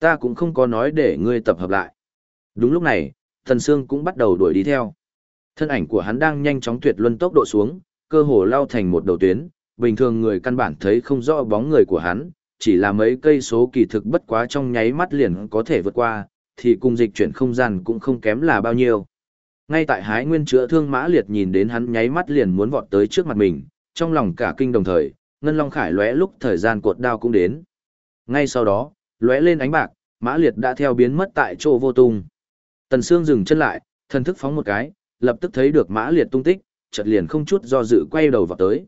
Ta cũng không có nói để ngươi tập hợp lại. Đúng lúc này, Thần Sương cũng bắt đầu đuổi đi theo. Thân ảnh của hắn đang nhanh chóng tuyệt luân tốc độ xuống, cơ hồ lao thành một đầu tuyến, bình thường người căn bản thấy không rõ bóng người của hắn, chỉ là mấy cây số kỳ thực bất quá trong nháy mắt liền có thể vượt qua, thì cùng dịch chuyển không gian cũng không kém là bao nhiêu. Ngay tại hái nguyên chữa thương mã liệt nhìn đến hắn nháy mắt liền muốn vọt tới trước mặt mình, trong lòng cả kinh đồng thời, ngân long khải lóe lúc thời gian cuột đao cũng đến. Ngay sau đó, lóe lên ánh bạc, mã liệt đã theo biến mất tại chỗ vô tung. Tần Sương dừng chân lại, thần thức phóng một cái, lập tức thấy được mã liệt tung tích, chợt liền không chút do dự quay đầu vào tới.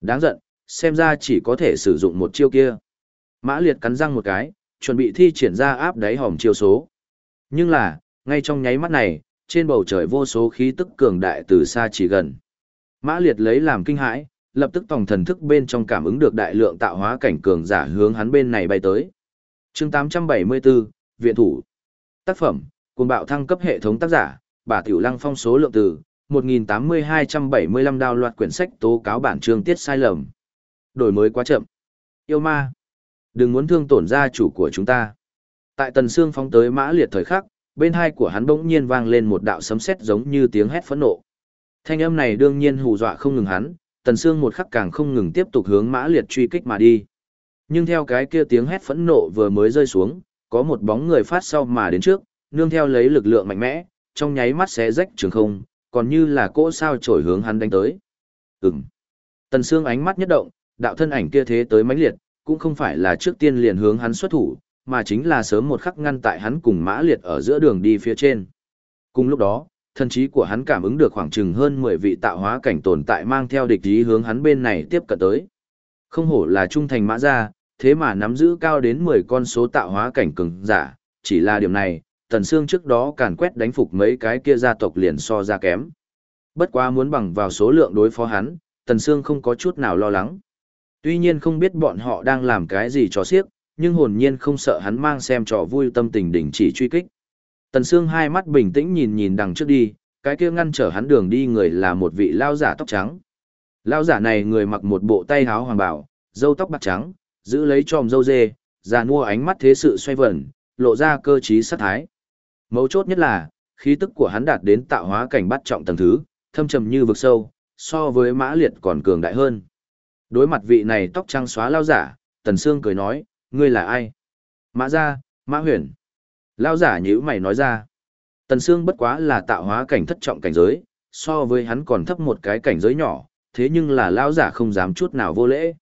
Đáng giận, xem ra chỉ có thể sử dụng một chiêu kia. Mã liệt cắn răng một cái, chuẩn bị thi triển ra áp đáy hòm chiêu số. Nhưng là, ngay trong nháy mắt này, trên bầu trời vô số khí tức cường đại từ xa chỉ gần. Mã liệt lấy làm kinh hãi, lập tức tòng thần thức bên trong cảm ứng được đại lượng tạo hóa cảnh cường giả hướng hắn bên này bay tới chương 874, Viện Thủ Tác phẩm, cùng bạo thăng cấp hệ thống tác giả, bà Tiểu Lăng phong số lượng từ, 1.8275 đào loạt quyển sách tố cáo bản chương tiết sai lầm. Đổi mới quá chậm. Yêu ma. Đừng muốn thương tổn gia chủ của chúng ta. Tại tần xương phóng tới mã liệt thời khắc, bên hai của hắn bỗng nhiên vang lên một đạo sấm sét giống như tiếng hét phẫn nộ. Thanh âm này đương nhiên hù dọa không ngừng hắn, tần xương một khắc càng không ngừng tiếp tục hướng mã liệt truy kích mà đi. Nhưng theo cái kia tiếng hét phẫn nộ vừa mới rơi xuống, có một bóng người phát sau mà đến trước, nương theo lấy lực lượng mạnh mẽ, trong nháy mắt xé rách trường không, còn như là cỗ sao trổi hướng hắn đánh tới. Ừm. Tần Sương ánh mắt nhất động, đạo thân ảnh kia thế tới mãnh liệt, cũng không phải là trước tiên liền hướng hắn xuất thủ, mà chính là sớm một khắc ngăn tại hắn cùng mã liệt ở giữa đường đi phía trên. Cùng lúc đó, thân trí của hắn cảm ứng được khoảng chừng hơn 10 vị tạo hóa cảnh tồn tại mang theo địch ý hướng hắn bên này tiếp cận tới. Không hổ là trung thành mã gia, thế mà nắm giữ cao đến 10 con số tạo hóa cảnh cường giả, chỉ là điểm này, Tần Sương trước đó càn quét đánh phục mấy cái kia gia tộc liền so ra kém. Bất quá muốn bằng vào số lượng đối phó hắn, Tần Sương không có chút nào lo lắng. Tuy nhiên không biết bọn họ đang làm cái gì cho xiếc, nhưng hồn nhiên không sợ hắn mang xem trò vui tâm tình đỉnh chỉ truy kích. Tần Sương hai mắt bình tĩnh nhìn nhìn đằng trước đi, cái kia ngăn trở hắn đường đi người là một vị lao giả tóc trắng. Lao giả này người mặc một bộ tay háo hoàng bảo, râu tóc bạc trắng, giữ lấy tròm dâu dê, già mua ánh mắt thế sự xoay vẩn, lộ ra cơ trí sát thái. Mấu chốt nhất là, khí tức của hắn đạt đến tạo hóa cảnh bắt trọng tầng thứ, thâm trầm như vực sâu, so với mã liệt còn cường đại hơn. Đối mặt vị này tóc trắng xóa lao giả, Tần Sương cười nói, ngươi là ai? Mã gia, Mã huyền. Lao giả nhữ mày nói ra. Tần Sương bất quá là tạo hóa cảnh thất trọng cảnh giới, so với hắn còn thấp một cái cảnh giới nhỏ, thế nhưng là lao giả không dám chút nào vô lễ.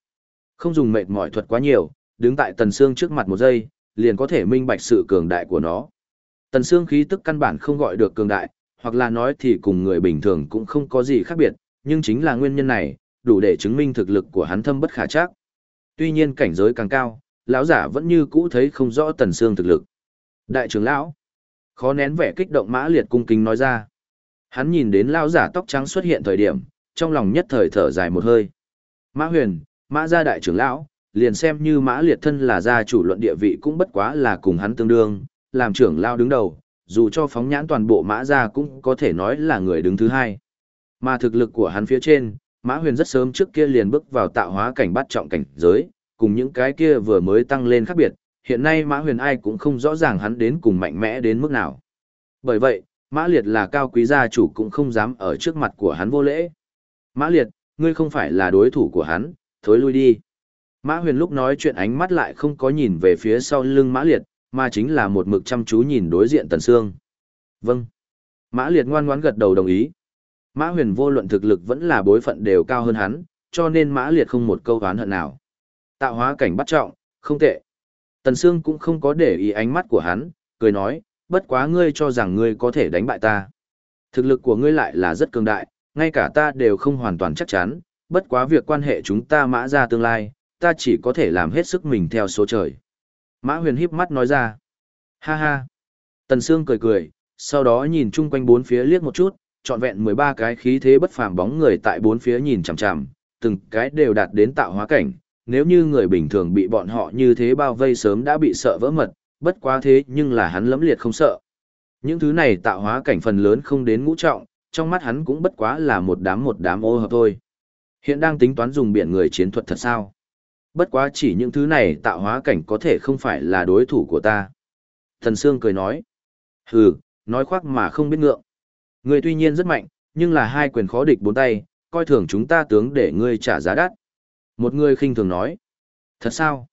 Không dùng mệt mỏi thuật quá nhiều, đứng tại Tần Sương trước mặt một giây, liền có thể minh bạch sự cường đại của nó. Tần xương khí tức căn bản không gọi được cường đại, hoặc là nói thì cùng người bình thường cũng không có gì khác biệt, nhưng chính là nguyên nhân này, đủ để chứng minh thực lực của hắn thâm bất khả chắc. Tuy nhiên cảnh giới càng cao, lão giả vẫn như cũ thấy không rõ tần xương thực lực. Đại trưởng lão, khó nén vẻ kích động mã liệt cung kính nói ra. Hắn nhìn đến lão giả tóc trắng xuất hiện thời điểm, trong lòng nhất thời thở dài một hơi. Mã huyền, mã gia đại trưởng lão, liền xem như mã liệt thân là gia chủ luận địa vị cũng bất quá là cùng hắn tương đương, làm trưởng lao đứng đầu, dù cho phóng nhãn toàn bộ mã gia cũng có thể nói là người đứng thứ hai. Mà thực lực của hắn phía trên, mã huyền rất sớm trước kia liền bước vào tạo hóa cảnh bắt trọng cảnh giới, cùng những cái kia vừa mới tăng lên khác biệt, hiện nay mã huyền ai cũng không rõ ràng hắn đến cùng mạnh mẽ đến mức nào. Bởi vậy, mã liệt là cao quý gia chủ cũng không dám ở trước mặt của hắn vô lễ. Mã liệt, ngươi không phải là đối thủ của hắn, thối lui đi. Mã huyền lúc nói chuyện ánh mắt lại không có nhìn về phía sau lưng mã liệt, mà chính là một mực chăm chú nhìn đối diện Tần Sương. Vâng. Mã Liệt ngoan ngoãn gật đầu đồng ý. Mã Huyền vô luận thực lực vẫn là bối phận đều cao hơn hắn, cho nên Mã Liệt không một câu oán hận nào. Tạo hóa cảnh bắt trọng, không tệ. Tần Sương cũng không có để ý ánh mắt của hắn, cười nói, bất quá ngươi cho rằng ngươi có thể đánh bại ta. Thực lực của ngươi lại là rất cường đại, ngay cả ta đều không hoàn toàn chắc chắn, bất quá việc quan hệ chúng ta mã ra tương lai, ta chỉ có thể làm hết sức mình theo số trời. Mã huyền híp mắt nói ra. Ha ha. Tần Sương cười cười, sau đó nhìn chung quanh bốn phía liếc một chút, trọn vẹn 13 cái khí thế bất phàm bóng người tại bốn phía nhìn chằm chằm, từng cái đều đạt đến tạo hóa cảnh, nếu như người bình thường bị bọn họ như thế bao vây sớm đã bị sợ vỡ mật, bất quá thế nhưng là hắn lẫm liệt không sợ. Những thứ này tạo hóa cảnh phần lớn không đến ngũ trọng, trong mắt hắn cũng bất quá là một đám một đám ô hợp thôi. Hiện đang tính toán dùng biển người chiến thuật thật sao? Bất quá chỉ những thứ này tạo hóa cảnh có thể không phải là đối thủ của ta. Thần Sương cười nói. Hừ, nói khoác mà không biết ngượng. Ngươi tuy nhiên rất mạnh, nhưng là hai quyền khó địch bốn tay, coi thường chúng ta tướng để ngươi trả giá đắt. Một người khinh thường nói. Thật sao?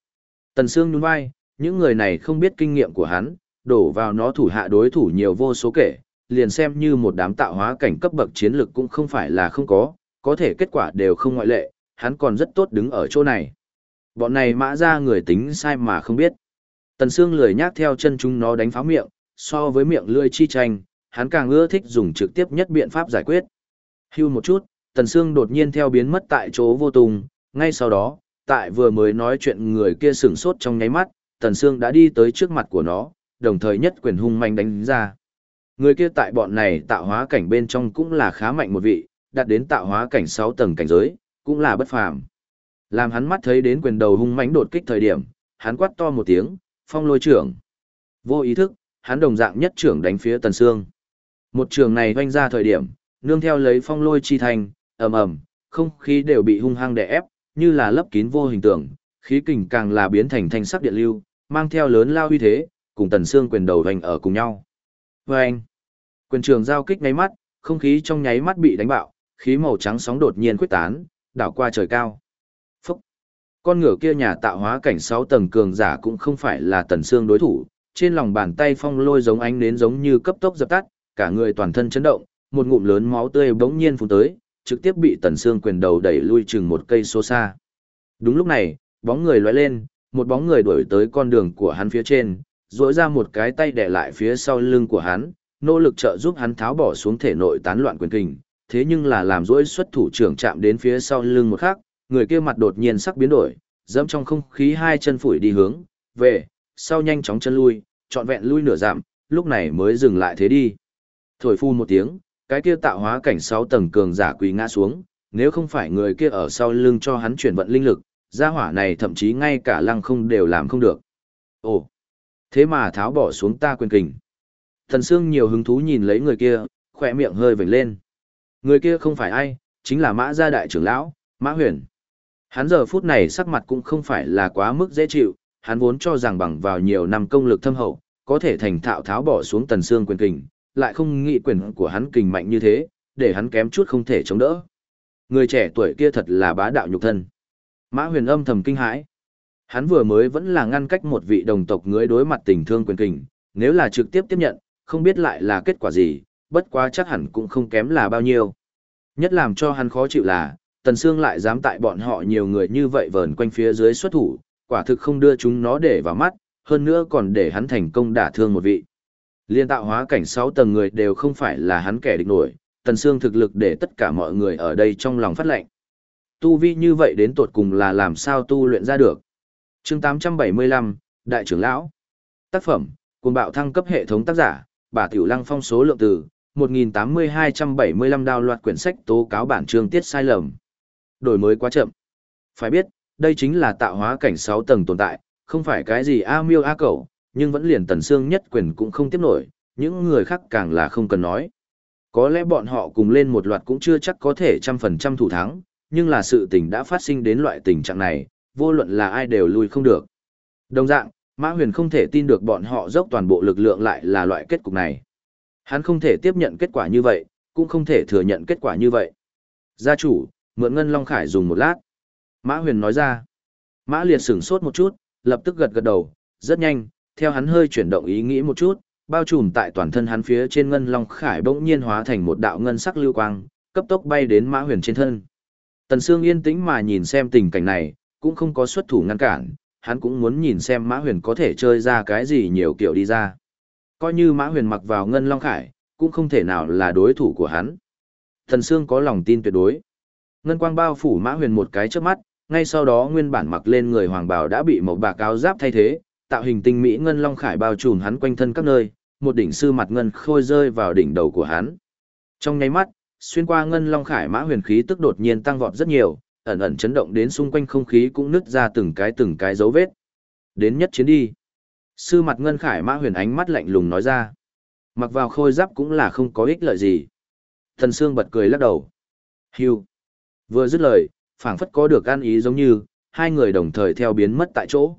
Tần Sương nhún vai, những người này không biết kinh nghiệm của hắn, đổ vào nó thủ hạ đối thủ nhiều vô số kể, liền xem như một đám tạo hóa cảnh cấp bậc chiến lực cũng không phải là không có, có thể kết quả đều không ngoại lệ, hắn còn rất tốt đứng ở chỗ này. Bọn này mã ra người tính sai mà không biết. Tần Sương lười nhác theo chân chúng nó đánh pháo miệng, so với miệng lươi chi tranh, hắn càng ưa thích dùng trực tiếp nhất biện pháp giải quyết. Hưu một chút, Tần Sương đột nhiên theo biến mất tại chỗ vô tung, ngay sau đó, tại vừa mới nói chuyện người kia sửng sốt trong nháy mắt, Tần Sương đã đi tới trước mặt của nó, đồng thời nhất quyền hung manh đánh ra. Người kia tại bọn này tạo hóa cảnh bên trong cũng là khá mạnh một vị, đạt đến tạo hóa cảnh 6 tầng cảnh giới, cũng là bất phàm. Làm hắn mắt thấy đến quyền đầu hung mãnh đột kích thời điểm, hắn quát to một tiếng, phong lôi trưởng. Vô ý thức, hắn đồng dạng nhất trưởng đánh phía Tần Sương. Một trường này hoanh ra thời điểm, nương theo lấy phong lôi chi thành, ầm ầm, không khí đều bị hung hăng đè ép, như là lấp kín vô hình tượng, khí kình càng là biến thành thanh sắc điện lưu, mang theo lớn lao uy thế, cùng Tần Sương quyền đầu hoành ở cùng nhau. Vâng! Quyền trường giao kích nháy mắt, không khí trong nháy mắt bị đánh bạo, khí màu trắng sóng đột nhiên quyết tán, đảo qua trời cao. Phúc! Con ngựa kia nhà tạo hóa cảnh 6 tầng cường giả cũng không phải là Tần xương đối thủ, trên lòng bàn tay phong lôi giống ánh nến giống như cấp tốc dập tắt, cả người toàn thân chấn động, một ngụm lớn máu tươi bỗng nhiên phun tới, trực tiếp bị Tần xương quyền đầu đẩy lui chừng một cây số xa. Đúng lúc này, bóng người lóe lên, một bóng người đuổi tới con đường của hắn phía trên, duỗi ra một cái tay đè lại phía sau lưng của hắn, nỗ lực trợ giúp hắn tháo bỏ xuống thể nội tán loạn quyền kình, thế nhưng là làm rỗi xuất thủ trưởng chạm đến phía sau lưng một khắc, người kia mặt đột nhiên sắc biến đổi, dẫm trong không khí hai chân phủi đi hướng, về, sau nhanh chóng chân lui, trọn vẹn lui nửa giảm, lúc này mới dừng lại thế đi. Thổi phu một tiếng, cái kia tạo hóa cảnh 6 tầng cường giả quỳ ngã xuống, nếu không phải người kia ở sau lưng cho hắn chuyển vận linh lực, gia hỏa này thậm chí ngay cả lăng không đều làm không được. Ồ, thế mà tháo bỏ xuống ta quyền kình. Thần Sương nhiều hứng thú nhìn lấy người kia, khỏe miệng hơi vểnh lên. Người kia không phải ai, chính là mã gia đại trưởng lão, mã huyền. Hắn giờ phút này sắc mặt cũng không phải là quá mức dễ chịu, hắn vốn cho rằng bằng vào nhiều năm công lực thâm hậu, có thể thành thạo tháo bỏ xuống tần xương quyền kình, lại không nghĩ quyền của hắn kình mạnh như thế, để hắn kém chút không thể chống đỡ. Người trẻ tuổi kia thật là bá đạo nhục thân. Mã huyền âm thầm kinh hãi. Hắn vừa mới vẫn là ngăn cách một vị đồng tộc người đối mặt tình thương quyền kình, nếu là trực tiếp tiếp nhận, không biết lại là kết quả gì, bất quá chắc hẳn cũng không kém là bao nhiêu. Nhất làm cho hắn khó chịu là, Tần Sương lại dám tại bọn họ nhiều người như vậy vờn quanh phía dưới xuất thủ, quả thực không đưa chúng nó để vào mắt, hơn nữa còn để hắn thành công đả thương một vị. Liên tạo hóa cảnh 6 tầng người đều không phải là hắn kẻ địch nổi, Tần Sương thực lực để tất cả mọi người ở đây trong lòng phát lệnh. Tu vi như vậy đến tột cùng là làm sao tu luyện ra được. chương 875, Đại trưởng Lão. Tác phẩm, cùng bạo thăng cấp hệ thống tác giả, bà Tiểu Lăng phong số lượng từ, 1.8275 đào loạt quyển sách tố cáo bản chương tiết sai lầm. Đổi mới quá chậm. Phải biết, đây chính là tạo hóa cảnh 6 tầng tồn tại, không phải cái gì A miêu A cẩu, nhưng vẫn liền tần xương nhất quyền cũng không tiếp nổi, những người khác càng là không cần nói. Có lẽ bọn họ cùng lên một loạt cũng chưa chắc có thể trăm phần trăm thủ thắng, nhưng là sự tình đã phát sinh đến loại tình trạng này, vô luận là ai đều lui không được. Đồng dạng, Mã Huyền không thể tin được bọn họ dốc toàn bộ lực lượng lại là loại kết cục này. Hắn không thể tiếp nhận kết quả như vậy, cũng không thể thừa nhận kết quả như vậy. Gia chủ, mượn Ngân Long Khải dùng một lát. Mã Huyền nói ra. Mã Liệt sửng sốt một chút, lập tức gật gật đầu, rất nhanh, theo hắn hơi chuyển động ý nghĩ một chút, bao trùm tại toàn thân hắn phía trên Ngân Long Khải bỗng nhiên hóa thành một đạo ngân sắc lưu quang, cấp tốc bay đến Mã Huyền trên thân. Tần Sương yên tĩnh mà nhìn xem tình cảnh này, cũng không có xuất thủ ngăn cản, hắn cũng muốn nhìn xem Mã Huyền có thể chơi ra cái gì nhiều kiểu đi ra. Coi như Mã Huyền mặc vào Ngân Long Khải, cũng không thể nào là đối thủ của hắn. Thần Sương có lòng tin tuyệt đối. Ngân quang bao phủ Mã Huyền một cái trước mắt, ngay sau đó nguyên bản mặc lên người hoàng bào đã bị một bạc áo giáp thay thế, tạo hình tinh mỹ Ngân Long Khải bao trùm hắn quanh thân các nơi, một đỉnh sư mặt ngân khôi rơi vào đỉnh đầu của hắn. Trong nháy mắt, xuyên qua Ngân Long Khải Mã Huyền khí tức đột nhiên tăng vọt rất nhiều, ẩn ẩn chấn động đến xung quanh không khí cũng nứt ra từng cái từng cái dấu vết. Đến nhất chiến đi. Sư mặt ngân khải mã huyền ánh mắt lạnh lùng nói ra. Mặc vào khôi giáp cũng là không có ích lợi gì. Thần Sương bật cười lắc đầu. Hưu. Vừa dứt lời, phảng phất có được an ý giống như, hai người đồng thời theo biến mất tại chỗ.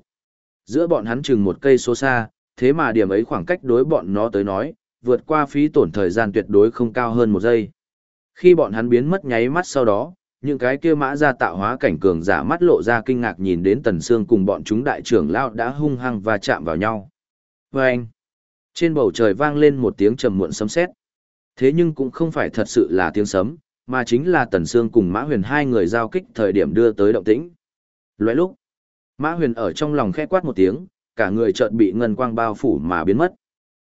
Giữa bọn hắn chừng một cây số xa, thế mà điểm ấy khoảng cách đối bọn nó tới nói, vượt qua phí tổn thời gian tuyệt đối không cao hơn một giây. Khi bọn hắn biến mất nháy mắt sau đó, những cái kia mã ra tạo hóa cảnh cường giả mắt lộ ra kinh ngạc nhìn đến Tần Sương cùng bọn chúng đại trưởng lao đã hung hăng và chạm vào nhau. Và anh, trên bầu trời vang lên một tiếng trầm muộn sấm sét. Thế nhưng cũng không phải thật sự là tiếng sấm, mà chính là Tần Sương cùng Mã Huyền hai người giao kích thời điểm đưa tới động tĩnh. Loại lúc, Mã Huyền ở trong lòng khẽ quát một tiếng, cả người chợt bị ngân quang bao phủ mà biến mất.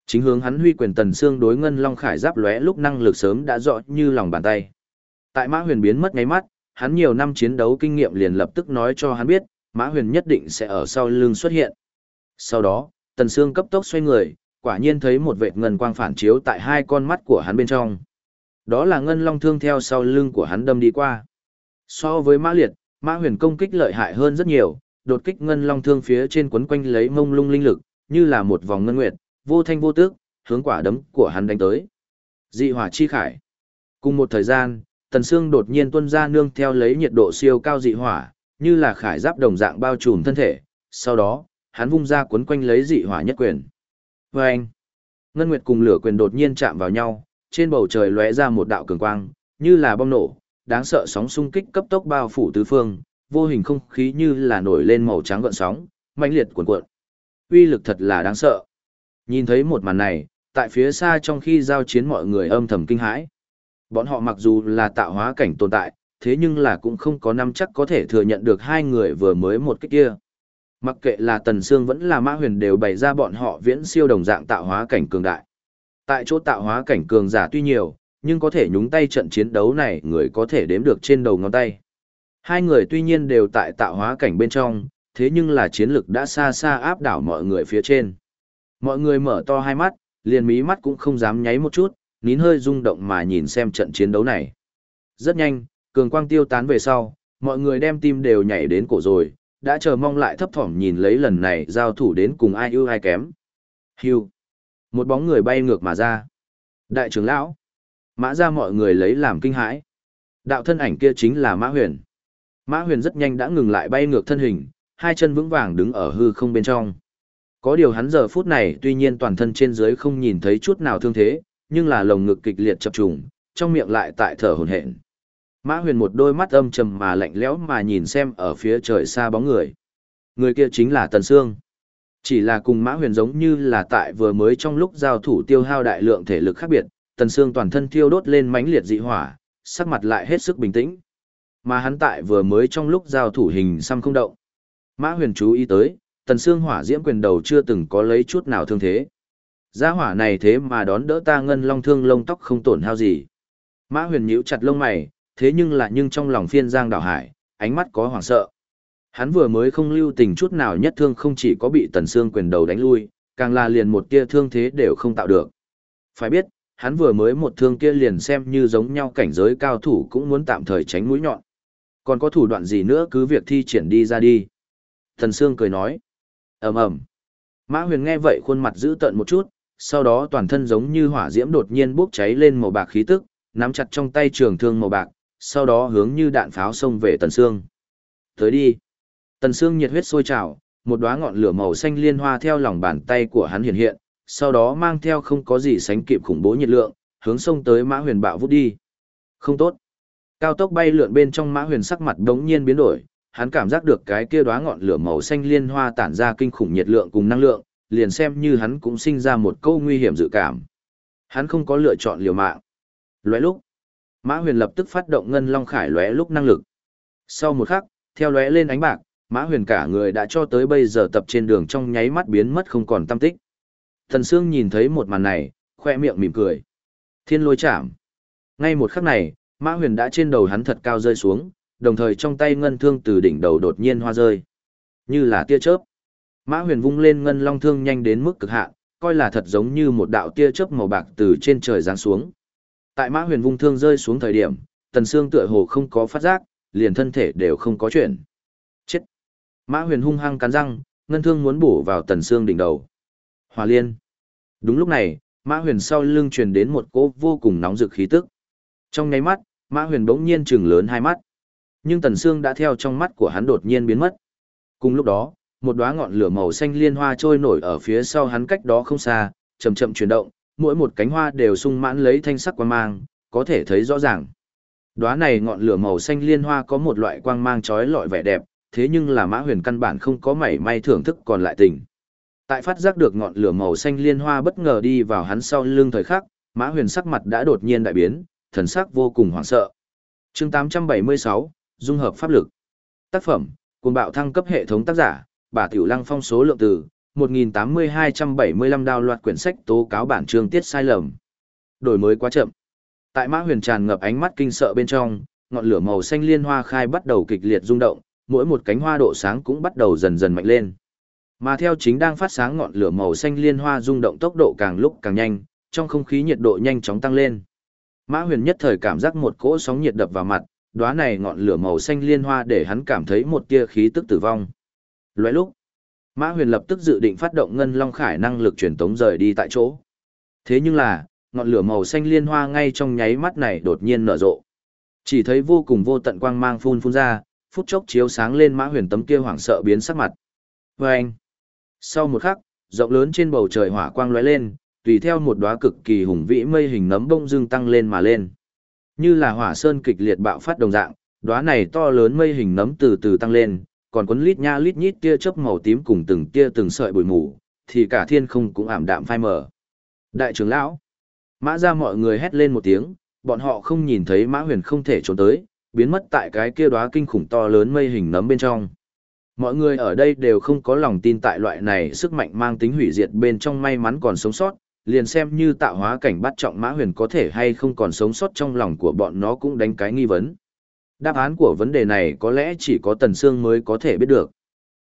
Chính hướng hắn huy quyền Tần Sương đối ngân long khải giáp lóe lúc năng lực sớm đã rõ như lòng bàn tay. Tại Mã Huyền biến mất ngay mắt, hắn nhiều năm chiến đấu kinh nghiệm liền lập tức nói cho hắn biết, Mã Huyền nhất định sẽ ở sau lưng xuất hiện. Sau đó, Tần Sương cấp tốc xoay người, quả nhiên thấy một vệt ngân quang phản chiếu tại hai con mắt của hắn bên trong. Đó là ngân long thương theo sau lưng của hắn đâm đi qua. So với Mã Liệt, Mã Huyền công kích lợi hại hơn rất nhiều, đột kích ngân long thương phía trên quấn quanh lấy mông lung linh lực, như là một vòng ngân nguyệt, vô thanh vô tước, hướng quả đấm của hắn đánh tới. Dị hỏa chi khải. Cùng một thời gian, Tần Sương đột nhiên tuôn ra nương theo lấy nhiệt độ siêu cao dị hỏa, như là khải giáp đồng dạng bao trùm thân thể. Sau đó, hắn vung ra cuốn quanh lấy dị hỏa nhất quyền. Và anh, Ngân Nguyệt cùng lửa quyền đột nhiên chạm vào nhau, trên bầu trời lóe ra một đạo cường quang, như là bom nổ, đáng sợ sóng xung kích cấp tốc bao phủ tứ phương, vô hình không khí như là nổi lên màu trắng gợn sóng, mãnh liệt cuồn cuộn. Uy lực thật là đáng sợ. Nhìn thấy một màn này, tại phía xa trong khi giao chiến mọi người âm thầm kinh hãi. Bọn họ mặc dù là tạo hóa cảnh tồn tại, thế nhưng là cũng không có năm chắc có thể thừa nhận được hai người vừa mới một cái kia. Mặc kệ là Tần Sương vẫn là Mã Huyền đều bày ra bọn họ viễn siêu đồng dạng tạo hóa cảnh cường đại. Tại chỗ tạo hóa cảnh cường giả tuy nhiều, nhưng có thể nhúng tay trận chiến đấu này người có thể đếm được trên đầu ngón tay. Hai người tuy nhiên đều tại tạo hóa cảnh bên trong, thế nhưng là chiến lực đã xa xa áp đảo mọi người phía trên. Mọi người mở to hai mắt, liền mí mắt cũng không dám nháy một chút, nín hơi rung động mà nhìn xem trận chiến đấu này. Rất nhanh, cường quang tiêu tán về sau, mọi người đem tim đều nhảy đến cổ rồi, đã chờ mong lại thấp thỏm nhìn lấy lần này giao thủ đến cùng ai ưu ai kém. Hưu. Một bóng người bay ngược mà ra. Đại trưởng lão. Mã ra mọi người lấy làm kinh hãi. Đạo thân ảnh kia chính là Mã Huyền. Mã Huyền rất nhanh đã ngừng lại bay ngược thân hình, hai chân vững vàng đứng ở hư không bên trong. Có điều hắn giờ phút này tuy nhiên toàn thân trên dưới không nhìn thấy chút nào thương thế, nhưng là lồng ngực kịch liệt chập trùng, trong miệng lại tại thở hổn hển. Mã Huyền một đôi mắt âm trầm mà lạnh lẽo mà nhìn xem ở phía trời xa bóng người. Người kia chính là Tần Sương. Chỉ là cùng Mã Huyền giống như là tại vừa mới trong lúc giao thủ tiêu hao đại lượng thể lực khác biệt, Tần Sương toàn thân thiêu đốt lên mãnh liệt dị hỏa, sắc mặt lại hết sức bình tĩnh. Mà hắn tại vừa mới trong lúc giao thủ hình xăm không động. Mã Huyền chú ý tới, Tần Sương hỏa diễm quyền đầu chưa từng có lấy chút nào thương thế. Gia hỏa này thế mà đón đỡ ta ngân long thương lông tóc không tổn hao gì. Mã Huyền nhíu chặt lông mày, thế nhưng là nhưng trong lòng phiên giang đảo hải, ánh mắt có hoảng sợ. Hắn vừa mới không lưu tình chút nào nhất thương không chỉ có bị tần xương quyền đầu đánh lui, càng là liền một tia thương thế đều không tạo được. Phải biết, hắn vừa mới một thương kia liền xem như giống nhau cảnh giới cao thủ cũng muốn tạm thời tránh mũi nhọn. Còn có thủ đoạn gì nữa cứ việc thi triển đi ra đi. Tần xương cười nói. ầm ầm. Mã huyền nghe vậy khuôn mặt giữ tận một chút, sau đó toàn thân giống như hỏa diễm đột nhiên bốc cháy lên màu bạc khí tức, nắm chặt trong tay trường thương màu bạc, sau đó hướng như đạn pháo xông về Tần Sương. Tới đi. Tần Sương nhiệt huyết sôi trào, một đóa ngọn lửa màu xanh liên hoa theo lòng bàn tay của hắn hiện hiện, sau đó mang theo không có gì sánh kịp khủng bố nhiệt lượng, hướng sông tới Mã Huyền bạo vút đi. Không tốt. Cao tốc bay lượn bên trong Mã Huyền sắc mặt đống nhiên biến đổi, hắn cảm giác được cái kia đóa ngọn lửa màu xanh liên hoa tản ra kinh khủng nhiệt lượng cùng năng lượng, liền xem như hắn cũng sinh ra một câu nguy hiểm dự cảm. Hắn không có lựa chọn liều mạng. Lóe lúc, Mã Huyền lập tức phát động ngân long khải lóe lúc năng lực. Sau một khắc, theo lóe lên ánh bạc, Mã Huyền cả người đã cho tới bây giờ tập trên đường trong nháy mắt biến mất không còn tâm tích. Thần Sương nhìn thấy một màn này, khoe miệng mỉm cười. Thiên lôi chạm. Ngay một khắc này, Mã Huyền đã trên đầu hắn thật cao rơi xuống, đồng thời trong tay ngân thương từ đỉnh đầu đột nhiên hoa rơi. Như là tia chớp. Mã Huyền vung lên ngân long thương nhanh đến mức cực hạn, coi là thật giống như một đạo tia chớp màu bạc từ trên trời giáng xuống. Tại Mã Huyền vung thương rơi xuống thời điểm, Tần Sương tựa hồ không có phát giác, liền thân thể đều không có chuyện. Chết! Mã Huyền hung hăng cắn răng, ngân thương muốn bổ vào Tần Sương đỉnh đầu. Hòa liên! Đúng lúc này, Mã Huyền sau lưng truyền đến một cỗ vô cùng nóng rực khí tức. Trong nháy mắt, Mã Huyền bỗng nhiên trừng lớn hai mắt. Nhưng Tần Sương đã theo trong mắt của hắn đột nhiên biến mất. Cùng lúc đó, một đóa ngọn lửa màu xanh liên hoa trôi nổi ở phía sau hắn cách đó không xa, chậm chậm chuyển động, mỗi một cánh hoa đều sung mãn lấy thanh sắc quang mang, có thể thấy rõ ràng. Đóa này ngọn lửa màu xanh liên hoa có một loại quang mang chói lọi vẻ đẹp, thế nhưng là Mã Huyền căn bản không có mảy may thưởng thức còn lại tình. Tại phát giác được ngọn lửa màu xanh liên hoa bất ngờ đi vào hắn sau lưng thời khắc, Mã Huyền sắc mặt đã đột nhiên đại biến, thần sắc vô cùng hoảng sợ. Chương 876, dung hợp pháp lực. Tác phẩm: Cuồng bạo thăng cấp hệ thống tác giả: Bà Tiểu Lăng phong số lượng từ 1.8275 đào loạt quyển sách tố cáo bản chương tiết sai lầm. Đổi mới quá chậm. Tại Mã Huyền tràn ngập ánh mắt kinh sợ bên trong, ngọn lửa màu xanh liên hoa khai bắt đầu kịch liệt rung động, mỗi một cánh hoa độ sáng cũng bắt đầu dần dần mạnh lên. Mà theo chính đang phát sáng ngọn lửa màu xanh liên hoa rung động tốc độ càng lúc càng nhanh, trong không khí nhiệt độ nhanh chóng tăng lên. Mã Huyền nhất thời cảm giác một cỗ sóng nhiệt đập vào mặt, đóa này ngọn lửa màu xanh liên hoa để hắn cảm thấy một tia khí tức tử vong. Loại lúc, Mã Huyền lập tức dự định phát động ngân long khải năng lực truyền tống rời đi tại chỗ. Thế nhưng là, ngọn lửa màu xanh liên hoa ngay trong nháy mắt này đột nhiên nở rộ. Chỉ thấy vô cùng vô tận quang mang phun phun ra, phút chốc chiếu sáng lên Mã Huyền tấm kia hoảng sợ biến sắc mặt. Và anh, sau một khắc, rộng lớn trên bầu trời hỏa quang lóe lên, tùy theo một đóa cực kỳ hùng vĩ mây hình nấm bông dưng tăng lên mà lên. Như là hỏa sơn kịch liệt bạo phát đồng dạng, đóa này to lớn mây hình nấm từ từ tăng lên, còn quấn lít nha lít nhít tia chớp màu tím cùng từng tia từng sợi bụi mù, thì cả thiên không cũng ảm đạm phai mờ. Đại trưởng lão, mã ra mọi người hét lên một tiếng, bọn họ không nhìn thấy mã huyền không thể trốn tới, biến mất tại cái kia đóa kinh khủng to lớn mây hình nấm bên trong. Mọi người ở đây đều không có lòng tin tại loại này sức mạnh mang tính hủy diệt bên trong may mắn còn sống sót, liền xem như tạo hóa cảnh bắt trọng mã huyền có thể hay không còn sống sót trong lòng của bọn nó cũng đánh cái nghi vấn. Đáp án của vấn đề này có lẽ chỉ có Tần Sương mới có thể biết được.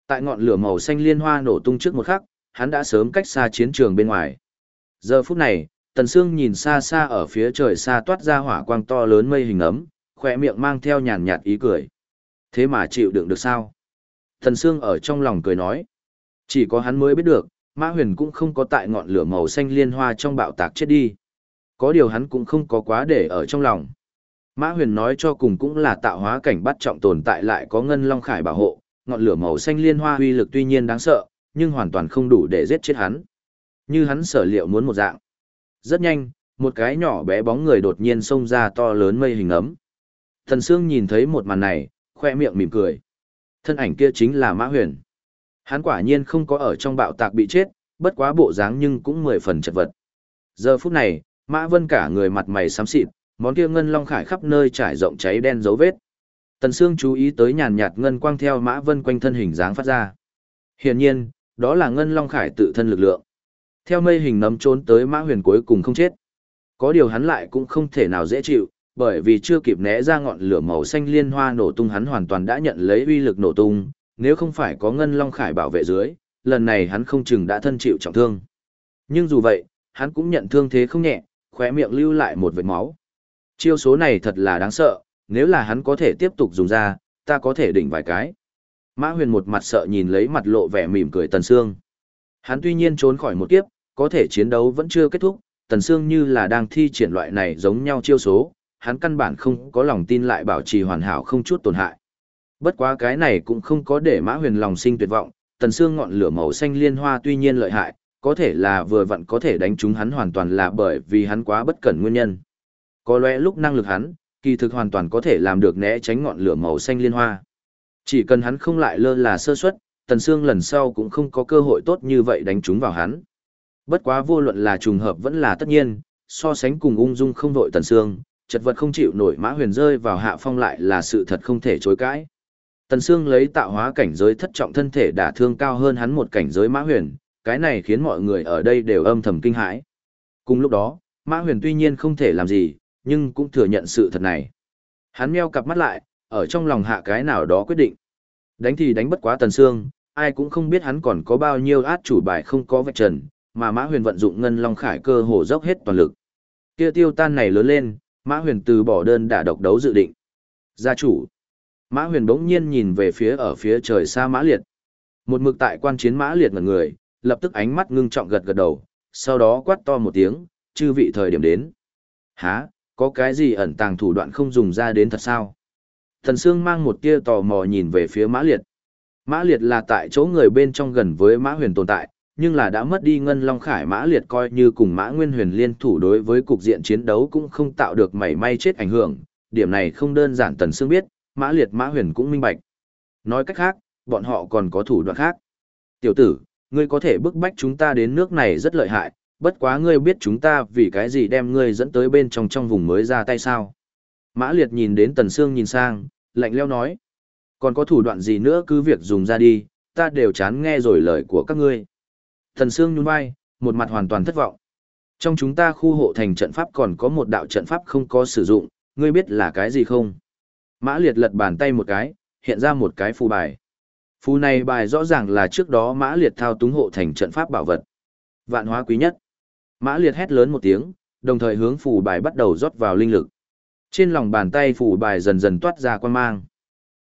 Tại ngọn lửa màu xanh liên hoa nổ tung trước một khắc, hắn đã sớm cách xa chiến trường bên ngoài. Giờ phút này, Tần Sương nhìn xa xa ở phía trời xa toát ra hỏa quang to lớn mây hình ấm, khỏe miệng mang theo nhàn nhạt ý cười. Thế mà chịu đựng được sao? Tần Sương ở trong lòng cười nói. Chỉ có hắn mới biết được, Mã Huyền cũng không có tại ngọn lửa màu xanh liên hoa trong bạo tạc chết đi. Có điều hắn cũng không có quá để ở trong lòng. Mã Huyền nói cho cùng cũng là tạo hóa cảnh bắt trọng tồn tại lại có ngân long khải bảo hộ, ngọn lửa màu xanh liên hoa uy lực tuy nhiên đáng sợ, nhưng hoàn toàn không đủ để giết chết hắn. Như hắn sở liệu muốn một dạng. Rất nhanh, một cái nhỏ bé bóng người đột nhiên xông ra to lớn mây hình ấm. Thần Sương nhìn thấy một màn này, khoe miệng mỉm cười. Thân ảnh kia chính là Mã Huyền. Hắn quả nhiên không có ở trong bạo tạc bị chết, bất quá bộ dáng nhưng cũng mười phần chật vật. Giờ phút này, Mã Vân cả người mặt mày xám xịt, món kia ngân long khải khắp nơi trải rộng cháy đen dấu vết. Tần Sương chú ý tới nhàn nhạt ngân quang theo Mã Vân quanh thân hình dáng phát ra. Hiển nhiên, đó là ngân long khải tự thân lực lượng. Theo mây hình nấm trốn tới Mã Huyền cuối cùng không chết. Có điều hắn lại cũng không thể nào dễ chịu, bởi vì chưa kịp né ra ngọn lửa màu xanh liên hoa nổ tung hắn hoàn toàn đã nhận lấy uy lực nổ tung, nếu không phải có ngân long khải bảo vệ dưới, lần này hắn không chừng đã thân chịu trọng thương. Nhưng dù vậy, hắn cũng nhận thương thế không nhẹ, khóe miệng lưu lại một vệt máu. Chiêu số này thật là đáng sợ, nếu là hắn có thể tiếp tục dùng ra, ta có thể đỉnh vài cái. Mã huyền một mặt sợ nhìn lấy mặt lộ vẻ mỉm cười Tần Sương. Hắn tuy nhiên trốn khỏi một kiếp, có thể chiến đấu vẫn chưa kết thúc, Tần Sương như là đang thi triển loại này giống nhau chiêu số, hắn căn bản không có lòng tin lại bảo trì hoàn hảo không chút tổn hại. Bất quá cái này cũng không có để Mã Huyền lòng sinh tuyệt vọng, Tần Sương ngọn lửa màu xanh liên hoa tuy nhiên lợi hại, có thể là vừa vặn có thể đánh trúng hắn hoàn toàn là bởi vì hắn quá bất cẩn nguyên nhân. Có lẽ lúc năng lực hắn, kỳ thực hoàn toàn có thể làm được né tránh ngọn lửa màu xanh liên hoa. Chỉ cần hắn không lại lơ là sơ suất, Tần Sương lần sau cũng không có cơ hội tốt như vậy đánh trúng vào hắn. Bất quá vô luận là trùng hợp vẫn là tất nhiên, so sánh cùng ung dung không vội Tần Sương, chật vật không chịu nổi Mã Huyền rơi vào hạ phong lại là sự thật không thể chối cãi. Tần Sương lấy tạo hóa cảnh giới thất trọng thân thể đả thương cao hơn hắn một cảnh giới Mã Huyền, cái này khiến mọi người ở đây đều âm thầm kinh hãi. Cùng lúc đó, Mã Huyền tuy nhiên không thể làm gì, nhưng cũng thừa nhận sự thật này. Hắn meo cặp mắt lại, ở trong lòng hạ cái nào đó quyết định. Đánh thì đánh bất quá Tần Sương, ai cũng không biết hắn còn có bao nhiêu át chủ bài không có vạch trần, mà Mã Huyền vận dụng ngân long khải cơ hồ dốc hết toàn lực. Kia tiêu tan này lớn lên, Mã Huyền từ bỏ đơn đả độc đấu dự định. Gia chủ. Mã Huyền bỗng nhiên nhìn về phía ở phía trời xa Mã Liệt. Một mực tại quan chiến Mã Liệt ngẩn người, lập tức ánh mắt ngưng trọng gật gật đầu, sau đó quát to một tiếng, chư vị thời điểm đến. Hả, có cái gì ẩn tàng thủ đoạn không dùng ra đến thật sao? Thần Sương mang một tia tò mò nhìn về phía Mã Liệt. Mã Liệt là tại chỗ người bên trong gần với Mã Huyền tồn tại, nhưng là đã mất đi Ngân Long Khải Mã Liệt coi như cùng Mã Nguyên Huyền liên thủ đối với cục diện chiến đấu cũng không tạo được mảy may chết ảnh hưởng, điểm này không đơn giản Tần Sương biết, Mã Liệt Mã Huyền cũng minh bạch. Nói cách khác, bọn họ còn có thủ đoạn khác. Tiểu tử, ngươi có thể bức bách chúng ta đến nước này rất lợi hại, bất quá ngươi biết chúng ta vì cái gì đem ngươi dẫn tới bên trong trong vùng mới ra tay sao. Mã Liệt nhìn đến Tần Sương nhìn sang, lạnh leo nói. Còn có thủ đoạn gì nữa cứ việc dùng ra đi, ta đều chán nghe rồi lời của các ngươi. Tần Sương nhún vai, một mặt hoàn toàn thất vọng. Trong chúng ta khu hộ thành trận pháp còn có một đạo trận pháp không có sử dụng, ngươi biết là cái gì không? Mã Liệt lật bàn tay một cái, hiện ra một cái phù bài. Phù này bài rõ ràng là trước đó Mã Liệt thao túng hộ thành trận pháp bảo vật. Vạn hóa quý nhất. Mã Liệt hét lớn một tiếng, đồng thời hướng phù bài bắt đầu rót vào linh lực. Trên lòng bàn tay phù bài dần dần toát ra quan mang.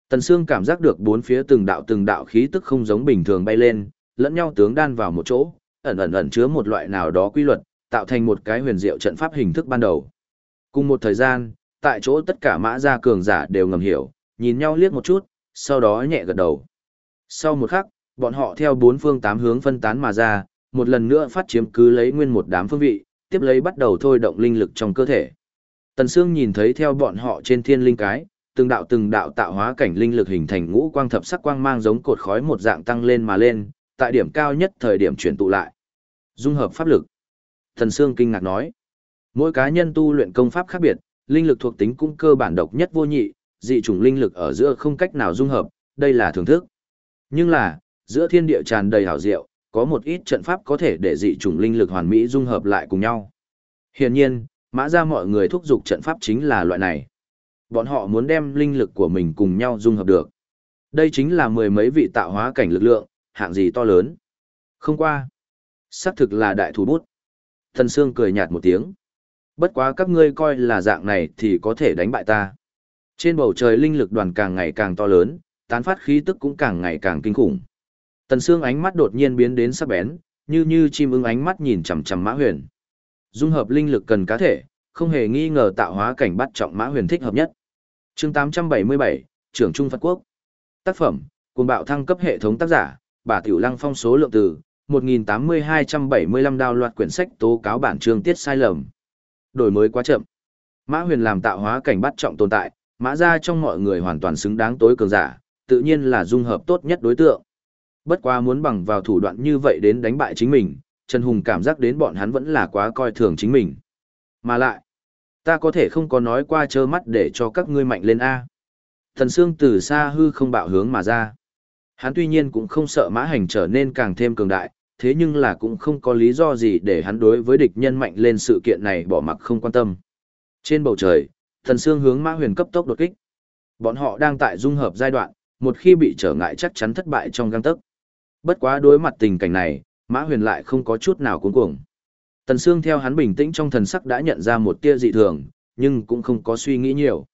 Tần Sương cảm giác được bốn phía từng đạo từng đạo khí tức không giống bình thường bay lên, lẫn nhau tướng đan vào một chỗ, ẩn ẩn ẩn chứa một loại nào đó quy luật, tạo thành một cái huyền diệu trận pháp hình thức ban đầu. Cùng một thời gian, tại chỗ tất cả mã gia cường giả đều ngầm hiểu, nhìn nhau liếc một chút, sau đó nhẹ gật đầu. Sau một khắc, bọn họ theo bốn phương tám hướng phân tán mà ra, một lần nữa phát chiếm cứ lấy nguyên một đám phương vị, tiếp lấy bắt đầu thôi động linh lực trong cơ thể. Tần Sương nhìn thấy theo bọn họ trên thiên linh cái, từng đạo từng đạo tạo hóa cảnh linh lực hình thành ngũ quang thập sắc quang mang giống cột khói một dạng tăng lên mà lên, tại điểm cao nhất thời điểm chuyển tụ lại. Dung hợp pháp lực. Tần Sương kinh ngạc nói, mỗi cá nhân tu luyện công pháp khác biệt, linh lực thuộc tính cũng cơ bản độc nhất vô nhị, dị chủng linh lực ở giữa không cách nào dung hợp, đây là thưởng thức. Nhưng là, giữa thiên địa tràn đầy hảo diệu, có một ít trận pháp có thể để dị chủng linh lực hoàn mỹ dung hợp lại cùng nhau. Hiển nhiên, mã ra mọi người thúc giục trận pháp chính là loại này. Bọn họ muốn đem linh lực của mình cùng nhau dung hợp được. Đây chính là mười mấy vị tạo hóa cảnh lực lượng, hạng gì to lớn. Không qua. Xác thực là đại thủ bút. Thần Sương cười nhạt một tiếng. Bất quá các ngươi coi là dạng này thì có thể đánh bại ta. Trên bầu trời linh lực đoàn càng ngày càng to lớn, tán phát khí tức cũng càng ngày càng kinh khủng. Tần Sương ánh mắt đột nhiên biến đến sắc bén, như như chim ưng ánh mắt nhìn chằm chằm Mã Huyền. Dung hợp linh lực cần cá thể, không hề nghi ngờ tạo hóa cảnh bắt trọng Mã Huyền thích hợp nhất. Chương 877, trưởng trung Phật quốc. Tác phẩm: Cuồng bạo thăng cấp hệ thống tác giả: Bà Tiểu Lăng phong số lượng từ 18275 đào loạt quyển sách tố cáo bản chương tiết sai lầm. Đổi mới quá chậm. Mã Huyền làm tạo hóa cảnh bắt trọng tồn tại, mã ra trong mọi người hoàn toàn xứng đáng tối cường giả, tự nhiên là dung hợp tốt nhất đối tượng. Bất quá muốn bằng vào thủ đoạn như vậy đến đánh bại chính mình, Trần Hùng cảm giác đến bọn hắn vẫn là quá coi thường chính mình. Mà lại, ta có thể không có nói qua trơ mắt để cho các ngươi mạnh lên A. Thần Sương từ xa hư không bạo hướng mà ra. Hắn tuy nhiên cũng không sợ mã hành trở nên càng thêm cường đại, thế nhưng là cũng không có lý do gì để hắn đối với địch nhân mạnh lên sự kiện này bỏ mặc không quan tâm. Trên bầu trời, thần Sương hướng mã huyền cấp tốc đột kích. Bọn họ đang tại dung hợp giai đoạn, một khi bị trở ngại chắc chắn thất bại trong găng tấc. Bất quá đối mặt tình cảnh này, Mã Huyền lại không có chút nào cuống cuồng. Tần Sương theo hắn bình tĩnh trong thần sắc đã nhận ra một tia dị thường, nhưng cũng không có suy nghĩ nhiều.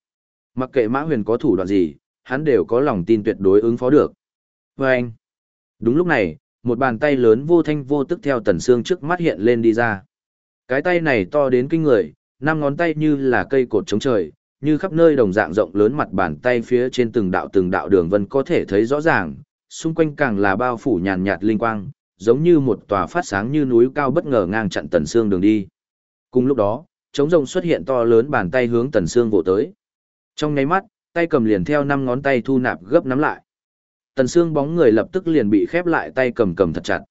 Mặc kệ Mã Huyền có thủ đoạn gì, hắn đều có lòng tin tuyệt đối ứng phó được. Và anh, đúng lúc này, một bàn tay lớn vô thanh vô tức theo Tần Sương trước mắt hiện lên đi ra. Cái tay này to đến kinh người, năm ngón tay như là cây cột chống trời, như khắp nơi đồng dạng rộng lớn mặt bàn tay phía trên từng đạo từng đạo đường vân có thể thấy rõ ràng, xung quanh càng là bao phủ nhàn nhạt linh quang, giống như một tòa phát sáng như núi cao bất ngờ ngang chặn Tần Sương đường đi. Cùng lúc đó, trống rồng xuất hiện to lớn bàn tay hướng Tần Sương vỗ tới. Trong nháy mắt, tay cầm liền theo năm ngón tay thu nạp gấp nắm lại. Tần Sương bóng người lập tức liền bị khép lại tay cầm cầm thật chặt.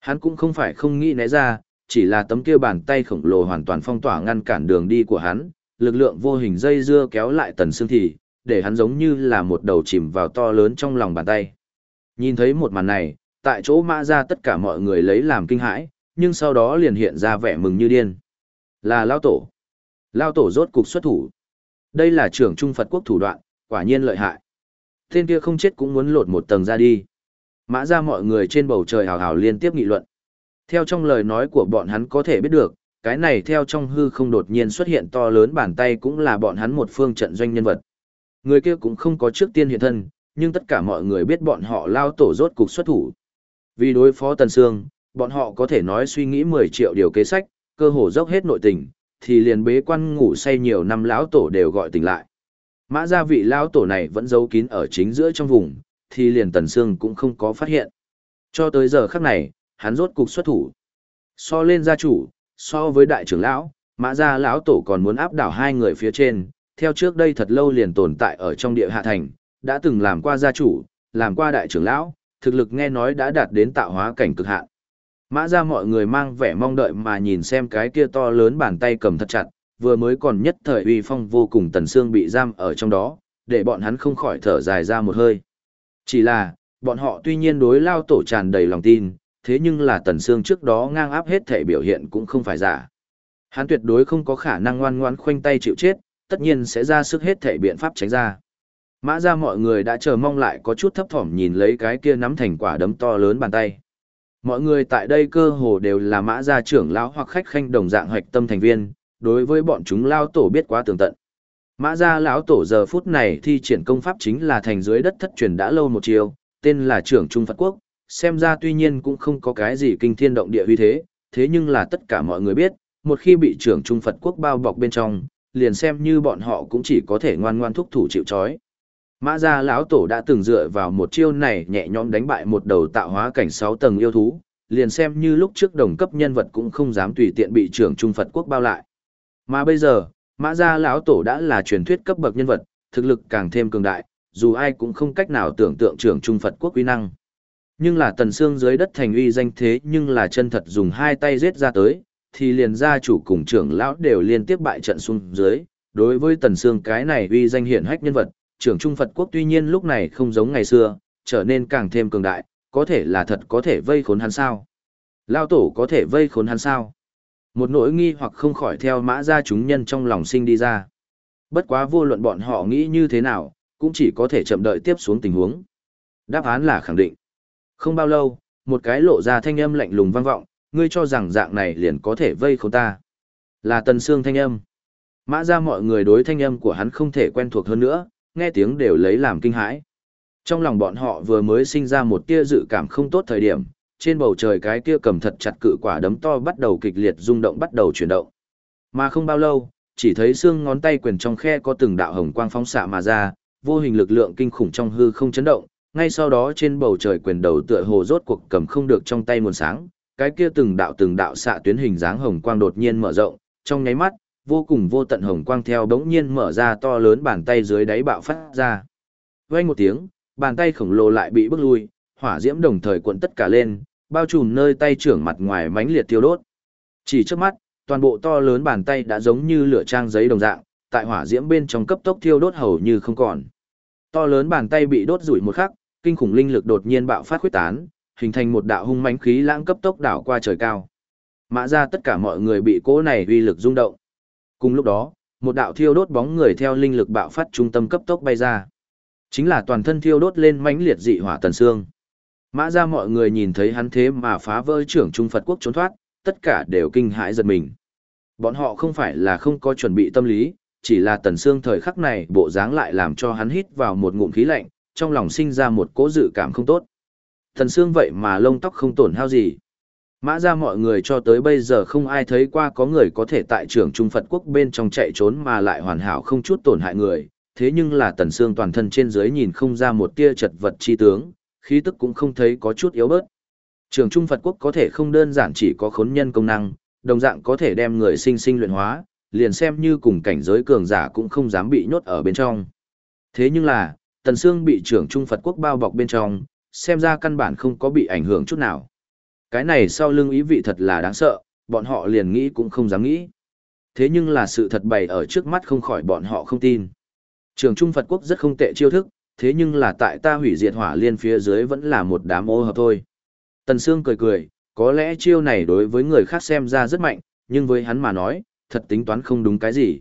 Hắn cũng không phải không nghĩ né ra, chỉ là tấm kia bàn tay khổng lồ hoàn toàn phong tỏa ngăn cản đường đi của hắn, lực lượng vô hình dây dưa kéo lại Tần Sương thì, để hắn giống như là một đầu chìm vào to lớn trong lòng bàn tay. Nhìn thấy một màn này, tại chỗ mã ra tất cả mọi người lấy làm kinh hãi, nhưng sau đó liền hiện ra vẻ mừng như điên. Là Lao Tổ. Lao Tổ rốt cục xuất thủ. Đây là trưởng trung Phật quốc thủ đoạn, quả nhiên lợi hại. Tên kia không chết cũng muốn lột một tầng ra đi. Mã ra mọi người trên bầu trời hào hào liên tiếp nghị luận. Theo trong lời nói của bọn hắn có thể biết được, cái này theo trong hư không đột nhiên xuất hiện to lớn bàn tay cũng là bọn hắn một phương trận doanh nhân vật. Người kia cũng không có trước tiên hiện thân, nhưng tất cả mọi người biết bọn họ lao tổ rốt cục xuất thủ. Vì đối phó Tần Sương, bọn họ có thể nói suy nghĩ 10 triệu điều kế sách, cơ hồ dốc hết nội tình, thì liền bế quan ngủ say nhiều năm lão tổ đều gọi tỉnh lại. Mã gia vị lão tổ này vẫn giấu kín ở chính giữa trong vùng, thì liền Tần Sương cũng không có phát hiện. Cho tới giờ khắc này, hắn rốt cục xuất thủ. So lên gia chủ, so với đại trưởng lão, mã gia lão tổ còn muốn áp đảo hai người phía trên, theo trước đây thật lâu liền tồn tại ở trong địa hạ thành, đã từng làm qua gia chủ, làm qua đại trưởng lão, thực lực nghe nói đã đạt đến tạo hóa cảnh cực hạn. Mã ra mọi người mang vẻ mong đợi mà nhìn xem cái kia to lớn bàn tay cầm thật chặt, vừa mới còn nhất thời uy phong vô cùng tần xương bị giam ở trong đó, để bọn hắn không khỏi thở dài ra một hơi. Chỉ là, bọn họ tuy nhiên đối lao tổ tràn đầy lòng tin, thế nhưng là tần xương trước đó ngang áp hết thể biểu hiện cũng không phải giả. Hắn tuyệt đối không có khả năng ngoan ngoãn khoanh tay chịu chết, tất nhiên sẽ ra sức hết thể biện pháp tránh ra. Mã ra mọi người đã chờ mong lại có chút thấp thỏm nhìn lấy cái kia nắm thành quả đấm to lớn bàn tay. Mọi người tại đây cơ hồ đều là mã gia trưởng lão hoặc khách khanh đồng dạng hoạch tâm thành viên, đối với bọn chúng lao tổ biết quá tường tận. Mã gia lão tổ giờ phút này thi triển công pháp chính là thành dưới đất thất truyền đã lâu một chiều, tên là trưởng trung Phật quốc, xem ra tuy nhiên cũng không có cái gì kinh thiên động địa uy thế, thế nhưng là tất cả mọi người biết, một khi bị trưởng trung Phật quốc bao bọc bên trong, liền xem như bọn họ cũng chỉ có thể ngoan ngoan thúc thủ chịu chói. Mã gia lão tổ đã từng dựa vào một chiêu này nhẹ nhõm đánh bại một đầu tạo hóa cảnh 6 tầng yêu thú, liền xem như lúc trước đồng cấp nhân vật cũng không dám tùy tiện bị trưởng trung Phật quốc bao lại. Mà bây giờ, Mã gia lão tổ đã là truyền thuyết cấp bậc nhân vật, thực lực càng thêm cường đại, dù ai cũng không cách nào tưởng tượng trưởng trung Phật quốc uy năng. Nhưng là tần xương dưới đất thành uy danh thế nhưng là chân thật dùng hai tay giết ra tới, thì liền gia chủ cùng trưởng lão đều liên tiếp bại trận xuống dưới. Đối với tần xương cái này uy danh hiển hách nhân vật, trưởng trung Phật quốc tuy nhiên lúc này không giống ngày xưa, trở nên càng thêm cường đại, có thể là thật có thể vây khốn hắn sao? Lao tổ có thể vây khốn hắn sao? Một nỗi nghi hoặc không khỏi theo mã ra chúng nhân trong lòng sinh đi ra. Bất quá vô luận bọn họ nghĩ như thế nào, cũng chỉ có thể chậm đợi tiếp xuống tình huống. Đáp án là khẳng định. Không bao lâu, một cái lộ ra thanh âm lạnh lùng vang vọng, ngươi cho rằng dạng này liền có thể vây khốn ta. Là tần xương thanh âm. Mã ra mọi người đối thanh âm của hắn không thể quen thuộc hơn nữa, nghe tiếng đều lấy làm kinh hãi. Trong lòng bọn họ vừa mới sinh ra một tia dự cảm không tốt thời điểm, trên bầu trời cái kia cầm thật chặt cự quả đấm to bắt đầu kịch liệt rung động bắt đầu chuyển động. Mà không bao lâu, chỉ thấy xương ngón tay quyền trong khe có từng đạo hồng quang phóng xạ mà ra, vô hình lực lượng kinh khủng trong hư không chấn động, ngay sau đó trên bầu trời quyền đầu tựa hồ rốt cuộc cầm không được trong tay nguồn sáng, cái kia từng đạo từng đạo xạ tuyến hình dáng hồng quang đột nhiên mở rộng, trong nháy mắt, vô cùng vô tận hồng quang theo đống nhiên mở ra to lớn bàn tay dưới đáy bạo phát ra. Vang một tiếng, bàn tay khổng lồ lại bị bức lui, hỏa diễm đồng thời cuộn tất cả lên, bao trùm nơi tay trưởng mặt ngoài mãnh liệt tiêu đốt. Chỉ trước mắt, toàn bộ to lớn bàn tay đã giống như lửa trang giấy đồng dạng, tại hỏa diễm bên trong cấp tốc thiêu đốt hầu như không còn. To lớn bàn tay bị đốt rủi một khắc, kinh khủng linh lực đột nhiên bạo phát khuyết tán, hình thành một đạo hung mãnh khí lãng cấp tốc đảo qua trời cao. Mã ra tất cả mọi người bị cỗ này uy lực rung động. Cùng lúc đó, một đạo thiêu đốt bóng người theo linh lực bạo phát trung tâm cấp tốc bay ra. Chính là toàn thân thiêu đốt lên mãnh liệt dị hỏa tần xương. Mã ra mọi người nhìn thấy hắn thế mà phá vỡ trưởng trung Phật quốc trốn thoát, tất cả đều kinh hãi giật mình. Bọn họ không phải là không có chuẩn bị tâm lý, chỉ là tần xương thời khắc này bộ dáng lại làm cho hắn hít vào một ngụm khí lạnh, trong lòng sinh ra một cố dự cảm không tốt. Tần xương vậy mà lông tóc không tổn hao gì. Mã ra mọi người cho tới bây giờ không ai thấy qua có người có thể tại trường trung Phật quốc bên trong chạy trốn mà lại hoàn hảo không chút tổn hại người, thế nhưng là tần xương toàn thân trên dưới nhìn không ra một tia chật vật chi tướng, khí tức cũng không thấy có chút yếu bớt. Trường Trung Phật Quốc có thể không đơn giản chỉ có khốn nhân công năng, đồng dạng có thể đem người sinh sinh luyện hóa, liền xem như cùng cảnh giới cường giả cũng không dám bị nhốt ở bên trong. Thế nhưng là, Tần Sương bị trưởng Trung Phật Quốc bao bọc bên trong, xem ra căn bản không có bị ảnh hưởng chút nào. Cái này sau lưng ý vị thật là đáng sợ, bọn họ liền nghĩ cũng không dám nghĩ. Thế nhưng là sự thật bày ở trước mắt không khỏi bọn họ không tin. Trường Trung Phật Quốc rất không tệ chiêu thức, thế nhưng là tại ta hủy diệt hỏa liên phía dưới vẫn là một đám ô hợp thôi. Tần Sương cười cười, có lẽ chiêu này đối với người khác xem ra rất mạnh, nhưng với hắn mà nói, thật tính toán không đúng cái gì.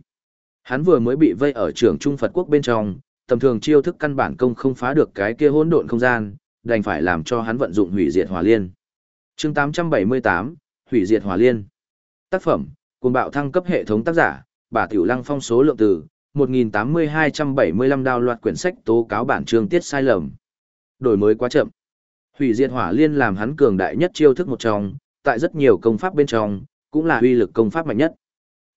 Hắn vừa mới bị vây ở trường Trung Phật Quốc bên trong, tầm thường chiêu thức căn bản công không phá được cái kia hỗn độn không gian, đành phải làm cho hắn vận dụng hủy diệt hỏa liên. Chương 878, Hủy diệt hỏa liên. Tác phẩm: Cuồng bạo thăng cấp hệ thống tác giả: Bà Tiểu Lăng phong số lượng từ 1.8275 đào loạt quyển sách tố cáo bản chương tiết sai lầm. Đổi mới quá chậm. Hủy diệt hỏa liên làm hắn cường đại nhất chiêu thức một trong, tại rất nhiều công pháp bên trong, cũng là uy lực công pháp mạnh nhất.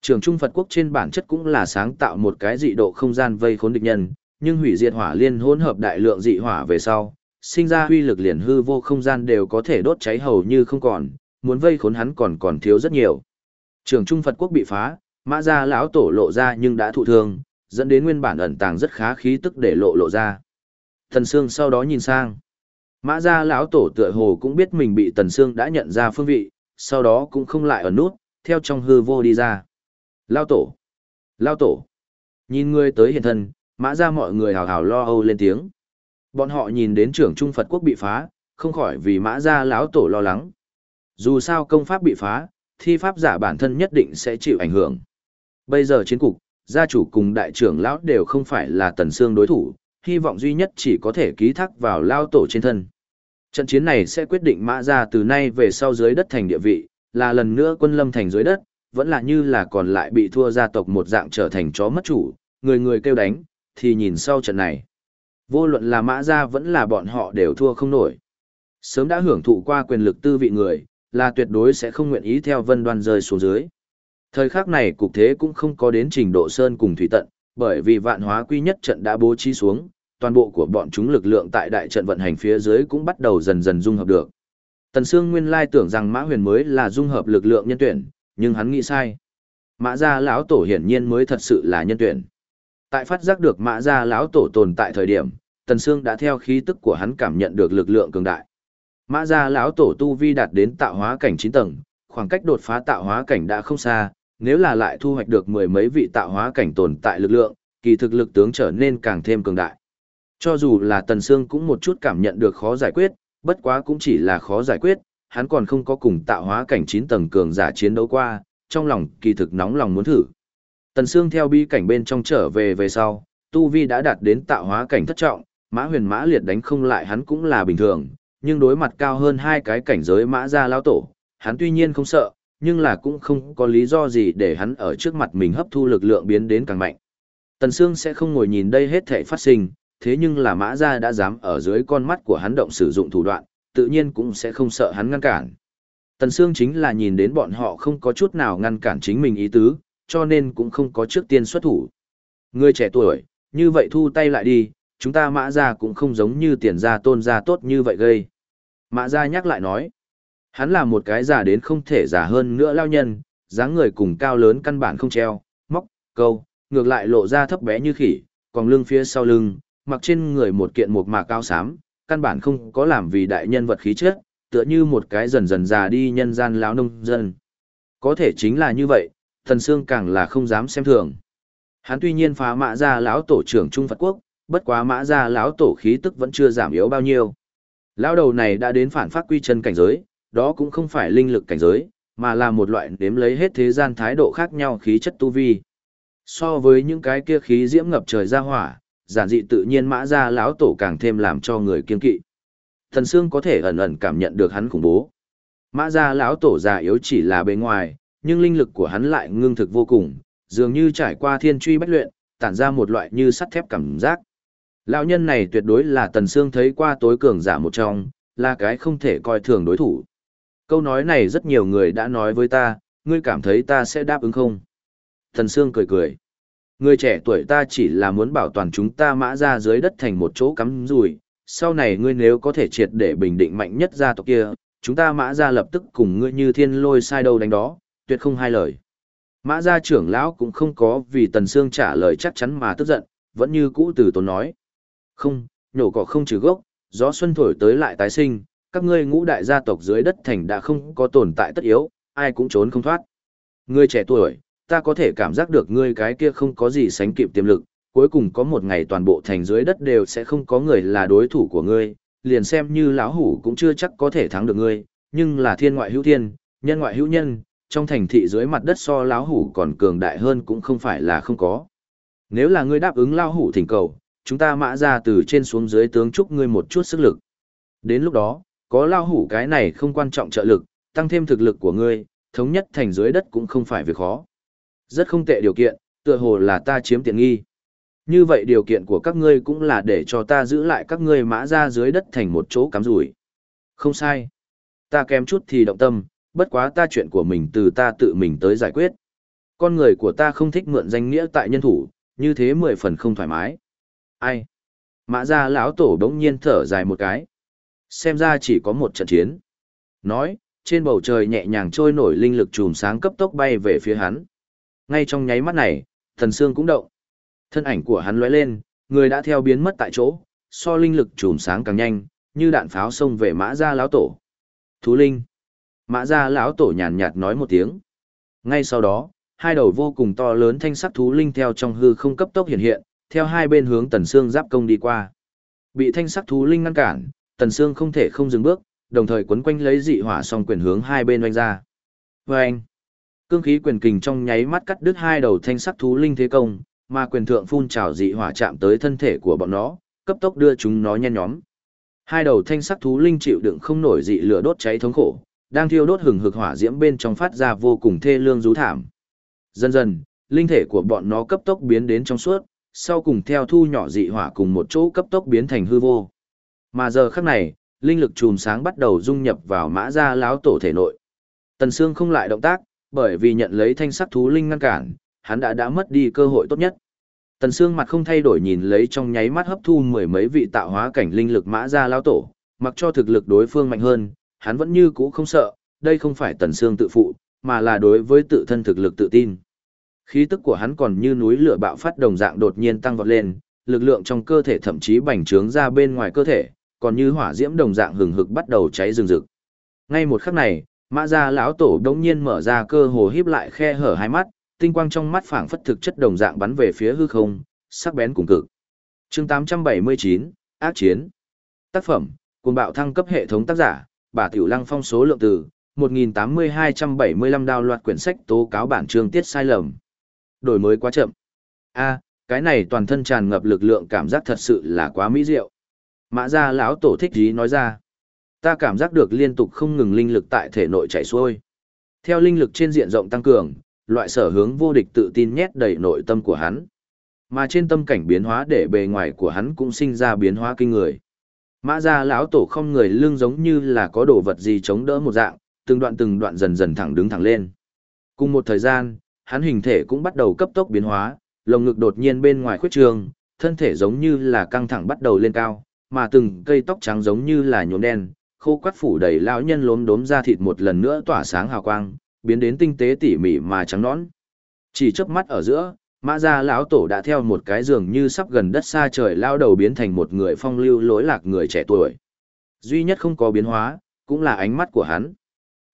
Trường Trung Phật Quốc trên bản chất cũng là sáng tạo một cái dị độ không gian vây khốn địch nhân, nhưng hủy diệt hỏa liên hỗn hợp đại lượng dị hỏa về sau, sinh ra huy lực liền hư vô không gian đều có thể đốt cháy hầu như không còn, muốn vây khốn hắn còn còn thiếu rất nhiều. Trường Trung Phật quốc bị phá, mã gia lão tổ lộ ra nhưng đã thụ thương, dẫn đến nguyên bản ẩn tàng rất khá khí tức để lộ lộ ra. Thần Sương sau đó nhìn sang. Mã gia lão tổ tựa hồ cũng biết mình bị Tần Sương đã nhận ra phương vị, sau đó cũng không lại ở nút, theo trong hư vô đi ra. Lão tổ! Lão tổ! Nhìn người tới hiện thân, mã gia mọi người hào hào lo âu lên tiếng. Bọn họ nhìn đến trưởng trung Phật quốc bị phá, không khỏi vì mã gia lão tổ lo lắng. Dù sao công pháp bị phá, thi pháp giả bản thân nhất định sẽ chịu ảnh hưởng. Bây giờ chiến cục, gia chủ cùng đại trưởng lão đều không phải là tần xương đối thủ, hy vọng duy nhất chỉ có thể ký thác vào lao tổ trên thân. Trận chiến này sẽ quyết định mã ra từ nay về sau dưới đất thành địa vị, là lần nữa quân lâm thành dưới đất, vẫn là như là còn lại bị thua gia tộc một dạng trở thành chó mất chủ, người người kêu đánh, thì nhìn sau trận này. Vô luận là mã gia vẫn là bọn họ đều thua không nổi. Sớm đã hưởng thụ qua quyền lực tư vị người, là tuyệt đối sẽ không nguyện ý theo vân đoan rơi xuống dưới. Thời khắc này cục thế cũng không có đến trình độ sơn cùng thủy tận, bởi vì vạn hóa quy nhất trận đã bố trí xuống, toàn bộ của bọn chúng lực lượng tại đại trận vận hành phía dưới cũng bắt đầu dần dần dung hợp được. Tần Sương nguyên lai tưởng rằng Mã Huyền mới là dung hợp lực lượng nhân tuyển, nhưng hắn nghĩ sai. Mã gia lão tổ hiển nhiên mới thật sự là nhân tuyển. Tại phát giác được Mã gia lão tổ tồn tại thời điểm, Tần Sương đã theo khí tức của hắn cảm nhận được lực lượng cường đại. Mã gia lão tổ tu vi đạt đến tạo hóa cảnh 9 tầng, khoảng cách đột phá tạo hóa cảnh đã không xa, nếu là lại thu hoạch được mười mấy vị tạo hóa cảnh tồn tại lực lượng, kỳ thực lực tướng trở nên càng thêm cường đại. Cho dù là Tần Sương cũng một chút cảm nhận được khó giải quyết, bất quá cũng chỉ là khó giải quyết, hắn còn không có cùng tạo hóa cảnh 9 tầng cường giả chiến đấu qua, trong lòng kỳ thực nóng lòng muốn thử. Tần Sương theo bi cảnh bên trong trở về về sau, Tu Vi đã đạt đến tạo hóa cảnh thất trọng, mã huyền mã liệt đánh không lại hắn cũng là bình thường, nhưng đối mặt cao hơn hai cái cảnh giới mã gia lao tổ, hắn tuy nhiên không sợ, nhưng là cũng không có lý do gì để hắn ở trước mặt mình hấp thu lực lượng biến đến càng mạnh. Tần Sương sẽ không ngồi nhìn đây hết thể phát sinh, thế nhưng là mã gia đã dám ở dưới con mắt của hắn động sử dụng thủ đoạn, tự nhiên cũng sẽ không sợ hắn ngăn cản. Tần Sương chính là nhìn đến bọn họ không có chút nào ngăn cản chính mình ý tứ, cho nên cũng không có trước tiên xuất thủ. Người trẻ tuổi, như vậy thu tay lại đi, chúng ta mã gia cũng không giống như tiền gia tôn gia tốt như vậy gây. Mã gia nhắc lại nói, hắn là một cái già đến không thể già hơn nữa lao nhân, dáng người cùng cao lớn căn bản không treo, móc, câu, ngược lại lộ ra thấp bé như khỉ, còn lưng phía sau lưng, mặc trên người một kiện một mạc cao xám, căn bản không có làm vì đại nhân vật khí chất, tựa như một cái dần dần già đi nhân gian lão nông dân. Có thể chính là như vậy, thần xương càng là không dám xem thường. Hắn tuy nhiên phá mã ra lão tổ trưởng Trung Phật Quốc, bất quá mã ra lão tổ khí tức vẫn chưa giảm yếu bao nhiêu. Lão đầu này đã đến phản phát quy chân cảnh giới, đó cũng không phải linh lực cảnh giới, mà là một loại đếm lấy hết thế gian thái độ khác nhau khí chất tu vi. So với những cái kia khí diễm ngập trời ra hỏa, giản dị tự nhiên mã ra lão tổ càng thêm làm cho người kiên kỵ. Thần Sương có thể ẩn ẩn cảm nhận được hắn khủng bố. Mã ra lão tổ già yếu chỉ là bề ngoài, nhưng linh lực của hắn lại ngưng thực vô cùng, dường như trải qua thiên truy bách luyện, tản ra một loại như sắt thép cảm giác. Lão nhân này tuyệt đối là Tần Sương thấy qua tối cường giả một trong, là cái không thể coi thường đối thủ. Câu nói này rất nhiều người đã nói với ta, ngươi cảm thấy ta sẽ đáp ứng không? Tần Sương cười cười. Người trẻ tuổi ta chỉ là muốn bảo toàn chúng ta mã ra dưới đất thành một chỗ cắm rùi, sau này ngươi nếu có thể triệt để bình định mạnh nhất gia tộc kia, chúng ta mã ra lập tức cùng ngươi như thiên lôi sai đâu đánh đó, tuyệt không hai lời. Mã gia trưởng lão cũng không có vì Tần Sương trả lời chắc chắn mà tức giận, vẫn như cũ từ tốn nói. Không, nhổ cỏ không trừ gốc, gió xuân thổi tới lại tái sinh, các ngươi ngũ đại gia tộc dưới đất thành đã không có tồn tại tất yếu, ai cũng trốn không thoát. Ngươi trẻ tuổi, ta có thể cảm giác được ngươi cái kia không có gì sánh kịp tiềm lực, cuối cùng có một ngày toàn bộ thành dưới đất đều sẽ không có người là đối thủ của ngươi, liền xem như lão hủ cũng chưa chắc có thể thắng được ngươi, nhưng là thiên ngoại hữu thiên, nhân ngoại hữu nhân, trong thành thị dưới mặt đất so lão hủ còn cường đại hơn cũng không phải là không có. Nếu là ngươi đáp ứng lão hủ thỉnh cầu, chúng ta mã ra từ trên xuống dưới tướng chúc ngươi một chút sức lực. Đến lúc đó, có lao hủ cái này không quan trọng trợ lực, tăng thêm thực lực của ngươi, thống nhất thành dưới đất cũng không phải việc khó. Rất không tệ điều kiện, tựa hồ là ta chiếm tiện nghi. Như vậy điều kiện của các ngươi cũng là để cho ta giữ lại các ngươi mã ra dưới đất thành một chỗ cắm rủi. Không sai. Ta kém chút thì động tâm, bất quá ta chuyện của mình từ ta tự mình tới giải quyết. Con người của ta không thích mượn danh nghĩa tại nhân thủ, như thế mười phần không thoải mái. Ai? Mã ra lão tổ đống nhiên thở dài một cái, Xem ra chỉ có một trận chiến. Nói, trên bầu trời nhẹ nhàng trôi nổi linh lực chùm sáng cấp tốc bay về phía hắn. Ngay trong nháy mắt này, thần xương cũng động. Thân ảnh của hắn lóe lên, người đã theo biến mất tại chỗ, so linh lực chùm sáng càng nhanh, như đạn pháo xông về mã gia lão tổ. Thú linh. Mã gia lão tổ nhàn nhạt nói một tiếng. Ngay sau đó, hai đầu vô cùng to lớn thanh sắc thú linh theo trong hư không cấp tốc hiện hiện, theo hai bên hướng Tần Sương giáp công đi qua. Bị thanh sắc thú linh ngăn cản, Tần Sương không thể không dừng bước, đồng thời quấn quanh lấy dị hỏa song quyền hướng hai bên oanh ra. Và anh, cương khí quyền kình trong nháy mắt cắt đứt hai đầu thanh sắc thú linh thế công, mà quyền thượng phun trào dị hỏa chạm tới thân thể của bọn nó, cấp tốc đưa chúng nó nhen nhóm. Hai đầu thanh sắc thú linh chịu đựng không nổi dị lửa đốt cháy thống khổ, đang thiêu đốt hừng hực hỏa diễm bên trong phát ra vô cùng thê lương rú thảm. Dần dần, linh thể của bọn nó cấp tốc biến đến trong suốt, sau cùng theo thu nhỏ dị hỏa cùng một chỗ cấp tốc biến thành hư vô. Mà giờ khắc này, linh lực chùm sáng bắt đầu dung nhập vào mã gia lão tổ thể nội. Tần Sương không lại động tác, bởi vì nhận lấy thanh sắc thú linh ngăn cản, hắn đã đã mất đi cơ hội tốt nhất. Tần Sương mặt không thay đổi nhìn lấy trong nháy mắt hấp thu mười mấy vị tạo hóa cảnh linh lực mã gia lão tổ, mặc cho thực lực đối phương mạnh hơn, hắn vẫn như cũ không sợ, đây không phải Tần Sương tự phụ, mà là đối với tự thân thực lực tự tin. Khí tức của hắn còn như núi lửa bạo phát đồng dạng đột nhiên tăng vọt lên, lực lượng trong cơ thể thậm chí bành trướng ra bên ngoài cơ thể, còn như hỏa diễm đồng dạng hừng hực bắt đầu cháy rừng rực. Ngay một khắc này, Mã gia lão tổ đống nhiên mở ra cơ hồ híp lại khe hở hai mắt, tinh quang trong mắt phảng phất thực chất đồng dạng bắn về phía hư không, sắc bén cùng cực. Chương 879, ác chiến. Tác phẩm: Cuồng bạo thăng cấp hệ thống tác giả: Bà Tiểu Lăng phong số lượng từ 18275 đào loạt quyển sách tố cáo bản chương tiết sai lầm. Đổi mới quá chậm. A, cái này toàn thân tràn ngập lực lượng cảm giác thật sự là quá mỹ diệu. Mã gia lão tổ thích gì nói ra. Ta cảm giác được liên tục không ngừng linh lực tại thể nội chảy xuôi. Theo linh lực trên diện rộng tăng cường, loại sở hướng vô địch tự tin nhét đầy nội tâm của hắn. Mà trên tâm cảnh biến hóa để bề ngoài của hắn cũng sinh ra biến hóa kinh người. Mã gia lão tổ không người lưng giống như là có đồ vật gì chống đỡ một dạng, từng đoạn từng đoạn dần dần thẳng đứng thẳng lên. Cùng một thời gian, hắn hình thể cũng bắt đầu cấp tốc biến hóa, lồng ngực đột nhiên bên ngoài khuyết trường, thân thể giống như là căng thẳng bắt đầu lên cao, mà từng cây tóc trắng giống như là nhuốm đen, khô quắt phủ đầy lão nhân lốm đốm ra thịt một lần nữa tỏa sáng hào quang, biến đến tinh tế tỉ mỉ mà trắng nõn. Chỉ chớp mắt ở giữa, Mã gia lão tổ đã theo một cái giường như sắp gần đất xa trời lao đầu biến thành một người phong lưu lối lạc người trẻ tuổi. Duy nhất không có biến hóa, cũng là ánh mắt của hắn.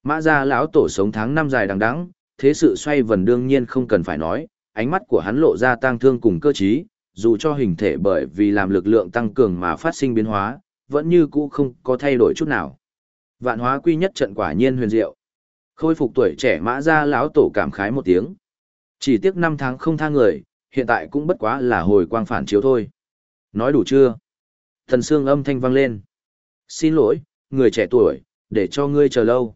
Mã gia lão tổ sống tháng năm dài đằng đẵng, thế sự xoay vần đương nhiên không cần phải nói, ánh mắt của hắn lộ ra tang thương cùng cơ trí, dù cho hình thể bởi vì làm lực lượng tăng cường mà phát sinh biến hóa, vẫn như cũ không có thay đổi chút nào. Vạn hóa quy nhất trận quả nhiên huyền diệu. Khôi phục tuổi trẻ mã gia lão tổ cảm khái một tiếng. Chỉ tiếc năm tháng không tha người, hiện tại cũng bất quá là hồi quang phản chiếu thôi. Nói đủ chưa? Thần xương âm thanh vang lên. Xin lỗi, người trẻ tuổi, để cho ngươi chờ lâu.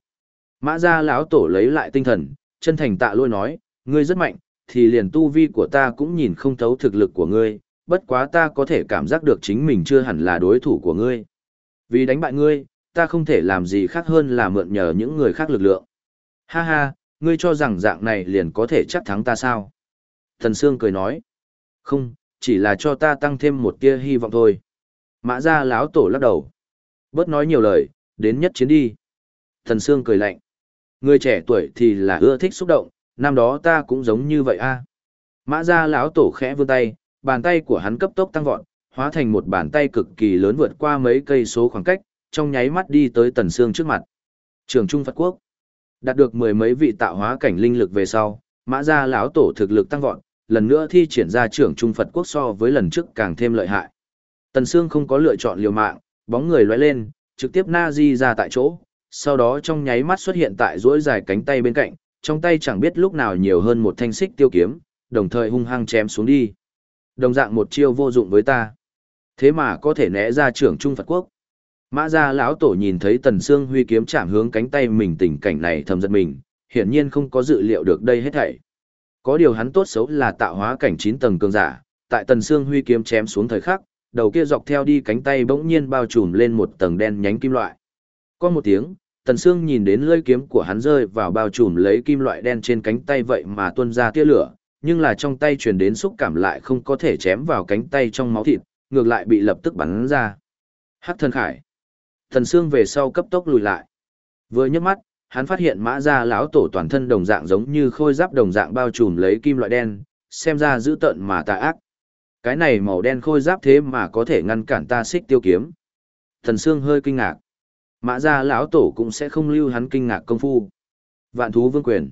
Mã gia lão tổ lấy lại tinh thần, chân thành tạ lôi nói, ngươi rất mạnh, thì liền tu vi của ta cũng nhìn không thấu thực lực của ngươi, bất quá ta có thể cảm giác được chính mình chưa hẳn là đối thủ của ngươi. Vì đánh bại ngươi, ta không thể làm gì khác hơn là mượn nhờ những người khác lực lượng. Ha ha, ngươi cho rằng dạng này liền có thể chắc thắng ta sao? Thần Sương cười nói. Không, chỉ là cho ta tăng thêm một tia hy vọng thôi. Mã gia láo tổ lắc đầu. Bớt nói nhiều lời, đến nhất chiến đi. Thần Sương cười lạnh. Người trẻ tuổi thì là ưa thích xúc động, năm đó ta cũng giống như vậy a. Mã gia lão tổ khẽ vươn tay, bàn tay của hắn cấp tốc tăng vọt, hóa thành một bàn tay cực kỳ lớn vượt qua mấy cây số khoảng cách, trong nháy mắt đi tới Tần Sương trước mặt. Trường Trung Phật Quốc. Đạt được mười mấy vị tạo hóa cảnh linh lực về sau, Mã gia lão tổ thực lực tăng vọt, lần nữa thi triển ra trưởng Trung Phật Quốc so với lần trước càng thêm lợi hại. Tần Sương không có lựa chọn liều mạng, bóng người lóe lên, trực tiếp na di ra tại chỗ, sau đó trong nháy mắt xuất hiện tại duỗi dài cánh tay bên cạnh, trong tay chẳng biết lúc nào nhiều hơn một thanh xích tiêu kiếm, đồng thời hung hăng chém xuống đi. Đồng dạng một chiêu vô dụng với ta. Thế mà có thể né ra trưởng trung Phật quốc. Mã gia lão tổ nhìn thấy Tần Sương Huy kiếm chạm hướng cánh tay mình tình cảnh này thầm giật mình, hiển nhiên không có dự liệu được đây hết thảy. Có điều hắn tốt xấu là tạo hóa cảnh 9 tầng cường giả, tại Tần Sương Huy kiếm chém xuống thời khắc, đầu kia dọc theo đi cánh tay bỗng nhiên bao trùm lên một tầng đen nhánh kim loại. Có một tiếng, Tần Sương nhìn đến lưỡi kiếm của hắn rơi vào bao trùm lấy kim loại đen trên cánh tay vậy mà tuôn ra tia lửa, nhưng là trong tay truyền đến xúc cảm lại không có thể chém vào cánh tay trong máu thịt, ngược lại bị lập tức bắn ra. Hắc thân khải. Tần Sương về sau cấp tốc lùi lại. Vừa nhấc mắt, hắn phát hiện mã gia lão tổ toàn thân đồng dạng giống như khôi giáp đồng dạng bao trùm lấy kim loại đen, xem ra dữ tợn mà tà ác. Cái này màu đen khôi giáp thế mà có thể ngăn cản ta xích tiêu kiếm. Thần Sương hơi kinh ngạc. Mã gia lão tổ cũng sẽ không lưu hắn kinh ngạc công phu. Vạn thú vương quyền.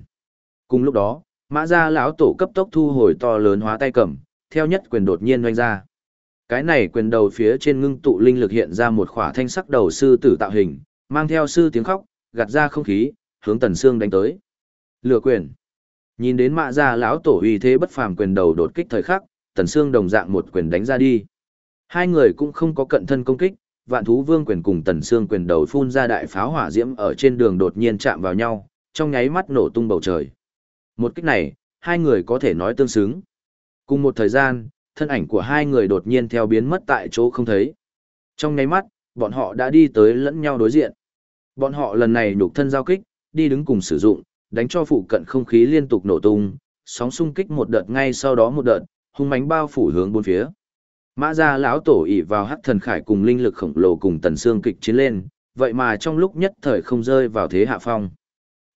Cùng lúc đó, mã gia lão tổ cấp tốc thu hồi to lớn hóa tay cầm, theo nhất quyền đột nhiên oanh ra. Cái này quyền đầu phía trên ngưng tụ linh lực hiện ra một khỏa thanh sắc đầu sư tử tạo hình, mang theo sư tiếng khóc, gạt ra không khí, hướng Tần Sương đánh tới. Lửa quyền. Nhìn đến mã gia lão tổ uy thế bất phàm quyền đầu đột kích thời khắc, Tần Sương đồng dạng một quyền đánh ra đi. Hai người cũng không có cận thân công kích, vạn thú vương quyền cùng Tần xương quyền đầu phun ra đại pháo hỏa diễm ở trên đường đột nhiên chạm vào nhau, trong nháy mắt nổ tung bầu trời. Một kích này, hai người có thể nói tương xứng. Cùng một thời gian, thân ảnh của hai người đột nhiên theo biến mất tại chỗ không thấy. Trong nháy mắt, bọn họ đã đi tới lẫn nhau đối diện. Bọn họ lần này nhục thân giao kích, đi đứng cùng sử dụng, đánh cho phụ cận không khí liên tục nổ tung, sóng xung kích một đợt ngay sau đó một đợt, hung mãnh bao phủ hướng bốn phía. Mã gia lão tổ ỷ vào hắc thần khải cùng linh lực khổng lồ cùng tần xương kịch chiến lên, vậy mà trong lúc nhất thời không rơi vào thế hạ phong.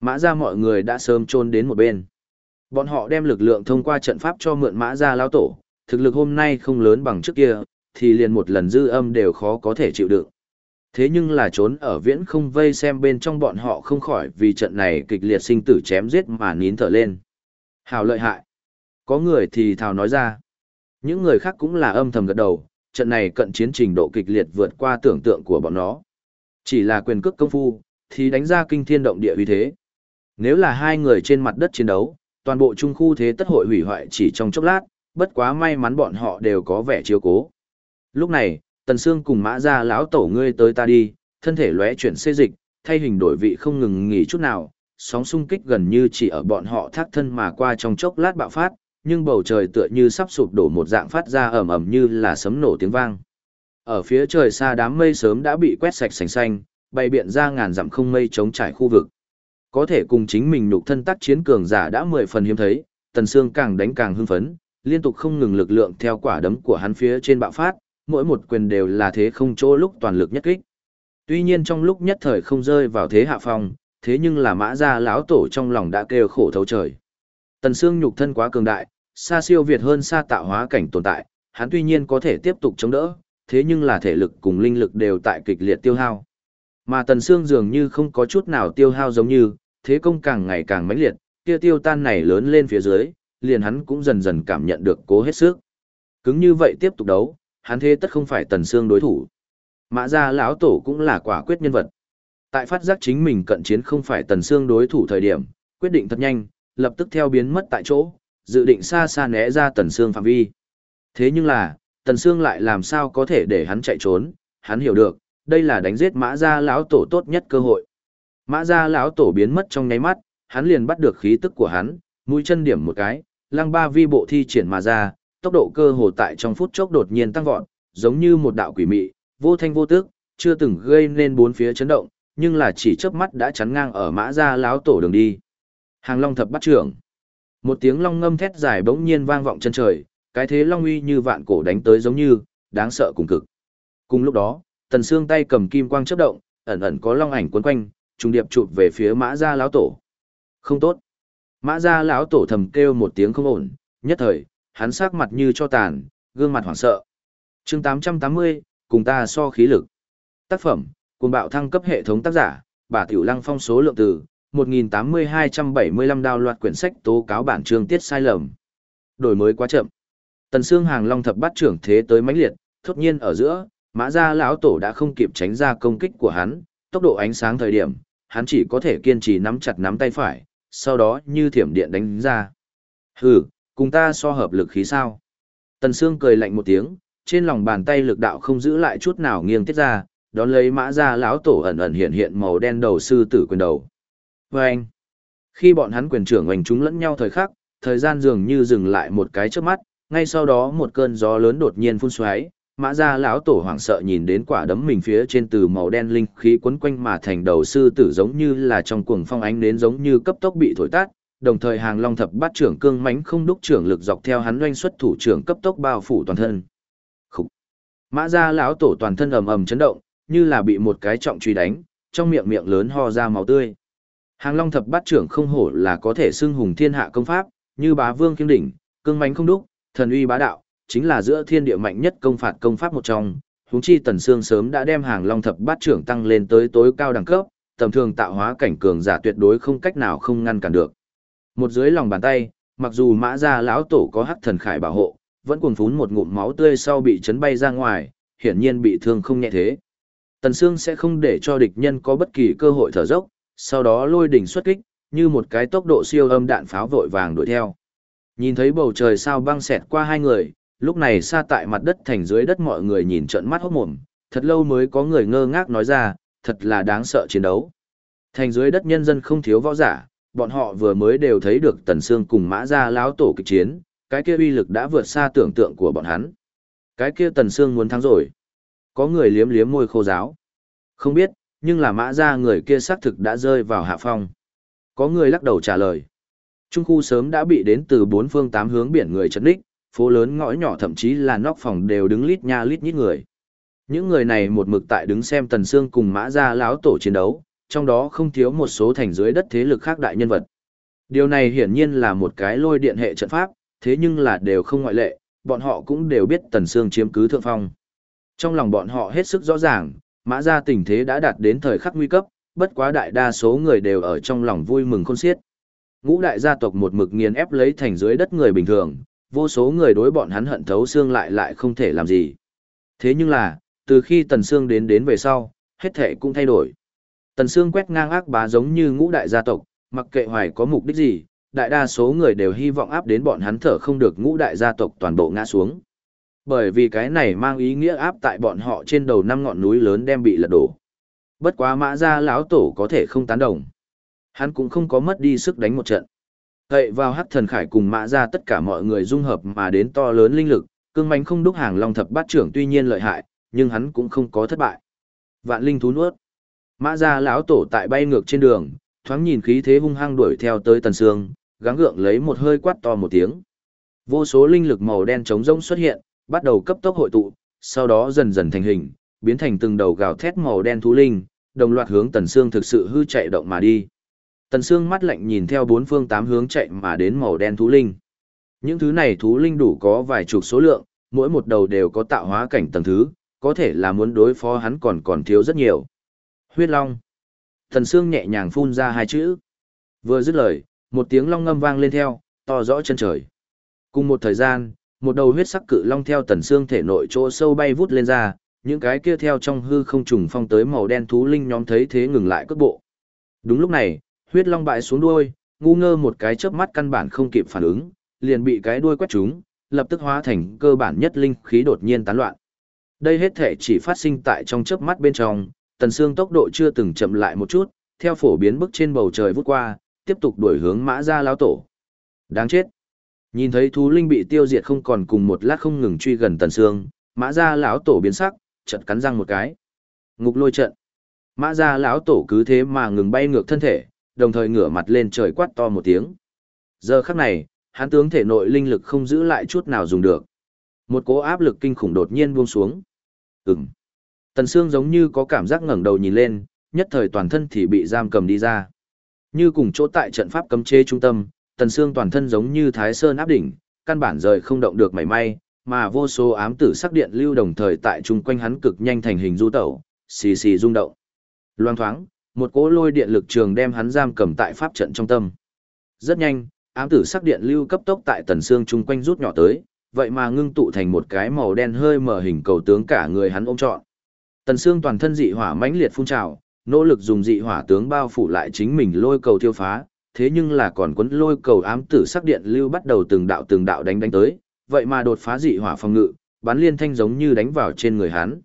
Mã gia mọi người đã sớm trôn đến một bên. Bọn họ đem lực lượng thông qua trận pháp cho mượn mã gia lão tổ, thực lực hôm nay không lớn bằng trước kia, thì liền một lần dư âm đều khó có thể chịu đựng. Thế nhưng là trốn ở viễn không vây xem bên trong bọn họ không khỏi vì trận này kịch liệt sinh tử chém giết mà nín thở lên. Hào lợi hại. Có người thì thào nói ra. Những người khác cũng là âm thầm gật đầu, trận này cận chiến trình độ kịch liệt vượt qua tưởng tượng của bọn nó. Chỉ là quyền cước công phu, thì đánh ra kinh thiên động địa uy thế. Nếu là hai người trên mặt đất chiến đấu, toàn bộ trung khu thế tất hội hủy hoại chỉ trong chốc lát, bất quá may mắn bọn họ đều có vẻ chiếu cố. Lúc này, Tần Sương cùng mã ra lão tổ ngươi tới ta đi, thân thể lóe chuyển xê dịch, thay hình đổi vị không ngừng nghỉ chút nào, sóng xung kích gần như chỉ ở bọn họ thác thân mà qua trong chốc lát bạo phát, nhưng bầu trời tựa như sắp sụp đổ một dạng phát ra ầm ầm như là sấm nổ tiếng vang. Ở phía trời xa đám mây sớm đã bị quét sạch sành xanh, bay biện ra ngàn dặm không mây chống trải khu vực. Có thể cùng chính mình nhục thân tác chiến cường giả đã mười phần hiếm thấy, Tần Sương càng đánh càng hưng phấn, liên tục không ngừng lực lượng theo quả đấm của hắn phía trên bạo phát, mỗi một quyền đều là thế không chỗ lúc toàn lực nhất kích. Tuy nhiên trong lúc nhất thời không rơi vào thế hạ phong, thế nhưng là mã gia lão tổ trong lòng đã kêu khổ thấu trời. Tần xương nhục thân quá cường đại, xa siêu việt hơn xa tạo hóa cảnh tồn tại, hắn tuy nhiên có thể tiếp tục chống đỡ, thế nhưng là thể lực cùng linh lực đều tại kịch liệt tiêu hao. Mà tần xương dường như không có chút nào tiêu hao giống như, thế công càng ngày càng mãnh liệt, kia tiêu tan này lớn lên phía dưới, liền hắn cũng dần dần cảm nhận được cố hết sức. Cứng như vậy tiếp tục đấu, hắn thế tất không phải tần xương đối thủ. Mã gia lão tổ cũng là quả quyết nhân vật. Tại phát giác chính mình cận chiến không phải tần xương đối thủ thời điểm, quyết định thật nhanh, lập tức theo biến mất tại chỗ, dự định xa xa né ra tần xương phạm vi. Thế nhưng là, tần xương lại làm sao có thể để hắn chạy trốn, hắn hiểu được, đây là đánh giết mã gia lão tổ tốt nhất cơ hội. Mã gia lão tổ biến mất trong nháy mắt, hắn liền bắt được khí tức của hắn, mũi chân điểm một cái, lăng ba vi bộ thi triển mà ra, tốc độ cơ hồ tại trong phút chốc đột nhiên tăng vọt, giống như một đạo quỷ mị, vô thanh vô tức, chưa từng gây nên bốn phía chấn động, nhưng là chỉ chớp mắt đã chắn ngang ở mã gia lão tổ đường đi. Hàng Long thập bắt trưởng. Một tiếng long ngâm thét dài bỗng nhiên vang vọng chân trời, cái thế long uy như vạn cổ đánh tới giống như, đáng sợ cùng cực. Cùng lúc đó, Tần Sương tay cầm kim quang chớp động, ẩn ẩn có long ảnh quấn quanh, trùng điệp chụp về phía Mã Gia lão tổ. Không tốt. Mã Gia lão tổ thầm kêu một tiếng không ổn, nhất thời, hắn sắc mặt như cho tàn, gương mặt hoảng sợ. chương 880, cùng ta so khí lực. Tác phẩm, cùng bạo thăng cấp hệ thống tác giả, bà Tiểu Lăng phong số lượng từ, 1.8275 đào loạt quyển sách tố cáo bản chương tiết sai lầm. Đổi mới quá chậm. Tần xương Hàng Long thập bắt trưởng thế tới mãnh liệt, thốt nhiên ở giữa, mã gia lão tổ đã không kịp tránh ra công kích của hắn, tốc độ ánh sáng thời điểm, hắn chỉ có thể kiên trì nắm chặt nắm tay phải, sau đó như thiểm điện đánh ra. Hừ, cùng ta so hợp lực khí sao. Tần Sương cười lạnh một tiếng, trên lòng bàn tay lực đạo không giữ lại chút nào nghiêng tiết ra, đón lấy mã ra lão tổ ẩn ẩn hiện hiện màu đen đầu sư tử quyền đầu. Và anh, khi bọn hắn quyền trưởng oanh chúng lẫn nhau thời khắc, thời gian dường như dừng lại một cái trước mắt, ngay sau đó một cơn gió lớn đột nhiên phun xoáy, mã ra lão tổ hoảng sợ nhìn đến quả đấm mình phía trên từ màu đen linh khí quấn quanh mà thành đầu sư tử giống như là trong cuồng phong ánh đến giống như cấp tốc bị thổi tát, đồng thời hàng long thập bát trưởng cương mãnh không đúc trưởng lực dọc theo hắn doanh xuất thủ trưởng cấp tốc bao phủ toàn thân. Khúc. Mã gia lão tổ toàn thân ầm ầm chấn động, như là bị một cái trọng truy đánh, trong miệng miệng lớn ho ra máu tươi. Hàng Long thập bát trưởng không hổ là có thể xưng hùng thiên hạ công pháp, như bá vương kiêm đỉnh, cương mãnh không đúc, thần uy bá đạo, chính là giữa thiên địa mạnh nhất công phạt công pháp một trong. Huống chi Tần Sương sớm đã đem Hàng Long thập bát trưởng tăng lên tới tối cao đẳng cấp, tầm thường tạo hóa cảnh cường giả tuyệt đối không cách nào không ngăn cản được. Một dưới lòng bàn tay, mặc dù Mã gia lão tổ có hắc thần khải bảo hộ, vẫn cuồng phún một ngụm máu tươi sau bị chấn bay ra ngoài, hiển nhiên bị thương không nhẹ thế. Tần Sương sẽ không để cho địch nhân có bất kỳ cơ hội thở dốc, sau đó lôi đỉnh xuất kích, như một cái tốc độ siêu âm đạn pháo vội vàng đuổi theo. Nhìn thấy bầu trời sao băng xẹt qua hai người, lúc này xa tại mặt đất thành dưới đất mọi người nhìn trợn mắt hốt mồm, thật lâu mới có người ngơ ngác nói ra, thật là đáng sợ chiến đấu. Thành dưới đất nhân dân không thiếu võ giả, bọn họ vừa mới đều thấy được Tần xương cùng Mã Gia láo tổ kịch chiến, cái kia uy lực đã vượt xa tưởng tượng của bọn hắn. Cái kia Tần xương muốn thắng rồi. Có người liếm liếm môi khô giáo. Không biết, nhưng là Mã Gia người kia xác thực đã rơi vào hạ phong. Có người lắc đầu trả lời. Trung khu sớm đã bị đến từ bốn phương tám hướng biển người chấn đích, phố lớn ngõ nhỏ thậm chí là nóc phòng đều đứng lít nha lít nhít người. Những người này một mực tại đứng xem Tần Sương cùng Mã Gia lão tổ chiến đấu, trong đó không thiếu một số thành dưới đất thế lực khác đại nhân vật. Điều này hiển nhiên là một cái lôi điện hệ trận pháp, thế nhưng là đều không ngoại lệ, bọn họ cũng đều biết Tần Sương chiếm cứ thượng phong. Trong lòng bọn họ hết sức rõ ràng, mã ra tình thế đã đạt đến thời khắc nguy cấp, bất quá đại đa số người đều ở trong lòng vui mừng khôn xiết. Ngũ đại gia tộc một mực nghiền ép lấy thành dưới đất người bình thường, vô số người đối bọn hắn hận thấu xương lại lại không thể làm gì. Thế nhưng là, từ khi Tần Sương đến đến về sau, hết thể cũng thay đổi. Tần Sương quét ngang ác bá giống như ngũ đại gia tộc, mặc kệ hoài có mục đích gì, đại đa số người đều hy vọng áp đến bọn hắn thở không được ngũ đại gia tộc toàn bộ ngã xuống. Bởi vì cái này mang ý nghĩa áp tại bọn họ trên đầu năm ngọn núi lớn đem bị lật đổ. Bất quá mã gia lão tổ có thể không tán đồng. Hắn cũng không có mất đi sức đánh một trận. Cậy vào hắc thần khải cùng mã gia tất cả mọi người dung hợp mà đến to lớn linh lực, cương mánh không đúc hàng long thập bát trưởng tuy nhiên lợi hại, nhưng hắn cũng không có thất bại. Vạn linh thú nuốt. Mã gia lão tổ tại bay ngược trên đường, thoáng nhìn khí thế hung hăng đuổi theo tới tần sương, gắng gượng lấy một hơi quát to một tiếng. Vô số linh lực màu đen trống rỗng xuất hiện, bắt đầu cấp tốc hội tụ, sau đó dần dần thành hình, biến thành từng đầu gào thét màu đen thú linh, đồng loạt hướng Tần Sương thực sự hư chạy động mà đi. Tần Sương mắt lạnh nhìn theo bốn phương tám hướng chạy mà đến màu đen thú linh. Những thứ này thú linh đủ có vài chục số lượng, mỗi một đầu đều có tạo hóa cảnh tầng thứ, có thể là muốn đối phó hắn còn còn thiếu rất nhiều. Huyết Long. Tần Sương nhẹ nhàng phun ra hai chữ. Vừa dứt lời, một tiếng long ngâm vang lên theo, to rõ chân trời. Cùng một thời gian, một đầu huyết sắc cự long theo tần xương thể nội chỗ sâu bay vút lên ra, những cái kia theo trong hư không trùng phong tới màu đen thú linh nhóm thấy thế ngừng lại cước bộ. Đúng lúc này, huyết long bại xuống đuôi, ngu ngơ một cái chớp mắt căn bản không kịp phản ứng, liền bị cái đuôi quét trúng, lập tức hóa thành cơ bản nhất linh khí đột nhiên tán loạn. Đây hết thể chỉ phát sinh tại trong chớp mắt bên trong, tần xương tốc độ chưa từng chậm lại một chút, theo phổ biến bức trên bầu trời vút qua, tiếp tục đuổi hướng mã ra lão tổ. Đáng chết. Nhìn thấy thú linh bị tiêu diệt không còn cùng một lát không ngừng truy gần tần sương, mã gia lão tổ biến sắc, chợt cắn răng một cái. Ngục lôi trận. Mã gia lão tổ cứ thế mà ngừng bay ngược thân thể, đồng thời ngửa mặt lên trời quát to một tiếng. Giờ khắc này, hắn tướng thể nội linh lực không giữ lại chút nào dùng được. Một cố áp lực kinh khủng đột nhiên buông xuống. Ừm. Tần Sương giống như có cảm giác ngẩng đầu nhìn lên, nhất thời toàn thân thì bị giam cầm đi ra. Như cùng chỗ tại trận pháp cấm chế trung tâm, tần xương toàn thân giống như thái sơn áp đỉnh, căn bản rời không động được mảy may, mà vô số ám tử sắc điện lưu đồng thời tại trung quanh hắn cực nhanh thành hình du tẩu, xì xì rung động. loan thoáng, một cỗ lôi điện lực trường đem hắn giam cầm tại pháp trận trong tâm. Rất nhanh, ám tử sắc điện lưu cấp tốc tại tần xương trung quanh rút nhỏ tới, vậy mà ngưng tụ thành một cái màu đen hơi mở hình cầu tướng cả người hắn ôm trọn. Tần xương toàn thân dị hỏa mãnh liệt phun trào, nỗ lực dùng dị hỏa tướng bao phủ lại chính mình lôi cầu thiêu phá, thế nhưng là còn quấn lôi cầu ám tử sắc điện lưu bắt đầu từng đạo từng đạo đánh đánh tới, vậy mà đột phá dị hỏa phòng ngự, bắn liên thanh giống như đánh vào trên người hắn.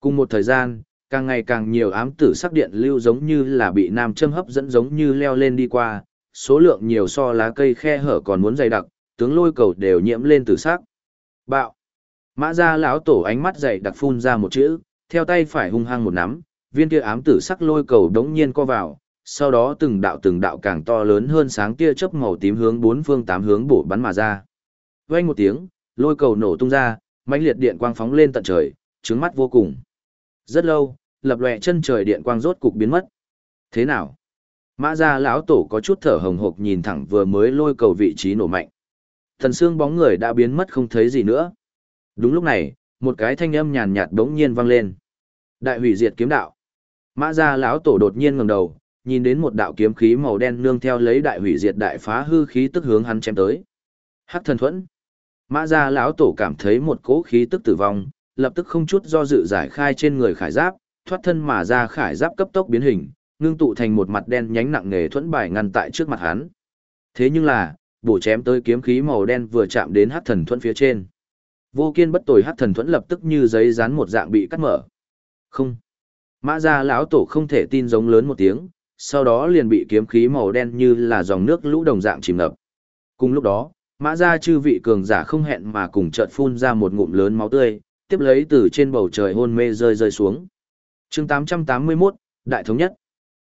Cùng một thời gian, càng ngày càng nhiều ám tử sắc điện lưu giống như là bị nam châm hấp dẫn giống như leo lên đi qua, số lượng nhiều so lá cây khe hở còn muốn dày đặc, tướng lôi cầu đều nhiễm lên tử sắc. Bạo. Mã ra lão tổ ánh mắt dày đặc phun ra một chữ, theo tay phải hung hăng một nắm, viên kia ám tử sắc lôi cầu đống nhiên co vào, sau đó từng đạo từng đạo càng to lớn hơn sáng tia chớp màu tím hướng bốn phương tám hướng bổ bắn mà ra. Vang một tiếng, lôi cầu nổ tung ra, mãnh liệt điện quang phóng lên tận trời, trướng mắt vô cùng. Rất lâu, lập lòe chân trời điện quang rốt cục biến mất. Thế nào? Mã gia lão tổ có chút thở hồng hộc nhìn thẳng vừa mới lôi cầu vị trí nổ mạnh. Thần xương bóng người đã biến mất không thấy gì nữa. Đúng lúc này, một cái thanh âm nhàn nhạt đống nhiên vang lên. Đại hủy diệt kiếm đạo. Mã gia lão tổ đột nhiên ngẩng đầu, nhìn đến một đạo kiếm khí màu đen nương theo lấy đại hủy diệt đại phá hư khí tức hướng hắn chém tới. Hắc thần thuẫn. Mã gia lão tổ cảm thấy một cỗ khí tức tử vong, lập tức không chút do dự giải khai trên người khải giáp, thoát thân mà ra khải giáp cấp tốc biến hình, ngưng tụ thành một mặt đen nhánh nặng nề thuẫn bài ngăn tại trước mặt hắn. Thế nhưng là, bổ chém tới kiếm khí màu đen vừa chạm đến hắc thần thuẫn phía trên. Vô kiên bất tồi hắc thần thuẫn lập tức như giấy dán một dạng bị cắt mở. Không. Mã gia lão tổ không thể tin giống lớn một tiếng, sau đó liền bị kiếm khí màu đen như là dòng nước lũ đồng dạng chìm ngập. Cùng lúc đó, mã gia chư vị cường giả không hẹn mà cùng chợt phun ra một ngụm lớn máu tươi, tiếp lấy từ trên bầu trời hôn mê rơi rơi xuống. chương 881, Đại Thống Nhất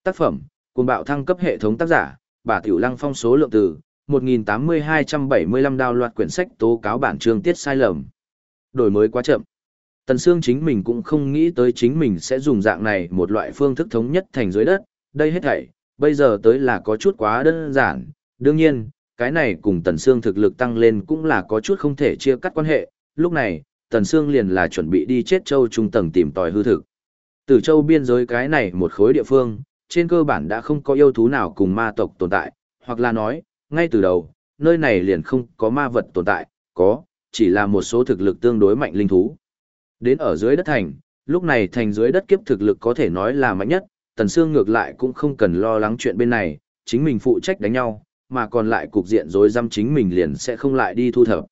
Tác phẩm, cùng bạo thăng cấp hệ thống tác giả, bà Tiểu Lăng phong số lượng từ, 1.8275 đào loạt quyển sách tố cáo bản chương tiết sai lầm. Đổi mới quá chậm. Tần Sương chính mình cũng không nghĩ tới chính mình sẽ dùng dạng này một loại phương thức thống nhất thành dưới đất, đây hết thảy, bây giờ tới là có chút quá đơn giản, đương nhiên, cái này cùng Tần Sương thực lực tăng lên cũng là có chút không thể chia cắt quan hệ, lúc này, Tần Sương liền là chuẩn bị đi chết châu trung tầng tìm tòi hư thực. Từ châu biên giới cái này một khối địa phương, trên cơ bản đã không có yêu thú nào cùng ma tộc tồn tại, hoặc là nói, ngay từ đầu, nơi này liền không có ma vật tồn tại, có, chỉ là một số thực lực tương đối mạnh linh thú. Đến ở dưới đất thành, lúc này thành dưới đất kiếp thực lực có thể nói là mạnh nhất, Tần Sương ngược lại cũng không cần lo lắng chuyện bên này, chính mình phụ trách đánh nhau, mà còn lại cục diện rối rắm chính mình liền sẽ không lại đi thu thập.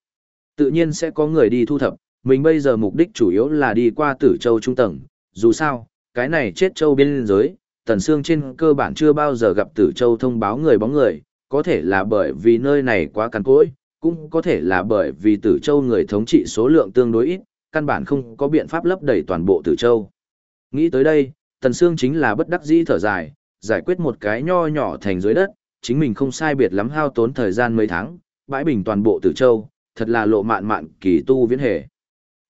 Tự nhiên sẽ có người đi thu thập, mình bây giờ mục đích chủ yếu là đi qua Tử Châu trung tầng, dù sao, cái này chết châu biên giới, Tần Sương trên cơ bản chưa bao giờ gặp Tử Châu thông báo người bóng người, có thể là bởi vì nơi này quá cằn cỗi, cũng có thể là bởi vì Tử Châu người thống trị số lượng tương đối ít, căn bản không có biện pháp lấp đầy toàn bộ Tử Châu. Nghĩ tới đây, Tần Sương chính là bất đắc dĩ thở dài, giải quyết một cái nho nhỏ thành dưới đất, chính mình không sai biệt lắm hao tốn thời gian mấy tháng, bãi bình toàn bộ Tử Châu, thật là lộ mạn mạn kỳ tu viễn hệ.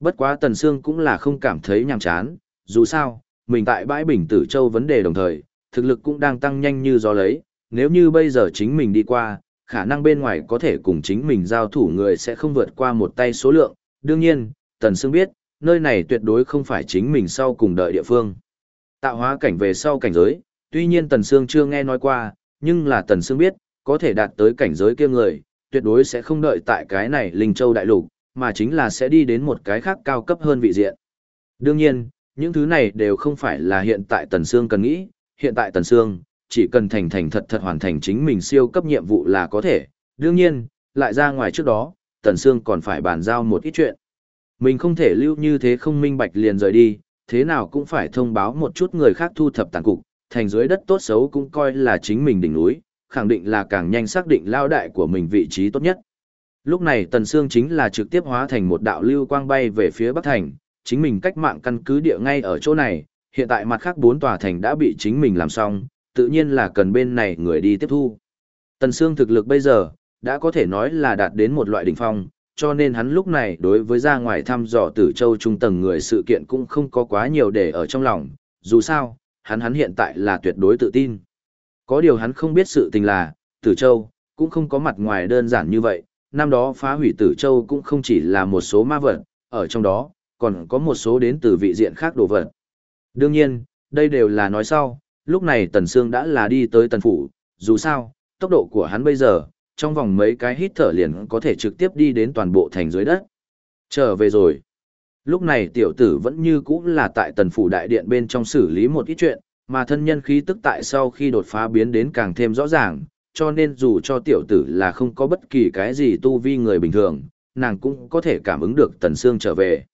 Bất quá Tần Sương cũng là không cảm thấy nhàm chán, dù sao, mình tại bãi bình Tử Châu vấn đề đồng thời, thực lực cũng đang tăng nhanh như gió lấy, nếu như bây giờ chính mình đi qua, khả năng bên ngoài có thể cùng chính mình giao thủ người sẽ không vượt qua một tay số lượng, đương nhiên, Tần Sương biết, nơi này tuyệt đối không phải chính mình sau cùng đợi địa phương. Tạo hóa cảnh về sau cảnh giới, tuy nhiên Tần Sương chưa nghe nói qua, nhưng là Tần Sương biết, có thể đạt tới cảnh giới kia người, tuyệt đối sẽ không đợi tại cái này Linh Châu Đại Lục, mà chính là sẽ đi đến một cái khác cao cấp hơn vị diện. Đương nhiên, những thứ này đều không phải là hiện tại Tần Sương cần nghĩ, hiện tại Tần Sương, chỉ cần thành thành thật thật hoàn thành chính mình siêu cấp nhiệm vụ là có thể, đương nhiên, lại ra ngoài trước đó, Tần Sương còn phải bàn giao một ít chuyện. Mình không thể lưu như thế không minh bạch liền rời đi, thế nào cũng phải thông báo một chút người khác thu thập tàn cục, thành dưới đất tốt xấu cũng coi là chính mình đỉnh núi, khẳng định là càng nhanh xác định lao đại của mình vị trí tốt nhất. Lúc này Tần Sương chính là trực tiếp hóa thành một đạo lưu quang bay về phía Bắc Thành, chính mình cách mạng căn cứ địa ngay ở chỗ này, hiện tại mặt khác bốn tòa thành đã bị chính mình làm xong, tự nhiên là cần bên này người đi tiếp thu. Tần Sương thực lực bây giờ, đã có thể nói là đạt đến một loại đỉnh phong, cho nên hắn lúc này đối với ra ngoài thăm dò tử châu trung tầng người sự kiện cũng không có quá nhiều để ở trong lòng, dù sao, hắn hắn hiện tại là tuyệt đối tự tin. Có điều hắn không biết sự tình là, tử châu, cũng không có mặt ngoài đơn giản như vậy, năm đó phá hủy tử châu cũng không chỉ là một số ma vật, ở trong đó, còn có một số đến từ vị diện khác đồ vật. Đương nhiên, đây đều là nói sau, lúc này Tần Sương đã là đi tới Tần Phủ, dù sao, tốc độ của hắn bây giờ, trong vòng mấy cái hít thở liền có thể trực tiếp đi đến toàn bộ thành dưới đất. Trở về rồi. Lúc này tiểu tử vẫn như cũ là tại tần phủ đại điện bên trong xử lý một ít chuyện, mà thân nhân khí tức tại sau khi đột phá biến đến càng thêm rõ ràng, cho nên dù cho tiểu tử là không có bất kỳ cái gì tu vi người bình thường, nàng cũng có thể cảm ứng được tần xương trở về.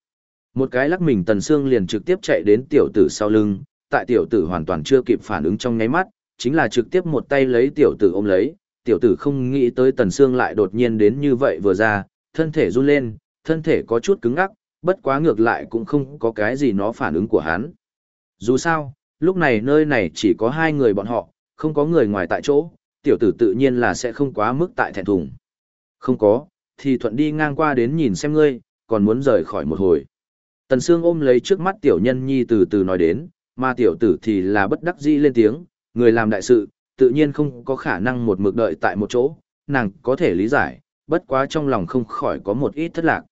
Một cái lắc mình tần xương liền trực tiếp chạy đến tiểu tử sau lưng, tại tiểu tử hoàn toàn chưa kịp phản ứng trong nháy mắt, chính là trực tiếp một tay lấy tiểu tử ôm lấy, tiểu tử không nghĩ tới tần xương lại đột nhiên đến như vậy vừa ra, thân thể run lên, thân thể có chút cứng ngắc, bất quá ngược lại cũng không có cái gì nó phản ứng của hắn. Dù sao, lúc này nơi này chỉ có hai người bọn họ, không có người ngoài tại chỗ, tiểu tử tự nhiên là sẽ không quá mức tại thẹn thùng. Không có, thì thuận đi ngang qua đến nhìn xem ngươi, còn muốn rời khỏi một hồi. Tần Sương ôm lấy trước mắt tiểu nhân nhi từ từ nói đến, Mà tiểu tử thì là bất đắc dĩ lên tiếng, người làm đại sự, tự nhiên không có khả năng một mực đợi tại một chỗ, nàng có thể lý giải, bất quá trong lòng không khỏi có một ít thất lạc.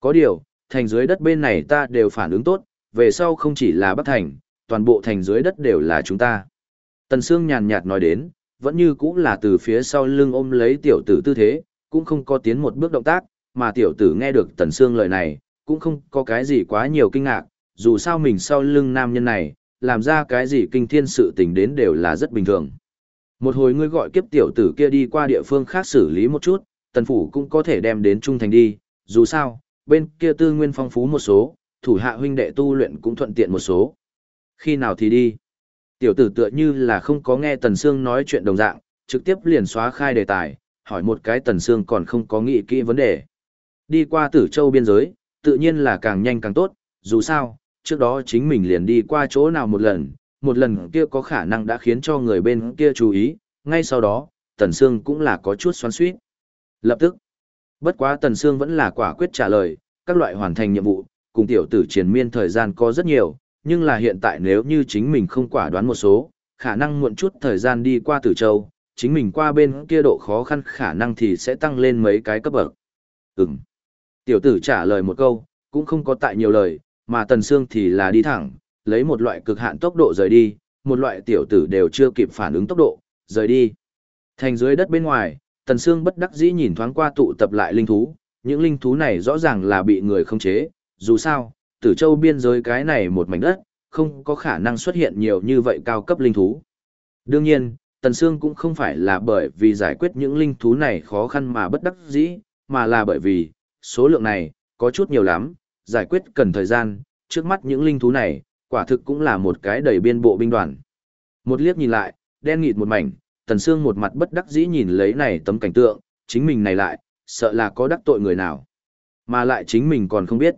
Có điều, thành dưới đất bên này ta đều phản ứng tốt, về sau không chỉ là Bắc Thành, toàn bộ thành dưới đất đều là chúng ta. Tần Sương nhàn nhạt nói đến, vẫn như cũng là từ phía sau lưng ôm lấy tiểu tử tư thế, cũng không có tiến một bước động tác, mà tiểu tử nghe được Tần Sương lời này, cũng không có cái gì quá nhiều kinh ngạc, dù sao mình sau lưng nam nhân này, làm ra cái gì kinh thiên sự tình đến đều là rất bình thường. Một hồi ngươi gọi kiếp tiểu tử kia đi qua địa phương khác xử lý một chút, tần phủ cũng có thể đem đến trung thành đi, dù sao, bên kia tư nguyên phong phú một số, thủ hạ huynh đệ tu luyện cũng thuận tiện một số. Khi nào thì đi? Tiểu tử tựa như là không có nghe Tần Sương nói chuyện đồng dạng, trực tiếp liền xóa khai đề tài, hỏi một cái Tần Sương còn không có nghĩ kỹ vấn đề. Đi qua tử châu biên giới, tự nhiên là càng nhanh càng tốt, dù sao, trước đó chính mình liền đi qua chỗ nào một lần, một lần kia có khả năng đã khiến cho người bên kia chú ý, ngay sau đó, Tần Sương cũng là có chút xoắn xuýt. Lập tức, bất quá Tần Sương vẫn là quả quyết trả lời, các loại hoàn thành nhiệm vụ, cùng tiểu tử triển miên thời gian có rất nhiều, nhưng là hiện tại nếu như chính mình không quả đoán một số, khả năng muộn chút thời gian đi qua Tử Châu, chính mình qua bên kia độ khó khăn khả năng thì sẽ tăng lên mấy cái cấp bậc. Ừm. Tiểu tử trả lời một câu, cũng không có tại nhiều lời, mà Tần Sương thì là đi thẳng, lấy một loại cực hạn tốc độ rời đi, một loại tiểu tử đều chưa kịp phản ứng tốc độ, rời đi. Thành dưới đất bên ngoài, Tần Sương bất đắc dĩ nhìn thoáng qua tụ tập lại linh thú, những linh thú này rõ ràng là bị người không chế, dù sao, tử châu biên giới cái này một mảnh đất, không có khả năng xuất hiện nhiều như vậy cao cấp linh thú. Đương nhiên, Tần Sương cũng không phải là bởi vì giải quyết những linh thú này khó khăn mà bất đắc dĩ, mà là bởi vì, số lượng này, có chút nhiều lắm, giải quyết cần thời gian, trước mắt những linh thú này, quả thực cũng là một cái đầy biên bộ binh đoàn. Một liếc nhìn lại, đen nghịt một mảnh, Tần Sương một mặt bất đắc dĩ nhìn lấy này tấm cảnh tượng, chính mình này lại, sợ là có đắc tội người nào. Mà lại chính mình còn không biết.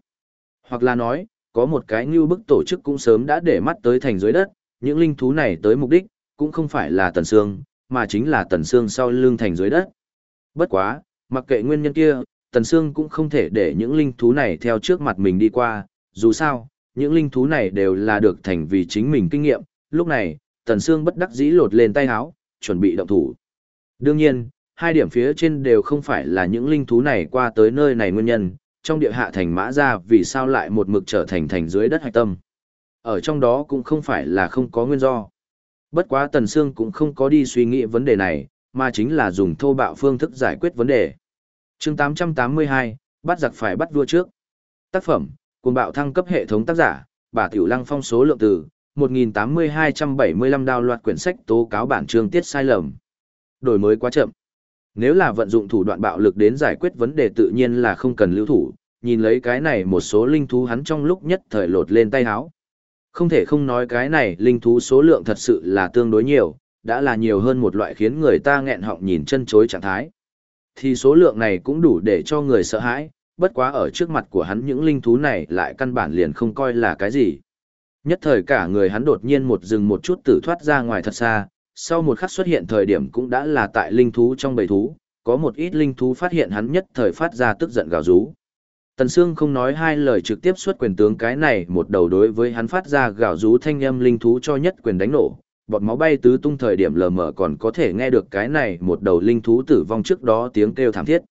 Hoặc là nói, có một cái như bức tổ chức cũng sớm đã để mắt tới thành dưới đất, những linh thú này tới mục đích, cũng không phải là Tần Sương, mà chính là Tần Sương sau lưng thành dưới đất. Bất quá, mặc kệ nguyên nhân kia, Tần Sương cũng không thể để những linh thú này theo trước mặt mình đi qua, dù sao, những linh thú này đều là được thành vì chính mình kinh nghiệm, lúc này, Tần Sương bất đắc dĩ lột lên tay áo, chuẩn bị động thủ. Đương nhiên, hai điểm phía trên đều không phải là những linh thú này qua tới nơi này nguyên nhân, trong địa hạ thành mã ra vì sao lại một mực trở thành thành dưới đất hạch tâm. Ở trong đó cũng không phải là không có nguyên do. Bất quá Tần Sương cũng không có đi suy nghĩ vấn đề này, mà chính là dùng thô bạo phương thức giải quyết vấn đề. chương 882, bắt giặc phải bắt vua trước. Tác phẩm, cùng bạo thăng cấp hệ thống tác giả, bà Tiểu Lăng phong số lượng từ, 1.8275 đào loạt quyển sách tố cáo bản chương tiết sai lầm. Đổi mới quá chậm. Nếu là vận dụng thủ đoạn bạo lực đến giải quyết vấn đề tự nhiên là không cần lưu thủ, nhìn lấy cái này một số linh thú hắn trong lúc nhất thời lột lên tay háo. Không thể không nói cái này linh thú số lượng thật sự là tương đối nhiều, đã là nhiều hơn một loại khiến người ta nghẹn họng nhìn chân chối trạng thái. Thì số lượng này cũng đủ để cho người sợ hãi, bất quá ở trước mặt của hắn những linh thú này lại căn bản liền không coi là cái gì. Nhất thời cả người hắn đột nhiên một dừng một chút tử thoát ra ngoài thật xa, sau một khắc xuất hiện thời điểm cũng đã là tại linh thú trong bầy thú, có một ít linh thú phát hiện hắn nhất thời phát ra tức giận gào rú. Tần Sương không nói hai lời trực tiếp xuất quyền tướng cái này một đầu đối với hắn phát ra gào rú thanh âm linh thú cho nhất quyền đánh nổ, bọt máu bay tứ tung thời điểm lờ mờ còn có thể nghe được cái này một đầu linh thú tử vong trước đó tiếng kêu thảm thiết.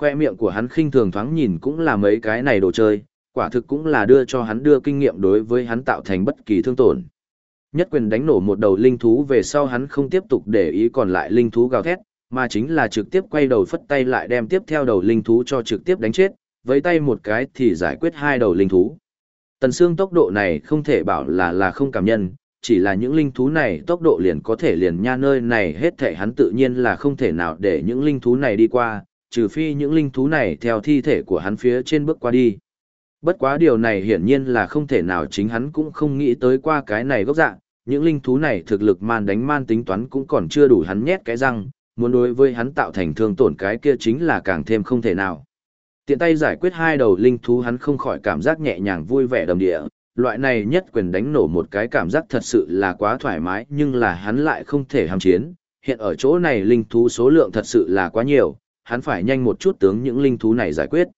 Khoe miệng của hắn khinh thường thoáng nhìn cũng là mấy cái này đồ chơi, quả thực cũng là đưa cho hắn đưa kinh nghiệm đối với hắn tạo thành bất kỳ thương tổn. Nhất quyền đánh nổ một đầu linh thú về sau hắn không tiếp tục để ý còn lại linh thú gào thét, mà chính là trực tiếp quay đầu phất tay lại đem tiếp theo đầu linh thú cho trực tiếp đánh chết, với tay một cái thì giải quyết hai đầu linh thú. Tần xương tốc độ này không thể bảo là là không cảm nhân, chỉ là những linh thú này tốc độ liền có thể liền nha nơi này hết thể hắn tự nhiên là không thể nào để những linh thú này đi qua, trừ phi những linh thú này theo thi thể của hắn phía trên bước qua đi. Bất quá điều này hiển nhiên là không thể nào chính hắn cũng không nghĩ tới qua cái này gốc dạng, những linh thú này thực lực man đánh man tính toán cũng còn chưa đủ hắn nhét cái răng, muốn đối với hắn tạo thành thương tổn cái kia chính là càng thêm không thể nào. Tiện tay giải quyết hai đầu linh thú hắn không khỏi cảm giác nhẹ nhàng vui vẻ đầm địa, loại này nhất quyền đánh nổ một cái cảm giác thật sự là quá thoải mái nhưng là hắn lại không thể hàm chiến, hiện ở chỗ này linh thú số lượng thật sự là quá nhiều, hắn phải nhanh một chút tướng những linh thú này giải quyết.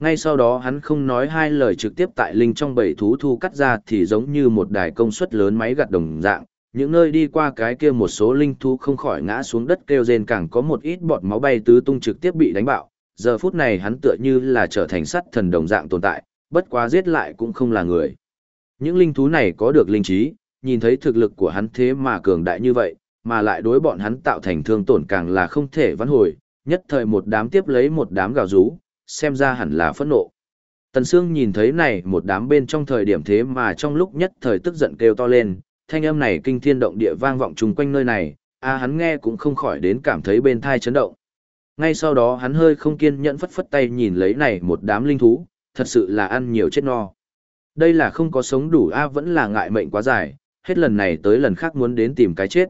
Ngay sau đó hắn không nói hai lời trực tiếp tại linh trong bầy thú thu cắt ra thì giống như một đài công suất lớn máy gặt đồng dạng, những nơi đi qua cái kia một số linh thú không khỏi ngã xuống đất kêu rên càng có một ít bọt máu bay tứ tung trực tiếp bị đánh bạo. Giờ phút này hắn tựa như là trở thành sắt thần đồng dạng tồn tại, bất quá giết lại cũng không là người. Những linh thú này có được linh trí, nhìn thấy thực lực của hắn thế mà cường đại như vậy, mà lại đối bọn hắn tạo thành thương tổn càng là không thể vãn hồi, nhất thời một đám tiếp lấy một đám gào rú, xem ra hẳn là phẫn nộ. Tần Sương nhìn thấy này một đám bên trong thời điểm thế mà trong lúc nhất thời tức giận kêu to lên, thanh âm này kinh thiên động địa vang vọng chung quanh nơi này, a hắn nghe cũng không khỏi đến cảm thấy bên tai chấn động. Ngay sau đó hắn hơi không kiên nhẫn phất phất tay nhìn lấy này một đám linh thú, thật sự là ăn nhiều chết no. Đây là không có sống đủ a vẫn là ngại mệnh quá dài, hết lần này tới lần khác muốn đến tìm cái chết.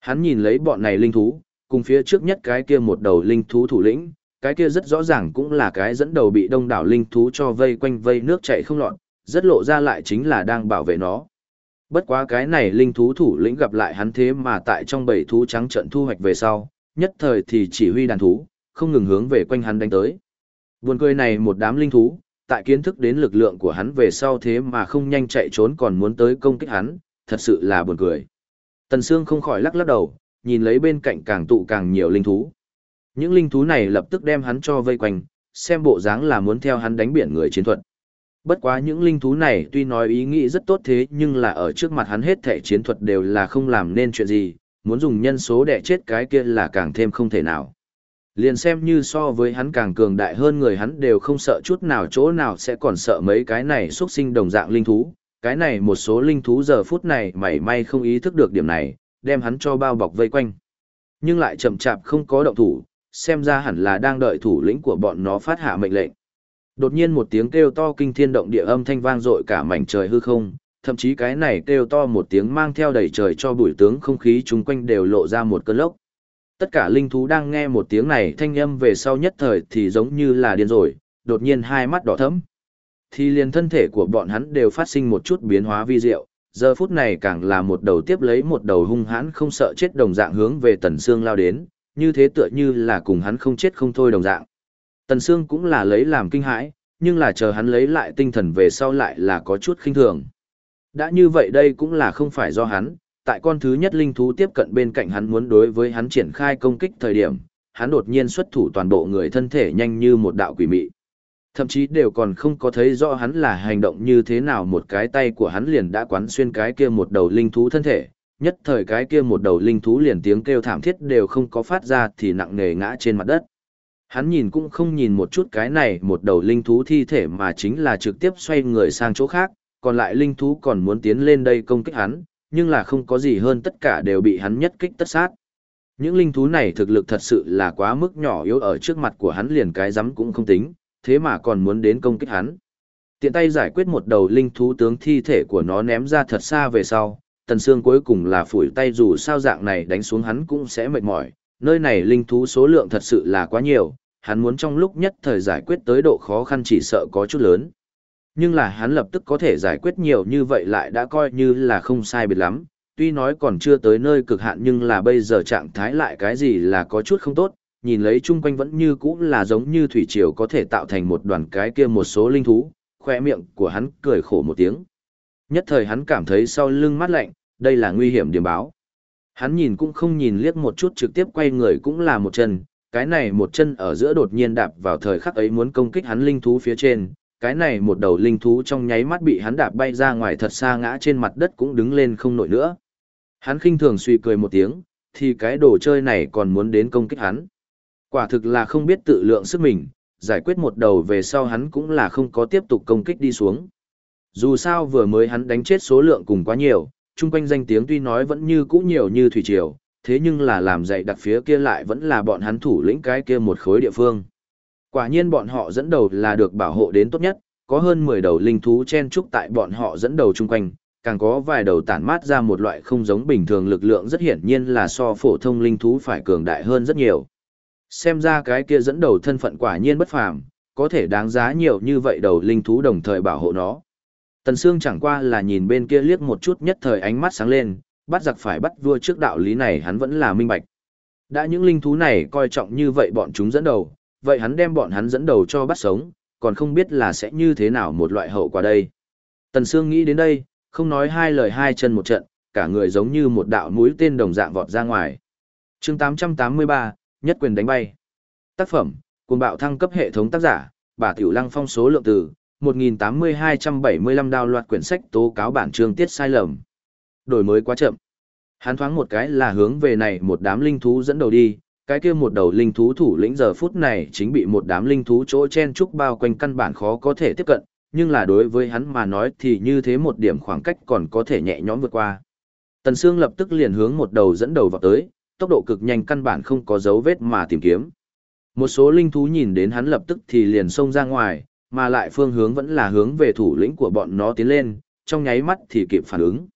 Hắn nhìn lấy bọn này linh thú, cùng phía trước nhất cái kia một đầu linh thú thủ lĩnh, cái kia rất rõ ràng cũng là cái dẫn đầu bị đông đảo linh thú cho vây quanh vây nước chạy không lọt, rất lộ ra lại chính là đang bảo vệ nó. Bất quá cái này linh thú thủ lĩnh gặp lại hắn thế mà tại trong bầy thú trắng trận thu hoạch về sau, nhất thời thì chỉ huy đàn thú, không ngừng hướng về quanh hắn đánh tới. Buồn cười này một đám linh thú, tại kiến thức đến lực lượng của hắn về sau thế mà không nhanh chạy trốn còn muốn tới công kích hắn, thật sự là buồn cười. Tần Sương không khỏi lắc lắc đầu, nhìn lấy bên cạnh càng tụ càng nhiều linh thú. Những linh thú này lập tức đem hắn cho vây quanh, xem bộ dáng là muốn theo hắn đánh biển người chiến thuật. Bất quá những linh thú này tuy nói ý nghĩ rất tốt thế nhưng là ở trước mặt hắn hết thể chiến thuật đều là không làm nên chuyện gì, muốn dùng nhân số để chết cái kia là càng thêm không thể nào. Liền xem như so với hắn càng cường đại hơn người hắn đều không sợ chút nào chỗ nào sẽ còn sợ mấy cái này xuất sinh đồng dạng linh thú. Cái này một số linh thú giờ phút này mảy may không ý thức được điểm này, đem hắn cho bao bọc vây quanh. Nhưng lại chậm chạp không có động thủ, xem ra hẳn là đang đợi thủ lĩnh của bọn nó phát hạ mệnh lệnh. Đột nhiên một tiếng kêu to kinh thiên động địa âm thanh vang dội cả mảnh trời hư không, thậm chí cái này kêu to một tiếng mang theo đầy trời cho bụi tướng không khí chung quanh đều lộ ra một cơn lốc. Tất cả linh thú đang nghe một tiếng này thanh âm về sau nhất thời thì giống như là điên rồi, đột nhiên hai mắt đỏ thẫm. Thì liền thân thể của bọn hắn đều phát sinh một chút biến hóa vi diệu, giờ phút này càng là một đầu tiếp lấy một đầu hung hãn không sợ chết đồng dạng hướng về Tần Sương lao đến, như thế tựa như là cùng hắn không chết không thôi đồng dạng. Tần Sương cũng là lấy làm kinh hãi, nhưng là chờ hắn lấy lại tinh thần về sau lại là có chút khinh thường. Đã như vậy đây cũng là không phải do hắn, tại con thứ nhất linh thú tiếp cận bên cạnh hắn muốn đối với hắn triển khai công kích thời điểm, hắn đột nhiên xuất thủ toàn bộ người thân thể nhanh như một đạo quỷ mị. Thậm chí đều còn không có thấy rõ hắn là hành động như thế nào một cái tay của hắn liền đã quán xuyên cái kia một đầu linh thú thân thể, nhất thời cái kia một đầu linh thú liền tiếng kêu thảm thiết đều không có phát ra thì nặng nề ngã trên mặt đất. Hắn nhìn cũng không nhìn một chút cái này một đầu linh thú thi thể mà chính là trực tiếp xoay người sang chỗ khác, còn lại linh thú còn muốn tiến lên đây công kích hắn, nhưng là không có gì hơn tất cả đều bị hắn nhất kích tất sát. Những linh thú này thực lực thật sự là quá mức nhỏ yếu ở trước mặt của hắn liền cái rắm cũng không tính, thế mà còn muốn đến công kích hắn. Tiện tay giải quyết một đầu linh thú tướng thi thể của nó ném ra thật xa về sau, tần xương cuối cùng là phủi tay dù sao dạng này đánh xuống hắn cũng sẽ mệt mỏi, nơi này linh thú số lượng thật sự là quá nhiều, hắn muốn trong lúc nhất thời giải quyết tới độ khó khăn chỉ sợ có chút lớn. Nhưng là hắn lập tức có thể giải quyết nhiều như vậy lại đã coi như là không sai biệt lắm, tuy nói còn chưa tới nơi cực hạn nhưng là bây giờ trạng thái lại cái gì là có chút không tốt, nhìn lấy chung quanh vẫn như cũ là giống như thủy triều có thể tạo thành một đoàn cái kia một số linh thú, khoe miệng của hắn cười khổ một tiếng. Nhất thời hắn cảm thấy sau lưng mát lạnh, đây là nguy hiểm điểm báo. Hắn nhìn cũng không nhìn liếc một chút trực tiếp quay người cũng là một chân, cái này một chân ở giữa đột nhiên đạp vào thời khắc ấy muốn công kích hắn linh thú phía trên, cái này một đầu linh thú trong nháy mắt bị hắn đạp bay ra ngoài thật xa ngã trên mặt đất cũng đứng lên không nổi nữa. Hắn khinh thường suy cười một tiếng, thì cái đồ chơi này còn muốn đến công kích hắn. Quả thực là không biết tự lượng sức mình, giải quyết một đầu về sau hắn cũng là không có tiếp tục công kích đi xuống. Dù sao vừa mới hắn đánh chết số lượng cùng quá nhiều, chung quanh danh tiếng tuy nói vẫn như cũ nhiều như thủy triều, thế nhưng là làm dạy đặc phía kia lại vẫn là bọn hắn thủ lĩnh cái kia một khối địa phương. Quả nhiên bọn họ dẫn đầu là được bảo hộ đến tốt nhất, có hơn 10 đầu linh thú chen trúc tại bọn họ dẫn đầu chung quanh, càng có vài đầu tản mát ra một loại không giống bình thường lực lượng rất hiển nhiên là so phổ thông linh thú phải cường đại hơn rất nhiều. Xem ra cái kia dẫn đầu thân phận quả nhiên bất phàm, có thể đáng giá nhiều như vậy đầu linh thú đồng thời bảo hộ nó. Tần Sương chẳng qua là nhìn bên kia liếc một chút nhất thời ánh mắt sáng lên, bắt giặc phải bắt vua trước đạo lý này hắn vẫn là minh bạch. Đã những linh thú này coi trọng như vậy bọn chúng dẫn đầu, vậy hắn đem bọn hắn dẫn đầu cho bắt sống, còn không biết là sẽ như thế nào một loại hậu quả đây. Tần Sương nghĩ đến đây, không nói hai lời hai chân một trận, cả người giống như một đạo mũi tên đồng dạng vọt ra ngoài. chương 883, nhất quyền đánh bay. Tác phẩm, cùng bạo thăng cấp hệ thống tác giả, bà Tiểu Lăng phong số lượng từ, 1.8275 đào loạt quyển sách tố cáo bản chương tiết sai lầm. Đổi mới quá chậm. Hắn thoáng một cái là hướng về này một đám linh thú dẫn đầu đi, cái kia một đầu linh thú thủ lĩnh giờ phút này chính bị một đám linh thú chỗ chen trúc bao quanh căn bản khó có thể tiếp cận, nhưng là đối với hắn mà nói thì như thế một điểm khoảng cách còn có thể nhẹ nhõm vượt qua. Tần Sương lập tức liền hướng một đầu dẫn đầu vào tới, tốc độ cực nhanh căn bản không có dấu vết mà tìm kiếm. Một số linh thú nhìn đến hắn lập tức thì liền xông ra ngoài, mà lại phương hướng vẫn là hướng về thủ lĩnh của bọn nó tiến lên, trong nháy mắt thì kịp phản ứng.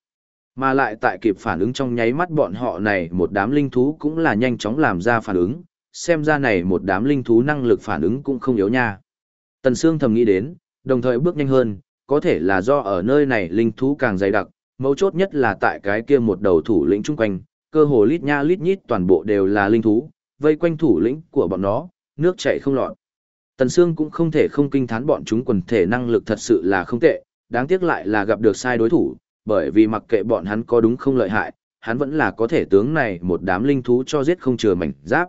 Mà lại tại kịp phản ứng trong nháy mắt bọn họ này một đám linh thú cũng là nhanh chóng làm ra phản ứng, xem ra này một đám linh thú năng lực phản ứng cũng không yếu nha. Tần Sương thầm nghĩ đến, đồng thời bước nhanh hơn, có thể là do ở nơi này linh thú càng dày đặc, mấu chốt nhất là tại cái kia một đầu thủ lĩnh chung quanh, cơ hồ lít nha lít nhít toàn bộ đều là linh thú, vây quanh thủ lĩnh của bọn nó, nước chảy không lọt. Tần Sương cũng không thể không kinh thán bọn chúng quần thể năng lực thật sự là không tệ, đáng tiếc lại là gặp được sai đối thủ, bởi vì mặc kệ bọn hắn có đúng không lợi hại, hắn vẫn là có thể tướng này một đám linh thú cho giết không chừa mảnh giáp.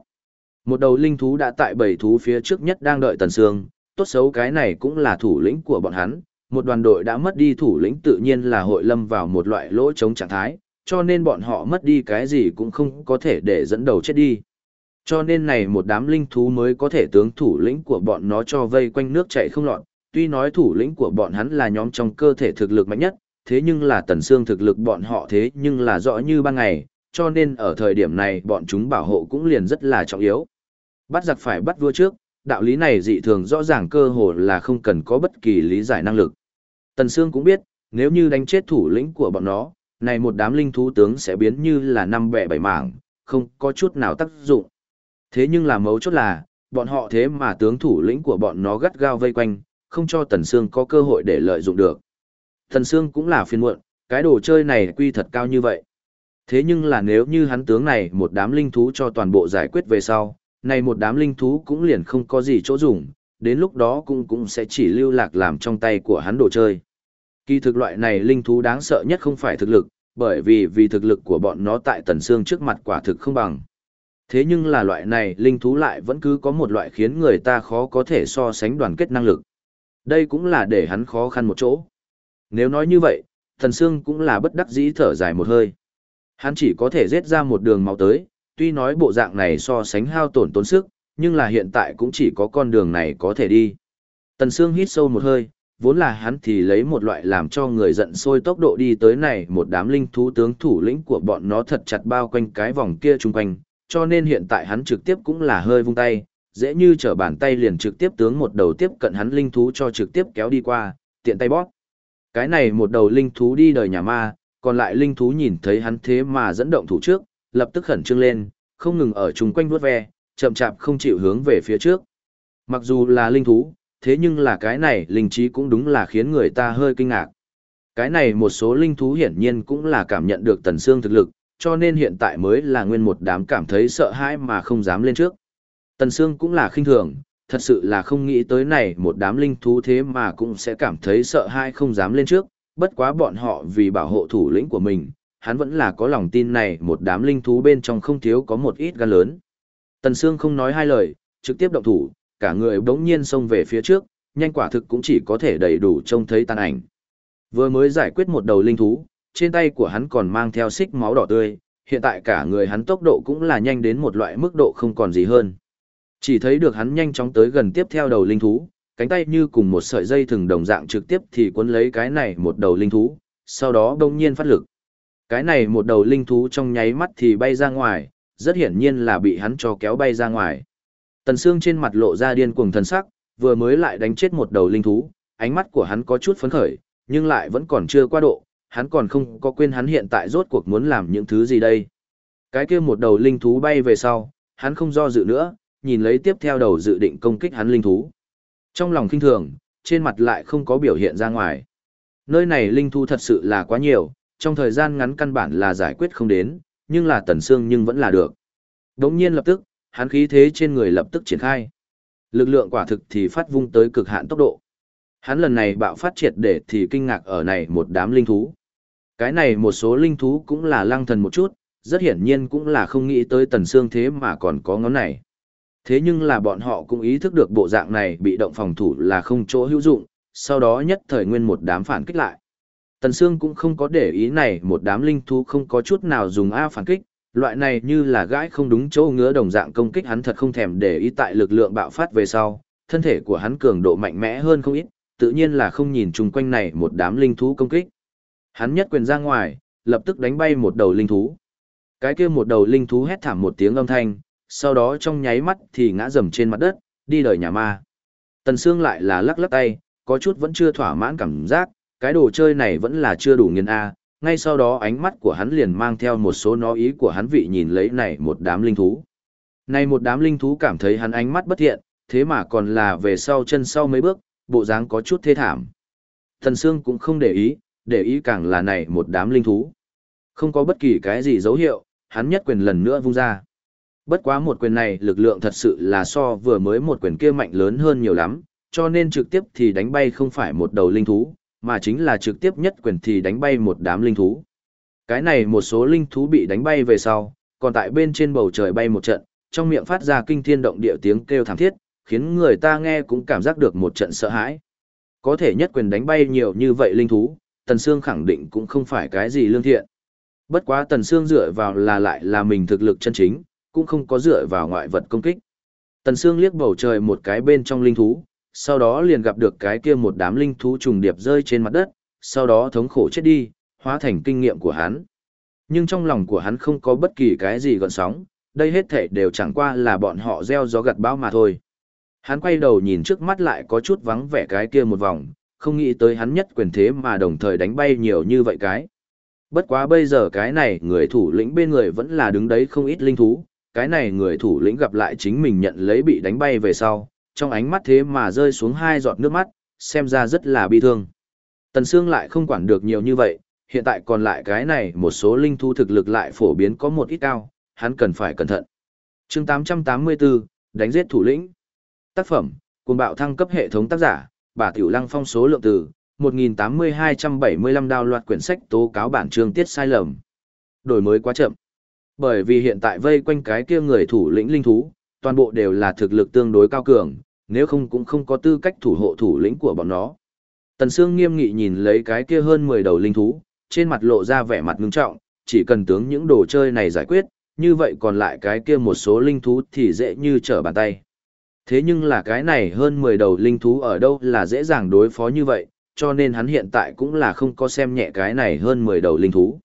Một đầu linh thú đã tại bảy thú phía trước nhất đang đợi Tần Sương, tốt xấu cái này cũng là thủ lĩnh của bọn hắn, một đoàn đội đã mất đi thủ lĩnh tự nhiên là hội lâm vào một loại lỗ chống trạng thái, cho nên bọn họ mất đi cái gì cũng không có thể để dẫn đầu chết đi. Cho nên này một đám linh thú mới có thể tướng thủ lĩnh của bọn nó cho vây quanh nước chảy không lọt, tuy nói thủ lĩnh của bọn hắn là nhóm trong cơ thể thực lực mạnh nhất, thế nhưng là tần xương thực lực bọn họ thế nhưng là rõ như ban ngày, cho nên ở thời điểm này bọn chúng bảo hộ cũng liền rất là trọng yếu. Bắt giặc phải bắt vua trước, đạo lý này dị thường rõ ràng cơ hồ là không cần có bất kỳ lý giải năng lực. Tần Sương cũng biết, nếu như đánh chết thủ lĩnh của bọn nó, này một đám linh thú tướng sẽ biến như là năm bẻ bảy mảng, không có chút nào tác dụng. Thế nhưng là mấu chốt là, bọn họ thế mà tướng thủ lĩnh của bọn nó gắt gao vây quanh, không cho Tần Sương có cơ hội để lợi dụng được. Tần Sương cũng là phiền muộn, cái đồ chơi này quy thật cao như vậy. Thế nhưng là nếu như hắn tướng này một đám linh thú cho toàn bộ giải quyết về sau, này một đám linh thú cũng liền không có gì chỗ dùng, đến lúc đó cũng cũng sẽ chỉ lưu lạc làm trong tay của hắn đồ chơi. Kỳ thực loại này linh thú đáng sợ nhất không phải thực lực, bởi vì vì thực lực của bọn nó tại tần xương trước mặt quả thực không bằng. Thế nhưng là loại này linh thú lại vẫn cứ có một loại khiến người ta khó có thể so sánh đoàn kết năng lực. Đây cũng là để hắn khó khăn một chỗ. Nếu nói như vậy, thần xương cũng là bất đắc dĩ thở dài một hơi. Hắn chỉ có thể giết ra một đường máu tới, tuy nói bộ dạng này so sánh hao tổn tốn sức, nhưng là hiện tại cũng chỉ có con đường này có thể đi. Tần Sương hít sâu một hơi, vốn là hắn thì lấy một loại làm cho người giận sôi tốc độ đi tới này một đám linh thú tướng thủ lĩnh của bọn nó thật chặt bao quanh cái vòng kia chung quanh, cho nên hiện tại hắn trực tiếp cũng là hơi vung tay, dễ như trở bàn tay liền trực tiếp tướng một đầu tiếp cận hắn linh thú cho trực tiếp kéo đi qua, tiện tay bóp. Cái này một đầu linh thú đi đời nhà ma, còn lại linh thú nhìn thấy hắn thế mà dẫn động thủ trước, lập tức khẩn trương lên, không ngừng ở chung quanh vuốt ve, chậm chạp không chịu hướng về phía trước. Mặc dù là linh thú, thế nhưng là cái này linh trí cũng đúng là khiến người ta hơi kinh ngạc. Cái này một số linh thú hiển nhiên cũng là cảm nhận được tần xương thực lực, cho nên hiện tại mới là nguyên một đám cảm thấy sợ hãi mà không dám lên trước. Tần xương cũng là khinh thường, thật sự là không nghĩ tới này một đám linh thú thế mà cũng sẽ cảm thấy sợ hãi không dám lên trước, bất quá bọn họ vì bảo hộ thủ lĩnh của mình, hắn vẫn là có lòng tin này một đám linh thú bên trong không thiếu có một ít gan lớn. Tần Sương không nói hai lời, trực tiếp động thủ, cả người bỗng nhiên xông về phía trước, nhanh quả thực cũng chỉ có thể đầy đủ trông thấy tàn ảnh. Vừa mới giải quyết một đầu linh thú, trên tay của hắn còn mang theo xích máu đỏ tươi, hiện tại cả người hắn tốc độ cũng là nhanh đến một loại mức độ không còn gì hơn. Chỉ thấy được hắn nhanh chóng tới gần tiếp theo đầu linh thú, cánh tay như cùng một sợi dây thừng đồng dạng trực tiếp thì cuốn lấy cái này một đầu linh thú, sau đó đông nhiên phát lực. Cái này một đầu linh thú trong nháy mắt thì bay ra ngoài, rất hiển nhiên là bị hắn cho kéo bay ra ngoài. Tần Sương trên mặt lộ ra điên cuồng thần sắc, vừa mới lại đánh chết một đầu linh thú, ánh mắt của hắn có chút phấn khởi, nhưng lại vẫn còn chưa qua độ, hắn còn không có quên hắn hiện tại rốt cuộc muốn làm những thứ gì đây. Cái kia một đầu linh thú bay về sau, hắn không do dự nữa, nhìn lấy tiếp theo đầu dự định công kích hắn linh thú. Trong lòng kinh thường, trên mặt lại không có biểu hiện ra ngoài. Nơi này linh thú thật sự là quá nhiều, trong thời gian ngắn căn bản là giải quyết không đến, nhưng là tần xương nhưng vẫn là được. Đống nhiên lập tức, hắn khí thế trên người lập tức triển khai. Lực lượng quả thực thì phát vung tới cực hạn tốc độ. Hắn lần này bạo phát triệt để thì kinh ngạc ở này một đám linh thú. Cái này một số linh thú cũng là lăng thần một chút, rất hiển nhiên cũng là không nghĩ tới tần xương thế mà còn có ngón này. Thế nhưng là bọn họ cũng ý thức được bộ dạng này bị động phòng thủ là không chỗ hữu dụng, sau đó nhất thời nguyên một đám phản kích lại. Tần Sương cũng không có để ý này một đám linh thú không có chút nào dùng A phản kích, loại này như là gãi không đúng chỗ ngứa đồng dạng công kích hắn thật không thèm để ý tại lực lượng bạo phát về sau, thân thể của hắn cường độ mạnh mẽ hơn không ít, tự nhiên là không nhìn chung quanh này một đám linh thú công kích. Hắn nhất quyền ra ngoài, lập tức đánh bay một đầu linh thú. Cái kia một đầu linh thú hét thảm một tiếng âm thanh, sau đó trong nháy mắt thì ngã rầm trên mặt đất, đi đời nhà ma. Tần Sương lại là lắc lắc tay, có chút vẫn chưa thỏa mãn cảm giác, cái đồ chơi này vẫn là chưa đủ nghiên A, ngay sau đó ánh mắt của hắn liền mang theo một số nó ý của hắn vị nhìn lấy này một đám linh thú. Này một đám linh thú cảm thấy hắn ánh mắt bất thiện, thế mà còn là về sau chân sau mấy bước, bộ dáng có chút thê thảm. Thần Sương cũng không để ý, để ý càng là này một đám linh thú. Không có bất kỳ cái gì dấu hiệu, hắn nhất quyền lần nữa vung ra. Bất quá một quyền này lực lượng thật sự là so vừa mới một quyền kia mạnh lớn hơn nhiều lắm, cho nên trực tiếp thì đánh bay không phải một đầu linh thú, mà chính là trực tiếp nhất quyền thì đánh bay một đám linh thú. Cái này một số linh thú bị đánh bay về sau, còn tại bên trên bầu trời bay một trận, trong miệng phát ra kinh thiên động địa tiếng kêu thảm thiết, khiến người ta nghe cũng cảm giác được một trận sợ hãi. Có thể nhất quyền đánh bay nhiều như vậy linh thú, Tần Sương khẳng định cũng không phải cái gì lương thiện. Bất quá Tần Sương dựa vào là lại là mình thực lực chân chính, cũng không có dựa vào ngoại vật công kích. Tần Sương liếc bầu trời một cái bên trong linh thú, sau đó liền gặp được cái kia một đám linh thú trùng điệp rơi trên mặt đất, sau đó thống khổ chết đi, hóa thành kinh nghiệm của hắn. Nhưng trong lòng của hắn không có bất kỳ cái gì gợn sóng, đây hết thể đều chẳng qua là bọn họ gieo gió gặt bão mà thôi. Hắn quay đầu nhìn trước mắt lại có chút vắng vẻ cái kia một vòng, không nghĩ tới hắn nhất quyền thế mà đồng thời đánh bay nhiều như vậy cái. Bất quá bây giờ cái này người thủ lĩnh bên người vẫn là đứng đấy không ít linh thú, cái này người thủ lĩnh gặp lại chính mình nhận lấy bị đánh bay về sau, trong ánh mắt thế mà rơi xuống hai giọt nước mắt, xem ra rất là bi thương. Tần Sương lại không quản được nhiều như vậy, hiện tại còn lại cái này một số linh thú thực lực lại phổ biến có một ít cao, hắn cần phải cẩn thận. chương 884, đánh giết thủ lĩnh. Tác phẩm, cuồng bạo thăng cấp hệ thống tác giả, bà Tiểu Lăng phong số lượng từ, 1.8275 đào loạt quyển sách tố cáo bản chương tiết sai lầm. Đổi mới quá chậm. Bởi vì hiện tại vây quanh cái kia người thủ lĩnh linh thú, toàn bộ đều là thực lực tương đối cao cường, nếu không cũng không có tư cách thủ hộ thủ lĩnh của bọn nó. Tần Sương nghiêm nghị nhìn lấy cái kia hơn 10 đầu linh thú, trên mặt lộ ra vẻ mặt ngưng trọng, chỉ cần tướng những đồ chơi này giải quyết, như vậy còn lại cái kia một số linh thú thì dễ như trở bàn tay. Thế nhưng là cái này hơn 10 đầu linh thú ở đâu là dễ dàng đối phó như vậy, cho nên hắn hiện tại cũng là không có xem nhẹ cái này hơn 10 đầu linh thú.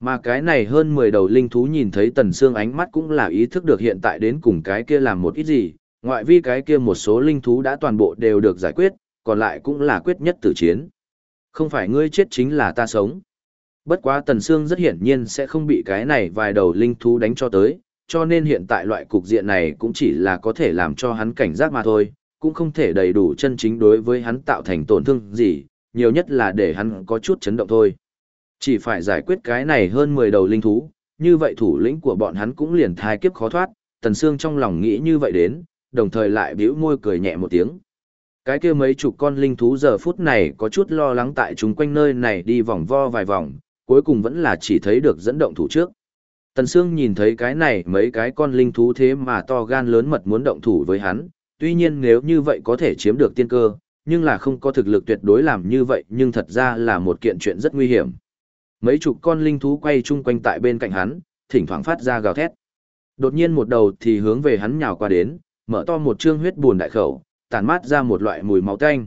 Mà cái này hơn 10 đầu linh thú nhìn thấy Tần Sương ánh mắt cũng là ý thức được hiện tại đến cùng cái kia làm một ít gì, ngoại vi cái kia một số linh thú đã toàn bộ đều được giải quyết, còn lại cũng là quyết nhất tử chiến. Không phải ngươi chết chính là ta sống. Bất quá Tần Sương rất hiển nhiên sẽ không bị cái này vài đầu linh thú đánh cho tới, cho nên hiện tại loại cục diện này cũng chỉ là có thể làm cho hắn cảnh giác mà thôi, cũng không thể đầy đủ chân chính đối với hắn tạo thành tổn thương gì, nhiều nhất là để hắn có chút chấn động thôi. Chỉ phải giải quyết cái này hơn 10 đầu linh thú, như vậy thủ lĩnh của bọn hắn cũng liền thai kiếp khó thoát, Tần Sương trong lòng nghĩ như vậy đến, đồng thời lại bĩu môi cười nhẹ một tiếng. Cái kia mấy chục con linh thú giờ phút này có chút lo lắng tại chúng quanh nơi này đi vòng vo vài vòng, cuối cùng vẫn là chỉ thấy được dẫn động thủ trước. Tần Sương nhìn thấy cái này mấy cái con linh thú thế mà to gan lớn mật muốn động thủ với hắn, tuy nhiên nếu như vậy có thể chiếm được tiên cơ, nhưng là không có thực lực tuyệt đối làm như vậy nhưng thật ra là một kiện chuyện rất nguy hiểm. Mấy chục con linh thú quay chung quanh tại bên cạnh hắn, thỉnh thoảng phát ra gào thét. Đột nhiên một đầu thì hướng về hắn nhào qua đến, mở to một trương huyết buồn đại khẩu, tàn mát ra một loại mùi máu tanh.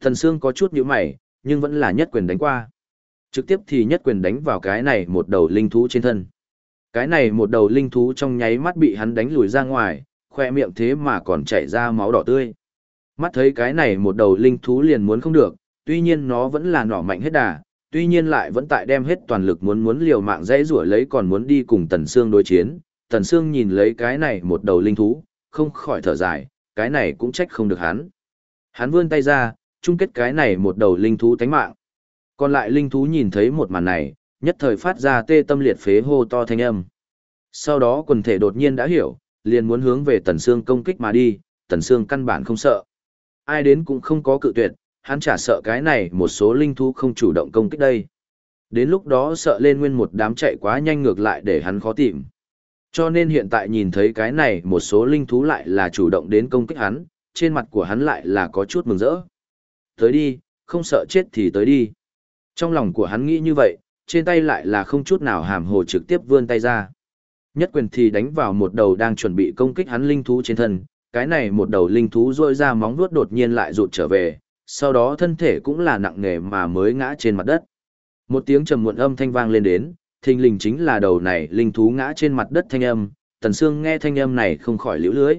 Thần Sương có chút nhíu mày, nhưng vẫn là nhất quyền đánh qua. Trực tiếp thì nhất quyền đánh vào cái này một đầu linh thú trên thân. Cái này một đầu linh thú trong nháy mắt bị hắn đánh lùi ra ngoài, khoe miệng thế mà còn chảy ra máu đỏ tươi. Mắt thấy cái này một đầu linh thú liền muốn không được, tuy nhiên nó vẫn là nỏ mạnh hết đà, tuy nhiên lại vẫn tại đem hết toàn lực muốn muốn liều mạng dãy rủa lấy còn muốn đi cùng Tần Sương đối chiến. Tần Sương nhìn lấy cái này một đầu linh thú, không khỏi thở dài, cái này cũng trách không được hắn. Hắn vươn tay ra, chung kết cái này một đầu linh thú tánh mạng. Còn lại linh thú nhìn thấy một màn này, nhất thời phát ra tê tâm liệt phế hô to thanh âm. Sau đó quần thể đột nhiên đã hiểu, liền muốn hướng về Tần Sương công kích mà đi, Tần Sương căn bản không sợ. Ai đến cũng không có cự tuyệt, hắn chả sợ cái này một số linh thú không chủ động công kích đây. Đến lúc đó sợ lên nguyên một đám chạy quá nhanh ngược lại để hắn khó tìm. Cho nên hiện tại nhìn thấy cái này một số linh thú lại là chủ động đến công kích hắn, trên mặt của hắn lại là có chút mừng rỡ. Tới đi, không sợ chết thì tới đi. Trong lòng của hắn nghĩ như vậy, trên tay lại là không chút nào hàm hồ trực tiếp vươn tay ra. Nhất quyền thì đánh vào một đầu đang chuẩn bị công kích hắn linh thú trên thân, cái này một đầu linh thú rôi ra móng vuốt đột nhiên lại rụt trở về, sau đó thân thể cũng là nặng nề mà mới ngã trên mặt đất. Một tiếng trầm muộn âm thanh vang lên đến, thình lình chính là đầu này linh thú ngã trên mặt đất thanh âm, Tần Sương nghe thanh âm này không khỏi liễu lưới.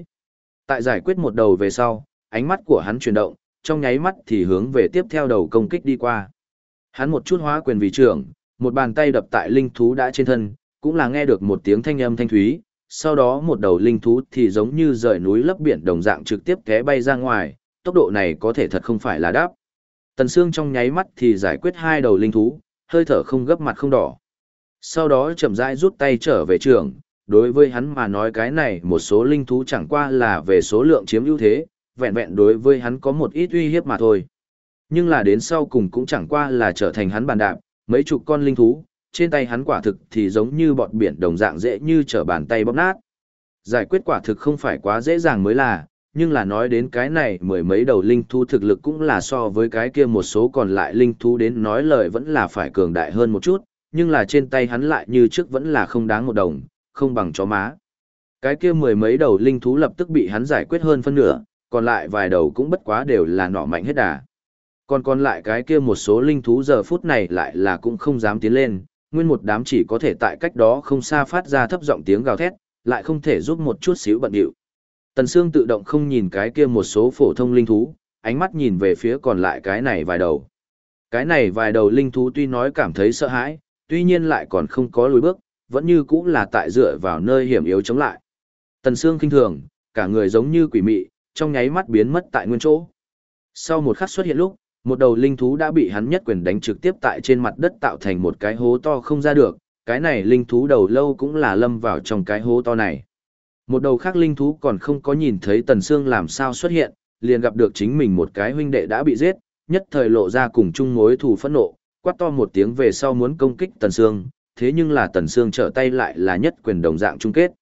Tại giải quyết một đầu về sau, ánh mắt của hắn chuyển động, trong nháy mắt thì hướng về tiếp theo đầu công kích đi qua. Hắn một chút hóa quyền vì trưởng, một bàn tay đập tại linh thú đã trên thân, cũng là nghe được một tiếng thanh âm thanh thúy, sau đó một đầu linh thú thì giống như rời núi lấp biển đồng dạng trực tiếp té bay ra ngoài, tốc độ này có thể thật không phải là đáp. Tần Sương trong nháy mắt thì giải quyết hai đầu linh thú, hơi thở không gấp mặt không đỏ. Sau đó chậm rãi rút tay trở về trường, đối với hắn mà nói cái này một số linh thú chẳng qua là về số lượng chiếm ưu thế, vẹn vẹn đối với hắn có một ít uy hiếp mà thôi. Nhưng là đến sau cùng cũng chẳng qua là trở thành hắn bàn đạp, mấy chục con linh thú, trên tay hắn quả thực thì giống như bọt biển đồng dạng dễ như trở bàn tay bóp nát. Giải quyết quả thực không phải quá dễ dàng mới là, nhưng là nói đến cái này mười mấy đầu linh thú thực lực cũng là so với cái kia một số còn lại linh thú đến nói lời vẫn là phải cường đại hơn một chút, nhưng là trên tay hắn lại như trước vẫn là không đáng một đồng, không bằng chó má. Cái kia mười mấy đầu linh thú lập tức bị hắn giải quyết hơn phân nửa, còn lại vài đầu cũng bất quá đều là nọ mạnh hết đà. Còn còn lại cái kia một số linh thú giờ phút này lại là cũng không dám tiến lên, nguyên một đám chỉ có thể tại cách đó không xa phát ra thấp giọng tiếng gào thét, lại không thể giúp một chút xíu bận điệu. Tần Sương tự động không nhìn cái kia một số phổ thông linh thú, ánh mắt nhìn về phía còn lại cái này vài đầu. Cái này vài đầu linh thú tuy nói cảm thấy sợ hãi, tuy nhiên lại còn không có lùi bước, vẫn như cũng là tại dựa vào nơi hiểm yếu chống lại. Tần Sương kinh thường, cả người giống như quỷ mị, trong nháy mắt biến mất tại nguyên chỗ. Sau một khắc xuất hiện lúc, một đầu linh thú đã bị hắn nhất quyền đánh trực tiếp tại trên mặt đất tạo thành một cái hố to không ra được, cái này linh thú đầu lâu cũng là lâm vào trong cái hố to này. Một đầu khác linh thú còn không có nhìn thấy Tần Sương làm sao xuất hiện, liền gặp được chính mình một cái huynh đệ đã bị giết, nhất thời lộ ra cùng chung mối thù phẫn nộ, quát to một tiếng về sau muốn công kích Tần Sương, thế nhưng là Tần Sương trở tay lại là nhất quyền đồng dạng chung kết.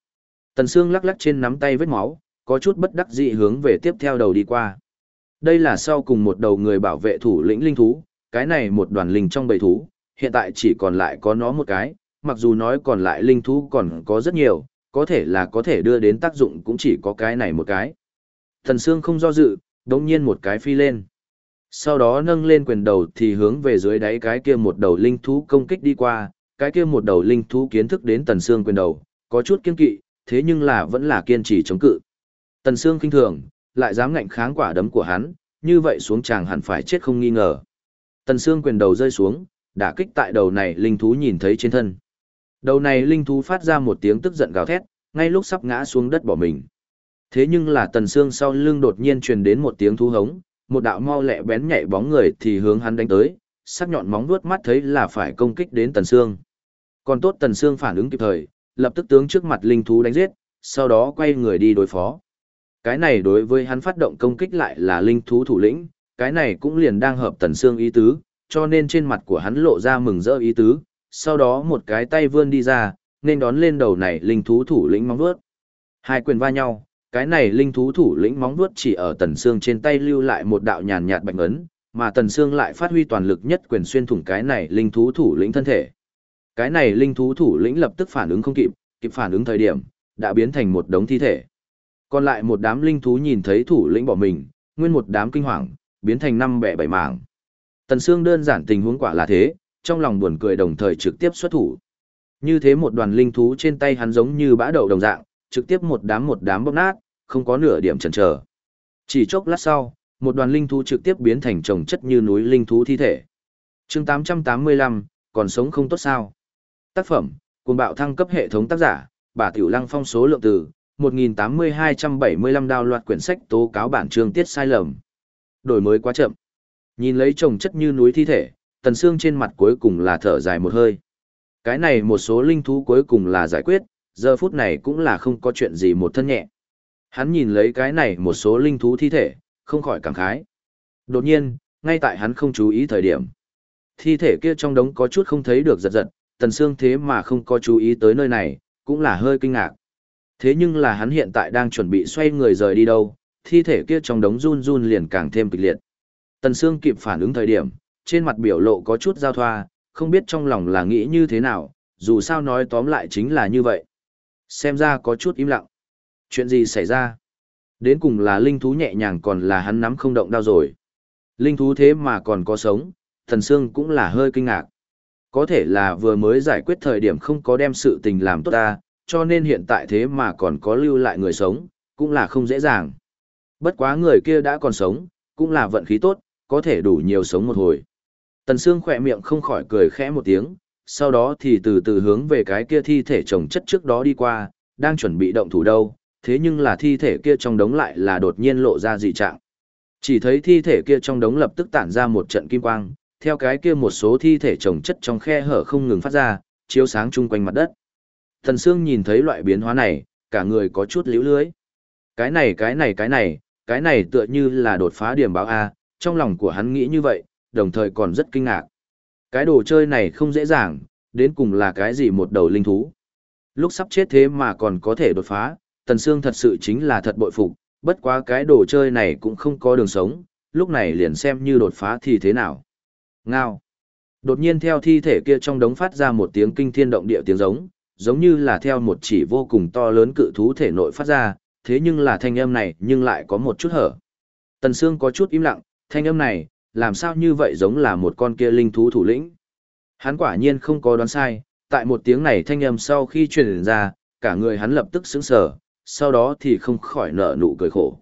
Tần Sương lắc lắc trên nắm tay vết máu, có chút bất đắc dĩ hướng về tiếp theo đầu đi qua. Đây là sau cùng một đầu người bảo vệ thủ lĩnh linh thú, cái này một đoàn linh trong bầy thú, hiện tại chỉ còn lại có nó một cái, mặc dù nói còn lại linh thú còn có rất nhiều, có thể là có thể đưa đến tác dụng cũng chỉ có cái này một cái. Thần Sương không do dự, đống nhiên một cái phi lên. Sau đó nâng lên quyền đầu thì hướng về dưới đáy cái kia một đầu linh thú công kích đi qua, cái kia một đầu linh thú kiến thức đến Tần xương quyền đầu, có chút kiên kỵ, thế nhưng là vẫn là kiên trì chống cự. Tần xương kinh thường, lại dám ngạnh kháng quả đấm của hắn, như vậy xuống chàng hẳn phải chết không nghi ngờ. Tần xương quyền đầu rơi xuống, đả kích tại đầu này linh thú nhìn thấy trên thân. Đầu này linh thú phát ra một tiếng tức giận gào thét, ngay lúc sắp ngã xuống đất bỏ mình. Thế nhưng là Tần xương sau lưng đột nhiên truyền đến một tiếng thú hống, một đạo mau lẹ bén nhảy bóng người thì hướng hắn đánh tới, sắc nhọn móng vuốt mắt thấy là phải công kích đến Tần Sương. Còn tốt Tần Sương phản ứng kịp thời, lập tức tướng trước mặt linh thú đánh giết, sau đó quay người đi đối phó. Cái này đối với hắn phát động công kích lại là linh thú thủ lĩnh, cái này cũng liền đang hợp Tần Sương ý tứ, cho nên trên mặt của hắn lộ ra mừng rỡ ý tứ, sau đó một cái tay vươn đi ra, nên đón lên đầu này linh thú thủ lĩnh móng vuốt. Hai quyền va nhau, cái này linh thú thủ lĩnh móng vuốt chỉ ở Tần xương trên tay lưu lại một đạo nhàn nhạt bạch ấn, mà Tần xương lại phát huy toàn lực nhất quyền xuyên thủng cái này linh thú thủ lĩnh thân thể. Cái này linh thú thủ lĩnh lập tức phản ứng không kịp, kịp phản ứng thời điểm, đã biến thành một đống thi thể. Còn lại một đám linh thú nhìn thấy thủ lĩnh bỏ mình, nguyên một đám kinh hoàng, biến thành năm bẻ bảy mảng. Tần xương đơn giản tình huống quả là thế, trong lòng buồn cười đồng thời trực tiếp xuất thủ. Như thế một đoàn linh thú trên tay hắn giống như bã đậu đồng dạng, trực tiếp một đám một đám bóp nát, không có nửa điểm chần chờ. Chỉ chốc lát sau, một đoàn linh thú trực tiếp biến thành chồng chất như núi linh thú thi thể. Chương 885, còn sống không tốt sao? Tác phẩm, cuồng bạo thăng cấp hệ thống tác giả, bà Tiểu Lăng phong số lượng từ 1.8275 đào loạt quyển sách tố cáo bản chương tiết sai lầm. Đổi mới quá chậm. Nhìn lấy chồng chất như núi thi thể, tần xương trên mặt cuối cùng là thở dài một hơi. Cái này một số linh thú cuối cùng là giải quyết, giờ phút này cũng là không có chuyện gì một thân nhẹ. Hắn nhìn lấy cái này một số linh thú thi thể, không khỏi cảm khái. Đột nhiên, ngay tại hắn không chú ý thời điểm. Thi thể kia trong đống có chút không thấy được giật giật, tần xương thế mà không có chú ý tới nơi này, cũng là hơi kinh ngạc. Thế nhưng là hắn hiện tại đang chuẩn bị xoay người rời đi đâu, thi thể kia trong đống run run liền càng thêm kịch liệt. Tần xương kịp phản ứng thời điểm, trên mặt biểu lộ có chút giao thoa, không biết trong lòng là nghĩ như thế nào, dù sao nói tóm lại chính là như vậy. Xem ra có chút im lặng. Chuyện gì xảy ra? Đến cùng là linh thú nhẹ nhàng còn là hắn nắm không động đau rồi. Linh thú thế mà còn có sống, thần sương cũng là hơi kinh ngạc. Có thể là vừa mới giải quyết thời điểm không có đem sự tình làm tốt ta, cho nên hiện tại thế mà còn có lưu lại người sống, cũng là không dễ dàng. Bất quá người kia đã còn sống, cũng là vận khí tốt, có thể đủ nhiều sống một hồi. Tần Sương khỏe miệng không khỏi cười khẽ một tiếng, sau đó thì từ từ hướng về cái kia thi thể chồng chất trước đó đi qua, đang chuẩn bị động thủ đâu, thế nhưng là thi thể kia trong đống lại là đột nhiên lộ ra dị trạng. Chỉ thấy thi thể kia trong đống lập tức tản ra một trận kim quang, theo cái kia một số thi thể chồng chất trong khe hở không ngừng phát ra, chiếu sáng chung quanh mặt đất. Thần Sương nhìn thấy loại biến hóa này, cả người có chút liễu lưới. Cái này cái này cái này, cái này tựa như là đột phá điểm báo A, trong lòng của hắn nghĩ như vậy, đồng thời còn rất kinh ngạc. Cái đồ chơi này không dễ dàng, đến cùng là cái gì một đầu linh thú. Lúc sắp chết thế mà còn có thể đột phá, Tần Sương thật sự chính là thật bội phục, bất quá cái đồ chơi này cũng không có đường sống, lúc này liền xem như đột phá thì thế nào. Ngao. Đột nhiên theo thi thể kia trong đống phát ra một tiếng kinh thiên động địa tiếng giống, giống như là theo một chỉ vô cùng to lớn cự thú thể nội phát ra, thế nhưng là thanh âm này nhưng lại có một chút hở. Tần Sương có chút im lặng, thanh âm này, làm sao như vậy giống là một con kia linh thú thủ lĩnh. Hắn quả nhiên không có đoán sai, tại một tiếng này thanh âm sau khi truyền ra, cả người hắn lập tức sững sờ, sau đó thì không khỏi nở nụ cười khổ.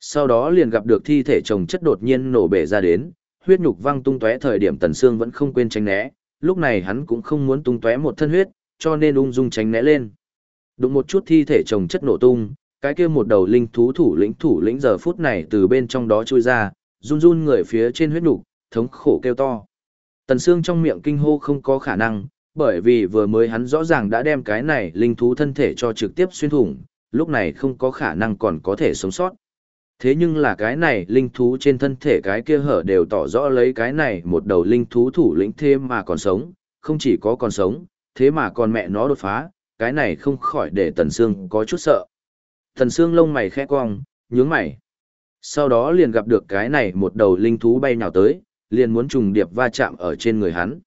Sau đó liền gặp được thi thể chồng chất đột nhiên nổ bể ra đến, huyết nhục văng tung tóe thời điểm Tần Sương vẫn không quên tránh né, lúc này hắn cũng không muốn tung tóe một thân huyết, cho nên ung dung tránh né lên. Đụng một chút thi thể chồng chất nổ tung, cái kia một đầu linh thú thủ lĩnh thủ lĩnh giờ phút này từ bên trong đó chui ra, run run người phía trên huyết nục, thống khổ kêu to. Tần Sương trong miệng kinh hô không có khả năng, bởi vì vừa mới hắn rõ ràng đã đem cái này linh thú thân thể cho trực tiếp xuyên thủng, lúc này không có khả năng còn có thể sống sót. Thế nhưng là cái này linh thú trên thân thể cái kia hở đều tỏ rõ lấy cái này một đầu linh thú thủ lĩnh thêm mà còn sống, không chỉ có còn sống, thế mà còn mẹ nó đột phá, cái này không khỏi để Tần Sương có chút sợ. Tần Sương lông mày khẽ cong, nhướng mày. Sau đó liền gặp được cái này một đầu linh thú bay nhào tới, liền muốn trùng điệp va chạm ở trên người hắn.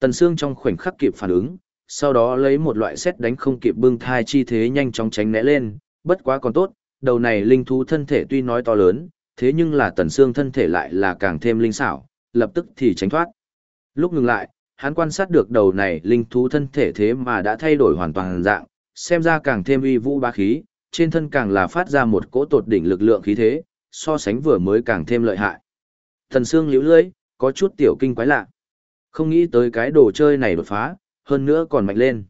Tần Sương trong khoảnh khắc kịp phản ứng, sau đó lấy một loại xét đánh không kịp bưng thai chi thế nhanh chóng tránh né lên, bất quá còn tốt, đầu này linh thú thân thể tuy nói to lớn, thế nhưng là Tần Sương thân thể lại là càng thêm linh xảo, lập tức thì tránh thoát. Lúc ngừng lại, hắn quan sát được đầu này linh thú thân thể thế mà đã thay đổi hoàn toàn dạng, xem ra càng thêm uy vũ bá khí, trên thân càng là phát ra một cỗ tột đỉnh lực lượng khí thế, so sánh vừa mới càng thêm lợi hại. Thần Sương liễu lưỡi, có chút tiểu kinh quái lạ. Không nghĩ tới cái đồ chơi này đột phá, hơn nữa còn mạnh lên.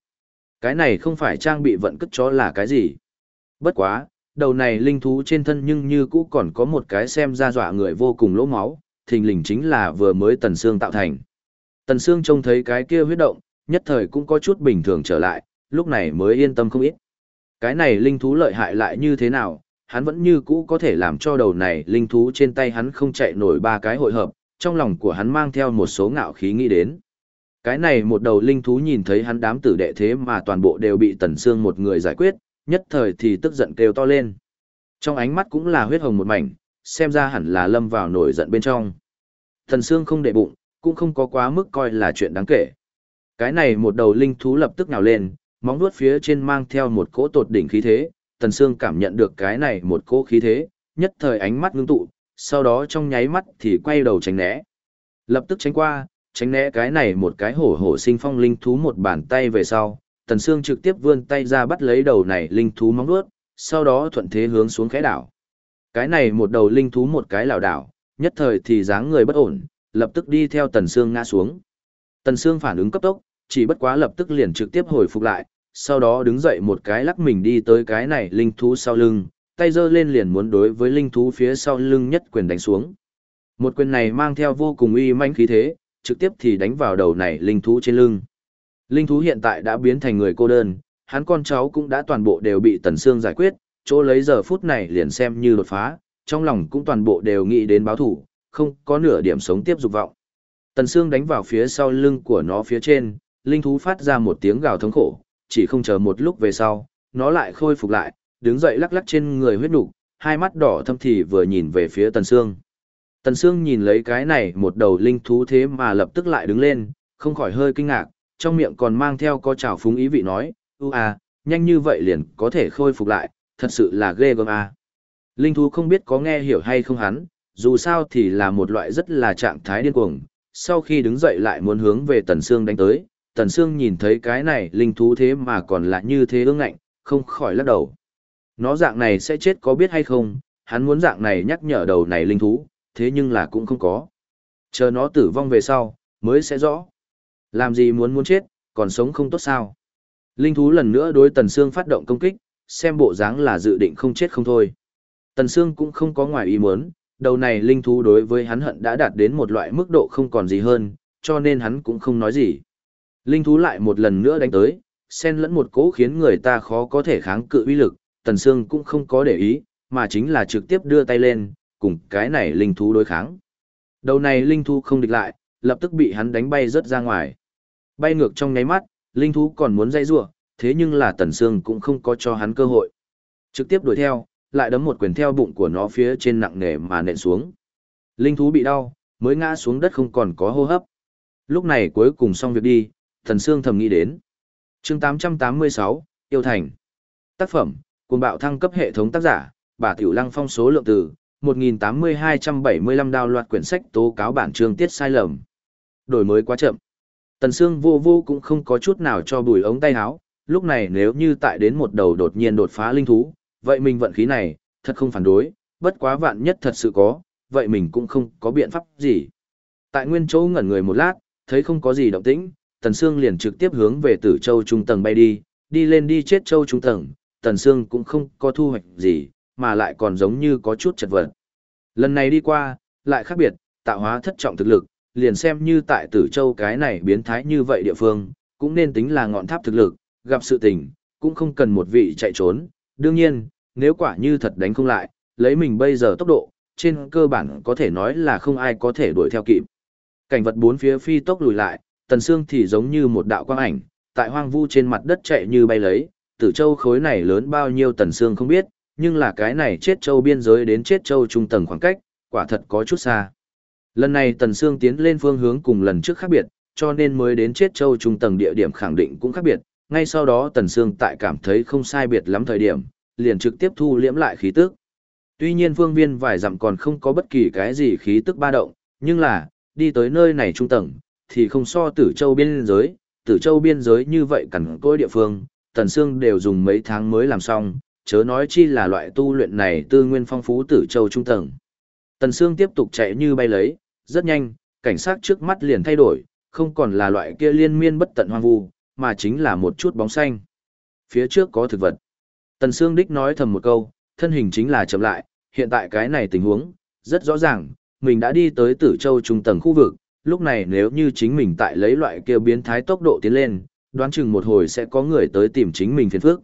Cái này không phải trang bị vận cất chó là cái gì. Bất quá, đầu này linh thú trên thân nhưng như cũ còn có một cái xem ra dọa người vô cùng lỗ máu, thình lình chính là vừa mới Tần Sương tạo thành. Tần Sương trông thấy cái kia huyết động, nhất thời cũng có chút bình thường trở lại, lúc này mới yên tâm không ít. Cái này linh thú lợi hại lại như thế nào, hắn vẫn như cũ có thể làm cho đầu này linh thú trên tay hắn không chạy nổi ba cái hội hợp, trong lòng của hắn mang theo một số ngạo khí nghĩ đến. Cái này một đầu linh thú nhìn thấy hắn đám tử đệ thế mà toàn bộ đều bị tần xương một người giải quyết, nhất thời thì tức giận kêu to lên. Trong ánh mắt cũng là huyết hồng một mảnh, xem ra hẳn là lâm vào nổi giận bên trong. Tần xương không để bụng, cũng không có quá mức coi là chuyện đáng kể. Cái này một đầu linh thú lập tức nhào lên, móng vuốt phía trên mang theo một cỗ tột đỉnh khí thế, Tần Sương cảm nhận được cái này một cỗ khí thế, nhất thời ánh mắt ngưng tụ, sau đó trong nháy mắt thì quay đầu tránh né. Lập tức tránh qua, tránh né cái này một cái hổ hổ sinh phong linh thú một bàn tay về sau, Tần Sương trực tiếp vươn tay ra bắt lấy đầu này linh thú móng vuốt, sau đó thuận thế hướng xuống khẽ đảo. Cái này một đầu linh thú một cái lảo đảo, nhất thời thì dáng người bất ổn, lập tức đi theo Tần Sương ngã xuống. Tần Sương phản ứng cấp tốc, chỉ bất quá lập tức liền trực tiếp hồi phục lại, sau đó đứng dậy một cái lắc mình đi tới cái này linh thú sau lưng, tay giơ lên liền muốn đối với linh thú phía sau lưng nhất quyền đánh xuống. Một quyền này mang theo vô cùng uy manh khí thế, trực tiếp thì đánh vào đầu này linh thú trên lưng. Linh thú hiện tại đã biến thành người cô đơn, hắn con cháu cũng đã toàn bộ đều bị Tần Sương giải quyết, chỗ lấy giờ phút này liền xem như đột phá, trong lòng cũng toàn bộ đều nghĩ đến báo thủ, không có nửa điểm sống tiếp dục vọng. Tần Sương đánh vào phía sau lưng của nó phía trên, linh thú phát ra một tiếng gào thống khổ, chỉ không chờ một lúc về sau, nó lại khôi phục lại, đứng dậy lắc lắc trên người huyết nục, hai mắt đỏ thâm thì vừa nhìn về phía Tần Sương. Tần Sương nhìn lấy cái này một đầu linh thú thế mà lập tức lại đứng lên, không khỏi hơi kinh ngạc, trong miệng còn mang theo có trào phúng ý vị nói, u à, nhanh như vậy liền có thể khôi phục lại, thật sự là ghê gớm à. Linh thú không biết có nghe hiểu hay không hắn, dù sao thì là một loại rất là trạng thái điên cuồng, sau khi đứng dậy lại muốn hướng về Tần Sương đánh tới, Tần Sương nhìn thấy cái này linh thú thế mà còn lại như thế ương ngạnh, không khỏi lắc đầu. Nó dạng này sẽ chết có biết hay không, hắn muốn dạng này nhắc nhở đầu này linh thú, thế nhưng là cũng không có. Chờ nó tử vong về sau, mới sẽ rõ. Làm gì muốn muốn chết, còn sống không tốt sao. Linh thú lần nữa đối Tần Sương phát động công kích, xem bộ dáng là dự định không chết không thôi. Tần Sương cũng không có ngoài ý muốn, đầu này linh thú đối với hắn hận đã đạt đến một loại mức độ không còn gì hơn, cho nên hắn cũng không nói gì. Linh thú lại một lần nữa đánh tới, xen lẫn một cỗ khiến người ta khó có thể kháng cự uy lực, Tần Sương cũng không có để ý, mà chính là trực tiếp đưa tay lên, cùng cái này linh thú đối kháng. Đầu này linh thú không địch lại, lập tức bị hắn đánh bay rớt ra ngoài. Bay ngược trong nháy mắt, linh thú còn muốn dây rủa, thế nhưng là Tần Sương cũng không có cho hắn cơ hội. Trực tiếp đuổi theo, lại đấm một quyền theo bụng của nó phía trên nặng nề mà nện xuống. Linh thú bị đau, mới ngã xuống đất không còn có hô hấp. Lúc này cuối cùng xong việc đi, Thần Sương thầm nghĩ đến. chương 886, Yêu Thành. Tác phẩm, cùng bạo thăng cấp hệ thống tác giả, bà Tiểu Lăng phong số lượng từ, 1.8275 đào loạt quyển sách tố cáo bản chương tiết sai lầm. Đổi mới quá chậm. Tần Sương vô vô cũng không có chút nào cho bùi ống tay áo, lúc này nếu như tại đến một đầu đột nhiên đột phá linh thú, vậy mình vận khí này, thật không phản đối, bất quá vạn nhất thật sự có, vậy mình cũng không có biện pháp gì. Tại nguyên chỗ ngẩn người một lát, thấy không có gì động tĩnh, Tần Sương liền trực tiếp hướng về Tử Châu trung tầng bay đi, đi lên đi chết châu trung tầng, Tần Sương cũng không có thu hoạch gì, mà lại còn giống như có chút chật vật. Lần này đi qua, lại khác biệt, tạo hóa thất trọng thực lực, liền xem như tại Tử Châu cái này biến thái như vậy địa phương, cũng nên tính là ngọn tháp thực lực, gặp sự tình, cũng không cần một vị chạy trốn. Đương nhiên, nếu quả như thật đánh không lại, lấy mình bây giờ tốc độ, trên cơ bản có thể nói là không ai có thể đuổi theo kịp. Cảnh vật bốn phía phi tốc lùi lại, Tần Sương thì giống như một đạo quang ảnh, tại hoang vu trên mặt đất chạy như bay lấy, Tử Châu khối này lớn bao nhiêu Tần Sương không biết, nhưng là cái này chết châu biên giới đến chết châu trung tầng khoảng cách, quả thật có chút xa. Lần này Tần Sương tiến lên phương hướng cùng lần trước khác biệt, cho nên mới đến chết châu trung tầng địa điểm khẳng định cũng khác biệt, ngay sau đó Tần Sương tại cảm thấy không sai biệt lắm thời điểm, liền trực tiếp thu liễm lại khí tức. Tuy nhiên phương viên vài dặm còn không có bất kỳ cái gì khí tức ba động, nhưng là, đi tới nơi này trung tầng, thì không so tử châu biên giới, tử châu biên giới như vậy cần cỗi địa phương, Tần xương đều dùng mấy tháng mới làm xong, chớ nói chi là loại tu luyện này tư nguyên phong phú tử châu trung tầng. Tần xương tiếp tục chạy như bay lấy, rất nhanh, cảnh sát trước mắt liền thay đổi, không còn là loại kia liên miên bất tận hoang vu, mà chính là một chút bóng xanh. Phía trước có thực vật. Tần xương Đích nói thầm một câu, thân hình chính là chậm lại, hiện tại cái này tình huống, rất rõ ràng, mình đã đi tới tử châu trung tầng khu vực, lúc này nếu như chính mình tại lấy loại kia biến thái tốc độ tiến lên, đoán chừng một hồi sẽ có người tới tìm chính mình phiền phức.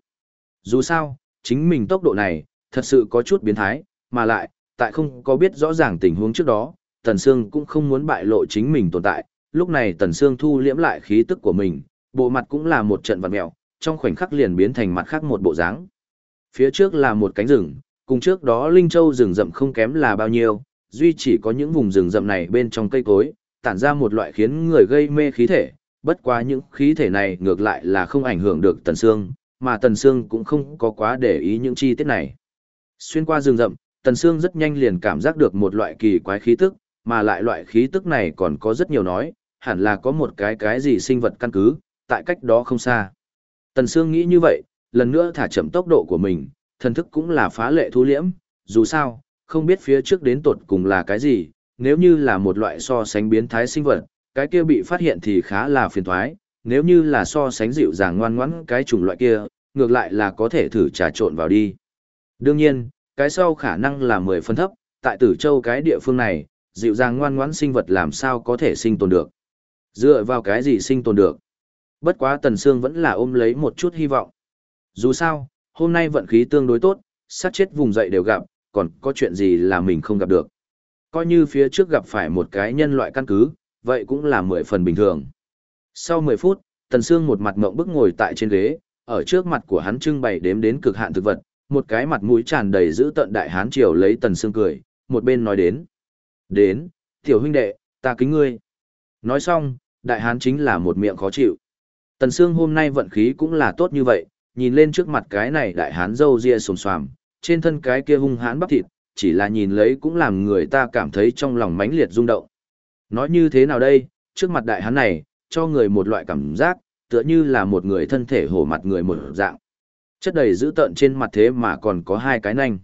Dù sao, chính mình tốc độ này, thật sự có chút biến thái, mà lại, tại không có biết rõ ràng tình huống trước đó, Tần Sương cũng không muốn bại lộ chính mình tồn tại, lúc này Tần Sương thu liễm lại khí tức của mình, bộ mặt cũng là một trận vật mẹo, trong khoảnh khắc liền biến thành mặt khác một bộ dáng. Phía trước là một cánh rừng, cùng trước đó Linh Châu rừng rậm không kém là bao nhiêu, duy chỉ có những vùng rừng rậm này bên trong cây cối, tản ra một loại khiến người gây mê khí thể, bất quá những khí thể này ngược lại là không ảnh hưởng được Tần Sương, mà Tần Sương cũng không có quá để ý những chi tiết này. Xuyên qua rừng rậm, Tần Sương rất nhanh liền cảm giác được một loại kỳ quái khí tức, mà lại loại khí tức này còn có rất nhiều nói, hẳn là có một cái cái gì sinh vật căn cứ, tại cách đó không xa. Tần Sương nghĩ như vậy, lần nữa thả chậm tốc độ của mình, thần thức cũng là phá lệ thu liễm, dù sao, không biết phía trước đến tột cùng là cái gì, nếu như là một loại so sánh biến thái sinh vật, cái kia bị phát hiện thì khá là phiền toái, nếu như là so sánh dịu dàng ngoan ngoãn cái chủng loại kia, ngược lại là có thể thử trà trộn vào đi. Đương nhiên, cái sau khả năng là 10 phân thấp, tại Tử Châu cái địa phương này, dịu dàng ngoan ngoãn sinh vật làm sao có thể sinh tồn được. Dựa vào cái gì sinh tồn được? Bất quá Tần Sương vẫn là ôm lấy một chút hy vọng. Dù sao, hôm nay vận khí tương đối tốt, sát chết vùng dậy đều gặp, còn có chuyện gì là mình không gặp được. Coi như phía trước gặp phải một cái nhân loại căn cứ, vậy cũng là mười phần bình thường. Sau 10 phút, Tần Sương một mặt ngậm bức ngồi tại trên ghế, ở trước mặt của hắn trưng bày đếm đến cực hạn thực vật, một cái mặt mũi tràn đầy giữ tận đại hán triều lấy Tần Sương cười, một bên nói đến. Đến, tiểu huynh đệ, ta kính ngươi. Nói xong, đại hán chính là một miệng khó chịu. Tần Sương hôm nay vận khí cũng là tốt như vậy, nhìn lên trước mặt cái này đại hán râu ria sồm xoàm, trên thân cái kia hung hãn bắp thịt, chỉ là nhìn lấy cũng làm người ta cảm thấy trong lòng mãnh liệt rung động. Nói như thế nào đây, trước mặt đại hán này, cho người một loại cảm giác, tựa như là một người thân thể hổ mặt người một dạng. Chất đầy dữ tợn trên mặt thế mà còn có hai cái nanh.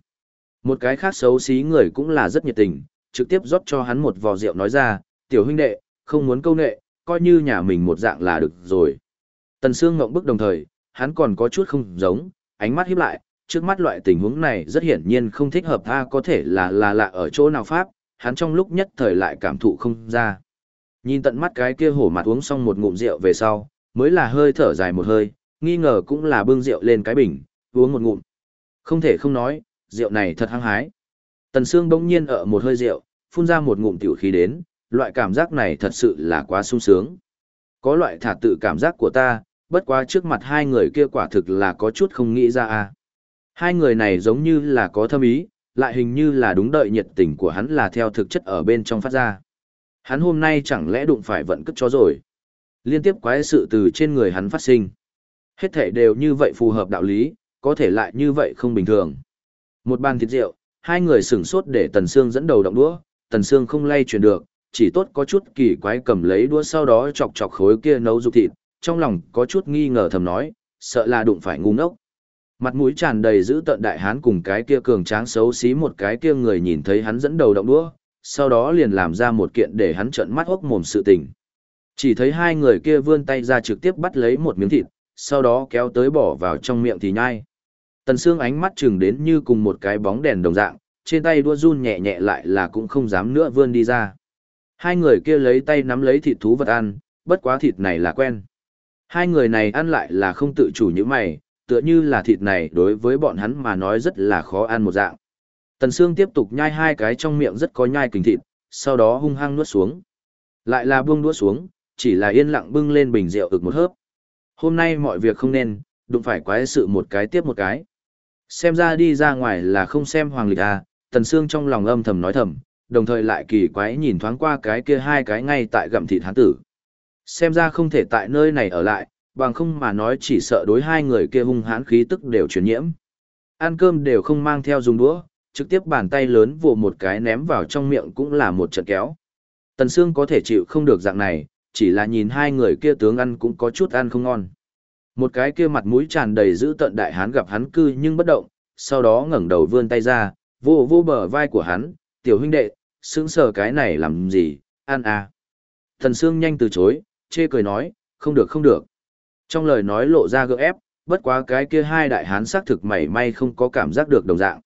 Một cái khác xấu xí người cũng là rất nhiệt tình, trực tiếp rót cho hắn một vò rượu nói ra, tiểu huynh đệ, không muốn câu nệ, coi như nhà mình một dạng là được rồi. Tần Sương ngậm bức đồng thời, hắn còn có chút không giống, ánh mắt híp lại, trước mắt loại tình huống này rất hiển nhiên không thích hợp tha có thể là là lạ ở chỗ nào pháp, hắn trong lúc nhất thời lại cảm thụ không ra. Nhìn tận mắt cái kia hổ mặt uống xong một ngụm rượu về sau, mới là hơi thở dài một hơi, nghi ngờ cũng là bưng rượu lên cái bình, uống một ngụm. Không thể không nói, rượu này thật hăng hái. Tần Sương bỗng nhiên ở một hơi rượu, phun ra một ngụm tiểu khí đến, loại cảm giác này thật sự là quá sung sướng. Có loại thả tự cảm giác của ta, bất quá trước mặt hai người kia quả thực là có chút không nghĩ ra à. Hai người này giống như là có thâm ý, lại hình như là đúng đợi nhiệt tình của hắn là theo thực chất ở bên trong phát ra. Hắn hôm nay chẳng lẽ đụng phải vận cất chó rồi. Liên tiếp quái sự từ trên người hắn phát sinh. Hết thể đều như vậy phù hợp đạo lý, có thể lại như vậy không bình thường. Một bàn thịt rượu, hai người sửng sốt để Tần Sương dẫn đầu động đũa, Tần Sương không lay chuyển được, chỉ tốt có chút kỳ quái cầm lấy đũa sau đó chọc chọc khối kia nấu dục thịt, trong lòng có chút nghi ngờ thầm nói, sợ là đụng phải ngu ngốc. Mặt mũi tràn đầy giữ tận đại hán cùng cái kia cường tráng xấu xí một cái kia người nhìn thấy hắn dẫn đầu động đũa, sau đó liền làm ra một kiện để hắn trợn mắt hốc mồm sự tình. Chỉ thấy hai người kia vươn tay ra trực tiếp bắt lấy một miếng thịt, sau đó kéo tới bỏ vào trong miệng thì nhai. Tần Sương ánh mắt chừng đến như cùng một cái bóng đèn đồng dạng, trên tay đua run nhẹ nhẹ lại là cũng không dám nữa vươn đi ra. Hai người kia lấy tay nắm lấy thịt thú vật ăn, bất quá thịt này là quen. Hai người này ăn lại là không tự chủ như mày, tựa như là thịt này đối với bọn hắn mà nói rất là khó ăn một dạng. Tần Sương tiếp tục nhai hai cái trong miệng rất có nhai kình thịt, sau đó hung hăng nuốt xuống. Lại là buông đũa xuống, chỉ là yên lặng bưng lên bình rượu ực một hớp. Hôm nay mọi việc không nên, đụng phải quái sự một cái tiếp một cái. Xem ra đi ra ngoài là không xem hoàng lịch à, Tần Sương trong lòng âm thầm nói thầm, đồng thời lại kỳ quái nhìn thoáng qua cái kia hai cái ngay tại gặm thịt hán tử. Xem ra không thể tại nơi này ở lại, bằng không mà nói chỉ sợ đối hai người kia hung hãn khí tức đều truyền nhiễm. Ăn cơm đều không mang theo dùng đũa, trực tiếp bàn tay lớn vồ một cái ném vào trong miệng cũng là một trận kéo. Tần Sương có thể chịu không được dạng này, chỉ là nhìn hai người kia tướng ăn cũng có chút ăn không ngon. Một cái kia mặt mũi tràn đầy giữ tận đại hán gặp hắn cư nhưng bất động, sau đó ngẩng đầu vươn tay ra, vô vô bờ vai của hắn, tiểu huynh đệ, sững sờ cái này làm gì, ăn à. Thần Sương nhanh từ chối, chê cười nói, không được không được. Trong lời nói lộ ra gượng ép, bất quá cái kia hai đại hán xác thực mảy may không có cảm giác được đồng dạng.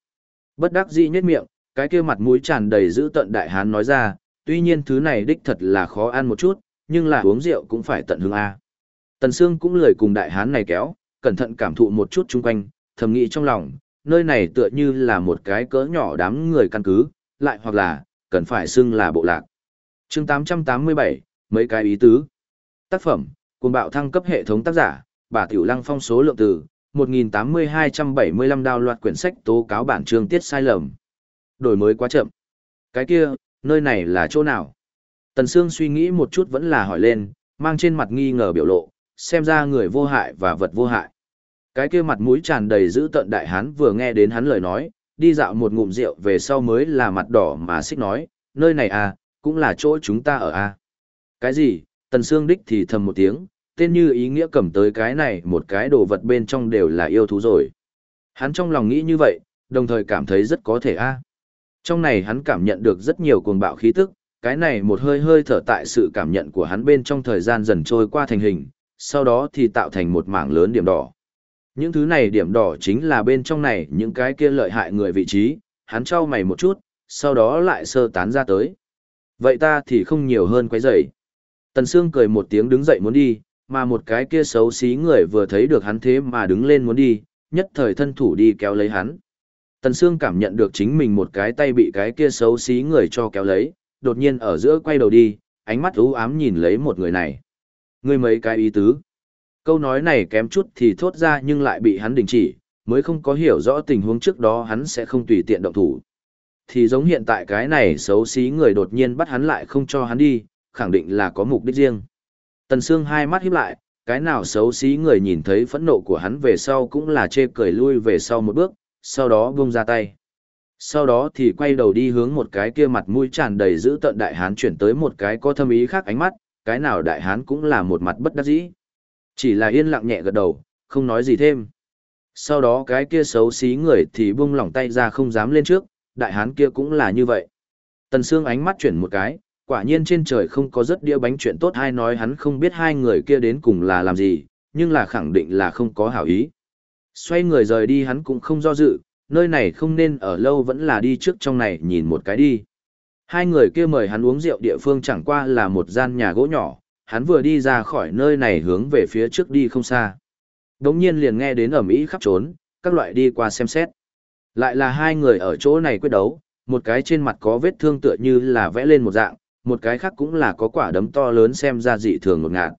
Bất đắc dĩ nhất miệng, cái kia mặt mũi tràn đầy giữ tận đại hán nói ra, tuy nhiên thứ này đích thật là khó ăn một chút, nhưng là uống rượu cũng phải tận hương A. Tần Sương cũng lười cùng đại hán này kéo, cẩn thận cảm thụ một chút chung quanh, thầm nghĩ trong lòng, nơi này tựa như là một cái cỡ nhỏ đám người căn cứ, lại hoặc là, cần phải xưng là bộ lạc. chương 887, mấy cái ý tứ. Tác phẩm, cùng bạo thăng cấp hệ thống tác giả, bà Tiểu Lăng phong số lượng từ, 1.8275 đào loạt quyển sách tố cáo bản chương tiết sai lầm. Đổi mới quá chậm. Cái kia, nơi này là chỗ nào? Tần Sương suy nghĩ một chút vẫn là hỏi lên, mang trên mặt nghi ngờ biểu lộ, xem ra người vô hại và vật vô hại. Cái kia mặt mũi tràn đầy dữ tận đại hán vừa nghe đến hắn lời nói, đi dạo một ngụm rượu về sau mới là mặt đỏ mà xích nói, nơi này à, cũng là chỗ chúng ta ở à. Cái gì, Tần Sương đích thì thầm một tiếng, tên như ý nghĩa cầm tới cái này một cái đồ vật bên trong đều là yêu thú rồi. Hắn trong lòng nghĩ như vậy, đồng thời cảm thấy rất có thể a. Trong này hắn cảm nhận được rất nhiều cuồng bạo khí tức, cái này một hơi hơi thở tại sự cảm nhận của hắn bên trong thời gian dần trôi qua thành hình, sau đó thì tạo thành một mảng lớn điểm đỏ. Những thứ này điểm đỏ chính là bên trong này những cái kia lợi hại người vị trí, hắn trao mày một chút, sau đó lại sơ tán ra tới. Vậy ta thì không nhiều hơn quấy rầy. Tần Sương cười một tiếng đứng dậy muốn đi, mà một cái kia xấu xí người vừa thấy được hắn thế mà đứng lên muốn đi, nhất thời thân thủ đi kéo lấy hắn. Tần Sương cảm nhận được chính mình một cái tay bị cái kia xấu xí người cho kéo lấy, đột nhiên ở giữa quay đầu đi, ánh mắt u ám nhìn lấy một người này. Ngươi mấy cái ý tứ. Câu nói này kém chút thì thốt ra nhưng lại bị hắn đình chỉ, mới không có hiểu rõ tình huống trước đó hắn sẽ không tùy tiện động thủ. Thì giống hiện tại cái này xấu xí người đột nhiên bắt hắn lại không cho hắn đi, khẳng định là có mục đích riêng. Tần Sương hai mắt híp lại, cái nào xấu xí người nhìn thấy phẫn nộ của hắn về sau cũng là chê cười lui về sau một bước, sau đó buông ra tay. Sau đó thì quay đầu đi hướng một cái kia mặt mũi tràn đầy giữ tận đại hán chuyển tới một cái có thâm ý khác ánh mắt, cái nào đại hán cũng là một mặt bất đắc dĩ. Chỉ là yên lặng nhẹ gật đầu, không nói gì thêm. Sau đó cái kia xấu xí người thì buông lỏng tay ra không dám lên trước, đại hán kia cũng là như vậy. Tần Sương ánh mắt chuyển một cái, quả nhiên trên trời không có rất đĩa bánh chuyện tốt hay nói hắn không biết hai người kia đến cùng là làm gì, nhưng là khẳng định là không có hảo ý. Xoay người rời đi hắn cũng không do dự, nơi này không nên ở lâu vẫn là đi trước trong này nhìn một cái đi. Hai người kia mời hắn uống rượu địa phương chẳng qua là một gian nhà gỗ nhỏ, hắn vừa đi ra khỏi nơi này hướng về phía trước đi không xa. Đống nhiên liền nghe đến ẩm ý khắp trốn, các loại đi qua xem xét. Lại là hai người ở chỗ này quyết đấu, một cái trên mặt có vết thương tựa như là vẽ lên một dạng, một cái khác cũng là có quả đấm to lớn xem ra dị thường ngột ngạt.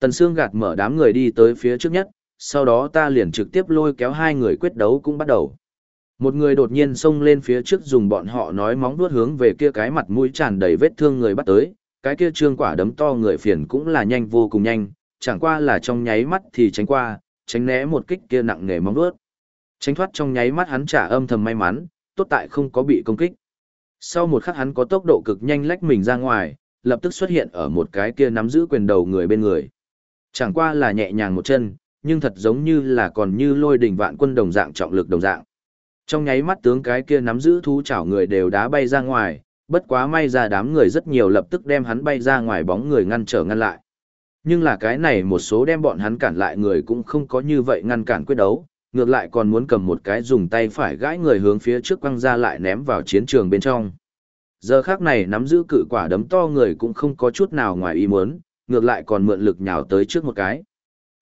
Tần Sương gạt mở đám người đi tới phía trước nhất, sau đó ta liền trực tiếp lôi kéo hai người quyết đấu cũng bắt đầu. Một người đột nhiên xông lên phía trước dùng bọn họ nói móng vuốt hướng về kia cái mặt mũi tràn đầy vết thương người bắt tới, cái kia trương quả đấm to người phiền cũng là nhanh vô cùng nhanh, chẳng qua là trong nháy mắt thì tránh qua, tránh né một kích kia nặng nề móng vuốt. Tránh thoát trong nháy mắt hắn trả âm thầm may mắn, tốt tại không có bị công kích. Sau một khắc hắn có tốc độ cực nhanh lách mình ra ngoài, lập tức xuất hiện ở một cái kia nắm giữ quyền đầu người bên người. Chẳng qua là nhẹ nhàng một chân, nhưng thật giống như là còn như lôi đỉnh vạn quân đồng dạng trọng lực đồng dạng. Trong nháy mắt tướng cái kia nắm giữ thú chảo người đều đá bay ra ngoài, bất quá may ra đám người rất nhiều lập tức đem hắn bay ra ngoài bóng người ngăn trở ngăn lại. Nhưng là cái này một số đem bọn hắn cản lại người cũng không có như vậy ngăn cản quyết đấu, ngược lại còn muốn cầm một cái dùng tay phải gãi người hướng phía trước quăng ra lại ném vào chiến trường bên trong. Giờ khác này nắm giữ cự quả đấm to người cũng không có chút nào ngoài ý muốn, ngược lại còn mượn lực nhào tới trước một cái.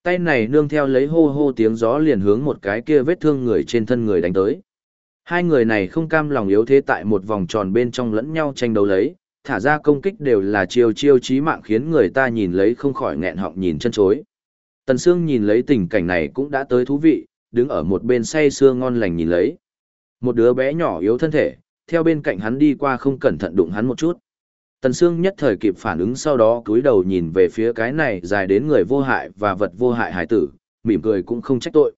Tay này nương theo lấy hô hô tiếng gió liền hướng một cái kia vết thương người trên thân người đánh tới. Hai người này không cam lòng yếu thế tại một vòng tròn bên trong lẫn nhau tranh đấu lấy, thả ra công kích đều là chiêu chiêu chí mạng khiến người ta nhìn lấy không khỏi nghẹn họng nhìn chân chối. Tần Sương nhìn lấy tình cảnh này cũng đã tới thú vị, đứng ở một bên say sưa ngon lành nhìn lấy. Một đứa bé nhỏ yếu thân thể, theo bên cạnh hắn đi qua không cẩn thận đụng hắn một chút. Tần Sương nhất thời kịp phản ứng sau đó cúi đầu nhìn về phía cái này dài đến người vô hại và vật vô hại hải tử, mỉm cười cũng không trách tội.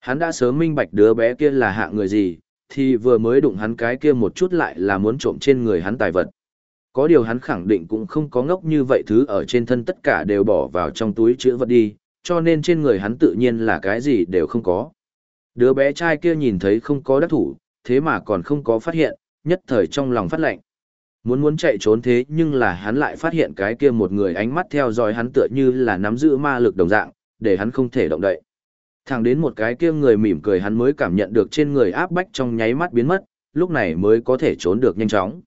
Hắn đã sớm minh bạch đứa bé kia là hạ người gì, thì vừa mới đụng hắn cái kia một chút lại là muốn trộm trên người hắn tài vật. Có điều hắn khẳng định cũng không có ngốc như vậy thứ ở trên thân tất cả đều bỏ vào trong túi chữa vật đi, cho nên trên người hắn tự nhiên là cái gì đều không có. Đứa bé trai kia nhìn thấy không có đắc thủ, thế mà còn không có phát hiện, nhất thời trong lòng phát lệnh. Muốn muốn chạy trốn thế nhưng là hắn lại phát hiện cái kia một người ánh mắt theo dõi hắn tựa như là nắm giữ ma lực đồng dạng, để hắn không thể động đậy. Thẳng đến một cái kia người mỉm cười hắn mới cảm nhận được trên người áp bách trong nháy mắt biến mất, lúc này mới có thể trốn được nhanh chóng.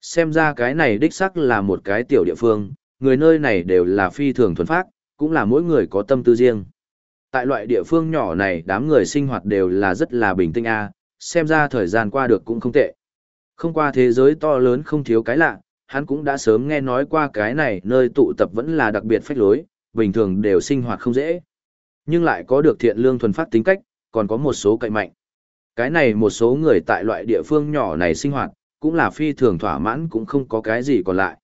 Xem ra cái này đích xác là một cái tiểu địa phương, người nơi này đều là phi thường thuần phác, cũng là mỗi người có tâm tư riêng. Tại loại địa phương nhỏ này đám người sinh hoạt đều là rất là bình tĩnh a, xem ra thời gian qua được cũng không tệ. Không qua thế giới to lớn không thiếu cái lạ, hắn cũng đã sớm nghe nói qua cái này nơi tụ tập vẫn là đặc biệt phách lối, bình thường đều sinh hoạt không dễ. Nhưng lại có được thiện lương thuần phát tính cách, còn có một số cậy mạnh. Cái này một số người tại loại địa phương nhỏ này sinh hoạt, cũng là phi thường thỏa mãn cũng không có cái gì còn lại.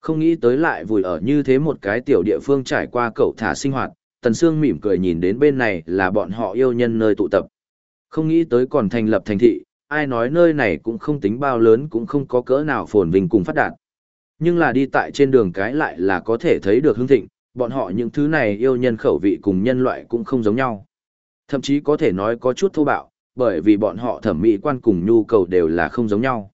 Không nghĩ tới lại vùi ở như thế một cái tiểu địa phương trải qua cậu thả sinh hoạt, Tần Sương mỉm cười nhìn đến bên này là bọn họ yêu nhân nơi tụ tập. Không nghĩ tới còn thành lập thành thị, ai nói nơi này cũng không tính bao lớn cũng không có cỡ nào phồn vinh cùng phát đạt. Nhưng là đi tại trên đường cái lại là có thể thấy được hương thịnh, bọn họ những thứ này yêu nhân khẩu vị cùng nhân loại cũng không giống nhau. Thậm chí có thể nói có chút thô bạo, bởi vì bọn họ thẩm mỹ quan cùng nhu cầu đều là không giống nhau.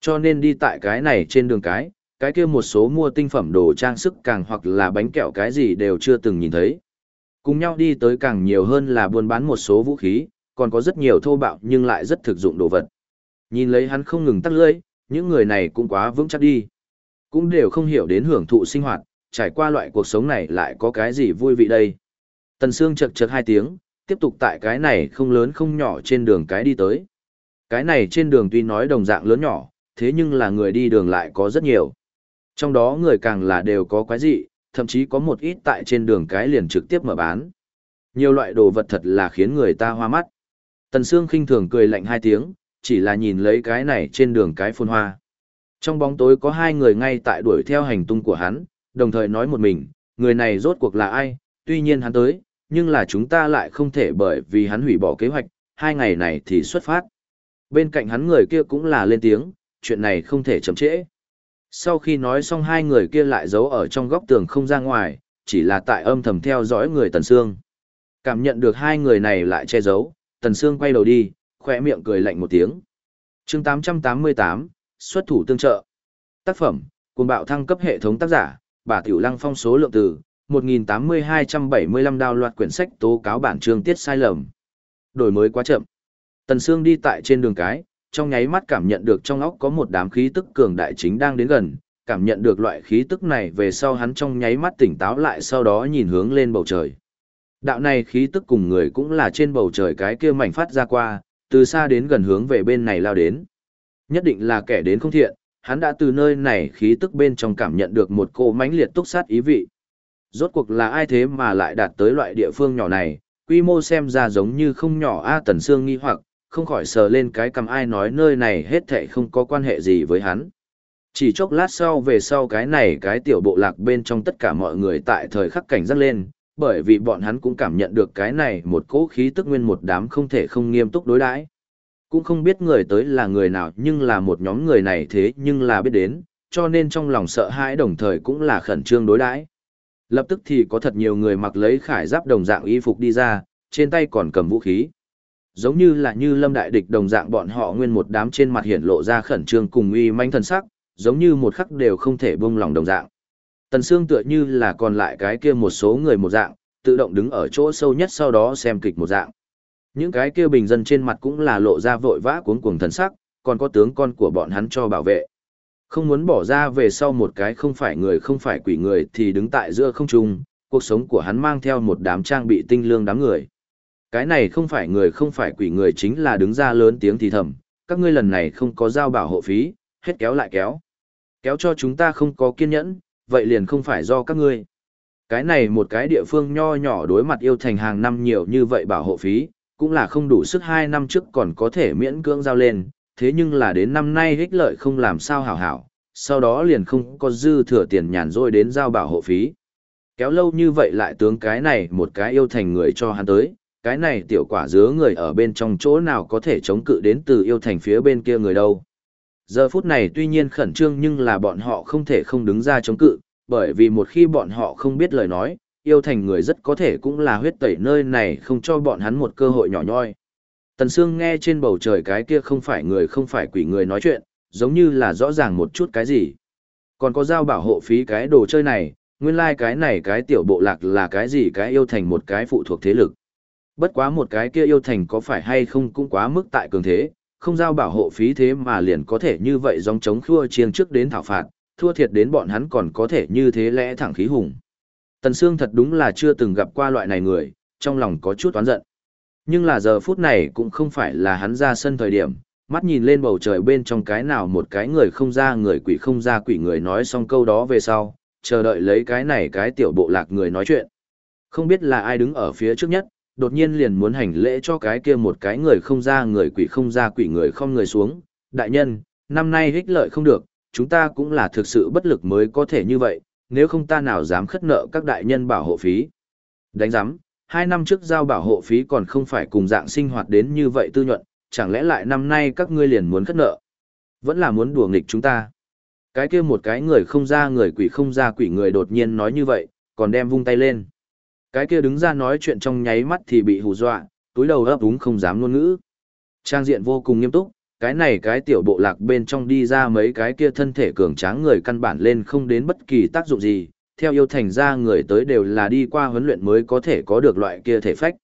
Cho nên đi tại cái này trên đường cái, cái kia một số mua tinh phẩm đồ trang sức càng hoặc là bánh kẹo cái gì đều chưa từng nhìn thấy. Cùng nhau đi tới càng nhiều hơn là buôn bán một số vũ khí, còn có rất nhiều thô bạo nhưng lại rất thực dụng đồ vật. Nhìn lấy hắn không ngừng tắt lưỡi, những người này cũng quá vững chắc đi. Cũng đều không hiểu đến hưởng thụ sinh hoạt, trải qua loại cuộc sống này lại có cái gì vui vị đây. Tần Sương chật chật hai tiếng, tiếp tục tại cái này không lớn không nhỏ trên đường cái đi tới. Cái này trên đường tuy nói đồng dạng lớn nhỏ, thế nhưng là người đi đường lại có rất nhiều. Trong đó người càng là đều có quái dị, thậm chí có một ít tại trên đường cái liền trực tiếp mở bán. Nhiều loại đồ vật thật là khiến người ta hoa mắt. Tần Sương khinh thường cười lạnh hai tiếng, chỉ là nhìn lấy cái này trên đường cái phun hoa. Trong bóng tối có hai người ngay tại đuổi theo hành tung của hắn, đồng thời nói một mình, người này rốt cuộc là ai, tuy nhiên hắn tới, nhưng là chúng ta lại không thể bởi vì hắn hủy bỏ kế hoạch, hai ngày này thì xuất phát. Bên cạnh hắn người kia cũng là lên tiếng, chuyện này không thể chậm trễ. Sau khi nói xong hai người kia lại giấu ở trong góc tường không ra ngoài, chỉ là tại âm thầm theo dõi người Tần Sương. Cảm nhận được hai người này lại che giấu, Tần Sương quay đầu đi, khỏe miệng cười lạnh một tiếng. chương 888, xuất thủ tương trợ. Tác phẩm, cuồng bạo thăng cấp hệ thống tác giả, bà Tiểu Lăng phong số lượng từ, 1.8275 đào loạt quyển sách tố cáo bản chương tiết sai lầm. Đổi mới quá chậm. Tần Sương đi tại trên đường cái, trong nháy mắt cảm nhận được trong óc có một đám khí tức cường đại chính đang đến gần, cảm nhận được loại khí tức này về sau hắn trong nháy mắt tỉnh táo lại sau đó nhìn hướng lên bầu trời. Đạo này khí tức cùng người cũng là trên bầu trời cái kia mảnh phát ra qua, từ xa đến gần hướng về bên này lao đến. Nhất định là kẻ đến không thiện, hắn đã từ nơi này khí tức bên trong cảm nhận được một cô mãnh liệt túc sát ý vị. Rốt cuộc là ai thế mà lại đạt tới loại địa phương nhỏ này, quy mô xem ra giống như không nhỏ A Tần Sương nghi hoặc, không khỏi sờ lên cái cầm ai nói nơi này hết thệ không có quan hệ gì với hắn. Chỉ chốc lát sau về sau cái này cái tiểu bộ lạc bên trong tất cả mọi người tại thời khắc cảnh giác lên, bởi vì bọn hắn cũng cảm nhận được cái này một cỗ khí tức nguyên một đám không thể không nghiêm túc đối đãi. Cũng không biết người tới là người nào nhưng là một nhóm người này thế nhưng là biết đến, cho nên trong lòng sợ hãi đồng thời cũng là khẩn trương đối đãi. Lập tức thì có thật nhiều người mặc lấy khải giáp đồng dạng y phục đi ra, trên tay còn cầm vũ khí. Giống như là như lâm đại địch đồng dạng bọn họ nguyên một đám trên mặt hiện lộ ra khẩn trương cùng uy manh thần sắc, giống như một khắc đều không thể buông lòng đồng dạng. Tần Sương tựa như là còn lại cái kia một số người một dạng, tự động đứng ở chỗ sâu nhất sau đó xem kịch một dạng. Những cái kia bình dân trên mặt cũng là lộ ra vội vã cuống cuồng thần sắc, còn có tướng con của bọn hắn cho bảo vệ. Không muốn bỏ ra về sau một cái không phải người không phải quỷ người thì đứng tại giữa không trung, cuộc sống của hắn mang theo một đám trang bị tinh lương đám người. Cái này không phải người không phải quỷ người chính là đứng ra lớn tiếng thì thầm, các ngươi lần này không có giao bảo hộ phí, hết kéo lại kéo. Kéo cho chúng ta không có kiên nhẫn, vậy liền không phải do các ngươi. Cái này một cái địa phương nho nhỏ đối mặt yêu thành hàng năm nhiều như vậy bảo hộ phí, cũng là không đủ sức hai năm trước còn có thể miễn cưỡng giao lên, thế nhưng là đến năm nay ích lợi không làm sao hảo hảo, sau đó liền không có dư thừa tiền nhàn rỗi đến giao bảo hộ phí. Kéo lâu như vậy lại tướng cái này một cái yêu thành người cho hắn tới, cái này tiểu quả dứa người ở bên trong chỗ nào có thể chống cự đến từ yêu thành phía bên kia người đâu. Giờ phút này tuy nhiên khẩn trương nhưng là bọn họ không thể không đứng ra chống cự, bởi vì một khi bọn họ không biết lời nói, yêu thành người rất có thể cũng là huyết tẩy nơi này không cho bọn hắn một cơ hội nhỏ nhoi. Tần Sương nghe trên bầu trời cái kia không phải người không phải quỷ người nói chuyện, giống như là rõ ràng một chút cái gì. Còn có giao bảo hộ phí cái đồ chơi này, nguyên lai like cái này cái tiểu bộ lạc là cái gì cái yêu thành một cái phụ thuộc thế lực. Bất quá một cái kia yêu thành có phải hay không cũng quá mức tại cường thế, không giao bảo hộ phí thế mà liền có thể như vậy dòng chống khua chiêng trước đến thảo phạt, thua thiệt đến bọn hắn còn có thể như thế lẽ thẳng khí hùng. Tần Sương thật đúng là chưa từng gặp qua loại này người, trong lòng có chút oán giận. Nhưng là giờ phút này cũng không phải là hắn ra sân thời điểm, mắt nhìn lên bầu trời bên trong cái nào một cái người không ra người quỷ không ra quỷ người nói xong câu đó về sau, chờ đợi lấy cái này cái tiểu bộ lạc người nói chuyện. Không biết là ai đứng ở phía trước nhất, đột nhiên liền muốn hành lễ cho cái kia một cái người không ra người quỷ không ra quỷ người không người xuống. Đại nhân, năm nay hích lợi không được, chúng ta cũng là thực sự bất lực mới có thể như vậy, nếu không ta nào dám khất nợ các đại nhân bảo hộ phí. Đánh giám, hai năm trước giao bảo hộ phí còn không phải cùng dạng sinh hoạt đến như vậy tư nhuận, chẳng lẽ lại năm nay các ngươi liền muốn khất nợ? Vẫn là muốn đùa nghịch chúng ta. Cái kia một cái người không ra người quỷ không ra quỷ người đột nhiên nói như vậy, còn đem vung tay lên. Cái kia đứng ra nói chuyện trong nháy mắt thì bị hù dọa, túi đầu ấp úng không dám ngôn ngữ. Trang diện vô cùng nghiêm túc, cái này cái tiểu bộ lạc bên trong đi ra mấy cái kia thân thể cường tráng người căn bản lên không đến bất kỳ tác dụng gì, theo yêu thành ra người tới đều là đi qua huấn luyện mới có thể có được loại kia thể phách.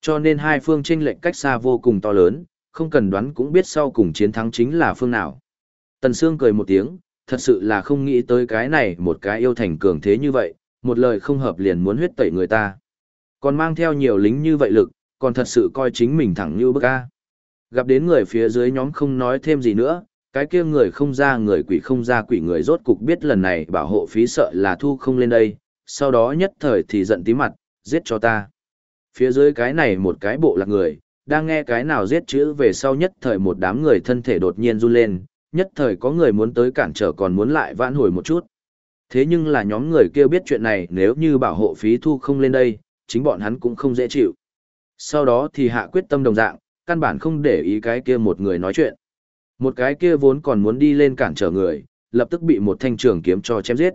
Cho nên hai phương tranh lệnh cách xa vô cùng to lớn, không cần đoán cũng biết sau cùng chiến thắng chính là phương nào. Tần Sương cười một tiếng, thật sự là không nghĩ tới cái này một cái yêu thành cường thế như vậy, một lời không hợp liền muốn huyết tẩy người ta. Còn mang theo nhiều lính như vậy lực, còn thật sự coi chính mình thẳng như bức A. Gặp đến người phía dưới nhóm không nói thêm gì nữa, cái kia người không ra người quỷ không ra quỷ người rốt cục biết lần này bảo hộ phí sợ là thu không lên đây, sau đó nhất thời thì giận tí mặt, giết cho ta. Phía dưới cái này một cái bộ lạc người, đang nghe cái nào giết chữ về sau nhất thời một đám người thân thể đột nhiên run lên, nhất thời có người muốn tới cản trở còn muốn lại vãn hồi một chút. Thế nhưng là nhóm người kia biết chuyện này nếu như bảo hộ phí thu không lên đây, chính bọn hắn cũng không dễ chịu. Sau đó thì hạ quyết tâm đồng dạng, căn bản không để ý cái kia một người nói chuyện. Một cái kia vốn còn muốn đi lên cản trở người, lập tức bị một thanh trường kiếm cho chém giết.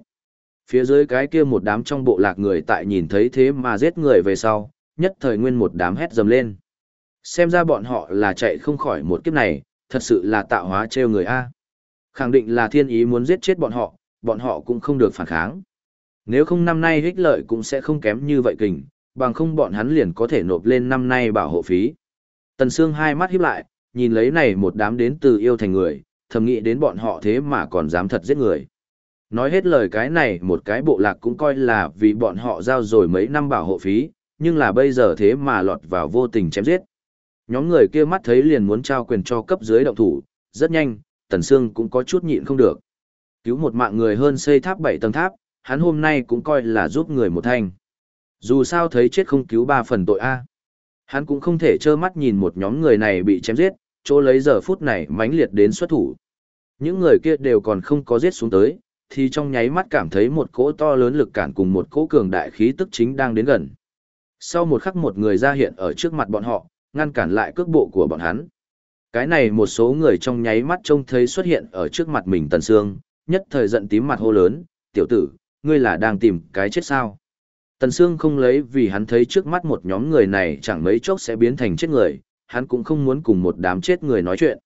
Phía dưới cái kia một đám trong bộ lạc người tại nhìn thấy thế mà giết người về sau, nhất thời nguyên một đám hét dầm lên. Xem ra bọn họ là chạy không khỏi một kiếp này, thật sự là tạo hóa trêu người A. Khẳng định là thiên ý muốn giết chết bọn họ, bọn họ cũng không được phản kháng. Nếu không năm nay hích lợi cũng sẽ không kém như vậy kình, bằng không bọn hắn liền có thể nộp lên năm nay bảo hộ phí. Tần Sương hai mắt híp lại, nhìn lấy này một đám đến từ yêu thành người, thầm nghĩ đến bọn họ thế mà còn dám thật giết người. Nói hết lời cái này một cái bộ lạc cũng coi là vì bọn họ giao rồi mấy năm bảo hộ phí, nhưng là bây giờ thế mà lọt vào vô tình chém giết. Nhóm người kia mắt thấy liền muốn trao quyền cho cấp dưới động thủ, rất nhanh, Tần Sương cũng có chút nhịn không được. Cứu một mạng người hơn xây tháp bảy tầng tháp, hắn hôm nay cũng coi là giúp người một thanh. Dù sao thấy chết không cứu ba phần tội A. Hắn cũng không thể trơ mắt nhìn một nhóm người này bị chém giết, chỗ lấy giờ phút này mãnh liệt đến xuất thủ. Những người kia đều còn không có giết xuống tới, thì trong nháy mắt cảm thấy một cỗ to lớn lực cản cùng một cỗ cường đại khí tức chính đang đến gần. Sau một khắc một người ra hiện ở trước mặt bọn họ, ngăn cản lại cước bộ của bọn hắn. Cái này một số người trong nháy mắt trông thấy xuất hiện ở trước mặt mình Tần Sương, nhất thời giận tím mặt hô lớn, tiểu tử, ngươi là đang tìm cái chết sao? Tần Sương không lấy vì hắn thấy trước mắt một nhóm người này chẳng mấy chốc sẽ biến thành chết người, hắn cũng không muốn cùng một đám chết người nói chuyện.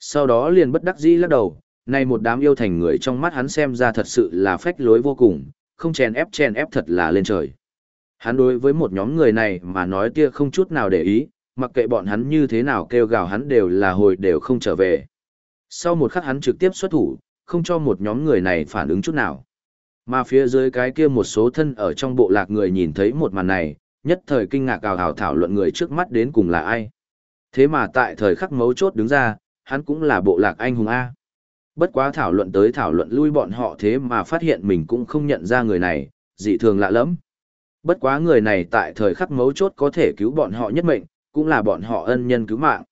Sau đó liền bất đắc dĩ lắc đầu, này một đám yêu thành người trong mắt hắn xem ra thật sự là phách lối vô cùng, không chèn ép chèn ép thật là lên trời. Hắn đối với một nhóm người này mà nói tia không chút nào để ý, mặc kệ bọn hắn như thế nào kêu gào hắn đều là hồi đều không trở về. Sau một khắc hắn trực tiếp xuất thủ, không cho một nhóm người này phản ứng chút nào. Mà phía dưới cái kia một số thân ở trong bộ lạc người nhìn thấy một màn này, nhất thời kinh ngạc ào ào thảo luận người trước mắt đến cùng là ai. Thế mà tại thời khắc mấu chốt đứng ra, hắn cũng là bộ lạc anh hùng A. Bất quá thảo luận tới thảo luận lui bọn họ thế mà phát hiện mình cũng không nhận ra người này, dị thường lạ lắm. Bất quá người này tại thời khắc mấu chốt có thể cứu bọn họ nhất mệnh, cũng là bọn họ ân nhân cứu mạng.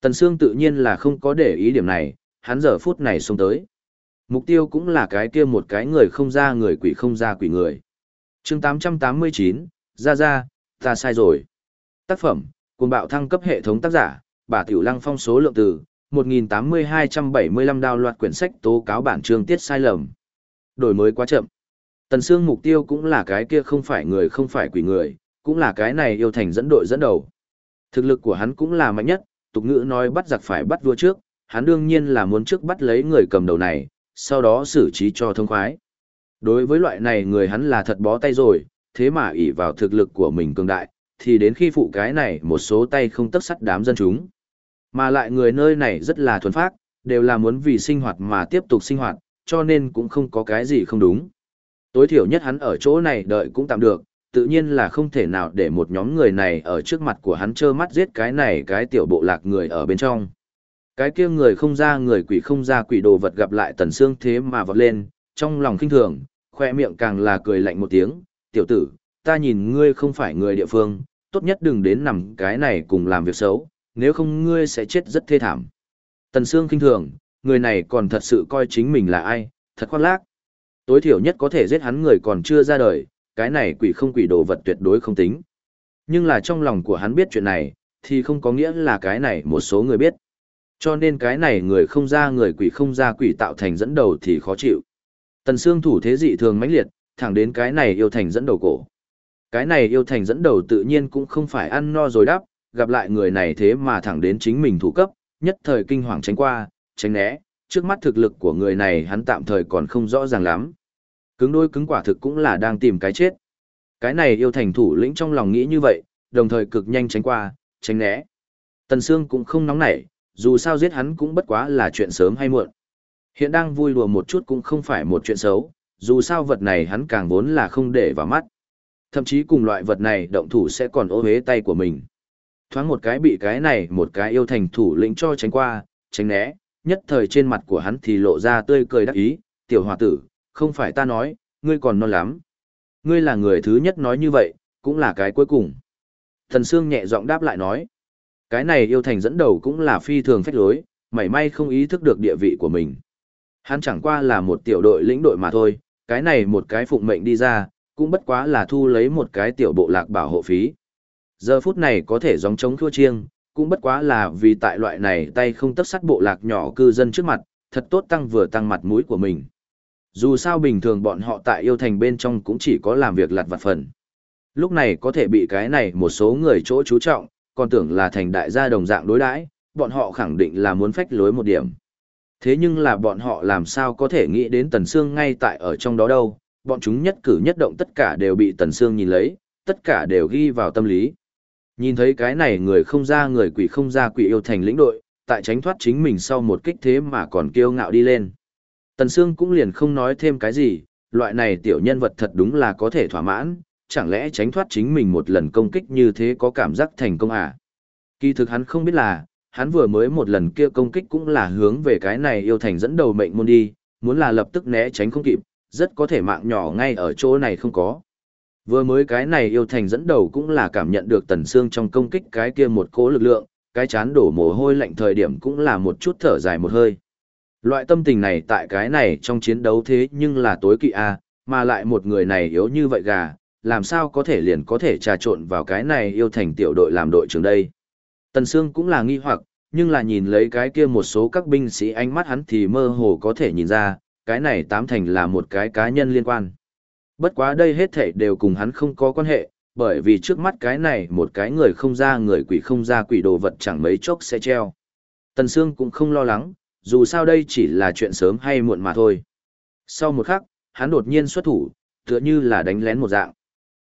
Tần Sương tự nhiên là không có để ý điểm này, hắn giờ phút này xuống tới. Mục tiêu cũng là cái kia một cái người không ra người quỷ không ra quỷ người. chương 889, ra ra, ta sai rồi. Tác phẩm, cùng bạo thăng cấp hệ thống tác giả, bà Tiểu Lăng phong số lượng từ, 1.8275 đào loạt quyển sách tố cáo bản chương tiết sai lầm. Đổi mới quá chậm. Tần Sương mục tiêu cũng là cái kia không phải người không phải quỷ người, cũng là cái này yêu thành dẫn đội dẫn đầu. Thực lực của hắn cũng là mạnh nhất, tục ngữ nói bắt giặc phải bắt vua trước, hắn đương nhiên là muốn trước bắt lấy người cầm đầu này, sau đó xử trí cho thông khoái. Đối với loại này người hắn là thật bó tay rồi, thế mà ỷ vào thực lực của mình cường đại, thì đến khi phụ cái này một số tay không tất sắt đám dân chúng. Mà lại người nơi này rất là thuần phác, đều là muốn vì sinh hoạt mà tiếp tục sinh hoạt, cho nên cũng không có cái gì không đúng. Tối thiểu nhất hắn ở chỗ này đợi cũng tạm được, tự nhiên là không thể nào để một nhóm người này ở trước mặt của hắn trơ mắt giết cái này cái tiểu bộ lạc người ở bên trong. Cái kia người không ra người quỷ không ra quỷ đồ vật gặp lại tần xương thế mà vọt lên, trong lòng kinh thường, khoe miệng càng là cười lạnh một tiếng, tiểu tử, ta nhìn ngươi không phải người địa phương, tốt nhất đừng đến nằm cái này cùng làm việc xấu, nếu không ngươi sẽ chết rất thê thảm. Tần xương kinh thường, người này còn thật sự coi chính mình là ai, thật khoác lác. Tối thiểu nhất có thể giết hắn người còn chưa ra đời, cái này quỷ không quỷ đồ vật tuyệt đối không tính. Nhưng là trong lòng của hắn biết chuyện này, thì không có nghĩa là cái này một số người biết. Cho nên cái này người không ra người quỷ không ra quỷ tạo thành dẫn đầu thì khó chịu. Tần xương thủ thế dị thường mãnh liệt, thẳng đến cái này yêu thành dẫn đầu cổ. Cái này yêu thành dẫn đầu tự nhiên cũng không phải ăn no rồi đáp, gặp lại người này thế mà thẳng đến chính mình thủ cấp, nhất thời kinh hoàng tránh qua, tránh né, trước mắt thực lực của người này hắn tạm thời còn không rõ ràng lắm. Cứng đôi cứng quả thực cũng là đang tìm cái chết. Cái này yêu thành thủ lĩnh trong lòng nghĩ như vậy, đồng thời cực nhanh tránh qua, tránh né. Tần Sương cũng không nóng nảy, dù sao giết hắn cũng bất quá là chuyện sớm hay muộn. Hiện đang vui đùa một chút cũng không phải một chuyện xấu, dù sao vật này hắn càng vốn là không để vào mắt. Thậm chí cùng loại vật này động thủ sẽ còn ô hế tay của mình. Thoáng một cái bị cái này một cái yêu thành thủ lĩnh cho tránh qua, tránh né, nhất thời trên mặt của hắn thì lộ ra tươi cười đắc ý, tiểu hòa tử, không phải ta nói, ngươi còn non lắm. Ngươi là người thứ nhất nói như vậy, cũng là cái cuối cùng. Thần Sương nhẹ giọng đáp lại nói, cái này yêu thành dẫn đầu cũng là phi thường phách lối, mảy may không ý thức được địa vị của mình. Hắn chẳng qua là một tiểu đội lĩnh đội mà thôi, cái này một cái phụng mệnh đi ra, cũng bất quá là thu lấy một cái tiểu bộ lạc bảo hộ phí. Giờ phút này có thể gióng chống thua chiêng, cũng bất quá là vì tại loại này tay không tấp sắt bộ lạc nhỏ cư dân trước mặt, thật tốt tăng vừa tăng mặt mũi của mình. Dù sao bình thường bọn họ tại yêu thành bên trong cũng chỉ có làm việc lặt vặt phần. Lúc này có thể bị cái này một số người chỗ chú trọng, còn tưởng là thành đại gia đồng dạng đối đãi, bọn họ khẳng định là muốn phách lối một điểm. Thế nhưng là bọn họ làm sao có thể nghĩ đến Tần Sương ngay tại ở trong đó đâu, bọn chúng nhất cử nhất động tất cả đều bị Tần Sương nhìn lấy, tất cả đều ghi vào tâm lý. Nhìn thấy cái này người không ra người quỷ không ra quỷ yêu thành lĩnh đội, tại tránh thoát chính mình sau một kích thế mà còn kiêu ngạo đi lên. Tần Sương cũng liền không nói thêm cái gì, loại này tiểu nhân vật thật đúng là có thể thỏa mãn, chẳng lẽ tránh thoát chính mình một lần công kích như thế có cảm giác thành công à? Kỳ thực hắn không biết là, hắn vừa mới một lần kia công kích cũng là hướng về cái này yêu thành dẫn đầu mệnh môn đi, muốn là lập tức né tránh không kịp, rất có thể mạng nhỏ ngay ở chỗ này không có. Vừa mới cái này yêu thành dẫn đầu cũng là cảm nhận được tần xương trong công kích cái kia một cỗ lực lượng, cái chán đổ mồ hôi lạnh thời điểm cũng là một chút thở dài một hơi. Loại tâm tình này tại cái này trong chiến đấu thế nhưng là tối kỵ a, mà lại một người này yếu như vậy gà, làm sao có thể liền có thể trà trộn vào cái này yêu thành tiểu đội làm đội trưởng đây. Tần Sương cũng là nghi hoặc, nhưng là nhìn lấy cái kia một số các binh sĩ ánh mắt hắn thì mơ hồ có thể nhìn ra, cái này tám thành là một cái cá nhân liên quan. Bất quá đây hết thảy đều cùng hắn không có quan hệ, bởi vì trước mắt cái này một cái người không ra người quỷ không ra quỷ đồ vật chẳng mấy chốc sẽ treo. Tần Sương cũng không lo lắng, dù sao đây chỉ là chuyện sớm hay muộn mà thôi. Sau một khắc, hắn đột nhiên xuất thủ, tựa như là đánh lén một dạng.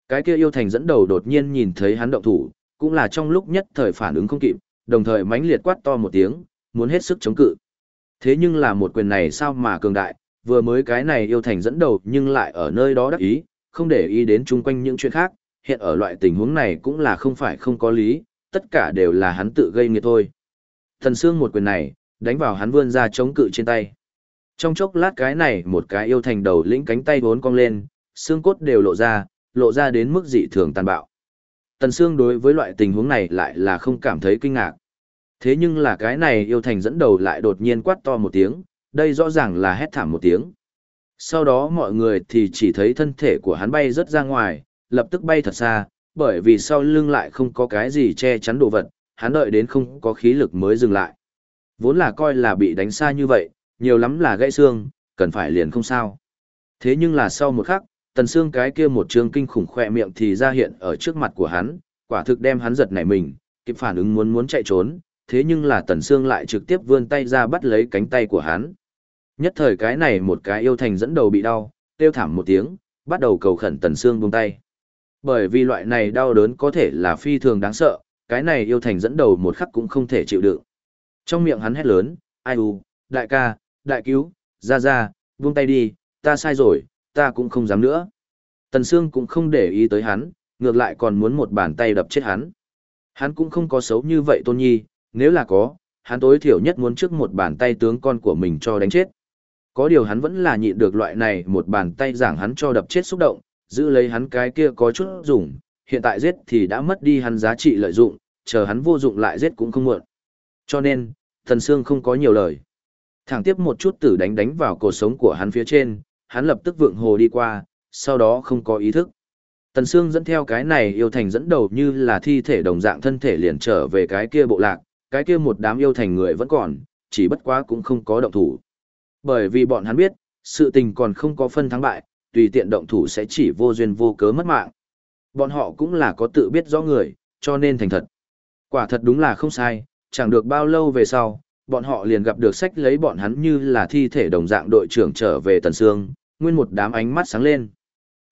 Cái kia yêu thành dẫn đầu đột nhiên nhìn thấy hắn động thủ, cũng là trong lúc nhất thời phản ứng không kịp, đồng thời mãnh liệt quát to một tiếng, muốn hết sức chống cự. Thế nhưng là một quyền này sao mà cường đại, vừa mới cái này yêu thành dẫn đầu nhưng lại ở nơi đó đắc ý, không để ý đến chung quanh những chuyện khác, hiện ở loại tình huống này cũng là không phải không có lý, tất cả đều là hắn tự gây nghiệt thôi. Thần xương một quyền này, đánh vào hắn vươn ra chống cự trên tay. Trong chốc lát cái này một cái yêu thành đầu lĩnh cánh tay vốn cong lên, xương cốt đều lộ ra, lộ ra đến mức dị thường tàn bạo. Tần Sương đối với loại tình huống này lại là không cảm thấy kinh ngạc. Thế nhưng là cái này yêu thành dẫn đầu lại đột nhiên quát to một tiếng, đây rõ ràng là hét thảm một tiếng. Sau đó mọi người thì chỉ thấy thân thể của hắn bay rất ra ngoài, lập tức bay thật xa, bởi vì sau lưng lại không có cái gì che chắn đồ vật, hắn đợi đến không có khí lực mới dừng lại. Vốn là coi là bị đánh xa như vậy, nhiều lắm là gãy xương, cần phải liền không sao. Thế nhưng là sau một khắc, tần xương cái kia một trương kinh khủng khoe miệng thì ra hiện ở trước mặt của hắn, quả thực đem hắn giật nảy mình, kịp phản ứng muốn muốn chạy trốn, thế nhưng là tần xương lại trực tiếp vươn tay ra bắt lấy cánh tay của hắn. Nhất thời cái này một cái yêu thành dẫn đầu bị đau, tiêu thảm một tiếng, bắt đầu cầu khẩn tần xương buông tay. Bởi vì loại này đau đớn có thể là phi thường đáng sợ, cái này yêu thành dẫn đầu một khắc cũng không thể chịu đựng. Trong miệng hắn hét lớn, ai u, đại ca, đại cứu, ra ra, buông tay đi, ta sai rồi, ta cũng không dám nữa. Tần Sương cũng không để ý tới hắn, ngược lại còn muốn một bàn tay đập chết hắn. Hắn cũng không có xấu như vậy tôn nhi, nếu là có, hắn tối thiểu nhất muốn trước một bàn tay tướng con của mình cho đánh chết. Có điều hắn vẫn là nhịn được loại này một bàn tay giảng hắn cho đập chết xúc động, giữ lấy hắn cái kia có chút dùng, hiện tại giết thì đã mất đi hắn giá trị lợi dụng, chờ hắn vô dụng lại giết cũng không muộn. Cho nên, Thần Sương không có nhiều lời. Thẳng tiếp một chút tử đánh đánh vào cổ sống của hắn phía trên, hắn lập tức vượng hồ đi qua, sau đó không có ý thức. Tần Sương dẫn theo cái này yêu thành dẫn đầu như là thi thể đồng dạng thân thể liền trở về cái kia bộ lạc, cái kia một đám yêu thành người vẫn còn, chỉ bất quá cũng không có động thủ. Bởi vì bọn hắn biết, sự tình còn không có phân thắng bại, tùy tiện động thủ sẽ chỉ vô duyên vô cớ mất mạng. Bọn họ cũng là có tự biết rõ người, cho nên thành thật. Quả thật đúng là không sai, chẳng được bao lâu về sau, bọn họ liền gặp được sách lấy bọn hắn như là thi thể đồng dạng đội trưởng trở về Tần Sương, nguyên một đám ánh mắt sáng lên.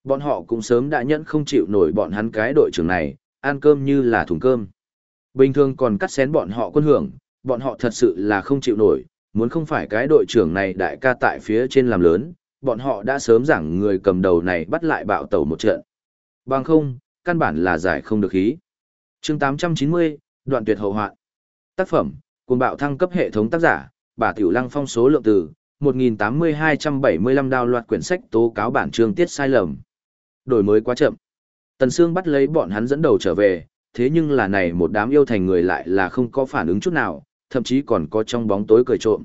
Bọn họ cũng sớm đã nhẫn không chịu nổi bọn hắn cái đội trưởng này, ăn cơm như là thùng cơm. Bình thường còn cắt xén bọn họ quân hưởng, bọn họ thật sự là không chịu nổi, muốn không phải cái đội trưởng này đại ca tại phía trên làm lớn, bọn họ đã sớm giảng người cầm đầu này bắt lại bạo tàu một trận. Bằng không, căn bản là giải không được ý. chương 890, Đoạn tuyệt hậu hoạn. Tác phẩm, cùng bạo thăng cấp hệ thống tác giả, bà Tiểu Lăng phong số lượng từ, 1.8275 đào loạt quyển sách tố cáo bản chương tiết sai lầm. Đổi mới quá chậm. Tần Sương bắt lấy bọn hắn dẫn đầu trở về, thế nhưng là này một đám yêu thành người lại là không có phản ứng chút nào, thậm chí còn có trong bóng tối cười trộm.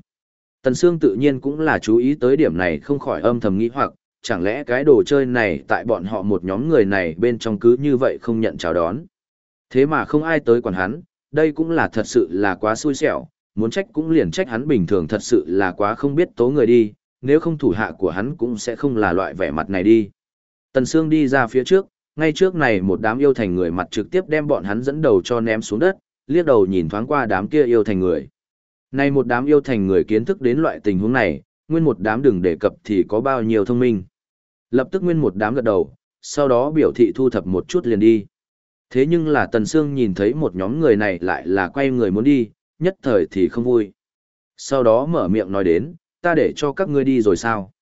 Tần Sương tự nhiên cũng là chú ý tới điểm này không khỏi âm thầm nghĩ hoặc, chẳng lẽ cái đồ chơi này tại bọn họ một nhóm người này bên trong cứ như vậy không nhận chào đón. Thế mà không ai tới quản hắn, đây cũng là thật sự là quá xui xẻo, muốn trách cũng liền trách hắn bình thường thật sự là quá không biết tố người đi, nếu không thủ hạ của hắn cũng sẽ không là loại vẻ mặt này đi. Tần Sương đi ra phía trước, ngay trước này một đám yêu thành người mặt trực tiếp đem bọn hắn dẫn đầu cho ném xuống đất, liếc đầu nhìn thoáng qua đám kia yêu thành người. Này một đám yêu thành người kiến thức đến loại tình huống này, nguyên một đám đừng đề cập thì có bao nhiêu thông minh. Lập tức nguyên một đám gật đầu, sau đó biểu thị thu thập một chút liền đi. Thế nhưng là Tần Sương nhìn thấy một nhóm người này lại là quay người muốn đi, nhất thời thì không vui. Sau đó mở miệng nói đến, ta để cho các ngươi đi rồi sao?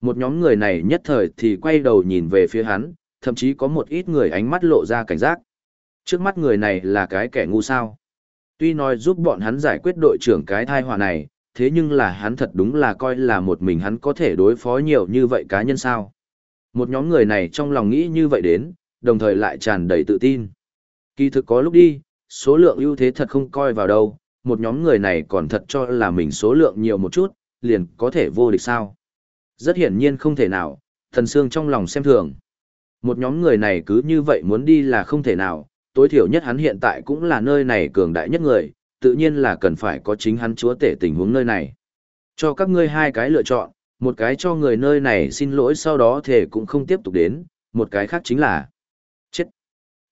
Một nhóm người này nhất thời thì quay đầu nhìn về phía hắn, thậm chí có một ít người ánh mắt lộ ra cảnh giác. Trước mắt người này là cái kẻ ngu sao. Tuy nói giúp bọn hắn giải quyết đội trưởng cái thai họa này, thế nhưng là hắn thật đúng là coi là một mình hắn có thể đối phó nhiều như vậy cá nhân sao. Một nhóm người này trong lòng nghĩ như vậy đến, đồng thời lại tràn đầy tự tin. Kỳ thực có lúc đi, số lượng ưu thế thật không coi vào đâu, một nhóm người này còn thật cho là mình số lượng nhiều một chút, liền có thể vô địch sao. Rất hiển nhiên không thể nào, thần xương trong lòng xem thường. Một nhóm người này cứ như vậy muốn đi là không thể nào, tối thiểu nhất hắn hiện tại cũng là nơi này cường đại nhất người, tự nhiên là cần phải có chính hắn chúa tể tình huống nơi này. Cho các ngươi hai cái lựa chọn, một cái cho người nơi này xin lỗi sau đó thể cũng không tiếp tục đến, một cái khác chính là chết.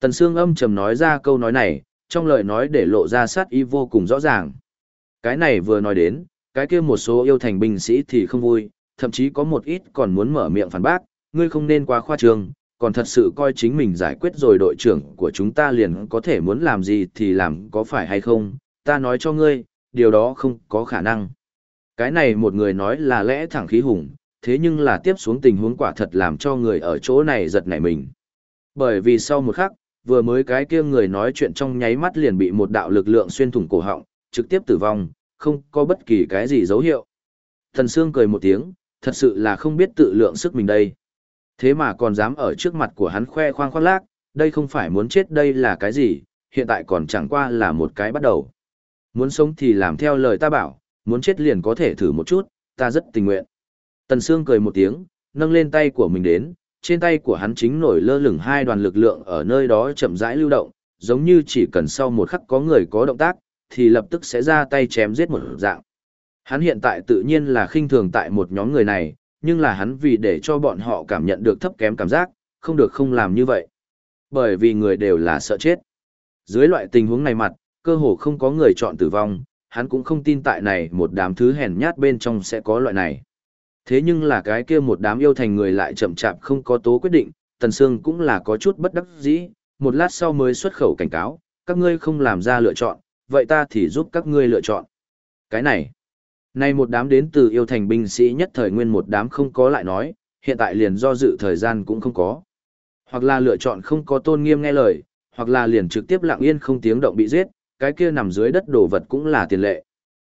Tần Sương âm trầm nói ra câu nói này, trong lời nói để lộ ra sát ý vô cùng rõ ràng. Cái này vừa nói đến, cái kia một số yêu thành binh sĩ thì không vui, thậm chí có một ít còn muốn mở miệng phản bác, ngươi không nên quá khoa trương, còn thật sự coi chính mình giải quyết rồi đội trưởng của chúng ta liền có thể muốn làm gì thì làm có phải hay không, ta nói cho ngươi, điều đó không có khả năng. Cái này một người nói là lẽ thẳng khí hùng, thế nhưng là tiếp xuống tình huống quả thật làm cho người ở chỗ này giật nảy mình. Bởi vì sau một khắc, vừa mới cái kia người nói chuyện trong nháy mắt liền bị một đạo lực lượng xuyên thủng cổ họng, trực tiếp tử vong, không có bất kỳ cái gì dấu hiệu. Thần Sương cười một tiếng, thật sự là không biết tự lượng sức mình đây. Thế mà còn dám ở trước mặt của hắn khoe khoang khoác lác, đây không phải muốn chết đây là cái gì, hiện tại còn chẳng qua là một cái bắt đầu. Muốn sống thì làm theo lời ta bảo, muốn chết liền có thể thử một chút, ta rất tình nguyện. Tần Sương cười một tiếng, nâng lên tay của mình đến, trên tay của hắn chính nổi lơ lửng hai đoàn lực lượng ở nơi đó chậm rãi lưu động, giống như chỉ cần sau một khắc có người có động tác, thì lập tức sẽ ra tay chém giết một dạng. Hắn hiện tại tự nhiên là khinh thường tại một nhóm người này, nhưng là hắn vì để cho bọn họ cảm nhận được thấp kém cảm giác, không được không làm như vậy. Bởi vì người đều là sợ chết. Dưới loại tình huống này mặt, cơ hồ không có người chọn tử vong, hắn cũng không tin tại này một đám thứ hèn nhát bên trong sẽ có loại này. Thế nhưng là cái kia một đám yêu thành người lại chậm chạp không có tố quyết định, Tần Sương cũng là có chút bất đắc dĩ, một lát sau mới xuất khẩu cảnh cáo, các ngươi không làm ra lựa chọn, vậy ta thì giúp các ngươi lựa chọn. Cái này, nay một đám đến từ yêu thành binh sĩ nhất thời nguyên một đám không có lại nói, hiện tại liền do dự thời gian cũng không có. Hoặc là lựa chọn không có tôn nghiêm nghe lời, hoặc là liền trực tiếp lặng yên không tiếng động bị giết, cái kia nằm dưới đất đồ vật cũng là tiền lệ.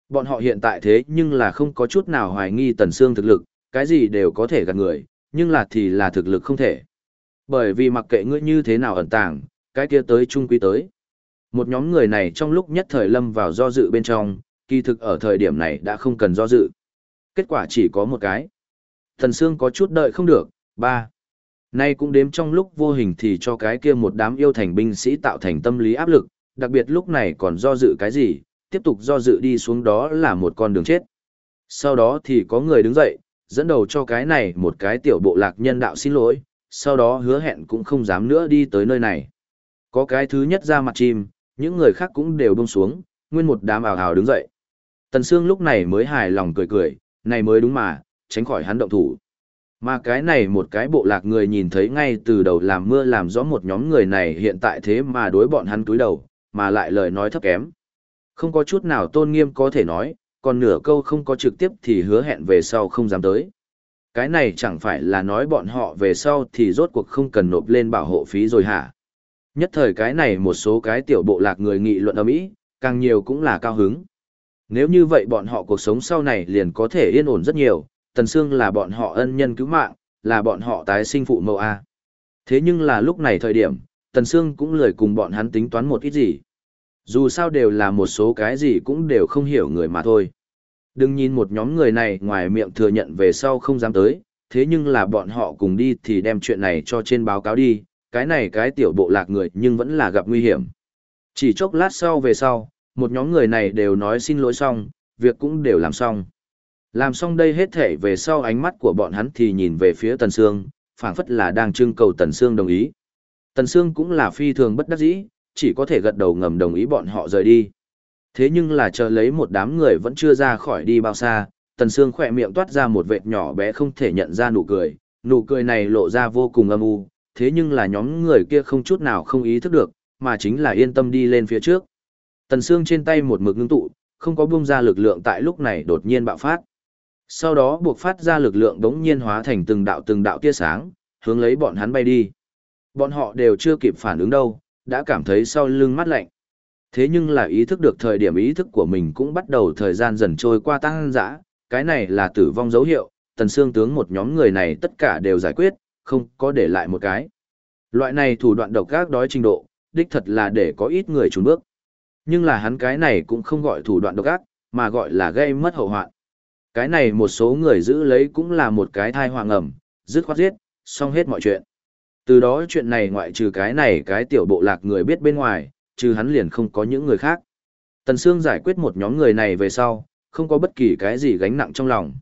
Bọn họ hiện tại thế nhưng là không có chút nào hoài nghi Tần Sương thực lực, cái gì đều có thể gạt người, nhưng là thì là thực lực không thể. Bởi vì mặc kệ ngươi như thế nào ẩn tàng, cái kia tới trung quy tới. Một nhóm người này trong lúc nhất thời lâm vào do dự bên trong, kỳ thực ở thời điểm này đã không cần do dự. Kết quả chỉ có một cái. Thần Sương có chút đợi không được, ba. Nay cũng đếm trong lúc vô hình thì cho cái kia một đám yêu thành binh sĩ tạo thành tâm lý áp lực, đặc biệt lúc này còn do dự cái gì, tiếp tục do dự đi xuống đó là một con đường chết. Sau đó thì có người đứng dậy, dẫn đầu cho cái này một cái tiểu bộ lạc nhân đạo xin lỗi, sau đó hứa hẹn cũng không dám nữa đi tới nơi này. Có cái thứ nhất ra mặt chim, những người khác cũng đều buông xuống, nguyên một đám ảo ảo đứng dậy. Tần Sương lúc này mới hài lòng cười cười, này mới đúng mà, tránh khỏi hắn động thủ. Mà cái này một cái bộ lạc người nhìn thấy ngay từ đầu làm mưa làm gió một nhóm người này hiện tại thế mà đối bọn hắn túi đầu, mà lại lời nói thấp kém. Không có chút nào tôn nghiêm có thể nói, còn nửa câu không có trực tiếp thì hứa hẹn về sau không dám tới. Cái này chẳng phải là nói bọn họ về sau thì rốt cuộc không cần nộp lên bảo hộ phí rồi hả? Nhất thời cái này một số cái tiểu bộ lạc người nghị luận ở Mỹ, càng nhiều cũng là cao hứng. Nếu như vậy bọn họ cuộc sống sau này liền có thể yên ổn rất nhiều, Tần Sương là bọn họ ân nhân cứu mạng, là bọn họ tái sinh phụ mẫu A. Thế nhưng là lúc này thời điểm, Tần Sương cũng lười cùng bọn hắn tính toán một ít gì. Dù sao đều là một số cái gì cũng đều không hiểu người mà thôi. Đừng nhìn một nhóm người này ngoài miệng thừa nhận về sau không dám tới, thế nhưng là bọn họ cùng đi thì đem chuyện này cho trên báo cáo đi, cái này cái tiểu bộ lạc người nhưng vẫn là gặp nguy hiểm. Chỉ chốc lát sau về sau, một nhóm người này đều nói xin lỗi xong, việc cũng đều làm xong. Làm xong đây hết thể về sau ánh mắt của bọn hắn thì nhìn về phía Tần Sương, phảng phất là đang trưng cầu Tần Sương đồng ý. Tần Sương cũng là phi thường bất đắc dĩ, chỉ có thể gật đầu ngầm đồng ý bọn họ rời đi. Thế nhưng là chờ lấy một đám người vẫn chưa ra khỏi đi bao xa, Tần Sương khỏe miệng toát ra một vệt nhỏ bé không thể nhận ra nụ cười, nụ cười này lộ ra vô cùng âm u, thế nhưng là nhóm người kia không chút nào không ý thức được, mà chính là yên tâm đi lên phía trước. Tần Sương trên tay một mực ngưng tụ, không có buông ra lực lượng tại lúc này đột nhiên bạo phát. Sau đó buộc phát ra lực lượng đống nhiên hóa thành từng đạo từng đạo tia sáng, hướng lấy bọn hắn bay đi. Bọn họ đều chưa kịp phản ứng đâu, đã cảm thấy sau lưng mát lạnh. Thế nhưng là ý thức được thời điểm ý thức của mình cũng bắt đầu thời gian dần trôi qua tăng dã, cái này là tử vong dấu hiệu, tần xương tướng một nhóm người này tất cả đều giải quyết, không có để lại một cái. Loại này thủ đoạn độc ác đói trình độ, đích thật là để có ít người trốn bước. Nhưng là hắn cái này cũng không gọi thủ đoạn độc ác, mà gọi là gây mất hậu hoạn. Cái này một số người giữ lấy cũng là một cái thai hoàng ẩm, dứt khoát giết, xong hết mọi chuyện. Từ đó chuyện này ngoại trừ cái này cái tiểu bộ lạc người biết bên ngoài, trừ hắn liền không có những người khác. Tần Sương giải quyết một nhóm người này về sau, không có bất kỳ cái gì gánh nặng trong lòng.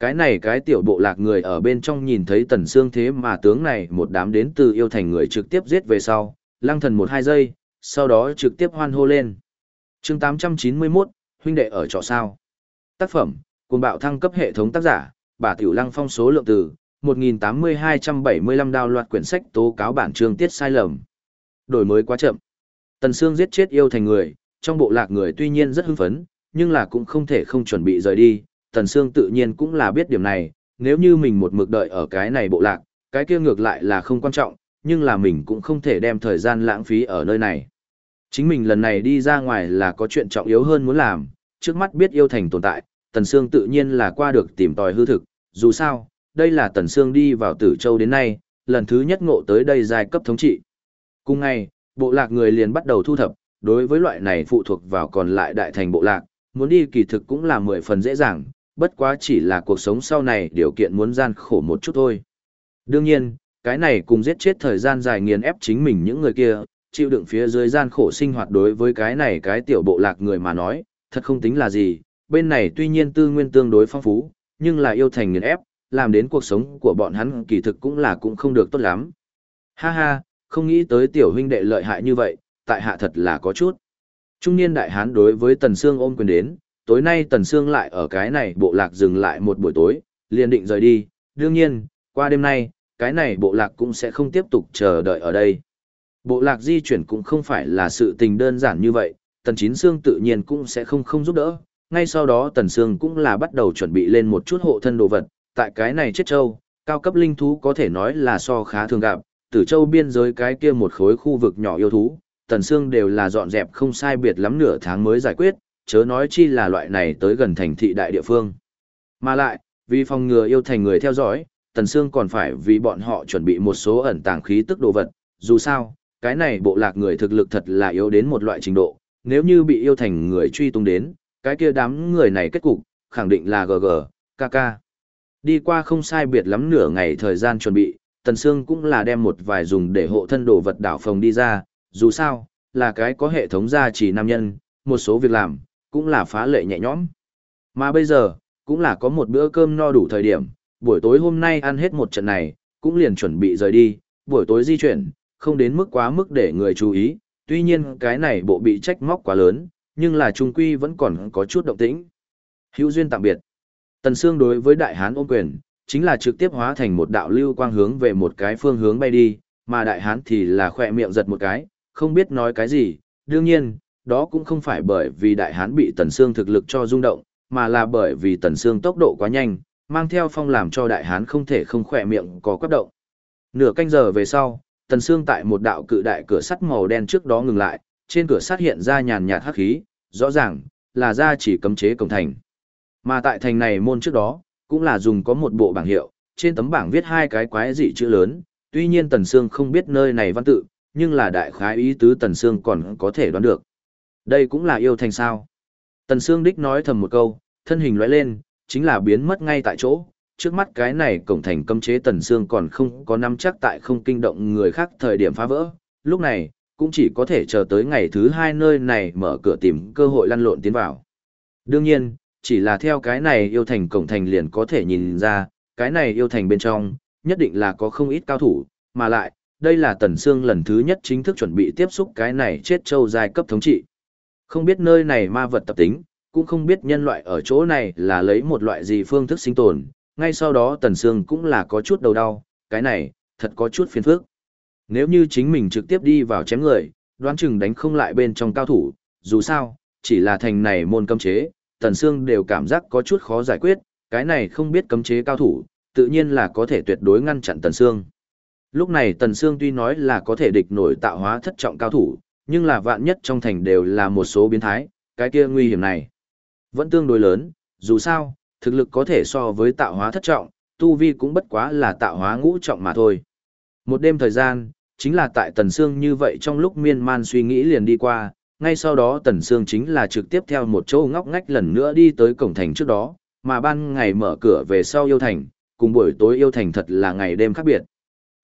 Cái này cái tiểu bộ lạc người ở bên trong nhìn thấy Tần Sương thế mà tướng này một đám đến từ yêu thành người trực tiếp giết về sau, lăng thần một hai giây, sau đó trực tiếp hoan hô lên. chương 891, huynh đệ ở trọ sao. Tác phẩm, cùng bạo thăng cấp hệ thống tác giả, bà Tiểu Lăng phong số lượng từ, 1.8275 đào loạt quyển sách tố cáo bản chương tiết sai lầm. Đổi mới quá chậm. Tần Sương giết chết yêu thành người, trong bộ lạc người tuy nhiên rất hưng phấn, nhưng là cũng không thể không chuẩn bị rời đi. Tần Sương tự nhiên cũng là biết điểm này, nếu như mình một mực đợi ở cái này bộ lạc, cái kia ngược lại là không quan trọng, nhưng là mình cũng không thể đem thời gian lãng phí ở nơi này. Chính mình lần này đi ra ngoài là có chuyện trọng yếu hơn muốn làm, trước mắt biết yêu thành tồn tại, Tần Sương tự nhiên là qua được tìm tòi hư thực, dù sao, đây là Tần Sương đi vào Tử Châu đến nay, lần thứ nhất ngộ tới đây giai cấp thống trị. Cùng ngày, bộ lạc người liền bắt đầu thu thập, đối với loại này phụ thuộc vào còn lại đại thành bộ lạc, muốn đi kỳ thực cũng là mười phần dễ dàng, bất quá chỉ là cuộc sống sau này điều kiện muốn gian khổ một chút thôi. Đương nhiên, cái này cùng giết chết thời gian dài nghiền ép chính mình những người kia, chịu đựng phía dưới gian khổ sinh hoạt đối với cái này cái tiểu bộ lạc người mà nói, thật không tính là gì, bên này tuy nhiên tư nguyên tương đối phong phú, nhưng là yêu thành nghiền ép, làm đến cuộc sống của bọn hắn kỳ thực cũng là cũng không được tốt lắm. Ha ha, không nghĩ tới tiểu huynh đệ lợi hại như vậy, tại hạ thật là có chút. Trung niên đại hán đối với Tần Sương ôm quyền đến, tối nay Tần Sương lại ở cái này bộ lạc dừng lại một buổi tối, liền định rời đi, đương nhiên, qua đêm nay, cái này bộ lạc cũng sẽ không tiếp tục chờ đợi ở đây. Bộ lạc di chuyển cũng không phải là sự tình đơn giản như vậy, Tần Chín Sương tự nhiên cũng sẽ không không giúp đỡ, ngay sau đó Tần Sương cũng là bắt đầu chuẩn bị lên một chút hộ thân đồ vật, tại cái này chết châu, cao cấp linh thú có thể nói là so khá thường gặp, tử châu biên giới cái kia một khối khu vực nhỏ yêu thú, Tần xương đều là dọn dẹp không sai biệt lắm nửa tháng mới giải quyết, chớ nói chi là loại này tới gần thành thị đại địa phương. Mà lại, vì phòng ngừa yêu thành người theo dõi, Tần xương còn phải vì bọn họ chuẩn bị một số ẩn tàng khí tức đồ vật, dù sao, cái này bộ lạc người thực lực thật là yếu đến một loại trình độ, nếu như bị yêu thành người truy tung đến, cái kia đám người này kết cục, khẳng định là GG, KK. Đi qua không sai biệt lắm nửa ngày thời gian chuẩn bị, Tần Sương cũng là đem một vài dùng để hộ thân đồ vật đảo phòng đi ra, dù sao, là cái có hệ thống gia trì nam nhân, một số việc làm, cũng là phá lệ nhẹ nhõm. Mà bây giờ, cũng là có một bữa cơm no đủ thời điểm, buổi tối hôm nay ăn hết một trận này, cũng liền chuẩn bị rời đi, buổi tối di chuyển, không đến mức quá mức để người chú ý, tuy nhiên cái này bộ bị trách móc quá lớn, nhưng là trung quy vẫn còn có chút động tĩnh. Hữu duyên tạm biệt. Tần Sương đối với đại hán ôm quyền, chính là trực tiếp hóa thành một đạo lưu quang hướng về một cái phương hướng bay đi, mà đại hán thì là khỏe miệng giật một cái, không biết nói cái gì, đương nhiên, đó cũng không phải bởi vì đại hán bị Tần Sương thực lực cho rung động, mà là bởi vì Tần Sương tốc độ quá nhanh, mang theo phong làm cho đại hán không thể không khỏe miệng có quắp động. Nửa canh giờ về sau, Tần Sương tại một đạo cự đại cửa sắt màu đen trước đó ngừng lại, trên cửa sắt hiện ra nhàn nhạt hắc khí, rõ ràng là ra chỉ cấm chế cổng thành. Mà tại thành này môn trước đó, cũng là dùng có một bộ bảng hiệu, trên tấm bảng viết hai cái quái dị chữ lớn, tuy nhiên Tần Sương không biết nơi này văn tự, nhưng là đại khái ý tứ Tần Sương còn có thể đoán được. Đây cũng là yêu thành sao. Tần Sương đích nói thầm một câu, thân hình lóe lên, chính là biến mất ngay tại chỗ. Trước mắt cái này cổng thành cấm chế Tần Sương còn không có nắm chắc tại không kinh động người khác thời điểm phá vỡ. Lúc này, cũng chỉ có thể chờ tới ngày thứ hai nơi này mở cửa tìm cơ hội lăn lộn tiến vào. Đương nhiên, chỉ là theo cái này yêu thành cổng thành liền có thể nhìn ra, cái này yêu thành bên trong, nhất định là có không ít cao thủ, mà lại, đây là Tần Sương lần thứ nhất chính thức chuẩn bị tiếp xúc cái này chết châu giai cấp thống trị. Không biết nơi này ma vật tập tính, cũng không biết nhân loại ở chỗ này là lấy một loại gì phương thức sinh tồn, ngay sau đó Tần Sương cũng là có chút đầu đau, cái này, thật có chút phiền phức. Nếu như chính mình trực tiếp đi vào chém người, đoán chừng đánh không lại bên trong cao thủ, dù sao, chỉ là thành này môn cấm chế, Tần Sương đều cảm giác có chút khó giải quyết, cái này không biết cấm chế cao thủ, tự nhiên là có thể tuyệt đối ngăn chặn Tần Sương. Lúc này Tần Sương tuy nói là có thể địch nổi tạo hóa thất trọng cao thủ, nhưng là vạn nhất trong thành đều là một số biến thái, cái kia nguy hiểm này. Vẫn tương đối lớn, dù sao, thực lực có thể so với tạo hóa thất trọng, tu vi cũng bất quá là tạo hóa ngũ trọng mà thôi. Một đêm thời gian, chính là tại Tần Sương như vậy trong lúc miên man suy nghĩ liền đi qua, ngay sau đó Tần Sương chính là trực tiếp theo một chỗ ngóc ngách lần nữa đi tới cổng thành trước đó, mà ban ngày mở cửa về sau yêu thành, cùng buổi tối yêu thành thật là ngày đêm khác biệt.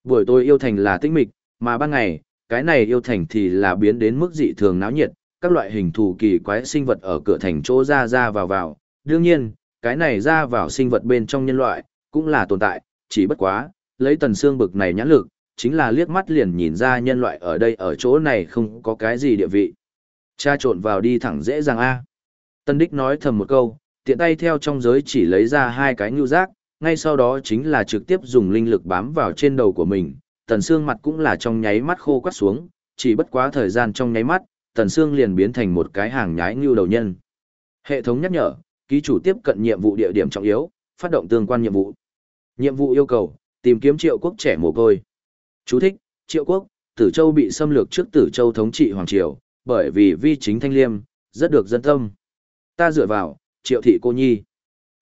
Buổi tối yêu thành là tĩnh mịch, mà ban ngày, cái này yêu thành thì là biến đến mức dị thường náo nhiệt, các loại hình thù kỳ quái sinh vật ở cửa thành chỗ ra ra vào vào. Đương nhiên, cái này ra vào sinh vật bên trong nhân loại, cũng là tồn tại, chỉ bất quá, lấy tần xương bực này nhãn lực, chính là liếc mắt liền nhìn ra nhân loại ở đây ở chỗ này không có cái gì địa vị. Cha trộn vào đi thẳng dễ dàng a. Tân đích nói thầm một câu, tiện tay theo trong giới chỉ lấy ra hai cái ngưu giác, ngay sau đó chính là trực tiếp dùng linh lực bám vào trên đầu của mình, tần xương mặt cũng là trong nháy mắt khô quắt xuống, chỉ bất quá thời gian trong nháy mắt, tần xương liền biến thành một cái hàng nhái ngưu đầu nhân. Hệ thống nhắc nhở, ký chủ tiếp cận nhiệm vụ địa điểm trọng yếu, phát động tương quan nhiệm vụ. Nhiệm vụ yêu cầu, tìm kiếm triệu quốc trẻ mồ côi. Chú thích, triệu quốc, tử châu bị xâm lược trước tử châu thống trị hoàng triều, bởi vì vi chính thanh liêm, rất được dân tâm. Ta dựa vào, triệu thị cô nhi.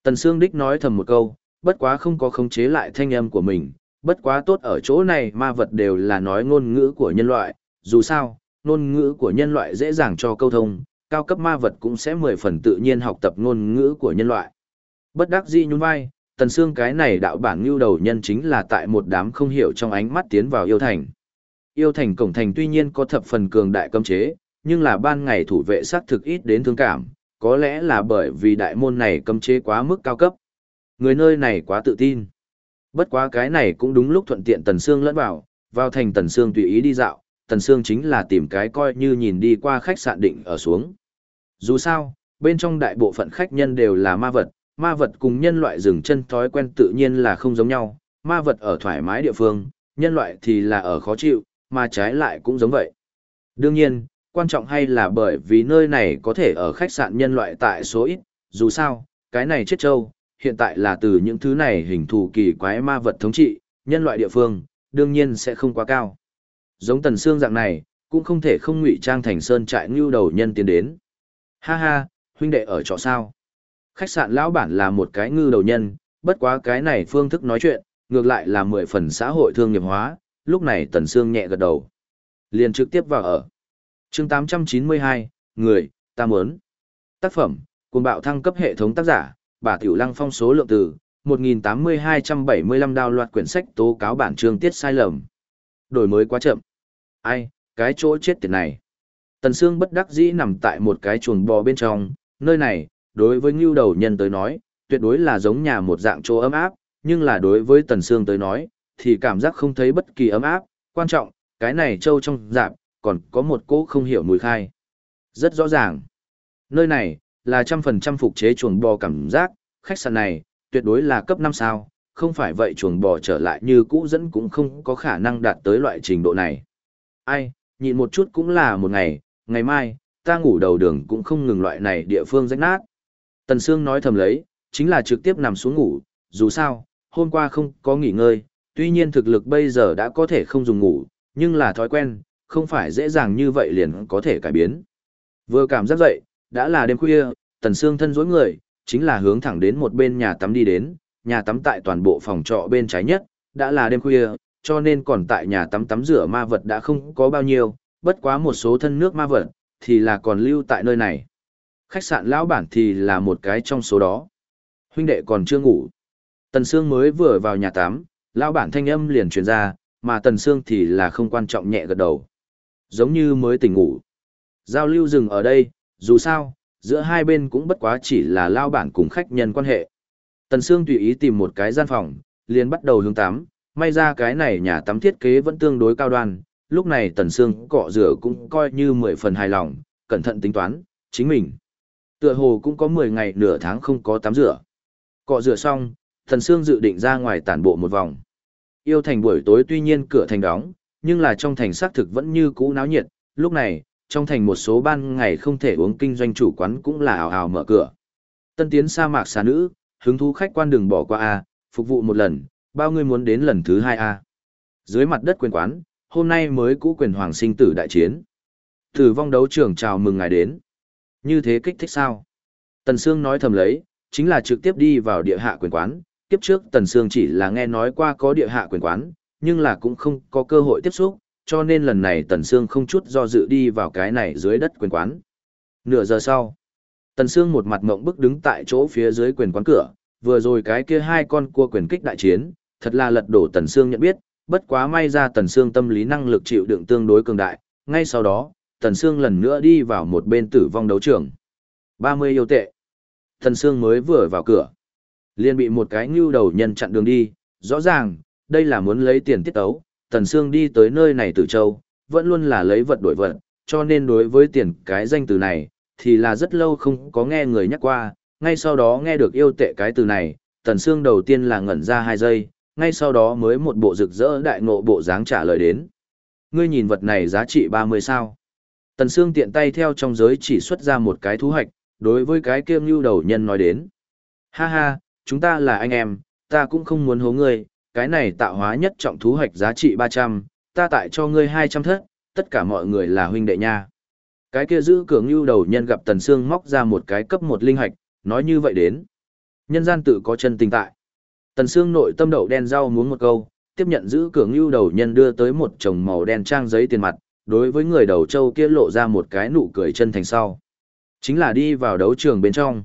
Tần Sương Đích nói thầm một câu, bất quá không có khống chế lại thanh âm của mình, bất quá tốt ở chỗ này ma vật đều là nói ngôn ngữ của nhân loại, dù sao, ngôn ngữ của nhân loại dễ dàng cho câu thông, cao cấp ma vật cũng sẽ mười phần tự nhiên học tập ngôn ngữ của nhân loại. Bất đắc dĩ nhún vai, tần xương cái này đạo bản lưu đầu nhân chính là tại một đám không hiểu trong ánh mắt tiến vào yêu thành. Yêu thành cổng thành tuy nhiên có thập phần cường đại cấm chế, nhưng là ban ngày thủ vệ xác thực ít đến thương cảm, có lẽ là bởi vì đại môn này cấm chế quá mức cao cấp. Người nơi này quá tự tin. Bất quá cái này cũng đúng lúc thuận tiện Tần Sương lẫn vào, vào thành Tần Sương tùy ý đi dạo, Tần Sương chính là tìm cái coi như nhìn đi qua khách sạn định ở xuống. Dù sao, bên trong đại bộ phận khách nhân đều là ma vật, ma vật cùng nhân loại dừng chân thói quen tự nhiên là không giống nhau, ma vật ở thoải mái địa phương, nhân loại thì là ở khó chịu, mà trái lại cũng giống vậy. Đương nhiên, quan trọng hay là bởi vì nơi này có thể ở khách sạn nhân loại tại số ít, dù sao, cái này chết trâu, hiện tại là từ những thứ này hình thù kỳ quái ma vật thống trị, nhân loại địa phương, đương nhiên sẽ không quá cao. Giống tần xương dạng này, cũng không thể không ngụy trang thành sơn trại ngưu đầu nhân tiến đến. Ha ha, huynh đệ ở chỗ sao? Khách sạn lão bản là một cái ngư đầu nhân, bất quá cái này phương thức nói chuyện, ngược lại là mười phần xã hội thương nghiệp hóa, lúc này tần xương nhẹ gật đầu. Liền trực tiếp vào ở. Chương 892, người, ta muốn. Tác phẩm, cùng bạo thăng cấp hệ thống tác giả, bà Tiểu Lăng phong số lượng từ 1.8275 đào loạt quyển sách tố cáo bản chương tiết sai lầm. Đổi mới quá chậm. Ai, cái chỗ chết tiệt này. Tần Sương bất đắc dĩ nằm tại một cái chuồng bò bên trong, nơi này, đối với ngưu đầu nhân tới nói, tuyệt đối là giống nhà một dạng chỗ ấm áp, nhưng là đối với Tần Sương tới nói, thì cảm giác không thấy bất kỳ ấm áp, quan trọng, cái này trâu trong dạp, còn có một cỗ không hiểu mùi khai. Rất rõ ràng. Nơi này, là trăm phần trăm phục chế chuồng bò cảm giác, khách sạn này, tuyệt đối là cấp 5 sao, không phải vậy chuồng bò trở lại như cũ dẫn cũng không có khả năng đạt tới loại trình độ này. Ai, nhịn một chút cũng là một ngày, ngày mai, ta ngủ đầu đường cũng không ngừng loại này địa phương rách nát. Tần Sương nói thầm lấy, chính là trực tiếp nằm xuống ngủ, dù sao, hôm qua không có nghỉ ngơi, tuy nhiên thực lực bây giờ đã có thể không dùng ngủ, Nhưng là thói quen, không phải dễ dàng như vậy liền có thể cải biến. Vừa cảm giác dậy, đã là đêm khuya, Tần Sương thân dối người, chính là hướng thẳng đến một bên nhà tắm đi đến, nhà tắm tại toàn bộ phòng trọ bên trái nhất, đã là đêm khuya, cho nên còn tại nhà tắm tắm rửa ma vật đã không có bao nhiêu, bất quá một số thân nước ma vật, thì là còn lưu tại nơi này. Khách sạn lão bản thì là một cái trong số đó. Huynh đệ còn chưa ngủ. Tần Sương mới vừa vào nhà tắm, lão bản thanh âm liền truyền ra, mà Tần Sương thì là không quan trọng nhẹ gật đầu. Giống như mới tỉnh ngủ. Giao lưu dừng ở đây, dù sao, giữa hai bên cũng bất quá chỉ là lao bản cùng khách nhân quan hệ. Tần Sương tùy ý tìm một cái gian phòng, liền bắt đầu hướng tắm, may ra cái này nhà tắm thiết kế vẫn tương đối cao đoan, lúc này Tần Sương cọ rửa cũng coi như mười phần hài lòng, cẩn thận tính toán, chính mình. Tựa hồ cũng có mười ngày nửa tháng không có tắm rửa. Cọ rửa xong, Tần Sương dự định ra ngoài tản bộ một vòng. Yêu thành buổi tối tuy nhiên cửa thành đóng, nhưng là trong thành xác thực vẫn như cũ náo nhiệt, lúc này, trong thành một số ban ngày không thể uống kinh doanh chủ quán cũng là ảo ảo mở cửa. Tân tiến sa mạc xà nữ, hứng thú khách quan đừng bỏ qua a, phục vụ một lần, bao người muốn đến lần thứ hai a. Dưới mặt đất quyền quán, hôm nay mới cũ quyền hoàng sinh tử đại chiến. Tử vong đấu trưởng chào mừng ngài đến. Như thế kích thích sao? Tần Sương nói thầm lấy, chính là trực tiếp đi vào địa hạ quyền quán. Kiếp trước Tần Sương chỉ là nghe nói qua có địa hạ quyền quán, nhưng là cũng không có cơ hội tiếp xúc, cho nên lần này Tần Sương không chút do dự đi vào cái này dưới đất quyền quán. Nửa giờ sau, Tần Sương một mặt ngậm bức đứng tại chỗ phía dưới quyền quán cửa, vừa rồi cái kia hai con cua quyền kích đại chiến, thật là lật đổ Tần Sương nhận biết, bất quá may ra Tần Sương tâm lý năng lực chịu đựng tương đối cường đại, ngay sau đó, Tần Sương lần nữa đi vào một bên tử vong đấu trường. 30 yêu tệ. Tần Sương mới vừa vào cửa, liền bị một cái ngưu đầu nhân chặn đường đi, rõ ràng, đây là muốn lấy tiền tiết tấu, Tần Sương đi tới nơi này từ châu, vẫn luôn là lấy vật đổi vật, cho nên đối với tiền cái danh từ này, thì là rất lâu không có nghe người nhắc qua, ngay sau đó nghe được yêu tệ cái từ này, Tần Sương đầu tiên là ngẩn ra hai giây, ngay sau đó mới một bộ rực rỡ đại ngộ bộ dáng trả lời đến. Ngươi nhìn vật này giá trị 30 sao. Tần Sương tiện tay theo trong giới chỉ xuất ra một cái thú hạch, đối với cái kiêm lưu đầu nhân nói đến. Ha ha, chúng ta là anh em, ta cũng không muốn hố ngươi, cái này tạo hóa nhất trọng thú hạch giá trị 300, ta tại cho ngươi 200 thất, tất cả mọi người là huynh đệ nha. Cái kia giữ cường lưu đầu nhân gặp Tần Sương móc ra một cái cấp một linh hạch, nói như vậy đến. Nhân gian tự có chân tình tại. Tần Sương nội tâm đậu đen rau muốn một câu, tiếp nhận giữ cường lưu đầu nhân đưa tới một chồng màu đen trang giấy tiền mặt, đối với người đầu châu kia lộ ra một cái nụ cười chân thành sau. Chính là đi vào đấu trường bên trong.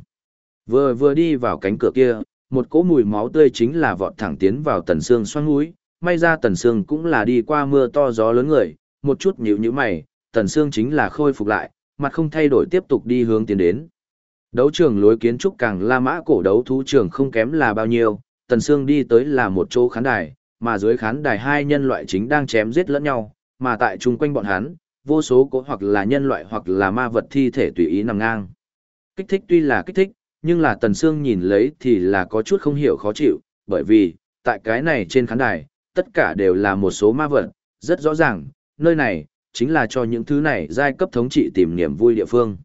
Vừa vừa đi vào cánh cửa kia, một cỗ mùi máu tươi chính là vọt thẳng tiến vào tần xương xoan mũi, may ra tần xương cũng là đi qua mưa to gió lớn người, một chút nhíu nhíu mày, tần xương chính là khôi phục lại, mặt không thay đổi tiếp tục đi hướng tiến đến. Đấu trường lối kiến trúc càng La Mã cổ đấu thú trường không kém là bao nhiêu, tần xương đi tới là một chỗ khán đài, mà dưới khán đài hai nhân loại chính đang chém giết lẫn nhau, mà tại chung quanh bọn hắn, vô số cỗ hoặc là nhân loại hoặc là ma vật thi thể tùy ý nằm ngang. Kích thích tuy là kích thích, nhưng là Tần Sương nhìn lấy thì là có chút không hiểu khó chịu, bởi vì, tại cái này trên khán đài, tất cả đều là một số ma vật, rất rõ ràng, nơi này, chính là cho những thứ này giai cấp thống trị tìm niềm vui địa phương.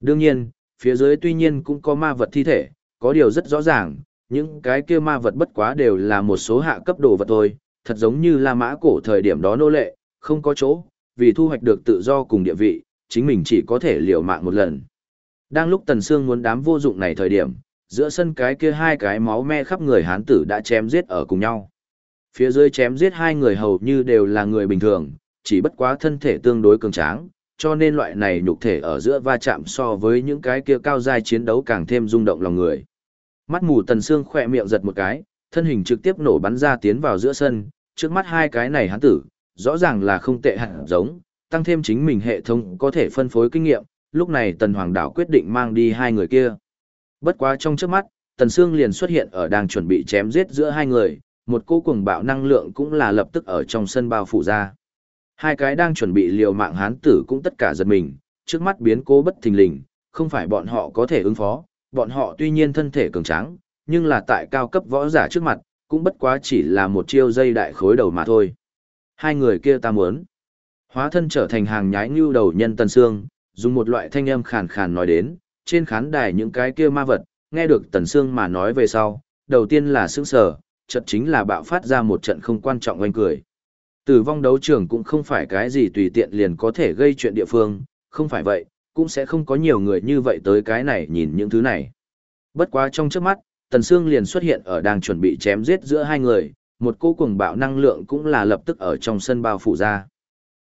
Đương nhiên, phía dưới tuy nhiên cũng có ma vật thi thể, có điều rất rõ ràng, những cái kia ma vật bất quá đều là một số hạ cấp đồ vật thôi, thật giống như La Mã cổ thời điểm đó nô lệ, không có chỗ, vì thu hoạch được tự do cùng địa vị, chính mình chỉ có thể liều mạng một lần. Đang lúc Tần Sương muốn đám vô dụng này thời điểm, giữa sân cái kia hai cái máu me khắp người hán tử đã chém giết ở cùng nhau. Phía dưới chém giết hai người hầu như đều là người bình thường, chỉ bất quá thân thể tương đối cường tráng, cho nên loại này nhục thể ở giữa va chạm so với những cái kia cao giai chiến đấu càng thêm rung động lòng người. Mắt mù Tần Sương khỏe miệng giật một cái, thân hình trực tiếp nổ bắn ra tiến vào giữa sân, trước mắt hai cái này hán tử, rõ ràng là không tệ hẳn giống, tăng thêm chính mình hệ thống có thể phân phối kinh nghiệm, lúc này Tần Hoàng Đảo quyết định mang đi hai người kia. Bất quá trong trước mắt, Tần Sương liền xuất hiện ở đang chuẩn bị chém giết giữa hai người, một cô cuồng bạo năng lượng cũng là lập tức ở trong sân bao phủ ra. Hai cái đang chuẩn bị liều mạng hán tử cũng tất cả giật mình, trước mắt biến cố bất thình lình, không phải bọn họ có thể ứng phó, bọn họ tuy nhiên thân thể cường tráng, nhưng là tại cao cấp võ giả trước mặt, cũng bất quá chỉ là một chiêu dây đại khối đầu mà thôi. Hai người kia ta muốn. Hóa thân trở thành hàng nhái như đầu nhân Tần Sương, dùng một loại thanh âm khàn khàn nói đến, trên khán đài những cái kia ma vật, nghe được Tần Sương mà nói về sau, đầu tiên là sững sờ, chợt chính là bạo phát ra một trận không quan trọng oanh cười. Tử vong đấu trường cũng không phải cái gì tùy tiện liền có thể gây chuyện địa phương, không phải vậy, cũng sẽ không có nhiều người như vậy tới cái này nhìn những thứ này. Bất quá trong chớp mắt, Tần Sương liền xuất hiện ở đang chuẩn bị chém giết giữa hai người, một cô cuồng bạo năng lượng cũng là lập tức ở trong sân bao phủ ra.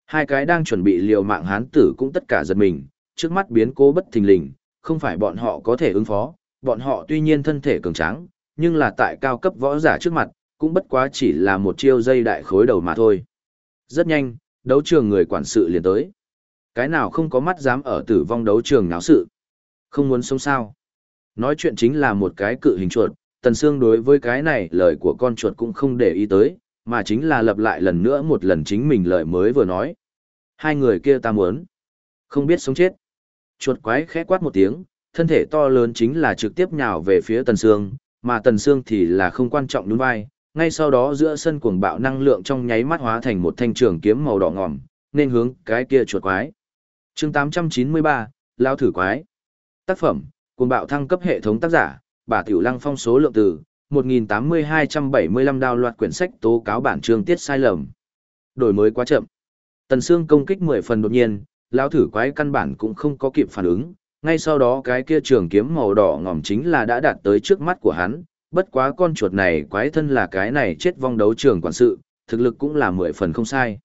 Hai cái đang chuẩn bị liều mạng hán tử cũng tất cả giật mình, trước mắt biến cố bất thình lình, không phải bọn họ có thể ứng phó, bọn họ tuy nhiên thân thể cường tráng, nhưng là tại cao cấp võ giả trước mặt, cũng bất quá chỉ là một chiêu dây đại khối đầu mà thôi. Rất nhanh, đấu trường người quản sự liền tới. Cái nào không có mắt dám ở tử vong đấu trường náo sự. Không muốn sống sao. Nói chuyện chính là một cái cự hình chuột, Tần Sương đối với cái này lời của con chuột cũng không để ý tới, mà chính là lặp lại lần nữa một lần chính mình lời mới vừa nói. Hai người kia ta muốn. Không biết sống chết. Chuột quái khẽ quát một tiếng, thân thể to lớn chính là trực tiếp nhào về phía Tần Sương, mà Tần Sương thì là không quan trọng đúng vai. Ngay sau đó giữa sân cuồng bạo năng lượng trong nháy mắt hóa thành một thanh trường kiếm màu đỏ ngòm, nên hướng cái kia chuột quái. chương 893, Lao thử quái. Tác phẩm, cuồng bạo thăng cấp hệ thống tác giả, bà Tiểu Lăng phong số lượng từ, 1.8275 đào loạt quyển sách tố cáo bản chương tiết sai lầm. Đổi mới quá chậm. Tần Sương công kích 10 phần đột nhiên, lão thử quái căn bản cũng không có kịp phản ứng, ngay sau đó cái kia trường kiếm màu đỏ ngòm chính là đã đạt tới trước mắt của hắn, bất quá con chuột này quái thân là cái này chết vong đấu trường quản sự, thực lực cũng là 10 phần không sai.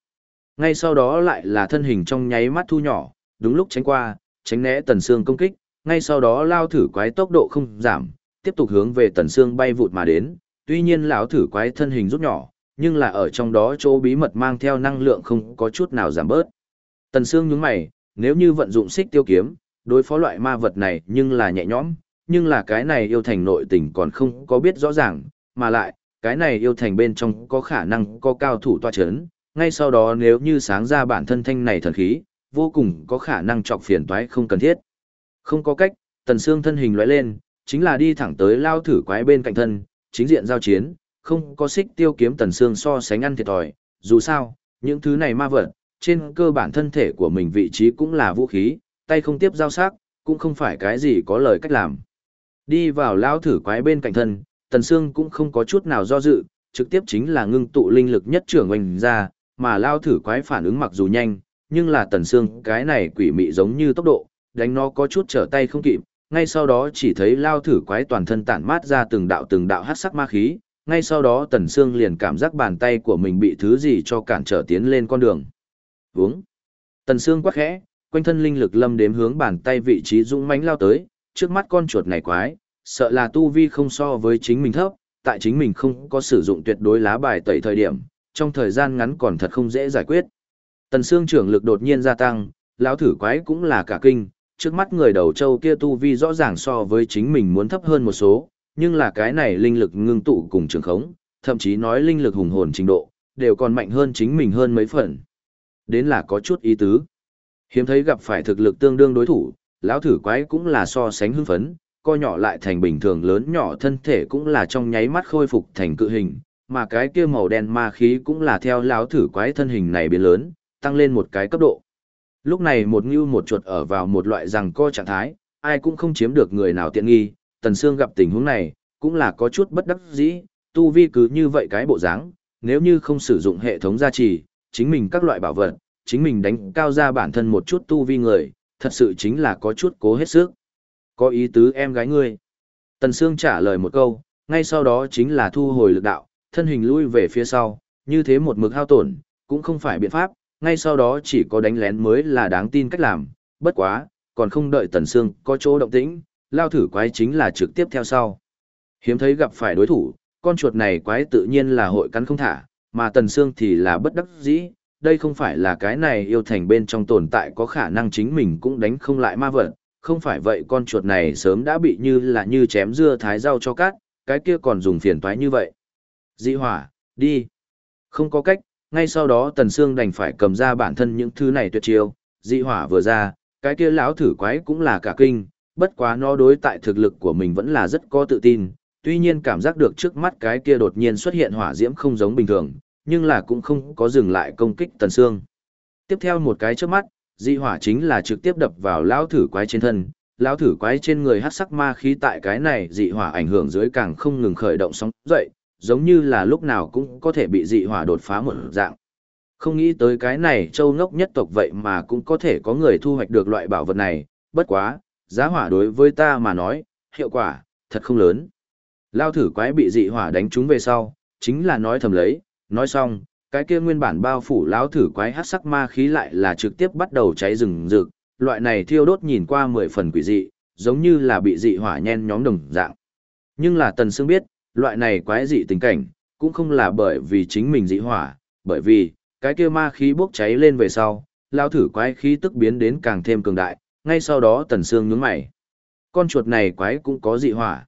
Ngay sau đó lại là thân hình trong nháy mắt thu nhỏ, đúng lúc tránh qua, tránh né Tần Sương công kích, ngay sau đó lao thử quái tốc độ không giảm, tiếp tục hướng về Tần xương bay vụt mà đến, tuy nhiên lão thử quái thân hình rút nhỏ, nhưng là ở trong đó chỗ bí mật mang theo năng lượng không có chút nào giảm bớt. Tần xương nhướng mày, nếu như vận dụng xích tiêu kiếm, đối phó loại ma vật này nhưng là nhẹ nhõm, nhưng là cái này yêu thành nội tình còn không có biết rõ ràng, mà lại, cái này yêu thành bên trong có khả năng có cao thủ toa chấn, ngay sau đó nếu như sáng ra bản thân thanh này thần khí, vô cùng có khả năng chọc phiền toái không cần thiết. Không có cách, Tần xương thân hình lóe lên, chính là đi thẳng tới lao thử quái bên cạnh thân, chính diện giao chiến, không có xích tiêu kiếm Tần xương so sánh ăn thiệt thòi, dù sao, những thứ này ma vật, trên cơ bản thân thể của mình vị trí cũng là vũ khí, tay không tiếp giao sắc, cũng không phải cái gì có lời cách làm. Đi vào lao thử quái bên cạnh thân, Tần xương cũng không có chút nào do dự, trực tiếp chính là ngưng tụ linh lực nhất trưởng oanh ra, mà lao thử quái phản ứng mặc dù nhanh, nhưng là Tần xương cái này quỷ mị giống như tốc độ, đánh nó có chút trở tay không kịp, ngay sau đó chỉ thấy lao thử quái toàn thân tản mát ra từng đạo từng đạo hát sắc ma khí, ngay sau đó Tần Sương liền cảm giác bàn tay của mình bị thứ gì cho cản trở tiến lên con đường. Vướng. Tần Sương quắc khẽ, quanh thân linh lực lâm đếm hướng bàn tay vị trí dũng mãnh lao tới, trước mắt con chuột này quái, sợ là tu vi không so với chính mình thấp, tại chính mình không có sử dụng tuyệt đối lá bài tẩy thời điểm, trong thời gian ngắn còn thật không dễ giải quyết. Tần Sương trưởng lực đột nhiên gia tăng, lão thử quái cũng là cả kinh, trước mắt người đầu châu kia tu vi rõ ràng so với chính mình muốn thấp hơn một số, nhưng là cái này linh lực ngưng tụ cùng trường khống, thậm chí nói linh lực hùng hồn trình độ, đều còn mạnh hơn chính mình hơn mấy phần. Đến là có chút ý tứ. Hiếm thấy gặp phải thực lực tương đương đối thủ, lão thử quái cũng là so sánh hưng phấn, co nhỏ lại thành bình thường lớn nhỏ thân thể cũng là trong nháy mắt khôi phục thành cự hình, mà cái kia màu đen ma khí cũng là theo lão thử quái thân hình này biến lớn, tăng lên một cái cấp độ. Lúc này một ngưu một chuột ở vào một loại rằng co trạng thái, ai cũng không chiếm được người nào tiện nghi, Tần Sương gặp tình huống này, cũng là có chút bất đắc dĩ, tu vi cứ như vậy cái bộ dáng, nếu như không sử dụng hệ thống gia trì, chính mình các loại bảo vật, chính mình đánh cao ra bản thân một chút tu vi người, thật sự chính là có chút cố hết sức. Có ý tứ em gái ngươi. Tần Sương trả lời một câu, ngay sau đó chính là thu hồi lực đạo, thân hình lui về phía sau, như thế một mực hao tổn, cũng không phải biện pháp, ngay sau đó chỉ có đánh lén mới là đáng tin cách làm, bất quá, còn không đợi Tần Sương có chỗ động tĩnh, lao thử quái chính là trực tiếp theo sau. Hiếm thấy gặp phải đối thủ, con chuột này quái tự nhiên là hội cắn không thả, mà Tần Sương thì là bất đắc dĩ, đây không phải là cái này yêu thành bên trong tồn tại có khả năng chính mình cũng đánh không lại ma vật, không phải vậy con chuột này sớm đã bị như là như chém dưa thái rau cho cát, cái kia còn dùng phiền toái như vậy. Dị hỏa, đi. Không có cách, ngay sau đó Tần Sương đành phải cầm ra bản thân những thứ này tuyệt chiêu, dị hỏa vừa ra, cái kia lão thử quái cũng là cả kinh, bất quá nó đối tại thực lực của mình vẫn là rất có tự tin, tuy nhiên cảm giác được trước mắt cái kia đột nhiên xuất hiện hỏa diễm không giống bình thường, nhưng là cũng không có dừng lại công kích Tần Sương. Tiếp theo một cái trước mắt, dị hỏa chính là trực tiếp đập vào lão thử quái trên thân, lão thử quái trên người hắc sắc ma khí tại cái này dị hỏa ảnh hưởng dưới càng không ngừng khởi động sóng dậy, giống như là lúc nào cũng có thể bị dị hỏa đột phá một dạng. Không nghĩ tới cái này châu ngốc nhất tộc vậy mà cũng có thể có người thu hoạch được loại bảo vật này, bất quá, giá hỏa đối với ta mà nói, hiệu quả, thật không lớn. Lao thử quái bị dị hỏa đánh trúng về sau, chính là nói thầm lấy, nói xong, cái kia nguyên bản bao phủ lão thử quái hắc sắc ma khí lại là trực tiếp bắt đầu cháy rừng rực, loại này thiêu đốt nhìn qua mười phần quỷ dị, giống như là bị dị hỏa nhen nhóm đồng dạng. Nhưng là Tần Sương biết, loại này quái dị tình cảnh, cũng không là bởi vì chính mình dị hỏa, bởi vì, cái kia ma khí bốc cháy lên về sau, lao thử quái khí tức biến đến càng thêm cường đại, ngay sau đó Tần Sương nhướng mày. Con chuột này quái cũng có dị hỏa.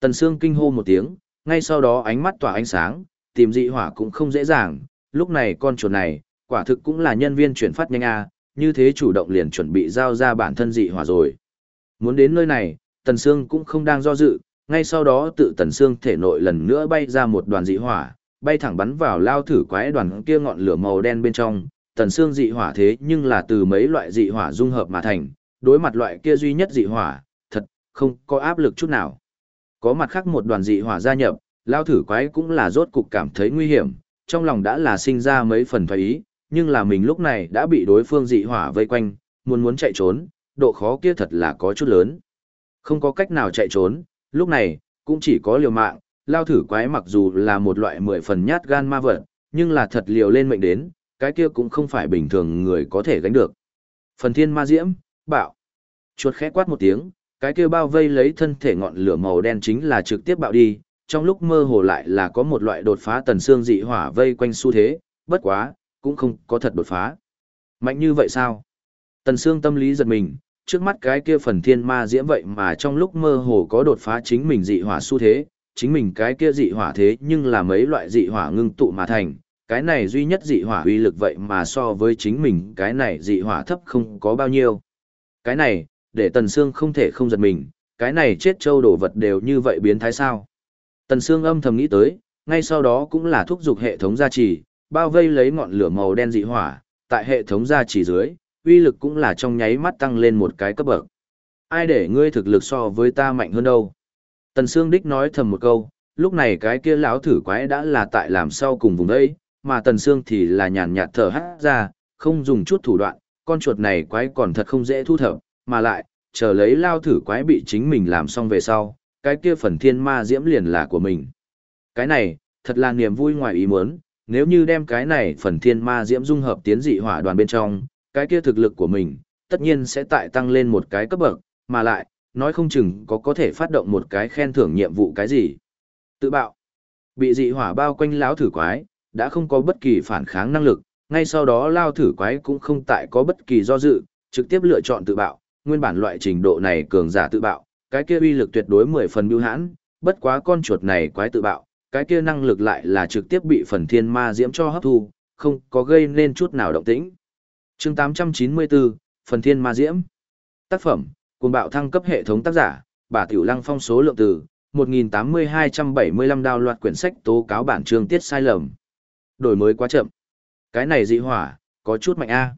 Tần Sương kinh hô một tiếng, ngay sau đó ánh mắt tỏa ánh sáng, tìm dị hỏa cũng không dễ dàng, lúc này con chuột này, quả thực cũng là nhân viên chuyển phát nhanh a, như thế chủ động liền chuẩn bị giao ra bản thân dị hỏa rồi. Muốn đến nơi này, Tần Sương cũng không đang do dự, ngay sau đó tự Tần xương thể nội lần nữa bay ra một đoàn dị hỏa, bay thẳng bắn vào lao thử quái đoàn kia ngọn lửa màu đen bên trong. Tần xương dị hỏa thế nhưng là từ mấy loại dị hỏa dung hợp mà thành, đối mặt loại kia duy nhất dị hỏa, thật, không có áp lực chút nào. Có mặt khác một đoàn dị hỏa gia nhập, lao thử quái cũng là rốt cục cảm thấy nguy hiểm, trong lòng đã là sinh ra mấy phần thoái ý, nhưng là mình lúc này đã bị đối phương dị hỏa vây quanh, muốn muốn chạy trốn, độ khó kia thật là có chút lớn. Không có cách nào chạy trốn, lúc này, cũng chỉ có liều mạng, lao thử quái mặc dù là một loại mười phần nhát gan ma vật, nhưng là thật liều lên mệnh đến, cái kia cũng không phải bình thường người có thể gánh được. Phần thiên ma diễm, bạo. Chuột khẽ quát một tiếng, cái kia bao vây lấy thân thể ngọn lửa màu đen chính là trực tiếp bạo đi, trong lúc mơ hồ lại là có một loại đột phá tần xương dị hỏa vây quanh xu thế, bất quá, cũng không có thật đột phá. Mạnh như vậy sao? Tần xương tâm lý giật mình, trước mắt cái kia phần thiên ma diễm vậy mà trong lúc mơ hồ có đột phá chính mình dị hỏa xu thế, chính mình cái kia dị hỏa thế nhưng là mấy loại dị hỏa ngưng tụ mà thành, cái này duy nhất dị hỏa uy lực vậy mà so với chính mình cái này dị hỏa thấp không có bao nhiêu. Cái này, để Tần Sương không thể không giật mình, cái này chết châu đồ vật đều như vậy biến thái sao. Tần Sương âm thầm nghĩ tới, ngay sau đó cũng là thúc giục hệ thống gia trì, bao vây lấy ngọn lửa màu đen dị hỏa, tại hệ thống gia trì dưới, uy lực cũng là trong nháy mắt tăng lên một cái cấp bậc. Ai để ngươi thực lực so với ta mạnh hơn đâu? Tần Sương Đích nói thầm một câu, lúc này cái kia lão thử quái đã là tại làm sau cùng vùng đây, mà Tần Sương thì là nhàn nhạt thở hắt ra, không dùng chút thủ đoạn, con chuột này quái còn thật không dễ thu thập, mà lại, chờ lấy lao thử quái bị chính mình làm xong về sau, cái kia phần thiên ma diễm liền là của mình. Cái này, thật là niềm vui ngoài ý muốn, nếu như đem cái này phần thiên ma diễm dung hợp tiến dị hỏa đoàn bên trong, cái kia thực lực của mình, tất nhiên sẽ tại tăng lên một cái cấp bậc, mà lại, nói không chừng có có thể phát động một cái khen thưởng nhiệm vụ cái gì. Tự bạo. Bị dị hỏa bao quanh lão thử quái, đã không có bất kỳ phản kháng năng lực, ngay sau đó lao thử quái cũng không tại có bất kỳ do dự, trực tiếp lựa chọn tự bạo, nguyên bản loại trình độ này cường giả tự bạo, cái kia uy lực tuyệt đối 10 phần bưu hãn, bất quá con chuột này quái tự bạo, cái kia năng lực lại là trực tiếp bị phần thiên ma diễm cho hấp thu, không có gây nên chút nào động tĩnh chương 894, phần thiên ma diễm. Tác phẩm, cùng bạo thăng cấp hệ thống tác giả, bà Tiểu Lăng phong số lượng từ, 1.8275 đào loạt quyển sách tố cáo bản chương tiết sai lầm. Đổi mới quá chậm. Cái này dị hỏa, có chút mạnh a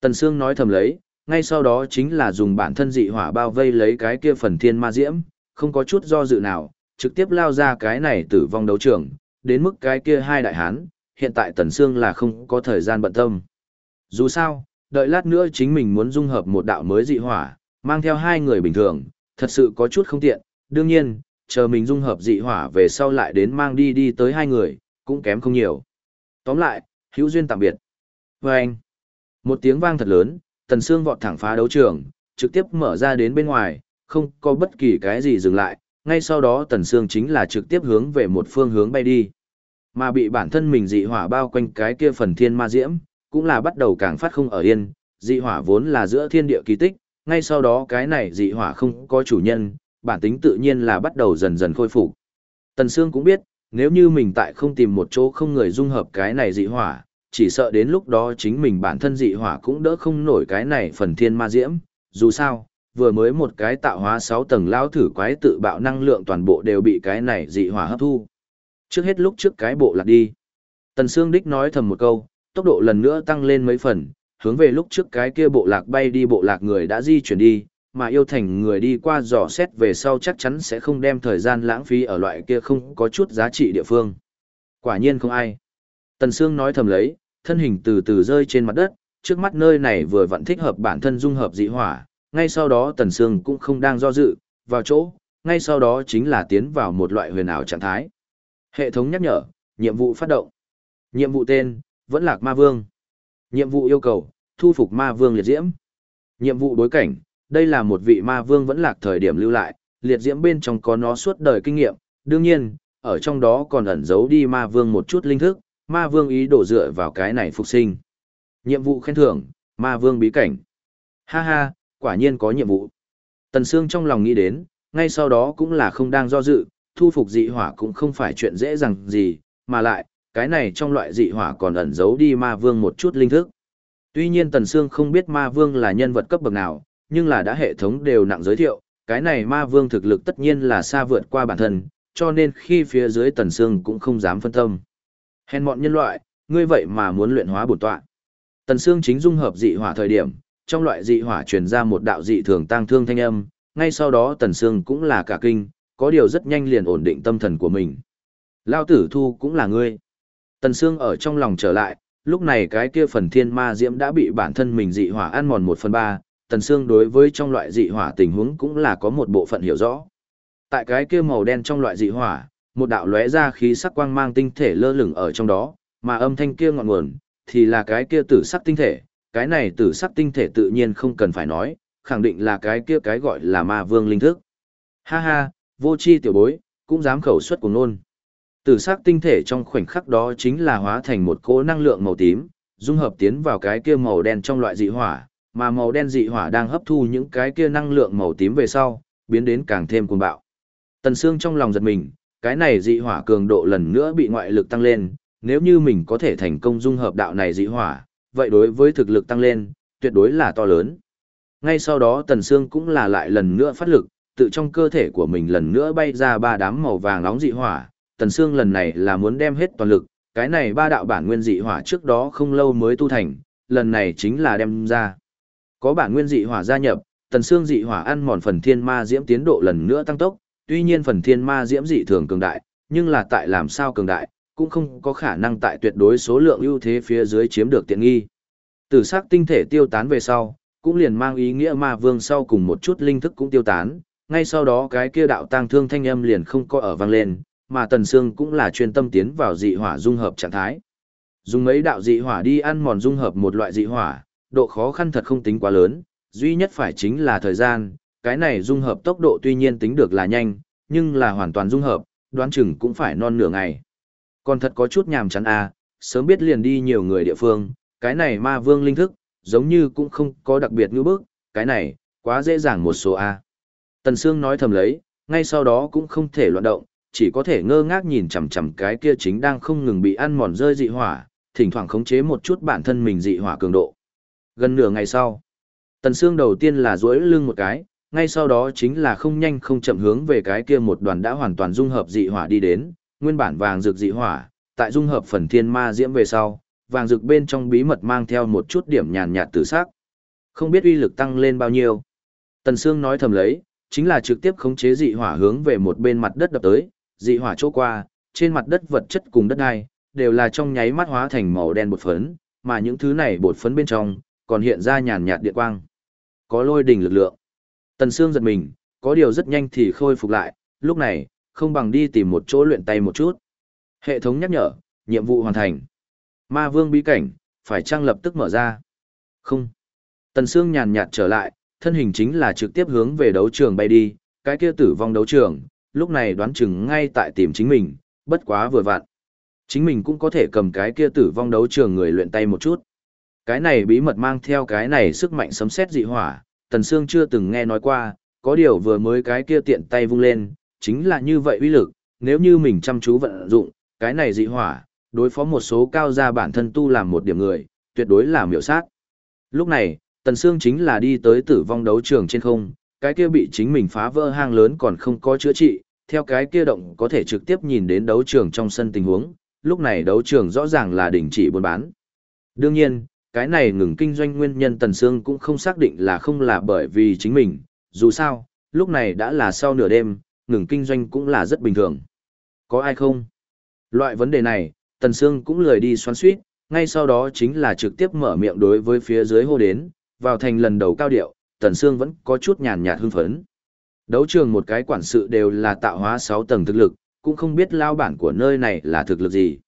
Tần Sương nói thầm lấy, ngay sau đó chính là dùng bản thân dị hỏa bao vây lấy cái kia phần thiên ma diễm, không có chút do dự nào, trực tiếp lao ra cái này tử vong đấu trường, đến mức cái kia hai đại hán, hiện tại Tần Sương là không có thời gian bận tâm. Dù sao, đợi lát nữa chính mình muốn dung hợp một đạo mới dị hỏa, mang theo hai người bình thường, thật sự có chút không tiện, đương nhiên, chờ mình dung hợp dị hỏa về sau lại đến mang đi đi tới hai người, cũng kém không nhiều. Tóm lại, hữu duyên tạm biệt. Và anh, một tiếng vang thật lớn, Tần xương vọt thẳng phá đấu trường, trực tiếp mở ra đến bên ngoài, không có bất kỳ cái gì dừng lại, ngay sau đó Tần xương chính là trực tiếp hướng về một phương hướng bay đi. Mà bị bản thân mình dị hỏa bao quanh cái kia phần thiên ma diễm, cũng là bắt đầu càng phát không ở yên, dị hỏa vốn là giữa thiên địa kỳ tích, ngay sau đó cái này dị hỏa không có chủ nhân, bản tính tự nhiên là bắt đầu dần dần khôi phục. Tần Sương cũng biết, nếu như mình tại không tìm một chỗ không người dung hợp cái này dị hỏa, chỉ sợ đến lúc đó chính mình bản thân dị hỏa cũng đỡ không nổi cái này phần thiên ma diễm, dù sao, vừa mới một cái tạo hóa 6 tầng lao thử quái tự bạo năng lượng toàn bộ đều bị cái này dị hỏa hấp thu. Trước hết lúc trước cái bộ lạc đi. Tần Sương Đích nói thầm một câu, tốc độ lần nữa tăng lên mấy phần, hướng về lúc trước cái kia bộ lạc bay đi bộ lạc người đã di chuyển đi, mà yêu thành người đi qua dò xét về sau chắc chắn sẽ không đem thời gian lãng phí ở loại kia không có chút giá trị địa phương. Quả nhiên không ai. Tần Sương nói thầm lấy, thân hình từ từ rơi trên mặt đất, trước mắt nơi này vừa vặn thích hợp bản thân dung hợp dị hỏa, ngay sau đó Tần Sương cũng không đang do dự, vào chỗ, ngay sau đó chính là tiến vào một loại huyền ảo trạng thái. Hệ thống nhắc nhở, nhiệm vụ phát động. Nhiệm vụ tên, vẫn lạc ma vương. Nhiệm vụ yêu cầu, thu phục ma vương liệt diễm. Nhiệm vụ đối cảnh, đây là một vị ma vương vẫn lạc thời điểm lưu lại, liệt diễm bên trong có nó suốt đời kinh nghiệm, đương nhiên, ở trong đó còn ẩn giấu đi ma vương một chút linh thức, ma vương ý đổ dựa vào cái này phục sinh. Nhiệm vụ khen thưởng, ma vương bí cảnh. Ha ha, quả nhiên có nhiệm vụ. Tần Sương trong lòng nghĩ đến, ngay sau đó cũng là không đang do dự, thu phục dị hỏa cũng không phải chuyện dễ dàng gì, mà lại, cái này trong loại dị hỏa còn ẩn giấu đi ma vương một chút linh thức. Tuy nhiên Tần Sương không biết ma vương là nhân vật cấp bậc nào, nhưng là đã hệ thống đều nặng giới thiệu, cái này ma vương thực lực tất nhiên là xa vượt qua bản thân, cho nên khi phía dưới Tần Sương cũng không dám phân tâm. Hèn mọn nhân loại, ngươi vậy mà muốn luyện hóa bổn tọa. Tần Sương chính dung hợp dị hỏa thời điểm, trong loại dị hỏa truyền ra một đạo dị thường tang thương thanh âm, ngay sau đó Tần Sương cũng là cả kinh, có điều rất nhanh liền ổn định tâm thần của mình. Lao tử thu cũng là ngươi. Tần Sương ở trong lòng trở lại, lúc này cái kia phần thiên ma diễm đã bị bản thân mình dị hỏa ăn mòn một phần ba. Tần Sương đối với trong loại dị hỏa tình huống cũng là có một bộ phận hiểu rõ. Tại cái kia màu đen trong loại dị hỏa, một đạo lóe ra khí sắc quang mang tinh thể lơ lửng ở trong đó, mà âm thanh kia ngọn nguồn, thì là cái kia tử sắc tinh thể, cái này tử sắc tinh thể tự nhiên không cần phải nói, khẳng định là cái kia cái gọi là ma vương linh thức. Ha ha, vô chi tiểu bối, cũng dám khẩu xuất của nôn. Tử sắc tinh thể trong khoảnh khắc đó chính là hóa thành một cỗ năng lượng màu tím, dung hợp tiến vào cái kia màu đen trong loại dị hỏa, mà màu đen dị hỏa đang hấp thu những cái kia năng lượng màu tím về sau, biến đến càng thêm cuồng bạo. Tần Sương trong lòng giật mình, cái này dị hỏa cường độ lần nữa bị ngoại lực tăng lên, nếu như mình có thể thành công dung hợp đạo này dị hỏa, vậy đối với thực lực tăng lên, tuyệt đối là to lớn. Ngay sau đó Tần Sương cũng là lại lần nữa phát lực, tự trong cơ thể của mình lần nữa bay ra ba đám màu vàng nóng dị hỏa, Tần Sương lần này là muốn đem hết toàn lực, cái này ba đạo bản nguyên dị hỏa trước đó không lâu mới tu thành, lần này chính là đem ra. Có bản nguyên dị hỏa gia nhập, Tần Sương dị hỏa ăn mòn phần thiên ma diễm tiến độ lần nữa tăng tốc, tuy nhiên phần thiên ma diễm dị thường cường đại, nhưng là tại làm sao cường đại, cũng không có khả năng tại tuyệt đối số lượng ưu thế phía dưới chiếm được tiện nghi. Tử sắc tinh thể tiêu tán về sau, cũng liền mang ý nghĩa ma vương sau cùng một chút linh thức cũng tiêu tán, ngay sau đó cái kia đạo tang thương thanh âm liền không có ở vang lên, mà Tần Sương cũng là chuyên tâm tiến vào dị hỏa dung hợp trạng thái. Dùng mấy đạo dị hỏa đi ăn mòn dung hợp một loại dị hỏa, độ khó khăn thật không tính quá lớn, duy nhất phải chính là thời gian, cái này dung hợp tốc độ tuy nhiên tính được là nhanh, nhưng là hoàn toàn dung hợp, đoán chừng cũng phải non nửa ngày. Còn thật có chút nhàm chán à, sớm biết liền đi nhiều người địa phương, cái này ma vương linh thức, giống như cũng không có đặc biệt ngữ bức, cái này, quá dễ dàng một số A. Tần Sương nói thầm lấy, ngay sau đó cũng không thể loạn động, chỉ có thể ngơ ngác nhìn chằm chằm cái kia chính đang không ngừng bị ăn mòn rơi dị hỏa, thỉnh thoảng khống chế một chút bản thân mình dị hỏa cường độ. Gần nửa ngày sau, Tần Sương đầu tiên là duỗi lưng một cái, ngay sau đó chính là không nhanh không chậm hướng về cái kia một đoàn đã hoàn toàn dung hợp dị hỏa đi đến, nguyên bản vàng rực dị hỏa, tại dung hợp phần thiên ma diễm về sau, vàng rực bên trong bí mật mang theo một chút điểm nhàn nhạt tử sắc. Không biết uy lực tăng lên bao nhiêu. Tần Sương nói thầm lấy, chính là trực tiếp khống chế dị hỏa hướng về một bên mặt đất đập tới, dị hỏa chỗ qua, trên mặt đất vật chất cùng đất đai, đều là trong nháy mắt hóa thành màu đen bột phấn, mà những thứ này bột phấn bên trong, còn hiện ra nhàn nhạt điện quang. Có lôi đỉnh lực lượng. Tần Sương giật mình, có điều rất nhanh thì khôi phục lại, lúc này, không bằng đi tìm một chỗ luyện tay một chút. Hệ thống nhắc nhở, nhiệm vụ hoàn thành. Ma vương bí cảnh, phải trang lập tức mở ra. Không. Tần Sương nhàn nhạt trở lại, thân hình chính là trực tiếp hướng về đấu trường bay đi, cái kia tử vong đấu trường, lúc này đoán chừng ngay tại tìm chính mình, bất quá vừa vặn. Chính mình cũng có thể cầm cái kia tử vong đấu trường người luyện tay một chút. Cái này bí mật mang theo cái này sức mạnh sấm sét dị hỏa, Tần Sương chưa từng nghe nói qua, có điều vừa mới cái kia tiện tay vung lên, chính là như vậy uy lực, nếu như mình chăm chú vận dụng, cái này dị hỏa, đối phó một số cao gia bản thân tu làm một điểm người, tuyệt đối là miểu sát. Lúc này, Tần Sương chính là đi tới tử vong đấu trường trên không, cái kia bị chính mình phá vỡ hang lớn còn không có chữa trị, theo cái kia động có thể trực tiếp nhìn đến đấu trường trong sân tình huống, lúc này đấu trường rõ ràng là đình chỉ buôn bán. Đương nhiên, cái này ngừng kinh doanh nguyên nhân Tần Sương cũng không xác định là không là bởi vì chính mình, dù sao, lúc này đã là sau nửa đêm, ngừng kinh doanh cũng là rất bình thường. Có ai không? Loại vấn đề này, Tần Sương cũng lười đi xoắn suýt, ngay sau đó chính là trực tiếp mở miệng đối với phía dưới hô đến, vào thành lần đầu cao điệu, Tần Sương vẫn có chút nhàn nhạt hưng phấn. Đấu trường một cái quản sự đều là tạo hóa 6 tầng thực lực, cũng không biết lao bản của nơi này là thực lực gì.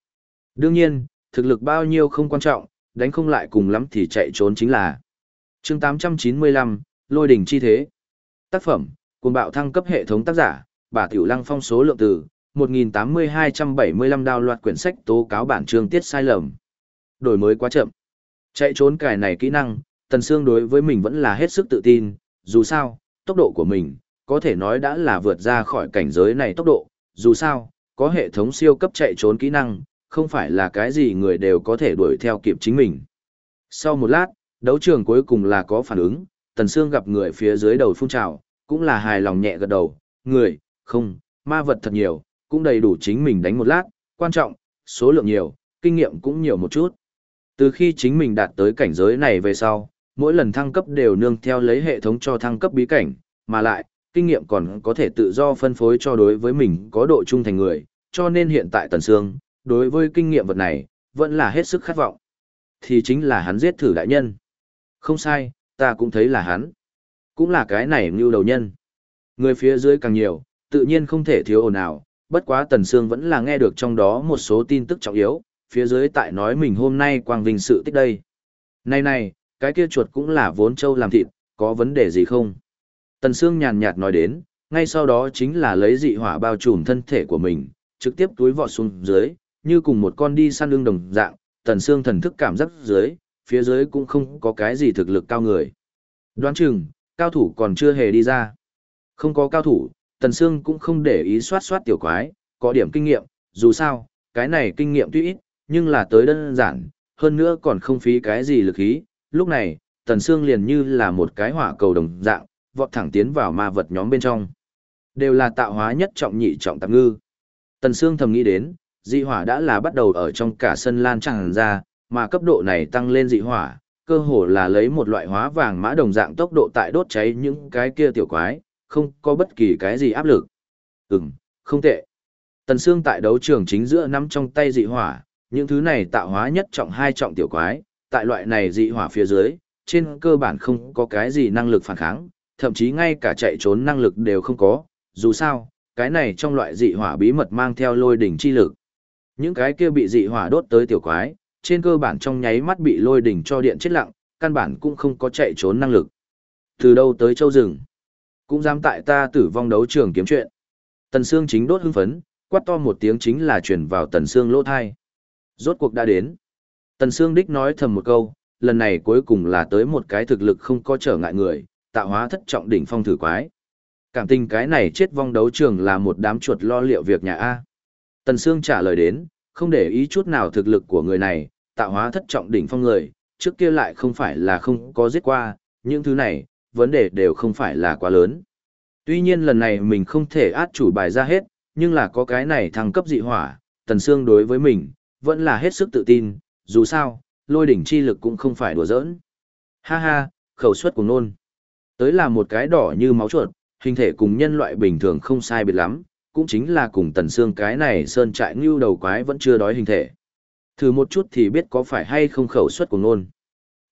Đương nhiên, thực lực bao nhiêu không quan trọng, đánh không lại cùng lắm thì chạy trốn chính là. chương 895, Lôi đỉnh chi thế. Tác phẩm, cùng bạo thăng cấp hệ thống tác giả, bà Tiểu Lăng phong số lượng từ, 1.8275 đào loạt quyển sách tố cáo bản chương tiết sai lầm. Đổi mới quá chậm. Chạy trốn cài này kỹ năng, Tần Sương đối với mình vẫn là hết sức tự tin, dù sao, tốc độ của mình, có thể nói đã là vượt ra khỏi cảnh giới này tốc độ, dù sao, có hệ thống siêu cấp chạy trốn kỹ năng, không phải là cái gì người đều có thể đuổi theo kịp chính mình. Sau một lát, đấu trường cuối cùng là có phản ứng, Tần Sương gặp người phía dưới đầu phun trào, cũng là hài lòng nhẹ gật đầu, người, không, ma vật thật nhiều, cũng đầy đủ chính mình đánh một lát, quan trọng, số lượng nhiều, kinh nghiệm cũng nhiều một chút. Từ khi chính mình đạt tới cảnh giới này về sau, mỗi lần thăng cấp đều nương theo lấy hệ thống cho thăng cấp bí cảnh, mà lại, kinh nghiệm còn có thể tự do phân phối cho đối với mình có độ trung thành người, cho nên hiện tại Tần Sương, đối với kinh nghiệm vật này, vẫn là hết sức khát vọng. Thì chính là hắn giết thử đại nhân. Không sai, ta cũng thấy là hắn. Cũng là cái này như đầu nhân. Người phía dưới càng nhiều, tự nhiên không thể thiếu ồn ào, bất quá Tần Sương vẫn là nghe được trong đó một số tin tức trọng yếu, phía dưới tại nói mình hôm nay quang vinh sự tích đây. Này này, cái kia chuột cũng là vốn châu làm thịt, có vấn đề gì không? Tần Sương nhàn nhạt nói đến, ngay sau đó chính là lấy dị hỏa bao trùm thân thể của mình, trực tiếp túi vọt xuống dưới, như cùng một con đi săn lưng đồng dạng, Tần Sương thần thức cảm giác dưới, phía dưới cũng không có cái gì thực lực cao người. Đoán chừng, cao thủ còn chưa hề đi ra. Không có cao thủ, Tần Sương cũng không để ý soát soát tiểu quái, có điểm kinh nghiệm, dù sao, cái này kinh nghiệm tuy ít, nhưng là tới đơn giản, hơn nữa còn không phí cái gì lực khí. Lúc này, Tần Sương liền như là một cái hỏa cầu đồng dạng, vọt thẳng tiến vào ma vật nhóm bên trong. Đều là tạo hóa nhất trọng nhị trọng tạp ngư. Tần Sương thầm nghĩ đến, dị hỏa đã là bắt đầu ở trong cả sân lan tràn ra, mà cấp độ này tăng lên dị hỏa, cơ hồ là lấy một loại hóa vàng mã đồng dạng tốc độ tại đốt cháy những cái kia tiểu quái, không có bất kỳ cái gì áp lực. Ừm, không tệ. Tần Sương tại đấu trường chính giữa nắm trong tay dị hỏa, những thứ này tạo hóa nhất trọng hai trọng tiểu quái, tại loại này dị hỏa phía dưới, trên cơ bản không có cái gì năng lực phản kháng, thậm chí ngay cả chạy trốn năng lực đều không có, dù sao, cái này trong loại dị hỏa bí mật mang theo lôi đỉnh chi lực. Những cái kia bị dị hỏa đốt tới tiểu quái, trên cơ bản trong nháy mắt bị lôi đỉnh cho điện chết lặng, căn bản cũng không có chạy trốn năng lực. Từ đâu tới châu rừng? Cũng dám tại ta tử vong đấu trường kiếm chuyện. Tần Sương chính đốt hưng phấn, quát to một tiếng chính là truyền vào Tần Sương lỗ thai. Rốt cuộc đã đến. Tần Sương đích nói thầm một câu, lần này cuối cùng là tới một cái thực lực không có trở ngại người, tạo hóa thất trọng đỉnh phong thử quái. Cảm tình cái này chết vong đấu trường là một đám chuột lo liệu việc nhà A. Tần Sương trả lời đến, không để ý chút nào thực lực của người này, tạo hóa thất trọng đỉnh phong người, trước kia lại không phải là không có giết qua, những thứ này, vấn đề đều không phải là quá lớn. Tuy nhiên lần này mình không thể át chủ bài ra hết, nhưng là có cái này thăng cấp dị hỏa, Tần Sương đối với mình, vẫn là hết sức tự tin, dù sao, lôi đỉnh chi lực cũng không phải đùa giỡn. Ha ha, khẩu suất của nôn. Tới là một cái đỏ như máu chuột, hình thể cùng nhân loại bình thường không sai biệt lắm, cũng chính là cùng tần xương cái này sơn trại ngưu đầu quái vẫn chưa đói hình thể. Thử một chút thì biết có phải hay không khẩu suất của nôn.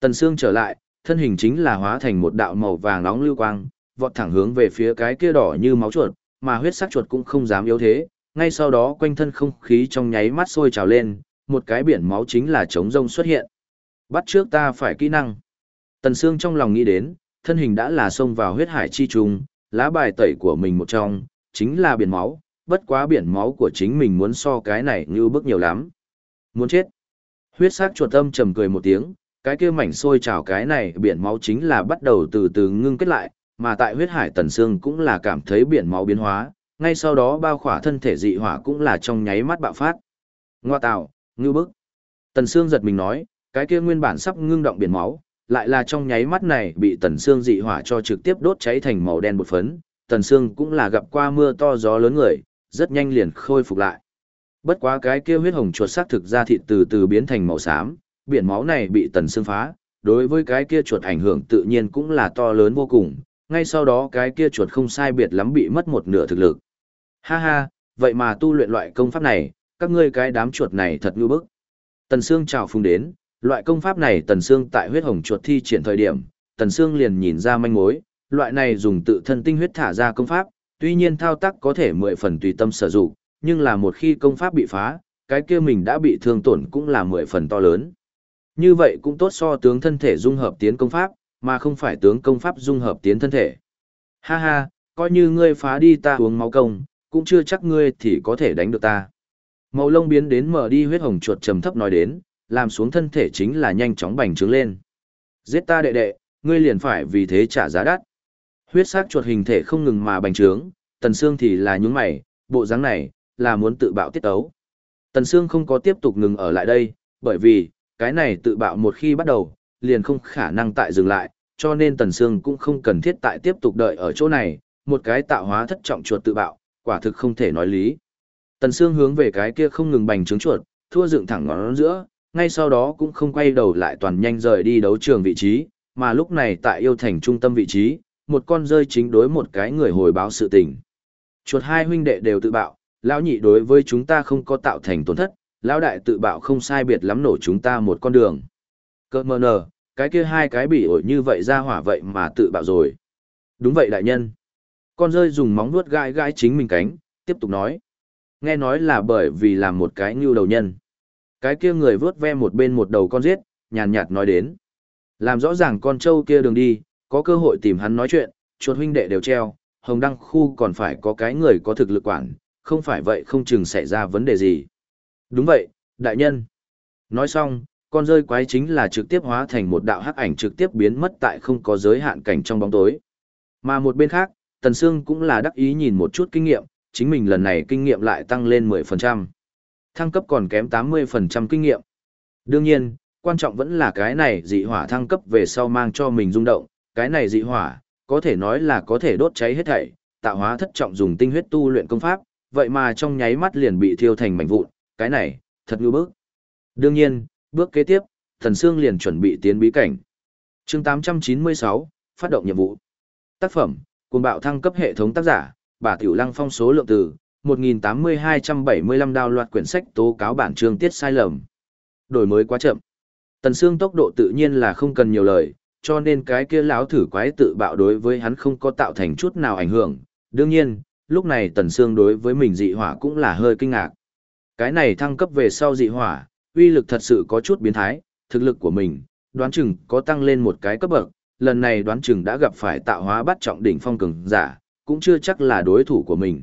Tần xương trở lại, thân hình chính là hóa thành một đạo màu vàng nóng lưu quang, vọt thẳng hướng về phía cái kia đỏ như máu chuột, mà huyết sắc chuột cũng không dám yếu thế, ngay sau đó quanh thân không khí trong nháy mắt sôi trào lên, một cái biển máu chính là trống rông xuất hiện. Bắt trước ta phải kỹ năng. Tần Sương trong lòng nghĩ đến, thân hình đã là xông vào huyết hải chi trùng, lá bài tẩy của mình một trong, chính là biển máu, bất quá biển máu của chính mình muốn so cái này như bức nhiều lắm. Muốn chết. Huyết sắc chuột âm trầm cười một tiếng, cái kia mảnh sôi trào cái này biển máu chính là bắt đầu từ từ ngưng kết lại, mà tại huyết hải tần xương cũng là cảm thấy biển máu biến hóa, ngay sau đó bao khỏa thân thể dị hỏa cũng là trong nháy mắt bạo phát. Ngoa tạo, ngư bức. Tần xương giật mình nói, cái kia nguyên bản sắp ngưng động biển máu, lại là trong nháy mắt này bị tần xương dị hỏa cho trực tiếp đốt cháy thành màu đen bột phấn, tần xương cũng là gặp qua mưa to gió lớn người, rất nhanh liền khôi phục lại. Bất quá cái kia huyết hồng chuột sắc thực ra thịt từ từ biến thành màu xám, biển máu này bị tần xương phá, đối với cái kia chuột ảnh hưởng tự nhiên cũng là to lớn vô cùng, ngay sau đó cái kia chuột không sai biệt lắm bị mất một nửa thực lực. Ha ha, vậy mà tu luyện loại công pháp này, các ngươi cái đám chuột này thật ngu bức. Tần Sương chào phung đến, loại công pháp này Tần Sương tại huyết hồng chuột thi triển thời điểm, Tần Sương liền nhìn ra manh mối, loại này dùng tự thân tinh huyết thả ra công pháp, tuy nhiên thao tác có thể mười phần tùy tâm sử dụng, nhưng là một khi công pháp bị phá, cái kia mình đã bị thương tổn cũng là mười phần to lớn. Như vậy cũng tốt so tướng thân thể dung hợp tiến công pháp, mà không phải tướng công pháp dung hợp tiến thân thể. Ha ha, coi như ngươi phá đi ta uống máu công, cũng chưa chắc ngươi thì có thể đánh được ta. Màu lông biến đến mở đi huyết hồng chuột trầm thấp nói đến, làm xuống thân thể chính là nhanh chóng bành trướng lên. Giết ta đệ đệ, ngươi liền phải vì thế trả giá đắt. Huyết sắc chuột hình thể không ngừng mà bành trướng, tần xương thì là nhún mày, bộ dáng này, là muốn tự bạo tiết tấu. Tần xương không có tiếp tục ngừng ở lại đây, bởi vì, cái này tự bạo một khi bắt đầu, liền không khả năng tại dừng lại, cho nên tần xương cũng không cần thiết tại tiếp tục đợi ở chỗ này, một cái tạo hóa thất trọng chuột tự bạo, quả thực không thể nói lý. Tần xương hướng về cái kia không ngừng bành trướng chuột, thua dựng thẳng ngón giữa, ngay sau đó cũng không quay đầu lại toàn nhanh rời đi đấu trường vị trí, mà lúc này tại yêu thành trung tâm vị trí, một con rơi chính đối một cái người hồi báo sự tình. Chuột hai huynh đệ đều tự bạo, lão nhị đối với chúng ta không có tạo thành tổn thất, lão đại tự bạo không sai biệt lắm nổ chúng ta một con đường. Cơ mờ nờ, cái kia hai cái bị ổi như vậy ra hỏa vậy mà tự bạo rồi. Đúng vậy đại nhân. Con rơi dùng móng vuốt gai gai chính mình cánh, tiếp tục nói. Nghe nói là bởi vì làm một cái ngưu đầu nhân. Cái kia người vớt ve một bên một đầu con giết, nhàn nhạt nói đến. Làm rõ ràng con trâu kia đường đi, có cơ hội tìm hắn nói chuyện, chuột huynh đệ đều treo, hồng đăng khu còn phải có cái người có thực lực quản, không phải vậy không chừng xảy ra vấn đề gì. Đúng vậy, đại nhân. Nói xong, con rơi quái chính là trực tiếp hóa thành một đạo hắc ảnh trực tiếp biến mất tại không có giới hạn cảnh trong bóng tối. Mà một bên khác, Tần Sương cũng là đắc ý nhìn một chút kinh nghiệm, chính mình lần này kinh nghiệm lại tăng lên 10%. Thăng cấp còn kém 80% kinh nghiệm. Đương nhiên, quan trọng vẫn là cái này dị hỏa thăng cấp về sau mang cho mình rung động, cái này dị hỏa, có thể nói là có thể đốt cháy hết thảy, tạo hóa thất trọng dùng tinh huyết tu luyện công pháp, vậy mà trong nháy mắt liền bị thiêu thành mảnh vụn, cái này, thật ngư bức. Đương nhiên, bước kế tiếp, Thần xương liền chuẩn bị tiến bí cảnh. chương 896, phát động nhiệm vụ. Tác phẩm, cùng bạo thăng cấp hệ thống tác giả, bà Tiểu Lăng phong số lượng từ, 1.8275 đào loạt quyển sách tố cáo bản chương tiết sai lầm. Đổi mới quá chậm. Tần Sương tốc độ tự nhiên là không cần nhiều lời, cho nên cái kia lão thử quái tự bạo đối với hắn không có tạo thành chút nào ảnh hưởng. Đương nhiên, lúc này Tần Sương đối với mình dị hỏa cũng là hơi kinh ngạc. Cái này thăng cấp về sau dị hỏa, uy lực thật sự có chút biến thái, thực lực của mình, đoán chừng có tăng lên một cái cấp bậc, lần này đoán chừng đã gặp phải tạo hóa bắt trọng đỉnh phong cường giả, cũng chưa chắc là đối thủ của mình.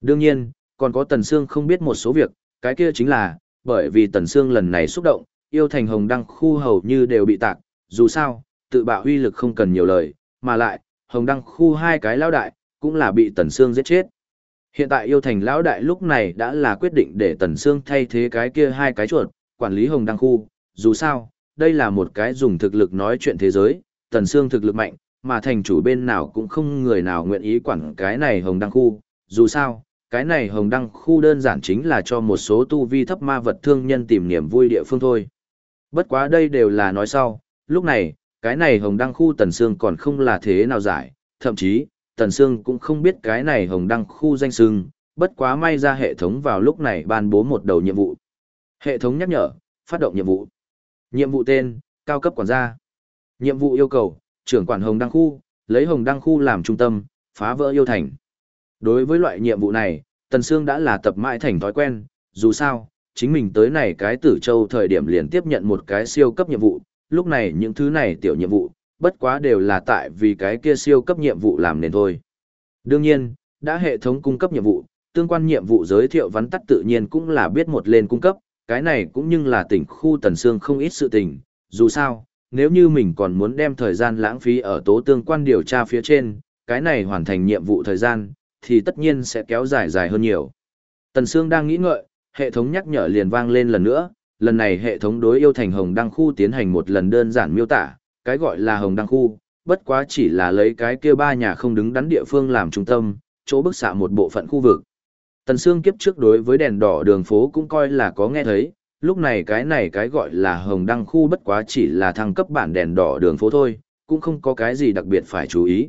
Đương nhiên, còn có Tần Sương không biết một số việc, cái kia chính là, bởi vì Tần Sương lần này xúc động, yêu thành hồng đăng khu hầu như đều bị tạc, dù sao, tự bạo huy lực không cần nhiều lời, mà lại, hồng đăng khu hai cái lão đại, cũng là bị Tần Sương giết chết. Hiện tại yêu thành lão đại lúc này đã là quyết định để Tần Sương thay thế cái kia hai cái chuột, quản lý hồng đăng khu, dù sao, đây là một cái dùng thực lực nói chuyện thế giới, Tần Sương thực lực mạnh, mà thành chủ bên nào cũng không người nào nguyện ý quản cái này hồng đăng khu, dù sao, cái này hồng đăng khu đơn giản chính là cho một số tu vi thấp ma vật thương nhân tìm niềm vui địa phương thôi. Bất quá đây đều là nói sau, lúc này, cái này hồng đăng khu Tần Sương còn không là thế nào giải, thậm chí, Tần Sương cũng không biết cái này hồng đăng khu danh sương. bất quá may ra hệ thống vào lúc này ban bố một đầu nhiệm vụ. Hệ thống nhắc nhở, phát động nhiệm vụ. Nhiệm vụ tên, cao cấp quản gia. Nhiệm vụ yêu cầu, trưởng quản hồng đăng khu, lấy hồng đăng khu làm trung tâm, phá vỡ yêu thành. Đối với loại nhiệm vụ này, Tần Sương đã là tập mãi thành thói quen, dù sao, chính mình tới này cái tử châu thời điểm liền tiếp nhận một cái siêu cấp nhiệm vụ, lúc này những thứ này tiểu nhiệm vụ, bất quá đều là tại vì cái kia siêu cấp nhiệm vụ làm nên thôi. Đương nhiên, đã hệ thống cung cấp nhiệm vụ, tương quan nhiệm vụ giới thiệu vắn tắt tự nhiên cũng là biết một lên cung cấp, cái này cũng nhưng là tỉnh khu Tần Sương không ít sự tình, dù sao, nếu như mình còn muốn đem thời gian lãng phí ở tố tương quan điều tra phía trên, cái này hoàn thành nhiệm vụ thời gian, thì tất nhiên sẽ kéo dài dài hơn nhiều. Tần Sương đang nghĩ ngợi, hệ thống nhắc nhở liền vang lên lần nữa, lần này hệ thống đối yêu thành hồng đăng khu tiến hành một lần đơn giản miêu tả, cái gọi là hồng đăng khu, bất quá chỉ là lấy cái kia ba nhà không đứng đắn địa phương làm trung tâm, chỗ bức xạ một bộ phận khu vực. Tần Sương kiếp trước đối với đèn đỏ đường phố cũng coi là có nghe thấy, lúc này cái này cái gọi là hồng đăng khu bất quá chỉ là thăng cấp bản đèn đỏ đường phố thôi, cũng không có cái gì đặc biệt phải chú ý.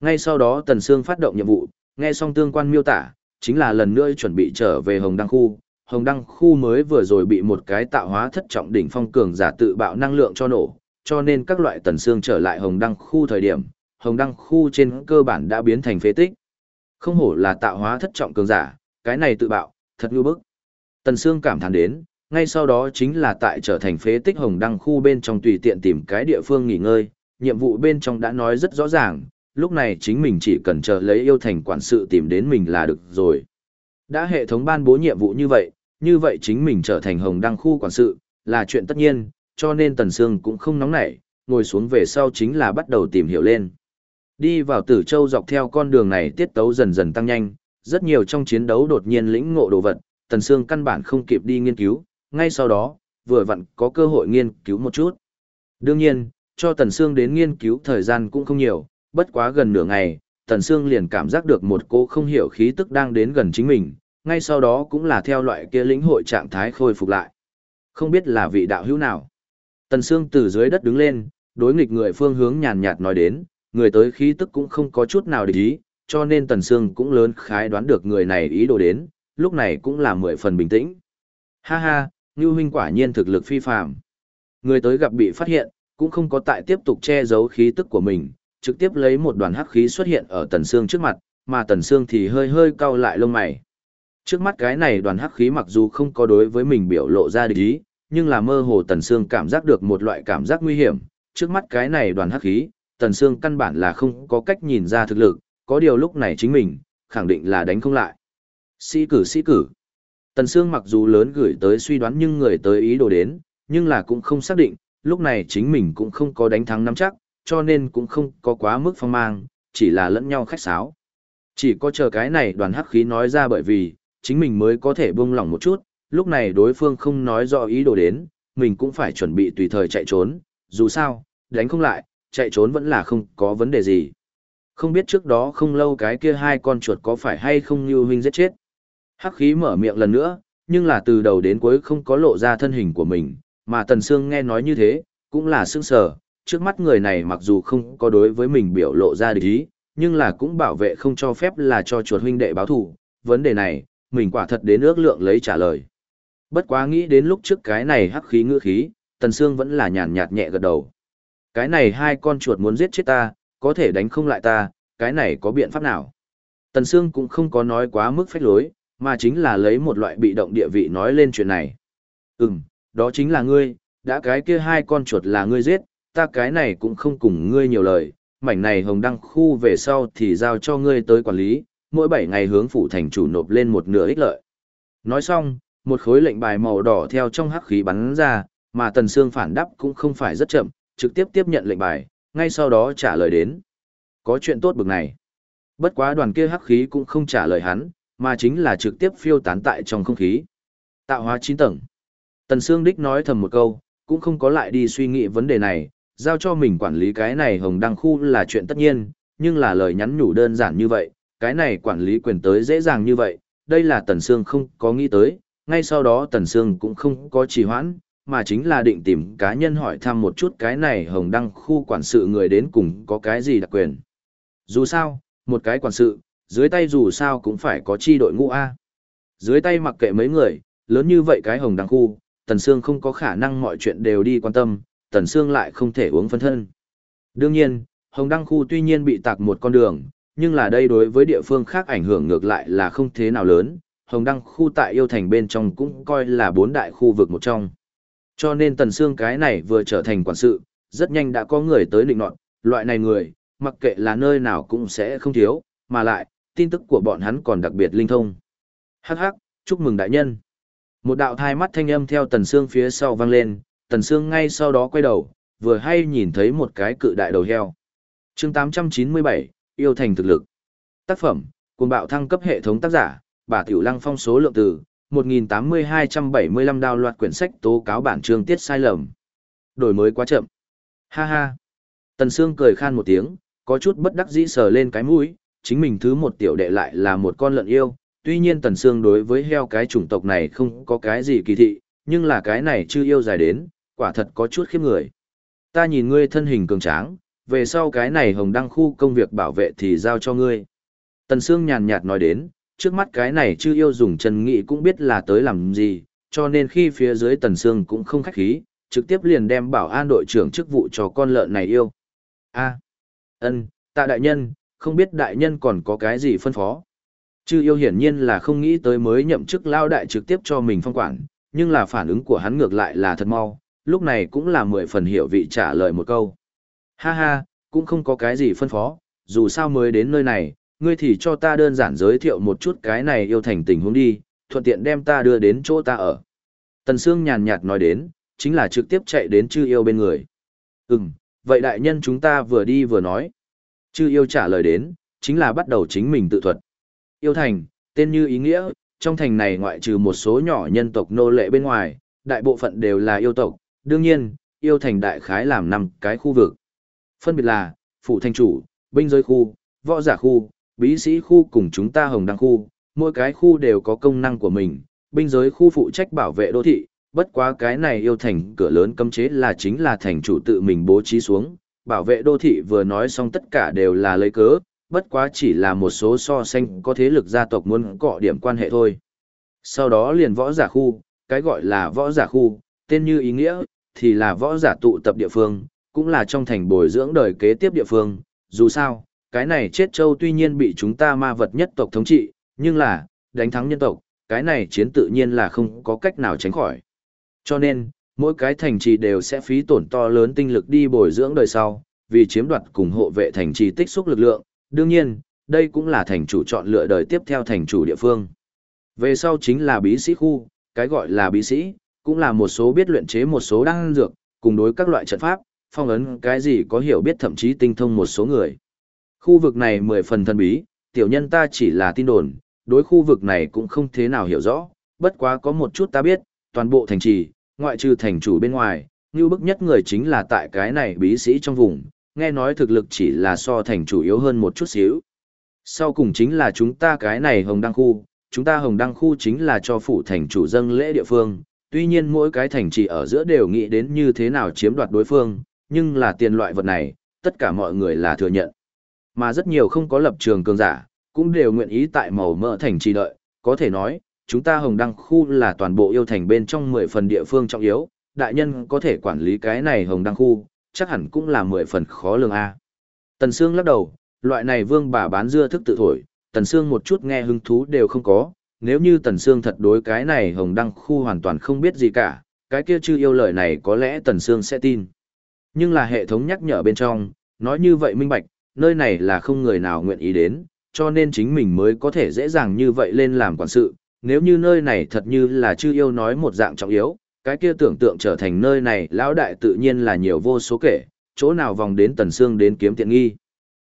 Ngay sau đó Tần Sương phát động nhiệm vụ, nghe xong tương quan miêu tả, chính là lần nữa chuẩn bị trở về hồng đăng khu, Hồng Đăng khu mới vừa rồi bị một cái tạo hóa thất trọng đỉnh phong cường giả tự bạo năng lượng cho nổ, cho nên các loại tần Sương trở lại Hồng Đăng khu thời điểm, Hồng Đăng khu trên cơ bản đã biến thành phế tích. Không hổ là tạo hóa thất trọng cường giả, cái này tự bạo, thật nhu bức. Tần Sương cảm thán đến, ngay sau đó chính là tại trở thành phế tích Hồng Đăng khu bên trong tùy tiện tìm cái địa phương nghỉ ngơi, nhiệm vụ bên trong đã nói rất rõ ràng, lúc này chính mình chỉ cần chờ lấy yêu thành quản sự tìm đến mình là được rồi. Đã hệ thống ban bố nhiệm vụ như vậy, như vậy chính mình trở thành hồng đăng khu quản sự, là chuyện tất nhiên, cho nên Tần Sương cũng không nóng nảy, ngồi xuống về sau chính là bắt đầu tìm hiểu lên. Đi vào tử châu dọc theo con đường này tiết tấu dần dần tăng nhanh, rất nhiều trong chiến đấu đột nhiên lĩnh ngộ đồ vật, Tần Sương căn bản không kịp đi nghiên cứu, ngay sau đó, vừa vặn có cơ hội nghiên cứu một chút. Đương nhiên, cho Tần Sương đến nghiên cứu thời gian cũng không nhiều, bất quá gần nửa ngày, Tần Sương liền cảm giác được một cô không hiểu khí tức đang đến gần chính mình, ngay sau đó cũng là theo loại kia lĩnh hội trạng thái khôi phục lại. Không biết là vị đạo hữu nào. Tần Sương từ dưới đất đứng lên, đối nghịch người phương hướng nhàn nhạt nói đến, người tới khí tức cũng không có chút nào để ý, cho nên Tần Sương cũng lớn khái đoán được người này ý đồ đến, lúc này cũng là mười phần bình tĩnh. Ha ha, Ngưu huynh quả nhiên thực lực phi phàm. Người tới gặp bị phát hiện, cũng không có tại tiếp tục che giấu khí tức của mình, trực tiếp lấy một đoàn hắc khí xuất hiện ở Tần Sương trước mặt, mà Tần Sương thì hơi hơi cau lại lông mày. Trước mắt cái này đoàn hắc khí mặc dù không có đối với mình biểu lộ ra địch ý, nhưng là mơ hồ Tần Sương cảm giác được một loại cảm giác nguy hiểm. Trước mắt cái này đoàn hắc khí, Tần Sương căn bản là không có cách nhìn ra thực lực, có điều lúc này chính mình, khẳng định là đánh không lại. Sĩ cử sĩ cử. Tần Sương mặc dù lớn gửi tới suy đoán nhưng người tới ý đồ đến, nhưng là cũng không xác định, lúc này chính mình cũng không có đánh thắng nắm chắc, cho nên cũng không có quá mức phong mang, chỉ là lẫn nhau khách sáo. Chỉ có chờ cái này đoàn hắc khí nói ra bởi vì, chính mình mới có thể buông lỏng một chút, lúc này đối phương không nói rõ ý đồ đến, mình cũng phải chuẩn bị tùy thời chạy trốn, dù sao, đánh không lại, chạy trốn vẫn là không có vấn đề gì. Không biết trước đó không lâu cái kia hai con chuột có phải hay không như huynh giết chết. Hắc khí mở miệng lần nữa, nhưng là từ đầu đến cuối không có lộ ra thân hình của mình, mà Tần Sương nghe nói như thế, cũng là sững sờ, trước mắt người này mặc dù không có đối với mình biểu lộ ra địch ý, nhưng là cũng bảo vệ không cho phép là cho chuột huynh đệ báo thù. vấn đề này, mình quả thật đến ước lượng lấy trả lời. Bất quá nghĩ đến lúc trước cái này hắc khí ngữ khí, Tần Sương vẫn là nhàn nhạt nhẹ gật đầu. Cái này hai con chuột muốn giết chết ta, có thể đánh không lại ta, cái này có biện pháp nào? Tần Sương cũng không có nói quá mức phách lối, mà chính là lấy một loại bị động địa vị nói lên chuyện này. Ừm, đó chính là ngươi, đã cái kia hai con chuột là ngươi giết, ta cái này cũng không cùng ngươi nhiều lời, mảnh này hồng đăng khu về sau thì giao cho ngươi tới quản lý, mỗi 7 ngày hướng phủ thành chủ nộp lên một nửa ích lợi. Nói xong, một khối lệnh bài màu đỏ theo trong hắc khí bắn ra, mà Tần Sương phản đáp cũng không phải rất chậm, trực tiếp tiếp nhận lệnh bài, ngay sau đó trả lời đến. Có chuyện tốt bực này. Bất quá đoàn kia hắc khí cũng không trả lời hắn, mà chính là trực tiếp phiêu tán tại trong không khí. Tạo hóa 9 tầng. Tần Sương Đích nói thầm một câu, cũng không có lại đi suy nghĩ vấn đề này, giao cho mình quản lý cái này hồng đăng khu là chuyện tất nhiên, nhưng là lời nhắn nhủ đơn giản như vậy, cái này quản lý quyền tới dễ dàng như vậy, đây là Tần Sương không có nghĩ tới, ngay sau đó Tần Sương cũng không có trì hoãn, mà chính là định tìm cá nhân hỏi thăm một chút cái này hồng đăng khu quản sự người đến cùng có cái gì đặc quyền. Dù sao, một cái quản sự, dưới tay dù sao cũng phải có chi đội ngũ A. Dưới tay mặc kệ mấy người, lớn như vậy cái hồng đăng khu, Tần Sương không có khả năng mọi chuyện đều đi quan tâm, Tần Sương lại không thể uống phân thân. Đương nhiên, hồng đăng khu tuy nhiên bị tạc một con đường, nhưng là đây đối với địa phương khác ảnh hưởng ngược lại là không thế nào lớn. Hồng đăng khu tại yêu thành bên trong cũng coi là bốn đại khu vực một trong. Cho nên Tần Sương cái này vừa trở thành quản sự, rất nhanh đã có người tới định nọt, loại này người, mặc kệ là nơi nào cũng sẽ không thiếu, mà lại, tin tức của bọn hắn còn đặc biệt linh thông. Hắc hắc, chúc mừng đại nhân. Một đạo thai mắt thanh âm theo Tần xương phía sau vang lên, Tần xương ngay sau đó quay đầu, vừa hay nhìn thấy một cái cự đại đầu heo. chương 897, yêu thành thực lực. Tác phẩm, cùng bạo thăng cấp hệ thống tác giả, bà Tiểu Lăng phong số lượng từ, 1.8275 đào loạt quyển sách tố cáo bản chương tiết sai lầm. Đổi mới quá chậm. Ha ha. Tần Sương cười khan một tiếng, có chút bất đắc dĩ sờ lên cái mũi, chính mình thứ một tiểu đệ lại là một con lợn yêu, tuy nhiên Tần Sương đối với heo cái chủng tộc này không có cái gì kỳ thị, nhưng là cái này chưa yêu dài đến, quả thật có chút khiếp người. Ta nhìn ngươi thân hình cường tráng, về sau cái này hồng đăng khu công việc bảo vệ thì giao cho ngươi. Tần Sương nhàn nhạt nói đến, trước mắt cái này chưa yêu dùng chân nghị cũng biết là tới làm gì, cho nên khi phía dưới Tần Sương cũng không khách khí, trực tiếp liền đem bảo an đội trưởng chức vụ cho con lợn này yêu. A, ân, tạ đại nhân, không biết đại nhân còn có cái gì phân phó. Chư yêu hiển nhiên là không nghĩ tới mới nhậm chức lao đại trực tiếp cho mình phong quản, nhưng là phản ứng của hắn ngược lại là thật mau, lúc này cũng là mười phần hiểu vị trả lời một câu. Ha ha, cũng không có cái gì phân phó, dù sao mới đến nơi này, ngươi thì cho ta đơn giản giới thiệu một chút cái này yêu thành tình huống đi, thuận tiện đem ta đưa đến chỗ ta ở. Tần Sương nhàn nhạt nói đến, chính là trực tiếp chạy đến chư yêu bên người. Ừm, vậy đại nhân chúng ta vừa đi vừa nói. Chư yêu trả lời đến, chính là bắt đầu chính mình tự thuật. Yêu thành, tên như ý nghĩa, trong thành này ngoại trừ một số nhỏ nhân tộc nô lệ bên ngoài, đại bộ phận đều là yêu tộc, đương nhiên, yêu thành đại khái làm năm cái khu vực. Phân biệt là, phủ thành chủ, binh giới khu, võ giả khu, bí sĩ khu cùng chúng ta hồng đăng khu, mỗi cái khu đều có công năng của mình, binh giới khu phụ trách bảo vệ đô thị, bất quá cái này yêu thành cửa lớn cấm chế là chính là thành chủ tự mình bố trí xuống, bảo vệ đô thị vừa nói xong tất cả đều là lấy cớ, bất quá chỉ là một số so sánh có thế lực gia tộc muốn cọ điểm quan hệ thôi. Sau đó liền võ giả khu, cái gọi là võ giả khu, tên như ý nghĩa, thì là võ giả tụ tập địa phương, cũng là trong thành bồi dưỡng đời kế tiếp địa phương, dù sao, cái này chết châu tuy nhiên bị chúng ta ma vật nhất tộc thống trị, nhưng là, đánh thắng nhân tộc, cái này chiến tự nhiên là không có cách nào tránh khỏi. Cho nên, mỗi cái thành trì đều sẽ phí tổn to lớn tinh lực đi bồi dưỡng đời sau, vì chiếm đoạt cùng hộ vệ thành trì tích xúc lực lượng, đương nhiên, đây cũng là thành chủ chọn lựa đời tiếp theo thành chủ địa phương. Về sau chính là bí sĩ khu, cái gọi là bí sĩ, cũng là một số biết luyện chế một số đan dược, cùng đối các loại trận pháp, phong ấn cái gì có hiểu biết thậm chí tinh thông một số người. Khu vực này mười phần thần bí, tiểu nhân ta chỉ là tin đồn, đối khu vực này cũng không thế nào hiểu rõ, bất quá có một chút ta biết, toàn bộ thành trì, ngoại trừ thành chủ bên ngoài, như bức nhất người chính là tại cái này bí sĩ trong vùng, nghe nói thực lực chỉ là so thành chủ yếu hơn một chút xíu. Sau cùng chính là chúng ta cái này hồng đăng khu, chúng ta hồng đăng khu chính là cho phủ thành chủ dâng lễ địa phương, tuy nhiên mỗi cái thành trì ở giữa đều nghĩ đến như thế nào chiếm đoạt đối phương, nhưng là tiền loại vật này, tất cả mọi người là thừa nhận. Mà rất nhiều không có lập trường cường giả, cũng đều nguyện ý tại màu mỡ thành trì đợi, có thể nói, chúng ta hồng đăng khu là toàn bộ yêu thành bên trong 10 phần địa phương trọng yếu, đại nhân có thể quản lý cái này hồng đăng khu, chắc hẳn cũng là 10 phần khó lường a. Tần Sương lắc đầu, loại này vương bà bán dưa thức tự thổi, Tần Sương một chút nghe hứng thú đều không có, nếu như Tần Sương thật đối cái này hồng đăng khu hoàn toàn không biết gì cả, cái kia chưa yêu lời này có lẽ Tần Sương sẽ tin. Nhưng là hệ thống nhắc nhở bên trong, nói như vậy minh bạch, nơi này là không người nào nguyện ý đến, cho nên chính mình mới có thể dễ dàng như vậy lên làm quản sự. Nếu như nơi này thật như là chư yêu nói một dạng trọng yếu, cái kia tưởng tượng trở thành nơi này lão đại tự nhiên là nhiều vô số kể, chỗ nào vòng đến Tần Sương đến kiếm tiện nghi.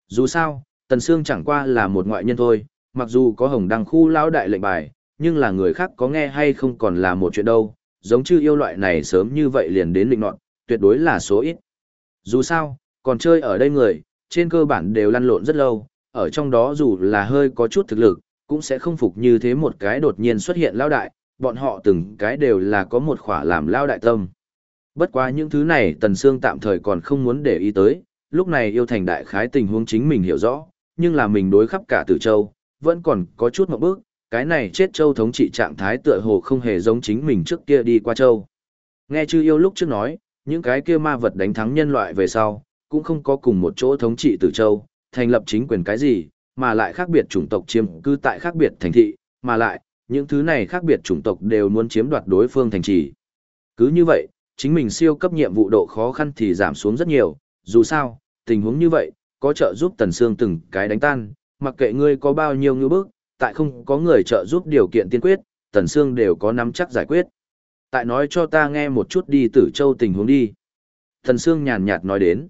Dù sao, Tần Sương chẳng qua là một ngoại nhân thôi, mặc dù có hồng đăng khu lão đại lệnh bài, nhưng là người khác có nghe hay không còn là một chuyện đâu, giống chư yêu loại này sớm như vậy liền đến định nọt, tuyệt đối là số ít. Dù sao, còn chơi ở đây người, trên cơ bản đều lăn lộn rất lâu, ở trong đó dù là hơi có chút thực lực, cũng sẽ không phục như thế một cái đột nhiên xuất hiện lao đại, bọn họ từng cái đều là có một khỏa làm lao đại tâm. Bất quá những thứ này Tần Sương tạm thời còn không muốn để ý tới, lúc này yêu thành đại khái tình huống chính mình hiểu rõ, nhưng là mình đối khắp cả tử châu, vẫn còn có chút một bước, cái này chết châu thống trị trạng thái tựa hồ không hề giống chính mình trước kia đi qua châu. Nghe chư yêu lúc trước nói, những cái kia ma vật đánh thắng nhân loại về sau, cũng không có cùng một chỗ thống trị tử châu, thành lập chính quyền cái gì, mà lại khác biệt chủng tộc chiếm cư tại khác biệt thành thị, mà lại, những thứ này khác biệt chủng tộc đều muốn chiếm đoạt đối phương thành trì. Cứ như vậy, chính mình siêu cấp nhiệm vụ độ khó khăn thì giảm xuống rất nhiều, dù sao, tình huống như vậy, có trợ giúp Tần Sương từng cái đánh tan, mặc kệ ngươi có bao nhiêu ngư bức tại không có người trợ giúp điều kiện tiên quyết, Tần Sương đều có nắm chắc giải quyết. Tại nói cho ta nghe một chút đi tử châu tình huống đi. Tần Sương nhàn nhạt nói đến.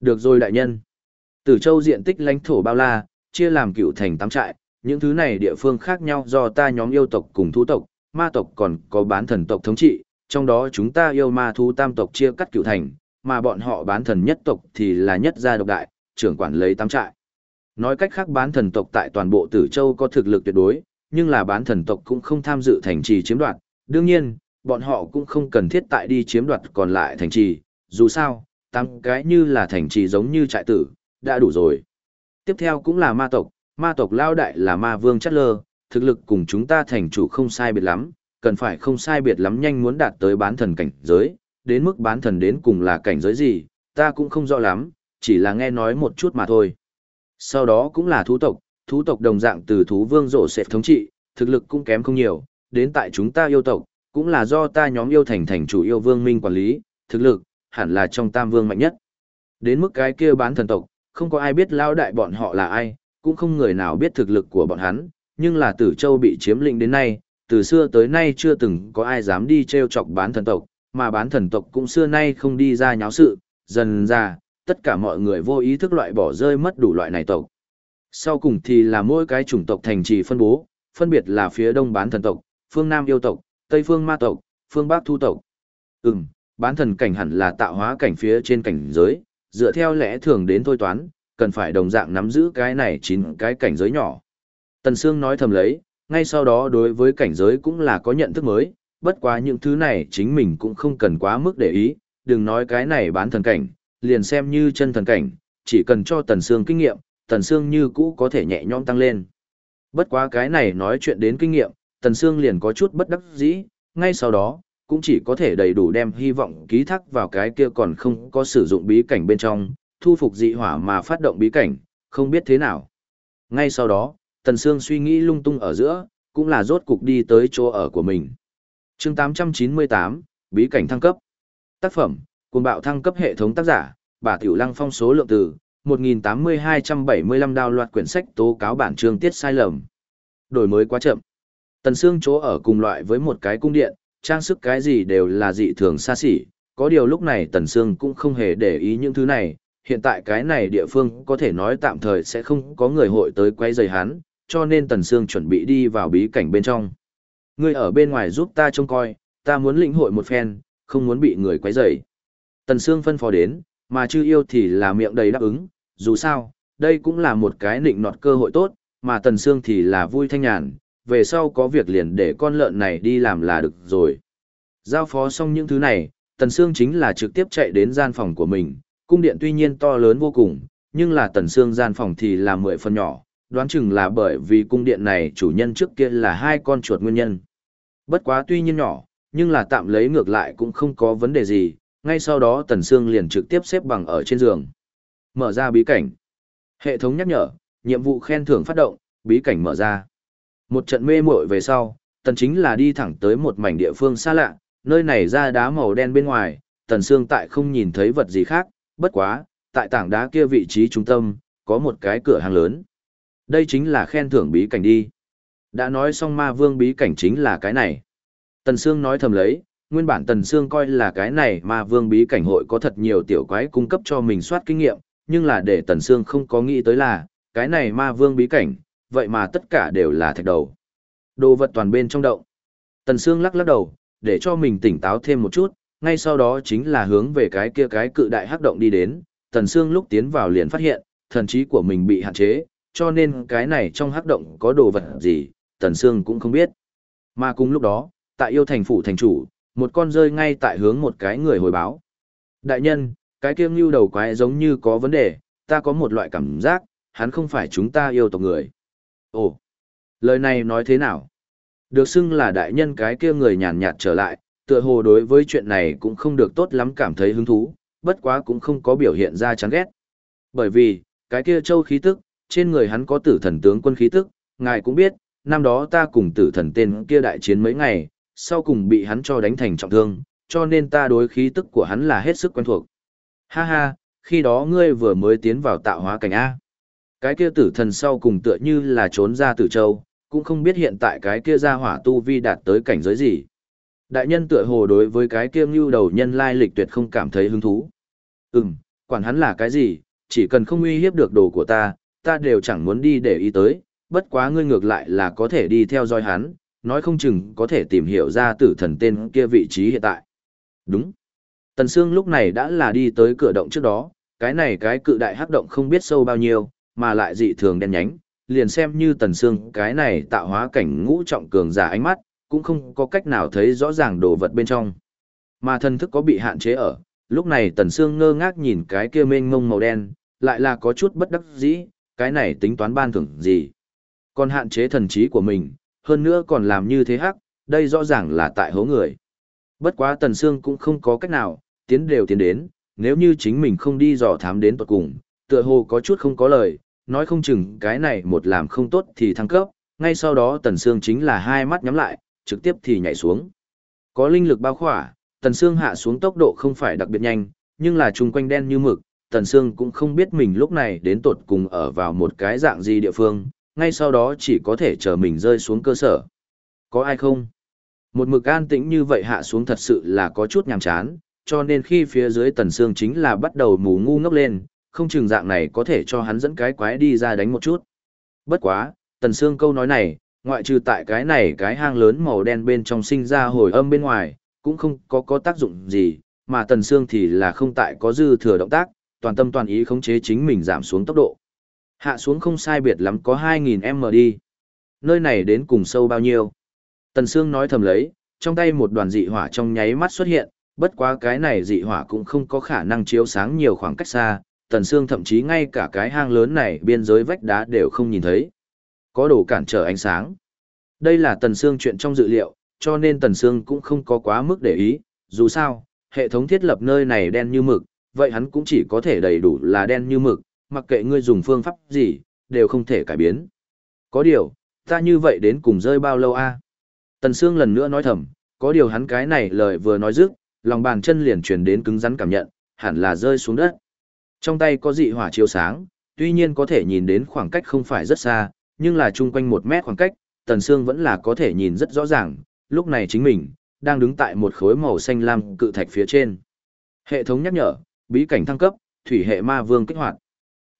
Được rồi đại nhân. Tử châu diện tích lãnh thổ bao la, chia làm cựu thành tám trại, những thứ này địa phương khác nhau do ta nhóm yêu tộc cùng thú tộc, ma tộc còn có bán thần tộc thống trị, trong đó chúng ta yêu ma thú tam tộc chia cắt cựu thành, mà bọn họ bán thần nhất tộc thì là nhất gia độc đại, trưởng quản lấy tám trại. Nói cách khác bán thần tộc tại toàn bộ Tử Châu có thực lực tuyệt đối, nhưng là bán thần tộc cũng không tham dự thành trì chiếm đoạt. Đương nhiên, bọn họ cũng không cần thiết tại đi chiếm đoạt còn lại thành trì, dù sao, tăng cái như là thành trì giống như trại tử, đã đủ rồi. Tiếp theo cũng là ma tộc, ma tộc lao đại là ma vương chất lơ, thực lực cùng chúng ta thành chủ không sai biệt lắm, cần phải không sai biệt lắm nhanh muốn đạt tới bán thần cảnh giới, đến mức bán thần đến cùng là cảnh giới gì, ta cũng không rõ lắm, chỉ là nghe nói một chút mà thôi. Sau đó cũng là thú tộc, thú tộc đồng dạng từ thú vương rổ xẹp thống trị, thực lực cũng kém không nhiều, đến tại chúng ta yêu tộc, cũng là do ta nhóm yêu thành thành chủ yêu vương minh quản lý, thực lực, hẳn là trong tam vương mạnh nhất. Đến mức cái kia bán thần tộc, không có ai biết lao đại bọn họ là ai, cũng không người nào biết thực lực của bọn hắn, nhưng là tử châu bị chiếm lĩnh đến nay, từ xưa tới nay chưa từng có ai dám đi treo chọc bán thần tộc, mà bán thần tộc cũng xưa nay không đi ra nháo sự, dần ra, tất cả mọi người vô ý thức loại bỏ rơi mất đủ loại này tộc. Sau cùng thì là mỗi cái chủng tộc thành trì phân bố, phân biệt là phía đông bán thần tộc, phương nam yêu tộc, tây phương ma tộc, phương bắc thu tộc. Ừm, bán thần cảnh hẳn là tạo hóa cảnh phía trên cảnh giới, dựa theo lẽ thường đến thôi toán, cần phải đồng dạng nắm giữ cái này chín cái cảnh giới nhỏ. Tần Sương nói thầm lấy, ngay sau đó đối với cảnh giới cũng là có nhận thức mới, bất quá những thứ này chính mình cũng không cần quá mức để ý, đừng nói cái này bán thần cảnh, liền xem như chân thần cảnh, chỉ cần cho Tần Sương kinh nghiệm, Tần Sương như cũ có thể nhẹ nhõm tăng lên. Bất quá cái này nói chuyện đến kinh nghiệm, Tần Sương liền có chút bất đắc dĩ, ngay sau đó, cũng chỉ có thể đầy đủ đem hy vọng ký thác vào cái kia còn không có sử dụng bí cảnh bên trong, thu phục dị hỏa mà phát động bí cảnh, không biết thế nào. Ngay sau đó, Tần Sương suy nghĩ lung tung ở giữa, cũng là rốt cục đi tới chỗ ở của mình. chương 898, bí cảnh thăng cấp. Tác phẩm, cuồng bạo thăng cấp hệ thống tác giả, bà Tiểu Lăng phong số lượng từ, 1.8275 đào loạt quyển sách tố cáo bản chương tiết sai lầm. Đổi mới quá chậm. Tần Sương chỗ ở cùng loại với một cái cung điện, trang sức cái gì đều là dị thường xa xỉ, có điều lúc này Tần Sương cũng không hề để ý những thứ này, hiện tại cái này địa phương có thể nói tạm thời sẽ không có người hội tới quay rời hắn, cho nên Tần Sương chuẩn bị đi vào bí cảnh bên trong. Ngươi ở bên ngoài giúp ta trông coi, ta muốn lĩnh hội một phen, không muốn bị người quấy rầy. Tần Sương phân phó đến, mà chư yêu thì là miệng đầy đáp ứng, dù sao, đây cũng là một cái nịnh nọt cơ hội tốt, mà Tần Sương thì là vui thanh nhàn, về sau có việc liền để con lợn này đi làm là được rồi. Giao phó xong những thứ này, Tần Sương chính là trực tiếp chạy đến gian phòng của mình, cung điện tuy nhiên to lớn vô cùng, nhưng là Tần Sương gian phòng thì là mười phần nhỏ, đoán chừng là bởi vì cung điện này chủ nhân trước kia là hai con chuột nguyên nhân. Bất quá tuy nhiên nhỏ, nhưng là tạm lấy ngược lại cũng không có vấn đề gì, ngay sau đó Tần Sương liền trực tiếp xếp bằng ở trên giường. Mở ra bí cảnh. Hệ thống nhắc nhở, nhiệm vụ khen thưởng phát động, bí cảnh mở ra. Một trận mê muội về sau, Tần chính là đi thẳng tới một mảnh địa phương xa lạ, nơi này ra đá màu đen bên ngoài, Tần xương tại không nhìn thấy vật gì khác, bất quá, tại tảng đá kia vị trí trung tâm, có một cái cửa hàng lớn. Đây chính là khen thưởng bí cảnh đi. Đã nói xong ma vương bí cảnh chính là cái này. Tần Sương nói thầm lấy, nguyên bản Tần Sương coi là cái này ma vương bí cảnh hội có thật nhiều tiểu quái cung cấp cho mình soát kinh nghiệm, nhưng là để Tần Sương không có nghĩ tới là, cái này ma vương bí cảnh, vậy mà tất cả đều là thạch đầu. Đồ vật toàn bên trong động. Tần Sương lắc lắc đầu, để cho mình tỉnh táo thêm một chút, ngay sau đó chính là hướng về cái kia cái cự đại hắc động đi đến, Tần Sương lúc tiến vào liền phát hiện, thần trí của mình bị hạn chế, cho nên cái này trong hắc động có đồ vật gì, Tần Sương cũng không biết. Mà cùng lúc đó, tại yêu thành phủ thành chủ, một con rơi ngay tại hướng một cái người hồi báo. Đại nhân, cái kia ngưu đầu quái giống như có vấn đề, ta có một loại cảm giác, hắn không phải chúng ta yêu tộc người. Ồ, lời này nói thế nào? Được xưng là đại nhân cái kia người nhàn nhạt trở lại, tựa hồ đối với chuyện này cũng không được tốt lắm cảm thấy hứng thú, bất quá cũng không có biểu hiện ra chán ghét. Bởi vì, cái kia châu khí tức, trên người hắn có tử thần tướng quân khí tức, ngài cũng biết, năm đó ta cùng tử thần tên kia đại chiến mấy ngày, sau cùng bị hắn cho đánh thành trọng thương, cho nên ta đối khí tức của hắn là hết sức quen thuộc. Ha ha, khi đó ngươi vừa mới tiến vào tạo hóa cảnh A. Cái kia tử thần sau cùng tựa như là trốn ra tử châu, cũng không biết hiện tại cái kia ra hỏa tu vi đạt tới cảnh giới gì. Đại nhân tựa hồ đối với cái kia ngưu đầu nhân lai lịch tuyệt không cảm thấy hứng thú. Ừm, quản hắn là cái gì, chỉ cần không uy hiếp được đồ của ta, ta đều chẳng muốn đi để ý tới, bất quá ngươi ngược lại là có thể đi theo dõi hắn, nói không chừng có thể tìm hiểu ra tử thần tên kia vị trí hiện tại. Đúng. Tần Sương lúc này đã là đi tới cửa động trước đó, cái này cái cự đại hắc động không biết sâu bao nhiêu, mà lại dị thường đen nhánh, liền xem như Tần xương cái này tạo hóa cảnh ngũ trọng cường giả ánh mắt, cũng không có cách nào thấy rõ ràng đồ vật bên trong. Mà thân thức có bị hạn chế ở, lúc này Tần xương ngơ ngác nhìn cái kia mênh mông màu đen, lại là có chút bất đắc dĩ, cái này tính toán ban thưởng gì. Còn hạn chế thần trí của mình, hơn nữa còn làm như thế hắc, đây rõ ràng là tại hố người. Bất quá Tần xương cũng không có cách nào, tiến đều tiến đến, nếu như chính mình không đi dò thám đến tuật cùng, tựa hồ có chút không có lời, nói không chừng cái này một làm không tốt thì thăng cấp, ngay sau đó Tần Sương chính là hai mắt nhắm lại, trực tiếp thì nhảy xuống. Có linh lực bao khỏa, Tần Sương hạ xuống tốc độ không phải đặc biệt nhanh, nhưng là chung quanh đen như mực, Tần Sương cũng không biết mình lúc này đến tột cùng ở vào một cái dạng gì địa phương, ngay sau đó chỉ có thể chờ mình rơi xuống cơ sở. Có ai không? Một mực an tĩnh như vậy hạ xuống thật sự là có chút nhàm chán, cho nên khi phía dưới Tần Sương chính là bắt đầu mù ngu ngốc lên, không chừng dạng này có thể cho hắn dẫn cái quái đi ra đánh một chút. Bất quá, Tần Sương câu nói này, ngoại trừ tại cái này cái hang lớn màu đen bên trong sinh ra hồi âm bên ngoài, cũng không có có tác dụng gì, mà Tần Sương thì là không tại có dư thừa động tác, toàn tâm toàn ý khống chế chính mình giảm xuống tốc độ. Hạ xuống không sai biệt lắm có 2.000 m đi. Nơi này đến cùng sâu bao nhiêu? Tần Sương nói thầm lấy, trong tay một đoàn dị hỏa trong nháy mắt xuất hiện, bất quá cái này dị hỏa cũng không có khả năng chiếu sáng nhiều khoảng cách xa, Tần Sương thậm chí ngay cả cái hang lớn này biên giới vách đá đều không nhìn thấy. Có đồ cản trở ánh sáng. Đây là Tần Sương chuyện trong dự liệu, cho nên Tần Sương cũng không có quá mức để ý, dù sao, hệ thống thiết lập nơi này đen như mực, vậy hắn cũng chỉ có thể đầy đủ là đen như mực, mặc kệ ngươi dùng phương pháp gì, đều không thể cải biến. Có điều, ta như vậy đến cùng rơi bao lâu a? Tần Sương lần nữa nói thầm, có điều hắn cái này lời vừa nói dứt, lòng bàn chân liền truyền đến cứng rắn cảm nhận, hẳn là rơi xuống đất. Trong tay có dị hỏa chiếu sáng, tuy nhiên có thể nhìn đến khoảng cách không phải rất xa, nhưng là chung quanh một mét khoảng cách, Tần Sương vẫn là có thể nhìn rất rõ ràng, lúc này chính mình, đang đứng tại một khối màu xanh lam cự thạch phía trên. Hệ thống nhắc nhở, bí cảnh thăng cấp, thủy hệ ma vương kích hoạt.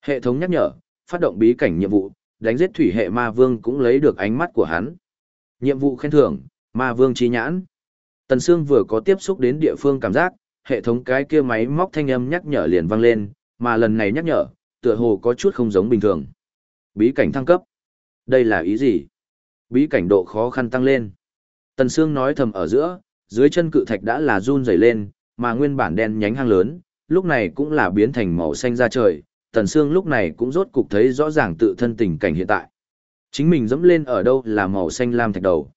Hệ thống nhắc nhở, phát động bí cảnh nhiệm vụ, đánh giết thủy hệ ma vương cũng lấy được ánh mắt của hắn. Nhiệm vụ khen thưởng, ma vương trí nhãn. Tần Sương vừa có tiếp xúc đến địa phương cảm giác, hệ thống cái kia máy móc thanh âm nhắc nhở liền vang lên, mà lần này nhắc nhở, tựa hồ có chút không giống bình thường. Bí cảnh thăng cấp. Đây là ý gì? Bí cảnh độ khó khăn tăng lên. Tần Sương nói thầm ở giữa, dưới chân cự thạch đã là run rẩy lên, mà nguyên bản đen nhánh hang lớn, lúc này cũng là biến thành màu xanh ra trời. Tần Sương lúc này cũng rốt cục thấy rõ ràng tự thân tình cảnh hiện tại. Chính mình dẫm lên ở đâu là màu xanh lam thạch đầu.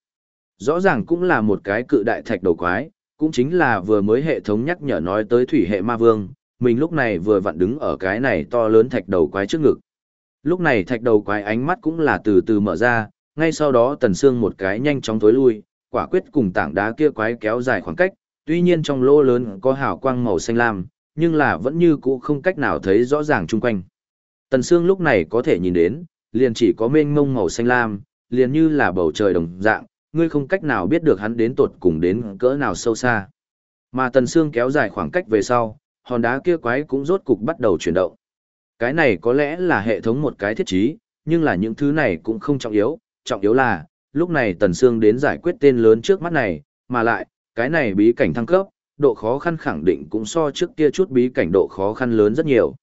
Rõ ràng cũng là một cái cự đại thạch đầu quái, cũng chính là vừa mới hệ thống nhắc nhở nói tới thủy hệ ma vương, mình lúc này vừa vặn đứng ở cái này to lớn thạch đầu quái trước ngực. Lúc này thạch đầu quái ánh mắt cũng là từ từ mở ra, ngay sau đó tần xương một cái nhanh chóng tối lui, quả quyết cùng tảng đá kia quái kéo dài khoảng cách, tuy nhiên trong lỗ lớn có hào quang màu xanh lam, nhưng là vẫn như cũ không cách nào thấy rõ ràng chung quanh. Tần xương lúc này có thể nhìn đến, liền chỉ có mênh mông màu xanh lam, liền như là bầu trời đồng dạng, ngươi không cách nào biết được hắn đến tột cùng đến cỡ nào sâu xa. Mà tần xương kéo dài khoảng cách về sau, hòn đá kia quái cũng rốt cục bắt đầu chuyển động. Cái này có lẽ là hệ thống một cái thiết trí, nhưng là những thứ này cũng không trọng yếu, trọng yếu là, lúc này Tần Sương đến giải quyết tên lớn trước mắt này, mà lại, cái này bí cảnh thăng cấp, độ khó khăn khẳng định cũng so trước kia chút bí cảnh độ khó khăn lớn rất nhiều.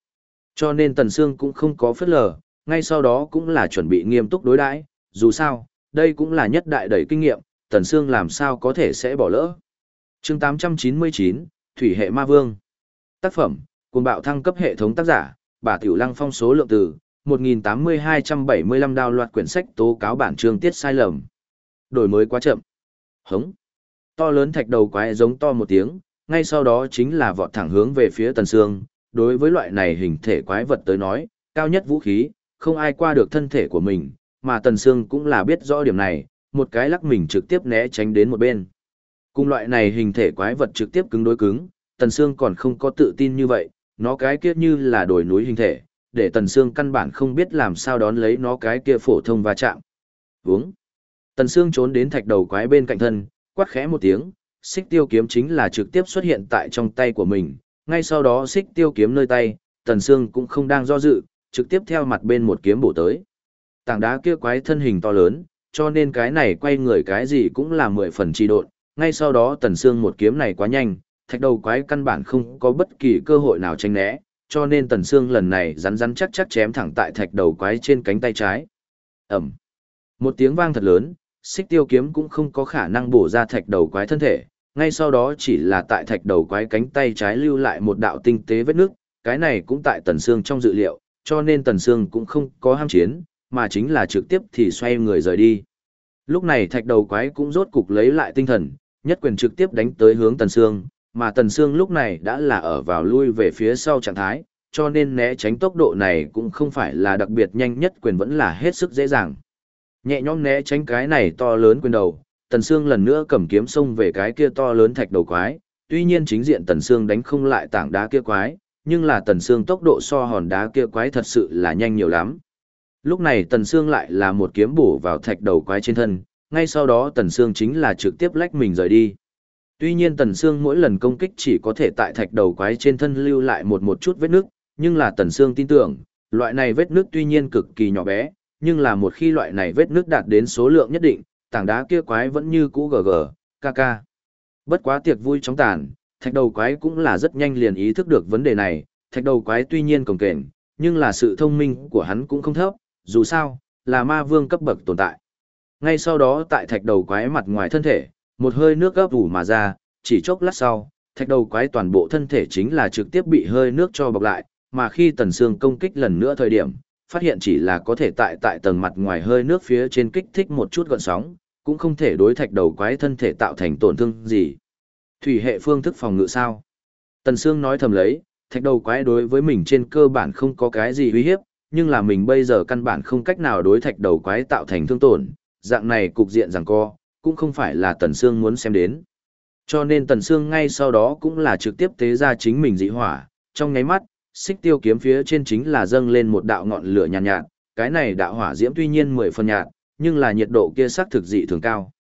Cho nên Tần Sương cũng không có phất lờ, ngay sau đó cũng là chuẩn bị nghiêm túc đối đãi, dù sao, đây cũng là nhất đại đầy kinh nghiệm, Tần Sương làm sao có thể sẽ bỏ lỡ. chương 899, Thủy hệ ma vương. Tác phẩm, cuồng bạo thăng cấp hệ thống tác giả, bà Tiểu Lăng phong số lượng từ, 1.8275 đào loạt quyển sách tố cáo bản chương tiết sai lầm. Đổi mới quá chậm. Hống. To lớn thạch đầu quái giống to một tiếng, ngay sau đó chính là vọt thẳng hướng về phía tần sương. Đối với loại này hình thể quái vật tới nói, cao nhất vũ khí, không ai qua được thân thể của mình, mà tần sương cũng là biết rõ điểm này, một cái lắc mình trực tiếp né tránh đến một bên. Cùng loại này hình thể quái vật trực tiếp cứng đối cứng, tần sương còn không có tự tin như vậy, nó cái kia như là đồi núi hình thể, để Tần Sương căn bản không biết làm sao đón lấy nó cái kia phổ thông va chạm. Vướng. Tần Sương trốn đến thạch đầu quái bên cạnh thân, quát khẽ một tiếng, xích tiêu kiếm chính là trực tiếp xuất hiện tại trong tay của mình. Ngay sau đó xích tiêu kiếm nơi tay, Tần Sương cũng không đang do dự, trực tiếp theo mặt bên một kiếm bổ tới. Tảng đá kia quái thân hình to lớn, cho nên cái này quay người cái gì cũng là mười phần trì độn. Ngay sau đó Tần Sương một kiếm này quá nhanh, thạch đầu quái căn bản không có bất kỳ cơ hội nào tránh né, cho nên tần sương lần này rắn rắn chắc chắc chém thẳng tại thạch đầu quái trên cánh tay trái. ầm, Một tiếng vang thật lớn, xích tiêu kiếm cũng không có khả năng bổ ra thạch đầu quái thân thể, ngay sau đó chỉ là tại thạch đầu quái cánh tay trái lưu lại một đạo tinh tế vết nước, cái này cũng tại tần sương trong dự liệu, cho nên tần sương cũng không có ham chiến, mà chính là trực tiếp thì xoay người rời đi. Lúc này thạch đầu quái cũng rốt cục lấy lại tinh thần, nhất quyền trực tiếp đánh tới hướng Tần Sương, mà Tần Sương lúc này đã là ở vào lui về phía sau trạng thái, cho nên né tránh tốc độ này cũng không phải là đặc biệt nhanh nhất quyền vẫn là hết sức dễ dàng. Nhẹ nhõm né tránh cái này to lớn quyền đầu, Tần Sương lần nữa cầm kiếm xông về cái kia to lớn thạch đầu quái, tuy nhiên chính diện Tần Sương đánh không lại tảng đá kia quái, nhưng là Tần Sương tốc độ so hòn đá kia quái thật sự là nhanh nhiều lắm. Lúc này Tần Sương lại là một kiếm bổ vào thạch đầu quái trên thân, ngay sau đó Tần Sương chính là trực tiếp lách mình rời đi. Tuy nhiên Tần Sương mỗi lần công kích chỉ có thể tại thạch đầu quái trên thân lưu lại một một chút vết nước, nhưng là Tần Sương tin tưởng, loại này vết nước tuy nhiên cực kỳ nhỏ bé, nhưng là một khi loại này vết nước đạt đến số lượng nhất định, tảng đá kia quái vẫn như cũ gờ gờ, ca ca. Bất quá tiệc vui chóng tàn, thạch đầu quái cũng là rất nhanh liền ý thức được vấn đề này, thạch đầu quái tuy nhiên cồng kềnh, nhưng là sự thông minh của hắn cũng không thấp, dù sao, là ma vương cấp bậc tồn tại. Ngay sau đó tại thạch đầu quái mặt ngoài thân thể, một hơi nước gấp ủ mà ra, chỉ chốc lát sau, thạch đầu quái toàn bộ thân thể chính là trực tiếp bị hơi nước cho bọc lại, mà khi tần xương công kích lần nữa thời điểm, phát hiện chỉ là có thể tại tại tầng mặt ngoài hơi nước phía trên kích thích một chút gợn sóng, cũng không thể đối thạch đầu quái thân thể tạo thành tổn thương gì. Thủy hệ phương thức phòng ngự sao? Tần Sương nói thầm lấy, thạch đầu quái đối với mình trên cơ bản không có cái gì uy hiếp, nhưng là mình bây giờ căn bản không cách nào đối thạch đầu quái tạo thành thương tổn, dạng này cục diện rằng co, cũng không phải là Tần Sương muốn xem đến. Cho nên Tần Sương ngay sau đó cũng là trực tiếp tế ra chính mình dị hỏa, trong nháy mắt, xích tiêu kiếm phía trên chính là dâng lên một đạo ngọn lửa nhàn nhạt, nhạt, cái này đạo hỏa diễm tuy nhiên mười phần nhạt, nhưng là nhiệt độ kia sắc thực dị thường cao.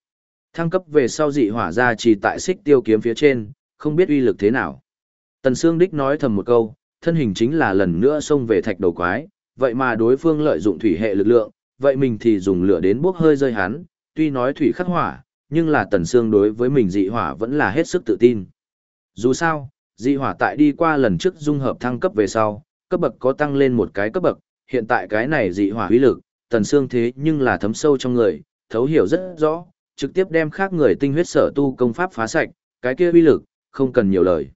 Thăng cấp về sau dị hỏa ra chỉ tại xích tiêu kiếm phía trên, không biết uy lực thế nào. Tần Sương Đích nói thầm một câu, thân hình chính là lần nữa xông về thạch đầu quái, vậy mà đối phương lợi dụng thủy hệ lực lượng, vậy mình thì dùng lửa đến bốc hơi rơi hắn, tuy nói thủy khắc hỏa, nhưng là Tần Sương đối với mình dị hỏa vẫn là hết sức tự tin. Dù sao, dị hỏa tại đi qua lần trước dung hợp thăng cấp về sau, cấp bậc có tăng lên một cái cấp bậc, hiện tại cái này dị hỏa uy lực, Tần Sương thế nhưng là thấm sâu trong người, thấu hiểu rất rõ, trực tiếp đem khác người tinh huyết sở tu công pháp phá sạch, cái kia uy lực, không cần nhiều lời.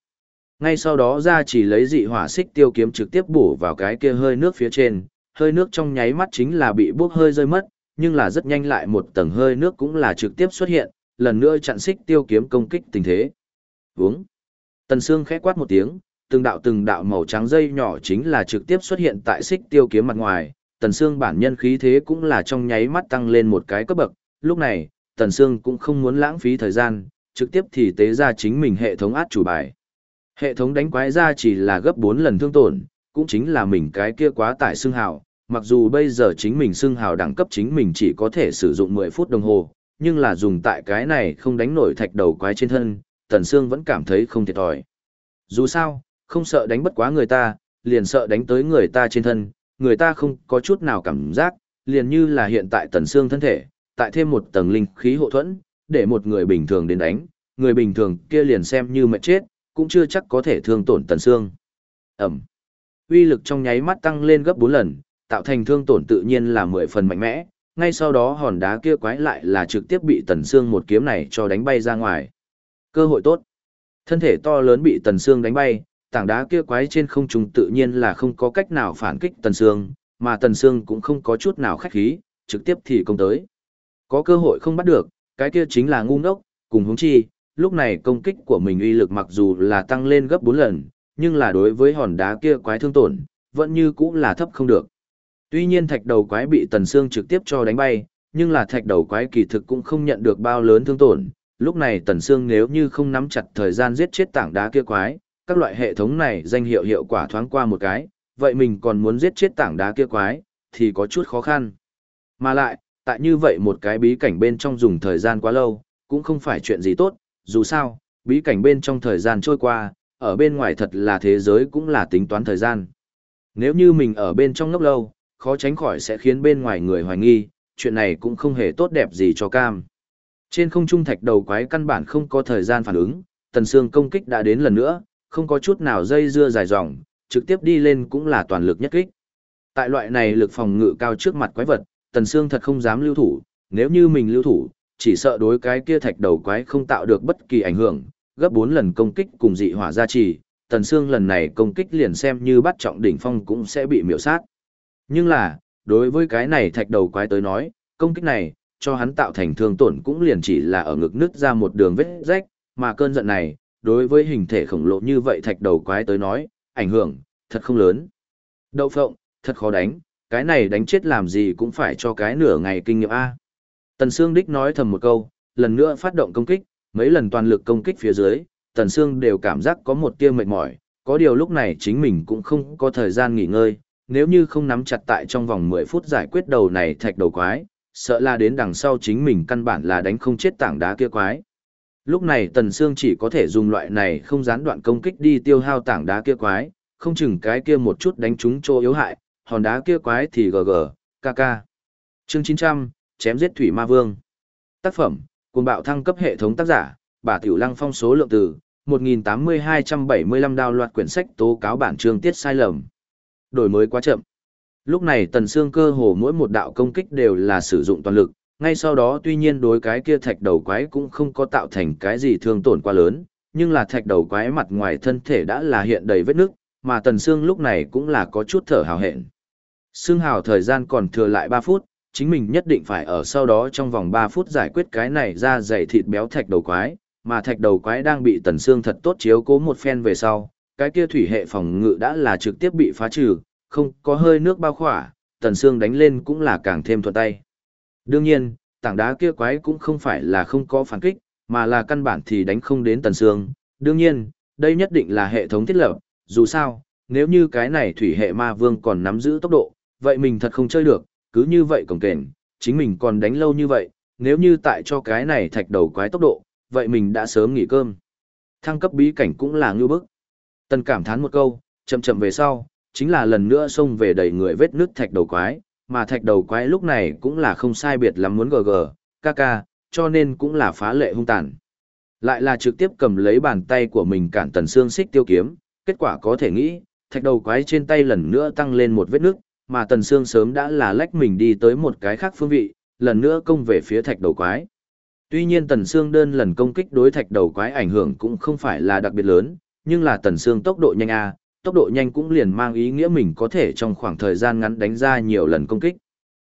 Ngay sau đó ra chỉ lấy dị hỏa xích tiêu kiếm trực tiếp bổ vào cái kia hơi nước phía trên, hơi nước trong nháy mắt chính là bị bốc hơi rơi mất, nhưng là rất nhanh lại một tầng hơi nước cũng là trực tiếp xuất hiện, lần nữa chặn xích tiêu kiếm công kích tình thế. Vúng. Tần Sương khẽ quát một tiếng, từng đạo từng đạo màu trắng dây nhỏ chính là trực tiếp xuất hiện tại xích tiêu kiếm mặt ngoài, Tần Sương bản nhân khí thế cũng là trong nháy mắt tăng lên một cái cấp bậc, lúc này, Tần Sương cũng không muốn lãng phí thời gian, trực tiếp thì tế ra chính mình hệ thống át chủ bài. Hệ thống đánh quái ra chỉ là gấp 4 lần thương tổn, cũng chính là mình cái kia quá tải xương hào, mặc dù bây giờ chính mình xưng hào đẳng cấp chính mình chỉ có thể sử dụng 10 phút đồng hồ, nhưng là dùng tại cái này không đánh nổi thạch đầu quái trên thân, Tần Sương vẫn cảm thấy không thiệt thòi. Dù sao, không sợ đánh bất quá người ta, liền sợ đánh tới người ta trên thân, người ta không có chút nào cảm giác, liền như là hiện tại Tần Sương thân thể, tại thêm một tầng linh khí hộ thuẫn, để một người bình thường đến đánh, người bình thường kia liền xem như mệt chết, cũng chưa chắc có thể thương tổn Tần Sương. Ẩm. Uy lực trong nháy mắt tăng lên gấp 4 lần, tạo thành thương tổn tự nhiên là 10 phần mạnh mẽ, ngay sau đó hòn đá kia quái lại là trực tiếp bị Tần Sương một kiếm này cho đánh bay ra ngoài. Cơ hội tốt. Thân thể to lớn bị Tần Sương đánh bay, tảng đá kia quái trên không trung tự nhiên là không có cách nào phản kích Tần Sương, mà Tần Sương cũng không có chút nào khách khí, trực tiếp thì công tới. Có cơ hội không bắt được, cái kia chính là ngu ngốc, cùng hướng chi, lúc này công kích của mình uy lực mặc dù là tăng lên gấp 4 lần, nhưng là đối với hòn đá kia quái thương tổn, vẫn như cũ là thấp không được. Tuy nhiên thạch đầu quái bị Tần Sương trực tiếp cho đánh bay, nhưng là thạch đầu quái kỳ thực cũng không nhận được bao lớn thương tổn. Lúc này Tần Sương nếu như không nắm chặt thời gian giết chết tảng đá kia quái, các loại hệ thống này danh hiệu hiệu quả thoáng qua một cái, vậy mình còn muốn giết chết tảng đá kia quái, thì có chút khó khăn. Mà lại, tại như vậy một cái bí cảnh bên trong dùng thời gian quá lâu, cũng không phải chuyện gì tốt, dù sao, bí cảnh bên trong thời gian trôi qua, ở bên ngoài thật là thế giới cũng là tính toán thời gian. Nếu như mình ở bên trong ngốc lâu, khó tránh khỏi sẽ khiến bên ngoài người hoài nghi, chuyện này cũng không hề tốt đẹp gì cho cam. Trên không trung thạch đầu quái căn bản không có thời gian phản ứng, tần xương công kích đã đến lần nữa, không có chút nào dây dưa dài dòng, trực tiếp đi lên cũng là toàn lực nhất kích. Tại loại này lực phòng ngự cao trước mặt quái vật, Tần xương thật không dám lưu thủ, nếu như mình lưu thủ, chỉ sợ đối cái kia thạch đầu quái không tạo được bất kỳ ảnh hưởng, gấp 4 lần công kích cùng dị hỏa gia trì, Tần xương lần này công kích liền xem như bắt trọng đỉnh phong cũng sẽ bị miểu sát. Nhưng là, đối với cái này thạch đầu quái tới nói, công kích này, cho hắn tạo thành thương tổn cũng liền chỉ là ở ngực nứt ra một đường vết rách, mà cơn giận này, đối với hình thể khổng lồ như vậy thạch đầu quái tới nói, ảnh hưởng, thật không lớn. Đậu phộng, thật khó đánh, cái này đánh chết làm gì cũng phải cho cái nửa ngày kinh nghiệm A. Tần Sương Đích nói thầm một câu, lần nữa phát động công kích, mấy lần toàn lực công kích phía dưới, Tần Sương đều cảm giác có một tia mệt mỏi, có điều lúc này chính mình cũng không có thời gian nghỉ ngơi, nếu như không nắm chặt tại trong vòng 10 phút giải quyết đầu này thạch đầu quái, sợ là đến đằng sau chính mình căn bản là đánh không chết tảng đá kia quái. Lúc này Tần Sương chỉ có thể dùng loại này không gián đoạn công kích đi tiêu hao tảng đá kia quái, không chừng cái kia một chút đánh trúng chỗ yếu hại, hòn đá kia quái thì gg, kk. Chương 900, chém giết thủy ma vương. Tác phẩm, cuồng bạo thăng cấp hệ thống tác giả, bà Tiểu Lăng phong số lượng từ 1.8275 đào loạt quyển sách tố cáo bản chương tiết sai lầm. Đổi mới quá chậm. Lúc này tần xương cơ hồ mỗi một đạo công kích đều là sử dụng toàn lực, ngay sau đó tuy nhiên đối cái kia thạch đầu quái cũng không có tạo thành cái gì thương tổn quá lớn, nhưng là thạch đầu quái mặt ngoài thân thể đã là hiện đầy vết nứt, mà tần xương lúc này cũng là có chút thở hào hẹn. Xương hào thời gian còn thừa lại 3 phút, chính mình nhất định phải ở sau đó trong vòng 3 phút giải quyết cái này ra dày thịt béo thạch đầu quái, mà thạch đầu quái đang bị tần xương thật tốt chiếu cố một phen về sau, cái kia thủy hệ phòng ngự đã là trực tiếp bị phá trừ, không có hơi nước bao khỏa, tần xương đánh lên cũng là càng thêm thuận tay. Đương nhiên, tảng đá kia quái cũng không phải là không có phản kích, mà là căn bản thì đánh không đến tần xương. Đương nhiên, đây nhất định là hệ thống thiết lập, dù sao, nếu như cái này thủy hệ ma vương còn nắm giữ tốc độ, vậy mình thật không chơi được, cứ như vậy cổng kềnh, chính mình còn đánh lâu như vậy, nếu như tại cho cái này thạch đầu quái tốc độ, vậy mình đã sớm nghỉ cơm. Thăng cấp bí cảnh cũng là ngư bức. Tần cảm thán một câu, chậm chậm về sau, chính là lần nữa xông về đầy người vết nước thạch đầu quái, mà thạch đầu quái lúc này cũng là không sai biệt lắm muốn gờ gờ, ca ca, cho nên cũng là phá lệ hung tàn. Lại là trực tiếp cầm lấy bàn tay của mình cản tần xương xích tiêu kiếm, kết quả có thể nghĩ, thạch đầu quái trên tay lần nữa tăng lên một vết nước, mà tần xương sớm đã là lách mình đi tới một cái khác phương vị, lần nữa công về phía thạch đầu quái. Tuy nhiên tần xương đơn lần công kích đối thạch đầu quái ảnh hưởng cũng không phải là đặc biệt lớn, nhưng là tần xương tốc độ nhanh a, tốc độ nhanh cũng liền mang ý nghĩa mình có thể trong khoảng thời gian ngắn đánh ra nhiều lần công kích.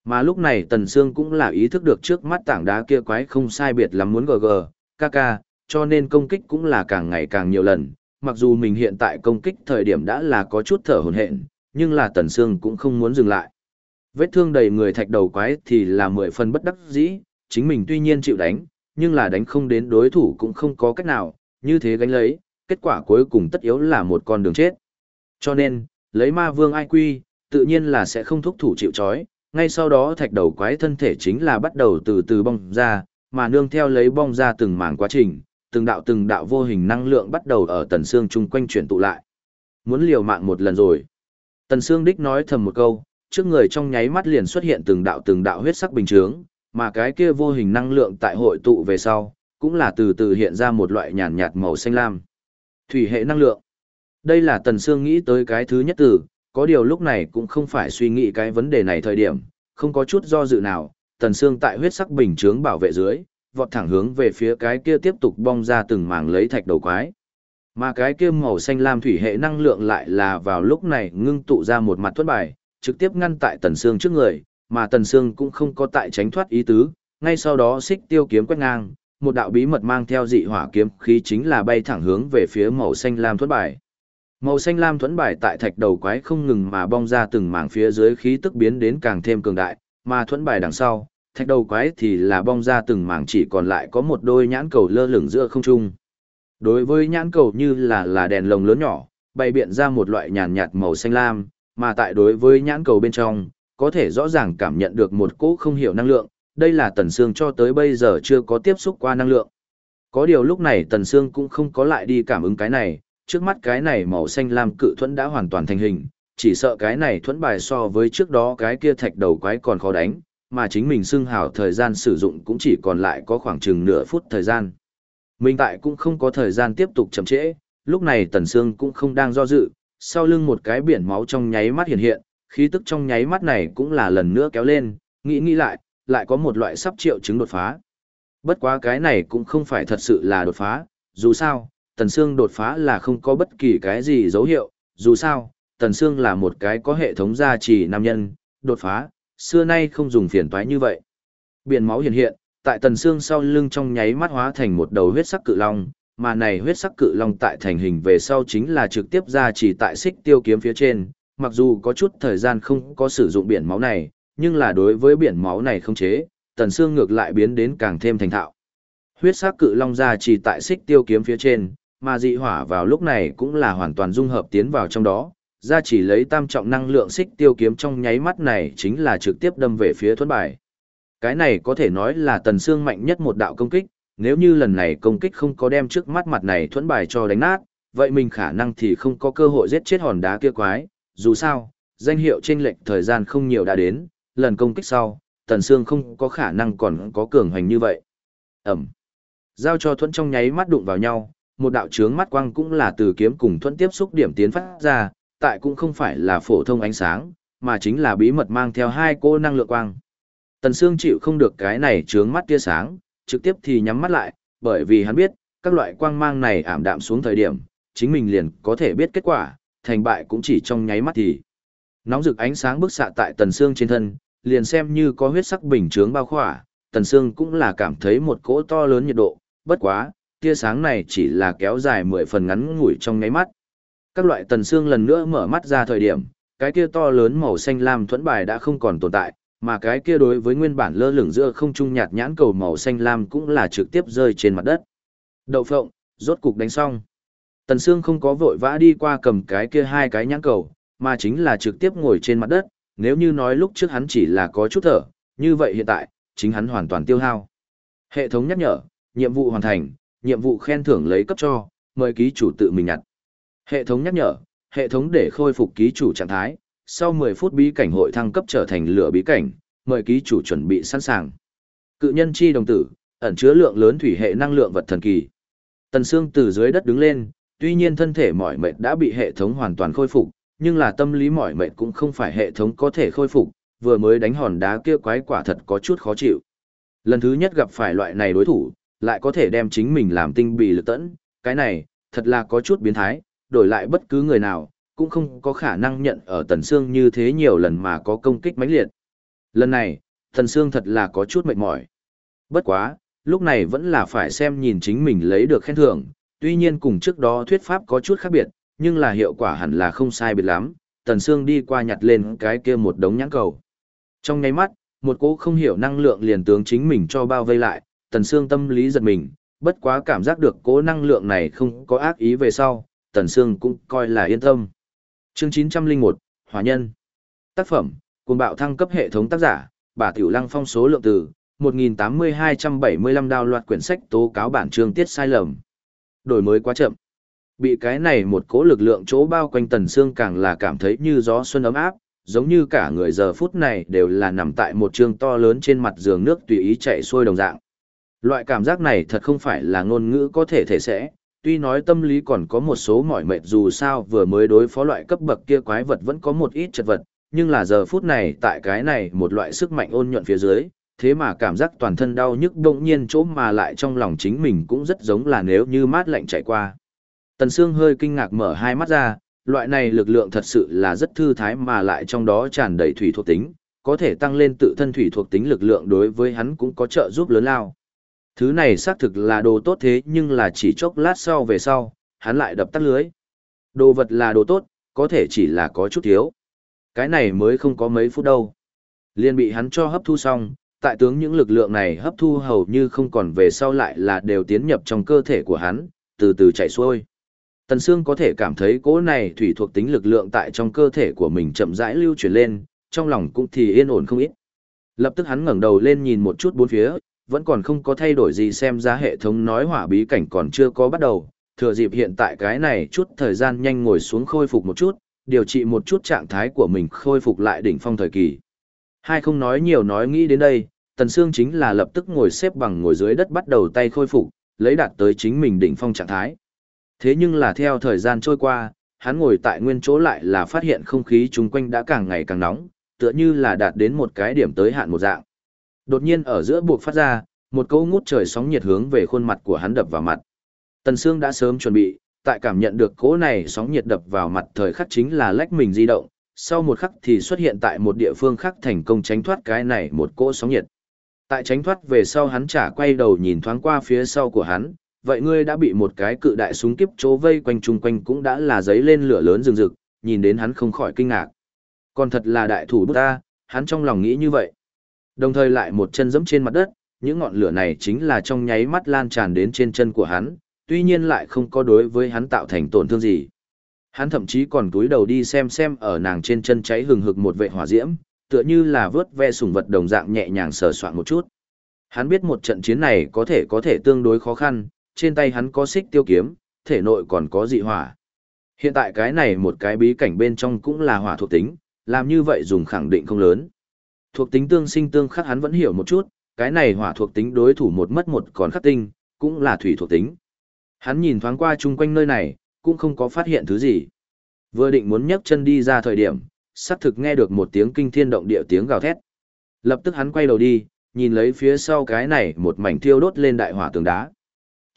Mà lúc này Tần Sương cũng là ý thức được trước mắt tảng đá kia quái không sai biệt lắm muốn GG, KK, cho nên công kích cũng là càng ngày càng nhiều lần. Mặc dù mình hiện tại công kích thời điểm đã là có chút thở hổn hển, nhưng là Tần Sương cũng không muốn dừng lại. Vết thương đầy người thạch đầu quái thì là mười phần bất đắc dĩ, chính mình tuy nhiên chịu đánh, nhưng là đánh không đến đối thủ cũng không có cách nào, như thế gánh lấy, kết quả cuối cùng tất yếu là một con đường chết. Cho nên, lấy ma vương ai quy, tự nhiên là sẽ không thúc thủ chịu chói, ngay sau đó thạch đầu quái thân thể chính là bắt đầu từ từ bong ra, mà nương theo lấy bong ra từng mảng quá trình, từng đạo từng đạo vô hình năng lượng bắt đầu ở tần xương chung quanh chuyển tụ lại. Muốn liều mạng một lần rồi. Tần xương đích nói thầm một câu, trước người trong nháy mắt liền xuất hiện từng đạo từng đạo huyết sắc bình chướng, mà cái kia vô hình năng lượng tại hội tụ về sau, cũng là từ từ hiện ra một loại nhàn nhạt màu xanh lam. Thủy hệ năng lượng. Đây là Tần Sương nghĩ tới cái thứ nhất từ, có điều lúc này cũng không phải suy nghĩ cái vấn đề này thời điểm, không có chút do dự nào, Tần Sương tại huyết sắc bình chướng bảo vệ dưới, vọt thẳng hướng về phía cái kia tiếp tục bong ra từng mảng lấy thạch đầu quái. Mà cái kia màu xanh lam thủy hệ năng lượng lại là vào lúc này ngưng tụ ra một mặt thuẫn bài, trực tiếp ngăn tại Tần Sương trước người, mà Tần Sương cũng không có tại tránh thoát ý tứ, ngay sau đó xích tiêu kiếm quét ngang, một đạo bí mật mang theo dị hỏa kiếm khí chính là bay thẳng hướng về phía màu xanh lam thuẫn bài. Màu xanh lam thuẫn bài tại thạch đầu quái không ngừng mà bong ra từng mảng phía dưới khí tức biến đến càng thêm cường đại, mà thuẫn bài đằng sau, thạch đầu quái thì là bong ra từng mảng chỉ còn lại có một đôi nhãn cầu lơ lửng giữa không trung. Đối với nhãn cầu như là là đèn lồng lớn nhỏ, bày biện ra một loại nhàn nhạt màu xanh lam, mà tại đối với nhãn cầu bên trong, có thể rõ ràng cảm nhận được một cỗ không hiểu năng lượng, đây là Tần Sương cho tới bây giờ chưa có tiếp xúc qua năng lượng. Có điều lúc này Tần Sương cũng không có lại đi cảm ứng cái này, trước mắt cái này màu xanh lam cự thuẫn đã hoàn toàn thành hình, chỉ sợ cái này thuẫn bài so với trước đó cái kia thạch đầu quái còn khó đánh, mà chính mình xưng hào thời gian sử dụng cũng chỉ còn lại có khoảng chừng nửa phút thời gian. Mình tại cũng không có thời gian tiếp tục chậm trễ, lúc này Tần Sương cũng không đang do dự, sau lưng một cái biển máu trong nháy mắt hiện hiện, khí tức trong nháy mắt này cũng là lần nữa kéo lên, nghĩ nghĩ lại, lại có một loại sắp triệu chứng đột phá. Bất quá cái này cũng không phải thật sự là đột phá, dù sao, Tần Sương đột phá là không có bất kỳ cái gì dấu hiệu, dù sao, Tần Sương là một cái có hệ thống gia trì nam nhân, đột phá, xưa nay không dùng phiền toái như vậy. Biển máu hiện hiện, tại tần xương sau lưng trong nháy mắt hóa thành một đầu huyết sắc cự long, mà này huyết sắc cự long tại thành hình về sau chính là trực tiếp gia trì tại xích tiêu kiếm phía trên, mặc dù có chút thời gian không có sử dụng biển máu này, nhưng là đối với biển máu này không chế, tần xương ngược lại biến đến càng thêm thành thạo. Huyết sắc cự long ra chỉ tại xích tiêu kiếm phía trên, mà dị hỏa vào lúc này cũng là hoàn toàn dung hợp tiến vào trong đó, ra chỉ lấy tam trọng năng lượng xích tiêu kiếm trong nháy mắt này chính là trực tiếp đâm về phía thuẫn bài. Cái này có thể nói là tần xương mạnh nhất một đạo công kích, nếu như lần này công kích không có đem trước mắt mặt này thuẫn bài cho đánh nát, vậy mình khả năng thì không có cơ hội giết chết hòn đá kia quái, dù sao, danh hiệu trên lệnh thời gian không nhiều đã đến, lần công kích sau, tần xương không có khả năng còn có cường hành như vậy. Ẩm. Giao cho thuẫn trong nháy mắt đụng vào nhau, một đạo chướng mắt quang cũng là từ kiếm cùng thuẫn tiếp xúc điểm tiến phát ra, tại cũng không phải là phổ thông ánh sáng, mà chính là bí mật mang theo hai cô năng lượng quang. Tần Sương chịu không được cái này chướng mắt tia sáng, trực tiếp thì nhắm mắt lại, bởi vì hắn biết, các loại quang mang này ảm đạm xuống thời điểm, chính mình liền có thể biết kết quả, thành bại cũng chỉ trong nháy mắt thì. Nóng rực ánh sáng bức xạ tại Tần Sương trên thân, liền xem như có huyết sắc bình chướng bao khỏa, Tần Sương cũng là cảm thấy một cỗ to lớn nhiệt độ, bất quá, tia sáng này chỉ là kéo dài mười phần ngắn ngủi trong nháy mắt. Các loại Tần Sương lần nữa mở mắt ra thời điểm, cái kia to lớn màu xanh lam thuẫn bài đã không còn tồn tại, mà cái kia đối với nguyên bản lơ lửng giữa không trung nhạt nhãn cầu màu xanh lam cũng là trực tiếp rơi trên mặt đất. Đậu phộng, rốt cục đánh xong. Tần Sương không có vội vã đi qua cầm cái kia hai cái nhãn cầu, mà chính là trực tiếp ngồi trên mặt đất, nếu như nói lúc trước hắn chỉ là có chút thở, như vậy hiện tại, chính hắn hoàn toàn tiêu hao. Hệ thống nhắc nhở, nhiệm vụ hoàn thành, nhiệm vụ khen thưởng lấy cấp cho, mời ký chủ tự mình nhặt. Hệ thống nhắc nhở, hệ thống để khôi phục ký chủ trạng thái, sau 10 phút bí cảnh hội thăng cấp trở thành lửa bí cảnh, mời ký chủ chuẩn bị sẵn sàng. Cự nhân chi đồng tử, ẩn chứa lượng lớn thủy hệ năng lượng vật thần kỳ. Tần Sương từ dưới đất đứng lên, tuy nhiên thân thể mỏi mệt đã bị hệ thống hoàn toàn khôi phục, nhưng là tâm lý mỏi mệt cũng không phải hệ thống có thể khôi phục, vừa mới đánh hòn đá kia quái quả thật có chút khó chịu. Lần thứ nhất gặp phải loại này đối thủ, lại có thể đem chính mình làm tinh bì lực tẫn, cái này, thật là có chút biến thái, đổi lại bất cứ người nào, cũng không có khả năng nhận ở Tần Sương như thế nhiều lần mà có công kích mãnh liệt. Lần này, Tần Sương thật là có chút mệt mỏi. Bất quá, lúc này vẫn là phải xem nhìn chính mình lấy được khen thưởng, tuy nhiên cùng trước đó thuyết pháp có chút khác biệt, nhưng là hiệu quả hẳn là không sai biệt lắm. Tần Sương đi qua nhặt lên cái kia một đống nhãn cầu. Trong nháy mắt, một cỗ không hiểu năng lượng liền tướng chính mình cho bao vây lại, Tần Sương tâm lý giật mình, bất quá cảm giác được cỗ năng lượng này không có ác ý về sau, Tần Sương cũng coi là yên tâm. Chương 901, Hòa Nhân Tác phẩm, cuồng bạo thăng cấp hệ thống tác giả, bà Tiểu Lăng phong số lượng từ, 1.8275 đào loạt quyển sách tố cáo bản chương tiết sai lầm. Đổi mới quá chậm. Bị cái này một cỗ lực lượng chỗ bao quanh Tần xương càng là cảm thấy như gió xuân ấm áp, giống như cả người giờ phút này đều là nằm tại một trường to lớn trên mặt giường nước tùy ý chạy xuôi đồng dạng. Loại cảm giác này thật không phải là ngôn ngữ có thể thể sẽ, tuy nói tâm lý còn có một số mỏi mệt dù sao vừa mới đối phó loại cấp bậc kia quái vật vẫn có một ít chật vật, nhưng là giờ phút này tại cái này một loại sức mạnh ôn nhuận phía dưới, thế mà cảm giác toàn thân đau nhức đông nhiên chỗ mà lại trong lòng chính mình cũng rất giống là nếu như mát lạnh chạy qua. Tần Sương hơi kinh ngạc mở hai mắt ra, loại này lực lượng thật sự là rất thư thái mà lại trong đó tràn đầy thủy thuộc tính, có thể tăng lên tự thân thủy thuộc tính lực lượng đối với hắn cũng có trợ giúp lớn lao. Thứ này xác thực là đồ tốt thế nhưng là chỉ chốc lát sau về sau, hắn lại đập tắt lưới. Đồ vật là đồ tốt, có thể chỉ là có chút thiếu. Cái này mới không có mấy phút đâu. Liên bị hắn cho hấp thu xong, tại tướng những lực lượng này hấp thu hầu như không còn về sau lại là đều tiến nhập trong cơ thể của hắn, từ từ chạy xuôi. Tần Sương có thể cảm thấy cỗ này thủy thuộc tính lực lượng tại trong cơ thể của mình chậm rãi lưu chuyển lên, trong lòng cũng thì yên ổn không ít. Lập tức hắn ngẩng đầu lên nhìn một chút bốn phía, vẫn còn không có thay đổi gì xem ra hệ thống nói hỏa bí cảnh còn chưa có bắt đầu, thừa dịp hiện tại cái này chút thời gian nhanh ngồi xuống khôi phục một chút, điều trị một chút trạng thái của mình khôi phục lại đỉnh phong thời kỳ. Hai không nói nhiều nói nghĩ đến đây, Tần Sương chính là lập tức ngồi xếp bằng ngồi dưới đất bắt đầu tay khôi phục, lấy đạt tới chính mình đỉnh phong trạng thái. Thế nhưng là theo thời gian trôi qua, hắn ngồi tại nguyên chỗ lại là phát hiện không khí chung quanh đã càng ngày càng nóng, tựa như là đạt đến một cái điểm tới hạn một dạng. Đột nhiên ở giữa buộc phát ra, một câu ngút trời sóng nhiệt hướng về khuôn mặt của hắn đập vào mặt. Tần Sương đã sớm chuẩn bị, tại cảm nhận được cỗ này sóng nhiệt đập vào mặt thời khắc chính là lách mình di động, sau một khắc thì xuất hiện tại một địa phương khác thành công tránh thoát cái này một cỗ sóng nhiệt. Tại tránh thoát về sau hắn trả quay đầu nhìn thoáng qua phía sau của hắn, vậy ngươi đã bị một cái cự đại súng kiếp chỗ vây quanh chung quanh cũng đã là giấy lên lửa lớn rừng rực, nhìn đến hắn không khỏi kinh ngạc. Còn thật là đại thủ bút ta, hắn trong lòng nghĩ như vậy. Đồng thời lại một chân giẫm trên mặt đất, những ngọn lửa này chính là trong nháy mắt lan tràn đến trên chân của hắn, tuy nhiên lại không có đối với hắn tạo thành tổn thương gì. Hắn thậm chí còn túi đầu đi xem xem ở nàng trên chân cháy hừng hực một vệ hỏa diễm, tựa như là vớt ve sùng vật đồng dạng nhẹ nhàng sờ soạn một chút. Hắn biết một trận chiến này có thể có thể tương đối khó khăn, trên tay hắn có xích tiêu kiếm, thể nội còn có dị hỏa. Hiện tại cái này một cái bí cảnh bên trong cũng là hỏa thuộc tính, làm như vậy dùng khẳng định không lớn. Thuộc tính tương sinh tương khắc hắn vẫn hiểu một chút, cái này hỏa thuộc tính đối thủ một mất một còn khắc tinh, cũng là thủy thuộc tính. Hắn nhìn thoáng qua chung quanh nơi này, cũng không có phát hiện thứ gì. Vừa định muốn nhấc chân đi ra thời điểm, sắp thực nghe được một tiếng kinh thiên động địa tiếng gào thét. Lập tức hắn quay đầu đi, nhìn lấy phía sau cái này một mảnh thiêu đốt lên đại hỏa tường đá.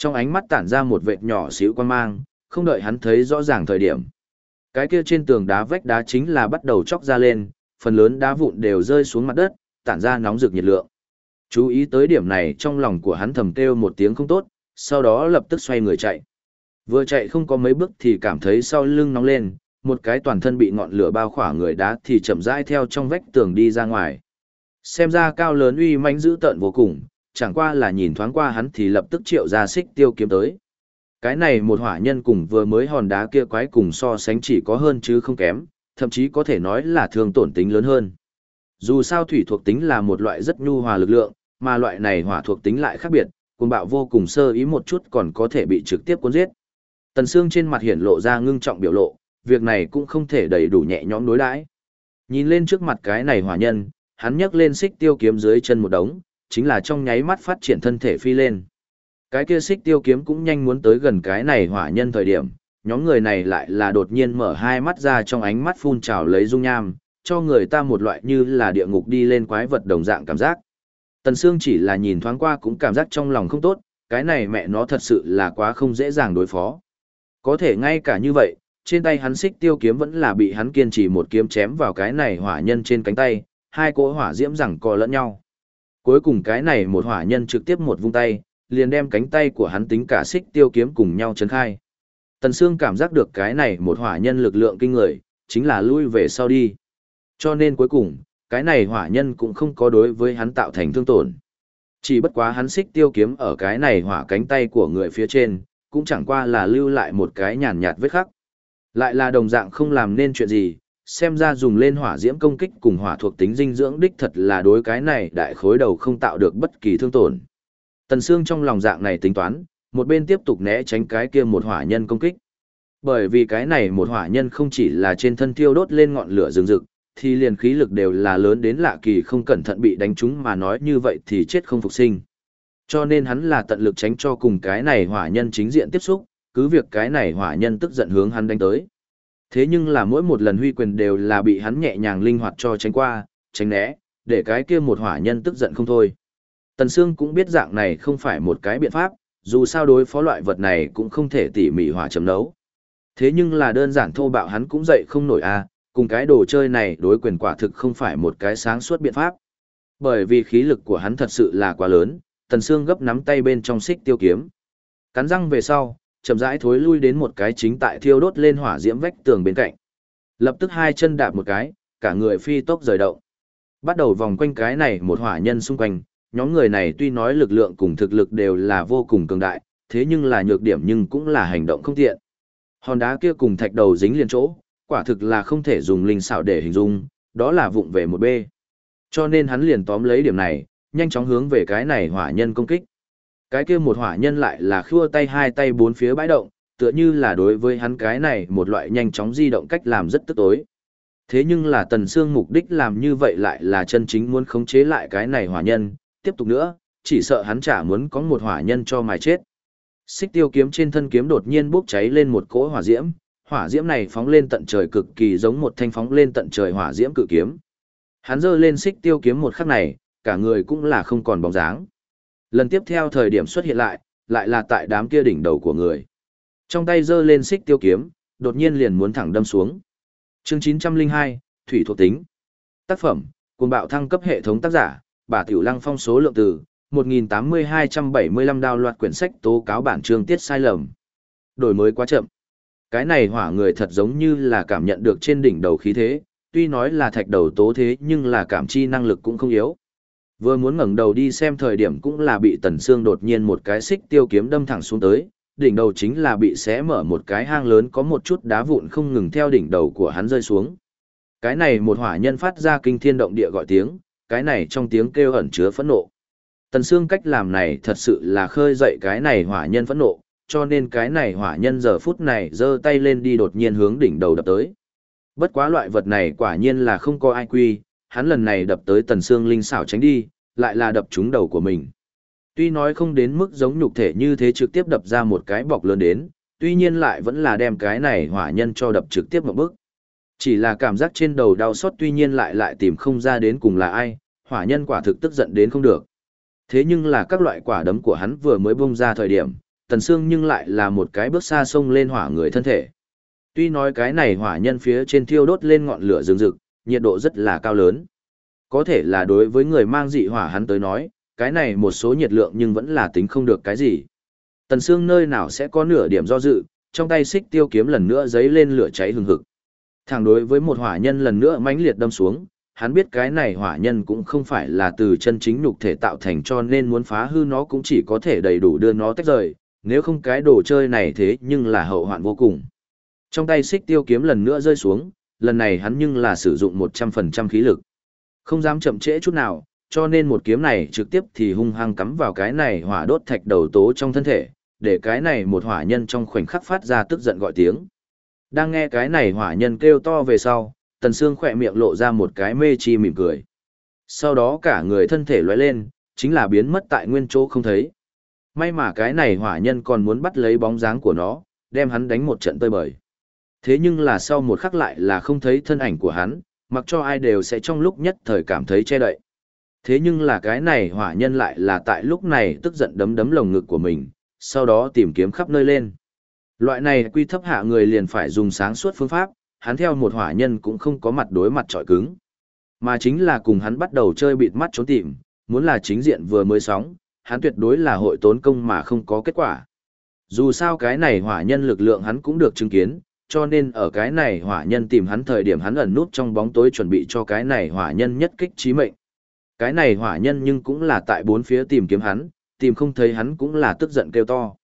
Trong ánh mắt tản ra một vệt nhỏ xíu quan mang, không đợi hắn thấy rõ ràng thời điểm. Cái kia trên tường đá vách đá chính là bắt đầu chóc ra lên, phần lớn đá vụn đều rơi xuống mặt đất, tản ra nóng rực nhiệt lượng. Chú ý tới điểm này trong lòng của hắn thầm kêu một tiếng không tốt, sau đó lập tức xoay người chạy. Vừa chạy không có mấy bước thì cảm thấy sau lưng nóng lên, một cái toàn thân bị ngọn lửa bao khỏa người đá thì chậm rãi theo trong vách tường đi ra ngoài. Xem ra cao lớn uy mãnh dữ tợn vô cùng, chẳng qua là nhìn thoáng qua hắn thì lập tức triệu ra xích tiêu kiếm tới. Cái này một hỏa nhân cùng vừa mới hòn đá kia quái cùng so sánh chỉ có hơn chứ không kém, thậm chí có thể nói là thường tổn tính lớn hơn. Dù sao thủy thuộc tính là một loại rất nhu hòa lực lượng, mà loại này hỏa thuộc tính lại khác biệt, cuồng bạo vô cùng sơ ý một chút còn có thể bị trực tiếp cuốn giết. Tần Sương trên mặt hiển lộ ra ngưng trọng biểu lộ, việc này cũng không thể đầy đủ nhẹ nhõm đối đãi. Nhìn lên trước mặt cái này hỏa nhân, hắn nhấc lên xích tiêu kiếm dưới chân một đống, chính là trong nháy mắt phát triển thân thể phi lên. Cái kia xích tiêu kiếm cũng nhanh muốn tới gần cái này hỏa nhân thời điểm, nhóm người này lại là đột nhiên mở hai mắt ra trong ánh mắt phun trào lấy dung nham, cho người ta một loại như là địa ngục đi lên quái vật đồng dạng cảm giác. Tần Sương chỉ là nhìn thoáng qua cũng cảm giác trong lòng không tốt, cái này mẹ nó thật sự là quá không dễ dàng đối phó. Có thể ngay cả như vậy, trên tay hắn xích tiêu kiếm vẫn là bị hắn kiên trì một kiếm chém vào cái này hỏa nhân trên cánh tay, hai cỗ hỏa diễm rằng co lẫn nhau. Cuối cùng cái này một hỏa nhân trực tiếp một vung tay, liền đem cánh tay của hắn tính cả xích tiêu kiếm cùng nhau chấn khai. Tần Sương cảm giác được cái này một hỏa nhân lực lượng kinh người, chính là lui về sau đi. Cho nên cuối cùng, cái này hỏa nhân cũng không có đối với hắn tạo thành thương tổn. Chỉ bất quá hắn xích tiêu kiếm ở cái này hỏa cánh tay của người phía trên, cũng chẳng qua là lưu lại một cái nhàn nhạt vết khắc. Lại là đồng dạng không làm nên chuyện gì, xem ra dùng lên hỏa diễm công kích cùng hỏa thuộc tính dinh dưỡng đích thật là đối cái này đại khối đầu không tạo được bất kỳ thương tổn. Tần Sương trong lòng dạng này tính toán, một bên tiếp tục né tránh cái kia một hỏa nhân công kích. Bởi vì cái này một hỏa nhân không chỉ là trên thân thiêu đốt lên ngọn lửa rừng rực, thì liền khí lực đều là lớn đến lạ kỳ không cẩn thận bị đánh trúng mà nói như vậy thì chết không phục sinh. Cho nên hắn là tận lực tránh cho cùng cái này hỏa nhân chính diện tiếp xúc, cứ việc cái này hỏa nhân tức giận hướng hắn đánh tới. Thế nhưng là mỗi một lần huy quyền đều là bị hắn nhẹ nhàng linh hoạt cho tránh qua, tránh né, để cái kia một hỏa nhân tức giận không thôi. Tần Sương cũng biết dạng này không phải một cái biện pháp, dù sao đối phó loại vật này cũng không thể tỉ mỉ hỏa chấm nấu. Thế nhưng là đơn giản thô bạo hắn cũng dậy không nổi a, à, cùng cái đồ chơi này đối quyền quả thực không phải một cái sáng suốt biện pháp. Bởi vì khí lực của hắn thật sự là quá lớn, Tần Sương gấp nắm tay bên trong xích tiêu kiếm. Cắn răng về sau, chậm rãi thối lui đến một cái chính tại thiêu đốt lên hỏa diễm vách tường bên cạnh. Lập tức hai chân đạp một cái, cả người phi tốc rời động. Bắt đầu vòng quanh cái này một hỏa nhân xung quanh, nhóm người này tuy nói lực lượng cùng thực lực đều là vô cùng cường đại, thế nhưng là nhược điểm nhưng cũng là hành động không tiện. Hòn đá kia cùng thạch đầu dính liền chỗ, quả thực là không thể dùng linh xảo để hình dung, đó là vụng về một bê. Cho nên hắn liền tóm lấy điểm này, nhanh chóng hướng về cái này hỏa nhân công kích. Cái kia một hỏa nhân lại là khua tay hai tay bốn phía bãi động, tựa như là đối với hắn cái này một loại nhanh chóng di động cách làm rất tức tối. Thế nhưng là Tần Sương mục đích làm như vậy lại là chân chính muốn khống chế lại cái này hỏa nhân, tiếp tục nữa, chỉ sợ hắn chả muốn có một hỏa nhân cho mài chết. Xích tiêu kiếm trên thân kiếm đột nhiên bốc cháy lên một cỗ hỏa diễm, hỏa diễm này phóng lên tận trời cực kỳ giống một thanh phóng lên tận trời hỏa diễm cự kiếm. Hắn giơ lên xích tiêu kiếm một khắc này, cả người cũng là không còn bóng dáng. Lần tiếp theo thời điểm xuất hiện lại, lại là tại đám kia đỉnh đầu của người. Trong tay giơ lên xích tiêu kiếm, đột nhiên liền muốn thẳng đâm xuống. Chương 902, Thủy thuộc tính. Tác phẩm, cuồng bạo thăng cấp hệ thống tác giả, bà Tiểu Lăng phong số lượng từ 1.8275 đào loạt quyển sách tố cáo bản chương tiết sai lầm. Đổi mới quá chậm. Cái này hỏa người thật giống như là cảm nhận được trên đỉnh đầu khí thế, tuy nói là thạch đầu tố thế nhưng là cảm chi năng lực cũng không yếu. Vừa muốn ngẩng đầu đi xem thời điểm cũng là bị Tần Sương đột nhiên một cái xích tiêu kiếm đâm thẳng xuống tới, đỉnh đầu chính là bị xé mở một cái hang lớn có một chút đá vụn không ngừng theo đỉnh đầu của hắn rơi xuống. Cái này một hỏa nhân phát ra kinh thiên động địa gọi tiếng, cái này trong tiếng kêu ẩn chứa phẫn nộ. Tần Sương cách làm này thật sự là khơi dậy cái này hỏa nhân phẫn nộ, cho nên cái này hỏa nhân giờ phút này giơ tay lên đi đột nhiên hướng đỉnh đầu đập tới. Bất quá loại vật này quả nhiên là không có ai quy, hắn lần này đập tới Tần xương linh xảo tránh đi, lại là đập trúng đầu của mình. Tuy nói không đến mức giống nhục thể như thế trực tiếp đập ra một cái bọc lớn đến, tuy nhiên lại vẫn là đem cái này hỏa nhân cho đập trực tiếp một bước. Chỉ là cảm giác trên đầu đau xót tuy nhiên lại lại tìm không ra đến cùng là ai, hỏa nhân quả thực tức giận đến không được. Thế nhưng là các loại quả đấm của hắn vừa mới bung ra thời điểm, tần xương nhưng lại là một cái bước xa sông lên hỏa người thân thể. Tuy nói cái này hỏa nhân phía trên thiêu đốt lên ngọn lửa rừng rực, nhiệt độ rất là cao lớn. Có thể là đối với người mang dị hỏa hắn tới nói, cái này một số nhiệt lượng nhưng vẫn là tính không được cái gì. Tần xương nơi nào sẽ có nửa điểm do dự, trong tay xích tiêu kiếm lần nữa giấy lên lửa cháy hừng hực. Thẳng đối với một hỏa nhân lần nữa mãnh liệt đâm xuống, hắn biết cái này hỏa nhân cũng không phải là từ chân chính nhục thể tạo thành cho nên muốn phá hư nó cũng chỉ có thể đầy đủ đưa nó tách rời, nếu không cái đồ chơi này thế nhưng là hậu hoạn vô cùng. Trong tay xích tiêu kiếm lần nữa rơi xuống, lần này hắn nhưng là sử dụng 100% khí lực. Không dám chậm trễ chút nào, cho nên một kiếm này trực tiếp thì hung hăng cắm vào cái này hỏa đốt thạch đầu tố trong thân thể, để cái này một hỏa nhân trong khoảnh khắc phát ra tức giận gọi tiếng. Đang nghe cái này hỏa nhân kêu to về sau, Tần Sương khỏe miệng lộ ra một cái mê chi mỉm cười. Sau đó cả người thân thể lóe lên, chính là biến mất tại nguyên chỗ không thấy. May mà cái này hỏa nhân còn muốn bắt lấy bóng dáng của nó, đem hắn đánh một trận tơi bời. Thế nhưng là sau một khắc lại là không thấy thân ảnh của hắn, mặc cho ai đều sẽ trong lúc nhất thời cảm thấy che đậy. Thế nhưng là cái này hỏa nhân lại là tại lúc này tức giận đấm đấm lồng ngực của mình, sau đó tìm kiếm khắp nơi lên. Loại này quy thấp hạ người liền phải dùng sáng suốt phương pháp, hắn theo một hỏa nhân cũng không có mặt đối mặt trọi cứng. Mà chính là cùng hắn bắt đầu chơi bịt mắt trốn tìm, muốn là chính diện vừa mới sóng, hắn tuyệt đối là hội tốn công mà không có kết quả. Dù sao cái này hỏa nhân lực lượng hắn cũng được chứng kiến, cho nên ở cái này hỏa nhân tìm hắn thời điểm hắn ẩn nút trong bóng tối chuẩn bị cho cái này hỏa nhân nhất kích trí mệnh. Cái này hỏa nhân nhưng cũng là tại bốn phía tìm kiếm hắn, tìm không thấy hắn cũng là tức giận kêu to.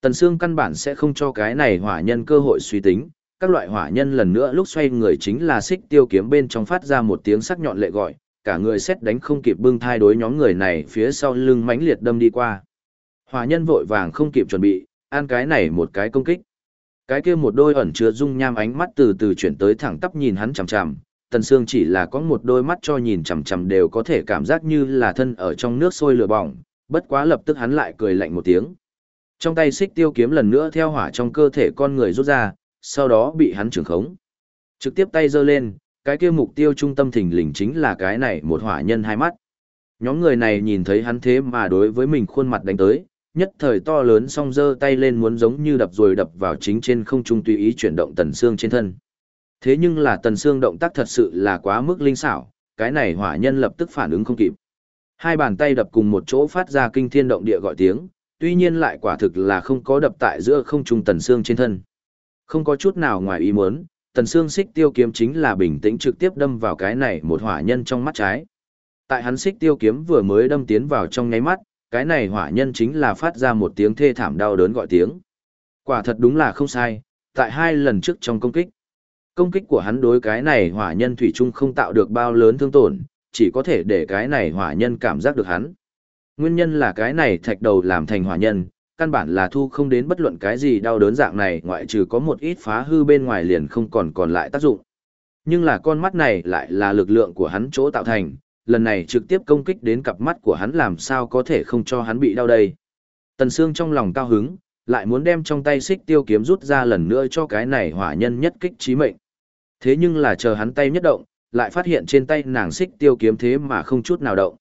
Tần Sương căn bản sẽ không cho cái này hỏa nhân cơ hội suy tính, các loại hỏa nhân lần nữa lúc xoay người chính là xích tiêu kiếm bên trong phát ra một tiếng sắc nhọn lệ gọi, cả người xét đánh không kịp bưng thai đối nhóm người này phía sau lưng mãnh liệt đâm đi qua. Hỏa nhân vội vàng không kịp chuẩn bị, ăn cái này một cái công kích. Cái kia một đôi ẩn chứa dung nham ánh mắt từ từ chuyển tới thẳng tắp nhìn hắn chằm chằm, Tần Sương chỉ là có một đôi mắt cho nhìn chằm chằm đều có thể cảm giác như là thân ở trong nước sôi lửa bỏng, bất quá lập tức hắn lại cười lạnh một tiếng. Trong tay xích tiêu kiếm lần nữa theo hỏa trong cơ thể con người rút ra, sau đó bị hắn trưởng khống. Trực tiếp tay giơ lên, cái kia mục tiêu trung tâm thình lình chính là cái này một hỏa nhân hai mắt. Nhóm người này nhìn thấy hắn thế mà đối với mình khuôn mặt đánh tới, nhất thời to lớn song giơ tay lên muốn giống như đập rồi đập vào chính trên không trung tùy ý chuyển động tần xương trên thân. Thế nhưng là tần xương động tác thật sự là quá mức linh xảo, cái này hỏa nhân lập tức phản ứng không kịp. Hai bàn tay đập cùng một chỗ phát ra kinh thiên động địa gọi tiếng, tuy nhiên lại quả thực là không có đập tại giữa không trung tần xương trên thân. Không có chút nào ngoài ý muốn, tần xương xích tiêu kiếm chính là bình tĩnh trực tiếp đâm vào cái này một hỏa nhân trong mắt trái. Tại hắn xích tiêu kiếm vừa mới đâm tiến vào trong nháy mắt, cái này hỏa nhân chính là phát ra một tiếng thê thảm đau đớn gọi tiếng. Quả thật đúng là không sai, tại hai lần trước trong công kích. Công kích của hắn đối cái này hỏa nhân thủy chung không tạo được bao lớn thương tổn, chỉ có thể để cái này hỏa nhân cảm giác được hắn. Nguyên nhân là cái này thạch đầu làm thành hỏa nhân, căn bản là thu không đến bất luận cái gì đau đớn dạng này ngoại trừ có một ít phá hư bên ngoài liền không còn còn lại tác dụng. Nhưng là con mắt này lại là lực lượng của hắn chỗ tạo thành, lần này trực tiếp công kích đến cặp mắt của hắn làm sao có thể không cho hắn bị đau đây. Tần Sương trong lòng cao hứng, lại muốn đem trong tay xích tiêu kiếm rút ra lần nữa cho cái này hỏa nhân nhất kích chí mệnh. Thế nhưng là chờ hắn tay nhất động, lại phát hiện trên tay nàng xích tiêu kiếm thế mà không chút nào động.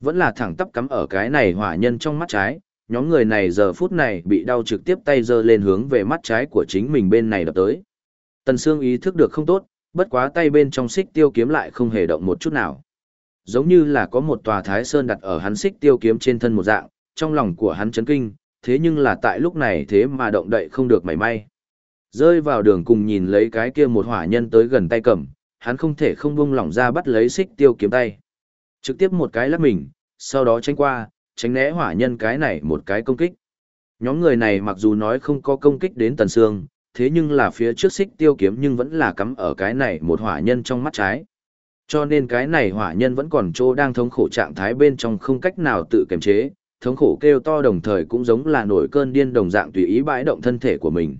Vẫn là thẳng tắp cắm ở cái này hỏa nhân trong mắt trái, nhóm người này giờ phút này bị đau trực tiếp tay giơ lên hướng về mắt trái của chính mình bên này đập tới. Tần Sương ý thức được không tốt, bất quá tay bên trong xích tiêu kiếm lại không hề động một chút nào giống như là có một tòa thái sơn đặt ở hắn xích tiêu kiếm trên thân một dạng, trong lòng của hắn chấn kinh, thế nhưng là tại lúc này thế mà động đậy không được mảy may. Rơi vào đường cùng nhìn lấy cái kia một hỏa nhân tới gần tay cầm, hắn không thể không buông lỏng ra bắt lấy xích tiêu kiếm tay. Trực tiếp một cái lắc mình, sau đó tránh qua, tránh né hỏa nhân cái này một cái công kích. Nhóm người này mặc dù nói không có công kích đến tần xương, thế nhưng là phía trước xích tiêu kiếm nhưng vẫn là cắm ở cái này một hỏa nhân trong mắt trái. Cho nên cái này hỏa nhân vẫn còn chỗ đang thống khổ trạng thái bên trong không cách nào tự kiềm chế, thống khổ kêu to đồng thời cũng giống là nổi cơn điên đồng dạng tùy ý bãi động thân thể của mình.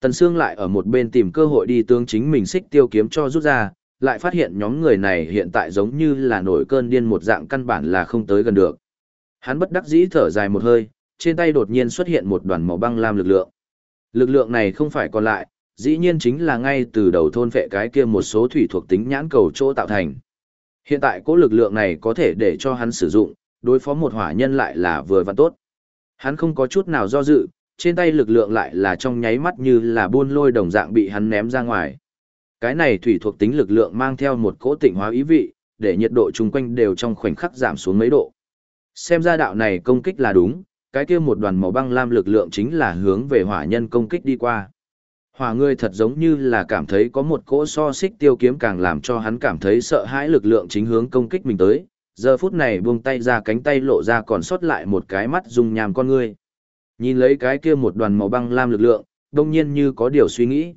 Tần Sương lại ở một bên tìm cơ hội đi tướng chính mình xích tiêu kiếm cho rút ra, lại phát hiện nhóm người này hiện tại giống như là nổi cơn điên một dạng căn bản là không tới gần được. Hắn bất đắc dĩ thở dài một hơi, trên tay đột nhiên xuất hiện một đoàn màu băng lam lực lượng. Lực lượng này không phải còn lại, dĩ nhiên chính là ngay từ đầu thôn vệ cái kia một số thủy thuộc tính nhãn cầu chỗ tạo thành. Hiện tại cố lực lượng này có thể để cho hắn sử dụng, đối phó một hỏa nhân lại là vừa và tốt. Hắn không có chút nào do dự, trên tay lực lượng lại là trong nháy mắt như là buôn lôi đồng dạng bị hắn ném ra ngoài. Cái này thủy thuộc tính lực lượng mang theo một cỗ tịnh hóa ý vị, để nhiệt độ chung quanh đều trong khoảnh khắc giảm xuống mấy độ. Xem ra đạo này công kích là đúng, cái kia một đoàn màu băng lam lực lượng chính là hướng về hỏa nhân công kích đi qua. Hỏa ngươi thật giống như là cảm thấy có một cỗ so xích tiêu kiếm càng làm cho hắn cảm thấy sợ hãi lực lượng chính hướng công kích mình tới, giờ phút này buông tay ra cánh tay lộ ra còn sót lại một cái mắt dùng nhàm con ngươi. Nhìn lấy cái kia một đoàn màu băng lam lực lượng, đông nhiên như có điều suy nghĩ.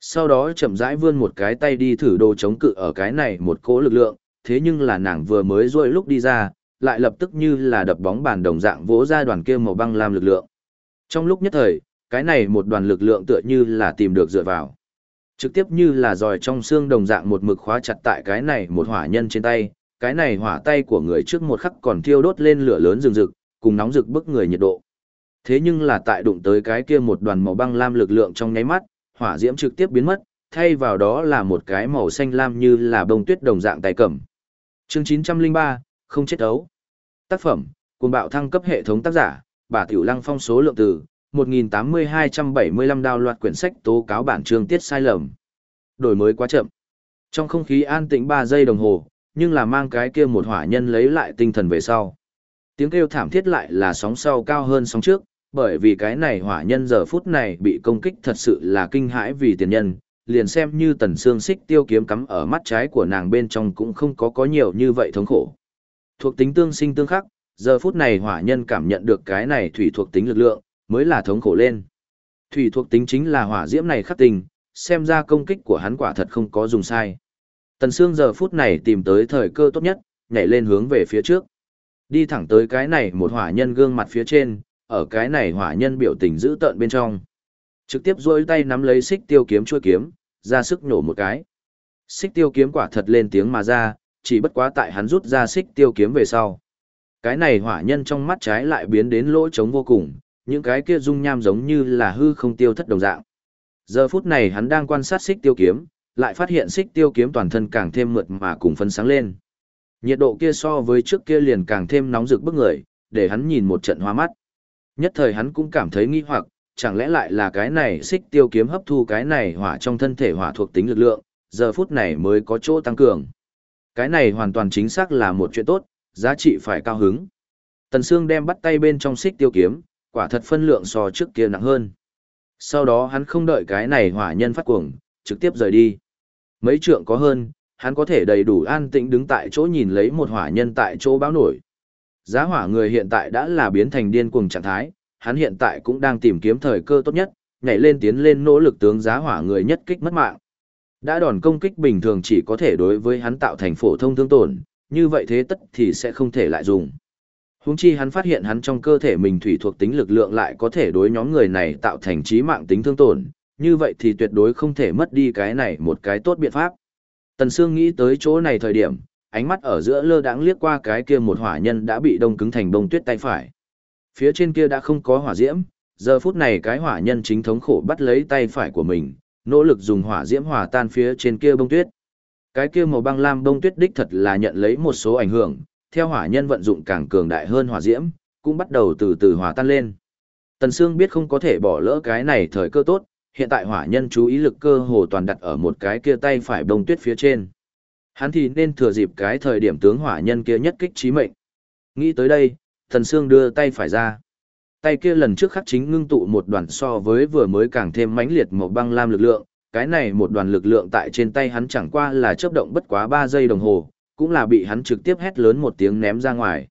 Sau đó chậm rãi vươn một cái tay đi thử đồ chống cự ở cái này một cỗ lực lượng, thế nhưng là nàng vừa mới rôi lúc đi ra, lại lập tức như là đập bóng bàn đồng dạng vỗ ra đoàn kia màu băng lam lực lượng. Trong lúc nhất thời, cái này một đoàn lực lượng tựa như là tìm được dựa vào. Trực tiếp như là dòi trong xương đồng dạng một mực khóa chặt tại cái này một hỏa nhân trên tay, cái này hỏa tay của người trước một khắc còn thiêu đốt lên lửa lớn rừng rực, cùng nóng rực bức người nhiệt độ. Thế nhưng là tại đụng tới cái kia một đoàn màu băng lam lực lượng trong nháy mắt, hỏa diễm trực tiếp biến mất, thay vào đó là một cái màu xanh lam như là bông tuyết đồng dạng tay cầm. Chương 903, không chết ấu. Tác phẩm, cuồng bạo thăng cấp hệ thống tác giả, bà Tiểu Lăng phong số lượng từ, 1.8275 đào loạt quyển sách tố cáo bản chương tiết sai lầm. Đổi mới quá chậm. Trong không khí an tĩnh 3 giây đồng hồ, nhưng là mang cái kia một hỏa nhân lấy lại tinh thần về sau. Tiếng kêu thảm thiết lại là sóng sau cao hơn sóng trước, bởi vì cái này hỏa nhân giờ phút này bị công kích thật sự là kinh hãi vì tiền nhân, liền xem như tần xương xích tiêu kiếm cắm ở mắt trái của nàng bên trong cũng không có có nhiều như vậy thống khổ. Thuộc tính tương sinh tương khắc, giờ phút này hỏa nhân cảm nhận được cái này thủy thuộc tính lực lượng, mới là thống khổ lên. Thủy thuộc tính chính là hỏa diễm này khắc tình, xem ra công kích của hắn quả thật không có dùng sai. Tần Sương giờ phút này tìm tới thời cơ tốt nhất, nhảy lên hướng về phía trước. Đi thẳng tới cái này một hỏa nhân gương mặt phía trên, ở cái này hỏa nhân biểu tình giữ tợn bên trong. Trực tiếp duỗi tay nắm lấy xích tiêu kiếm chuôi kiếm, ra sức nổ một cái. Xích tiêu kiếm quả thật lên tiếng mà ra, chỉ bất quá tại hắn rút ra xích tiêu kiếm về sau. Cái này hỏa nhân trong mắt trái lại biến đến lỗ trống vô cùng, những cái kia dung nham giống như là hư không tiêu thất đồng dạng. Giờ phút này hắn đang quan sát xích tiêu kiếm, lại phát hiện xích tiêu kiếm toàn thân càng thêm mượt mà cùng phấn sáng lên. Nhiệt độ kia so với trước kia liền càng thêm nóng rực bức người, để hắn nhìn một trận hoa mắt. Nhất thời hắn cũng cảm thấy nghi hoặc, chẳng lẽ lại là cái này xích tiêu kiếm hấp thu cái này hỏa trong thân thể hỏa thuộc tính lực lượng, giờ phút này mới có chỗ tăng cường. Cái này hoàn toàn chính xác là một chuyện tốt, giá trị phải cao hứng. Tần Sương đem bắt tay bên trong xích tiêu kiếm, quả thật phân lượng so trước kia nặng hơn. Sau đó hắn không đợi cái này hỏa nhân phát cuồng, trực tiếp rời đi. Mấy trượng có hơn, hắn có thể đầy đủ an tĩnh đứng tại chỗ nhìn lấy một hỏa nhân tại chỗ báo nổi. Giá hỏa người hiện tại đã là biến thành điên cuồng trạng thái, hắn hiện tại cũng đang tìm kiếm thời cơ tốt nhất, nhảy lên tiến lên nỗ lực tướng giá hỏa người nhất kích mất mạng. Đã đòn công kích bình thường chỉ có thể đối với hắn tạo thành phổ thông thương tổn, như vậy thế tất thì sẽ không thể lại dùng. Húng chi hắn phát hiện hắn trong cơ thể mình thủy thuộc tính lực lượng lại có thể đối nhóm người này tạo thành trí mạng tính thương tổn, như vậy thì tuyệt đối không thể mất đi cái này một cái tốt biện pháp. Tần Sương nghĩ tới chỗ này thời điểm, ánh mắt ở giữa lơ đãng liếc qua cái kia một hỏa nhân đã bị đông cứng thành bông tuyết tay phải. Phía trên kia đã không có hỏa diễm, giờ phút này cái hỏa nhân chính thống khổ bắt lấy tay phải của mình, nỗ lực dùng hỏa diễm hòa tan phía trên kia bông tuyết. Cái kia màu băng lam bông tuyết đích thật là nhận lấy một số ảnh hưởng, theo hỏa nhân vận dụng càng cường đại hơn hỏa diễm, cũng bắt đầu từ từ hòa tan lên. Tần Sương biết không có thể bỏ lỡ cái này thời cơ tốt, hiện tại hỏa nhân chú ý lực cơ hồ toàn đặt ở một cái kia tay phải bông tuyết phía trên. Hắn thì nên thừa dịp cái thời điểm tướng hỏa nhân kia nhất kích chí mệnh. Nghĩ tới đây, Tần Sương đưa tay phải ra. Tay kia lần trước khắc chính ngưng tụ một đoàn so với vừa mới càng thêm mãnh liệt màu băng lam lực lượng, cái này một đoàn lực lượng tại trên tay hắn chẳng qua là chớp động bất quá 3 giây đồng hồ, cũng là bị hắn trực tiếp hét lớn một tiếng ném ra ngoài.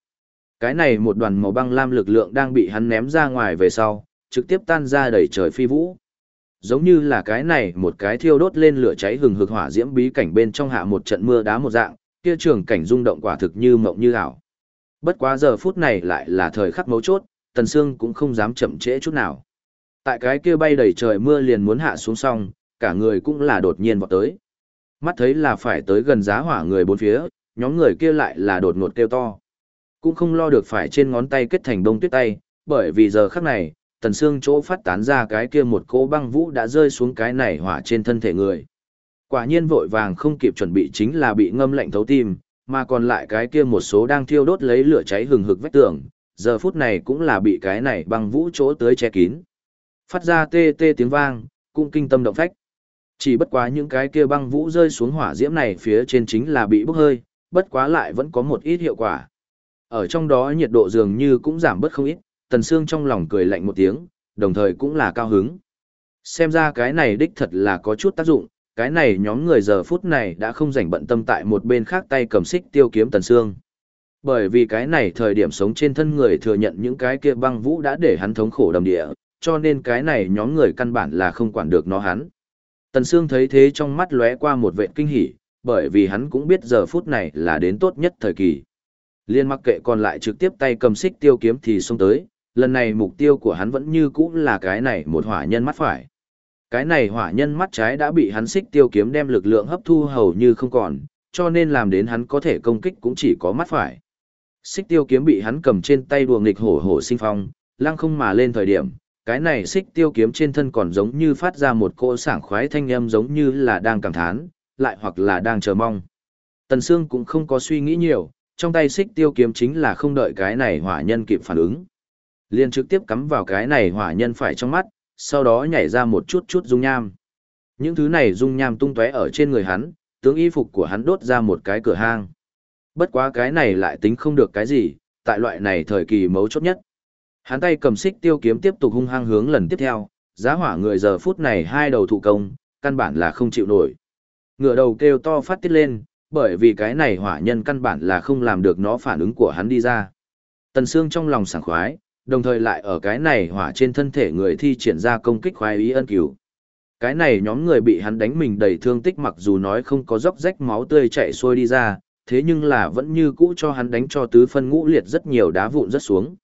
Cái này một đoàn màu băng lam lực lượng đang bị hắn ném ra ngoài về sau, trực tiếp tan ra đầy trời phi vũ. Giống như là cái này một cái thiêu đốt lên lửa cháy hừng hực hỏa diễm bí cảnh bên trong hạ một trận mưa đá một dạng, kia trường cảnh rung động quả thực như mộng như ảo. Bất quá giờ phút này lại là thời khắc mấu chốt, Tần Sương cũng không dám chậm trễ chút nào. Tại cái kia bay đầy trời mưa liền muốn hạ xuống xong, cả người cũng là đột nhiên vọt tới. Mắt thấy là phải tới gần giá hỏa người bốn phía, nhóm người kia lại là đột ngột kêu to. Cũng không lo được phải trên ngón tay kết thành đông tuyết tay, bởi vì giờ khắc này, tần xương chỗ phát tán ra cái kia một cỗ băng vũ đã rơi xuống cái này hỏa trên thân thể người. Quả nhiên vội vàng không kịp chuẩn bị chính là bị ngâm lạnh thấu tim, mà còn lại cái kia một số đang thiêu đốt lấy lửa cháy hừng hực vách tường, giờ phút này cũng là bị cái này băng vũ chỗ tới che kín. Phát ra tê tê tiếng vang, cũng kinh tâm động phách. Chỉ bất quá những cái kia băng vũ rơi xuống hỏa diễm này phía trên chính là bị bốc hơi, bất quá lại vẫn có một ít hiệu quả. Ở trong đó nhiệt độ dường như cũng giảm bớt không ít, Tần Sương trong lòng cười lạnh một tiếng, đồng thời cũng là cao hứng. Xem ra cái này đích thật là có chút tác dụng, cái này nhóm người giờ phút này đã không rảnh bận tâm tại một bên khác tay cầm xích tiêu kiếm Tần Sương. Bởi vì cái này thời điểm sống trên thân người thừa nhận những cái kia băng vũ đã để hắn thống khổ đầm địa, cho nên cái này nhóm người căn bản là không quản được nó hắn. Tần Sương thấy thế trong mắt lóe qua một vệ kinh hỉ, bởi vì hắn cũng biết giờ phút này là đến tốt nhất thời kỳ. Liên mặc kệ còn lại trực tiếp tay cầm xích tiêu kiếm thì xông tới, lần này mục tiêu của hắn vẫn như cũ là cái này một hỏa nhân mắt phải. Cái này hỏa nhân mắt trái đã bị hắn xích tiêu kiếm đem lực lượng hấp thu hầu như không còn, cho nên làm đến hắn có thể công kích cũng chỉ có mắt phải. Xích tiêu kiếm bị hắn cầm trên tay đùa nghịch hổ hổ sinh phong, lăng không mà lên thời điểm, cái này xích tiêu kiếm trên thân còn giống như phát ra một cỗ sảng khoái thanh âm giống như là đang cảm thán, lại hoặc là đang chờ mong. Tần Sương cũng không có suy nghĩ nhiều, trong tay xích tiêu kiếm chính là không đợi cái này hỏa nhân kịp phản ứng. liền trực tiếp cắm vào cái này hỏa nhân phải trong mắt, sau đó nhảy ra một chút chút dung nham. Những thứ này dung nham tung tóe ở trên người hắn, tướng y phục của hắn đốt ra một cái cửa hang. Bất quá cái này lại tính không được cái gì, tại loại này thời kỳ mấu chốt nhất. Hắn tay cầm xích tiêu kiếm tiếp tục hung hăng hướng lần tiếp theo, giá hỏa người giờ phút này hai đầu thụ công, căn bản là không chịu nổi. Ngựa đầu kêu to phát tiết lên, bởi vì cái này hỏa nhân căn bản là không làm được nó phản ứng của hắn đi ra. Tần Sương trong lòng sảng khoái, đồng thời lại ở cái này hỏa trên thân thể người thi triển ra công kích khoái ý ân cứu. Cái này nhóm người bị hắn đánh mình đầy thương tích mặc dù nói không có dốc rách máu tươi chảy xuôi đi ra, thế nhưng là vẫn như cũ cho hắn đánh cho tứ phân ngũ liệt rất nhiều đá vụn rất xuống.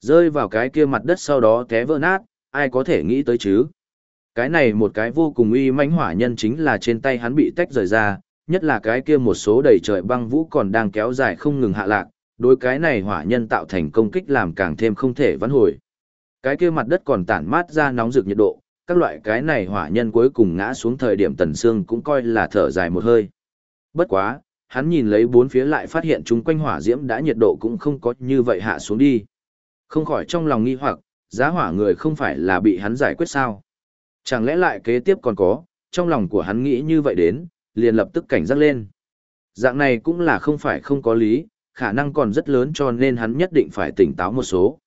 Rơi vào cái kia mặt đất sau đó té vỡ nát, ai có thể nghĩ tới chứ? Cái này một cái vô cùng uy mãnh hỏa nhân chính là trên tay hắn bị tách rời ra, nhất là cái kia một số đầy trời băng vũ còn đang kéo dài không ngừng hạ lạc, đối cái này hỏa nhân tạo thành công kích làm càng thêm không thể vãn hồi. Cái kia mặt đất còn tản mát ra nóng rực nhiệt độ, các loại cái này hỏa nhân cuối cùng ngã xuống thời điểm tần xương cũng coi là thở dài một hơi. Bất quá, hắn nhìn lấy bốn phía lại phát hiện chúng quanh hỏa diễm đã nhiệt độ cũng không có như vậy hạ xuống đi. Không khỏi trong lòng nghi hoặc, giá hỏa người không phải là bị hắn giải quyết sao? Chẳng lẽ lại kế tiếp còn có, trong lòng của hắn nghĩ như vậy đến, liền lập tức cảnh giác lên. Dạng này cũng là không phải không có lý, khả năng còn rất lớn cho nên hắn nhất định phải tỉnh táo một số.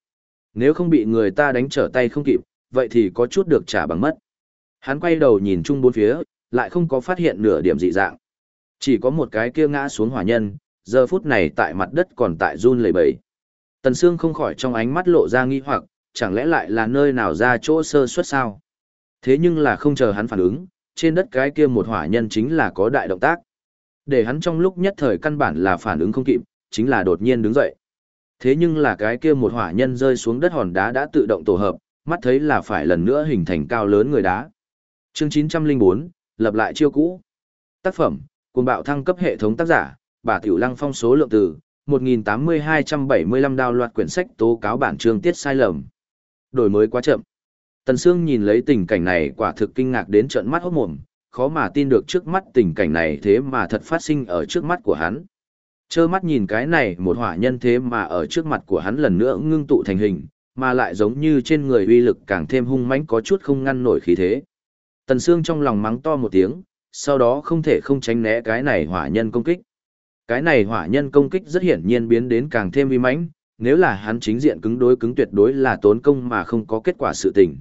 Nếu không bị người ta đánh trở tay không kịp, vậy thì có chút được trả bằng mất. Hắn quay đầu nhìn chung bốn phía, lại không có phát hiện nửa điểm dị dạng. Chỉ có một cái kia ngã xuống hỏa nhân, giờ phút này tại mặt đất còn tại run lẩy bẩy. Tần Sương không khỏi trong ánh mắt lộ ra nghi hoặc, chẳng lẽ lại là nơi nào ra chỗ sơ suất sao? Thế nhưng là không chờ hắn phản ứng, trên đất cái kia một hỏa nhân chính là có đại động tác. Để hắn trong lúc nhất thời căn bản là phản ứng không kịp, chính là đột nhiên đứng dậy. Thế nhưng là cái kia một hỏa nhân rơi xuống đất hòn đá đã tự động tổ hợp, mắt thấy là phải lần nữa hình thành cao lớn người đá. Chương 904, lập lại chiêu cũ. Tác phẩm, cùng bạo thăng cấp hệ thống tác giả, bà Tiểu Lăng phong số lượng từ, 1.8275 đào loạt quyển sách tố cáo bản chương tiết sai lầm. Đổi mới quá chậm. Tần Sương nhìn lấy tình cảnh này quả thực kinh ngạc đến trợn mắt hốt mồm, khó mà tin được trước mắt tình cảnh này thế mà thật phát sinh ở trước mắt của hắn. Chơ mắt nhìn cái này một hỏa nhân thế mà ở trước mặt của hắn lần nữa ngưng tụ thành hình, mà lại giống như trên người uy lực càng thêm hung mãnh có chút không ngăn nổi khí thế. Tần Sương trong lòng mắng to một tiếng, sau đó không thể không tránh né cái này hỏa nhân công kích. Cái này hỏa nhân công kích rất hiển nhiên biến đến càng thêm uy mãnh, nếu là hắn chính diện cứng đối cứng tuyệt đối là tốn công mà không có kết quả sự tình.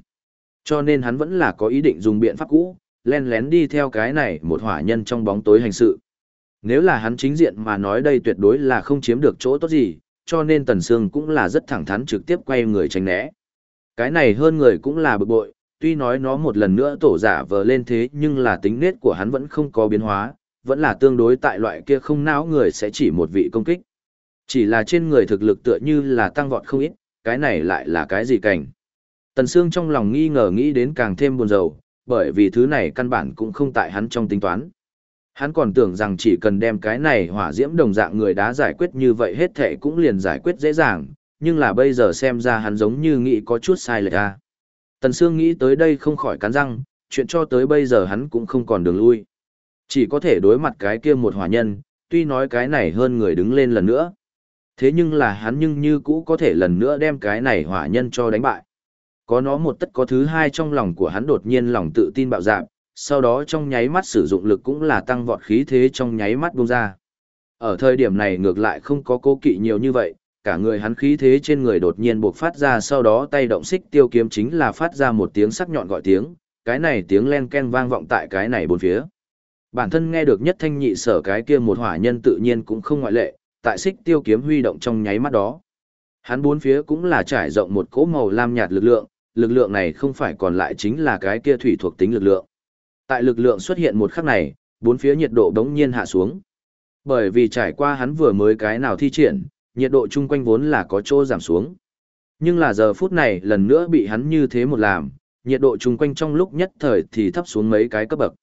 Cho nên hắn vẫn là có ý định dùng biện pháp cũ, len lén đi theo cái này một hỏa nhân trong bóng tối hành sự. Nếu là hắn chính diện mà nói đây tuyệt đối là không chiếm được chỗ tốt gì, cho nên Tần Sương cũng là rất thẳng thắn trực tiếp quay người tránh né. Cái này hơn người cũng là bực bội, tuy nói nó một lần nữa tổ giả vờ lên thế nhưng là tính nết của hắn vẫn không có biến hóa, vẫn là tương đối tại loại kia không não người sẽ chỉ một vị công kích. Chỉ là trên người thực lực tựa như là tăng vọt không ít, cái này lại là cái gì cảnh. Tần Sương trong lòng nghi ngờ nghĩ đến càng thêm buồn rầu, bởi vì thứ này căn bản cũng không tại hắn trong tính toán. Hắn còn tưởng rằng chỉ cần đem cái này hỏa diễm đồng dạng người đá giải quyết như vậy hết thể cũng liền giải quyết dễ dàng, nhưng là bây giờ xem ra hắn giống như nghĩ có chút sai lệch a. Tần Sương nghĩ tới đây không khỏi cắn răng, chuyện cho tới bây giờ hắn cũng không còn đường lui. Chỉ có thể đối mặt cái kia một hỏa nhân, tuy nói cái này hơn người đứng lên lần nữa. Thế nhưng là hắn nhưng như cũ có thể lần nữa đem cái này hỏa nhân cho đánh bại. Có nó một tất có thứ hai trong lòng của hắn đột nhiên lòng tự tin bạo dạn, sau đó trong nháy mắt sử dụng lực cũng là tăng vọt khí thế trong nháy mắt bung ra. Ở thời điểm này ngược lại không có cố kỵ nhiều như vậy, cả người hắn khí thế trên người đột nhiên buộc phát ra sau đó tay động xích tiêu kiếm chính là phát ra một tiếng sắc nhọn gọi tiếng, cái này tiếng len ken vang vọng tại cái này bốn phía. Bản thân nghe được nhất thanh nhị sở cái kia một hỏa nhân tự nhiên cũng không ngoại lệ, tại xích tiêu kiếm huy động trong nháy mắt đó. Hắn bốn phía cũng là trải rộng một cỗ màu lam nhạt lực lượng, lực lượng này không phải còn lại chính là cái kia thủy thuộc tính lực lượng. Tại lực lượng xuất hiện một khắc này, bốn phía nhiệt độ đống nhiên hạ xuống. Bởi vì trải qua hắn vừa mới cái nào thi triển, nhiệt độ chung quanh vốn là có chỗ giảm xuống. Nhưng là giờ phút này lần nữa bị hắn như thế một làm, nhiệt độ chung quanh trong lúc nhất thời thì thấp xuống mấy cái cấp bậc.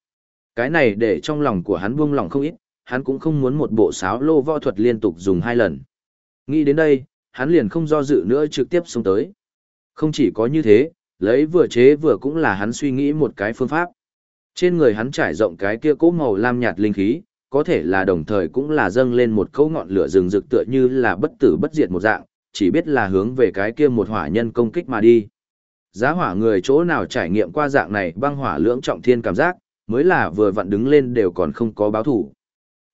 Cái này để trong lòng của hắn buông lòng không ít, hắn cũng không muốn một bộ sáo lô võ thuật liên tục dùng hai lần. Nghĩ đến đây, hắn liền không do dự nữa trực tiếp xuống tới. Không chỉ có như thế, lấy vừa chế vừa cũng là hắn suy nghĩ một cái phương pháp. Trên người hắn trải rộng cái kia cỗ màu lam nhạt linh khí, có thể là đồng thời cũng là dâng lên một cỗ ngọn lửa rừng rực tựa như là bất tử bất diệt một dạng, chỉ biết là hướng về cái kia một hỏa nhân công kích mà đi. Giá hỏa người chỗ nào trải nghiệm qua dạng này băng hỏa lưỡng trọng thiên cảm giác, mới là vừa vặn đứng lên đều còn không có báo thủ.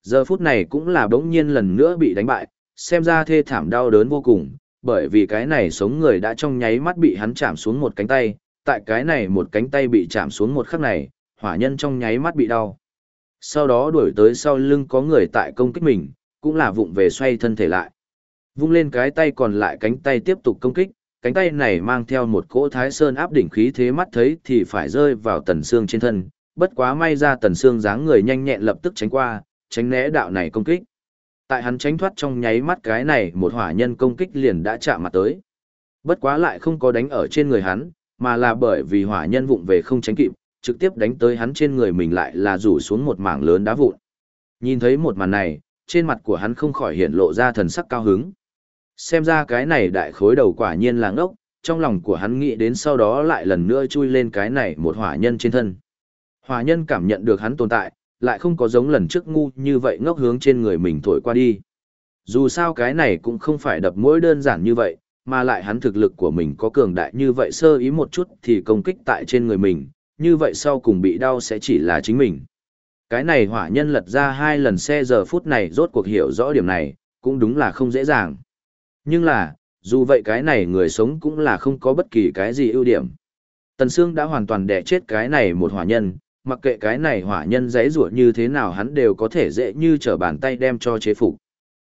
Giờ phút này cũng là bỗng nhiên lần nữa bị đánh bại, xem ra thê thảm đau đớn vô cùng, bởi vì cái này sống người đã trong nháy mắt bị hắn chạm xuống một cánh tay, tại cái này một cánh tay bị chạm xuống một khắc này, hỏa nhân trong nháy mắt bị đau. Sau đó đuổi tới sau lưng có người tại công kích mình, cũng là vụng về xoay thân thể lại. Vung lên cái tay còn lại cánh tay tiếp tục công kích, cánh tay này mang theo một cỗ thái sơn áp đỉnh khí thế mắt thấy thì phải rơi vào tần xương trên thân, bất quá may ra tần xương dáng người nhanh nhẹn lập tức tránh qua, tránh né đạo này công kích. Tại hắn tránh thoát trong nháy mắt cái này một hỏa nhân công kích liền đã chạm mặt tới. Bất quá lại không có đánh ở trên người hắn, mà là bởi vì hỏa nhân vụng về không tránh kịp, trực tiếp đánh tới hắn trên người mình lại là rủ xuống một mảng lớn đá vụn. Nhìn thấy một màn này, trên mặt của hắn không khỏi hiện lộ ra thần sắc cao hứng. Xem ra cái này đại khối đầu quả nhiên là ngốc, trong lòng của hắn nghĩ đến sau đó lại lần nữa chui lên cái này một hỏa nhân trên thân. Hỏa nhân cảm nhận được hắn tồn tại, lại không có giống lần trước ngu như vậy ngốc hướng trên người mình thổi qua đi. Dù sao cái này cũng không phải đập mỗi đơn giản như vậy, mà lại hắn thực lực của mình có cường đại như vậy sơ ý một chút thì công kích tại trên người mình, như vậy sau cùng bị đau sẽ chỉ là chính mình. Cái này hỏa nhân lật ra hai lần xe giờ phút này rốt cuộc hiểu rõ điểm này, cũng đúng là không dễ dàng. Nhưng là, dù vậy cái này người sống cũng là không có bất kỳ cái gì ưu điểm. Tần Sương đã hoàn toàn đè chết cái này một hỏa nhân, mặc kệ cái này hỏa nhân giấy ruột như thế nào hắn đều có thể dễ như trở bàn tay đem cho chế phục.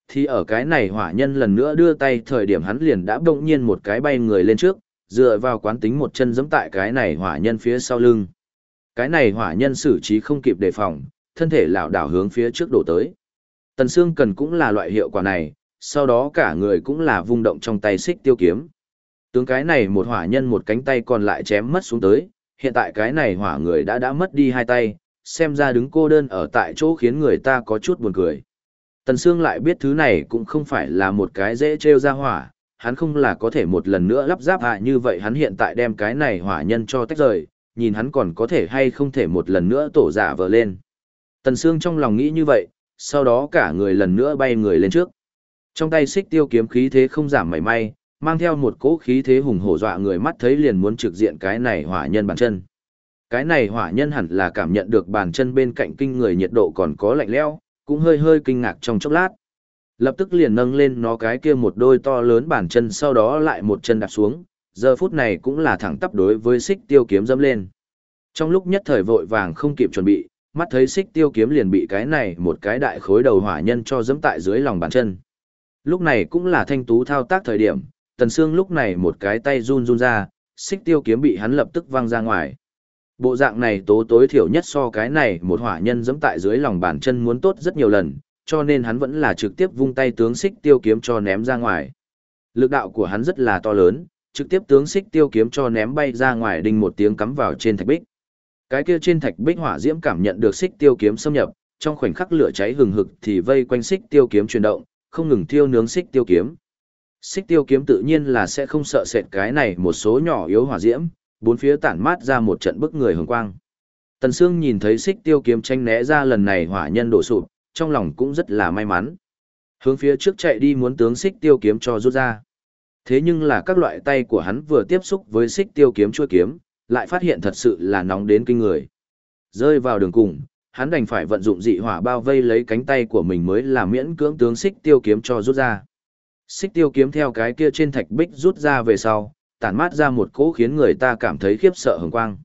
Thì ở cái này hỏa nhân lần nữa đưa tay thời điểm hắn liền đã bỗng nhiên một cái bay người lên trước, dựa vào quán tính một chân giẫm tại cái này hỏa nhân phía sau lưng. Cái này hỏa nhân xử trí không kịp đề phòng, thân thể lảo đảo hướng phía trước đổ tới. Tần Sương cần cũng là loại hiệu quả này, sau đó cả người cũng là vung động trong tay xích tiêu kiếm. Tướng cái này một hỏa nhân một cánh tay còn lại chém mất xuống tới, hiện tại cái này hỏa người đã đã mất đi hai tay, xem ra đứng cô đơn ở tại chỗ khiến người ta có chút buồn cười. Tần Sương lại biết thứ này cũng không phải là một cái dễ treo ra hỏa, hắn không là có thể một lần nữa lắp ráp hạ như vậy hắn hiện tại đem cái này hỏa nhân cho tách rời, nhìn hắn còn có thể hay không thể một lần nữa tổ giả vờ lên. Tần Sương trong lòng nghĩ như vậy, sau đó cả người lần nữa bay người lên trước. Trong tay xích tiêu kiếm khí thế không giảm mảy may, mang theo một cỗ khí thế hùng hổ dọa người mắt thấy liền muốn trực diện cái này hỏa nhân bàn chân. Cái này hỏa nhân hẳn là cảm nhận được bàn chân bên cạnh kinh người nhiệt độ còn có lạnh lẽo, cũng hơi hơi kinh ngạc trong chốc lát. Lập tức liền nâng lên nó cái kia một đôi to lớn bàn chân sau đó lại một chân đạp xuống, giờ phút này cũng là thẳng tắp đối với xích tiêu kiếm dâm lên. Trong lúc nhất thời vội vàng không kịp chuẩn bị, mắt thấy xích tiêu kiếm liền bị cái này một cái đại khối đầu hỏa nhân cho dẫm tại dưới lòng bàn chân. Lúc này cũng là thanh tú thao tác thời điểm, tần Sương lúc này một cái tay run run ra, xích tiêu kiếm bị hắn lập tức văng ra ngoài. Bộ dạng này tố tối thiểu nhất so cái này một hỏa nhân dẫm tại dưới lòng bàn chân muốn tốt rất nhiều lần, cho nên hắn vẫn là trực tiếp vung tay tướng xích tiêu kiếm cho ném ra ngoài. Lực đạo của hắn rất là to lớn, trực tiếp tướng xích tiêu kiếm cho ném bay ra ngoài đinh một tiếng cắm vào trên thạch bích. Cái kia trên thạch bích hỏa diễm cảm nhận được xích tiêu kiếm xâm nhập, trong khoảnh khắc lửa cháy hừng hực thì vây quanh xích tiêu kiếm chuyển động, không ngừng thiêu nướng xích tiêu kiếm. Xích tiêu kiếm tự nhiên là sẽ không sợ sệt cái này một số nhỏ yếu hỏa diễm, bốn phía tản mát ra một trận bức người hồng quang. Tần Sương nhìn thấy xích tiêu kiếm tranh né ra lần này hỏa nhân đổ sụp, trong lòng cũng rất là may mắn. Hướng phía trước chạy đi muốn tướng xích tiêu kiếm cho rút ra. Thế nhưng là các loại tay của hắn vừa tiếp xúc với xích tiêu kiếm chuôi kiếm, lại phát hiện thật sự là nóng đến kinh người. Rơi vào đường cùng, hắn đành phải vận dụng dị hỏa bao vây lấy cánh tay của mình mới làm miễn cưỡng tướng xích tiêu kiếm cho rút ra. Xích tiêu kiếm theo cái kia trên thạch bích rút ra về sau, tản mát ra một cỗ khiến người ta cảm thấy khiếp sợ hừng quang.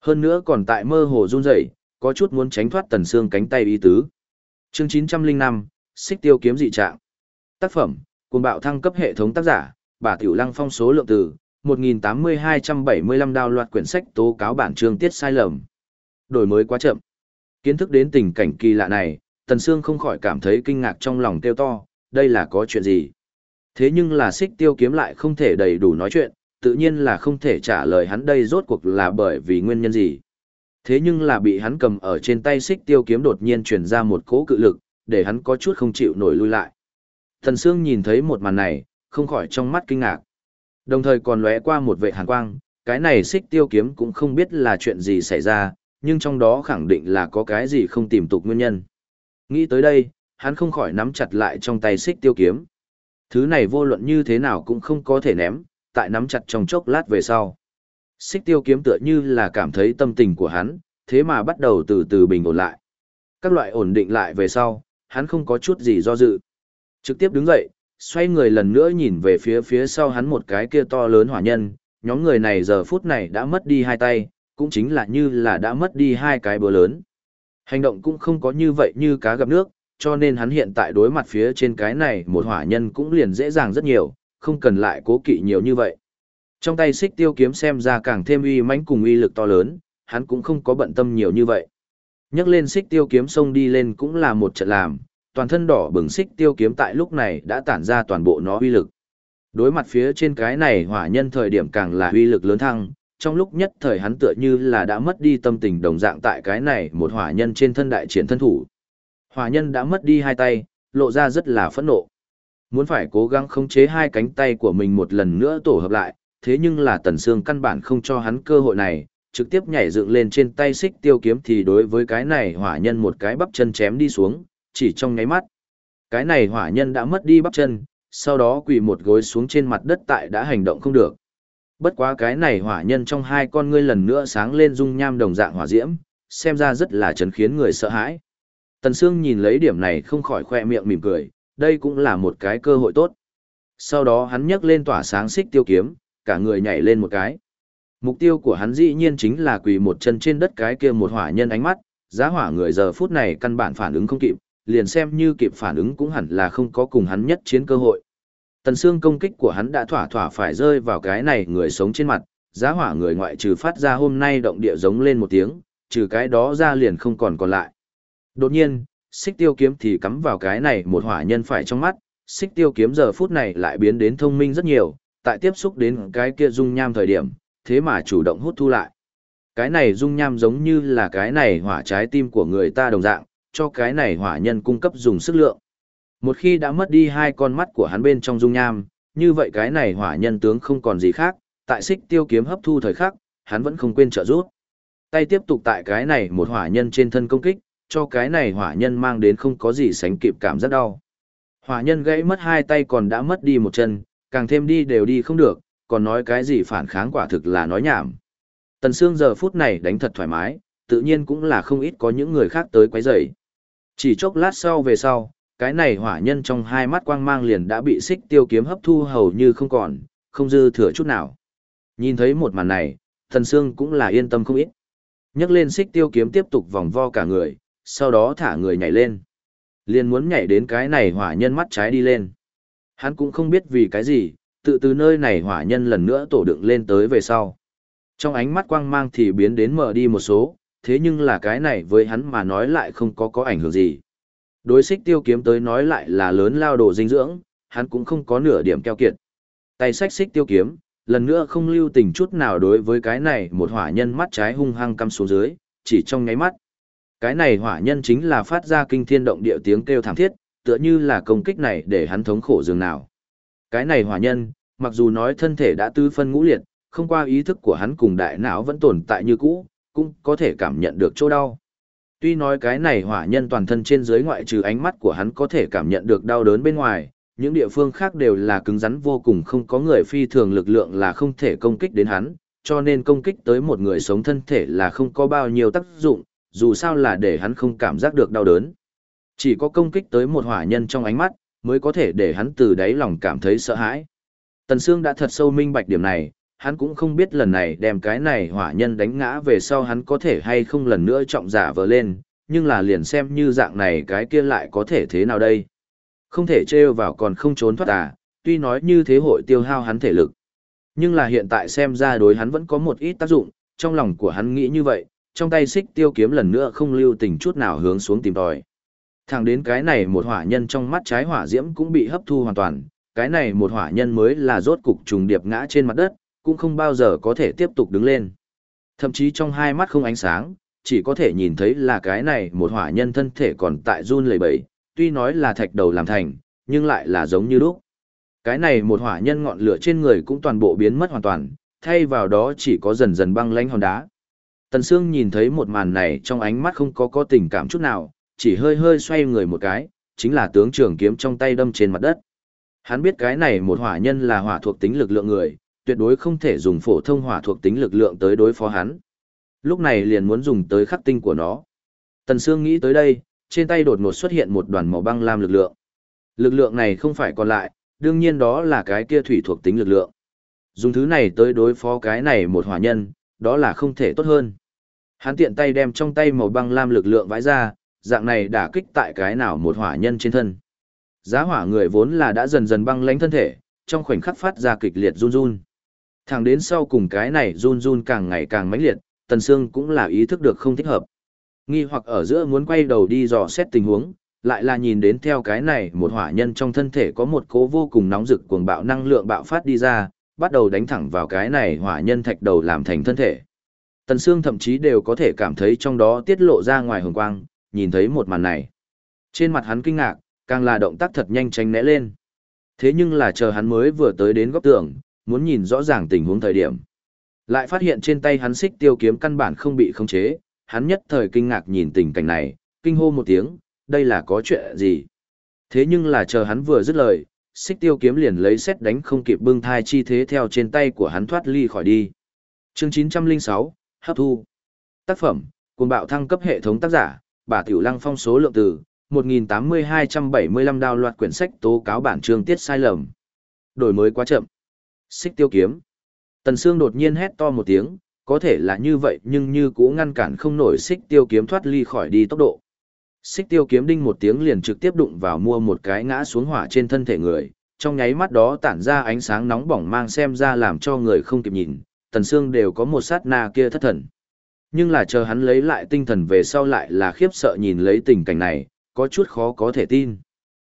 Hơn nữa còn tại mơ hồ run rẩy, có chút muốn tránh thoát tần xương cánh tay ý tứ. Chương 905, Xích tiêu kiếm dị trạng. Tác phẩm, cuồng bạo thăng cấp hệ thống tác giả, bà Tiểu Lăng phong số lượng từ 1.8275 đào loạt quyển sách tố cáo bản chương tiết sai lầm. Đổi mới quá chậm. Kiến thức đến tình cảnh kỳ lạ này, Tần Sương không khỏi cảm thấy kinh ngạc trong lòng kêu to, đây là có chuyện gì? Thế nhưng là xích tiêu kiếm lại không thể đầy đủ nói chuyện, tự nhiên là không thể trả lời hắn đây rốt cuộc là bởi vì nguyên nhân gì. Thế nhưng là bị hắn cầm ở trên tay xích tiêu kiếm đột nhiên truyền ra một cỗ cự lực, để hắn có chút không chịu nổi lui lại. Thần Sương nhìn thấy một màn này, không khỏi trong mắt kinh ngạc. Đồng thời còn lóe qua một vệ hàn quang, cái này xích tiêu kiếm cũng không biết là chuyện gì xảy ra, nhưng trong đó khẳng định là có cái gì không tìm tục nguyên nhân. Nghĩ tới đây, hắn không khỏi nắm chặt lại trong tay xích tiêu kiếm. Thứ này vô luận như thế nào cũng không có thể ném, tại nắm chặt trong chốc lát về sau. Xích tiêu kiếm tựa như là cảm thấy tâm tình của hắn, thế mà bắt đầu từ từ bình ổn lại. Các loại ổn định lại về sau, hắn không có chút gì do dự. Trực tiếp đứng dậy, xoay người lần nữa nhìn về phía phía sau hắn một cái kia to lớn hỏa nhân, nhóm người này giờ phút này đã mất đi hai tay, cũng chính là như là đã mất đi hai cái bờ lớn. Hành động cũng không có như vậy như cá gặp nước, cho nên hắn hiện tại đối mặt phía trên cái này một hỏa nhân cũng liền dễ dàng rất nhiều, không cần lại cố kỵ nhiều như vậy. Trong tay xích tiêu kiếm xem ra càng thêm uy mãnh cùng uy lực to lớn, hắn cũng không có bận tâm nhiều như vậy. Nhấc lên xích tiêu kiếm xông đi lên cũng là một trận làm, toàn thân đỏ bừng xích tiêu kiếm tại lúc này đã tản ra toàn bộ nó uy lực. Đối mặt phía trên cái này hỏa nhân thời điểm càng là uy lực lớn thăng, trong lúc nhất thời hắn tựa như là đã mất đi tâm tình đồng dạng tại cái này một hỏa nhân trên thân đại triển thân thủ. Hòa nhân đã mất đi hai tay, lộ ra rất là phẫn nộ. Muốn phải cố gắng khống chế hai cánh tay của mình một lần nữa tổ hợp lại, thế nhưng là tần xương căn bản không cho hắn cơ hội này, trực tiếp nhảy dựng lên trên tay xích tiêu kiếm thì đối với cái này hỏa nhân một cái bắp chân chém đi xuống, chỉ trong nháy mắt. Cái này hỏa nhân đã mất đi bắp chân, sau đó quỳ một gối xuống trên mặt đất tại đã hành động không được. Bất quá cái này hỏa nhân trong hai con ngươi lần nữa sáng lên dung nham đồng dạng hỏa diễm, xem ra rất là chấn khiến người sợ hãi. Tần Sương nhìn lấy điểm này không khỏi khoe miệng mỉm cười, đây cũng là một cái cơ hội tốt. Sau đó hắn nhấc lên tỏa sáng xích tiêu kiếm, cả người nhảy lên một cái. Mục tiêu của hắn dĩ nhiên chính là quỳ một chân trên đất cái kia một hỏa nhân ánh mắt, giá hỏa người giờ phút này căn bản phản ứng không kịp, liền xem như kịp phản ứng cũng hẳn là không có cùng hắn nhất chiến cơ hội. Tần xương công kích của hắn đã thỏa thỏa phải rơi vào cái này người sống trên mặt, giá hỏa người ngoại trừ phát ra hôm nay động địa giống lên một tiếng, trừ cái đó ra liền không còn còn lại. Đột nhiên, xích tiêu kiếm thì cắm vào cái này một hỏa nhân phải trong mắt, xích tiêu kiếm giờ phút này lại biến đến thông minh rất nhiều, tại tiếp xúc đến cái kia dung nham thời điểm, thế mà chủ động hút thu lại. Cái này dung nham giống như là cái này hỏa trái tim của người ta đồng dạng, cho cái này hỏa nhân cung cấp dùng sức lượng. Một khi đã mất đi hai con mắt của hắn bên trong dung nham, như vậy cái này hỏa nhân tướng không còn gì khác, tại xích tiêu kiếm hấp thu thời khắc, hắn vẫn không quên trợ giúp. Tay tiếp tục tại cái này một hỏa nhân trên thân công kích, cho cái này hỏa nhân mang đến không có gì sánh kịp cảm giác đau. Hỏa nhân gãy mất hai tay còn đã mất đi một chân, càng thêm đi đều đi không được, còn nói cái gì phản kháng quả thực là nói nhảm. Tần Sương giờ phút này đánh thật thoải mái, tự nhiên cũng là không ít có những người khác tới quấy rầy. Chỉ chốc lát sau về sau, cái này hỏa nhân trong hai mắt quang mang liền đã bị xích tiêu kiếm hấp thu hầu như không còn, không dư thừa chút nào. Nhìn thấy một màn này, tần sương cũng là yên tâm không ít. nhấc lên xích tiêu kiếm tiếp tục vòng vo cả người, sau đó thả người nhảy lên. Liền muốn nhảy đến cái này hỏa nhân mắt trái đi lên. Hắn cũng không biết vì cái gì, tự từ nơi này hỏa nhân lần nữa tổ đựng lên tới về sau. Trong ánh mắt quang mang thì biến đến mở đi một số, thế nhưng là cái này với hắn mà nói lại không có có ảnh hưởng gì. Đối xích tiêu kiếm tới nói lại là lớn lao đồ dinh dưỡng, hắn cũng không có nửa điểm keo kiệt. Tay sách xích tiêu kiếm, lần nữa không lưu tình chút nào đối với cái này một hỏa nhân mắt trái hung hăng căm xuống dưới, chỉ trong nháy mắt. Cái này hỏa nhân chính là phát ra kinh thiên động địa tiếng kêu thảm thiết, tựa như là công kích này để hắn thống khổ dường nào. Cái này hỏa nhân, mặc dù nói thân thể đã tư phân ngũ liệt, không qua ý thức của hắn cùng đại não vẫn tồn tại như cũ, cũng có thể cảm nhận được chỗ đau. Tuy nói cái này hỏa nhân toàn thân trên dưới ngoại trừ ánh mắt của hắn có thể cảm nhận được đau đớn bên ngoài, những địa phương khác đều là cứng rắn vô cùng không có người phi thường lực lượng là không thể công kích đến hắn, cho nên công kích tới một người sống thân thể là không có bao nhiêu tác dụng, dù sao là để hắn không cảm giác được đau đớn. Chỉ có công kích tới một hỏa nhân trong ánh mắt, mới có thể để hắn từ đáy lòng cảm thấy sợ hãi. Tần Sương đã thật sâu minh bạch điểm này, hắn cũng không biết lần này đem cái này hỏa nhân đánh ngã về sau hắn có thể hay không lần nữa trọng giả vờ lên, nhưng là liền xem như dạng này cái kia lại có thể thế nào đây. Không thể trêu vào còn không trốn thoát à, tuy nói như thế hội tiêu hao hắn thể lực. Nhưng là hiện tại xem ra đối hắn vẫn có một ít tác dụng, trong lòng của hắn nghĩ như vậy, trong tay xích tiêu kiếm lần nữa không lưu tình chút nào hướng xuống tìm tòi. Thẳng đến cái này một hỏa nhân trong mắt trái hỏa diễm cũng bị hấp thu hoàn toàn, cái này một hỏa nhân mới là rốt cục trùng điệp ngã trên mặt đất, cũng không bao giờ có thể tiếp tục đứng lên. Thậm chí trong hai mắt không ánh sáng, chỉ có thể nhìn thấy là cái này một hỏa nhân thân thể còn tại run lẩy bẩy, tuy nói là thạch đầu làm thành, nhưng lại là giống như lúc. Cái này một hỏa nhân ngọn lửa trên người cũng toàn bộ biến mất hoàn toàn, thay vào đó chỉ có dần dần băng lánh hòn đá. Tần Sương nhìn thấy một màn này trong ánh mắt không có có tình cảm chút nào, chỉ hơi hơi xoay người một cái, chính là tướng trường kiếm trong tay đâm trên mặt đất. Hắn biết cái này một hỏa nhân là hỏa thuộc tính lực lượng người, tuyệt đối không thể dùng phổ thông hỏa thuộc tính lực lượng tới đối phó hắn. Lúc này liền muốn dùng tới khắc tinh của nó. Tần Sương nghĩ tới đây, trên tay đột ngột xuất hiện một đoàn màu băng lam lực lượng. Lực lượng này không phải còn lại, đương nhiên đó là cái kia thủy thuộc tính lực lượng. Dùng thứ này tới đối phó cái này một hỏa nhân, đó là không thể tốt hơn. Hắn tiện tay đem trong tay màu băng lam lực lượng vãi ra, dạng này đả kích tại cái nào một hỏa nhân trên thân. Giá hỏa người vốn là đã dần dần băng lãnh thân thể, trong khoảnh khắc phát ra kịch liệt run run. Thẳng đến sau cùng cái này run run càng ngày càng mãnh liệt, Tần Sương cũng là ý thức được không thích hợp. Nghi hoặc ở giữa muốn quay đầu đi dò xét tình huống, lại là nhìn đến theo cái này một hỏa nhân trong thân thể có một cố vô cùng nóng rực cuồng bạo năng lượng bạo phát đi ra, bắt đầu đánh thẳng vào cái này hỏa nhân thạch đầu làm thành thân thể. Tần Sương thậm chí đều có thể cảm thấy trong đó tiết lộ ra ngoài hồng quang, nhìn thấy một màn này. Trên mặt hắn kinh ngạc, càng là động tác thật nhanh tránh né lên. Thế nhưng là chờ hắn mới vừa tới đến góc tường, muốn nhìn rõ ràng tình huống thời điểm. Lại phát hiện trên tay hắn xích tiêu kiếm căn bản không bị khống chế, hắn nhất thời kinh ngạc nhìn tình cảnh này, kinh hô một tiếng, đây là có chuyện gì? Thế nhưng là chờ hắn vừa dứt lời, xích tiêu kiếm liền lấy xét đánh không kịp bưng thai chi thế theo trên tay của hắn thoát ly khỏi đi. Chương 906, hấp thu. Tác phẩm, cùng bạo thăng cấp hệ thống tác giả, bà Tiểu Lăng phong số lượng từ, 1.8275 đào loạt quyển sách tố cáo bản chương tiết sai lầm. Đổi mới quá chậm. Xích tiêu kiếm. Tần Sương đột nhiên hét to một tiếng, có thể là như vậy nhưng như cũ ngăn cản không nổi xích tiêu kiếm thoát ly khỏi đi tốc độ. Xích tiêu kiếm đinh một tiếng liền trực tiếp đụng vào mua một cái ngã xuống hỏa trên thân thể người, trong nháy mắt đó tản ra ánh sáng nóng bỏng mang xem ra làm cho người không kịp nhìn, tần xương đều có một sát na kia thất thần. Nhưng là chờ hắn lấy lại tinh thần về sau lại là khiếp sợ nhìn lấy tình cảnh này, có chút khó có thể tin.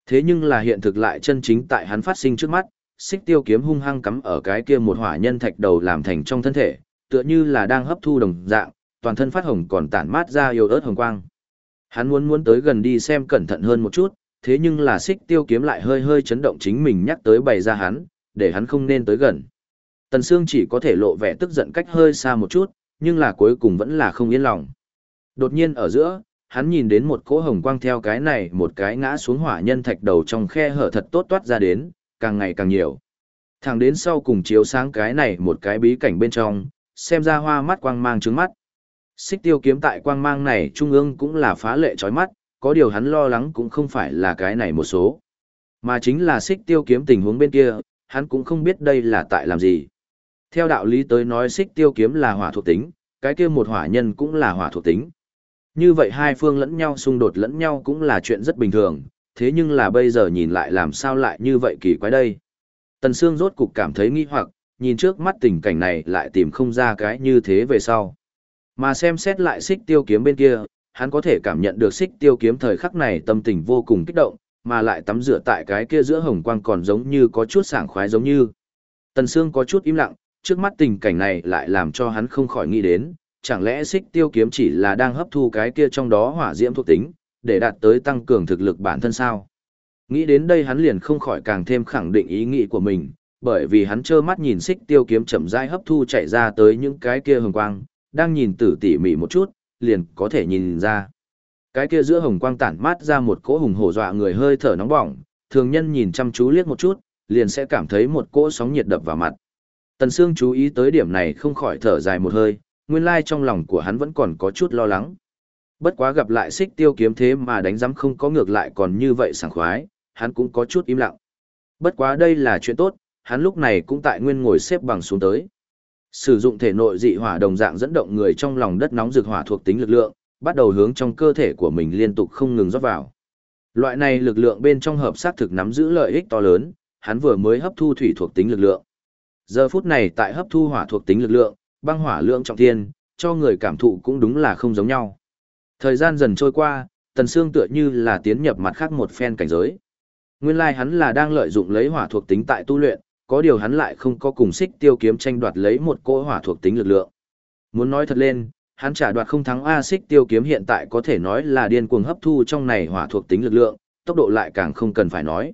Thế nhưng là hiện thực lại chân chính tại hắn phát sinh trước mắt, xích tiêu kiếm hung hăng cắm ở cái kia một hỏa nhân thạch đầu làm thành trong thân thể, tựa như là đang hấp thu đồng dạng, toàn thân phát hồng còn tản mát ra yêu ớt hồng quang. Hắn muốn muốn tới gần đi xem cẩn thận hơn một chút, thế nhưng là xích tiêu kiếm lại hơi hơi chấn động chính mình nhắc tới bày ra hắn, để hắn không nên tới gần. Tần Sương chỉ có thể lộ vẻ tức giận cách hơi xa một chút, nhưng là cuối cùng vẫn là không yên lòng. Đột nhiên ở giữa, hắn nhìn đến một cỗ hồng quang theo cái này một cái ngã xuống hỏa nhân thạch đầu trong khe hở thật tốt toát ra đến, càng ngày càng nhiều. Thẳng đến sau cùng chiếu sáng cái này một cái bí cảnh bên trong, xem ra hoa mắt quang mang trứng mắt. Xích tiêu kiếm tại quang mang này trung ương cũng là phá lệ chói mắt, có điều hắn lo lắng cũng không phải là cái này một số. Mà chính là xích tiêu kiếm tình huống bên kia, hắn cũng không biết đây là tại làm gì. Theo đạo lý tới nói xích tiêu kiếm là hỏa thuộc tính, cái kia một hỏa nhân cũng là hỏa thuộc tính. Như vậy hai phương lẫn nhau xung đột lẫn nhau cũng là chuyện rất bình thường, thế nhưng là bây giờ nhìn lại làm sao lại như vậy kỳ quái đây. Tần Sương rốt cục cảm thấy nghi hoặc, nhìn trước mắt tình cảnh này lại tìm không ra cái như thế về sau. Mà xem xét lại xích tiêu kiếm bên kia, hắn có thể cảm nhận được xích tiêu kiếm thời khắc này tâm tình vô cùng kích động, mà lại tắm rửa tại cái kia giữa hồng quang còn giống như có chút sảng khoái giống như. Tần Sương có chút im lặng, trước mắt tình cảnh này lại làm cho hắn không khỏi nghĩ đến, chẳng lẽ xích tiêu kiếm chỉ là đang hấp thu cái kia trong đó hỏa diễm thuộc tính, để đạt tới tăng cường thực lực bản thân sao? Nghĩ đến đây hắn liền không khỏi càng thêm khẳng định ý nghĩ của mình, bởi vì hắn trơ mắt nhìn xích tiêu kiếm chậm rãi hấp thu chạy ra tới những cái kia hồng quang, đang nhìn tử tỉ mỉ một chút, liền có thể nhìn ra. Cái kia giữa hồng quang tản mát ra một cỗ hùng hổ dọa người hơi thở nóng bỏng, thường nhân nhìn chăm chú liếc một chút, liền sẽ cảm thấy một cỗ sóng nhiệt đập vào mặt. Tần Sương chú ý tới điểm này không khỏi thở dài một hơi, nguyên lai trong lòng của hắn vẫn còn có chút lo lắng. Bất quá gặp lại xích tiêu kiếm thế mà đánh giám không có ngược lại còn như vậy sảng khoái, hắn cũng có chút im lặng. Bất quá đây là chuyện tốt, hắn lúc này cũng tại nguyên ngồi xếp bằng xuống tới. Sử dụng thể nội dị hỏa đồng dạng dẫn động người trong lòng đất nóng rực hỏa thuộc tính lực lượng, bắt đầu hướng trong cơ thể của mình liên tục không ngừng rót vào. Loại này lực lượng bên trong hợp sát thực nắm giữ lợi ích to lớn, hắn vừa mới hấp thu thủy thuộc tính lực lượng. Giờ phút này tại hấp thu hỏa thuộc tính lực lượng, băng hỏa lượng trọng thiên, cho người cảm thụ cũng đúng là không giống nhau. Thời gian dần trôi qua, Tần Sương tựa như là tiến nhập mặt khác một phen cảnh giới. Nguyên lai hắn là đang lợi dụng lấy hỏa thuộc tính tại tu luyện, có điều hắn lại không có cùng xích tiêu kiếm tranh đoạt lấy một cỗ hỏa thuộc tính lực lượng. Muốn nói thật lên, hắn trả đoạt không thắng A xích tiêu kiếm hiện tại có thể nói là điên cuồng hấp thu trong này hỏa thuộc tính lực lượng, tốc độ lại càng không cần phải nói.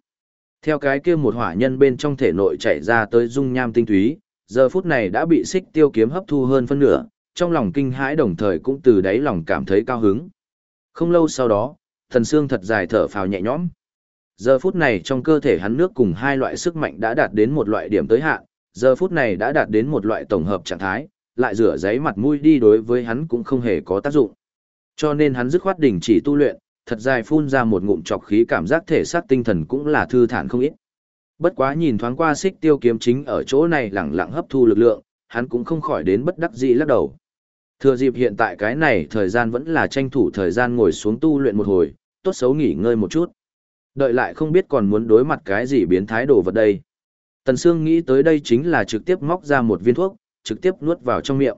Theo cái kia một hỏa nhân bên trong thể nội chạy ra tới dung nham tinh túy, giờ phút này đã bị xích tiêu kiếm hấp thu hơn phân nửa, trong lòng kinh hãi đồng thời cũng từ đáy lòng cảm thấy cao hứng. Không lâu sau đó, thần xương thật dài thở phào nhẹ nhõm. Giờ phút này trong cơ thể hắn nước cùng hai loại sức mạnh đã đạt đến một loại điểm tới hạn, giờ phút này đã đạt đến một loại tổng hợp trạng thái, lại rửa giấy mặt mũi đi đối với hắn cũng không hề có tác dụng. Cho nên hắn dứt khoát đình chỉ tu luyện, thật dài phun ra một ngụm trọc khí cảm giác thể xác tinh thần cũng là thư thản không ít. Bất quá nhìn thoáng qua xích tiêu kiếm chính ở chỗ này lẳng lặng hấp thu lực lượng, hắn cũng không khỏi đến bất đắc dĩ lắc đầu. Thừa dịp hiện tại cái này thời gian vẫn là tranh thủ thời gian ngồi xuống tu luyện một hồi, tốt xấu nghỉ ngơi một chút. Đợi lại không biết còn muốn đối mặt cái gì biến thái đồ vật đây. Tần Sương nghĩ tới đây chính là trực tiếp móc ra một viên thuốc, trực tiếp nuốt vào trong miệng.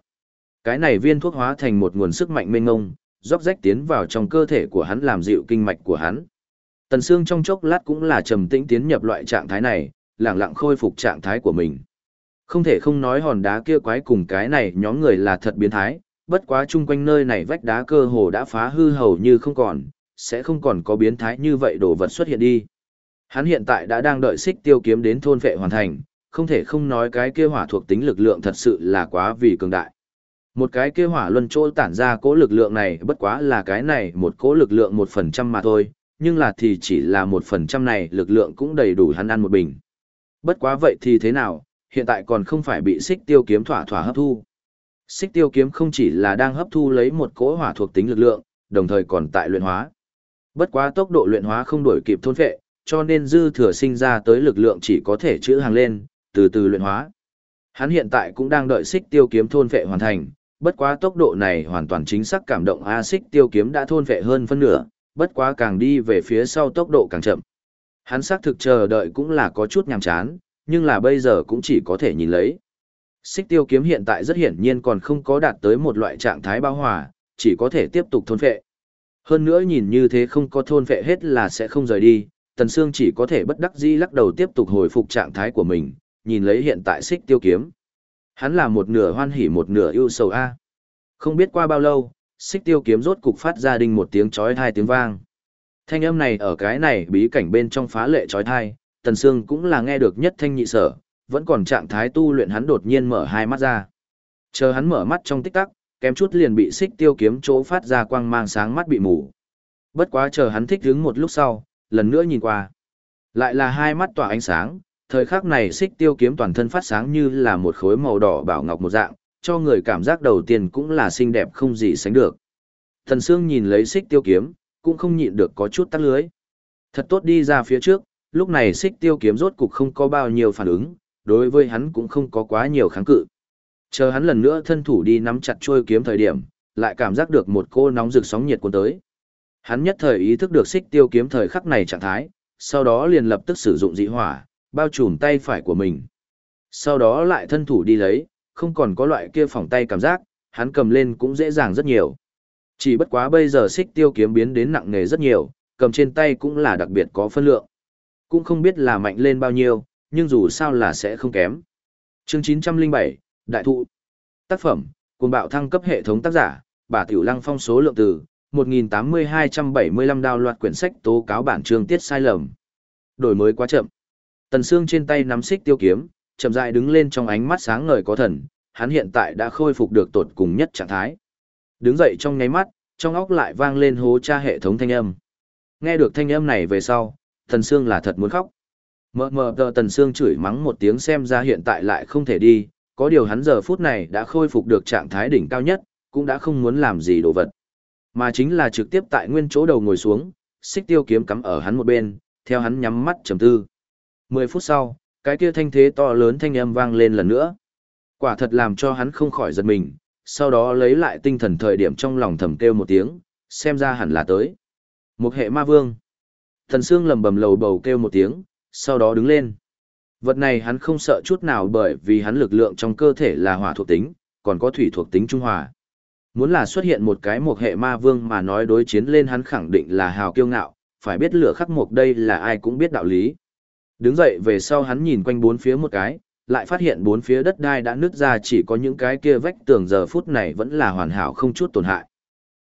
Cái này viên thuốc hóa thành một nguồn sức mạnh mênh ngông, róc rách tiến vào trong cơ thể của hắn làm dịu kinh mạch của hắn. Tần Sương trong chốc lát cũng là trầm tĩnh tiến nhập loại trạng thái này, lặng lặng khôi phục trạng thái của mình. Không thể không nói hòn đá kia quái cùng cái này nhóm người là thật biến thái, bất quá chung quanh nơi này vách đá cơ hồ đã phá hư hầu như không còn, sẽ không còn có biến thái như vậy đồ vật xuất hiện đi. Hắn hiện tại đã đang đợi xích tiêu kiếm đến thôn vệ hoàn thành, không thể không nói cái kia hỏa thuộc tính lực lượng thật sự là quá vì cường đại. Một cái kia hỏa luân chỗ tản ra cố lực lượng này bất quá là cái này một cố lực lượng một phần trăm mà thôi, nhưng là thì chỉ là một phần trăm này lực lượng cũng đầy đủ hắn ăn một bình. Bất quá vậy thì thế nào, hiện tại còn không phải bị xích tiêu kiếm thỏa thỏa hấp thu. Xích tiêu kiếm không chỉ là đang hấp thu lấy một cỗ hỏa thuộc tính lực lượng, đồng thời còn tại luyện hóa. Bất quá tốc độ luyện hóa không đổi kịp thôn phệ, cho nên dư thừa sinh ra tới lực lượng chỉ có thể chữ hàng lên, từ từ luyện hóa. Hắn hiện tại cũng đang đợi xích tiêu kiếm thôn phệ hoàn thành, bất quá tốc độ này hoàn toàn chính xác cảm động A xích tiêu kiếm đã thôn vệ hơn phân nửa, bất quá càng đi về phía sau tốc độ càng chậm. Hắn xác thực chờ đợi cũng là có chút nhàm chán, nhưng là bây giờ cũng chỉ có thể nhìn lấy. Xích tiêu kiếm hiện tại rất hiển nhiên còn không có đạt tới một loại trạng thái bao hòa, chỉ có thể tiếp tục thôn vệ. Hơn nữa nhìn như thế không có thôn vệ hết là sẽ không rời đi, Tần Sương chỉ có thể bất đắc dĩ lắc đầu tiếp tục hồi phục trạng thái của mình, nhìn lấy hiện tại xích tiêu kiếm. Hắn là một nửa hoan hỉ một nửa ưu sầu A. Không biết qua bao lâu, xích tiêu kiếm rốt cục phát ra đinh một tiếng chói hai tiếng vang. Thanh âm này ở cái này bí cảnh bên trong phá lệ chói tai, Tần Sương cũng là nghe được nhất thanh nhị sở, vẫn còn trạng thái tu luyện hắn đột nhiên mở hai mắt ra. Chờ hắn mở mắt trong tích tắc, kém chút liền bị xích tiêu kiếm chỗ phát ra quang mang sáng mắt bị mù. Bất quá chờ hắn thích đứng một lúc sau, lần nữa nhìn qua. Lại là hai mắt tỏa ánh sáng, thời khắc này xích tiêu kiếm toàn thân phát sáng như là một khối màu đỏ bảo ngọc một dạng, cho người cảm giác đầu tiên cũng là xinh đẹp không gì sánh được. Thần Sương nhìn lấy xích tiêu kiếm, cũng không nhịn được có chút tắt lưới. Thật tốt đi ra phía trước, lúc này xích tiêu kiếm rốt cục không có bao nhiêu phản ứng, đối với hắn cũng không có quá nhiều kháng cự. Chờ hắn lần nữa thân thủ đi nắm chặt trôi kiếm thời điểm, lại cảm giác được một cô nóng rực sóng nhiệt cuốn tới. Hắn nhất thời ý thức được xích tiêu kiếm thời khắc này trạng thái, sau đó liền lập tức sử dụng dị hỏa, bao trùm tay phải của mình. Sau đó lại thân thủ đi lấy, không còn có loại kia phỏng tay cảm giác, hắn cầm lên cũng dễ dàng rất nhiều. Chỉ bất quá bây giờ xích tiêu kiếm biến đến nặng nề rất nhiều, cầm trên tay cũng là đặc biệt có phân lượng. Cũng không biết là mạnh lên bao nhiêu, nhưng dù sao là sẽ không kém. Chương 907, Đại thụ. Tác phẩm, cùng bạo thăng cấp hệ thống tác giả, bà Tiểu Lăng phong số lượng từ, 1.8275 đào loạt quyển sách tố cáo bản chương tiết sai lầm. Đổi mới quá chậm. Tần Sương trên tay nắm xích tiêu kiếm, chậm rãi đứng lên trong ánh mắt sáng ngời có thần, hắn hiện tại đã khôi phục được tột cùng nhất trạng thái. Đứng dậy trong nháy mắt, trong óc lại vang lên hố tra hệ thống thanh âm. Nghe được thanh âm này về sau, Tần Sương là thật muốn khóc. Mờ mờ tờ Tần Sương chửi mắng một tiếng xem ra hiện tại lại không thể đi, có điều hắn giờ phút này đã khôi phục được trạng thái đỉnh cao nhất, cũng đã không muốn làm gì đồ vật. Mà chính là trực tiếp tại nguyên chỗ đầu ngồi xuống, xích tiêu kiếm cắm ở hắn một bên, theo hắn nhắm mắt trầm tư. Mười phút sau, cái kia thanh thế to lớn thanh âm vang lên lần nữa. Quả thật làm cho hắn không khỏi giật mình, sau đó lấy lại tinh thần thời điểm trong lòng thầm kêu một tiếng, xem ra hẳn là tới. Một hệ ma vương. Thần Sương lầm bầm lầu bầu kêu một tiếng, sau đó đứng lên. Vật này hắn không sợ chút nào bởi vì hắn lực lượng trong cơ thể là hỏa thuộc tính, còn có thủy thuộc tính trung hòa. Muốn là xuất hiện một cái một hệ ma vương mà nói đối chiến lên hắn khẳng định là hào kiêu ngạo, phải biết lửa khắc mục đây là ai cũng biết đạo lý. Đứng dậy về sau hắn nhìn quanh bốn phía một cái, lại phát hiện bốn phía đất đai đã nứt ra chỉ có những cái kia vách tường giờ phút này vẫn là hoàn hảo không chút tổn hại.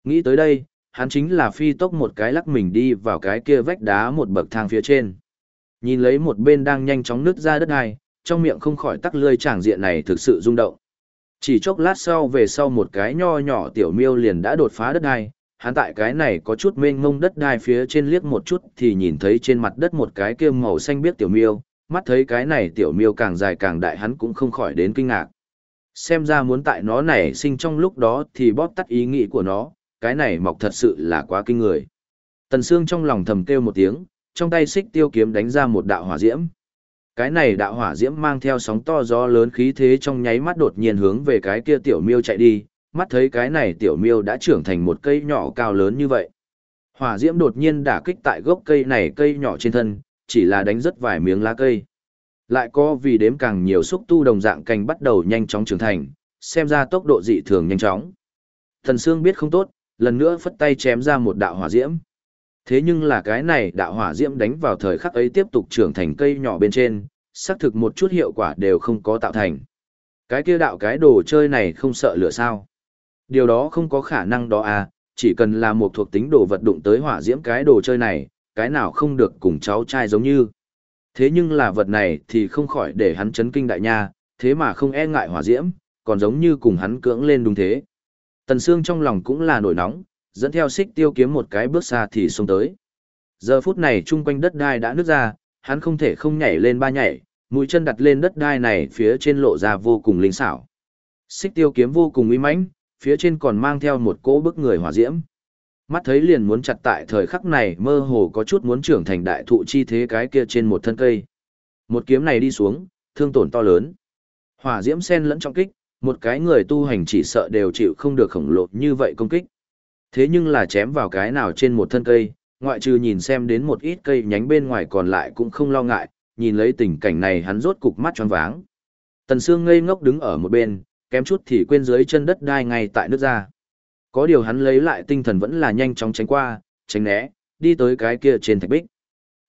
Nghĩ tới đây, hắn chính là phi tốc một cái lắc mình đi vào cái kia vách đá một bậc thang phía trên. Nhìn lấy một bên đang nhanh chóng nứt ra đất đai, trong miệng không khỏi tắc lươi tràng diện này thực sự rung động. Chỉ chốc lát sau về sau một cái nho nhỏ tiểu miêu liền đã đột phá đất đai, hắn tại cái này có chút mênh mông đất đai phía trên liếc một chút thì nhìn thấy trên mặt đất một cái kia màu xanh biếc tiểu miêu, mắt thấy cái này tiểu miêu càng dài càng đại hắn cũng không khỏi đến kinh ngạc. Xem ra muốn tại nó nảy sinh trong lúc đó thì bóp tắt ý nghĩ của nó, cái này mọc thật sự là quá kinh người. Tần Sương trong lòng thầm kêu một tiếng, trong tay xích tiêu kiếm đánh ra một đạo hỏa diễm. Cái này đạo hỏa diễm mang theo sóng to gió lớn khí thế trong nháy mắt đột nhiên hướng về cái kia tiểu miêu chạy đi, mắt thấy cái này tiểu miêu đã trưởng thành một cây nhỏ cao lớn như vậy. Hỏa diễm đột nhiên đả kích tại gốc cây này cây nhỏ trên thân, chỉ là đánh rất vài miếng lá cây. Lại có vì đếm càng nhiều xúc tu đồng dạng cành bắt đầu nhanh chóng trưởng thành, xem ra tốc độ dị thường nhanh chóng. Thần Sương biết không tốt, lần nữa phất tay chém ra một đạo hỏa diễm. Thế nhưng là cái này đạo hỏa diễm đánh vào thời khắc ấy tiếp tục trưởng thành cây nhỏ bên trên, xác thực một chút hiệu quả đều không có tạo thành. Cái kia đạo cái đồ chơi này không sợ lửa sao. Điều đó không có khả năng đó à, chỉ cần là một thuộc tính đồ vật đụng tới hỏa diễm cái đồ chơi này, cái nào không được cùng cháu trai giống như. Thế nhưng là vật này thì không khỏi để hắn chấn kinh đại nha, thế mà không e ngại hỏa diễm, còn giống như cùng hắn cưỡng lên đúng thế. Tần Sương trong lòng cũng là nổi nóng, dẫn theo xích tiêu kiếm một cái bước xa thì xông tới. Giờ phút này chung quanh đất đai đã nứt ra, hắn không thể không nhảy lên ba nhảy, mũi chân đặt lên đất đai này phía trên lộ ra vô cùng linh xảo. Xích tiêu kiếm vô cùng uy mãnh, phía trên còn mang theo một cỗ bức người hỏa diễm. Mắt thấy liền muốn chặt tại thời khắc này mơ hồ có chút muốn trưởng thành đại thụ chi thế cái kia trên một thân cây. Một kiếm này đi xuống, thương tổn to lớn. Hỏa diễm sen lẫn trong kích, một cái người tu hành chỉ sợ đều chịu không được khổng lồ như vậy công kích. Thế nhưng là chém vào cái nào trên một thân cây, ngoại trừ nhìn xem đến một ít cây nhánh bên ngoài còn lại cũng không lo ngại, nhìn lấy tình cảnh này hắn rốt cục mắt tròn váng. Tần Sương ngây ngốc đứng ở một bên, kém chút thì quên dưới chân đất đai ngay tại nước ra. Có điều hắn lấy lại tinh thần vẫn là nhanh chóng tránh qua, tránh né, đi tới cái kia trên thạch bích.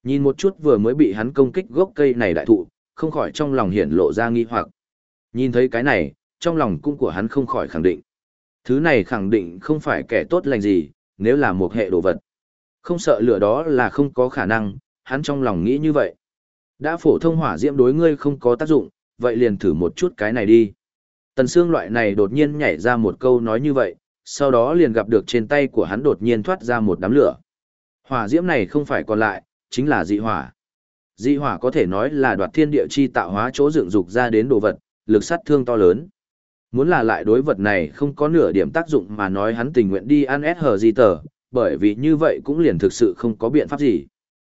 Nhìn một chút vừa mới bị hắn công kích gốc cây này đại thụ, không khỏi trong lòng hiển lộ ra nghi hoặc. Nhìn thấy cái này, trong lòng cung của hắn không khỏi khẳng định. Thứ này khẳng định không phải kẻ tốt lành gì, nếu là một hệ đồ vật. Không sợ lửa đó là không có khả năng, hắn trong lòng nghĩ như vậy. Đã phổ thông hỏa diễm đối ngươi không có tác dụng, vậy liền thử một chút cái này đi. Tần xương loại này đột nhiên nhảy ra một câu nói như vậy, sau đó liền gặp được trên tay của hắn đột nhiên thoát ra một đám lửa. Hỏa diễm này không phải còn lại, chính là dị hỏa. Dị hỏa có thể nói là đoạt thiên địa chi tạo hóa chỗ dựng dục ra đến đồ vật, lực sát thương to lớn. Muốn là lại đối vật này không có nửa điểm tác dụng mà nói hắn tình nguyện đi ăn SH gì tờ, bởi vì như vậy cũng liền thực sự không có biện pháp gì.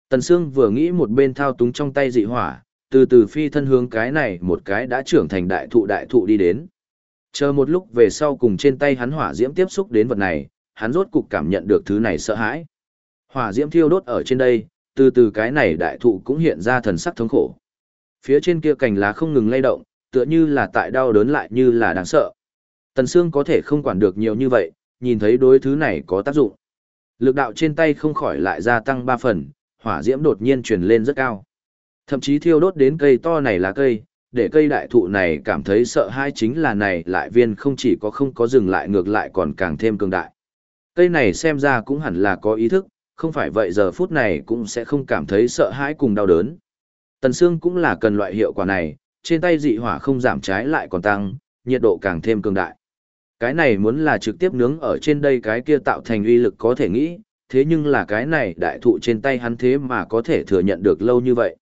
Tần Sương vừa nghĩ một bên thao túng trong tay dị hỏa, từ từ phi thân hướng cái này một cái đã trưởng thành đại thụ đại thụ đi đến. Chờ một lúc về sau cùng trên tay hắn hỏa diễm tiếp xúc đến vật này, hắn rốt cục cảm nhận được thứ này sợ hãi. Hỏa diễm thiêu đốt ở trên đây, từ từ cái này đại thụ cũng hiện ra thần sắc thống khổ. Phía trên kia cành lá không ngừng lay động, tựa như là tại đau đớn lại như là đáng sợ. Tần Sương có thể không quản được nhiều như vậy, nhìn thấy đối thứ này có tác dụng. Lực đạo trên tay không khỏi lại gia tăng 3 phần, hỏa diễm đột nhiên truyền lên rất cao. Thậm chí thiêu đốt đến cây to này là cây, để cây đại thụ này cảm thấy sợ hãi chính là này lại viên không chỉ có không có dừng lại ngược lại còn càng thêm cường đại. Cây này xem ra cũng hẳn là có ý thức, không phải vậy giờ phút này cũng sẽ không cảm thấy sợ hãi cùng đau đớn. Tần xương cũng là cần loại hiệu quả này, trên tay dị hỏa không giảm trái lại còn tăng, nhiệt độ càng thêm cường đại. Cái này muốn là trực tiếp nướng ở trên đây cái kia tạo thành uy lực có thể nghĩ, thế nhưng là cái này đại thụ trên tay hắn thế mà có thể thừa nhận được lâu như vậy.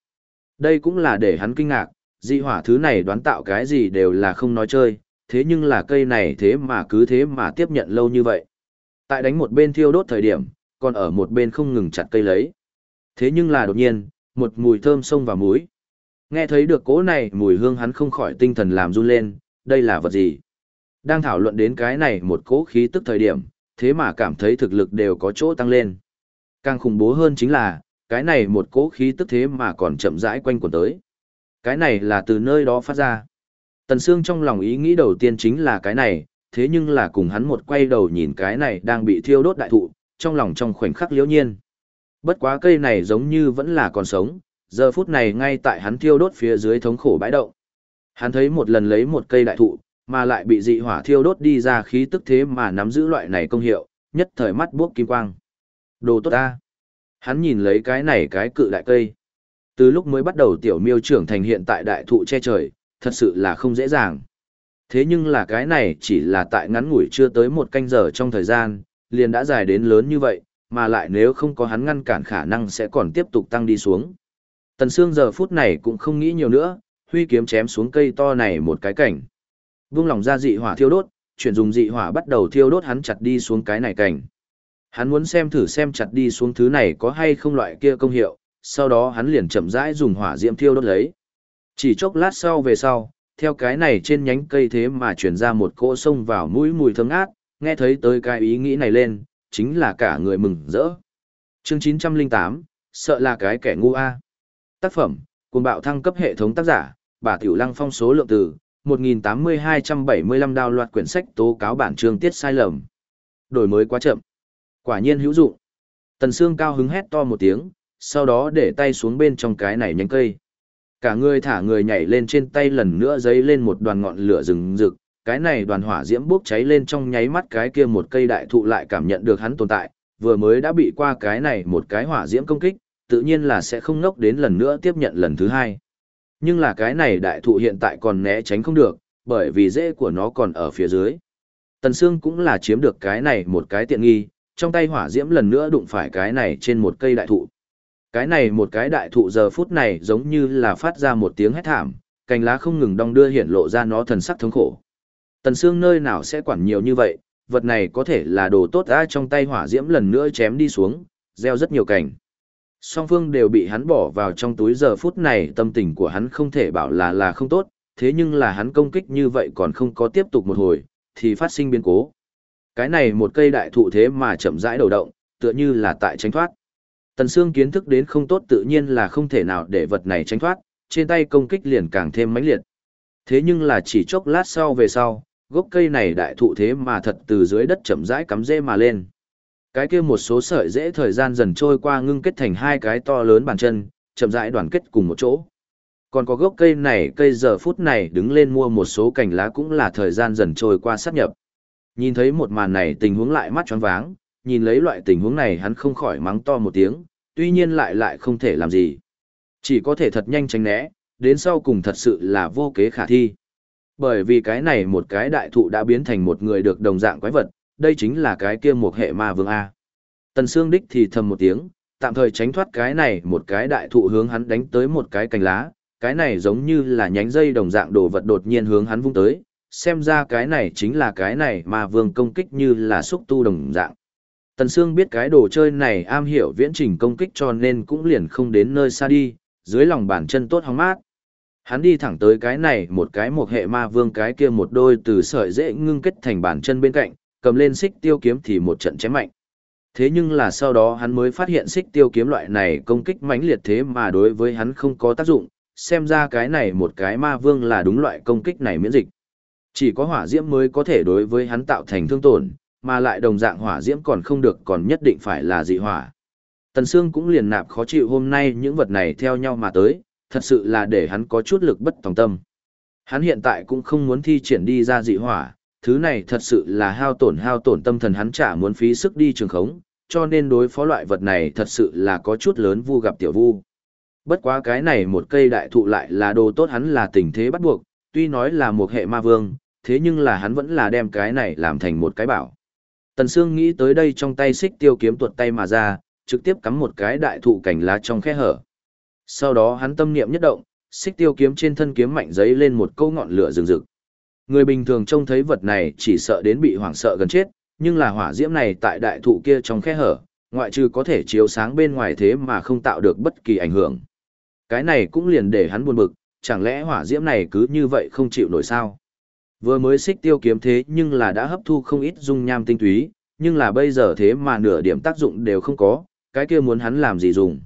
Đây cũng là để hắn kinh ngạc, dị hỏa thứ này đoán tạo cái gì đều là không nói chơi, thế nhưng là cây này thế mà cứ thế mà tiếp nhận lâu như vậy. Tại đánh một bên thiêu đốt thời điểm, còn ở một bên không ngừng chặt cây lấy. Thế nhưng là đột nhiên, một mùi thơm xông vào mũi. Nghe thấy được cỗ này, mùi hương hắn không khỏi tinh thần làm run lên, đây là vật gì? Đang thảo luận đến cái này một cỗ khí tức thời điểm, thế mà cảm thấy thực lực đều có chỗ tăng lên. Càng khủng bố hơn chính là, cái này một cỗ khí tức thế mà còn chậm rãi quanh quẩn tới. Cái này là từ nơi đó phát ra. Tần Sương trong lòng ý nghĩ đầu tiên chính là cái này, thế nhưng là cùng hắn một quay đầu nhìn cái này đang bị thiêu đốt đại thụ, trong lòng trong khoảnh khắc liễu nhiên. Bất quá cây này giống như vẫn là còn sống, giờ phút này ngay tại hắn thiêu đốt phía dưới thống khổ bãi động. Hắn thấy một lần lấy một cây đại thụ, mà lại bị dị hỏa thiêu đốt đi ra khí tức thế mà nắm giữ loại này công hiệu, nhất thời mắt buốc kim quang. Đồ tốt ta. Hắn nhìn lấy cái này cái cự đại cây. Từ lúc mới bắt đầu tiểu miêu trưởng thành hiện tại đại thụ che trời, thật sự là không dễ dàng. Thế nhưng là cái này chỉ là tại ngắn ngủi chưa tới một canh giờ trong thời gian, liền đã dài đến lớn như vậy, mà lại nếu không có hắn ngăn cản khả năng sẽ còn tiếp tục tăng đi xuống. Tần Sương giờ phút này cũng không nghĩ nhiều nữa, huy kiếm chém xuống cây to này một cái cảnh. Vung lòng ra dị hỏa thiêu đốt, chuyển dùng dị hỏa bắt đầu thiêu đốt hắn chặt đi xuống cái này cảnh. Hắn muốn xem thử xem chặt đi xuống thứ này có hay không loại kia công hiệu, sau đó hắn liền chậm rãi dùng hỏa diễm thiêu đốt lấy. Chỉ chốc lát sau về sau, theo cái này trên nhánh cây thế mà chuyển ra một cỗ sông vào mũi mùi thơm ác, nghe thấy tới cái ý nghĩ này lên, chính là cả người mừng rỡ. Chương 908, sợ là cái kẻ ngu a. Tác phẩm, cuồng bạo thăng cấp hệ thống tác giả, bà Tiểu Lăng phong số lượng từ 1.8275 đào loạt quyển sách tố cáo bản chương tiết sai lầm. Đổi mới quá chậm. Quả nhiên hữu dụng. Tần Sương cao hứng hét to một tiếng, sau đó để tay xuống bên trong cái này nhánh cây. Cả người thả người nhảy lên trên tay lần nữa giấy lên một đoàn ngọn lửa rừng rực, cái này đoàn hỏa diễm bốc cháy lên trong nháy mắt cái kia một cây đại thụ lại cảm nhận được hắn tồn tại, vừa mới đã bị qua cái này một cái hỏa diễm công kích, tự nhiên là sẽ không ngốc đến lần nữa tiếp nhận lần thứ hai. Nhưng là cái này đại thụ hiện tại còn né tránh không được, bởi vì rễ của nó còn ở phía dưới. Tần Sương cũng là chiếm được cái này một cái tiện nghi, trong tay hỏa diễm lần nữa đụng phải cái này trên một cây đại thụ. Cái này một cái đại thụ giờ phút này giống như là phát ra một tiếng hét thảm, cành lá không ngừng đong đưa hiện lộ ra nó thần sắc thống khổ. Tần xương nơi nào sẽ quản nhiều như vậy, vật này có thể là đồ tốt ra trong tay hỏa diễm lần nữa chém đi xuống, gieo rất nhiều cành. Song phương đều bị hắn bỏ vào trong túi giờ phút này tâm tình của hắn không thể bảo là là không tốt, thế nhưng là hắn công kích như vậy còn không có tiếp tục một hồi, thì phát sinh biến cố. Cái này một cây đại thụ thế mà chậm rãi đầu động, tựa như là tại tránh thoát. Tần Sương kiến thức đến không tốt tự nhiên là không thể nào để vật này tránh thoát, trên tay công kích liền càng thêm mãnh liệt. Thế nhưng là chỉ chốc lát sau về sau, gốc cây này đại thụ thế mà thật từ dưới đất chậm rãi cắm rễ mà lên. Cái kia một số sợi rễ thời gian dần trôi qua ngưng kết thành hai cái to lớn bàn chân, chậm rãi đoàn kết cùng một chỗ. Còn có gốc cây này, cây giờ phút này đứng lên mua một số cành lá cũng là thời gian dần trôi qua sát nhập. Nhìn thấy một màn này tình huống lại mắt choáng váng, nhìn lấy loại tình huống này hắn không khỏi mắng to một tiếng, tuy nhiên lại lại không thể làm gì. Chỉ có thể thật nhanh tránh né, đến sau cùng thật sự là vô kế khả thi. Bởi vì cái này một cái đại thụ đã biến thành một người được đồng dạng quái vật, đây chính là cái kia một hệ ma vương A. Tần Sương Đích thì thầm một tiếng, tạm thời tránh thoát cái này một cái đại thụ hướng hắn đánh tới một cái cành lá, cái này giống như là nhánh dây đồng dạng đồ vật đột nhiên hướng hắn vung tới, xem ra cái này chính là cái này mà vương công kích như là xúc tu đồng dạng. Tần Sương biết cái đồ chơi này am hiểu viễn trình công kích cho nên cũng liền không đến nơi xa đi, dưới lòng bàn chân tốt hóng mát. Hắn đi thẳng tới cái này một cái một hệ ma vương cái kia một đôi từ sợi dễ ngưng kết thành bàn chân bên cạnh, cầm lên xích tiêu kiếm thì một trận chém mạnh. Thế nhưng là sau đó hắn mới phát hiện xích tiêu kiếm loại này công kích mãnh liệt thế mà đối với hắn không có tác dụng, xem ra cái này một cái ma vương là đúng loại công kích này miễn dịch. Chỉ có hỏa diễm mới có thể đối với hắn tạo thành thương tổn, mà lại đồng dạng hỏa diễm còn không được còn nhất định phải là dị hỏa. Tần Sương cũng liền nạp khó chịu hôm nay những vật này theo nhau mà tới, thật sự là để hắn có chút lực bất tòng tâm. Hắn hiện tại cũng không muốn thi triển đi ra dị hỏa, thứ này thật sự là hao tổn hao tổn tâm thần hắn chả muốn phí sức đi trường khống, cho nên đối phó loại vật này thật sự là có chút lớn vu gặp tiểu vu. Bất quá cái này một cây đại thụ lại là đồ tốt hắn là tình thế bắt buộc, tuy nói là một hệ ma vương, thế nhưng là hắn vẫn là đem cái này làm thành một cái bảo. Tần Sương nghĩ tới đây trong tay xích tiêu kiếm tuột tay mà ra, trực tiếp cắm một cái đại thụ cảnh lá trong khe hở. Sau đó hắn tâm niệm nhất động, xích tiêu kiếm trên thân kiếm mạnh giấy lên một câu ngọn lửa rừng rực. Người bình thường trông thấy vật này chỉ sợ đến bị hoảng sợ gần chết, nhưng là hỏa diễm này tại đại thụ kia trong khe hở, ngoại trừ có thể chiếu sáng bên ngoài thế mà không tạo được bất kỳ ảnh hưởng. Cái này cũng liền để hắn buồn bực, chẳng lẽ hỏa diễm này cứ như vậy không chịu nổi sao? Vừa mới xích tiêu kiếm thế nhưng là đã hấp thu không ít dung nham tinh túy, nhưng là bây giờ thế mà nửa điểm tác dụng đều không có, cái kia muốn hắn làm gì dùng.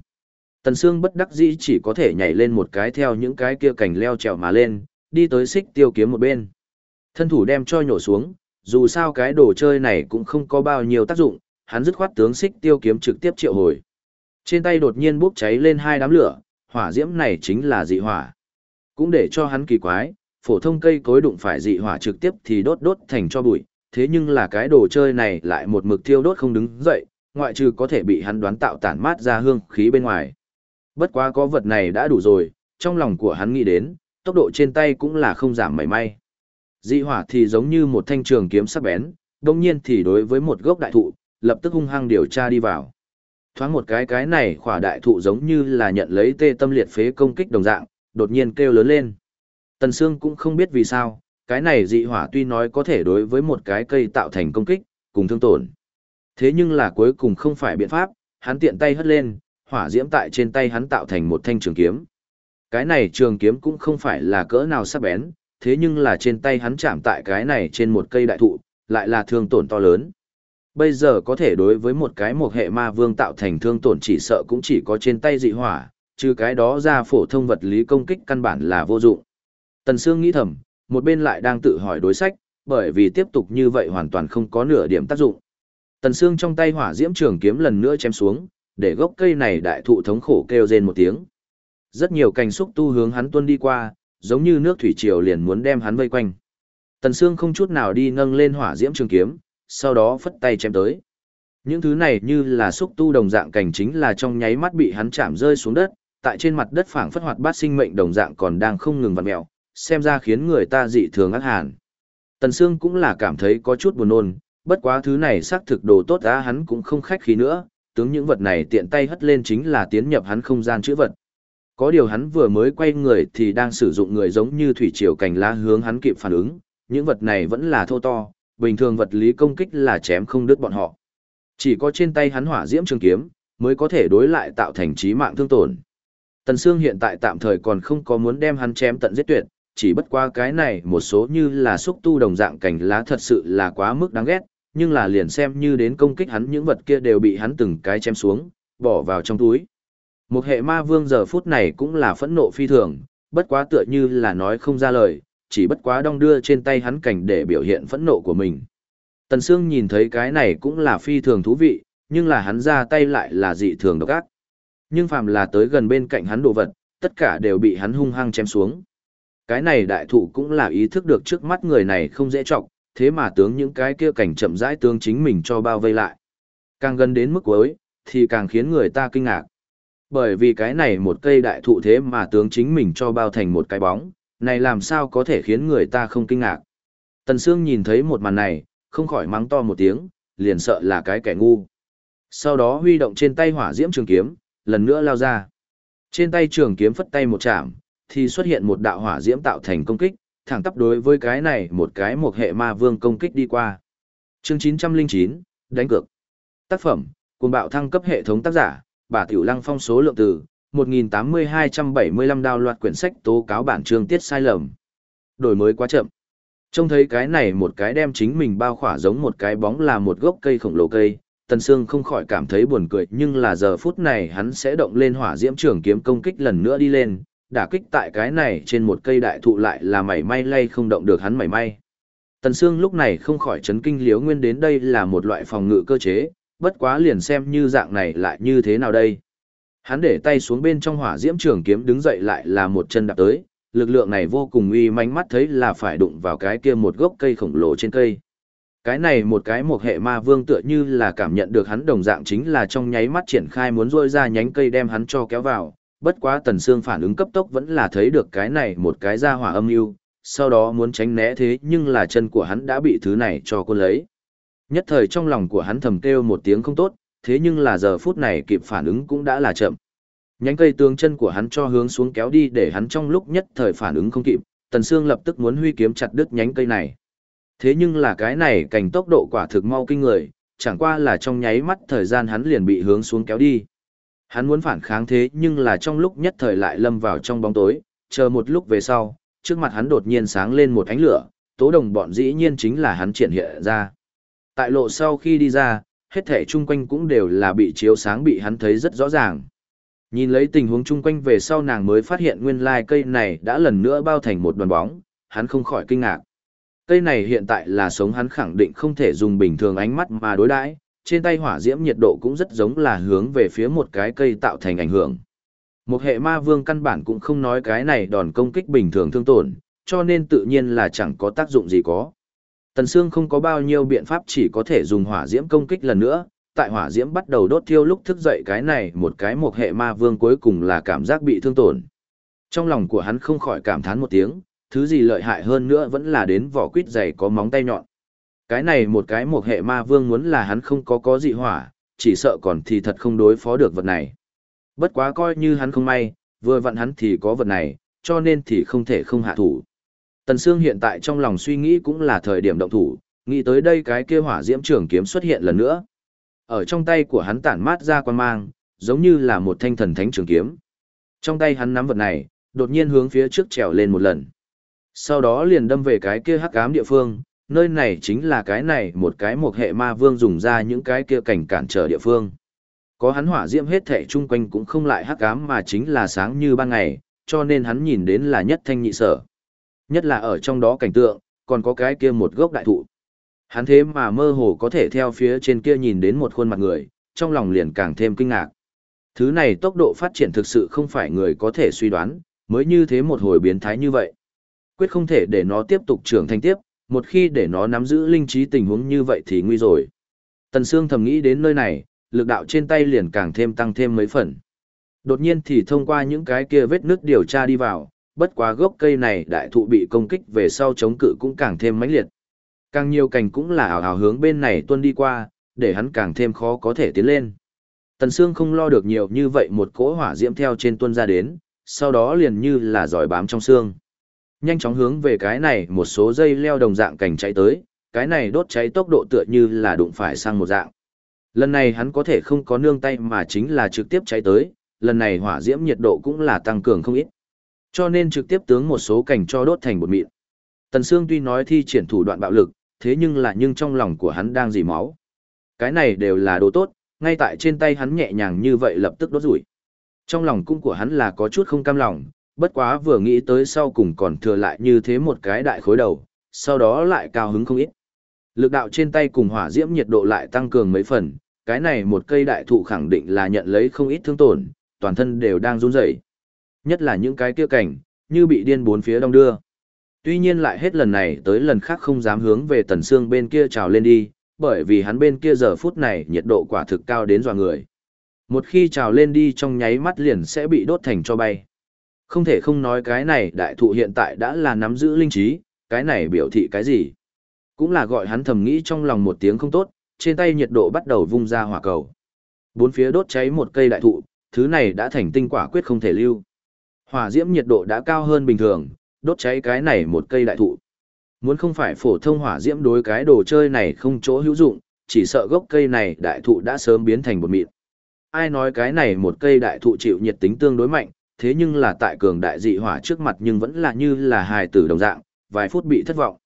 Tần Sương bất đắc dĩ chỉ có thể nhảy lên một cái theo những cái kia cành leo trèo mà lên, đi tới xích tiêu kiếm một bên. Thân thủ đem cho nhổ xuống, dù sao cái đồ chơi này cũng không có bao nhiêu tác dụng, hắn dứt khoát tướng xích tiêu kiếm trực tiếp triệu hồi. Trên tay đột nhiên bốc cháy lên hai đám lửa, hỏa diễm này chính là dị hỏa. Cũng để cho hắn kỳ quái, phổ thông cây cối đụng phải dị hỏa trực tiếp thì đốt đốt thành cho bụi, thế nhưng là cái đồ chơi này lại một mực thiêu đốt không đứng dậy, ngoại trừ có thể bị hắn đoán tạo tản mát ra hương khí bên ngoài. Bất quá có vật này đã đủ rồi, trong lòng của hắn nghĩ đến, tốc độ trên tay cũng là không giảm mảy may. Dị hỏa thì giống như một thanh trường kiếm sắc bén, đồng nhiên thì đối với một gốc đại thụ, lập tức hung hăng điều tra đi vào. Thoáng một cái cái này khỏa đại thụ giống như là nhận lấy tê tâm liệt phế công kích đồng dạng, đột nhiên kêu lớn lên. Tần Sương cũng không biết vì sao, cái này dị hỏa tuy nói có thể đối với một cái cây tạo thành công kích, cùng thương tổn. Thế nhưng là cuối cùng không phải biện pháp, hắn tiện tay hất lên, hỏa diễm tại trên tay hắn tạo thành một thanh trường kiếm. Cái này trường kiếm cũng không phải là cỡ nào sắc bén, thế nhưng là trên tay hắn chạm tại cái này trên một cây đại thụ, lại là thương tổn to lớn. Bây giờ có thể đối với một cái một hệ ma vương tạo thành thương tổn chỉ sợ cũng chỉ có trên tay dị hỏa, trừ cái đó ra phổ thông vật lý công kích căn bản là vô dụng. Tần Sương nghĩ thầm, một bên lại đang tự hỏi đối sách, bởi vì tiếp tục như vậy hoàn toàn không có nửa điểm tác dụng. Tần Sương trong tay hỏa diễm trường kiếm lần nữa chém xuống, để gốc cây này đại thụ thống khổ kêu rên một tiếng. Rất nhiều cành xúc tu hướng hắn tuôn đi qua, giống như nước thủy triều liền muốn đem hắn vây quanh. Tần Sương không chút nào đi nâng lên hỏa diễm trường kiếm, sau đó phất tay chém tới. Những thứ này như là xúc tu đồng dạng cành chính là trong nháy mắt bị hắn chạm rơi xuống đất, tại trên mặt đất phảng phất hoạt bát sinh mệnh đồng dạng còn đang không ngừng vặn mèo, xem ra khiến người ta dị thường ác hàn. Tần Sương cũng là cảm thấy có chút buồn nôn, bất quá thứ này xác thực đồ tốt á hắn cũng không khách khí nữa, tướng những vật này tiện tay hất lên chính là tiến nhập hắn không gian chữ vật. Có điều hắn vừa mới quay người thì đang sử dụng người giống như thủy triều cành lá hướng hắn kịp phản ứng, những vật này vẫn là thô to, bình thường vật lý công kích là chém không đứt bọn họ. Chỉ có trên tay hắn hỏa diễm trường kiếm, mới có thể đối lại tạo thành chí mạng thương tổn. Tần Sương hiện tại tạm thời còn không có muốn đem hắn chém tận giết tuyệt, chỉ bất qua cái này một số như là xúc tu đồng dạng cảnh lá thật sự là quá mức đáng ghét, nhưng là liền xem như đến công kích hắn những vật kia đều bị hắn từng cái chém xuống, bỏ vào trong túi. Một hệ ma vương giờ phút này cũng là phẫn nộ phi thường, bất quá tựa như là nói không ra lời, chỉ bất quá đong đưa trên tay hắn cảnh để biểu hiện phẫn nộ của mình. Tần Sương nhìn thấy cái này cũng là phi thường thú vị, nhưng là hắn ra tay lại là dị thường độc ác. Nhưng phàm là tới gần bên cạnh hắn đồ vật, tất cả đều bị hắn hung hăng chém xuống. Cái này đại thụ cũng là ý thức được trước mắt người này không dễ trọng, thế mà tướng những cái kia cảnh chậm rãi tướng chính mình cho bao vây lại. Càng gần đến mức cuối, thì càng khiến người ta kinh ngạc. Bởi vì cái này một cây đại thụ thế mà tướng chính mình cho bao thành một cái bóng, này làm sao có thể khiến người ta không kinh ngạc. Tần Sương nhìn thấy một màn này, không khỏi mắng to một tiếng, liền sợ là cái kẻ ngu. Sau đó huy động trên tay hỏa diễm trường kiếm, lần nữa lao ra. Trên tay trường kiếm phất tay một chạm, thì xuất hiện một đạo hỏa diễm tạo thành công kích, thẳng tắp đối với cái này một cái một hệ ma vương công kích đi qua. Chương 909, đánh cược. Tác phẩm, cùng bạo thăng cấp hệ thống tác giả, bà Tiểu Lăng phong số lượng từ 1.8275 đào loạt quyển sách tố cáo bản chương tiết sai lầm. Đổi mới quá chậm. Trông thấy cái này một cái đem chính mình bao khỏa giống một cái bóng là một gốc cây khổng lồ cây, Tần Sương không khỏi cảm thấy buồn cười nhưng là giờ phút này hắn sẽ động lên hỏa diễm trường kiếm công kích lần nữa đi lên, đả kích tại cái này trên một cây đại thụ lại là mảy may lay không động được hắn mảy may. Tần Sương lúc này không khỏi chấn kinh liếu nguyên đến đây là một loại phòng ngự cơ chế, bất quá liền xem như dạng này lại như thế nào đây. Hắn để tay xuống bên trong hỏa diễm trường kiếm đứng dậy lại là một chân đạp tới, lực lượng này vô cùng uy manh mắt thấy là phải đụng vào cái kia một gốc cây khổng lồ trên cây. Cái này một cái một hệ ma vương tựa như là cảm nhận được hắn đồng dạng chính là trong nháy mắt triển khai muốn rôi ra nhánh cây đem hắn cho kéo vào, bất quá tần xương phản ứng cấp tốc vẫn là thấy được cái này một cái ra hỏa âm mưu sau đó muốn tránh né thế nhưng là chân của hắn đã bị thứ này cho cô lấy. Nhất thời trong lòng của hắn thầm kêu một tiếng không tốt, thế nhưng là giờ phút này kịp phản ứng cũng đã là chậm. Nhánh cây tương chân của hắn cho hướng xuống kéo đi để hắn trong lúc nhất thời phản ứng không kịp, Tần Sương lập tức muốn huy kiếm chặt đứt nhánh cây này. Thế nhưng là cái này cảnh tốc độ quả thực mau kinh người, chẳng qua là trong nháy mắt thời gian hắn liền bị hướng xuống kéo đi. Hắn muốn phản kháng thế nhưng là trong lúc nhất thời lại lâm vào trong bóng tối, chờ một lúc về sau, trước mặt hắn đột nhiên sáng lên một ánh lửa, tố đồng bọn dĩ nhiên chính là hắn triển hiện ra. Tại lộ sau khi đi ra, hết thể chung quanh cũng đều là bị chiếu sáng bị hắn thấy rất rõ ràng. Nhìn lấy tình huống chung quanh về sau nàng mới phát hiện nguyên lai cây này đã lần nữa bao thành một đoàn bóng, hắn không khỏi kinh ngạc. Cây này hiện tại là sống hắn khẳng định không thể dùng bình thường ánh mắt mà đối đãi, trên tay hỏa diễm nhiệt độ cũng rất giống là hướng về phía một cái cây tạo thành ảnh hưởng. Một hệ ma vương căn bản cũng không nói cái này đòn công kích bình thường thương tổn, cho nên tự nhiên là chẳng có tác dụng gì có. Tần Sương không có bao nhiêu biện pháp chỉ có thể dùng hỏa diễm công kích lần nữa, tại hỏa diễm bắt đầu đốt thiêu lúc thức dậy cái này một cái một hệ ma vương cuối cùng là cảm giác bị thương tổn. Trong lòng của hắn không khỏi cảm thán một tiếng, thứ gì lợi hại hơn nữa vẫn là đến vỏ quýt dày có móng tay nhọn. Cái này một cái một hệ ma vương muốn là hắn không có có dị hỏa, chỉ sợ còn thì thật không đối phó được vật này. Bất quá coi như hắn không may, vừa vặn hắn thì có vật này, cho nên thì không thể không hạ thủ. Tần Sương hiện tại trong lòng suy nghĩ cũng là thời điểm động thủ, nghĩ tới đây cái kia hỏa diễm trường kiếm xuất hiện lần nữa. Ở trong tay của hắn tản mát ra quan mang, giống như là một thanh thần thánh trường kiếm. Trong tay hắn nắm vật này, đột nhiên hướng phía trước trèo lên một lần. Sau đó liền đâm về cái kia hắc ám địa phương, nơi này chính là cái này một cái một hệ ma vương dùng ra những cái kia cảnh cản trở địa phương. Có hắn hỏa diễm hết thệ chung quanh cũng không lại hắc ám mà chính là sáng như ban ngày, cho nên hắn nhìn đến là nhất thanh nhị sở. Nhất là ở trong đó cảnh tượng, còn có cái kia một gốc đại thụ. Hắn thế mà mơ hồ có thể theo phía trên kia nhìn đến một khuôn mặt người, trong lòng liền càng thêm kinh ngạc. Thứ này tốc độ phát triển thực sự không phải người có thể suy đoán, mới như thế một hồi biến thái như vậy. Quyết không thể để nó tiếp tục trưởng thành tiếp, một khi để nó nắm giữ linh trí tình huống như vậy thì nguy rồi. Tần Sương thầm nghĩ đến nơi này, lực đạo trên tay liền càng thêm tăng thêm mấy phần. Đột nhiên thì thông qua những cái kia vết nước điều tra đi vào, bất quá gốc cây này đại thụ bị công kích về sau chống cự cũng càng thêm mãnh liệt. Càng nhiều cành cũng là ảo ảo hướng bên này tuân đi qua, để hắn càng thêm khó có thể tiến lên. Tần Sương không lo được nhiều như vậy một cỗ hỏa diễm theo trên tuân ra đến, sau đó liền như là giỏi bám trong xương. Nhanh chóng hướng về cái này một số dây leo đồng dạng cành cháy tới, cái này đốt cháy tốc độ tựa như là đụng phải sang một dạng. Lần này hắn có thể không có nương tay mà chính là trực tiếp cháy tới, lần này hỏa diễm nhiệt độ cũng là tăng cường không ít. Cho nên trực tiếp tướng một số cành cho đốt thành bột mịn. Tần Sương tuy nói thi triển thủ đoạn bạo lực, thế nhưng là nhưng trong lòng của hắn đang dì máu. Cái này đều là đồ tốt, ngay tại trên tay hắn nhẹ nhàng như vậy lập tức đốt rủi. Trong lòng cung của hắn là có chút không cam lòng, bất quá vừa nghĩ tới sau cùng còn thừa lại như thế một cái đại khối đầu, sau đó lại cao hứng không ít. Lực đạo trên tay cùng hỏa diễm nhiệt độ lại tăng cường mấy phần, cái này một cây đại thụ khẳng định là nhận lấy không ít thương tổn, toàn thân đều đang run rẩy. Nhất là những cái kia cảnh, như bị điên bốn phía đông đưa. Tuy nhiên lại hết lần này tới lần khác không dám hướng về tần xương bên kia trào lên đi, bởi vì hắn bên kia giờ phút này nhiệt độ quả thực cao đến dọa người. Một khi trào lên đi trong nháy mắt liền sẽ bị đốt thành cho bay. Không thể không nói cái này đại thụ hiện tại đã là nắm giữ linh trí, cái này biểu thị cái gì. Cũng là gọi hắn thầm nghĩ trong lòng một tiếng không tốt, trên tay nhiệt độ bắt đầu vung ra hỏa cầu. Bốn phía đốt cháy một cây đại thụ, thứ này đã thành tinh quả quyết không thể lưu. Hỏa diễm nhiệt độ đã cao hơn bình thường, Đốt cháy cái này một cây đại thụ. Muốn không phải phổ thông hỏa diễm đối cái đồ chơi này không chỗ hữu dụng, chỉ sợ gốc cây này đại thụ đã sớm biến thành bột mịn. Ai nói cái này một cây đại thụ chịu nhiệt tính tương đối mạnh, thế nhưng là tại cường đại dị hỏa trước mặt nhưng vẫn là như là hài tử đồng dạng, vài phút bị thất vọng.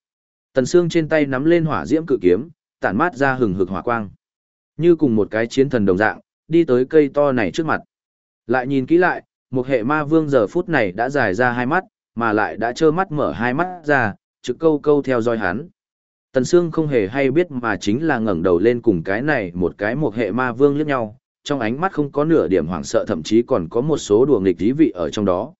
Tần Sương trên tay nắm lên hỏa diễm cự kiếm, tản mát ra hừng hực hỏa quang. Như cùng một cái chiến thần đồng dạng, đi tới cây to này trước mặt. Lại nhìn kỹ lại, một hệ ma vương giờ phút này đã dài ra hai mắt, mà lại đã trơ mắt mở hai mắt ra, trực câu câu theo dõi hắn. Tần Sương không hề hay biết mà chính là ngẩng đầu lên cùng cái này một cái một hệ ma vương liếc nhau, trong ánh mắt không có nửa điểm hoảng sợ thậm chí còn có một số đùa nghịch thí vị ở trong đó.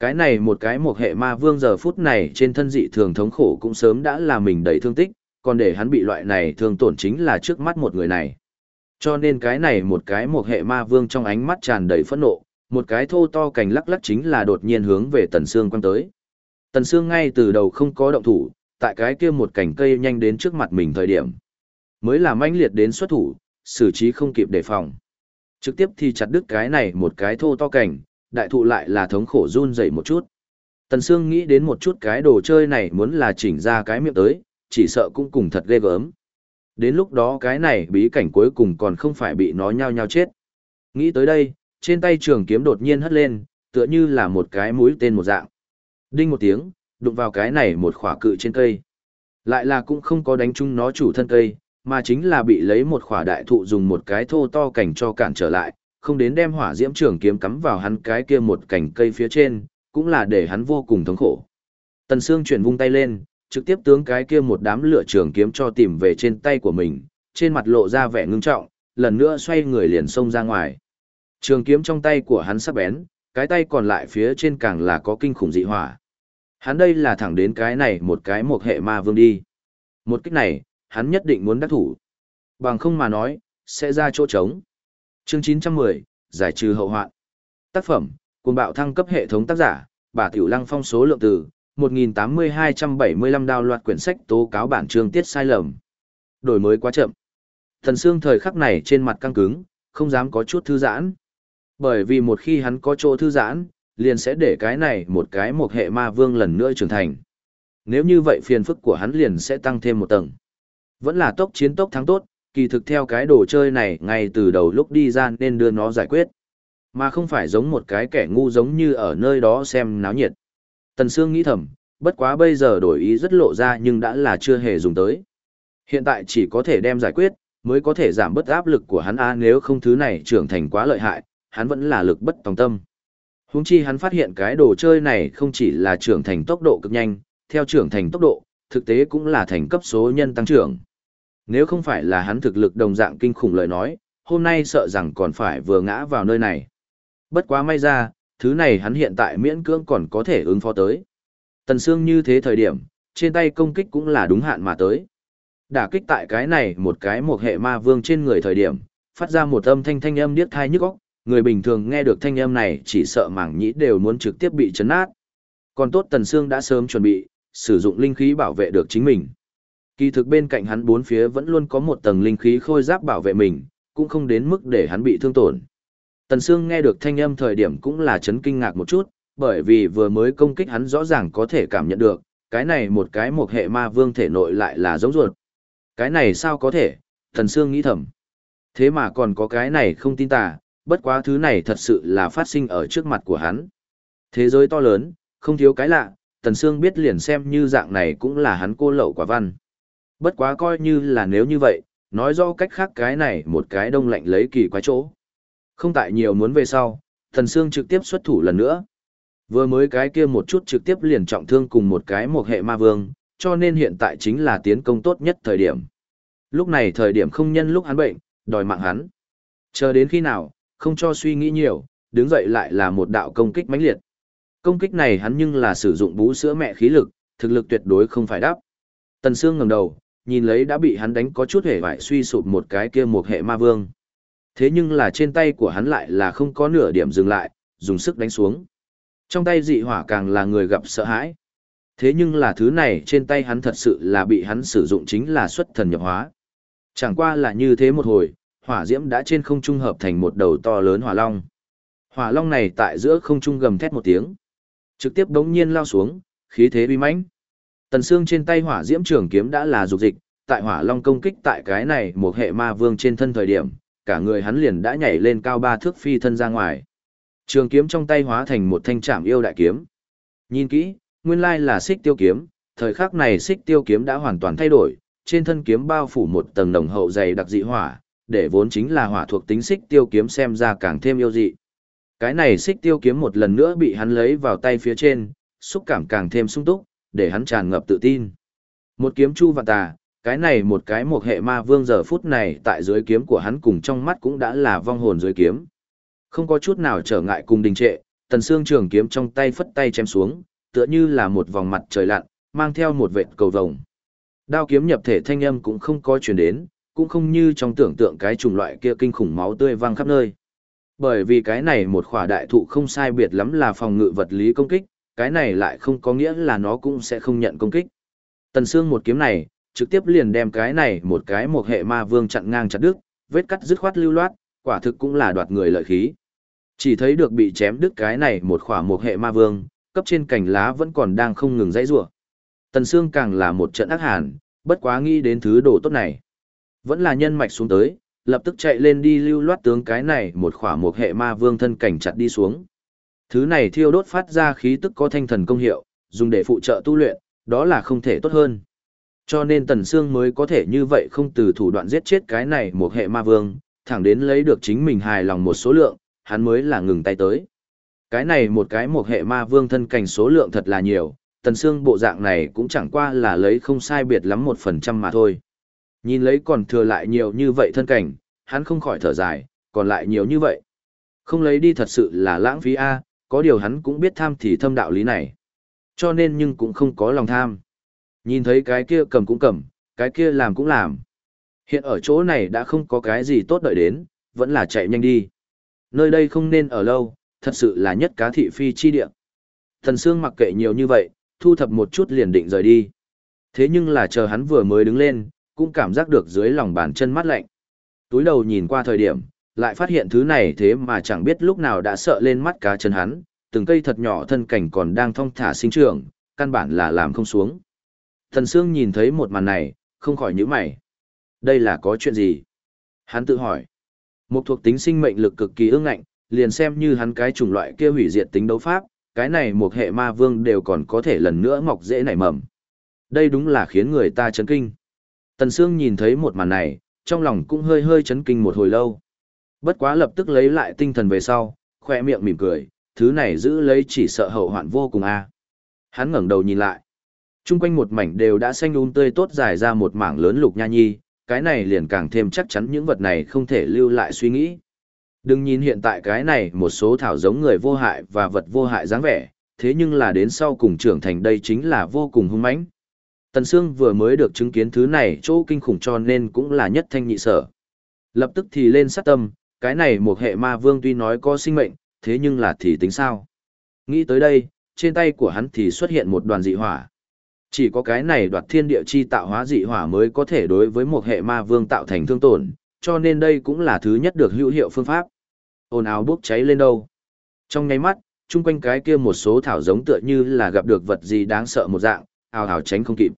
Cái này một cái một hệ ma vương giờ phút này trên thân dị thường thống khổ cũng sớm đã là mình đầy thương tích, còn để hắn bị loại này thương tổn chính là trước mắt một người này. Cho nên cái này một cái một hệ ma vương trong ánh mắt tràn đầy phẫn nộ, một cái thô to cành lắc lắc chính là đột nhiên hướng về Tần Sương quăng tới. Tần Sương ngay từ đầu không có động thủ, tại cái kia một cành cây nhanh đến trước mặt mình thời điểm. Mới là manh liệt đến xuất thủ, xử trí không kịp đề phòng. Trực tiếp thì chặt đứt cái này một cái thô to cành, đại thụ lại là thống khổ run dậy một chút. Tần Sương nghĩ đến một chút cái đồ chơi này muốn là chỉnh ra cái miệng tới, chỉ sợ cũng cùng thật ghê gớm. Đến lúc đó cái này bí cảnh cuối cùng còn không phải bị nó nhao nhao chết. Nghĩ tới đây, trên tay trường kiếm đột nhiên hất lên, tựa như là một cái mũi tên một dạng. Đinh một tiếng, đụng vào cái này một khỏa cự trên cây. Lại là cũng không có đánh chung nó chủ thân cây, mà chính là bị lấy một khỏa đại thụ dùng một cái thô to cảnh cho cản trở lại, không đến đem hỏa diễm trường kiếm cắm vào hắn cái kia một cành cây phía trên, cũng là để hắn vô cùng thống khổ. Tần Sương chuyển vung tay lên, trực tiếp tướng cái kia một đám lửa trường kiếm cho tìm về trên tay của mình, trên mặt lộ ra vẻ ngưng trọng, lần nữa xoay người liền xông ra ngoài. Trường kiếm trong tay của hắn sắc bén, cái tay còn lại phía trên càng là có kinh khủng dị hỏa. Hắn đây là thẳng đến cái này một cái một hệ ma vương đi. Một kích này, hắn nhất định muốn đắc thủ. Bằng không mà nói, sẽ ra chỗ trống. Chương 910, giải trừ hậu hoạn. Tác phẩm, cùng bạo thăng cấp hệ thống tác giả, bà Tiểu Lăng phong số lượng từ, 1.8275 đào loạt quyển sách tố cáo bản chương tiết sai lầm. Đổi mới quá chậm. Thần xương thời khắc này trên mặt căng cứng, không dám có chút thư giãn. Bởi vì một khi hắn có chỗ thư giãn, liền sẽ để cái này một cái một hệ ma vương lần nữa trưởng thành. Nếu như vậy phiền phức của hắn liền sẽ tăng thêm một tầng. Vẫn là tốc chiến tốc thắng tốt, kỳ thực theo cái đồ chơi này ngay từ đầu lúc đi ra nên đưa nó giải quyết. Mà không phải giống một cái kẻ ngu giống như ở nơi đó xem náo nhiệt. Tần Sương nghĩ thầm, bất quá bây giờ đổi ý rất lộ ra nhưng đã là chưa hề dùng tới. Hiện tại chỉ có thể đem giải quyết, mới có thể giảm bớt áp lực của hắn a nếu không thứ này trưởng thành quá lợi hại, hắn vẫn là lực bất tòng tâm. Huống chi hắn phát hiện cái đồ chơi này không chỉ là trưởng thành tốc độ cực nhanh, theo trưởng thành tốc độ, thực tế cũng là thành cấp số nhân tăng trưởng. Nếu không phải là hắn thực lực đồng dạng kinh khủng lời nói, hôm nay sợ rằng còn phải vừa ngã vào nơi này. Bất quá may ra, thứ này hắn hiện tại miễn cưỡng còn có thể ứng phó tới. Tần Sương như thế thời điểm, trên tay công kích cũng là đúng hạn mà tới. Đả kích tại cái này một cái một hệ ma vương trên người thời điểm, phát ra một âm thanh thanh âm điếc thai nhức óc, người bình thường nghe được thanh âm này chỉ sợ mảng nhĩ đều muốn trực tiếp bị chấn nát. Còn tốt Tần Sương đã sớm chuẩn bị, sử dụng linh khí bảo vệ được chính mình. Kỳ thực bên cạnh hắn bốn phía vẫn luôn có một tầng linh khí khôi giáp bảo vệ mình, cũng không đến mức để hắn bị thương tổn. Tần Sương nghe được thanh âm thời điểm cũng là chấn kinh ngạc một chút, bởi vì vừa mới công kích hắn rõ ràng có thể cảm nhận được, cái này một cái một hệ ma vương thể nội lại là giống ruột. Cái này sao có thể, Tần Sương nghĩ thầm. Thế mà còn có cái này không tin tà, bất quá thứ này thật sự là phát sinh ở trước mặt của hắn. Thế giới to lớn, không thiếu cái lạ, Tần Sương biết liền xem như dạng này cũng là hắn cô lậu quả văn. Bất quá coi như là nếu như vậy, nói rõ cách khác cái này một cái đông lạnh lấy kỳ quái chỗ. Không tại nhiều muốn về sau, thần Sương trực tiếp xuất thủ lần nữa. Vừa mới cái kia một chút trực tiếp liền trọng thương cùng một cái một hệ ma vương, cho nên hiện tại chính là tiến công tốt nhất thời điểm. Lúc này thời điểm không nhân lúc hắn bệnh, đòi mạng hắn. Chờ đến khi nào, không cho suy nghĩ nhiều, đứng dậy lại là một đạo công kích mãnh liệt. Công kích này hắn nhưng là sử dụng bú sữa mẹ khí lực, thực lực tuyệt đối không phải đáp. Tần Sương ngẩng đầu, nhìn lấy đã bị hắn đánh có chút hề vải suy sụp một cái kia một hệ ma vương. Thế nhưng là trên tay của hắn lại là không có nửa điểm dừng lại, dùng sức đánh xuống. Trong tay dị hỏa càng là người gặp sợ hãi. Thế nhưng là thứ này trên tay hắn thật sự là bị hắn sử dụng chính là xuất thần nhập hóa. Chẳng qua là như thế một hồi, hỏa diễm đã trên không trung hợp thành một đầu to lớn hỏa long. Hỏa long này tại giữa không trung gầm thét một tiếng, trực tiếp đống nhiên lao xuống, khí thế uy mãnh. Tần Sương trên tay hỏa diễm trường kiếm đã là dục dịch, tại hỏa long công kích tại cái này một hệ ma vương trên thân thời điểm, cả người hắn liền đã nhảy lên cao ba thước phi thân ra ngoài. Trường kiếm trong tay hóa thành một thanh trảm yêu đại kiếm. Nhìn kỹ, nguyên lai là xích tiêu kiếm, thời khắc này xích tiêu kiếm đã hoàn toàn thay đổi, trên thân kiếm bao phủ một tầng nồng hậu dày đặc dị hỏa, để vốn chính là hỏa thuộc tính xích tiêu kiếm xem ra càng thêm yêu dị. Cái này xích tiêu kiếm một lần nữa bị hắn lấy vào tay phía trên, xúc cảm càng thêm sung túc, để hắn tràn ngập tự tin. Một kiếm chu và tà, cái này một cái một hệ ma vương giờ phút này tại dưới kiếm của hắn cùng trong mắt cũng đã là vong hồn dưới kiếm. Không có chút nào trở ngại cùng đình trệ, tần xương trường kiếm trong tay phất tay chém xuống, tựa như là một vòng mặt trời lặn, mang theo một vệt cầu vồng. Đao kiếm nhập thể thanh âm cũng không có truyền đến, cũng không như trong tưởng tượng cái chủng loại kia kinh khủng máu tươi văng khắp nơi. Bởi vì cái này một khỏa đại thụ không sai biệt lắm là phòng ngự vật lý công kích, cái này lại không có nghĩa là nó cũng sẽ không nhận công kích. Tần xương một kiếm này, trực tiếp liền đem cái này một cái một hệ ma vương chặn ngang chặt đứt, vết cắt dứt khoát lưu loát, quả thực cũng là đoạt người lợi khí. Chỉ thấy được bị chém đứt cái này một khỏa một hệ ma vương, cấp trên cành lá vẫn còn đang không ngừng dãy rủa. Tần Sương càng là một trận ác hàn, bất quá nghĩ đến thứ đồ tốt này. Vẫn là nhân mạch xuống tới, lập tức chạy lên đi lưu loát tướng cái này một khỏa một hệ ma vương thân cảnh chặt đi xuống. Thứ này thiêu đốt phát ra khí tức có thanh thần công hiệu, dùng để phụ trợ tu luyện, đó là không thể tốt hơn. Cho nên Tần Sương mới có thể như vậy không từ thủ đoạn giết chết cái này một hệ ma vương, thẳng đến lấy được chính mình hài lòng một số lượng, hắn mới là ngừng tay tới. Cái này một cái một hệ ma vương thân cảnh số lượng thật là nhiều, Tần Sương bộ dạng này cũng chẳng qua là lấy không sai biệt lắm một phần trăm mà thôi. Nhìn lấy còn thừa lại nhiều như vậy thân cảnh, hắn không khỏi thở dài, còn lại nhiều như vậy. Không lấy đi thật sự là lãng phí A, có điều hắn cũng biết tham thì thâm đạo lý này. Cho nên nhưng cũng không có lòng tham. Nhìn thấy cái kia cầm cũng cầm, cái kia làm cũng làm. Hiện ở chỗ này đã không có cái gì tốt đợi đến, vẫn là chạy nhanh đi. Nơi đây không nên ở lâu, thật sự là nhất cá thị phi chi địa. Thần Sương mặc kệ nhiều như vậy, thu thập một chút liền định rời đi. Thế nhưng là chờ hắn vừa mới đứng lên, cũng cảm giác được dưới lòng bàn chân mát lạnh. Túi đầu nhìn qua thời điểm, lại phát hiện thứ này thế mà chẳng biết lúc nào đã sợ lên mắt cá chân hắn, từng cây thật nhỏ thân cảnh còn đang thong thả sinh trưởng, căn bản là làm không xuống. Thần Sương nhìn thấy một màn này, không khỏi nhíu mày. Đây là có chuyện gì? Hắn tự hỏi. Một thuộc tính sinh mệnh lực cực kỳ ương ngạnh, liền xem như hắn cái chủng loại kia hủy diệt tính đấu pháp, cái này một hệ ma vương đều còn có thể lần nữa mọc dễ nảy mầm. Đây đúng là khiến người ta chấn kinh. Tần Sương nhìn thấy một màn này, trong lòng cũng hơi hơi chấn kinh một hồi lâu. Bất quá lập tức lấy lại tinh thần về sau, khoe miệng mỉm cười, thứ này giữ lấy chỉ sợ hậu hoạn vô cùng a. Hắn ngẩng đầu nhìn lại. Trung quanh một mảnh đều đã xanh um tươi tốt dài ra một mảng lớn lục nha nhi, cái này liền càng thêm chắc chắn những vật này không thể lưu lại suy nghĩ. Đừng nhìn hiện tại cái này một số thảo giống người vô hại và vật vô hại dáng vẻ, thế nhưng là đến sau cùng trưởng thành đây chính là vô cùng hung mãnh. Tần Sương vừa mới được chứng kiến thứ này chỗ kinh khủng cho nên cũng là nhất thanh nhị sở. Lập tức thì lên sát tâm, cái này một hệ ma vương tuy nói có sinh mệnh, thế nhưng là thì tính sao? Nghĩ tới đây, trên tay của hắn thì xuất hiện một đoàn dị hỏa. Chỉ có cái này đoạt thiên địa chi tạo hóa dị hỏa mới có thể đối với một hệ ma vương tạo thành thương tổn, cho nên đây cũng là thứ nhất được hữu hiệu phương pháp. Ồn ào bốc cháy lên đâu. Trong nháy mắt, chung quanh cái kia một số thảo giống tựa như là gặp được vật gì đáng sợ một dạng, ào ào tránh không kịp.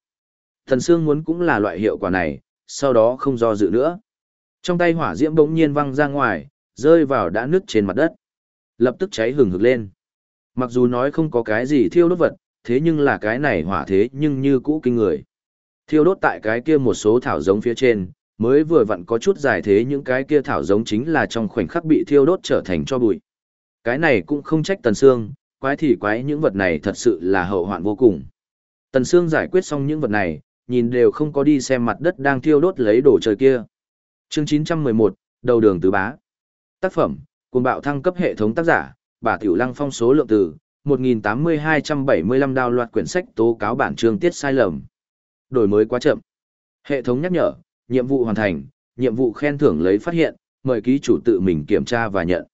Thần Sương muốn cũng là loại hiệu quả này, sau đó không do dự nữa. Trong tay hỏa diễm bỗng nhiên văng ra ngoài, rơi vào đã nứt trên mặt đất. Lập tức cháy hừng hực lên. Mặc dù nói không có cái gì thiêu đốt vật, thế nhưng là cái này hỏa thế nhưng như cũ kinh người. Thiêu đốt tại cái kia một số thảo giống phía trên, mới vừa vặn có chút dài thế những cái kia thảo giống chính là trong khoảnh khắc bị thiêu đốt trở thành cho bụi. Cái này cũng không trách Tần Sương, quái thì quái những vật này thật sự là hậu hoạn vô cùng. Tần Sương giải quyết xong những vật này, nhìn đều không có đi xem mặt đất đang thiêu đốt lấy đồ trời kia. Chương 911, đầu đường tứ bá. Tác phẩm, cùng bạo thăng cấp hệ thống tác giả, bà Tiểu Lăng phong số lượng từ, 1.8275 đào loạt quyển sách tố cáo bản chương tiết sai lầm. Đổi mới quá chậm. Hệ thống nhắc nhở, nhiệm vụ hoàn thành, nhiệm vụ khen thưởng lấy phát hiện, mời ký chủ tự mình kiểm tra và nhận.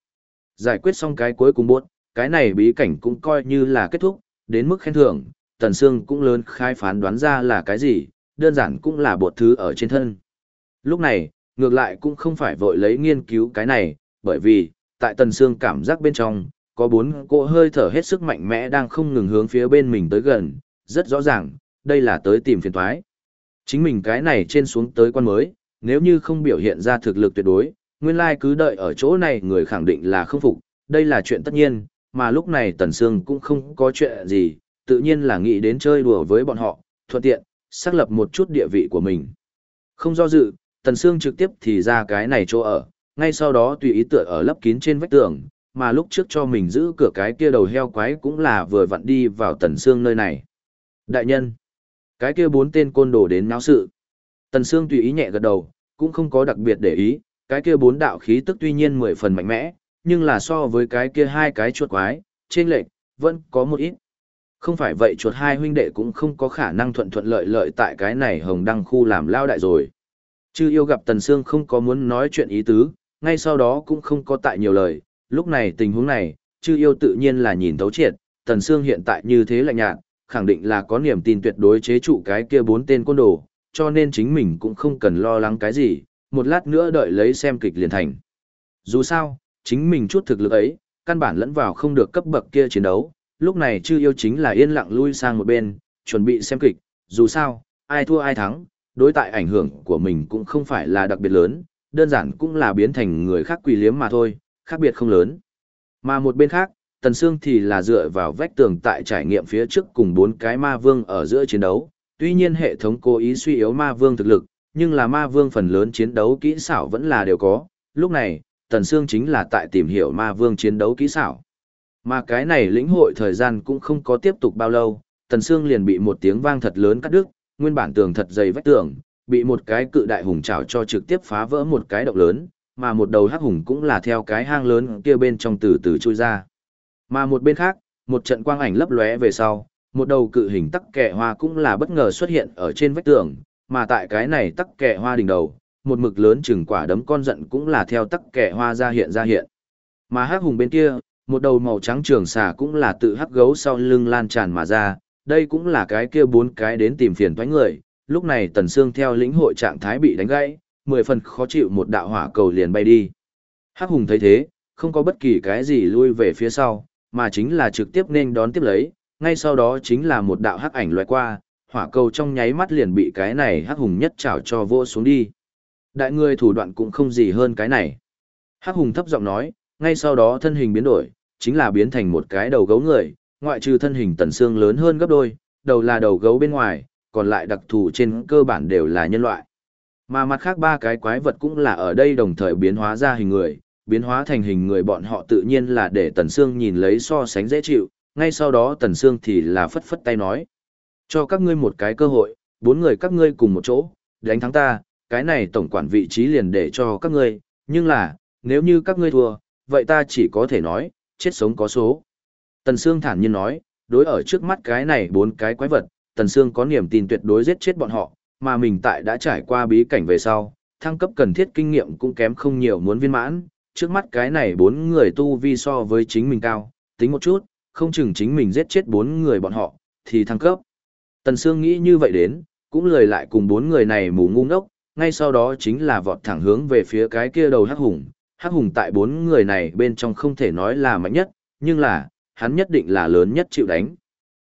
Giải quyết xong cái cuối cùng buốt, cái này bí cảnh cũng coi như là kết thúc, đến mức khen thưởng, Tần Sương cũng lớn khai phán đoán ra là cái gì, đơn giản cũng là bột thứ ở trên thân. Lúc này, ngược lại cũng không phải vội lấy nghiên cứu cái này, bởi vì, tại Tần Sương cảm giác bên trong, có bốn cỗ hơi thở hết sức mạnh mẽ đang không ngừng hướng phía bên mình tới gần, rất rõ ràng, đây là tới tìm phiền toái. Chính mình cái này trên xuống tới quan mới, nếu như không biểu hiện ra thực lực tuyệt đối, nguyên lai cứ đợi ở chỗ này người khẳng định là không phục, đây là chuyện tất nhiên, mà lúc này Tần Sương cũng không có chuyện gì, tự nhiên là nghĩ đến chơi đùa với bọn họ, thuận tiện, xác lập một chút địa vị của mình. Không do dự, Tần Sương trực tiếp thì ra cái này chỗ ở, ngay sau đó tùy ý tựa ở lấp kín trên vách tường, mà lúc trước cho mình giữ cửa cái kia đầu heo quái cũng là vừa vặn đi vào Tần Sương nơi này. Đại nhân, cái kia bốn tên côn đồ đến náo sự. Tần Sương tùy ý nhẹ gật đầu, cũng không có đặc biệt để ý, cái kia bốn đạo khí tức tuy nhiên mười phần mạnh mẽ, nhưng là so với cái kia hai cái chuột quái, trên lệch, vẫn có một ít. Không phải vậy chuột hai huynh đệ cũng không có khả năng thuận thuận lợi lợi tại cái này hồng đăng khu làm lao đại rồi. Chư yêu gặp Tần Sương không có muốn nói chuyện ý tứ, ngay sau đó cũng không có tại nhiều lời, lúc này tình huống này, chư yêu tự nhiên là nhìn thấu triệt, Tần Sương hiện tại như thế lạnh nhạt, khẳng định là có niềm tin tuyệt đối chế trụ cái kia bốn tên côn đồ, cho nên chính mình cũng không cần lo lắng cái gì, một lát nữa đợi lấy xem kịch liền thành. Dù sao, chính mình chút thực lực ấy, căn bản lẫn vào không được cấp bậc kia chiến đấu, lúc này chư yêu chính là yên lặng lui sang một bên, chuẩn bị xem kịch, dù sao, ai thua ai thắng, đối tại ảnh hưởng của mình cũng không phải là đặc biệt lớn, đơn giản cũng là biến thành người khác quỳ liếm mà thôi, khác biệt không lớn. Mà một bên khác, Tần Sương thì là dựa vào vách tường tại trải nghiệm phía trước cùng bốn cái ma vương ở giữa chiến đấu, tuy nhiên hệ thống cố ý suy yếu ma vương thực lực, nhưng là ma vương phần lớn chiến đấu kỹ xảo vẫn là đều có, lúc này, Tần Sương chính là tại tìm hiểu ma vương chiến đấu kỹ xảo. Mà cái này lĩnh hội thời gian cũng không có tiếp tục bao lâu, Tần Sương liền bị một tiếng vang thật lớn cắt đứt, nguyên bản tường thật dày vách tường, bị một cái cự đại hùng chảo cho trực tiếp phá vỡ một cái động lớn, mà một đầu hắc hùng cũng là theo cái hang lớn kia bên trong từ từ chui ra. Mà một bên khác, một trận quang ảnh lấp lóe về sau, một đầu cự hình tắc kẻ hoa cũng là bất ngờ xuất hiện ở trên vách tường, mà tại cái này tắc kẻ hoa đỉnh đầu, một mực lớn chừng quả đấm con giận cũng là theo tắc kẻ hoa ra hiện ra hiện. Mà hắc hùng bên kia, một đầu màu trắng trường xà cũng là tự hắc gấu sau lưng lan tràn mà ra, đây cũng là cái kia bốn cái đến tìm phiền thoái người, lúc này Tần Sương theo lĩnh hội trạng thái bị đánh gãy, mười phần khó chịu một đạo hỏa cầu liền bay đi. Hắc hùng thấy thế, không có bất kỳ cái gì lui về phía sau, mà chính là trực tiếp nên đón tiếp lấy, ngay sau đó chính là một đạo hắc ảnh loại qua, hỏa cầu trong nháy mắt liền bị cái này hắc hùng nhất chảo cho vô xuống đi. Đại người thủ đoạn cũng không gì hơn cái này. Hắc hùng thấp giọng nói, ngay sau đó thân hình biến đổi, chính là biến thành một cái đầu gấu người, ngoại trừ thân hình tần xương lớn hơn gấp đôi, đầu là đầu gấu bên ngoài, còn lại đặc thù trên cơ bản đều là nhân loại. Mà mặt khác ba cái quái vật cũng là ở đây đồng thời biến hóa ra hình người, biến hóa thành hình người bọn họ tự nhiên là để Tần Sương nhìn lấy so sánh dễ chịu, ngay sau đó Tần Sương thì là phất phất tay nói. Cho các ngươi một cái cơ hội, bốn người các ngươi cùng một chỗ, đánh thắng ta, cái này tổng quản vị trí liền để cho các ngươi, nhưng là, nếu như các ngươi thua, vậy ta chỉ có thể nói, chết sống có số. Tần Sương thản nhiên nói, đối ở trước mắt cái này bốn cái quái vật, Tần Sương có niềm tin tuyệt đối giết chết bọn họ, mà mình tại đã trải qua bí cảnh về sau, thăng cấp cần thiết kinh nghiệm cũng kém không nhiều muốn viên mãn, trước mắt cái này bốn người tu vi so với chính mình cao, tính một chút, không chừng chính mình giết chết bốn người bọn họ, thì thăng cấp. Tần Sương nghĩ như vậy đến, cũng lời lại cùng bốn người này mù ngu ngốc, ngay sau đó chính là vọt thẳng hướng về phía cái kia đầu hắc hùng. Hắc hùng tại bốn người này bên trong không thể nói là mạnh nhất, nhưng là, hắn nhất định là lớn nhất chịu đánh.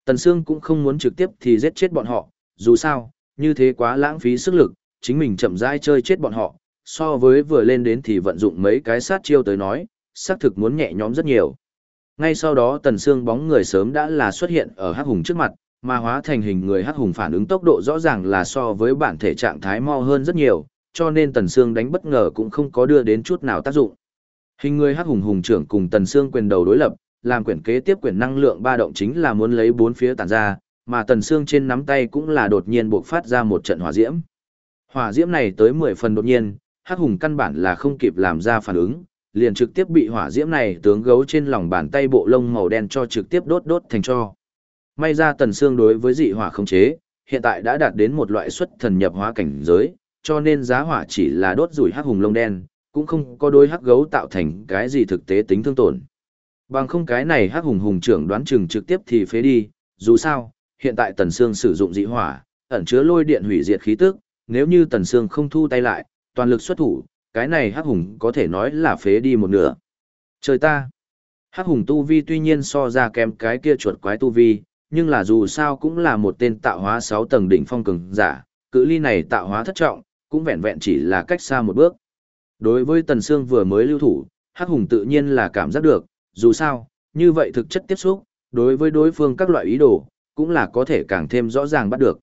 Tần Sương cũng không muốn trực tiếp thì giết chết bọn họ, dù sao, như thế quá lãng phí sức lực, chính mình chậm rãi chơi chết bọn họ, so với vừa lên đến thì vận dụng mấy cái sát chiêu tới nói, xác thực muốn nhẹ nhõm rất nhiều. Ngay sau đó Tần Sương bóng người sớm đã là xuất hiện ở Hắc Hùng trước mặt, mà hóa thành hình người Hắc Hùng phản ứng tốc độ rõ ràng là so với bản thể trạng thái mau hơn rất nhiều, cho nên Tần Sương đánh bất ngờ cũng không có đưa đến chút nào tác dụng. Hình người Hắc Hùng hùng trưởng cùng Tần Sương quyền đầu đối lập, làm quyển kế tiếp quyển năng lượng ba động chính là muốn lấy bốn phía tản ra, mà tần xương trên nắm tay cũng là đột nhiên bộc phát ra một trận hỏa diễm. Hỏa diễm này tới 10 phần đột nhiên, Hắc Hùng căn bản là không kịp làm ra phản ứng, liền trực tiếp bị hỏa diễm này tướng gấu trên lòng bàn tay bộ lông màu đen cho trực tiếp đốt đốt thành tro. May ra tần xương đối với dị hỏa không chế, hiện tại đã đạt đến một loại xuất thần nhập hóa cảnh giới, cho nên giá hỏa chỉ là đốt rủi Hắc Hùng lông đen, cũng không có đối hắc gấu tạo thành cái gì thực tế tính thương tổn. Bằng không cái này hắc hùng hùng trưởng đoán chừng trực tiếp thì phế đi, dù sao, hiện tại Tần Sương sử dụng dị hỏa, ẩn chứa lôi điện hủy diệt khí tức, nếu như Tần Sương không thu tay lại, toàn lực xuất thủ, cái này hắc hùng có thể nói là phế đi một nửa. Trời ta! Hắc hùng tu vi tuy nhiên so ra kém cái kia chuột quái tu vi, nhưng là dù sao cũng là một tên tạo hóa 6 tầng đỉnh phong cường giả, cự ly này tạo hóa thất trọng, cũng vẹn vẹn chỉ là cách xa một bước. Đối với Tần Sương vừa mới lưu thủ, Hắc Hùng tự nhiên là cảm giác được, dù sao, như vậy thực chất tiếp xúc, đối với đối phương các loại ý đồ, cũng là có thể càng thêm rõ ràng bắt được.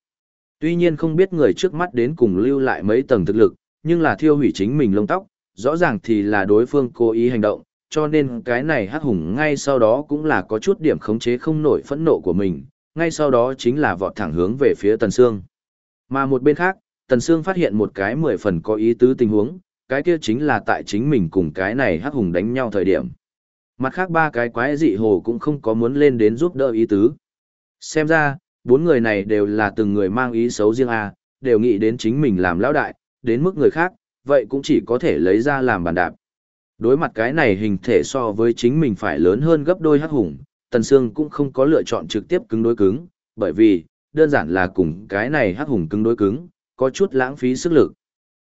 Tuy nhiên không biết người trước mắt đến cùng lưu lại mấy tầng thực lực, nhưng là thiêu hủy chính mình lông tóc, rõ ràng thì là đối phương cố ý hành động, cho nên cái này hắc hùng ngay sau đó cũng là có chút điểm khống chế không nổi phẫn nộ của mình, ngay sau đó chính là vọt thẳng hướng về phía Tần Sương. Mà một bên khác, Tần Sương phát hiện một cái mười phần có ý tứ tình huống, cái kia chính là tại chính mình cùng cái này hắc hùng đánh nhau thời điểm. Mặt khác ba cái quái dị hồ cũng không có muốn lên đến giúp đỡ ý tứ. Xem ra, bốn người này đều là từng người mang ý xấu riêng a, đều nghĩ đến chính mình làm lão đại, đến mức người khác, vậy cũng chỉ có thể lấy ra làm bàn đạp. Đối mặt cái này hình thể so với chính mình phải lớn hơn gấp đôi hắc hùng, Tần Sương cũng không có lựa chọn trực tiếp cứng đối cứng, bởi vì, đơn giản là cùng cái này hắc hùng cứng đối cứng, có chút lãng phí sức lực.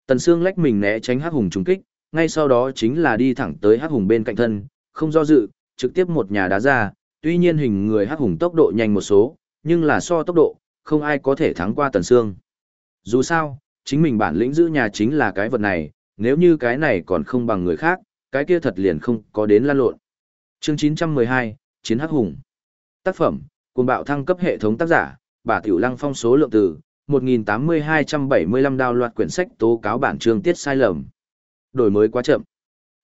Tần Sương lách mình né tránh hắc hùng trúng kích, ngay sau đó chính là đi thẳng tới hắc hùng bên cạnh thân, không do dự, trực tiếp một nhà đá ra, tuy nhiên hình người hắc hùng tốc độ nhanh một số, nhưng là so tốc độ, không ai có thể thắng qua Tần Sương. Dù sao, chính mình bản lĩnh giữ nhà chính là cái vật này, nếu như cái này còn không bằng người khác, cái kia thật liền không có đến lan lộn. Chương 912, Chiến Hắc Hùng. Tác phẩm, cùng bạo thăng cấp hệ thống tác giả, bà Tiểu Lăng phong số lượng từ, 1.8275 đào loạt quyển sách tố cáo bản chương tiết sai lầm. Đổi mới quá chậm.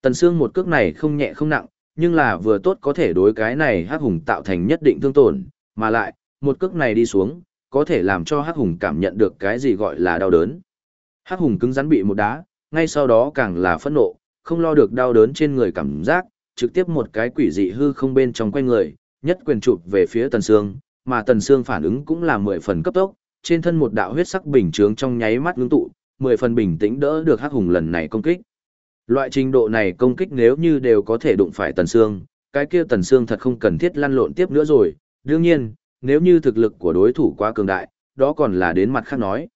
Tần Sương một cước này không nhẹ không nặng, nhưng là vừa tốt có thể đối cái này Hắc Hùng tạo thành nhất định thương tổn, mà lại, một cước này đi xuống, có thể làm cho Hắc Hùng cảm nhận được cái gì gọi là đau đớn. Hắc Hùng cứng rắn bị một đá, ngay sau đó càng là phẫn nộ, không lo được đau đớn trên người cảm giác, trực tiếp một cái quỷ dị hư không bên trong quanh người, nhất quyền chụp về phía Tần Sương, mà Tần Sương phản ứng cũng là mười phần cấp tốc, trên thân một đạo huyết sắc bình trướng trong nháy mắt ngưng tụ, mười phần bình tĩnh đỡ được Hắc Hùng lần này công kích. Loại trình độ này công kích nếu như đều có thể đụng phải Tần xương, cái kia Tần xương thật không cần thiết lăn lộn tiếp nữa rồi, đương nhiên, nếu như thực lực của đối thủ quá cường đại, đó còn là đến mặt khác nói.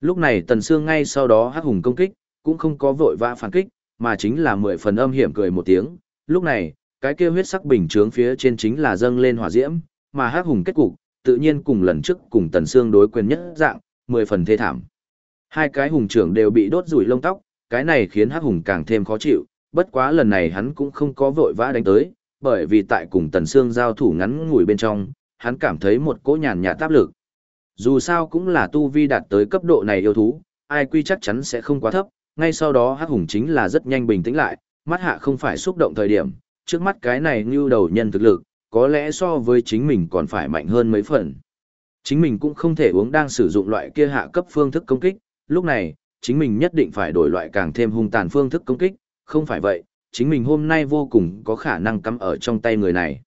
Lúc này Tần xương ngay sau đó Hắc Hùng công kích, cũng không có vội vã phản kích, mà chính là mười phần âm hiểm cười một tiếng. Lúc này, cái kia huyết sắc bình trướng phía trên chính là dâng lên hỏa diễm, mà Hắc Hùng kết cục, tự nhiên cùng lần trước cùng Tần xương đối quyền nhất dạng, mười phần thê thảm. Hai cái hùng trưởng đều bị đốt rủi lông tóc, cái này khiến Hắc Hùng càng thêm khó chịu, bất quá lần này hắn cũng không có vội vã đánh tới, bởi vì tại cùng Tần Sương giao thủ ngắn ngủi bên trong, hắn cảm thấy một cỗ nhàn nhạt áp lực. Dù sao cũng là tu vi đạt tới cấp độ này yêu thú, ai quy chắc chắn sẽ không quá thấp, ngay sau đó hắc hùng chính là rất nhanh bình tĩnh lại, mắt hạ không phải xúc động thời điểm, trước mắt cái này như đầu nhân thực lực, có lẽ so với chính mình còn phải mạnh hơn mấy phần. Chính mình cũng không thể uống đang sử dụng loại kia hạ cấp phương thức công kích, lúc này, chính mình nhất định phải đổi loại càng thêm hung tàn phương thức công kích, không phải vậy, chính mình hôm nay vô cùng có khả năng cắm ở trong tay người này.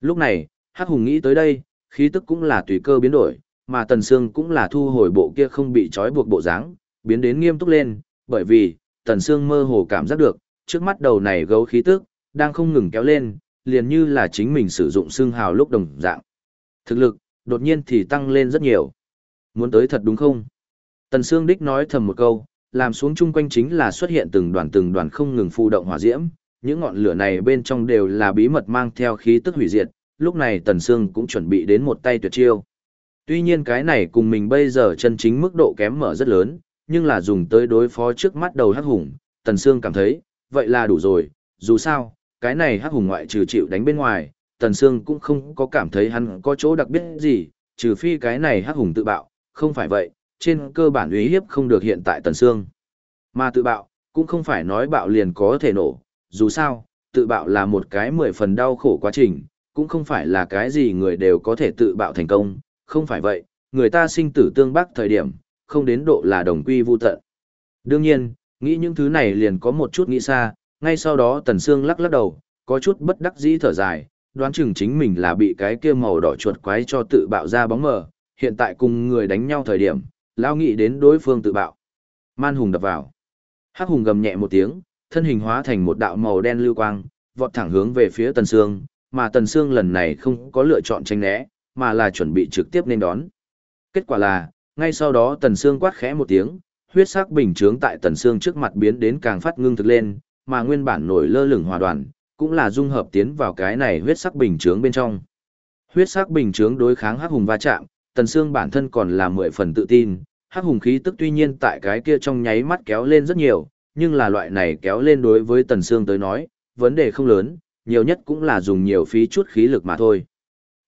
Lúc này, Hắc Hùng nghĩ tới đây, khí tức cũng là tùy cơ biến đổi, mà Tần Sương cũng là thu hồi bộ kia không bị trói buộc bộ dáng, biến đến nghiêm túc lên, bởi vì, Tần Sương mơ hồ cảm giác được, trước mắt đầu này gấu khí tức, đang không ngừng kéo lên, liền như là chính mình sử dụng xương hào lúc đồng dạng. Thực lực, đột nhiên thì tăng lên rất nhiều. Muốn tới thật đúng không? Tần Sương Đích nói thầm một câu, làm xuống chung quanh chính là xuất hiện từng đoàn từng đoàn không ngừng phụ động hỏa diễm, những ngọn lửa này bên trong đều là bí mật mang theo khí tức hủy diệt, lúc này Tần Sương cũng chuẩn bị đến một tay tuyệt chiêu. Tuy nhiên cái này cùng mình bây giờ chân chính mức độ kém mở rất lớn, nhưng là dùng tới đối phó trước mắt đầu hắc hùng, Tần Sương cảm thấy, vậy là đủ rồi, dù sao, cái này hắc hùng ngoại trừ chịu đánh bên ngoài, Tần Sương cũng không có cảm thấy hắn có chỗ đặc biệt gì, trừ phi cái này hắc hùng tự bạo, không phải vậy, trên cơ bản uy hiếp không được hiện tại Tần Sương. Mà tự bạo, cũng không phải nói bạo liền có thể nổ, dù sao, tự bạo là một cái mười phần đau khổ quá trình, cũng không phải là cái gì người đều có thể tự bạo thành công, không phải vậy, người ta sinh tử tương bác thời điểm, không đến độ là đồng quy vu tận. Đương nhiên, nghĩ những thứ này liền có một chút nghĩ xa, ngay sau đó Tần Sương lắc lắc đầu, có chút bất đắc dĩ thở dài, đoán chừng chính mình là bị cái kia màu đỏ chuột quái cho tự bạo ra bóng mờ, hiện tại cùng người đánh nhau thời điểm, lao nghĩ đến đối phương tự bạo. Man hùng đập vào. Hắc hùng gầm nhẹ một tiếng, thân hình hóa thành một đạo màu đen lưu quang, vọt thẳng hướng về phía Tần Sương, mà Tần Sương lần này không có lựa chọn tranh né, mà là chuẩn bị trực tiếp nên đón. Kết quả là, ngay sau đó Tần Sương quát khẽ một tiếng, huyết sắc bình chướng tại Tần Sương trước mặt biến đến càng phát ngưng thực lên, mà nguyên bản nổi lơ lửng hòa đoàn, cũng là dung hợp tiến vào cái này huyết sắc bình chướng bên trong. Huyết sắc bình chướng đối kháng hắc hùng va chạm, Tần Sương bản thân còn là mười phần tự tin, hắc hùng khí tức tuy nhiên tại cái kia trong nháy mắt kéo lên rất nhiều, nhưng là loại này kéo lên đối với Tần Sương tới nói, vấn đề không lớn, nhiều nhất cũng là dùng nhiều phí chút khí lực mà thôi.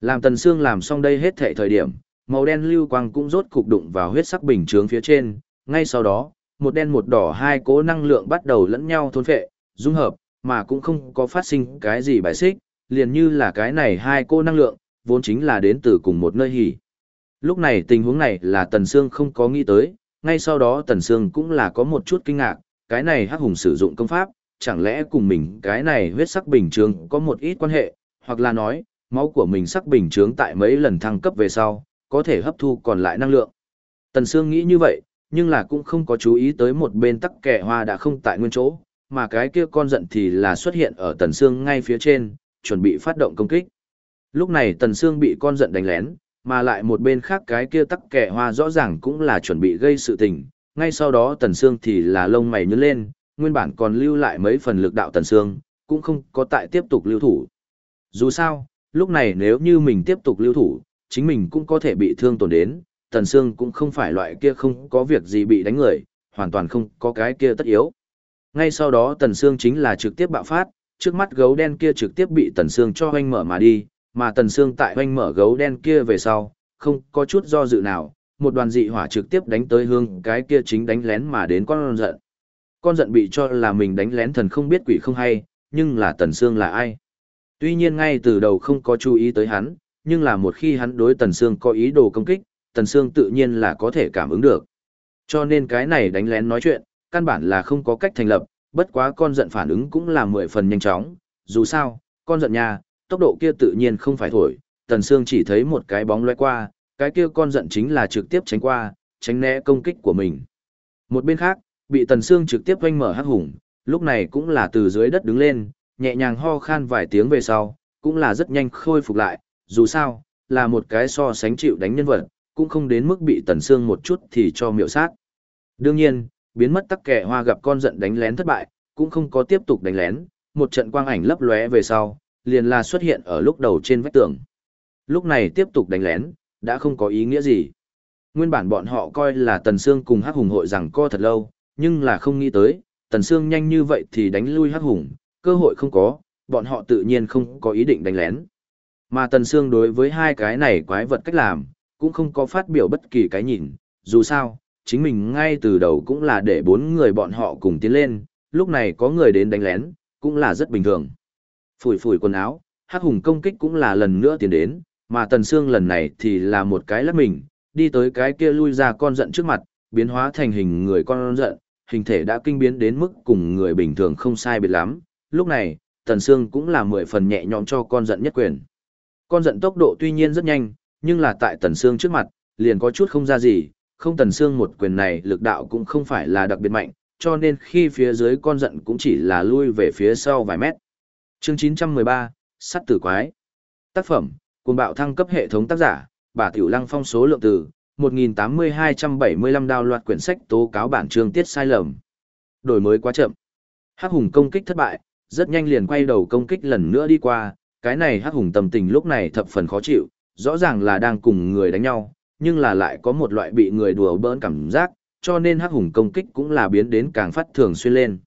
Làm Tần Sương làm xong đây hết thảy thời điểm, màu đen lưu quang cũng rốt cục đụng vào huyết sắc bình chướng phía trên, ngay sau đó, một đen một đỏ hai cố năng lượng bắt đầu lẫn nhau thôn phệ, dung hợp, mà cũng không có phát sinh cái gì bài xích, liền như là cái này hai cô năng lượng, vốn chính là đến từ cùng một nơi hỉ. Lúc này tình huống này là Tần Sương không có nghĩ tới, ngay sau đó Tần Sương cũng là có một chút kinh ngạc, cái này hắc hùng sử dụng công pháp, chẳng lẽ cùng mình cái này huyết sắc bình thường có một ít quan hệ, hoặc là nói, máu của mình sắc bình trướng tại mấy lần thăng cấp về sau, có thể hấp thu còn lại năng lượng. Tần Sương nghĩ như vậy, nhưng là cũng không có chú ý tới một bên tắc kẻ hoa đã không tại nguyên chỗ, mà cái kia con giận thì là xuất hiện ở Tần Sương ngay phía trên, chuẩn bị phát động công kích. Lúc này Tần Sương bị con giận đánh lén, mà lại một bên khác cái kia tắc kẻ hoa rõ ràng cũng là chuẩn bị gây sự tình, ngay sau đó Tần Sương thì là lông mày nhướng lên, nguyên bản còn lưu lại mấy phần lực đạo Tần Sương, cũng không có tại tiếp tục lưu thủ. Dù sao, lúc này nếu như mình tiếp tục lưu thủ, chính mình cũng có thể bị thương tổn đến, Tần Sương cũng không phải loại kia không có việc gì bị đánh người, hoàn toàn không có cái kia tất yếu. Ngay sau đó Tần Sương chính là trực tiếp bạo phát, trước mắt gấu đen kia trực tiếp bị Tần Sương cho hoanh mở mà đi, mà Tần Sương tại hoanh mở gấu đen kia về sau, không có chút do dự nào, một đoàn dị hỏa trực tiếp đánh tới hương cái kia chính đánh lén mà đến con giận. Con giận bị cho là mình đánh lén thần không biết quỷ không hay, nhưng là Tần Sương là ai? Tuy nhiên ngay từ đầu không có chú ý tới hắn, nhưng là một khi hắn đối Tần Sương có ý đồ công kích, Tần Sương tự nhiên là có thể cảm ứng được. Cho nên cái này đánh lén nói chuyện, căn bản là không có cách thành lập, bất quá con giận phản ứng cũng là mười phần nhanh chóng, dù sao, con giận nhà tốc độ kia tự nhiên không phải thổi, Tần Sương chỉ thấy một cái bóng lóe qua, cái kia con giận chính là trực tiếp tránh qua, tránh né công kích của mình. Một bên khác, bị Tần Sương trực tiếp vênh mở hắc hùng, lúc này cũng là từ dưới đất đứng lên, nhẹ nhàng ho khan vài tiếng về sau, cũng là rất nhanh khôi phục lại, dù sao, là một cái so sánh chịu đánh nhân vật, cũng không đến mức bị Tần Sương một chút thì cho miệu sát. Đương nhiên, biến mất tắc kẻ hoa gặp con giận đánh lén thất bại, cũng không có tiếp tục đánh lén, một trận quang ảnh lấp lóe về sau, liền là xuất hiện ở lúc đầu trên vách tường. Lúc này tiếp tục đánh lén, đã không có ý nghĩa gì. Nguyên bản bọn họ coi là Tần Sương cùng Hắc Hùng hội rằng co thật lâu, nhưng là không nghĩ tới, Tần Sương nhanh như vậy thì đánh lui Hắc Hùng, cơ hội không có, bọn họ tự nhiên không có ý định đánh lén. Mà Tần Sương đối với hai cái này quái vật cách làm, cũng không có phát biểu bất kỳ cái nhìn, dù sao, chính mình ngay từ đầu cũng là để bốn người bọn họ cùng tiến lên, lúc này có người đến đánh lén, cũng là rất bình thường. Phủi phủi quần áo, Hắc Hùng công kích cũng là lần nữa tiến đến, mà Tần Sương lần này thì là một cái lắc mình, đi tới cái kia lui ra con giận trước mặt, biến hóa thành hình người con giận, hình thể đã kinh biến đến mức cùng người bình thường không sai biệt lắm. Lúc này, Tần Sương cũng là mười phần nhẹ nhõm cho con giận nhất quyền. Con giận tốc độ tuy nhiên rất nhanh, nhưng là tại Tần Sương trước mặt, liền có chút không ra gì, không Tần Sương một quyền này lực đạo cũng không phải là đặc biệt mạnh, cho nên khi phía dưới con giận cũng chỉ là lui về phía sau vài mét. Chương 913, Sắt tử quái. Tác phẩm, cùng bạo thăng cấp hệ thống tác giả, bà Tiểu Lăng phong số lượng từ 1.8275 đào loạt quyển sách tố cáo bản chương tiết sai lầm. Đổi mới quá chậm. Hắc hùng công kích thất bại, rất nhanh liền quay đầu công kích lần nữa đi qua, cái này hắc hùng tâm tình lúc này thập phần khó chịu, rõ ràng là đang cùng người đánh nhau, nhưng là lại có một loại bị người đùa bỡn cảm giác, cho nên hắc hùng công kích cũng là biến đến càng phát thường xuyên lên.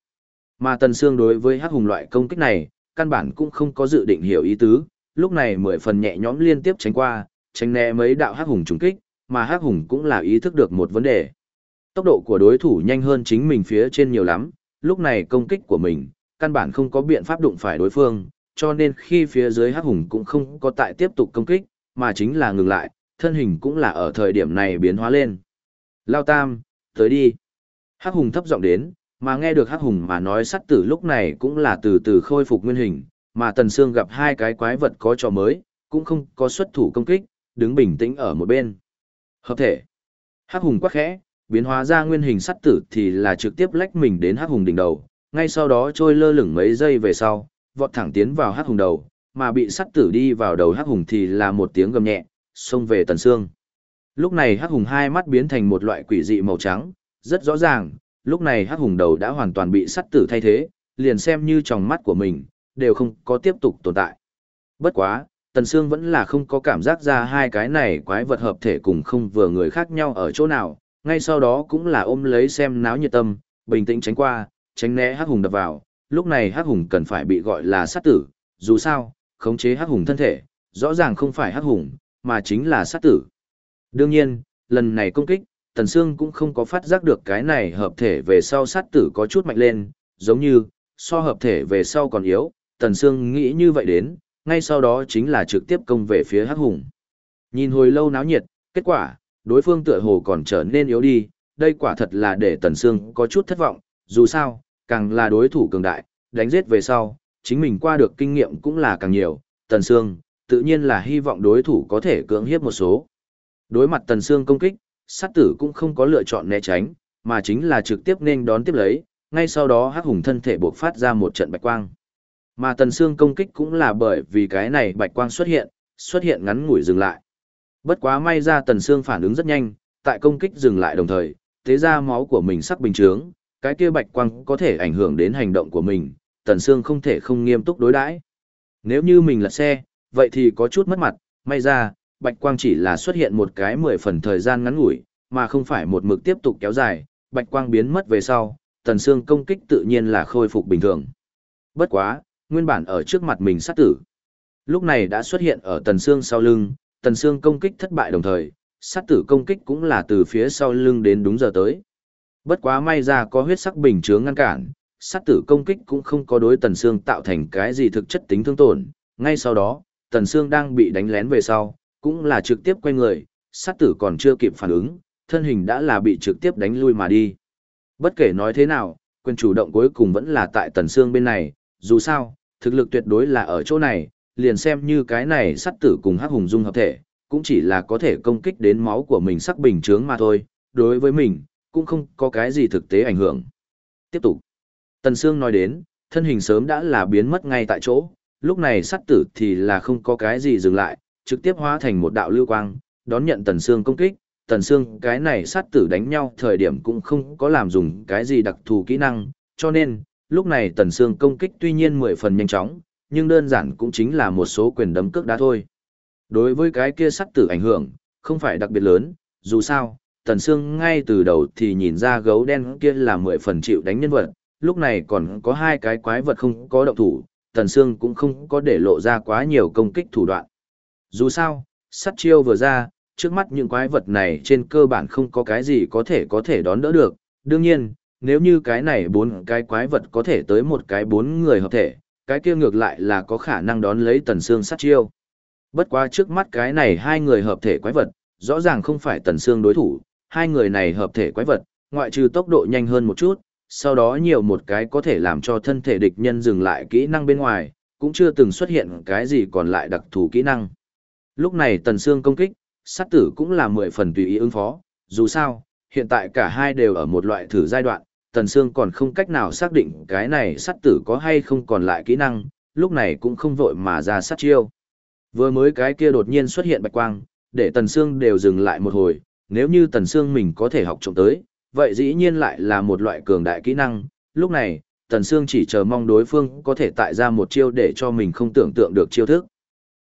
Mà Tần Sương đối với hắc hùng loại công kích này, căn bản cũng không có dự định hiểu ý tứ, lúc này mười phần nhẹ nhõm liên tiếp tránh qua, tránh né mấy đạo hắc hùng trùng kích, mà hắc hùng cũng là ý thức được một vấn đề. Tốc độ của đối thủ nhanh hơn chính mình phía trên nhiều lắm, lúc này công kích của mình, căn bản không có biện pháp đụng phải đối phương, cho nên khi phía dưới hắc hùng cũng không có tại tiếp tục công kích, mà chính là ngừng lại, thân hình cũng là ở thời điểm này biến hóa lên. Lao Tam, tới đi. Hắc hùng thấp giọng đến, mà nghe được hắc hùng mà nói sắt tử lúc này cũng là từ từ khôi phục nguyên hình, mà Tần Sương gặp hai cái quái vật có trò mới, cũng không có xuất thủ công kích, đứng bình tĩnh ở một bên. Hợp thể. Hắc hùng quắc khẽ, biến hóa ra nguyên hình sắt tử thì là trực tiếp lách mình đến hắc hùng đỉnh đầu, ngay sau đó trôi lơ lửng mấy giây về sau, vọt thẳng tiến vào hắc hùng đầu, mà bị sắt tử đi vào đầu hắc hùng thì là một tiếng gầm nhẹ, xông về Tần Sương. Lúc này hắc hùng hai mắt biến thành một loại quỷ dị màu trắng, rất rõ ràng, lúc này hắc hùng đầu đã hoàn toàn bị sắt tử thay thế, liền xem như tròng mắt của mình, đều không có tiếp tục tồn tại. Bất quá, Tần Sương vẫn là không có cảm giác ra hai cái này quái vật hợp thể cùng không vừa người khác nhau ở chỗ nào, ngay sau đó cũng là ôm lấy xem náo nhiệt tâm, bình tĩnh tránh qua, tránh né hắc hùng đập vào, lúc này hắc hùng cần phải bị gọi là sát tử, dù sao, khống chế hắc hùng thân thể, rõ ràng không phải hắc hùng, mà chính là sát tử. Đương nhiên, lần này công kích, Tần Sương cũng không có phát giác được cái này hợp thể về sau sát tử có chút mạnh lên, giống như, so hợp thể về sau còn yếu, Tần Sương nghĩ như vậy đến, ngay sau đó chính là trực tiếp công về phía hắc hùng. Nhìn hồi lâu náo nhiệt, kết quả, đối phương tựa hồ còn trở nên yếu đi, đây quả thật là để Tần Sương có chút thất vọng, dù sao, càng là đối thủ cường đại, đánh giết về sau, chính mình qua được kinh nghiệm cũng là càng nhiều, Tần Sương, tự nhiên là hy vọng đối thủ có thể cưỡng hiếp một số. Đối mặt Tần Sương công kích, sát tử cũng không có lựa chọn né tránh, mà chính là trực tiếp nên đón tiếp lấy, ngay sau đó hắc hùng thân thể bộc phát ra một trận bạch quang. Mà Tần xương công kích cũng là bởi vì cái này bạch quang xuất hiện, xuất hiện ngắn ngủi dừng lại. Bất quá may ra Tần xương phản ứng rất nhanh, tại công kích dừng lại đồng thời, thế ra máu của mình sắc bình trướng, cái kia bạch quang có thể ảnh hưởng đến hành động của mình, Tần xương không thể không nghiêm túc đối đãi. Nếu như mình là xe, vậy thì có chút mất mặt, may ra, bạch quang chỉ là xuất hiện một cái mười phần thời gian ngắn ngủi, mà không phải một mực tiếp tục kéo dài, bạch quang biến mất về sau, Tần Sương công kích tự nhiên là khôi phục bình thường. Bất quá, nguyên bản ở trước mặt mình sát tử. Lúc này đã xuất hiện ở Tần Sương sau lưng, Tần Sương công kích thất bại đồng thời, sát tử công kích cũng là từ phía sau lưng đến đúng giờ tới. Bất quá may ra có huyết sắc bình chướng ngăn cản, sát tử công kích cũng không có đối Tần Sương tạo thành cái gì thực chất tính thương tổn. Ngay sau đó, Tần Sương đang bị đánh lén về sau, cũng là trực tiếp quay người, sát tử còn chưa kịp phản ứng, thân hình đã là bị trực tiếp đánh lui mà đi. Bất kể nói thế nào, quyền chủ động cuối cùng vẫn là tại Tần xương bên này, dù sao, thực lực tuyệt đối là ở chỗ này, liền xem như cái này sát tử cùng hắc hùng dung hợp thể, cũng chỉ là có thể công kích đến máu của mình sắc bình chướng mà thôi, đối với mình, cũng không có cái gì thực tế ảnh hưởng. Tiếp tục. Tần xương nói đến, thân hình sớm đã là biến mất ngay tại chỗ, lúc này sát tử thì là không có cái gì dừng lại, trực tiếp hóa thành một đạo lưu quang, đón nhận Tần Sương công kích. Tần Sương cái này sát tử đánh nhau thời điểm cũng không có làm dùng cái gì đặc thù kỹ năng, cho nên, lúc này Tần Sương công kích tuy nhiên mười phần nhanh chóng, nhưng đơn giản cũng chính là một số quyền đấm cước đá thôi. Đối với cái kia sát tử ảnh hưởng, không phải đặc biệt lớn, dù sao, Tần Sương ngay từ đầu thì nhìn ra gấu đen kia là mười phần chịu đánh nhân vật, lúc này còn có hai cái quái vật không có động thủ, Tần Sương cũng không có để lộ ra quá nhiều công kích thủ đoạn. Dù sao, sắt chiêu vừa ra, trước mắt những quái vật này trên cơ bản không có cái gì có thể có thể đón đỡ được. Đương nhiên, nếu như cái này bốn cái quái vật có thể tới một cái bốn người hợp thể, cái kia ngược lại là có khả năng đón lấy tần xương sát chiêu. Bất quá trước mắt cái này hai người hợp thể quái vật, rõ ràng không phải tần xương đối thủ, hai người này hợp thể quái vật, ngoại trừ tốc độ nhanh hơn một chút, sau đó nhiều một cái có thể làm cho thân thể địch nhân dừng lại kỹ năng bên ngoài, cũng chưa từng xuất hiện cái gì còn lại đặc thù kỹ năng. Lúc này tần xương công kích, sát tử cũng là mười phần tùy ý ứng phó, dù sao, hiện tại cả hai đều ở một loại thử giai đoạn, tần xương còn không cách nào xác định cái này sát tử có hay không còn lại kỹ năng, lúc này cũng không vội mà ra sát chiêu. Vừa mới cái kia đột nhiên xuất hiện bạch quang, để tần xương đều dừng lại một hồi, nếu như tần xương mình có thể học trộm tới, vậy dĩ nhiên lại là một loại cường đại kỹ năng, lúc này, tần xương chỉ chờ mong đối phương có thể tại ra một chiêu để cho mình không tưởng tượng được chiêu thức.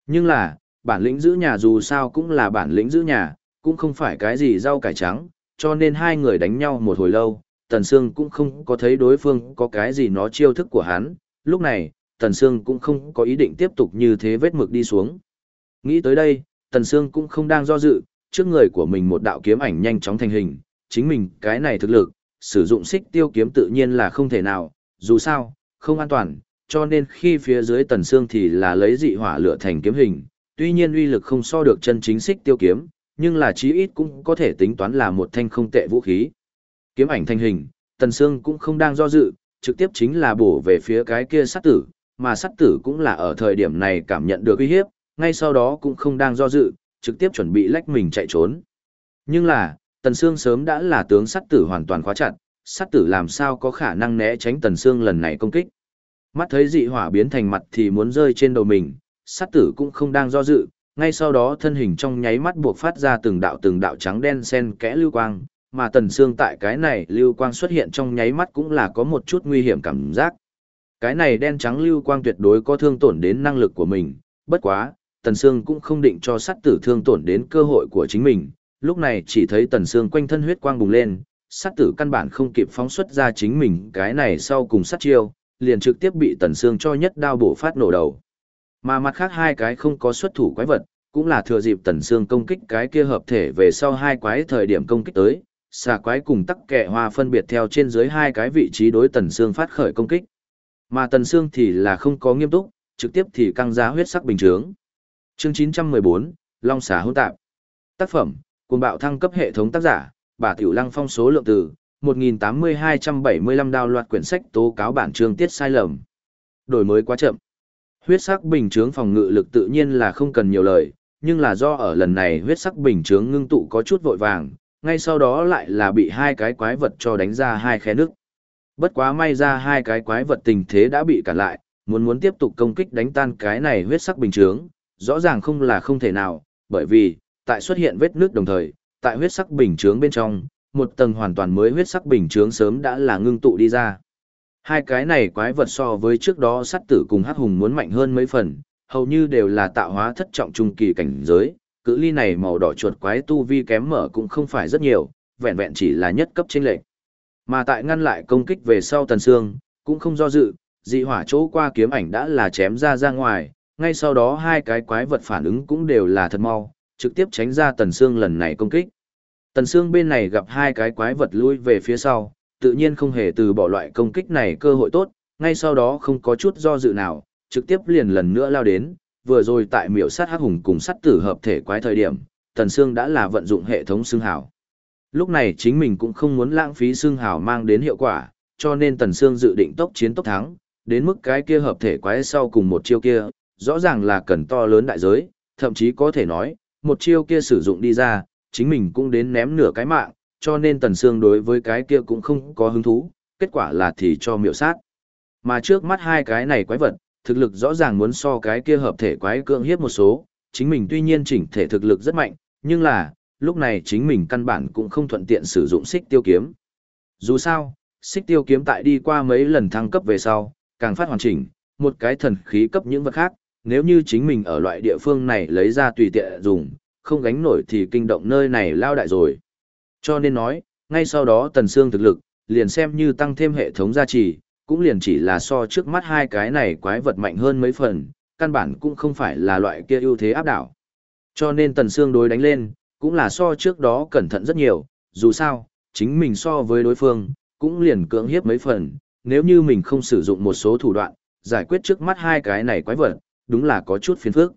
Nhưng là, bản lĩnh giữ nhà dù sao cũng là bản lĩnh giữ nhà, cũng không phải cái gì rau cải trắng, cho nên hai người đánh nhau một hồi lâu, Tần Sương cũng không có thấy đối phương có cái gì nó chiêu thức của hắn, lúc này, Tần Sương cũng không có ý định tiếp tục như thế vết mực đi xuống. Nghĩ tới đây, Tần Sương cũng không đang do dự, trước người của mình một đạo kiếm ảnh nhanh chóng thành hình, chính mình cái này thực lực, sử dụng xích tiêu kiếm tự nhiên là không thể nào, dù sao, không an toàn, cho nên khi phía dưới Tần Sương thì là lấy dị hỏa lửa thành kiếm hình, tuy nhiên uy lực không so được chân chính xích tiêu kiếm, nhưng là chí ít cũng có thể tính toán là một thanh không tệ vũ khí. Kiếm ảnh thành hình, Tần Sương cũng không đang do dự, trực tiếp chính là bổ về phía cái kia sát tử, mà sát tử cũng là ở thời điểm này cảm nhận được uy hiếp, ngay sau đó cũng không đang do dự, trực tiếp chuẩn bị lách mình chạy trốn. Nhưng là, Tần Sương sớm đã là tướng sát tử hoàn toàn khóa chặt, sát tử làm sao có khả năng né tránh Tần Sương lần này công kích. Mắt thấy dị hỏa biến thành mặt thì muốn rơi trên đầu mình, sát tử cũng không đang do dự, ngay sau đó thân hình trong nháy mắt buộc phát ra từng đạo từng đạo trắng đen xen kẽ lưu quang, mà tần xương tại cái này lưu quang xuất hiện trong nháy mắt cũng là có một chút nguy hiểm cảm giác. Cái này đen trắng lưu quang tuyệt đối có thương tổn đến năng lực của mình, bất quá, Tần Sương cũng không định cho sát tử thương tổn đến cơ hội của chính mình, lúc này chỉ thấy Tần Sương quanh thân huyết quang bùng lên, sát tử căn bản không kịp phóng xuất ra chính mình cái này sau cùng sát chiêu, liền trực tiếp bị Tần Sương cho nhất đao bổ phát nổ đầu. Mà mặt khác hai cái không có xuất thủ quái vật, cũng là thừa dịp Tần xương công kích cái kia hợp thể về sau hai quái thời điểm công kích tới, xà quái cùng tắc kẹ hoa phân biệt theo trên dưới hai cái vị trí đối Tần xương phát khởi công kích. Mà Tần xương thì là không có nghiêm túc, trực tiếp thì căng giá huyết sắc bình thường Chương 914, Long xà hỗn tạp. Tác phẩm, cuồng bạo thăng cấp hệ thống tác giả, bà Tiểu Lăng phong số lượng từ 1.8275 đào loạt quyển sách tố cáo bản chương tiết sai lầm. Đổi mới quá chậm. Huyết sắc bình chướng phòng ngự lực tự nhiên là không cần nhiều lời, nhưng là do ở lần này huyết sắc bình chướng ngưng tụ có chút vội vàng, ngay sau đó lại là bị hai cái quái vật cho đánh ra hai khe nước. Bất quá may ra hai cái quái vật tình thế đã bị cản lại, muốn muốn tiếp tục công kích đánh tan cái này huyết sắc bình chướng, rõ ràng không là không thể nào, bởi vì, tại xuất hiện vết nước đồng thời, tại huyết sắc bình chướng bên trong, một tầng hoàn toàn mới huyết sắc bình chướng sớm đã là ngưng tụ đi ra. Hai cái này quái vật so với trước đó sát tử cùng hắc hùng muốn mạnh hơn mấy phần, hầu như đều là tạo hóa thất trọng trung kỳ cảnh giới, cự ly này màu đỏ chuột quái tu vi kém mở cũng không phải rất nhiều, vẹn vẹn chỉ là nhất cấp trên lệnh. Mà tại ngăn lại công kích về sau tần xương, cũng không do dự, dị hỏa chỗ qua kiếm ảnh đã là chém ra ra ngoài, ngay sau đó hai cái quái vật phản ứng cũng đều là thật mau, trực tiếp tránh ra tần xương lần này công kích. Tần xương bên này gặp hai cái quái vật lui về phía sau, tự nhiên không hề từ bỏ loại công kích này cơ hội tốt, ngay sau đó không có chút do dự nào, trực tiếp liền lần nữa lao đến, vừa rồi tại miểu sát hắc hùng cùng sát tử hợp thể quái thời điểm, Tần Sương đã là vận dụng hệ thống xương hào. Lúc này chính mình cũng không muốn lãng phí xương hào mang đến hiệu quả, cho nên Tần Sương dự định tốc chiến tốc thắng, đến mức cái kia hợp thể quái sau cùng một chiêu kia, rõ ràng là cần to lớn đại giới, thậm chí có thể nói, một chiêu kia sử dụng đi ra, chính mình cũng đến ném nửa cái mạng, cho nên Tần Sương đối với cái kia cũng không có hứng thú, kết quả là thì cho miểu sát. Mà trước mắt hai cái này quái vật, thực lực rõ ràng muốn so cái kia hợp thể quái cưỡng hiếp một số, chính mình tuy nhiên chỉnh thể thực lực rất mạnh, nhưng là, lúc này chính mình căn bản cũng không thuận tiện sử dụng xích tiêu kiếm. Dù sao, xích tiêu kiếm tại đi qua mấy lần thăng cấp về sau, càng phát hoàn chỉnh, một cái thần khí cấp những vật khác, nếu như chính mình ở loại địa phương này lấy ra tùy tiện dùng, không gánh nổi thì kinh động nơi này lao đại rồi. Cho nên nói, ngay sau đó tần sương thực lực, liền xem như tăng thêm hệ thống gia trì, cũng liền chỉ là so trước mắt hai cái này quái vật mạnh hơn mấy phần, căn bản cũng không phải là loại kia ưu thế áp đảo. Cho nên tần sương đối đánh lên, cũng là so trước đó cẩn thận rất nhiều, dù sao, chính mình so với đối phương, cũng liền cưỡng hiếp mấy phần, nếu như mình không sử dụng một số thủ đoạn, giải quyết trước mắt hai cái này quái vật, đúng là có chút phiền phức.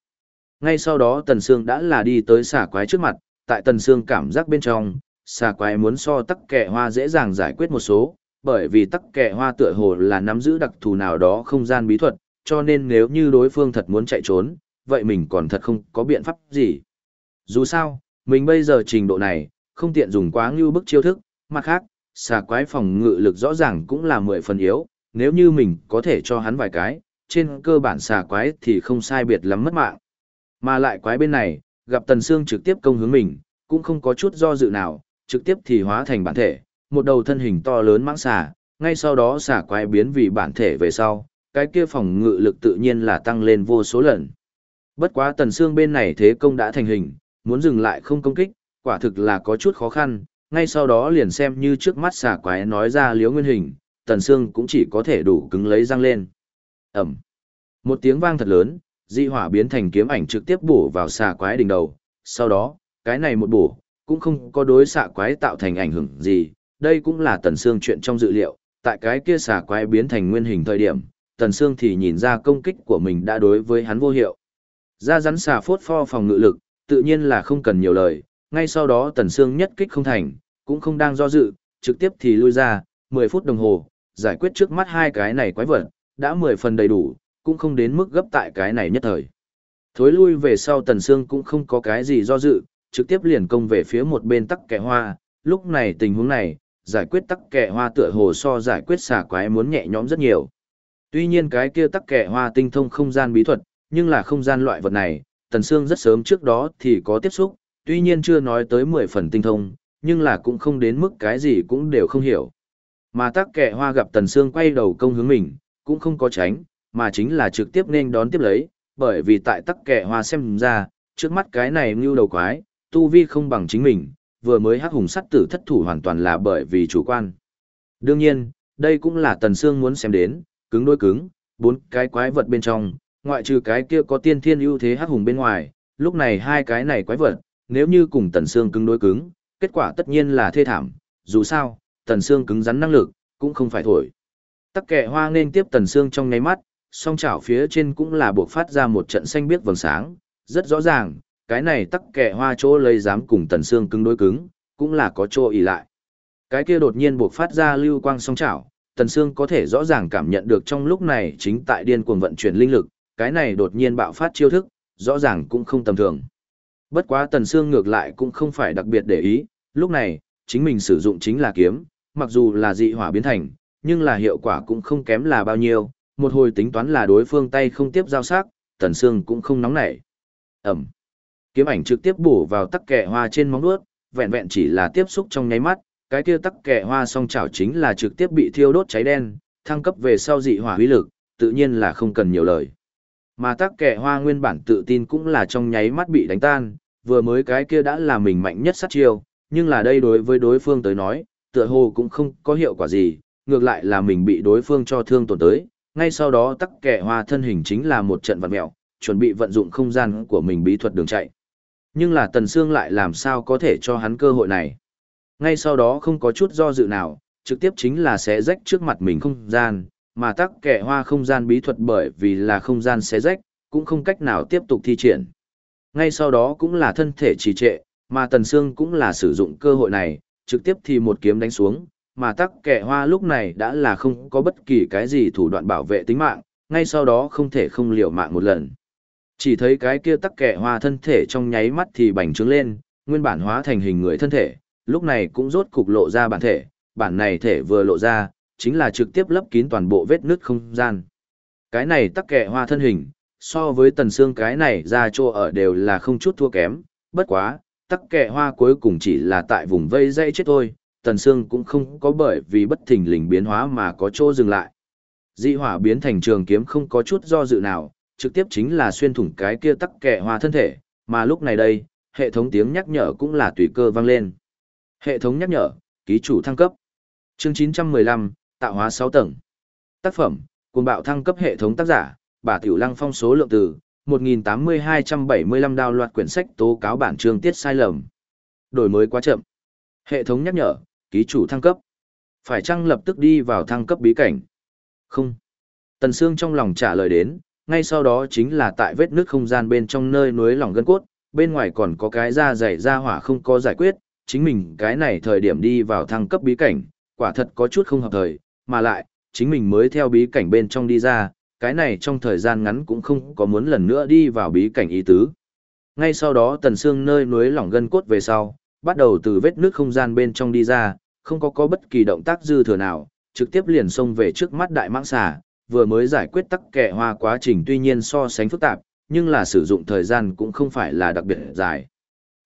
Ngay sau đó Tần Sương đã là đi tới xả quái trước mặt, tại Tần Sương cảm giác bên trong, xà quái muốn so tắc kẹ hoa dễ dàng giải quyết một số, bởi vì tắc kẹ hoa tựa hồ là nắm giữ đặc thù nào đó không gian bí thuật, cho nên nếu như đối phương thật muốn chạy trốn, vậy mình còn thật không có biện pháp gì. Dù sao, mình bây giờ trình độ này, không tiện dùng quá ngưu bức chiêu thức, mặt khác, xà quái phòng ngự lực rõ ràng cũng là mười phần yếu, nếu như mình có thể cho hắn vài cái, trên cơ bản xà quái thì không sai biệt lắm mất mạng. Mà lại quái bên này, gặp Tần Sương trực tiếp công hướng mình, cũng không có chút do dự nào, trực tiếp thì hóa thành bản thể, một đầu thân hình to lớn mãng xà, ngay sau đó xà quái biến vì bản thể về sau, cái kia phòng ngự lực tự nhiên là tăng lên vô số lần. Bất quá Tần xương bên này thế công đã thành hình, muốn dừng lại không công kích, quả thực là có chút khó khăn, ngay sau đó liền xem như trước mắt xà quái nói ra liếu nguyên hình, Tần xương cũng chỉ có thể đủ cứng lấy răng lên. ầm, Một tiếng vang thật lớn, dị hỏa biến thành kiếm ảnh trực tiếp bổ vào xà quái đỉnh đầu, sau đó, cái này một bổ, cũng không có đối xạ quái tạo thành ảnh hưởng gì, đây cũng là Tần Sương chuyện trong dự liệu, tại cái kia xạ quái biến thành nguyên hình thời điểm, Tần Sương thì nhìn ra công kích của mình đã đối với hắn vô hiệu. Ra rắn xà phốt pho phòng ngự lực, tự nhiên là không cần nhiều lời, ngay sau đó Tần Sương nhất kích không thành, cũng không đang do dự, trực tiếp thì lui ra, 10 phút đồng hồ, giải quyết trước mắt hai cái này quái vật, đã 10 phần đầy đủ, cũng không đến mức gấp tại cái này nhất thời. Thối lui về sau Tần Sương cũng không có cái gì do dự, trực tiếp liền công về phía một bên tắc kẻ hoa, lúc này tình huống này, giải quyết tắc kẻ hoa tựa hồ so giải quyết xà quái muốn nhẹ nhõm rất nhiều. Tuy nhiên cái kia tắc kẻ hoa tinh thông không gian bí thuật, nhưng là không gian loại vật này, Tần Sương rất sớm trước đó thì có tiếp xúc, tuy nhiên chưa nói tới 10 phần tinh thông, nhưng là cũng không đến mức cái gì cũng đều không hiểu. Mà tắc kẻ hoa gặp Tần Sương quay đầu công hướng mình, cũng không có tránh, mà chính là trực tiếp nên đón tiếp lấy, bởi vì tại tắc kẻ hoa xem ra, trước mắt cái này như đầu quái, tu vi không bằng chính mình, vừa mới hắc hùng sắt tử thất thủ hoàn toàn là bởi vì chủ quan. Đương nhiên, đây cũng là Tần Sương muốn xem đến, cứng đối cứng, bốn cái quái vật bên trong, ngoại trừ cái kia có tiên thiên ưu thế hắc hùng bên ngoài, lúc này hai cái này quái vật, nếu như cùng Tần Sương cứng đối cứng, kết quả tất nhiên là thê thảm, dù sao, Tần Sương cứng rắn năng lực, cũng không phải thổi. Tắc kệ hoa nên tiếp Tần Sương trong ngáy mắt, song chảo phía trên cũng là buộc phát ra một trận xanh biếc vầng sáng, rất rõ ràng, cái này tắc kệ hoa chỗ lấy dám cùng Tần xương cứng đối cứng, cũng là có chỗ ỉ lại. Cái kia đột nhiên buộc phát ra lưu quang song chảo, Tần xương có thể rõ ràng cảm nhận được trong lúc này chính tại điên cuồng vận chuyển linh lực, cái này đột nhiên bạo phát chiêu thức, rõ ràng cũng không tầm thường. Bất quá Tần xương ngược lại cũng không phải đặc biệt để ý, lúc này, chính mình sử dụng chính là kiếm, mặc dù là dị hỏa biến thành, nhưng là hiệu quả cũng không kém là bao nhiêu, một hồi tính toán là đối phương tay không tiếp giao sắc, Tần xương cũng không nóng nảy. Ẩm. Kiếm ảnh trực tiếp bổ vào tắc kẹ hoa trên móng vuốt, vẹn vẹn chỉ là tiếp xúc trong nháy mắt, cái kia tắc kẹ hoa song chảo chính là trực tiếp bị thiêu đốt cháy đen, thăng cấp về sau dị hỏa uy lực, tự nhiên là không cần nhiều lời. Mà tắc kẹ hoa nguyên bản tự tin cũng là trong nháy mắt bị đánh tan, vừa mới cái kia đã là mình mạnh nhất sát chiêu, nhưng là đây đối với đối phương tới nói, tựa hồ cũng không có hiệu quả gì, ngược lại là mình bị đối phương cho thương tổn tới, ngay sau đó tắc kẹ hoa thân hình chính là một trận vật mẹo, chuẩn bị vận dụng không gian của mình bí thuật đường chạy. Nhưng là Tần Sương lại làm sao có thể cho hắn cơ hội này. Ngay sau đó không có chút do dự nào, trực tiếp chính là xé rách trước mặt mình không gian, mà tắc kẻ hoa không gian bí thuật bởi vì là không gian xé rách, cũng không cách nào tiếp tục thi triển. Ngay sau đó cũng là thân thể trì trệ, mà Tần Sương cũng là sử dụng cơ hội này, trực tiếp thì một kiếm đánh xuống, mà tắc kẻ hoa lúc này đã là không có bất kỳ cái gì thủ đoạn bảo vệ tính mạng, ngay sau đó không thể không liều mạng một lần. Chỉ thấy cái kia tắc kẻ hoa thân thể trong nháy mắt thì bành trướng lên, nguyên bản hóa thành hình người thân thể, lúc này cũng rốt cục lộ ra bản thể, bản này thể vừa lộ ra, chính là trực tiếp lấp kín toàn bộ vết nứt không gian. Cái này tắc kẻ hoa thân hình, so với tần xương cái này ra chỗ ở đều là không chút thua kém, bất quá, tắc kẻ hoa cuối cùng chỉ là tại vùng vây dây chết thôi, tần xương cũng không có bởi vì bất thình lình biến hóa mà có chỗ dừng lại. Dị hỏa biến thành trường kiếm không có chút do dự nào, trực tiếp chính là xuyên thủng cái kia tắc kẻ hoa thân thể, mà lúc này đây, hệ thống tiếng nhắc nhở cũng là tùy cơ vang lên. Hệ thống nhắc nhở, ký chủ thăng cấp. Chương 915, tạo hóa 6 tầng. Tác phẩm, cùng bạo thăng cấp hệ thống tác giả, bà Tiểu Lăng phong số lượng từ, 1.8275 đào loạt quyển sách tố cáo bản chương tiết sai lầm. Đổi mới quá chậm. Hệ thống nhắc nhở, ký chủ thăng cấp. Phải chăng lập tức đi vào thăng cấp bí cảnh? Không. Tần Sương trong lòng trả lời đến, ngay sau đó chính là tại vết nước không gian bên trong nơi núi lỏng gân cốt, bên ngoài còn có cái da dày da hỏa không có giải quyết, chính mình cái này thời điểm đi vào thăng cấp bí cảnh, quả thật có chút không hợp thời, mà lại, chính mình mới theo bí cảnh bên trong đi ra, cái này trong thời gian ngắn cũng không có muốn lần nữa đi vào bí cảnh ý tứ. Ngay sau đó tần xương nơi núi lỏng gân cốt về sau, bắt đầu từ vết nước không gian bên trong đi ra, không có có bất kỳ động tác dư thừa nào, trực tiếp liền xông về trước mắt đại mãng xà, vừa mới giải quyết tắc kẻ hoa quá trình tuy nhiên so sánh phức tạp, nhưng là sử dụng thời gian cũng không phải là đặc biệt dài.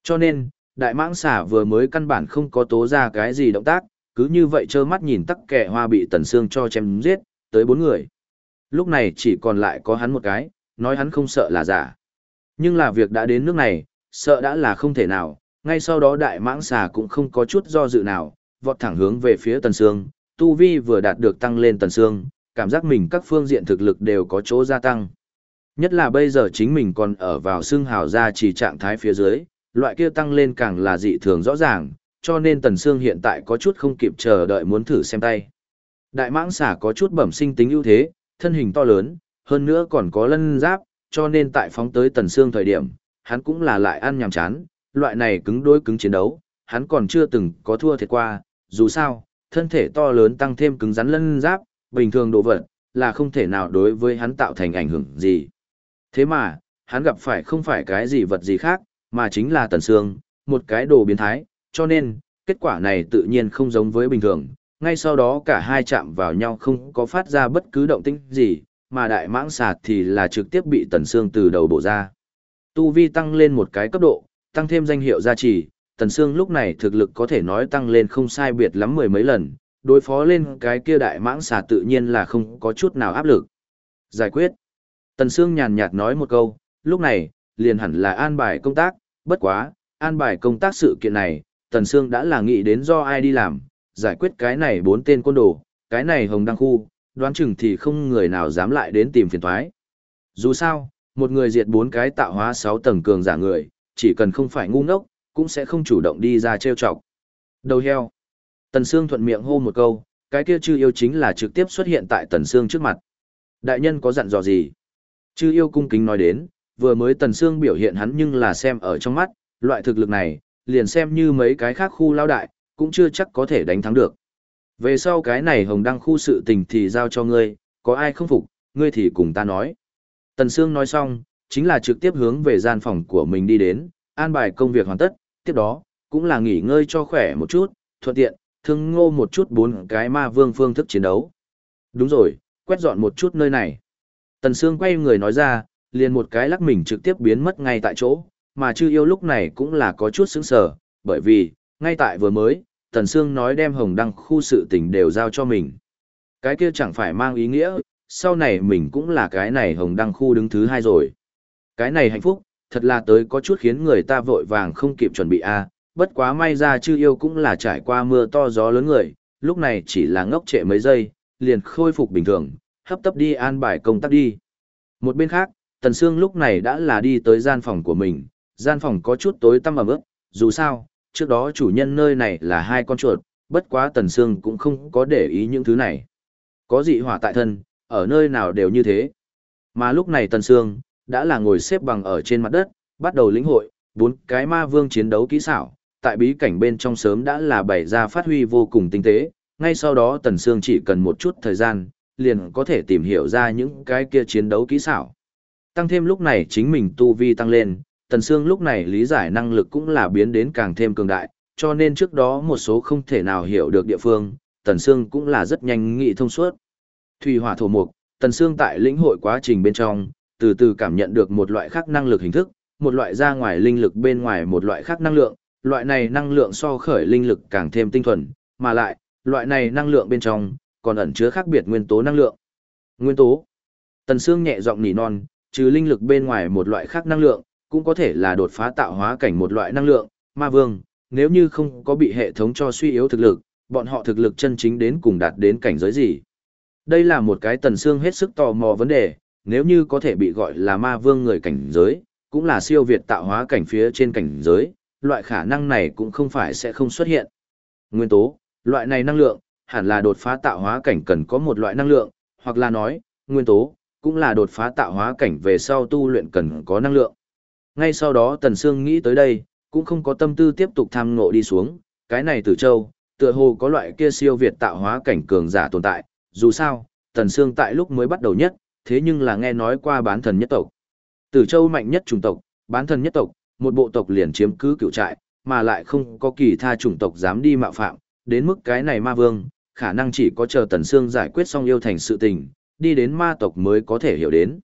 Cho nên, đại mãng xà vừa mới căn bản không có tố ra cái gì động tác, cứ như vậy trơ mắt nhìn tắc kẻ hoa bị tần xương cho chém giết, tới bốn người. Lúc này chỉ còn lại có hắn một cái, nói hắn không sợ là giả. Nhưng là việc đã đến nước này, sợ đã là không thể nào, ngay sau đó đại mãng xà cũng không có chút do dự nào, vọt thẳng hướng về phía tần xương, tu vi vừa đạt được tăng lên tần xương, cảm giác mình các phương diện thực lực đều có chỗ gia tăng. Nhất là bây giờ chính mình còn ở vào xương hào gia chỉ trạng thái phía dưới, loại kia tăng lên càng là dị thường rõ ràng, cho nên Tần Sương hiện tại có chút không kịp chờ đợi muốn thử xem tay. Đại mãng xà có chút bẩm sinh tính ưu thế, thân hình to lớn, hơn nữa còn có lân giáp, cho nên tại phóng tới Tần Sương thời điểm, hắn cũng là lại ăn nhàm chán, loại này cứng đối cứng chiến đấu, hắn còn chưa từng có thua thiệt qua, dù sao, thân thể to lớn tăng thêm cứng rắn lân giáp, bình thường đồ vật, là không thể nào đối với hắn tạo thành ảnh hưởng gì. Thế mà, hắn gặp phải không phải cái gì vật gì khác, mà chính là Tần Sương, một cái đồ biến thái, cho nên, kết quả này tự nhiên không giống với bình thường. Ngay sau đó cả hai chạm vào nhau không có phát ra bất cứ động tĩnh gì, mà đại mãng sạt thì là trực tiếp bị Tần Sương từ đầu bổ ra. Tu vi tăng lên một cái cấp độ, tăng thêm danh hiệu gia trì, Tần Sương lúc này thực lực có thể nói tăng lên không sai biệt lắm mười mấy lần, đối phó lên cái kia đại mãng xà tự nhiên là không có chút nào áp lực. Giải quyết. Tần Sương nhàn nhạt nói một câu, lúc này, liền hẳn là an bài công tác, bất quá, an bài công tác sự kiện này, Tần Sương đã là nghĩ đến do ai đi làm, giải quyết cái này bốn tên côn đồ, cái này hồng đăng khu, đoán chừng thì không người nào dám lại đến tìm phiền toái Dù sao, một người diệt bốn cái tạo hóa sáu tầng cường giả người, chỉ cần không phải ngu ngốc, cũng sẽ không chủ động đi ra trêu chọc. Đầu heo. Tần Sương thuận miệng hô một câu, cái kia chư yêu chính là trực tiếp xuất hiện tại Tần Sương trước mặt. Đại nhân có dặn dò gì? Chư yêu cung kính nói đến, vừa mới Tần Sương biểu hiện hắn nhưng là xem ở trong mắt, loại thực lực này, liền xem như mấy cái khác khu lao đại, cũng chưa chắc có thể đánh thắng được. Về sau cái này hồng đăng khu sự tình thì giao cho ngươi, có ai không phục, ngươi thì cùng ta nói. Tần Sương nói xong, chính là trực tiếp hướng về gian phòng của mình đi đến, an bài công việc hoàn tất, tiếp đó, cũng là nghỉ ngơi cho khỏe một chút, thuận tiện, thương ngô một chút bốn cái ma vương phương thức chiến đấu. Đúng rồi, quét dọn một chút nơi này. Tần Sương quay người nói ra, liền một cái lắc mình trực tiếp biến mất ngay tại chỗ, mà chư yêu lúc này cũng là có chút sững sờ, bởi vì, ngay tại vừa mới, Tần Sương nói đem hồng đăng khu sự tình đều giao cho mình. Cái kia chẳng phải mang ý nghĩa, sau này mình cũng là cái này hồng đăng khu đứng thứ hai rồi. Cái này hạnh phúc, thật là tới có chút khiến người ta vội vàng không kịp chuẩn bị a bất quá may ra chư yêu cũng là trải qua mưa to gió lớn người, lúc này chỉ là ngốc trệ mấy giây, liền khôi phục bình thường, hấp tấp đi an bài công tác đi. Một bên khác, Tần Sương lúc này đã là đi tới gian phòng của mình, gian phòng có chút tối tăm ẩm ướt, dù sao, trước đó chủ nhân nơi này là hai con chuột, bất quá Tần Sương cũng không có để ý những thứ này. Có dị hỏa tại thân, ở nơi nào đều như thế. Mà lúc này Tần Sương, đã là ngồi xếp bằng ở trên mặt đất, bắt đầu lĩnh hội, bốn cái ma vương chiến đấu kỹ xảo, tại bí cảnh bên trong sớm đã là bày ra phát huy vô cùng tinh tế, ngay sau đó Tần Sương chỉ cần một chút thời gian, liền có thể tìm hiểu ra những cái kia chiến đấu kỹ xảo. Tăng thêm lúc này chính mình tu vi tăng lên, Tần Sương lúc này lý giải năng lực cũng là biến đến càng thêm cường đại, cho nên trước đó một số không thể nào hiểu được địa phương, Tần Sương cũng là rất nhanh nghị thông suốt. Thủy hỏa thổ mục, Tần Sương tại lĩnh hội quá trình bên trong, từ từ cảm nhận được một loại khác năng lực hình thức, một loại ra ngoài linh lực bên ngoài một loại khác năng lượng, loại này năng lượng so khởi linh lực càng thêm tinh thuần, mà lại, loại này năng lượng bên trong, còn ẩn chứa khác biệt nguyên tố năng lượng. Nguyên tố. Tần Sương nhẹ giọng nỉ non, trừ linh lực bên ngoài một loại khác năng lượng, cũng có thể là đột phá tạo hóa cảnh một loại năng lượng, ma vương, nếu như không có bị hệ thống cho suy yếu thực lực, bọn họ thực lực chân chính đến cùng đạt đến cảnh giới gì. Đây là một cái tần xương hết sức tò mò vấn đề, nếu như có thể bị gọi là ma vương người cảnh giới, cũng là siêu việt tạo hóa cảnh phía trên cảnh giới, loại khả năng này cũng không phải sẽ không xuất hiện. Nguyên tố, loại này năng lượng, hẳn là đột phá tạo hóa cảnh cần có một loại năng lượng, hoặc là nói, nguyên tố, cũng là đột phá tạo hóa cảnh về sau tu luyện cần có năng lượng. Ngay sau đó Tần Sương nghĩ tới đây, cũng không có tâm tư tiếp tục tham ngộ đi xuống, cái này tử châu, tựa hồ có loại kia siêu việt tạo hóa cảnh cường giả tồn tại, dù sao, Tần Sương tại lúc mới bắt đầu nhất, thế nhưng là nghe nói qua bán thần nhất tộc. Tử châu mạnh nhất chủng tộc, bán thần nhất tộc, một bộ tộc liền chiếm cứ cựu trại, mà lại không có kỳ tha chủng tộc dám đi mạo phạm, đến mức cái này ma vương, khả năng chỉ có chờ Tần Sương giải quyết xong yêu thành sự tình, đi đến ma tộc mới có thể hiểu đến.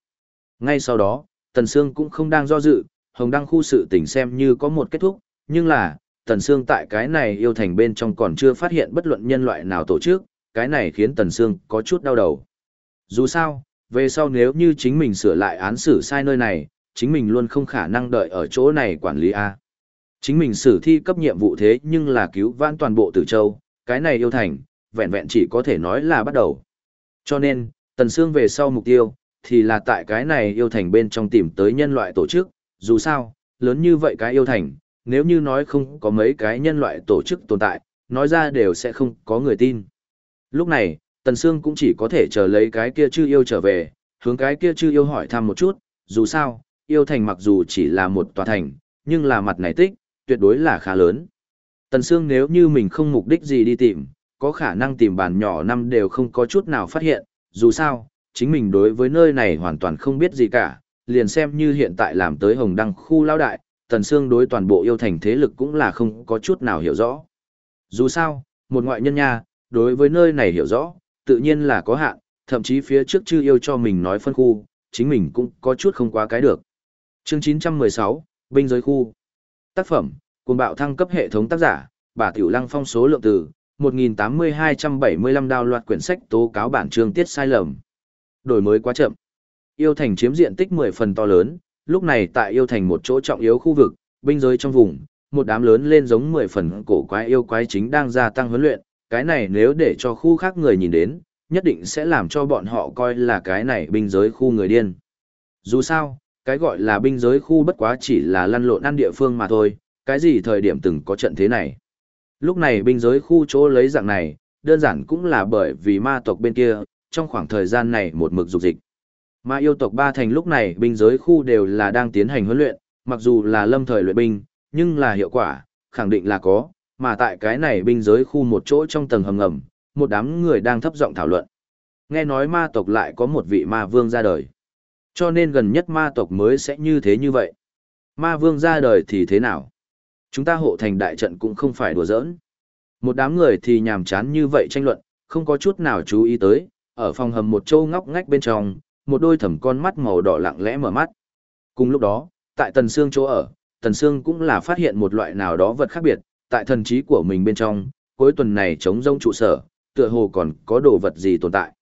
Ngay sau đó, Tần Sương cũng không đang do dự, Hồng Đăng khu sự tình xem như có một kết thúc, nhưng là, Tần Sương tại cái này yêu thành bên trong còn chưa phát hiện bất luận nhân loại nào tổ chức, cái này khiến Tần Sương có chút đau đầu. Dù sao, về sau nếu như chính mình sửa lại án xử sai nơi này, chính mình luôn không khả năng đợi ở chỗ này quản lý A. Chính mình xử thi cấp nhiệm vụ thế nhưng là cứu vãn toàn bộ tử châu, cái này yêu thành, vẹn vẹn chỉ có thể nói là bắt đầu. Cho nên, Tần Sương về sau mục tiêu, thì là tại cái này yêu thành bên trong tìm tới nhân loại tổ chức, dù sao, lớn như vậy cái yêu thành, nếu như nói không có mấy cái nhân loại tổ chức tồn tại, nói ra đều sẽ không có người tin. Lúc này, Tần Sương cũng chỉ có thể chờ lấy cái kia chư yêu trở về, hướng cái kia chư yêu hỏi thăm một chút, dù sao, yêu thành mặc dù chỉ là một tòa thành, nhưng là mặt này tích, tuyệt đối là khá lớn. Tần Sương nếu như mình không mục đích gì đi tìm, có khả năng tìm bàn nhỏ năm đều không có chút nào phát hiện, dù sao, chính mình đối với nơi này hoàn toàn không biết gì cả, liền xem như hiện tại làm tới hồng đăng khu lao đại, tần Sương đối toàn bộ yêu thành thế lực cũng là không có chút nào hiểu rõ. Dù sao, một ngoại nhân nha, đối với nơi này hiểu rõ, tự nhiên là có hạn, thậm chí phía trước chư yêu cho mình nói phân khu, chính mình cũng có chút không quá cái được. Chương 916, Binh giới khu. Tác phẩm, cuồng bạo thăng cấp hệ thống tác giả, bà Tiểu Lăng phong số lượng từ, 1.8275 đào loạt quyển sách tố cáo bản chương tiết sai lầm. Đổi mới quá chậm. Yêu thành chiếm diện tích 10 phần to lớn, lúc này tại yêu thành một chỗ trọng yếu khu vực, binh giới trong vùng, một đám lớn lên giống 10 phần cổ quái yêu quái chính đang gia tăng huấn luyện, cái này nếu để cho khu khác người nhìn đến, nhất định sẽ làm cho bọn họ coi là cái này binh giới khu người điên. Dù sao, cái gọi là binh giới khu bất quá chỉ là lăn lộn ăn địa phương mà thôi, cái gì thời điểm từng có trận thế này. Lúc này binh giới khu chỗ lấy dạng này, đơn giản cũng là bởi vì ma tộc bên kia, trong khoảng thời gian này một mực dục dịch. Ma yêu tộc ba thành lúc này binh giới khu đều là đang tiến hành huấn luyện, mặc dù là lâm thời luyện binh, nhưng là hiệu quả, khẳng định là có, mà tại cái này binh giới khu một chỗ trong tầng hầm ngầm, một đám người đang thấp giọng thảo luận. Nghe nói ma tộc lại có một vị ma vương ra đời. Cho nên gần nhất ma tộc mới sẽ như thế như vậy. Ma vương ra đời thì thế nào? Chúng ta hộ thành đại trận cũng không phải đùa giỡn. Một đám người thì nhàm chán như vậy tranh luận, không có chút nào chú ý tới, ở phòng hầm một châu ngóc ngách bên trong, một đôi thẩm con mắt màu đỏ lặng lẽ mở mắt. Cùng lúc đó, tại Tần Sương chỗ ở, Tần Sương cũng là phát hiện một loại nào đó vật khác biệt, tại thần trí của mình bên trong, cuối tuần này chống rông trụ sở, tựa hồ còn có đồ vật gì tồn tại.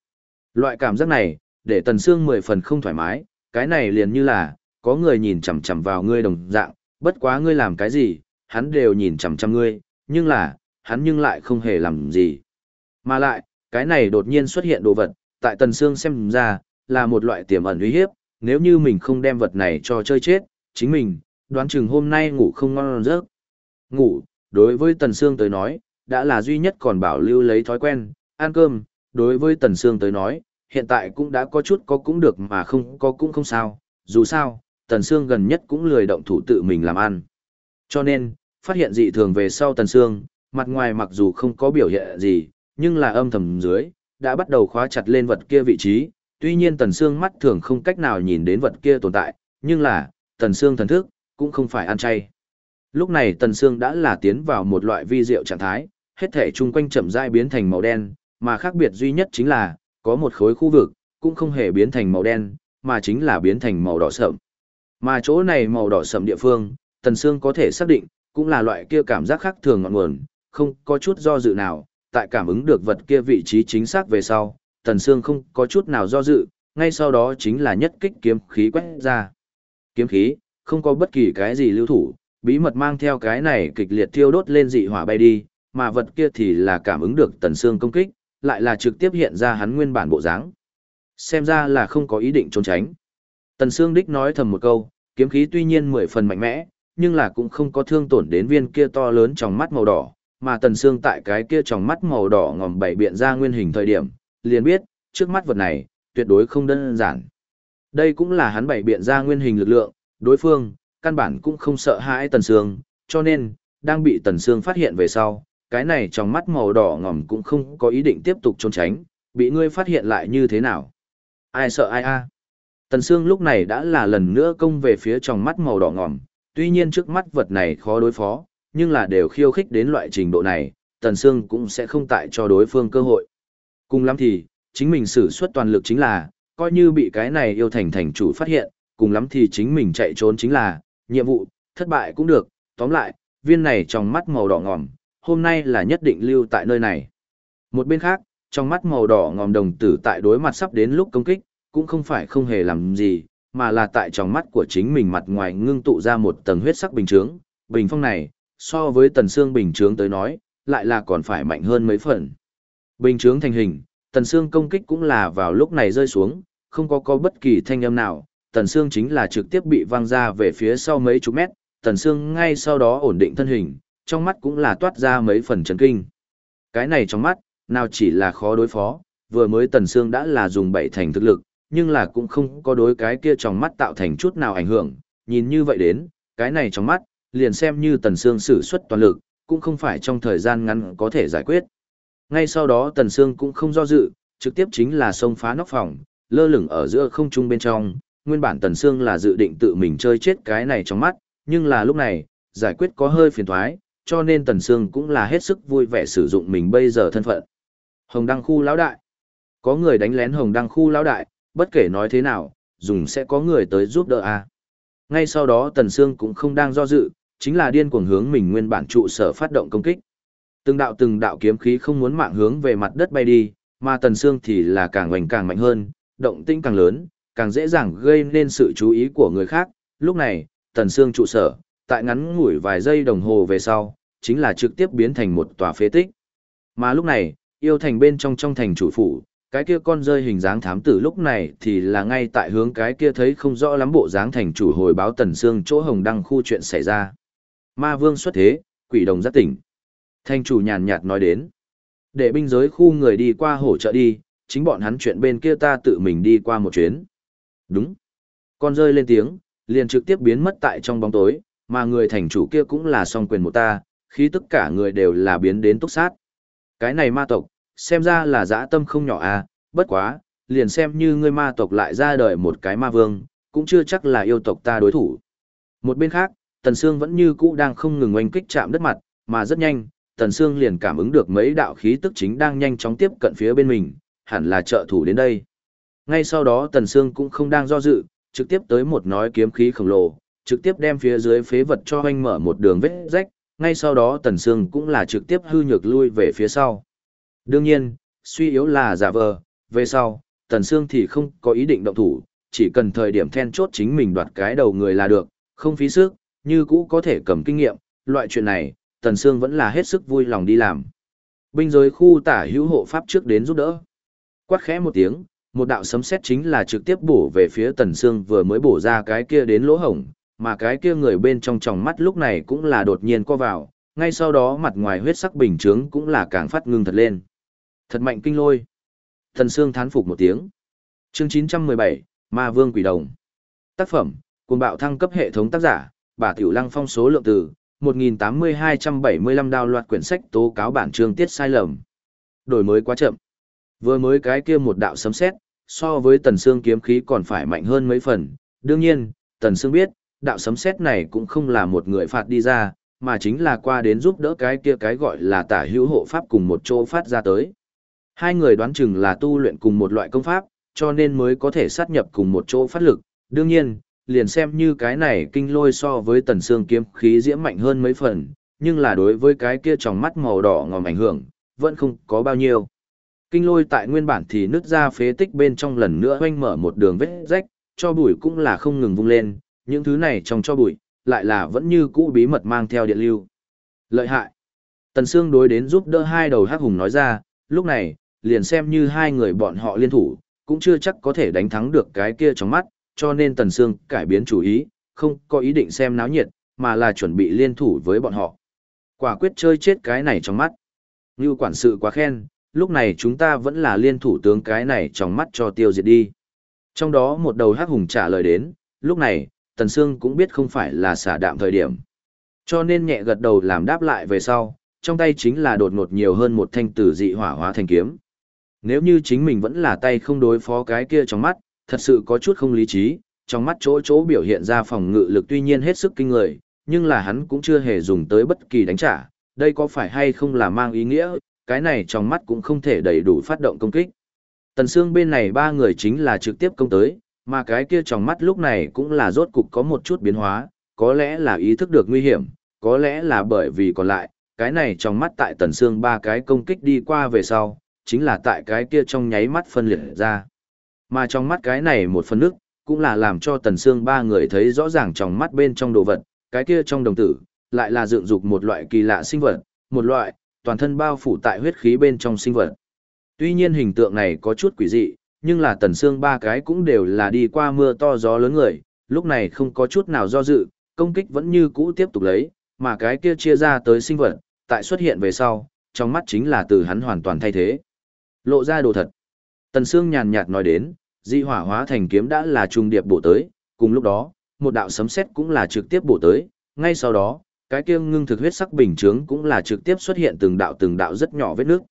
Loại cảm giác này, để Tần Sương mười phần không thoải mái, cái này liền như là, có người nhìn chằm chằm vào ngươi đồng dạng, bất quá ngươi làm cái gì, hắn đều nhìn chằm chằm ngươi, nhưng là, hắn nhưng lại không hề làm gì. Mà lại, cái này đột nhiên xuất hiện đồ vật, tại Tần Sương xem ra, là một loại tiềm ẩn uy hiếp, nếu như mình không đem vật này cho chơi chết, chính mình, đoán chừng hôm nay ngủ không ngon giấc. Ngủ, đối với Tần Sương tới nói, đã là duy nhất còn bảo lưu lấy thói quen, ăn cơm, đối với Tần Sương tới nói, hiện tại cũng đã có chút có cũng được mà không có cũng không sao, dù sao, Tần Sương gần nhất cũng lười động thủ tự mình làm ăn. Cho nên, phát hiện dị thường về sau Tần Sương, mặt ngoài mặc dù không có biểu hiện gì, nhưng là âm thầm dưới, đã bắt đầu khóa chặt lên vật kia vị trí, tuy nhiên Tần Sương mắt thường không cách nào nhìn đến vật kia tồn tại, nhưng là, Tần Sương thần thức, cũng không phải ăn chay. Lúc này Tần Sương đã là tiến vào một loại vi diệu trạng thái, hết thể chung quanh chậm rãi biến thành màu đen, mà khác biệt duy nhất chính là, có một khối khu vực, cũng không hề biến thành màu đen, mà chính là biến thành màu đỏ sậm. Mà chỗ này màu đỏ sậm địa phương, Tần Sương có thể xác định, cũng là loại kia cảm giác khác thường ngọn nguồn, không có chút do dự nào, tại cảm ứng được vật kia vị trí chính xác về sau, Tần Sương không có chút nào do dự, ngay sau đó chính là nhất kích kiếm khí quét ra. Kiếm khí, không có bất kỳ cái gì lưu thủ, bí mật mang theo cái này kịch liệt thiêu đốt lên dị hỏa bay đi, mà vật kia thì là cảm ứng được Tần Sương công kích, lại là trực tiếp hiện ra hắn nguyên bản bộ dáng. Xem ra là không có ý định trốn tránh. Tần Sương đích nói thầm một câu, kiếm khí tuy nhiên mười phần mạnh mẽ, nhưng là cũng không có thương tổn đến viên kia to lớn trong mắt màu đỏ, mà Tần Sương tại cái kia trong mắt màu đỏ ngòm bảy biện ra nguyên hình thời điểm, liền biết, trước mắt vật này, tuyệt đối không đơn giản. Đây cũng là hắn bảy biện ra nguyên hình lực lượng, đối phương, căn bản cũng không sợ hãi Tần Sương, cho nên, đang bị Tần Sương phát hiện về sau, cái này trong mắt màu đỏ ngòm cũng không có ý định tiếp tục trốn tránh, bị ngươi phát hiện lại như thế nào. Ai sợ ai a? Tần Sương lúc này đã là lần nữa công về phía trong mắt màu đỏ ngòm, tuy nhiên trước mắt vật này khó đối phó, nhưng là đều khiêu khích đến loại trình độ này, Tần Sương cũng sẽ không tại cho đối phương cơ hội. Cùng lắm thì, chính mình sử xuất toàn lực chính là, coi như bị cái này yêu thành thành chủ phát hiện, cùng lắm thì chính mình chạy trốn chính là, nhiệm vụ, thất bại cũng được, tóm lại, viên này trong mắt màu đỏ ngòm, hôm nay là nhất định lưu tại nơi này. Một bên khác, trong mắt màu đỏ ngòm đồng tử tại đối mặt sắp đến lúc công kích, cũng không phải không hề làm gì, mà là tại trong mắt của chính mình mặt ngoài ngưng tụ ra một tầng huyết sắc bình trướng, bình phong này, so với tần xương bình trướng tới nói, lại là còn phải mạnh hơn mấy phần. Bình trướng thành hình, tần xương công kích cũng là vào lúc này rơi xuống, không có có bất kỳ thanh âm nào, tần xương chính là trực tiếp bị văng ra về phía sau mấy chục mét, tần xương ngay sau đó ổn định thân hình, trong mắt cũng là toát ra mấy phần chấn kinh. Cái này trong mắt, nào chỉ là khó đối phó, vừa mới tần xương đã là dùng bảy thành thực lực, nhưng là cũng không có đối cái kia trong mắt tạo thành chút nào ảnh hưởng, nhìn như vậy đến, cái này trong mắt, liền xem như tần xương sử xuất toàn lực, cũng không phải trong thời gian ngắn có thể giải quyết. Ngay sau đó tần xương cũng không do dự, trực tiếp chính là xông phá nóc phòng, lơ lửng ở giữa không trung bên trong, nguyên bản tần xương là dự định tự mình chơi chết cái này trong mắt, nhưng là lúc này, giải quyết có hơi phiền toái, cho nên tần sương cũng là hết sức vui vẻ sử dụng mình bây giờ thân phận. Hồng Đăng khu lão đại. Có người đánh lén Hồng Đăng khu lão đại, bất kể nói thế nào, dùng sẽ có người tới giúp đỡ a. À. Ngay sau đó Tần Sương cũng không đang do dự, chính là điên cuồng hướng mình nguyên bản trụ sở phát động công kích. Từng đạo từng đạo kiếm khí không muốn mạng hướng về mặt đất bay đi, mà Tần Sương thì là càng hoành càng mạnh hơn, động tĩnh càng lớn, càng dễ dàng gây nên sự chú ý của người khác. Lúc này, Tần Sương trụ sở, tại ngắn ngủi vài giây đồng hồ về sau, chính là trực tiếp biến thành một tòa phế tích. Mà lúc này, yêu thành bên trong trong thành chủ phủ, cái kia con rơi hình dáng thám tử lúc này thì là ngay tại hướng cái kia thấy không rõ lắm bộ dáng thành chủ hồi báo Tần xương chỗ hồng đăng khu chuyện xảy ra. Ma vương xuất thế, quỷ đồng giác tỉnh. Thành chủ nhàn nhạt nói đến. Để binh giới khu người đi qua hỗ trợ đi, chính bọn hắn chuyện bên kia ta tự mình đi qua một chuyến. Đúng. Con rơi lên tiếng, liền trực tiếp biến mất tại trong bóng tối, mà người thành chủ kia cũng là song quyền một ta, khi tất cả người đều là biến đến túc sát. Cái này ma tộc, xem ra là dã tâm không nhỏ à, bất quá, liền xem như ngươi ma tộc lại ra đời một cái ma vương, cũng chưa chắc là yêu tộc ta đối thủ. Một bên khác, Tần Sương vẫn như cũ đang không ngừng oanh kích chạm đất mặt, mà rất nhanh, Tần Sương liền cảm ứng được mấy đạo khí tức chính đang nhanh chóng tiếp cận phía bên mình, hẳn là trợ thủ đến đây. Ngay sau đó Tần Sương cũng không đang do dự, trực tiếp tới một nói kiếm khí khổng lồ, trực tiếp đem phía dưới phế vật cho hoanh mở một đường vết rách, ngay sau đó Tần Sương cũng là trực tiếp hư nhược lui về phía sau. Đương nhiên, suy yếu là giả vờ, về sau, Tần Sương thì không có ý định động thủ, chỉ cần thời điểm then chốt chính mình đoạt cái đầu người là được, không phí sức, như cũ có thể cầm kinh nghiệm, loại chuyện này, Tần Sương vẫn là hết sức vui lòng đi làm. Binh giới khu tả hữu hộ pháp trước đến giúp đỡ. Quát khẽ một tiếng, một đạo sấm sét chính là trực tiếp bổ về phía Tần Sương vừa mới bổ ra cái kia đến lỗ hổng, mà cái kia người bên trong tròng mắt lúc này cũng là đột nhiên co vào, ngay sau đó mặt ngoài huyết sắc bình trướng cũng là càng phát ngưng thật lên. Thật mạnh kinh lôi. Tần Sương thán phục một tiếng. Chương 917, Ma Vương Quỷ Đồng. Tác phẩm, cuồng bạo thăng cấp hệ thống tác giả, bà Tiểu Lăng phong số lượng từ, 1.8275 đào loạt quyển sách tố cáo bản chương tiết sai lầm. Đổi mới quá chậm. Vừa mới cái kia một đạo sấm sét, so với tần xương kiếm khí còn phải mạnh hơn mấy phần. Đương nhiên, tần xương biết, đạo sấm sét này cũng không là một người phạt đi ra, mà chính là qua đến giúp đỡ cái kia cái gọi là tả hữu hộ pháp cùng một chỗ phát ra tới. Hai người đoán chừng là tu luyện cùng một loại công pháp, cho nên mới có thể sát nhập cùng một chỗ phát lực. Đương nhiên, liền xem như cái này kinh lôi so với tần xương kiếm khí diễm mạnh hơn mấy phần, nhưng là đối với cái kia tròng mắt màu đỏ ngòm ảnh hưởng, vẫn không có bao nhiêu. Kinh lôi tại nguyên bản thì nứt ra phế tích bên trong lần nữa hoanh mở một đường vết rách, cho bụi cũng là không ngừng vung lên, những thứ này trong cho bụi, lại là vẫn như cũ bí mật mang theo điện lưu. Lợi hại. Tần Sương đối đến giúp đỡ hai đầu hắc hùng nói ra, lúc này, liền xem như hai người bọn họ liên thủ, cũng chưa chắc có thể đánh thắng được cái kia trong mắt, cho nên Tần Sương cải biến chủ ý, không có ý định xem náo nhiệt, mà là chuẩn bị liên thủ với bọn họ. Quả quyết chơi chết cái này trong mắt. Như quản sự quá khen, lúc này chúng ta vẫn là liên thủ tướng cái này trong mắt cho tiêu diệt đi. Trong đó một đầu hắc hùng trả lời đến, lúc này, Tần Sương cũng biết không phải là xả đạm thời điểm. Cho nên nhẹ gật đầu làm đáp lại về sau, trong tay chính là đột ngột nhiều hơn một thanh tử dị hỏa hóa thành kiếm. Nếu như chính mình vẫn là tay không đối phó cái kia trong mắt, thật sự có chút không lý trí, trong mắt chỗ chỗ biểu hiện ra phòng ngự lực tuy nhiên hết sức kinh người, nhưng là hắn cũng chưa hề dùng tới bất kỳ đánh trả, đây có phải hay không là mang ý nghĩa, cái này trong mắt cũng không thể đầy đủ phát động công kích. Tần Sương bên này ba người chính là trực tiếp công tới, mà cái kia trong mắt lúc này cũng là rốt cục có một chút biến hóa, có lẽ là ý thức được nguy hiểm, có lẽ là bởi vì còn lại, cái này trong mắt tại Tần xương ba cái công kích đi qua về sau, chính là tại cái kia trong nháy mắt phân liệt ra. Mà trong mắt cái này một phần nước, cũng là làm cho Tần xương ba người thấy rõ ràng trong mắt bên trong đồ vật, cái kia trong đồng tử, lại là dựng dục một loại kỳ lạ sinh vật, một loại, toàn thân bao phủ tại huyết khí bên trong sinh vật. Tuy nhiên hình tượng này có chút quỷ dị, nhưng là tần xương ba cái cũng đều là đi qua mưa to gió lớn người, lúc này không có chút nào do dự, công kích vẫn như cũ tiếp tục lấy, mà cái kia chia ra tới sinh vật, tại xuất hiện về sau, trong mắt chính là từ hắn hoàn toàn thay thế. Lộ ra đồ thật. Tần xương nhàn nhạt nói đến, di hỏa hóa thành kiếm đã là trung điệp bổ tới, cùng lúc đó, một đạo sấm sét cũng là trực tiếp bổ tới, ngay sau đó, cái kia ngưng thực huyết sắc bình chướng cũng là trực tiếp xuất hiện từng đạo từng đạo rất nhỏ vết nước.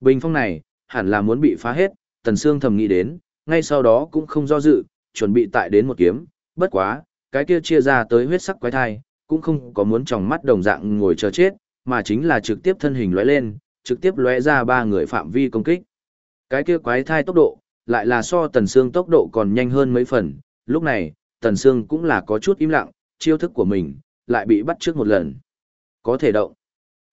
Bình phong này, hẳn là muốn bị phá hết, Tần Sương thầm nghĩ đến, ngay sau đó cũng không do dự, chuẩn bị tại đến một kiếm, bất quá, cái kia chia ra tới huyết sắc quái thai, cũng không có muốn tròng mắt đồng dạng ngồi chờ chết, mà chính là trực tiếp thân hình lóe lên, trực tiếp lóe ra ba người phạm vi công kích. Cái kia quái thai tốc độ, lại là so Tần Sương tốc độ còn nhanh hơn mấy phần, lúc này, Tần Sương cũng là có chút im lặng, chiêu thức của mình, lại bị bắt trước một lần. Có thể động.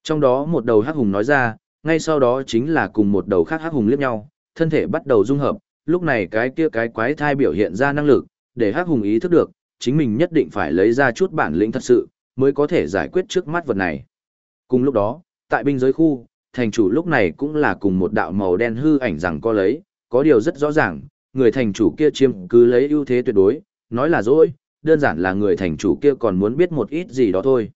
Trong đó một đầu hắc hùng nói ra, ngay sau đó chính là cùng một đầu khác hắc hùng liếc nhau, thân thể bắt đầu dung hợp, lúc này cái kia cái quái thai biểu hiện ra năng lực, để Hắc Hùng ý thức được, chính mình nhất định phải lấy ra chút bản lĩnh thật sự, mới có thể giải quyết trước mắt vật này. Cùng lúc đó, tại binh giới khu, thành chủ lúc này cũng là cùng một đạo màu đen hư ảnh rằng có lấy, có điều rất rõ ràng, người thành chủ kia chiếm cứ lấy ưu thế tuyệt đối, nói là dối, đơn giản là người thành chủ kia còn muốn biết một ít gì đó thôi.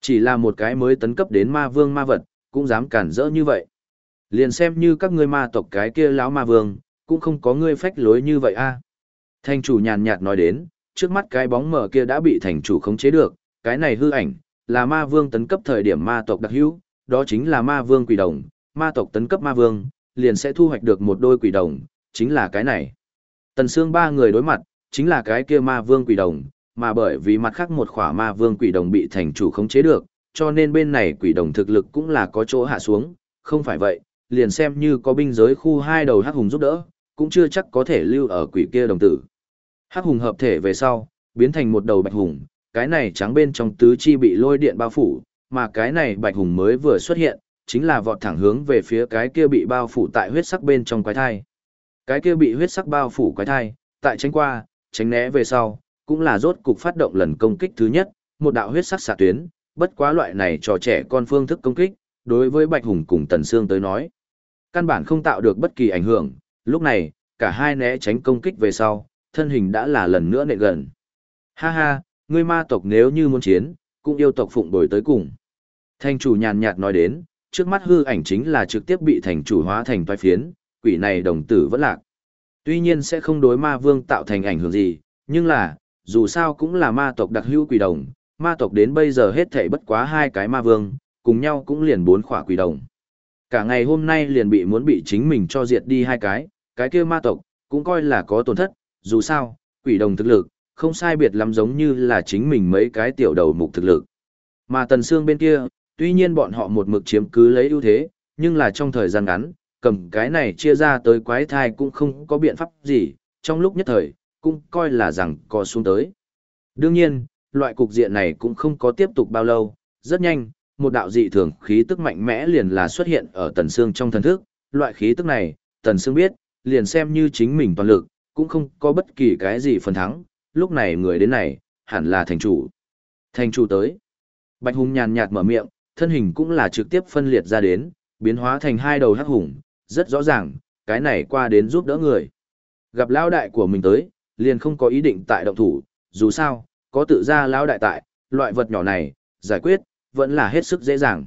Chỉ là một cái mới tấn cấp đến ma vương ma vật, cũng dám cản rỡ như vậy. Liền xem như các ngươi ma tộc cái kia lão ma vương, cũng không có ngươi phách lối như vậy a. Thành chủ nhàn nhạt nói đến, trước mắt cái bóng mờ kia đã bị thành chủ khống chế được, cái này hư ảnh, là ma vương tấn cấp thời điểm ma tộc đặc hữu, đó chính là ma vương quỷ đồng, ma tộc tấn cấp ma vương, liền sẽ thu hoạch được một đôi quỷ đồng, chính là cái này. Tần xương ba người đối mặt, chính là cái kia ma vương quỷ đồng, mà bởi vì mặt khác một khỏa ma vương quỷ đồng bị thành chủ khống chế được, cho nên bên này quỷ đồng thực lực cũng là có chỗ hạ xuống, không phải vậy, liền xem như có binh giới khu hai đầu hắc hùng giúp đỡ, cũng chưa chắc có thể lưu ở quỷ kia đồng tử. Hắc hùng hợp thể về sau, biến thành một đầu bạch hùng, cái này trắng bên trong tứ chi bị lôi điện bao phủ, mà cái này bạch hùng mới vừa xuất hiện, chính là vọt thẳng hướng về phía cái kia bị bao phủ tại huyết sắc bên trong quái thai. Cái kia bị huyết sắc bao phủ quái thai, tại tránh qua, tránh né về sau, cũng là rốt cục phát động lần công kích thứ nhất, một đạo huyết sắc xạ tuyến, bất quá loại này trò trẻ con phương thức công kích, đối với Bạch Hùng cùng Tần Sương tới nói, căn bản không tạo được bất kỳ ảnh hưởng, lúc này, cả hai né tránh công kích về sau, thân hình đã là lần nữa nệ gần. Ha ha, ngươi ma tộc nếu như muốn chiến, cũng yêu tộc phụng bồi tới cùng. Thành chủ nhàn nhạt nói đến, trước mắt hư ảnh chính là trực tiếp bị thành chủ hóa thành toái phiến, quỷ này đồng tử vẫn lạc. Tuy nhiên sẽ không đối ma vương tạo thành ảnh hưởng gì, nhưng là, dù sao cũng là ma tộc đặc hữu quỷ đồng, ma tộc đến bây giờ hết thảy bất quá hai cái ma vương, cùng nhau cũng liền bốn khỏa quỷ đồng. Cả ngày hôm nay liền bị muốn bị chính mình cho diệt đi hai cái, cái kia ma tộc, cũng coi là có tổn thất, dù sao, quỷ đồng thực lực, không sai biệt lắm giống như là chính mình mấy cái tiểu đầu mục thực lực. Mà tần xương bên kia, tuy nhiên bọn họ một mực chiếm cứ lấy ưu thế, nhưng là trong thời gian ngắn, cầm cái này chia ra tới quái thai cũng không có biện pháp gì, trong lúc nhất thời, cũng coi là rằng có xuống tới. Đương nhiên, loại cục diện này cũng không có tiếp tục bao lâu, rất nhanh, một đạo dị thường khí tức mạnh mẽ liền là xuất hiện ở tần xương trong thần thức, loại khí tức này, tần xương biết, liền xem như chính mình toàn lực, cũng không có bất kỳ cái gì phần thắng, lúc này người đến này, hẳn là thành chủ. Thành chủ tới. Bạch Hùng nhàn nhạt mở miệng, thân hình cũng là trực tiếp phân liệt ra đến, biến hóa thành hai đầu hắc hùng, rất rõ ràng, cái này qua đến giúp đỡ người. Gặp lão đại của mình tới, liền không có ý định tại động thủ, dù sao, có tự ra lão đại tại, loại vật nhỏ này, giải quyết, vẫn là hết sức dễ dàng.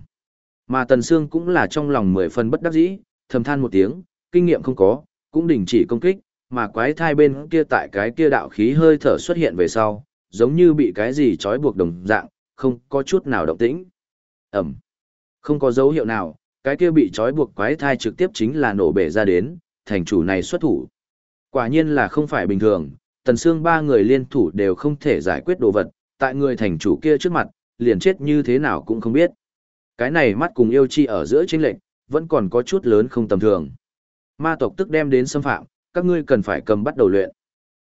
Mà Tần Sương cũng là trong lòng mười phần bất đắc dĩ, thầm than một tiếng, kinh nghiệm không có, cũng đình chỉ công kích, mà quái thai bên kia tại cái kia đạo khí hơi thở xuất hiện về sau, giống như bị cái gì trói buộc đồng dạng, không có chút nào động tĩnh. Ẩm. Không có dấu hiệu nào, cái kia bị trói buộc quái thai trực tiếp chính là nổ bể ra đến, thành chủ này xuất thủ. Quả nhiên là không phải bình thường, tần xương ba người liên thủ đều không thể giải quyết đồ vật, tại người thành chủ kia trước mặt, liền chết như thế nào cũng không biết. Cái này mắt cùng yêu chi ở giữa chênh lệnh, vẫn còn có chút lớn không tầm thường. Ma tộc tức đem đến xâm phạm, các ngươi cần phải cầm bắt đầu luyện.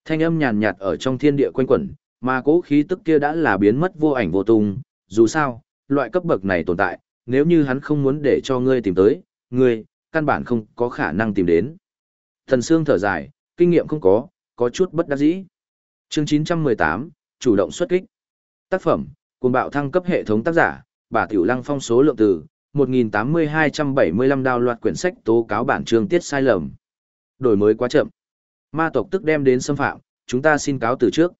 Thanh âm nhàn nhạt ở trong thiên địa quanh quẩn, mà cố khí tức kia đã là biến mất vô ảnh vô tung, dù sao, loại cấp bậc này tồn tại, nếu như hắn không muốn để cho ngươi tìm tới, ngươi, căn bản không có khả năng tìm đến. Thần Sương thở dài, kinh nghiệm không có, có chút bất đắc dĩ. Chương 918, chủ động xuất kích. Tác phẩm, cùng bạo thăng cấp hệ thống tác giả, bà Tiểu Lăng phong số lượng từ, 1.8275 đào loạt quyển sách tố cáo bản chương tiết sai lầm. Đổi mới quá chậm. Ma tộc tức đem đến xâm phạm, chúng ta xin cáo từ trước.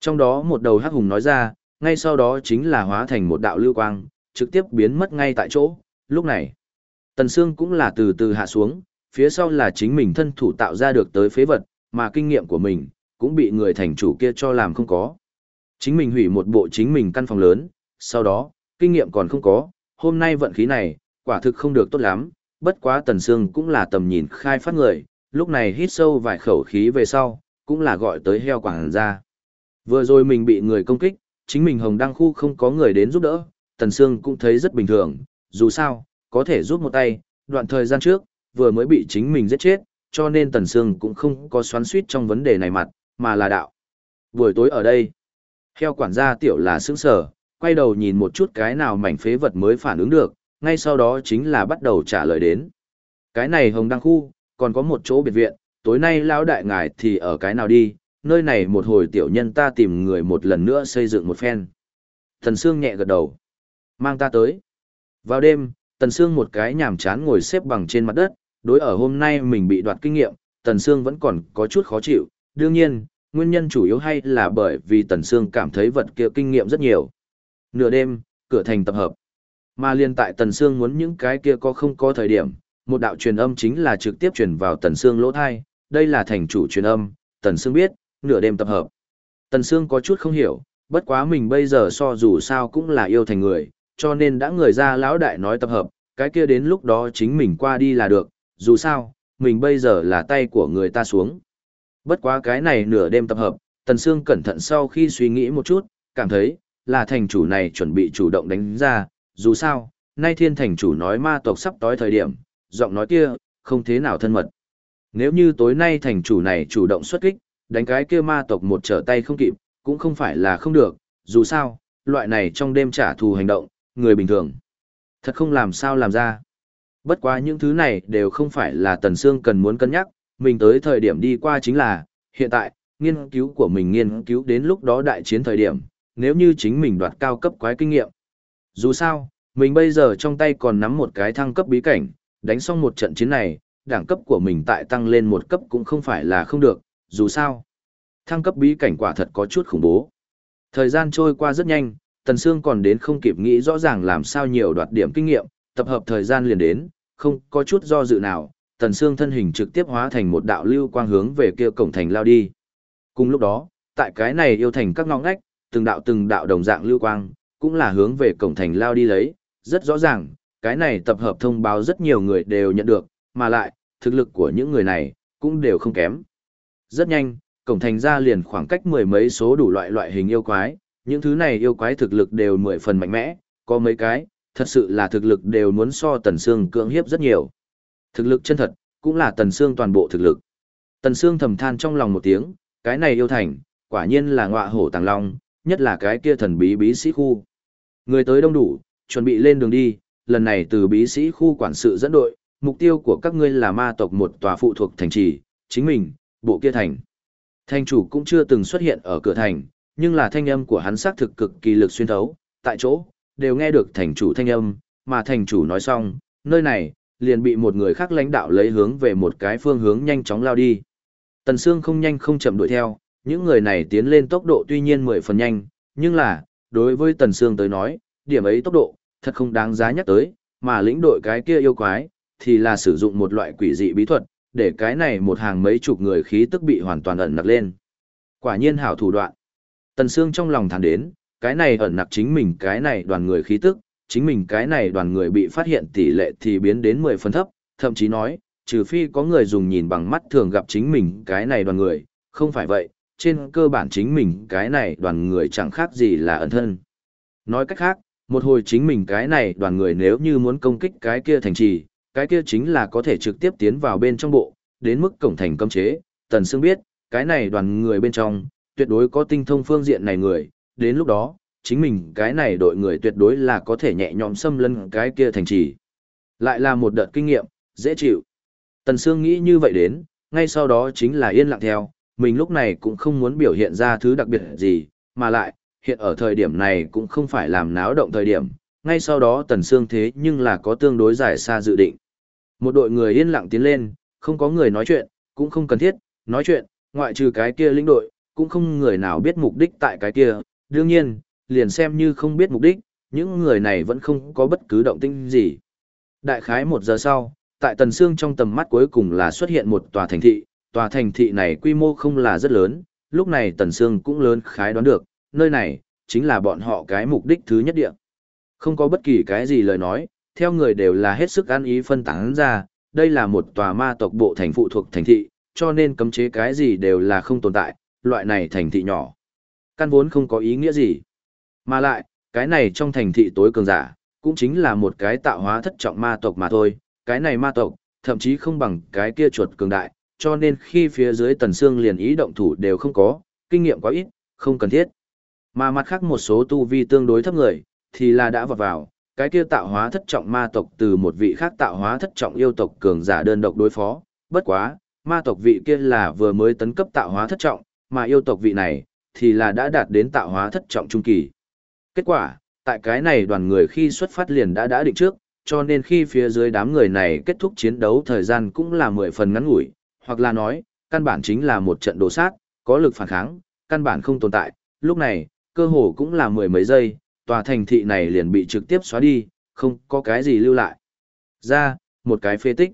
Trong đó một đầu hắc hùng nói ra, ngay sau đó chính là hóa thành một đạo lưu quang, trực tiếp biến mất ngay tại chỗ. Lúc này, Tần Sương cũng là từ từ hạ xuống, phía sau là chính mình thân thủ tạo ra được tới phế vật, mà kinh nghiệm của mình, cũng bị người thành chủ kia cho làm không có. Chính mình hủy một bộ chính mình căn phòng lớn, sau đó, kinh nghiệm còn không có, hôm nay vận khí này, quả thực không được tốt lắm, bất quá Tần Sương cũng là tầm nhìn khai phát người, lúc này hít sâu vài khẩu khí về sau, cũng là gọi tới heo quảng ra. Vừa rồi mình bị người công kích, chính mình hồng đăng khu không có người đến giúp đỡ, Tần Sương cũng thấy rất bình thường, dù sao, có thể giúp một tay, đoạn thời gian trước, vừa mới bị chính mình giết chết, cho nên Tần Sương cũng không có xoắn suýt trong vấn đề này mặt, mà là đạo. Buổi tối ở đây, heo quản gia tiểu là sững sở, quay đầu nhìn một chút cái nào mảnh phế vật mới phản ứng được, ngay sau đó chính là bắt đầu trả lời đến. Cái này hồng đăng khu, còn có một chỗ biệt viện, tối nay lão đại ngài thì ở cái nào đi, nơi này một hồi tiểu nhân ta tìm người một lần nữa xây dựng một phen. thần Sương nhẹ gật đầu. Mang ta tới. Vào đêm, Tần Sương một cái nhàm chán ngồi xếp bằng trên mặt đất, đối ở hôm nay mình bị đoạt kinh nghiệm, Tần Sương vẫn còn có chút khó chịu, đương nhiên, nguyên nhân chủ yếu hay là bởi vì Tần Sương cảm thấy vật kia kinh nghiệm rất nhiều. Nửa đêm, cửa thành tập hợp. Mà liên tại Tần Sương muốn những cái kia có không có thời điểm, một đạo truyền âm chính là trực tiếp truyền vào Tần Sương lỗ tai, đây là thành chủ truyền âm, Tần Sương biết, nửa đêm tập hợp. Tần Sương có chút không hiểu, bất quá mình bây giờ so dù sao cũng là yêu thành người, cho nên đã người ra lão đại nói tập hợp, cái kia đến lúc đó chính mình qua đi là được, dù sao, mình bây giờ là tay của người ta xuống. Bất quá cái này nửa đêm tập hợp, Tần Sương cẩn thận sau khi suy nghĩ một chút, cảm thấy, là thành chủ này chuẩn bị chủ động đánh ra, dù sao, nay thiên thành chủ nói ma tộc sắp tối thời điểm, giọng nói kia, không thế nào thân mật. Nếu như tối nay thành chủ này chủ động xuất kích, đánh cái kia ma tộc một trở tay không kịp, cũng không phải là không được, dù sao, loại này trong đêm trả thù hành động, người bình thường. Thật không làm sao làm ra. Bất quá những thứ này đều không phải là Tần Sương cần muốn cân nhắc, mình tới thời điểm đi qua chính là, hiện tại, nghiên cứu của mình nghiên cứu đến lúc đó đại chiến thời điểm, nếu như chính mình đoạt cao cấp quái kinh nghiệm. Dù sao, mình bây giờ trong tay còn nắm một cái thăng cấp bí cảnh, đánh xong một trận chiến này, đẳng cấp của mình tại tăng lên một cấp cũng không phải là không được, dù sao. Thăng cấp bí cảnh quả thật có chút khủng bố. Thời gian trôi qua rất nhanh, Tần Sương còn đến không kịp nghĩ rõ ràng làm sao nhiều đoạt điểm kinh nghiệm, tập hợp thời gian liền đến, không có chút do dự nào, Tần Sương thân hình trực tiếp hóa thành một đạo lưu quang hướng về kia cổng thành lao đi. Cùng lúc đó, tại cái này yêu thành các ngõ ngách, từng đạo từng đạo đồng dạng lưu quang, cũng là hướng về cổng thành lao đi lấy, rất rõ ràng, cái này tập hợp thông báo rất nhiều người đều nhận được, mà lại, thực lực của những người này, cũng đều không kém. Rất nhanh, cổng thành ra liền khoảng cách mười mấy số đủ loại loại hình yêu quái, những thứ này yêu quái thực lực đều mười phần mạnh mẽ, có mấy cái, thật sự là thực lực đều muốn so Tần Sương cưỡng hiếp rất nhiều. Thực lực chân thật, cũng là Tần Sương toàn bộ thực lực. Tần Sương thầm than trong lòng một tiếng, cái này yêu thành, quả nhiên là ngọa hổ tàng long, nhất là cái kia thần bí bí sĩ khu. Người tới đông đủ, chuẩn bị lên đường đi, lần này từ bí sĩ khu quản sự dẫn đội, mục tiêu của các ngươi là ma tộc một tòa phụ thuộc thành trì, chính mình, bộ kia thành. Thành chủ cũng chưa từng xuất hiện ở cửa thành, nhưng là thanh âm của hắn xác thực cực kỳ lực xuyên thấu, tại chỗ, đều nghe được thành chủ thanh âm, mà thành chủ nói xong, nơi này, liền bị một người khác lãnh đạo lấy hướng về một cái phương hướng nhanh chóng lao đi. Tần Sương không nhanh không chậm đuổi theo, những người này tiến lên tốc độ tuy nhiên mười phần nhanh, nhưng là, đối với Tần Sương tới nói, điểm ấy tốc độ, thật không đáng giá nhắc tới, mà lĩnh đội cái kia yêu quái, thì là sử dụng một loại quỷ dị bí thuật, để cái này một hàng mấy chục người khí tức bị hoàn toàn ẩn nặc lên. Quả nhiên hảo thủ đoạn. Tần Sương trong lòng thản đến, cái này ẩn nặc chính mình cái này đoàn người khí tức, chính mình cái này đoàn người bị phát hiện tỷ lệ thì biến đến 10 phần thấp, thậm chí nói, trừ phi có người dùng nhìn bằng mắt thường gặp chính mình cái này đoàn người, không phải vậy, trên cơ bản chính mình cái này đoàn người chẳng khác gì là ẩn thân. Nói cách khác, một hồi chính mình cái này đoàn người nếu như muốn công kích cái kia thành trì, cái kia chính là có thể trực tiếp tiến vào bên trong bộ, đến mức cổng thành cấm chế, Tần Sương biết, cái này đoàn người bên trong, tuyệt đối có tinh thông phương diện này người, đến lúc đó, chính mình cái này đội người tuyệt đối là có thể nhẹ nhõm xâm lấn cái kia thành trì. Lại là một đợt kinh nghiệm, dễ chịu. Tần Sương nghĩ như vậy đến, ngay sau đó chính là yên lặng theo, mình lúc này cũng không muốn biểu hiện ra thứ đặc biệt gì, mà lại, hiện ở thời điểm này cũng không phải làm náo động thời điểm, ngay sau đó Tần Sương thế nhưng là có tương đối dài xa dự định. Một đội người yên lặng tiến lên, không có người nói chuyện, cũng không cần thiết, nói chuyện, ngoại trừ cái kia lĩnh đội, cũng không người nào biết mục đích tại cái kia, đương nhiên, liền xem như không biết mục đích, những người này vẫn không có bất cứ động tĩnh gì. Đại khái một giờ sau, tại Tần Sương trong tầm mắt cuối cùng là xuất hiện một tòa thành thị, tòa thành thị này quy mô không là rất lớn, lúc này Tần Sương cũng lớn khái đoán được, nơi này, chính là bọn họ cái mục đích thứ nhất địa. Không có bất kỳ cái gì lời nói, theo người đều là hết sức ăn ý phân tán ra, đây là một tòa ma tộc bộ thành phụ thuộc thành thị, cho nên cấm chế cái gì đều là không tồn tại, loại này thành thị nhỏ. Căn vốn không có ý nghĩa gì. Mà lại, cái này trong thành thị tối cường giả, cũng chính là một cái tạo hóa thất trọng ma tộc mà thôi, cái này ma tộc, thậm chí không bằng cái kia chuột cường đại, cho nên khi phía dưới tần xương liền ý động thủ đều không có, kinh nghiệm quá ít, không cần thiết. Mà mặt khác một số tu vi tương đối thấp người, thì là đã vào vào, cái kia tạo hóa thất trọng ma tộc từ một vị khác tạo hóa thất trọng yêu tộc cường giả đơn độc đối phó, bất quá, ma tộc vị kia là vừa mới tấn cấp tạo hóa thất trọng, mà yêu tộc vị này, thì là đã đạt đến tạo hóa thất trọng trung kỳ. Kết quả, tại cái này đoàn người khi xuất phát liền đã đã định trước, cho nên khi phía dưới đám người này kết thúc chiến đấu thời gian cũng là mười phần ngắn ngủi, hoặc là nói, căn bản chính là một trận đồ sát, có lực phản kháng, căn bản không tồn tại, lúc này, cơ hồ cũng là mười mấy giây, tòa thành thị này liền bị trực tiếp xóa đi, không có cái gì lưu lại. Ra, một cái phê tích.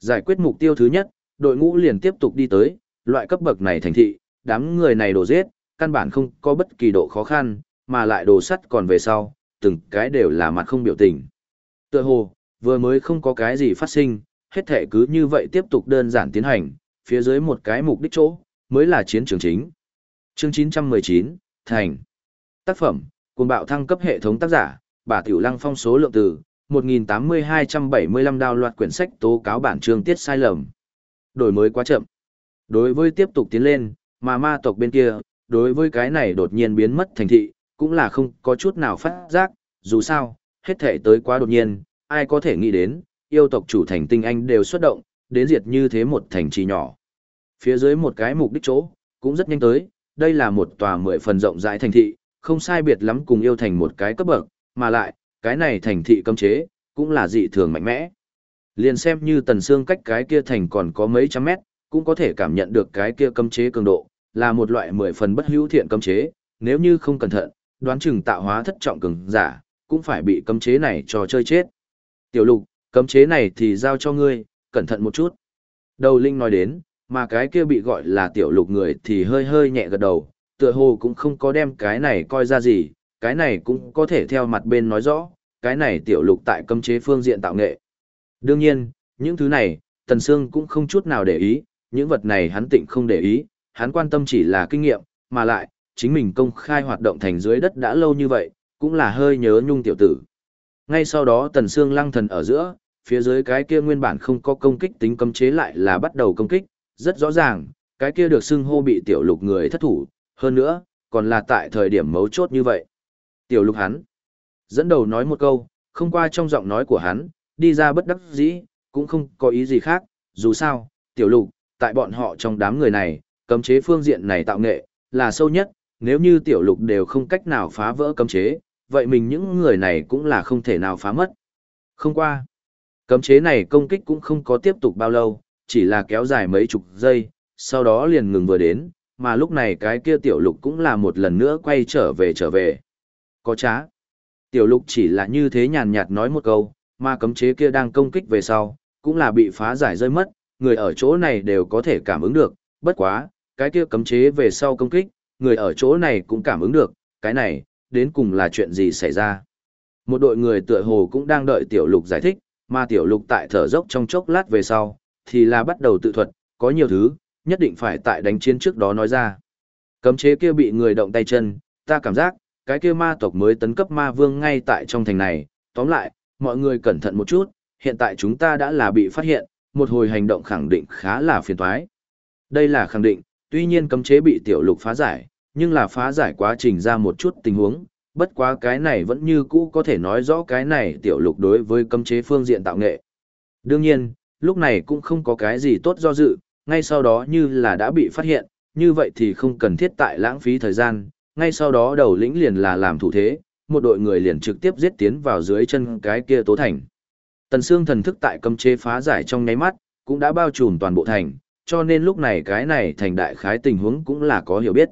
Giải quyết mục tiêu thứ nhất, đội ngũ liền tiếp tục đi tới, loại cấp bậc này thành thị, đám người này đổ giết, căn bản không có bất kỳ độ khó khăn, mà lại đồ sắt còn về sau, từng cái đều là mặt không biểu tình. Tựa hồ, vừa mới không có cái gì phát sinh, hết thể cứ như vậy tiếp tục đơn giản tiến hành, phía dưới một cái mục đích chỗ, mới là chiến trường chính. Chương 919, Thành. Tác phẩm, cùng bạo thăng cấp hệ thống tác giả, bà Tiểu Lăng phong số lượng từ, 1.8275 đào loạt quyển sách tố cáo bản chương tiết sai lầm. Đổi mới quá chậm. Đối với tiếp tục tiến lên, mà ma tộc bên kia, đối với cái này đột nhiên biến mất thành thị, cũng là không có chút nào phát giác, dù sao, hết thể tới quá đột nhiên, ai có thể nghĩ đến, yêu tộc chủ thành tinh anh đều xuất động, đến diệt như thế một thành trì nhỏ. Phía dưới một cái mục đích chỗ, cũng rất nhanh tới, đây là một tòa mười phần rộng rãi thành thị, không sai biệt lắm cùng yêu thành một cái cấp bậc, mà lại, cái này thành thị cấm chế, cũng là dị thường mạnh mẽ. Liền xem như tần xương cách cái kia thành còn có mấy trăm mét, cũng có thể cảm nhận được cái kia cấm chế cường độ, là một loại mười phần bất hữu thiện cấm chế, nếu như không cẩn thận, đoán chừng tạo hóa thất trọng cường giả, cũng phải bị cấm chế này cho chơi chết. Tiểu lục, cấm chế này thì giao cho ngươi, cẩn thận một chút. Đầu Linh nói đến, mà cái kia bị gọi là tiểu lục người thì hơi hơi nhẹ gật đầu, tựa hồ cũng không có đem cái này coi ra gì, cái này cũng có thể theo mặt bên nói rõ, cái này tiểu lục tại cấm chế phương diện tạo nghệ. Đương nhiên, những thứ này, Tần Sương cũng không chút nào để ý, những vật này hắn tịnh không để ý, hắn quan tâm chỉ là kinh nghiệm, mà lại, chính mình công khai hoạt động thành dưới đất đã lâu như vậy, cũng là hơi nhớ nhung tiểu tử. Ngay sau đó Tần xương lăng thần ở giữa, phía dưới cái kia nguyên bản không có công kích tính cấm chế lại là bắt đầu công kích, rất rõ ràng, cái kia được xưng hô bị tiểu lục người thất thủ, hơn nữa, còn là tại thời điểm mấu chốt như vậy. Tiểu lục hắn, dẫn đầu nói một câu, không qua trong giọng nói của hắn, đi ra bất đắc dĩ, cũng không có ý gì khác, dù sao, tiểu lục, tại bọn họ trong đám người này, cấm chế phương diện này tạo nghệ, là sâu nhất, nếu như tiểu lục đều không cách nào phá vỡ cấm chế, vậy mình những người này cũng là không thể nào phá mất. Không qua, cấm chế này công kích cũng không có tiếp tục bao lâu, chỉ là kéo dài mấy chục giây, sau đó liền ngừng vừa đến, mà lúc này cái kia tiểu lục cũng là một lần nữa quay trở về trở về. Có trá. Tiểu lục chỉ là như thế nhàn nhạt nói một câu, mà cấm chế kia đang công kích về sau, cũng là bị phá giải rơi mất, người ở chỗ này đều có thể cảm ứng được, bất quá, cái kia cấm chế về sau công kích, người ở chỗ này cũng cảm ứng được, cái này, đến cùng là chuyện gì xảy ra. Một đội người tựa hồ cũng đang đợi tiểu lục giải thích, mà tiểu lục tại thở dốc trong chốc lát về sau, thì là bắt đầu tự thuật, có nhiều thứ, nhất định phải tại đánh chiến trước đó nói ra. Cấm chế kia bị người động tay chân, ta cảm giác, cái kia ma tộc mới tấn cấp ma vương ngay tại trong thành này, tóm lại, mọi người cẩn thận một chút, hiện tại chúng ta đã là bị phát hiện, một hồi hành động khẳng định khá là phiền toái. Đây là khẳng định, tuy nhiên cấm chế bị tiểu lục phá giải, nhưng là phá giải quá trình ra một chút tình huống, bất quá cái này vẫn như cũ có thể nói rõ cái này tiểu lục đối với cấm chế phương diện tạo nghệ. Đương nhiên, lúc này cũng không có cái gì tốt do dự, ngay sau đó như là đã bị phát hiện, như vậy thì không cần thiết tại lãng phí thời gian, ngay sau đó đầu lĩnh liền là làm thủ thế, một đội người liền trực tiếp giết tiến vào dưới chân cái kia tố thành. Tần xương thần thức tại cấm chế phá giải trong nháy mắt, cũng đã bao trùm toàn bộ thành, cho nên lúc này cái này thành đại khái tình huống cũng là có hiểu biết.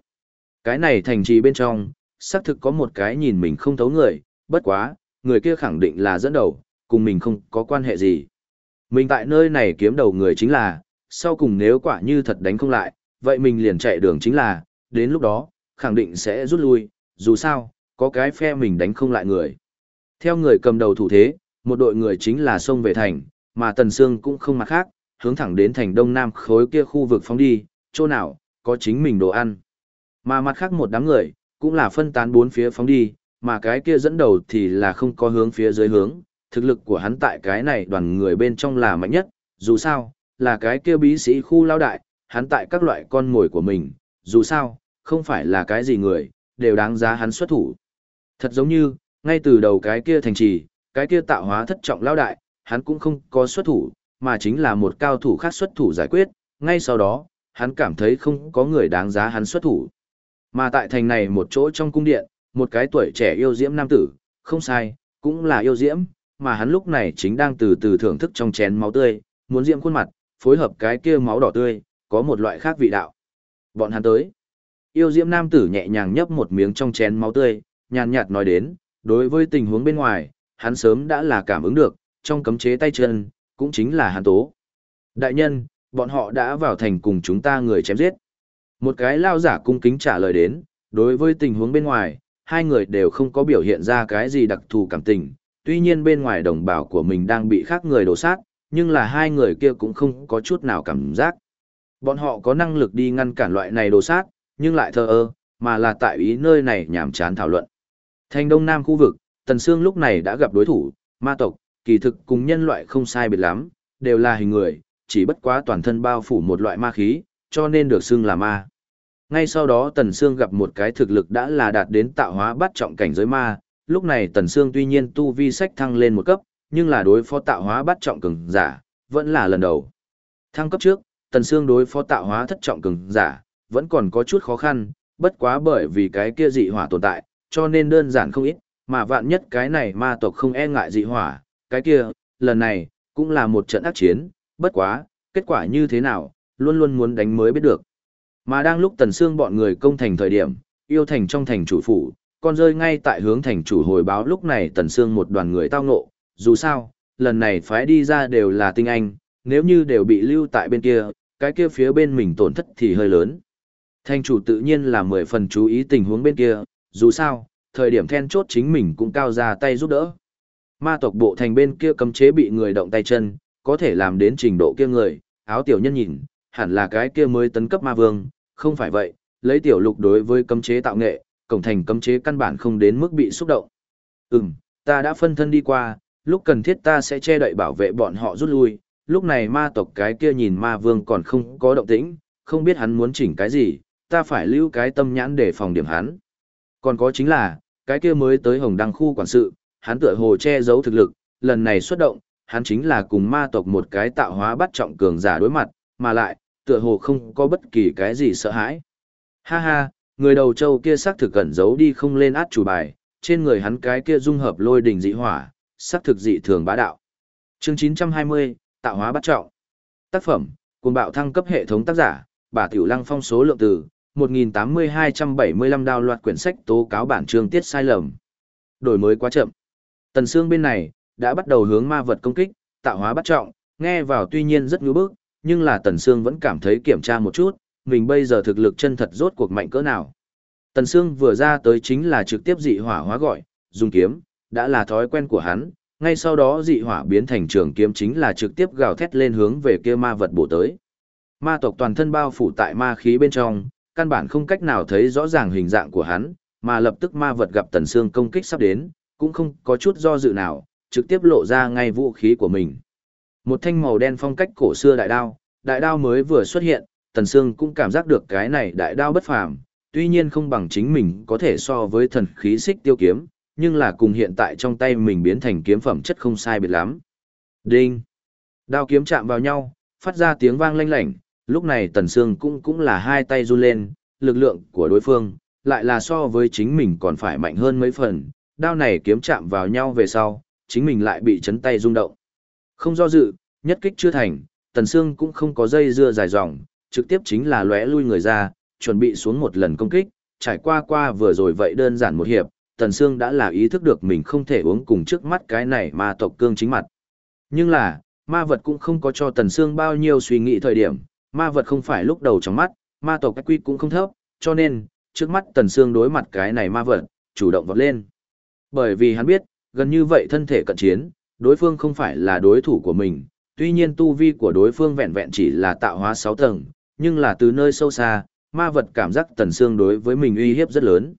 Cái này thành trì bên trong, xác thực có một cái nhìn mình không thấu người, bất quá, người kia khẳng định là dẫn đầu, cùng mình không có quan hệ gì. Mình tại nơi này kiếm đầu người chính là, sau cùng nếu quả như thật đánh không lại, vậy mình liền chạy đường chính là, đến lúc đó, khẳng định sẽ rút lui, dù sao, có cái phe mình đánh không lại người. Theo người cầm đầu thủ thế, một đội người chính là xông về thành, mà Tần Sương cũng không mặt khác, hướng thẳng đến thành đông nam khối kia khu vực phóng đi, chỗ nào, có chính mình đồ ăn. Mà mặt khác một đám người, cũng là phân tán bốn phía phóng đi, mà cái kia dẫn đầu thì là không có hướng phía dưới hướng, thực lực của hắn tại cái này đoàn người bên trong là mạnh nhất, dù sao, là cái kia bí sĩ khu lao đại, hắn tại các loại con mồi của mình, dù sao, không phải là cái gì người, đều đáng giá hắn xuất thủ. Thật giống như, ngay từ đầu cái kia thành trì, cái kia tạo hóa thất trọng lao đại, hắn cũng không có xuất thủ, mà chính là một cao thủ khác xuất thủ giải quyết, ngay sau đó, hắn cảm thấy không có người đáng giá hắn xuất thủ. Mà tại thành này một chỗ trong cung điện, một cái tuổi trẻ yêu diễm nam tử, không sai, cũng là yêu diễm, mà hắn lúc này chính đang từ từ thưởng thức trong chén máu tươi, muốn diễm khuôn mặt, phối hợp cái kia máu đỏ tươi, có một loại khác vị đạo. Bọn hắn tới. Yêu diễm nam tử nhẹ nhàng nhấp một miếng trong chén máu tươi, nhàn nhạt nói đến, đối với tình huống bên ngoài, hắn sớm đã là cảm ứng được, trong cấm chế tay chân, cũng chính là hắn tố. Đại nhân, bọn họ đã vào thành cùng chúng ta người chém giết. Một cái lao giả cung kính trả lời đến, đối với tình huống bên ngoài, hai người đều không có biểu hiện ra cái gì đặc thù cảm tình, tuy nhiên bên ngoài đồng bào của mình đang bị khác người đổ sát, nhưng là hai người kia cũng không có chút nào cảm giác. Bọn họ có năng lực đi ngăn cản loại này đổ sát, nhưng lại thờ ơ, mà là tại ý nơi này nhảm chán thảo luận. Thành Đông Nam khu vực, Tần Sương lúc này đã gặp đối thủ, ma tộc, kỳ thực cùng nhân loại không sai biệt lắm, đều là hình người, chỉ bất quá toàn thân bao phủ một loại ma khí, cho nên được xưng là ma. Ngay sau đó Tần Sương gặp một cái thực lực đã là đạt đến tạo hóa bắt trọng cảnh giới ma, lúc này Tần Sương tuy nhiên tu vi sách thăng lên một cấp, nhưng là đối phó tạo hóa bắt trọng cường giả, vẫn là lần đầu. Thăng cấp trước, Tần Sương đối phó tạo hóa thất trọng cường giả, vẫn còn có chút khó khăn, bất quá bởi vì cái kia dị hỏa tồn tại, cho nên đơn giản không ít, mà vạn nhất cái này ma tộc không e ngại dị hỏa, cái kia, lần này, cũng là một trận ác chiến, bất quá, kết quả như thế nào, luôn luôn muốn đánh mới biết được. Mà đang lúc Tần Sương bọn người công thành thời điểm, yêu thành trong thành chủ phủ, con rơi ngay tại hướng thành chủ hồi báo lúc này Tần Sương một đoàn người tao ngộ, dù sao, lần này phái đi ra đều là tinh anh, nếu như đều bị lưu tại bên kia, cái kia phía bên mình tổn thất thì hơi lớn. Thành chủ tự nhiên là mười phần chú ý tình huống bên kia, dù sao, thời điểm then chốt chính mình cũng cao ra tay giúp đỡ. Ma tộc bộ thành bên kia cấm chế bị người động tay chân, có thể làm đến trình độ kia người, áo tiểu nhân nhìn, hẳn là cái kia mới tấn cấp ma vương, không phải vậy, lấy tiểu lục đối với cấm chế tạo nghệ, cổng thành cấm chế căn bản không đến mức bị xúc động. Ừm, ta đã phân thân đi qua, lúc cần thiết ta sẽ che đậy bảo vệ bọn họ rút lui, lúc này ma tộc cái kia nhìn ma vương còn không có động tĩnh, không biết hắn muốn chỉnh cái gì, ta phải lưu cái tâm nhãn để phòng điểm hắn. Còn có chính là, cái kia mới tới hồng đăng khu quản sự, hắn tựa hồ che giấu thực lực, lần này xuất động, hắn chính là cùng ma tộc một cái tạo hóa bắt trọng cường giả đối mặt, mà lại, tựa hồ không có bất kỳ cái gì sợ hãi. Ha ha, người đầu châu kia xác thực cẩn giấu đi không lên át chủ bài, trên người hắn cái kia dung hợp lôi đình dị hỏa, xác thực dị thường bá đạo. Chương 920, tạo hóa bắt trọng. Tác phẩm, cùng bạo thăng cấp hệ thống tác giả, bà Tiểu Lăng phong số lượng từ, 1.8275 đào loạt quyển sách tố cáo bản chương tiết sai lầm. Đổi mới quá chậm. Tần Sương bên này, đã bắt đầu hướng ma vật công kích, tạo hóa bắt trọng, nghe vào tuy nhiên rất nhu bức, nhưng là Tần Sương vẫn cảm thấy kiểm tra một chút, mình bây giờ thực lực chân thật rốt cuộc mạnh cỡ nào. Tần Sương vừa ra tới chính là trực tiếp dị hỏa hóa gọi, dùng kiếm, đã là thói quen của hắn, ngay sau đó dị hỏa biến thành trường kiếm chính là trực tiếp gào thét lên hướng về kia ma vật bổ tới. Ma tộc toàn thân bao phủ tại ma khí bên trong, căn bản không cách nào thấy rõ ràng hình dạng của hắn, mà lập tức ma vật gặp Tần Sương công kích sắp đến, cũng không có chút do dự nào, trực tiếp lộ ra ngay vũ khí của mình. Một thanh màu đen phong cách cổ xưa đại đao, đại đao mới vừa xuất hiện, Tần Sương cũng cảm giác được cái này đại đao bất phàm, tuy nhiên không bằng chính mình có thể so với thần khí xích tiêu kiếm, nhưng là cùng hiện tại trong tay mình biến thành kiếm phẩm chất không sai biệt lắm. Đinh! Đao kiếm chạm vào nhau, phát ra tiếng vang lanh lảnh, lúc này Tần Sương cũng cũng là hai tay run lên, lực lượng của đối phương, lại là so với chính mình còn phải mạnh hơn mấy phần, đao này kiếm chạm vào nhau về sau, chính mình lại bị chấn tay rung động. Không do dự, nhất kích chưa thành, Tần Sương cũng không có dây dưa dài dòng, trực tiếp chính là lóe lui người ra, chuẩn bị xuống một lần công kích, trải qua qua vừa rồi vậy đơn giản một hiệp, Tần Sương đã là ý thức được mình không thể uống cùng trước mắt cái này ma tộc cương chính mặt. Nhưng là, ma vật cũng không có cho Tần Sương bao nhiêu suy nghĩ thời điểm, ma vật không phải lúc đầu trong mắt, ma tộc cách quy cũng không thấp, cho nên, trước mắt Tần Sương đối mặt cái này ma vật, chủ động vọt lên. Bởi vì hắn biết, gần như vậy thân thể cận chiến, đối phương không phải là đối thủ của mình, tuy nhiên tu vi của đối phương vẹn vẹn chỉ là tạo hóa 6 tầng, nhưng là từ nơi sâu xa, ma vật cảm giác tần xương đối với mình uy hiếp rất lớn.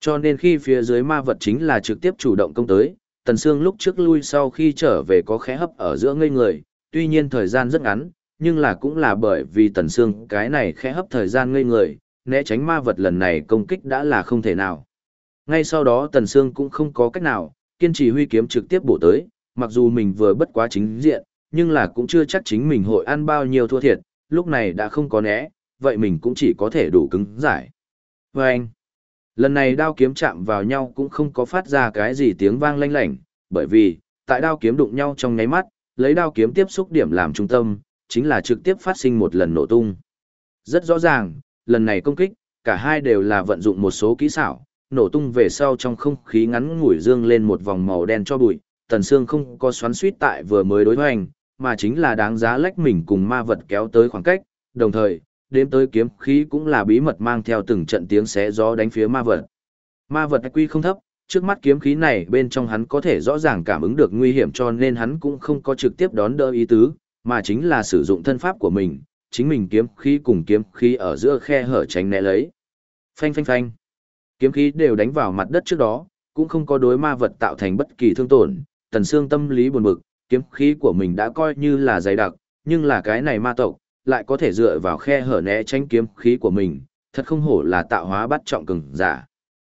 Cho nên khi phía dưới ma vật chính là trực tiếp chủ động công tới, tần xương lúc trước lui sau khi trở về có khẽ hấp ở giữa ngây người, tuy nhiên thời gian rất ngắn, nhưng là cũng là bởi vì tần xương cái này khẽ hấp thời gian ngây người, né tránh ma vật lần này công kích đã là không thể nào. Ngay sau đó tần sương cũng không có cách nào, kiên trì huy kiếm trực tiếp bổ tới, mặc dù mình vừa bất quá chính diện, nhưng là cũng chưa chắc chính mình hội ăn bao nhiêu thua thiệt, lúc này đã không có né, vậy mình cũng chỉ có thể đủ cứng giải. Và anh, lần này đao kiếm chạm vào nhau cũng không có phát ra cái gì tiếng vang lanh lảnh, bởi vì, tại đao kiếm đụng nhau trong nháy mắt, lấy đao kiếm tiếp xúc điểm làm trung tâm, chính là trực tiếp phát sinh một lần nổ tung. Rất rõ ràng, lần này công kích, cả hai đều là vận dụng một số kỹ xảo, nổ tung về sau trong không khí ngắn ngủi dương lên một vòng màu đen cho bụi, Tần xương không có xoắn suýt tại vừa mới đối hoành, mà chính là đáng giá lách mình cùng ma vật kéo tới khoảng cách, đồng thời, đếm tới kiếm khí cũng là bí mật mang theo từng trận tiếng xé gió đánh phía ma vật. Ma vật quy không thấp, trước mắt kiếm khí này bên trong hắn có thể rõ ràng cảm ứng được nguy hiểm cho nên hắn cũng không có trực tiếp đón đỡ ý tứ, mà chính là sử dụng thân pháp của mình, chính mình kiếm khí cùng kiếm khí ở giữa khe hở tránh né lấy. Phanh phanh phanh. Kiếm khí đều đánh vào mặt đất trước đó, cũng không có đối ma vật tạo thành bất kỳ thương tổn, tần Sương tâm lý buồn bực, kiếm khí của mình đã coi như là dày đặc, nhưng là cái này ma tộc, lại có thể dựa vào khe hở né tránh kiếm khí của mình, thật không hổ là tạo hóa bắt trọng cường giả.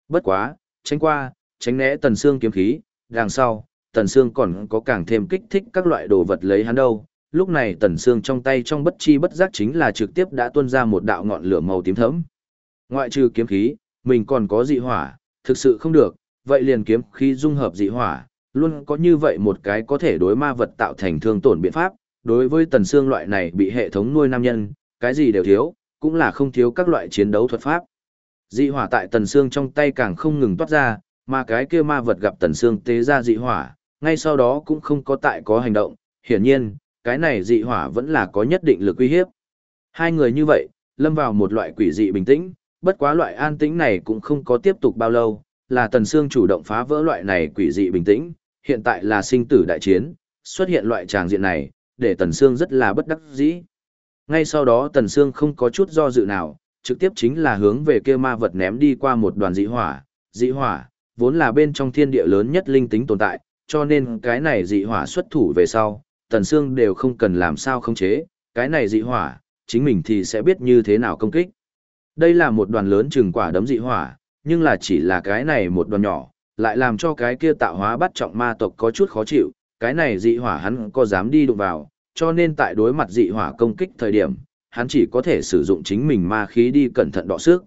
Bất quá, tránh qua, tránh né tần Sương kiếm khí, đằng sau, tần Sương còn có càng thêm kích thích các loại đồ vật lấy hắn đâu. Lúc này tần Sương trong tay trong bất chi bất giác chính là trực tiếp đã tuôn ra một đạo ngọn lửa màu tím thẫm. Ngoại trừ kiếm khí, mình còn có dị hỏa, thực sự không được, vậy liền kiếm khí dung hợp dị hỏa, luôn có như vậy một cái có thể đối ma vật tạo thành thương tổn biện pháp, đối với tần xương loại này bị hệ thống nuôi nam nhân, cái gì đều thiếu, cũng là không thiếu các loại chiến đấu thuật pháp. Dị hỏa tại tần xương trong tay càng không ngừng toát ra, mà cái kia ma vật gặp tần xương tế ra dị hỏa, ngay sau đó cũng không có tại có hành động, hiển nhiên, cái này dị hỏa vẫn là có nhất định lực uy hiếp. Hai người như vậy, lâm vào một loại quỷ dị bình tĩnh, bất quá loại an tĩnh này cũng không có tiếp tục bao lâu, là Tần Sương chủ động phá vỡ loại này quỷ dị bình tĩnh, hiện tại là sinh tử đại chiến, xuất hiện loại tràng diện này, để Tần Sương rất là bất đắc dĩ. Ngay sau đó Tần Sương không có chút do dự nào, trực tiếp chính là hướng về kia ma vật ném đi qua một đoàn dị hỏa, dị hỏa, vốn là bên trong thiên địa lớn nhất linh tính tồn tại, cho nên cái này dị hỏa xuất thủ về sau, Tần Sương đều không cần làm sao khống chế, cái này dị hỏa, chính mình thì sẽ biết như thế nào công kích. Đây là một đoàn lớn chừng quả đấm dị hỏa, nhưng là chỉ là cái này một đoàn nhỏ, lại làm cho cái kia tạo hóa bắt trọng ma tộc có chút khó chịu, cái này dị hỏa hắn có dám đi đụng vào, cho nên tại đối mặt dị hỏa công kích thời điểm, hắn chỉ có thể sử dụng chính mình ma khí đi cẩn thận đọ sức.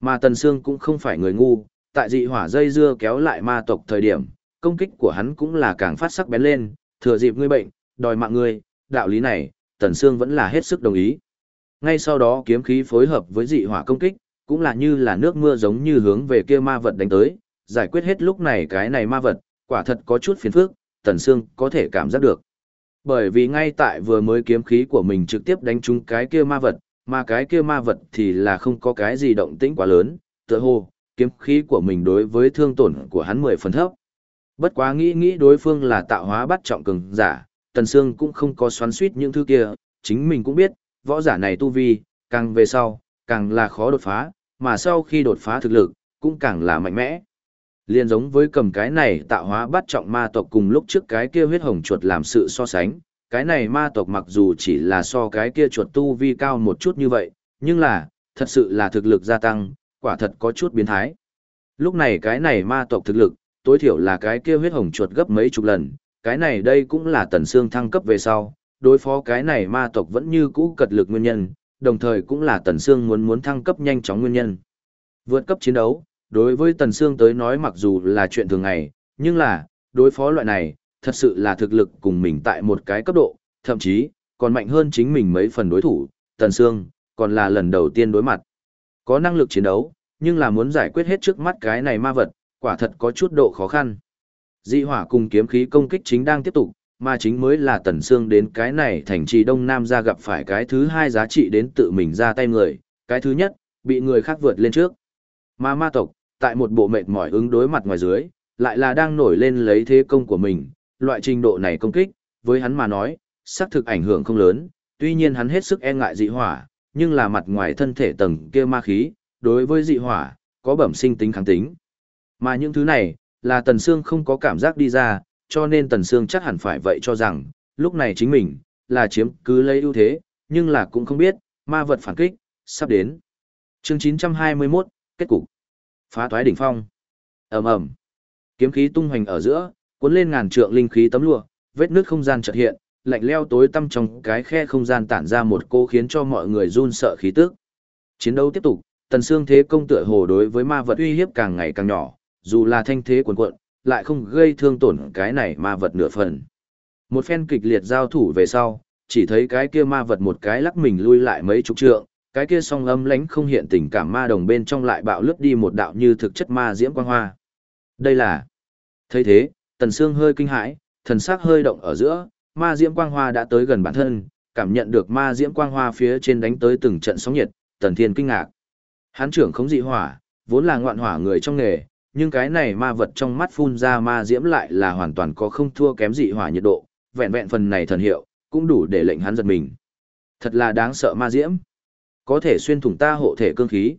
Mà Tần Sương cũng không phải người ngu, tại dị hỏa dây dưa kéo lại ma tộc thời điểm, công kích của hắn cũng là càng phát sắc bén lên, thừa dịp ngươi bệnh, đòi mạng ngươi, đạo lý này, Tần Sương vẫn là hết sức đồng ý. Ngay sau đó kiếm khí phối hợp với dị hỏa công kích, cũng là như là nước mưa giống như hướng về kia ma vật đánh tới, giải quyết hết lúc này cái này ma vật, quả thật có chút phiền phức, Tần Sương có thể cảm giác được. Bởi vì ngay tại vừa mới kiếm khí của mình trực tiếp đánh trúng cái kia ma vật, mà cái kia ma vật thì là không có cái gì động tĩnh quá lớn, tựa hồ, kiếm khí của mình đối với thương tổn của hắn mười phần thấp. Bất quá nghĩ nghĩ đối phương là tạo hóa bắt trọng cường giả, Tần Sương cũng không có xoắn suýt những thứ kia, chính mình cũng biết, võ giả này tu vi, càng về sau, càng là khó đột phá, mà sau khi đột phá thực lực, cũng càng là mạnh mẽ. Liên giống với cầm cái này tạo hóa bắt trọng ma tộc cùng lúc trước cái kia huyết hồng chuột làm sự so sánh, cái này ma tộc mặc dù chỉ là so cái kia chuột tu vi cao một chút như vậy, nhưng là, thật sự là thực lực gia tăng, quả thật có chút biến thái. Lúc này cái này ma tộc thực lực, tối thiểu là cái kia huyết hồng chuột gấp mấy chục lần, cái này đây cũng là tần xương thăng cấp về sau, đối phó cái này ma tộc vẫn như cũ cật lực nguyên nhân, đồng thời cũng là Tần Sương muốn muốn thăng cấp nhanh chóng nguyên nhân. Vượt cấp chiến đấu, đối với Tần Sương tới nói mặc dù là chuyện thường ngày, nhưng là, đối phó loại này, thật sự là thực lực cùng mình tại một cái cấp độ, thậm chí, còn mạnh hơn chính mình mấy phần đối thủ, Tần Sương, còn là lần đầu tiên đối mặt. Có năng lực chiến đấu, nhưng là muốn giải quyết hết trước mắt cái này ma vật, quả thật có chút độ khó khăn. Dị hỏa cùng kiếm khí công kích chính đang tiếp tục, mà chính mới là Tần Sương đến cái này thành trì Đông Nam ra gặp phải cái thứ hai giá trị đến tự mình ra tay người, cái thứ nhất, bị người khác vượt lên trước. Mà ma tộc, tại một bộ mệt mỏi ứng đối mặt ngoài dưới, lại là đang nổi lên lấy thế công của mình, loại trình độ này công kích, với hắn mà nói, xác thực ảnh hưởng không lớn, tuy nhiên hắn hết sức e ngại dị hỏa, nhưng là mặt ngoài thân thể tầng kia ma khí, đối với dị hỏa, có bẩm sinh tính kháng tính. Mà những thứ này, là Tần Sương không có cảm giác đi ra, cho nên Tần Sương chắc hẳn phải vậy cho rằng, lúc này chính mình, là chiếm cứ lấy ưu thế, nhưng là cũng không biết, ma vật phản kích, sắp đến. chương 921, kết cục. Phá toái đỉnh phong. ầm ầm Kiếm khí tung hoành ở giữa, cuốn lên ngàn trượng linh khí tấm lụa, vết nước không gian chợt hiện, lạnh leo tối tăm trong cái khe không gian tản ra một cô khiến cho mọi người run sợ khí tức. Chiến đấu tiếp tục, tần xương thế công tựa hồ đối với ma vật uy hiếp càng ngày càng nhỏ, dù là thanh thế cuồn cuộn, lại không gây thương tổn cái này ma vật nửa phần. Một phen kịch liệt giao thủ về sau, chỉ thấy cái kia ma vật một cái lắc mình lui lại mấy chục trượng, cái kia song âm lánh không hiện tình cảm ma đồng bên trong lại bạo lướt đi một đạo như thực chất ma diễm quang hoa. Đây là... thấy thế, tần xương hơi kinh hãi, thần sắc hơi động ở giữa, ma diễm quang hoa đã tới gần bản thân, cảm nhận được ma diễm quang hoa phía trên đánh tới từng trận sóng nhiệt, tần thiên kinh ngạc. Hán trưởng không dị hỏa, vốn là ngoạn hỏa người trong nghề, nhưng cái này ma vật trong mắt phun ra ma diễm lại là hoàn toàn có không thua kém dị hỏa nhiệt độ, vẹn vẹn phần này thần hiệu, cũng đủ để lệnh hắn giật mình. Thật là đáng sợ ma diễm. Có thể xuyên thủng ta hộ thể cương khí.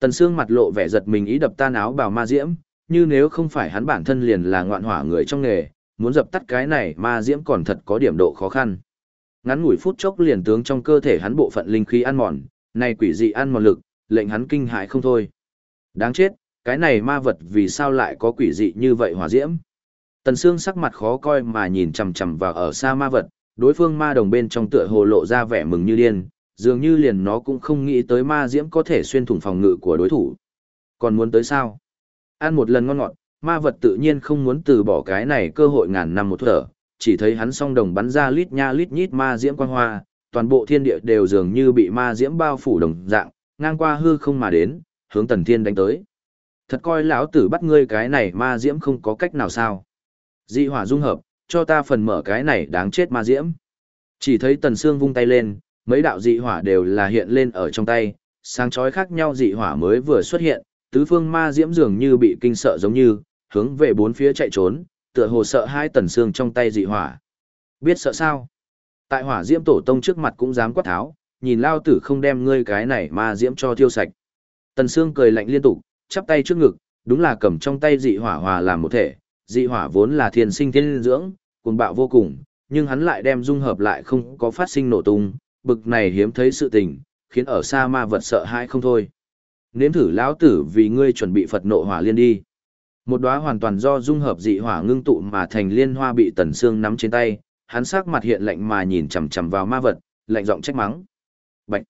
Tần Sương mặt lộ vẻ giật mình ý đập tan áo bào ma diễm, như nếu không phải hắn bản thân liền là ngoạn hỏa người trong nghề, muốn dập tắt cái này ma diễm còn thật có điểm độ khó khăn. Ngắn ngủi phút chốc liền tướng trong cơ thể hắn bộ phận linh khí ăn mòn, này quỷ dị ăn mòn lực, lệnh hắn kinh hãi không thôi. Đáng chết, cái này ma vật vì sao lại có quỷ dị như vậy hỏa diễm? Tần Sương sắc mặt khó coi mà nhìn chằm chằm vào ở xa ma vật, đối phương ma đồng bên trong tựa hồ lộ ra vẻ mừng như điên, dường như liền nó cũng không nghĩ tới ma diễm có thể xuyên thủng phòng ngự của đối thủ. Còn muốn tới sao? Ăn một lần ngon ngọt, ma vật tự nhiên không muốn từ bỏ cái này cơ hội ngàn năm một thở, chỉ thấy hắn song đồng bắn ra lít nha lít nhít ma diễm quang hoa, toàn bộ thiên địa đều dường như bị ma diễm bao phủ đồng dạng, ngang qua hư không mà đến, hướng tần thiên đánh tới. Thật coi lão tử bắt ngươi cái này ma diễm không có cách nào sao. Dị hỏa dung hợp, cho ta phần mở cái này đáng chết ma diễm. Chỉ thấy tần xương vung tay lên, mấy đạo dị hỏa đều là hiện lên ở trong tay, sáng chói khác nhau dị hỏa mới vừa xuất hiện, tứ phương ma diễm dường như bị kinh sợ giống như, hướng về bốn phía chạy trốn, tựa hồ sợ hai tần xương trong tay dị hỏa. Biết sợ sao? Tại hỏa diễm tổ tông trước mặt cũng dám quát tháo, nhìn lao tử không đem ngươi cái này ma diễm cho thiêu sạch. Tần xương cười lạnh liên tục, chắp tay trước ngực, đúng là cầm trong tay dị hỏa hòa làm một thể, dị hỏa vốn là thiên sinh thiên dưỡng, cuồng bạo vô cùng, nhưng hắn lại đem dung hợp lại không có phát sinh nổ tung, bực này hiếm thấy sự tình, khiến ở xa ma vật sợ hãi không thôi. Nếm thử lão tử vì ngươi chuẩn bị Phật nộ hỏa liên đi. Một đóa hoàn toàn do dung hợp dị hỏa ngưng tụ mà thành liên hoa bị Tần Sương nắm trên tay, hắn sắc mặt hiện lạnh mà nhìn chằm chằm vào ma vật, lạnh giọng trách mắng. Bạch.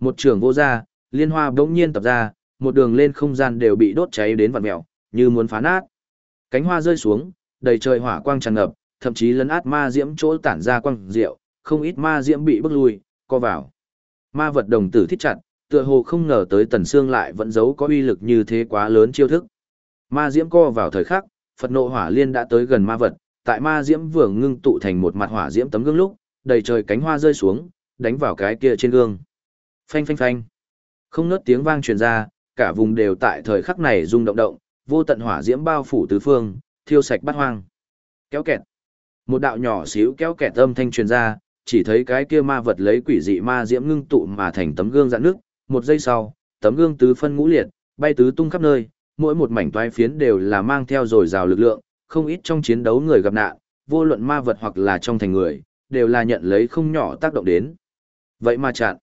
Một trường vô ra, liên hoa bỗng nhiên tập ra, một đường lên không gian đều bị đốt cháy đến vặn mèo, như muốn phá nát. Cánh hoa rơi xuống, đầy trời hỏa quang tràn ngập, thậm chí lấn át ma diễm chỗ tản ra quang diệu, không ít ma diễm bị bức lui, co vào. Ma vật đồng tử thích chặt, tựa hồ không ngờ tới tần xương lại vẫn giấu có uy lực như thế quá lớn chiêu thức. Ma diễm co vào thời khắc, Phật nộ hỏa liên đã tới gần ma vật, tại ma diễm vừa ngưng tụ thành một mặt hỏa diễm tấm gương lúc, đầy trời cánh hoa rơi xuống, đánh vào cái kia trên gương. Phanh phanh phanh. Không nớt tiếng vang truyền ra, cả vùng đều tại thời khắc này rung động động, vô tận hỏa diễm bao phủ tứ phương, thiêu sạch bát hoang. Kéo kẹt. Một đạo nhỏ xíu kéo kẹt âm thanh truyền ra, chỉ thấy cái kia ma vật lấy quỷ dị ma diễm ngưng tụ mà thành tấm gương dạn nước, một giây sau, tấm gương tứ phân ngũ liệt, bay tứ tung khắp nơi, mỗi một mảnh toái phiến đều là mang theo dồi dào lực lượng, không ít trong chiến đấu người gặp nạn, vô luận ma vật hoặc là trong thành người, đều là nhận lấy không nhỏ tác động đến. Vậy mà chặn.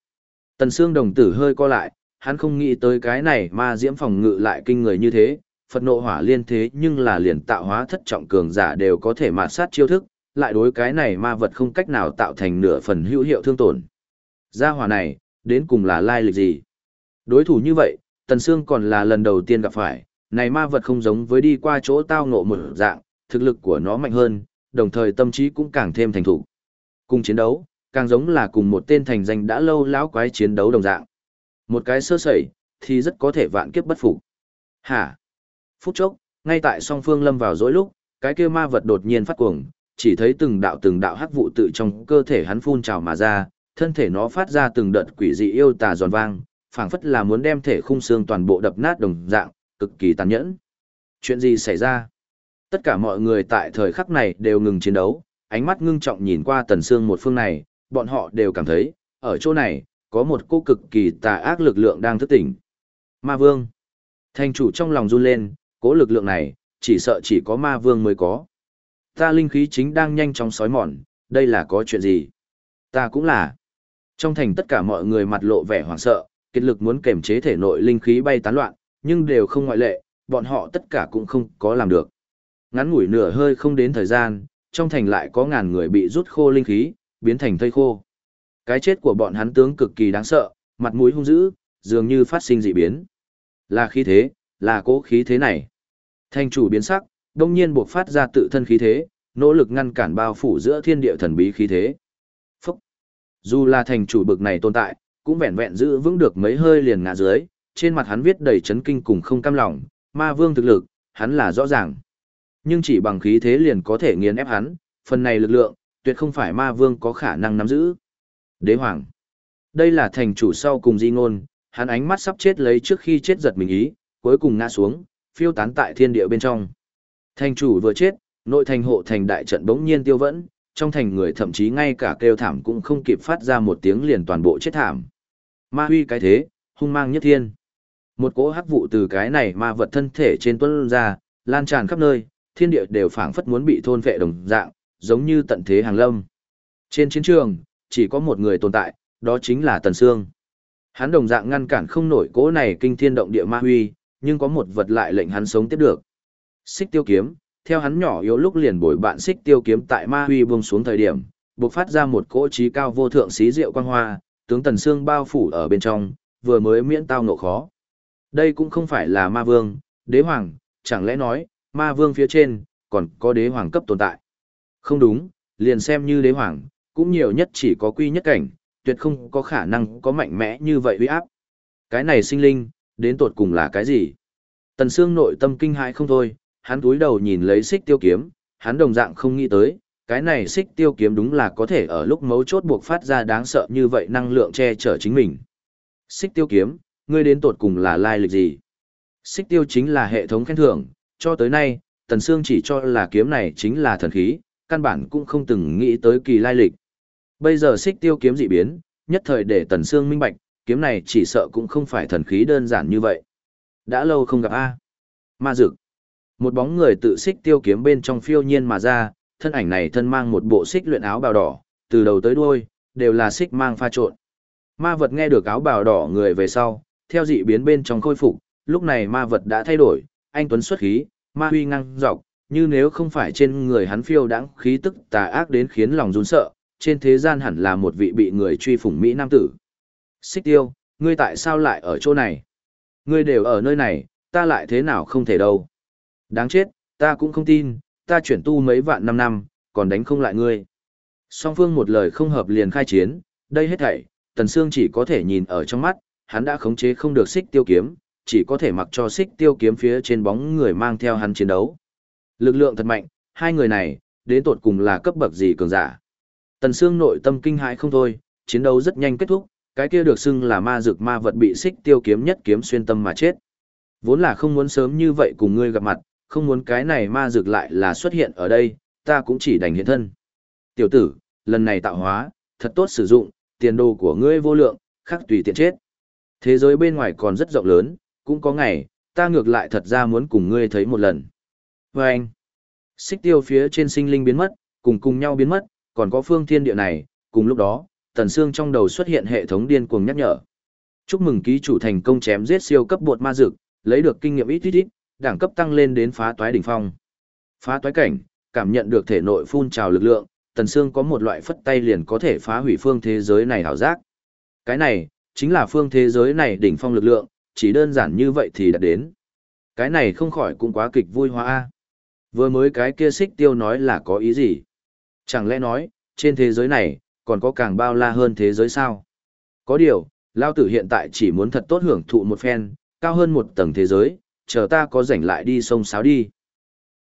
Tần Sương đồng tử hơi co lại, hắn không nghĩ tới cái này ma diễm phòng ngự lại kinh người như thế, Phật nộ hỏa liên thế nhưng là liền tạo hóa thất trọng cường giả đều có thể mạt sát chiêu thức, lại đối cái này ma vật không cách nào tạo thành nửa phần hữu hiệu thương tổn. Gia hỏa này, đến cùng là lai lịch gì? Đối thủ như vậy, Tần Sương còn là lần đầu tiên gặp phải, này ma vật không giống với đi qua chỗ tao ngộ một dạng, thực lực của nó mạnh hơn, đồng thời tâm trí cũng càng thêm thành thủ. Cùng chiến đấu, càng giống là cùng một tên thành danh đã lâu lão quái chiến đấu đồng dạng. Một cái sơ sẩy, thì rất có thể vạn kiếp bất phục. Hả? Phút chốc, ngay tại song phương lâm vào dối lúc, cái kia ma vật đột nhiên phát cuồng, chỉ thấy từng đạo từng đạo hắc vụ tự trong cơ thể hắn phun trào mà ra, thân thể nó phát ra từng đợt quỷ dị yêu tà giòn vang, phảng phất là muốn đem thể khung xương toàn bộ đập nát đồng dạng, cực kỳ tàn nhẫn. Chuyện gì xảy ra? Tất cả mọi người tại thời khắc này đều ngừng chiến đấu, ánh mắt ngưng trọng nhìn qua tần xương một phương này, bọn họ đều cảm thấy, ở chỗ này, có một cô cực kỳ tà ác lực lượng đang thức tỉnh. Ma Vương. Thành chủ trong lòng run lên, cố lực lượng này, chỉ sợ chỉ có Ma Vương mới có. Ta linh khí chính đang nhanh chóng sói mòn, đây là có chuyện gì? Ta cũng là. Trong thành tất cả mọi người mặt lộ vẻ hoảng sợ, kết lực muốn kềm chế thể nội linh khí bay tán loạn, nhưng đều không ngoại lệ, bọn họ tất cả cũng không có làm được. Ngắn ngủi nửa hơi không đến thời gian, trong thành lại có ngàn người bị rút khô linh khí, biến thành thây khô. Cái chết của bọn hắn tướng cực kỳ đáng sợ, mặt mũi hung dữ, dường như phát sinh dị biến. Là khí thế, là cố khí thế này. Thành chủ biến sắc, đông nhiên buộc phát ra tự thân khí thế, nỗ lực ngăn cản bao phủ giữa thiên địa thần bí khí thế. Phúc! Dù là thành chủ bực này tồn tại, cũng vẹn vẹn giữ vững được mấy hơi liền ngã dưới, trên mặt hắn viết đầy chấn kinh cùng không cam lòng, ma vương thực lực, hắn là rõ ràng. Nhưng chỉ bằng khí thế liền có thể nghiền ép hắn, phần này lực lượng, tuyệt không phải ma vương có khả năng nắm giữ. Đế hoàng. Đây là thành chủ sau cùng di ngôn, hắn ánh mắt sắp chết lấy trước khi chết giật mình ý, cuối cùng ngã xuống, phiêu tán tại thiên địa bên trong. Thành chủ vừa chết, nội thành hộ thành đại trận bỗng nhiên tiêu vẫn, trong thành người thậm chí ngay cả kêu thảm cũng không kịp phát ra một tiếng liền toàn bộ chết thảm. Ma huy cái thế, hung mang nhất thiên. Một cỗ hắc vụ từ cái này ma vật thân thể trên tuân ra, lan tràn khắp nơi, thiên địa đều phảng phất muốn bị thôn vệ đồng dạng, giống như tận thế hàng lâm. Trên chiến trường, chỉ có một người tồn tại, đó chính là Tần Sương. Hắn đồng dạng ngăn cản không nổi cỗ này kinh thiên động địa ma huy, nhưng có một vật lại lệnh hắn sống tiếp được. Xích tiêu kiếm, theo hắn nhỏ yếu lúc liền bồi bạn xích tiêu kiếm tại ma huy buông xuống thời điểm, bộc phát ra một cỗ trí cao vô thượng xí rượu quang hoa, tướng Tần Sương bao phủ ở bên trong, vừa mới miễn tao ngộ khó. Đây cũng không phải là ma vương, đế hoàng, chẳng lẽ nói, ma vương phía trên, còn có đế hoàng cấp tồn tại. Không đúng, liền xem như đế hoàng, cũng nhiều nhất chỉ có quy nhất cảnh, tuyệt không có khả năng có mạnh mẽ như vậy uy áp. Cái này sinh linh, đến tột cùng là cái gì? Tần Sương nội tâm kinh hãi không thôi, hắn cúi đầu nhìn lấy xích tiêu kiếm, hắn đồng dạng không nghĩ tới, cái này xích tiêu kiếm đúng là có thể ở lúc mấu chốt buộc phát ra đáng sợ như vậy năng lượng che chở chính mình. Xích tiêu kiếm, ngươi đến tột cùng là lai lịch gì? Xích tiêu chính là hệ thống khen thưởng, cho tới nay, Tần Sương chỉ cho là kiếm này chính là thần khí, căn bản cũng không từng nghĩ tới kỳ lai lịch. Bây giờ xích tiêu kiếm dị biến, nhất thời để Tần Sương minh bạch, kiếm này chỉ sợ cũng không phải thần khí đơn giản như vậy. Đã lâu không gặp A. Ma dực. Một bóng người tự xích tiêu kiếm bên trong phiêu nhiên mà ra, thân ảnh này thân mang một bộ xích luyện áo bào đỏ, từ đầu tới đuôi, đều là xích mang pha trộn. Ma vật nghe được áo bào đỏ người về sau, theo dị biến bên trong khôi phục, lúc này ma vật đã thay đổi, anh Tuấn xuất khí, ma huy ngang dọc, như nếu không phải trên người hắn phiêu đãng khí tức tà ác đến khiến lòng run sợ, trên thế gian hẳn là một vị bị người truy phủng Mỹ Nam tử. Xích tiêu, ngươi tại sao lại ở chỗ này? Ngươi đều ở nơi này, ta lại thế nào không thể đâu. Đáng chết, ta cũng không tin, ta chuyển tu mấy vạn năm năm, còn đánh không lại ngươi. Song phương một lời không hợp liền khai chiến, đây hết thảy, Tần Sương chỉ có thể nhìn ở trong mắt, hắn đã khống chế không được xích tiêu kiếm, chỉ có thể mặc cho xích tiêu kiếm phía trên bóng người mang theo hắn chiến đấu. Lực lượng thật mạnh, hai người này, đến tột cùng là cấp bậc gì cường giả. Tần Sương nội tâm kinh hãi không thôi, chiến đấu rất nhanh kết thúc, cái kia được xưng là ma dược ma vật bị xích tiêu kiếm nhất kiếm xuyên tâm mà chết. Vốn là không muốn sớm như vậy cùng ngươi gặp mặt, không muốn cái này ma dược lại là xuất hiện ở đây, ta cũng chỉ đành hiện thân. Tiểu tử, lần này tạo hóa, thật tốt sử dụng, tiền đồ của ngươi vô lượng, khắc tùy tiện chết. Thế giới bên ngoài còn rất rộng lớn, cũng có ngày, ta ngược lại thật ra muốn cùng ngươi thấy một lần. Và anh, xích tiêu phía trên sinh linh biến mất, cùng cùng nhau biến mất, còn có phương thiên địa này, cùng lúc đó, tần xương trong đầu xuất hiện hệ thống điên cuồng nhắc nhở. Chúc mừng ký chủ thành công chém giết siêu cấp bột ma dược, lấy được kinh nghiệm ít ít ít, đẳng cấp tăng lên đến phá toái đỉnh phong. Phá toái cảnh, cảm nhận được thể nội phun trào lực lượng, tần xương có một loại phất tay liền có thể phá hủy phương thế giới này hảo giác. Cái này, chính là phương thế giới này đỉnh phong lực lượng, chỉ đơn giản như vậy thì đã đến. Cái này không khỏi cũng quá kịch vui hoa a. Vừa mới cái kia xích tiêu nói là có ý gì? Chẳng lẽ nói, trên thế giới này, còn có càng bao la hơn thế giới sao? Có điều, Lao tử hiện tại chỉ muốn thật tốt hưởng thụ một phen, cao hơn một tầng thế giới, chờ ta có rảnh lại đi sông sáo đi.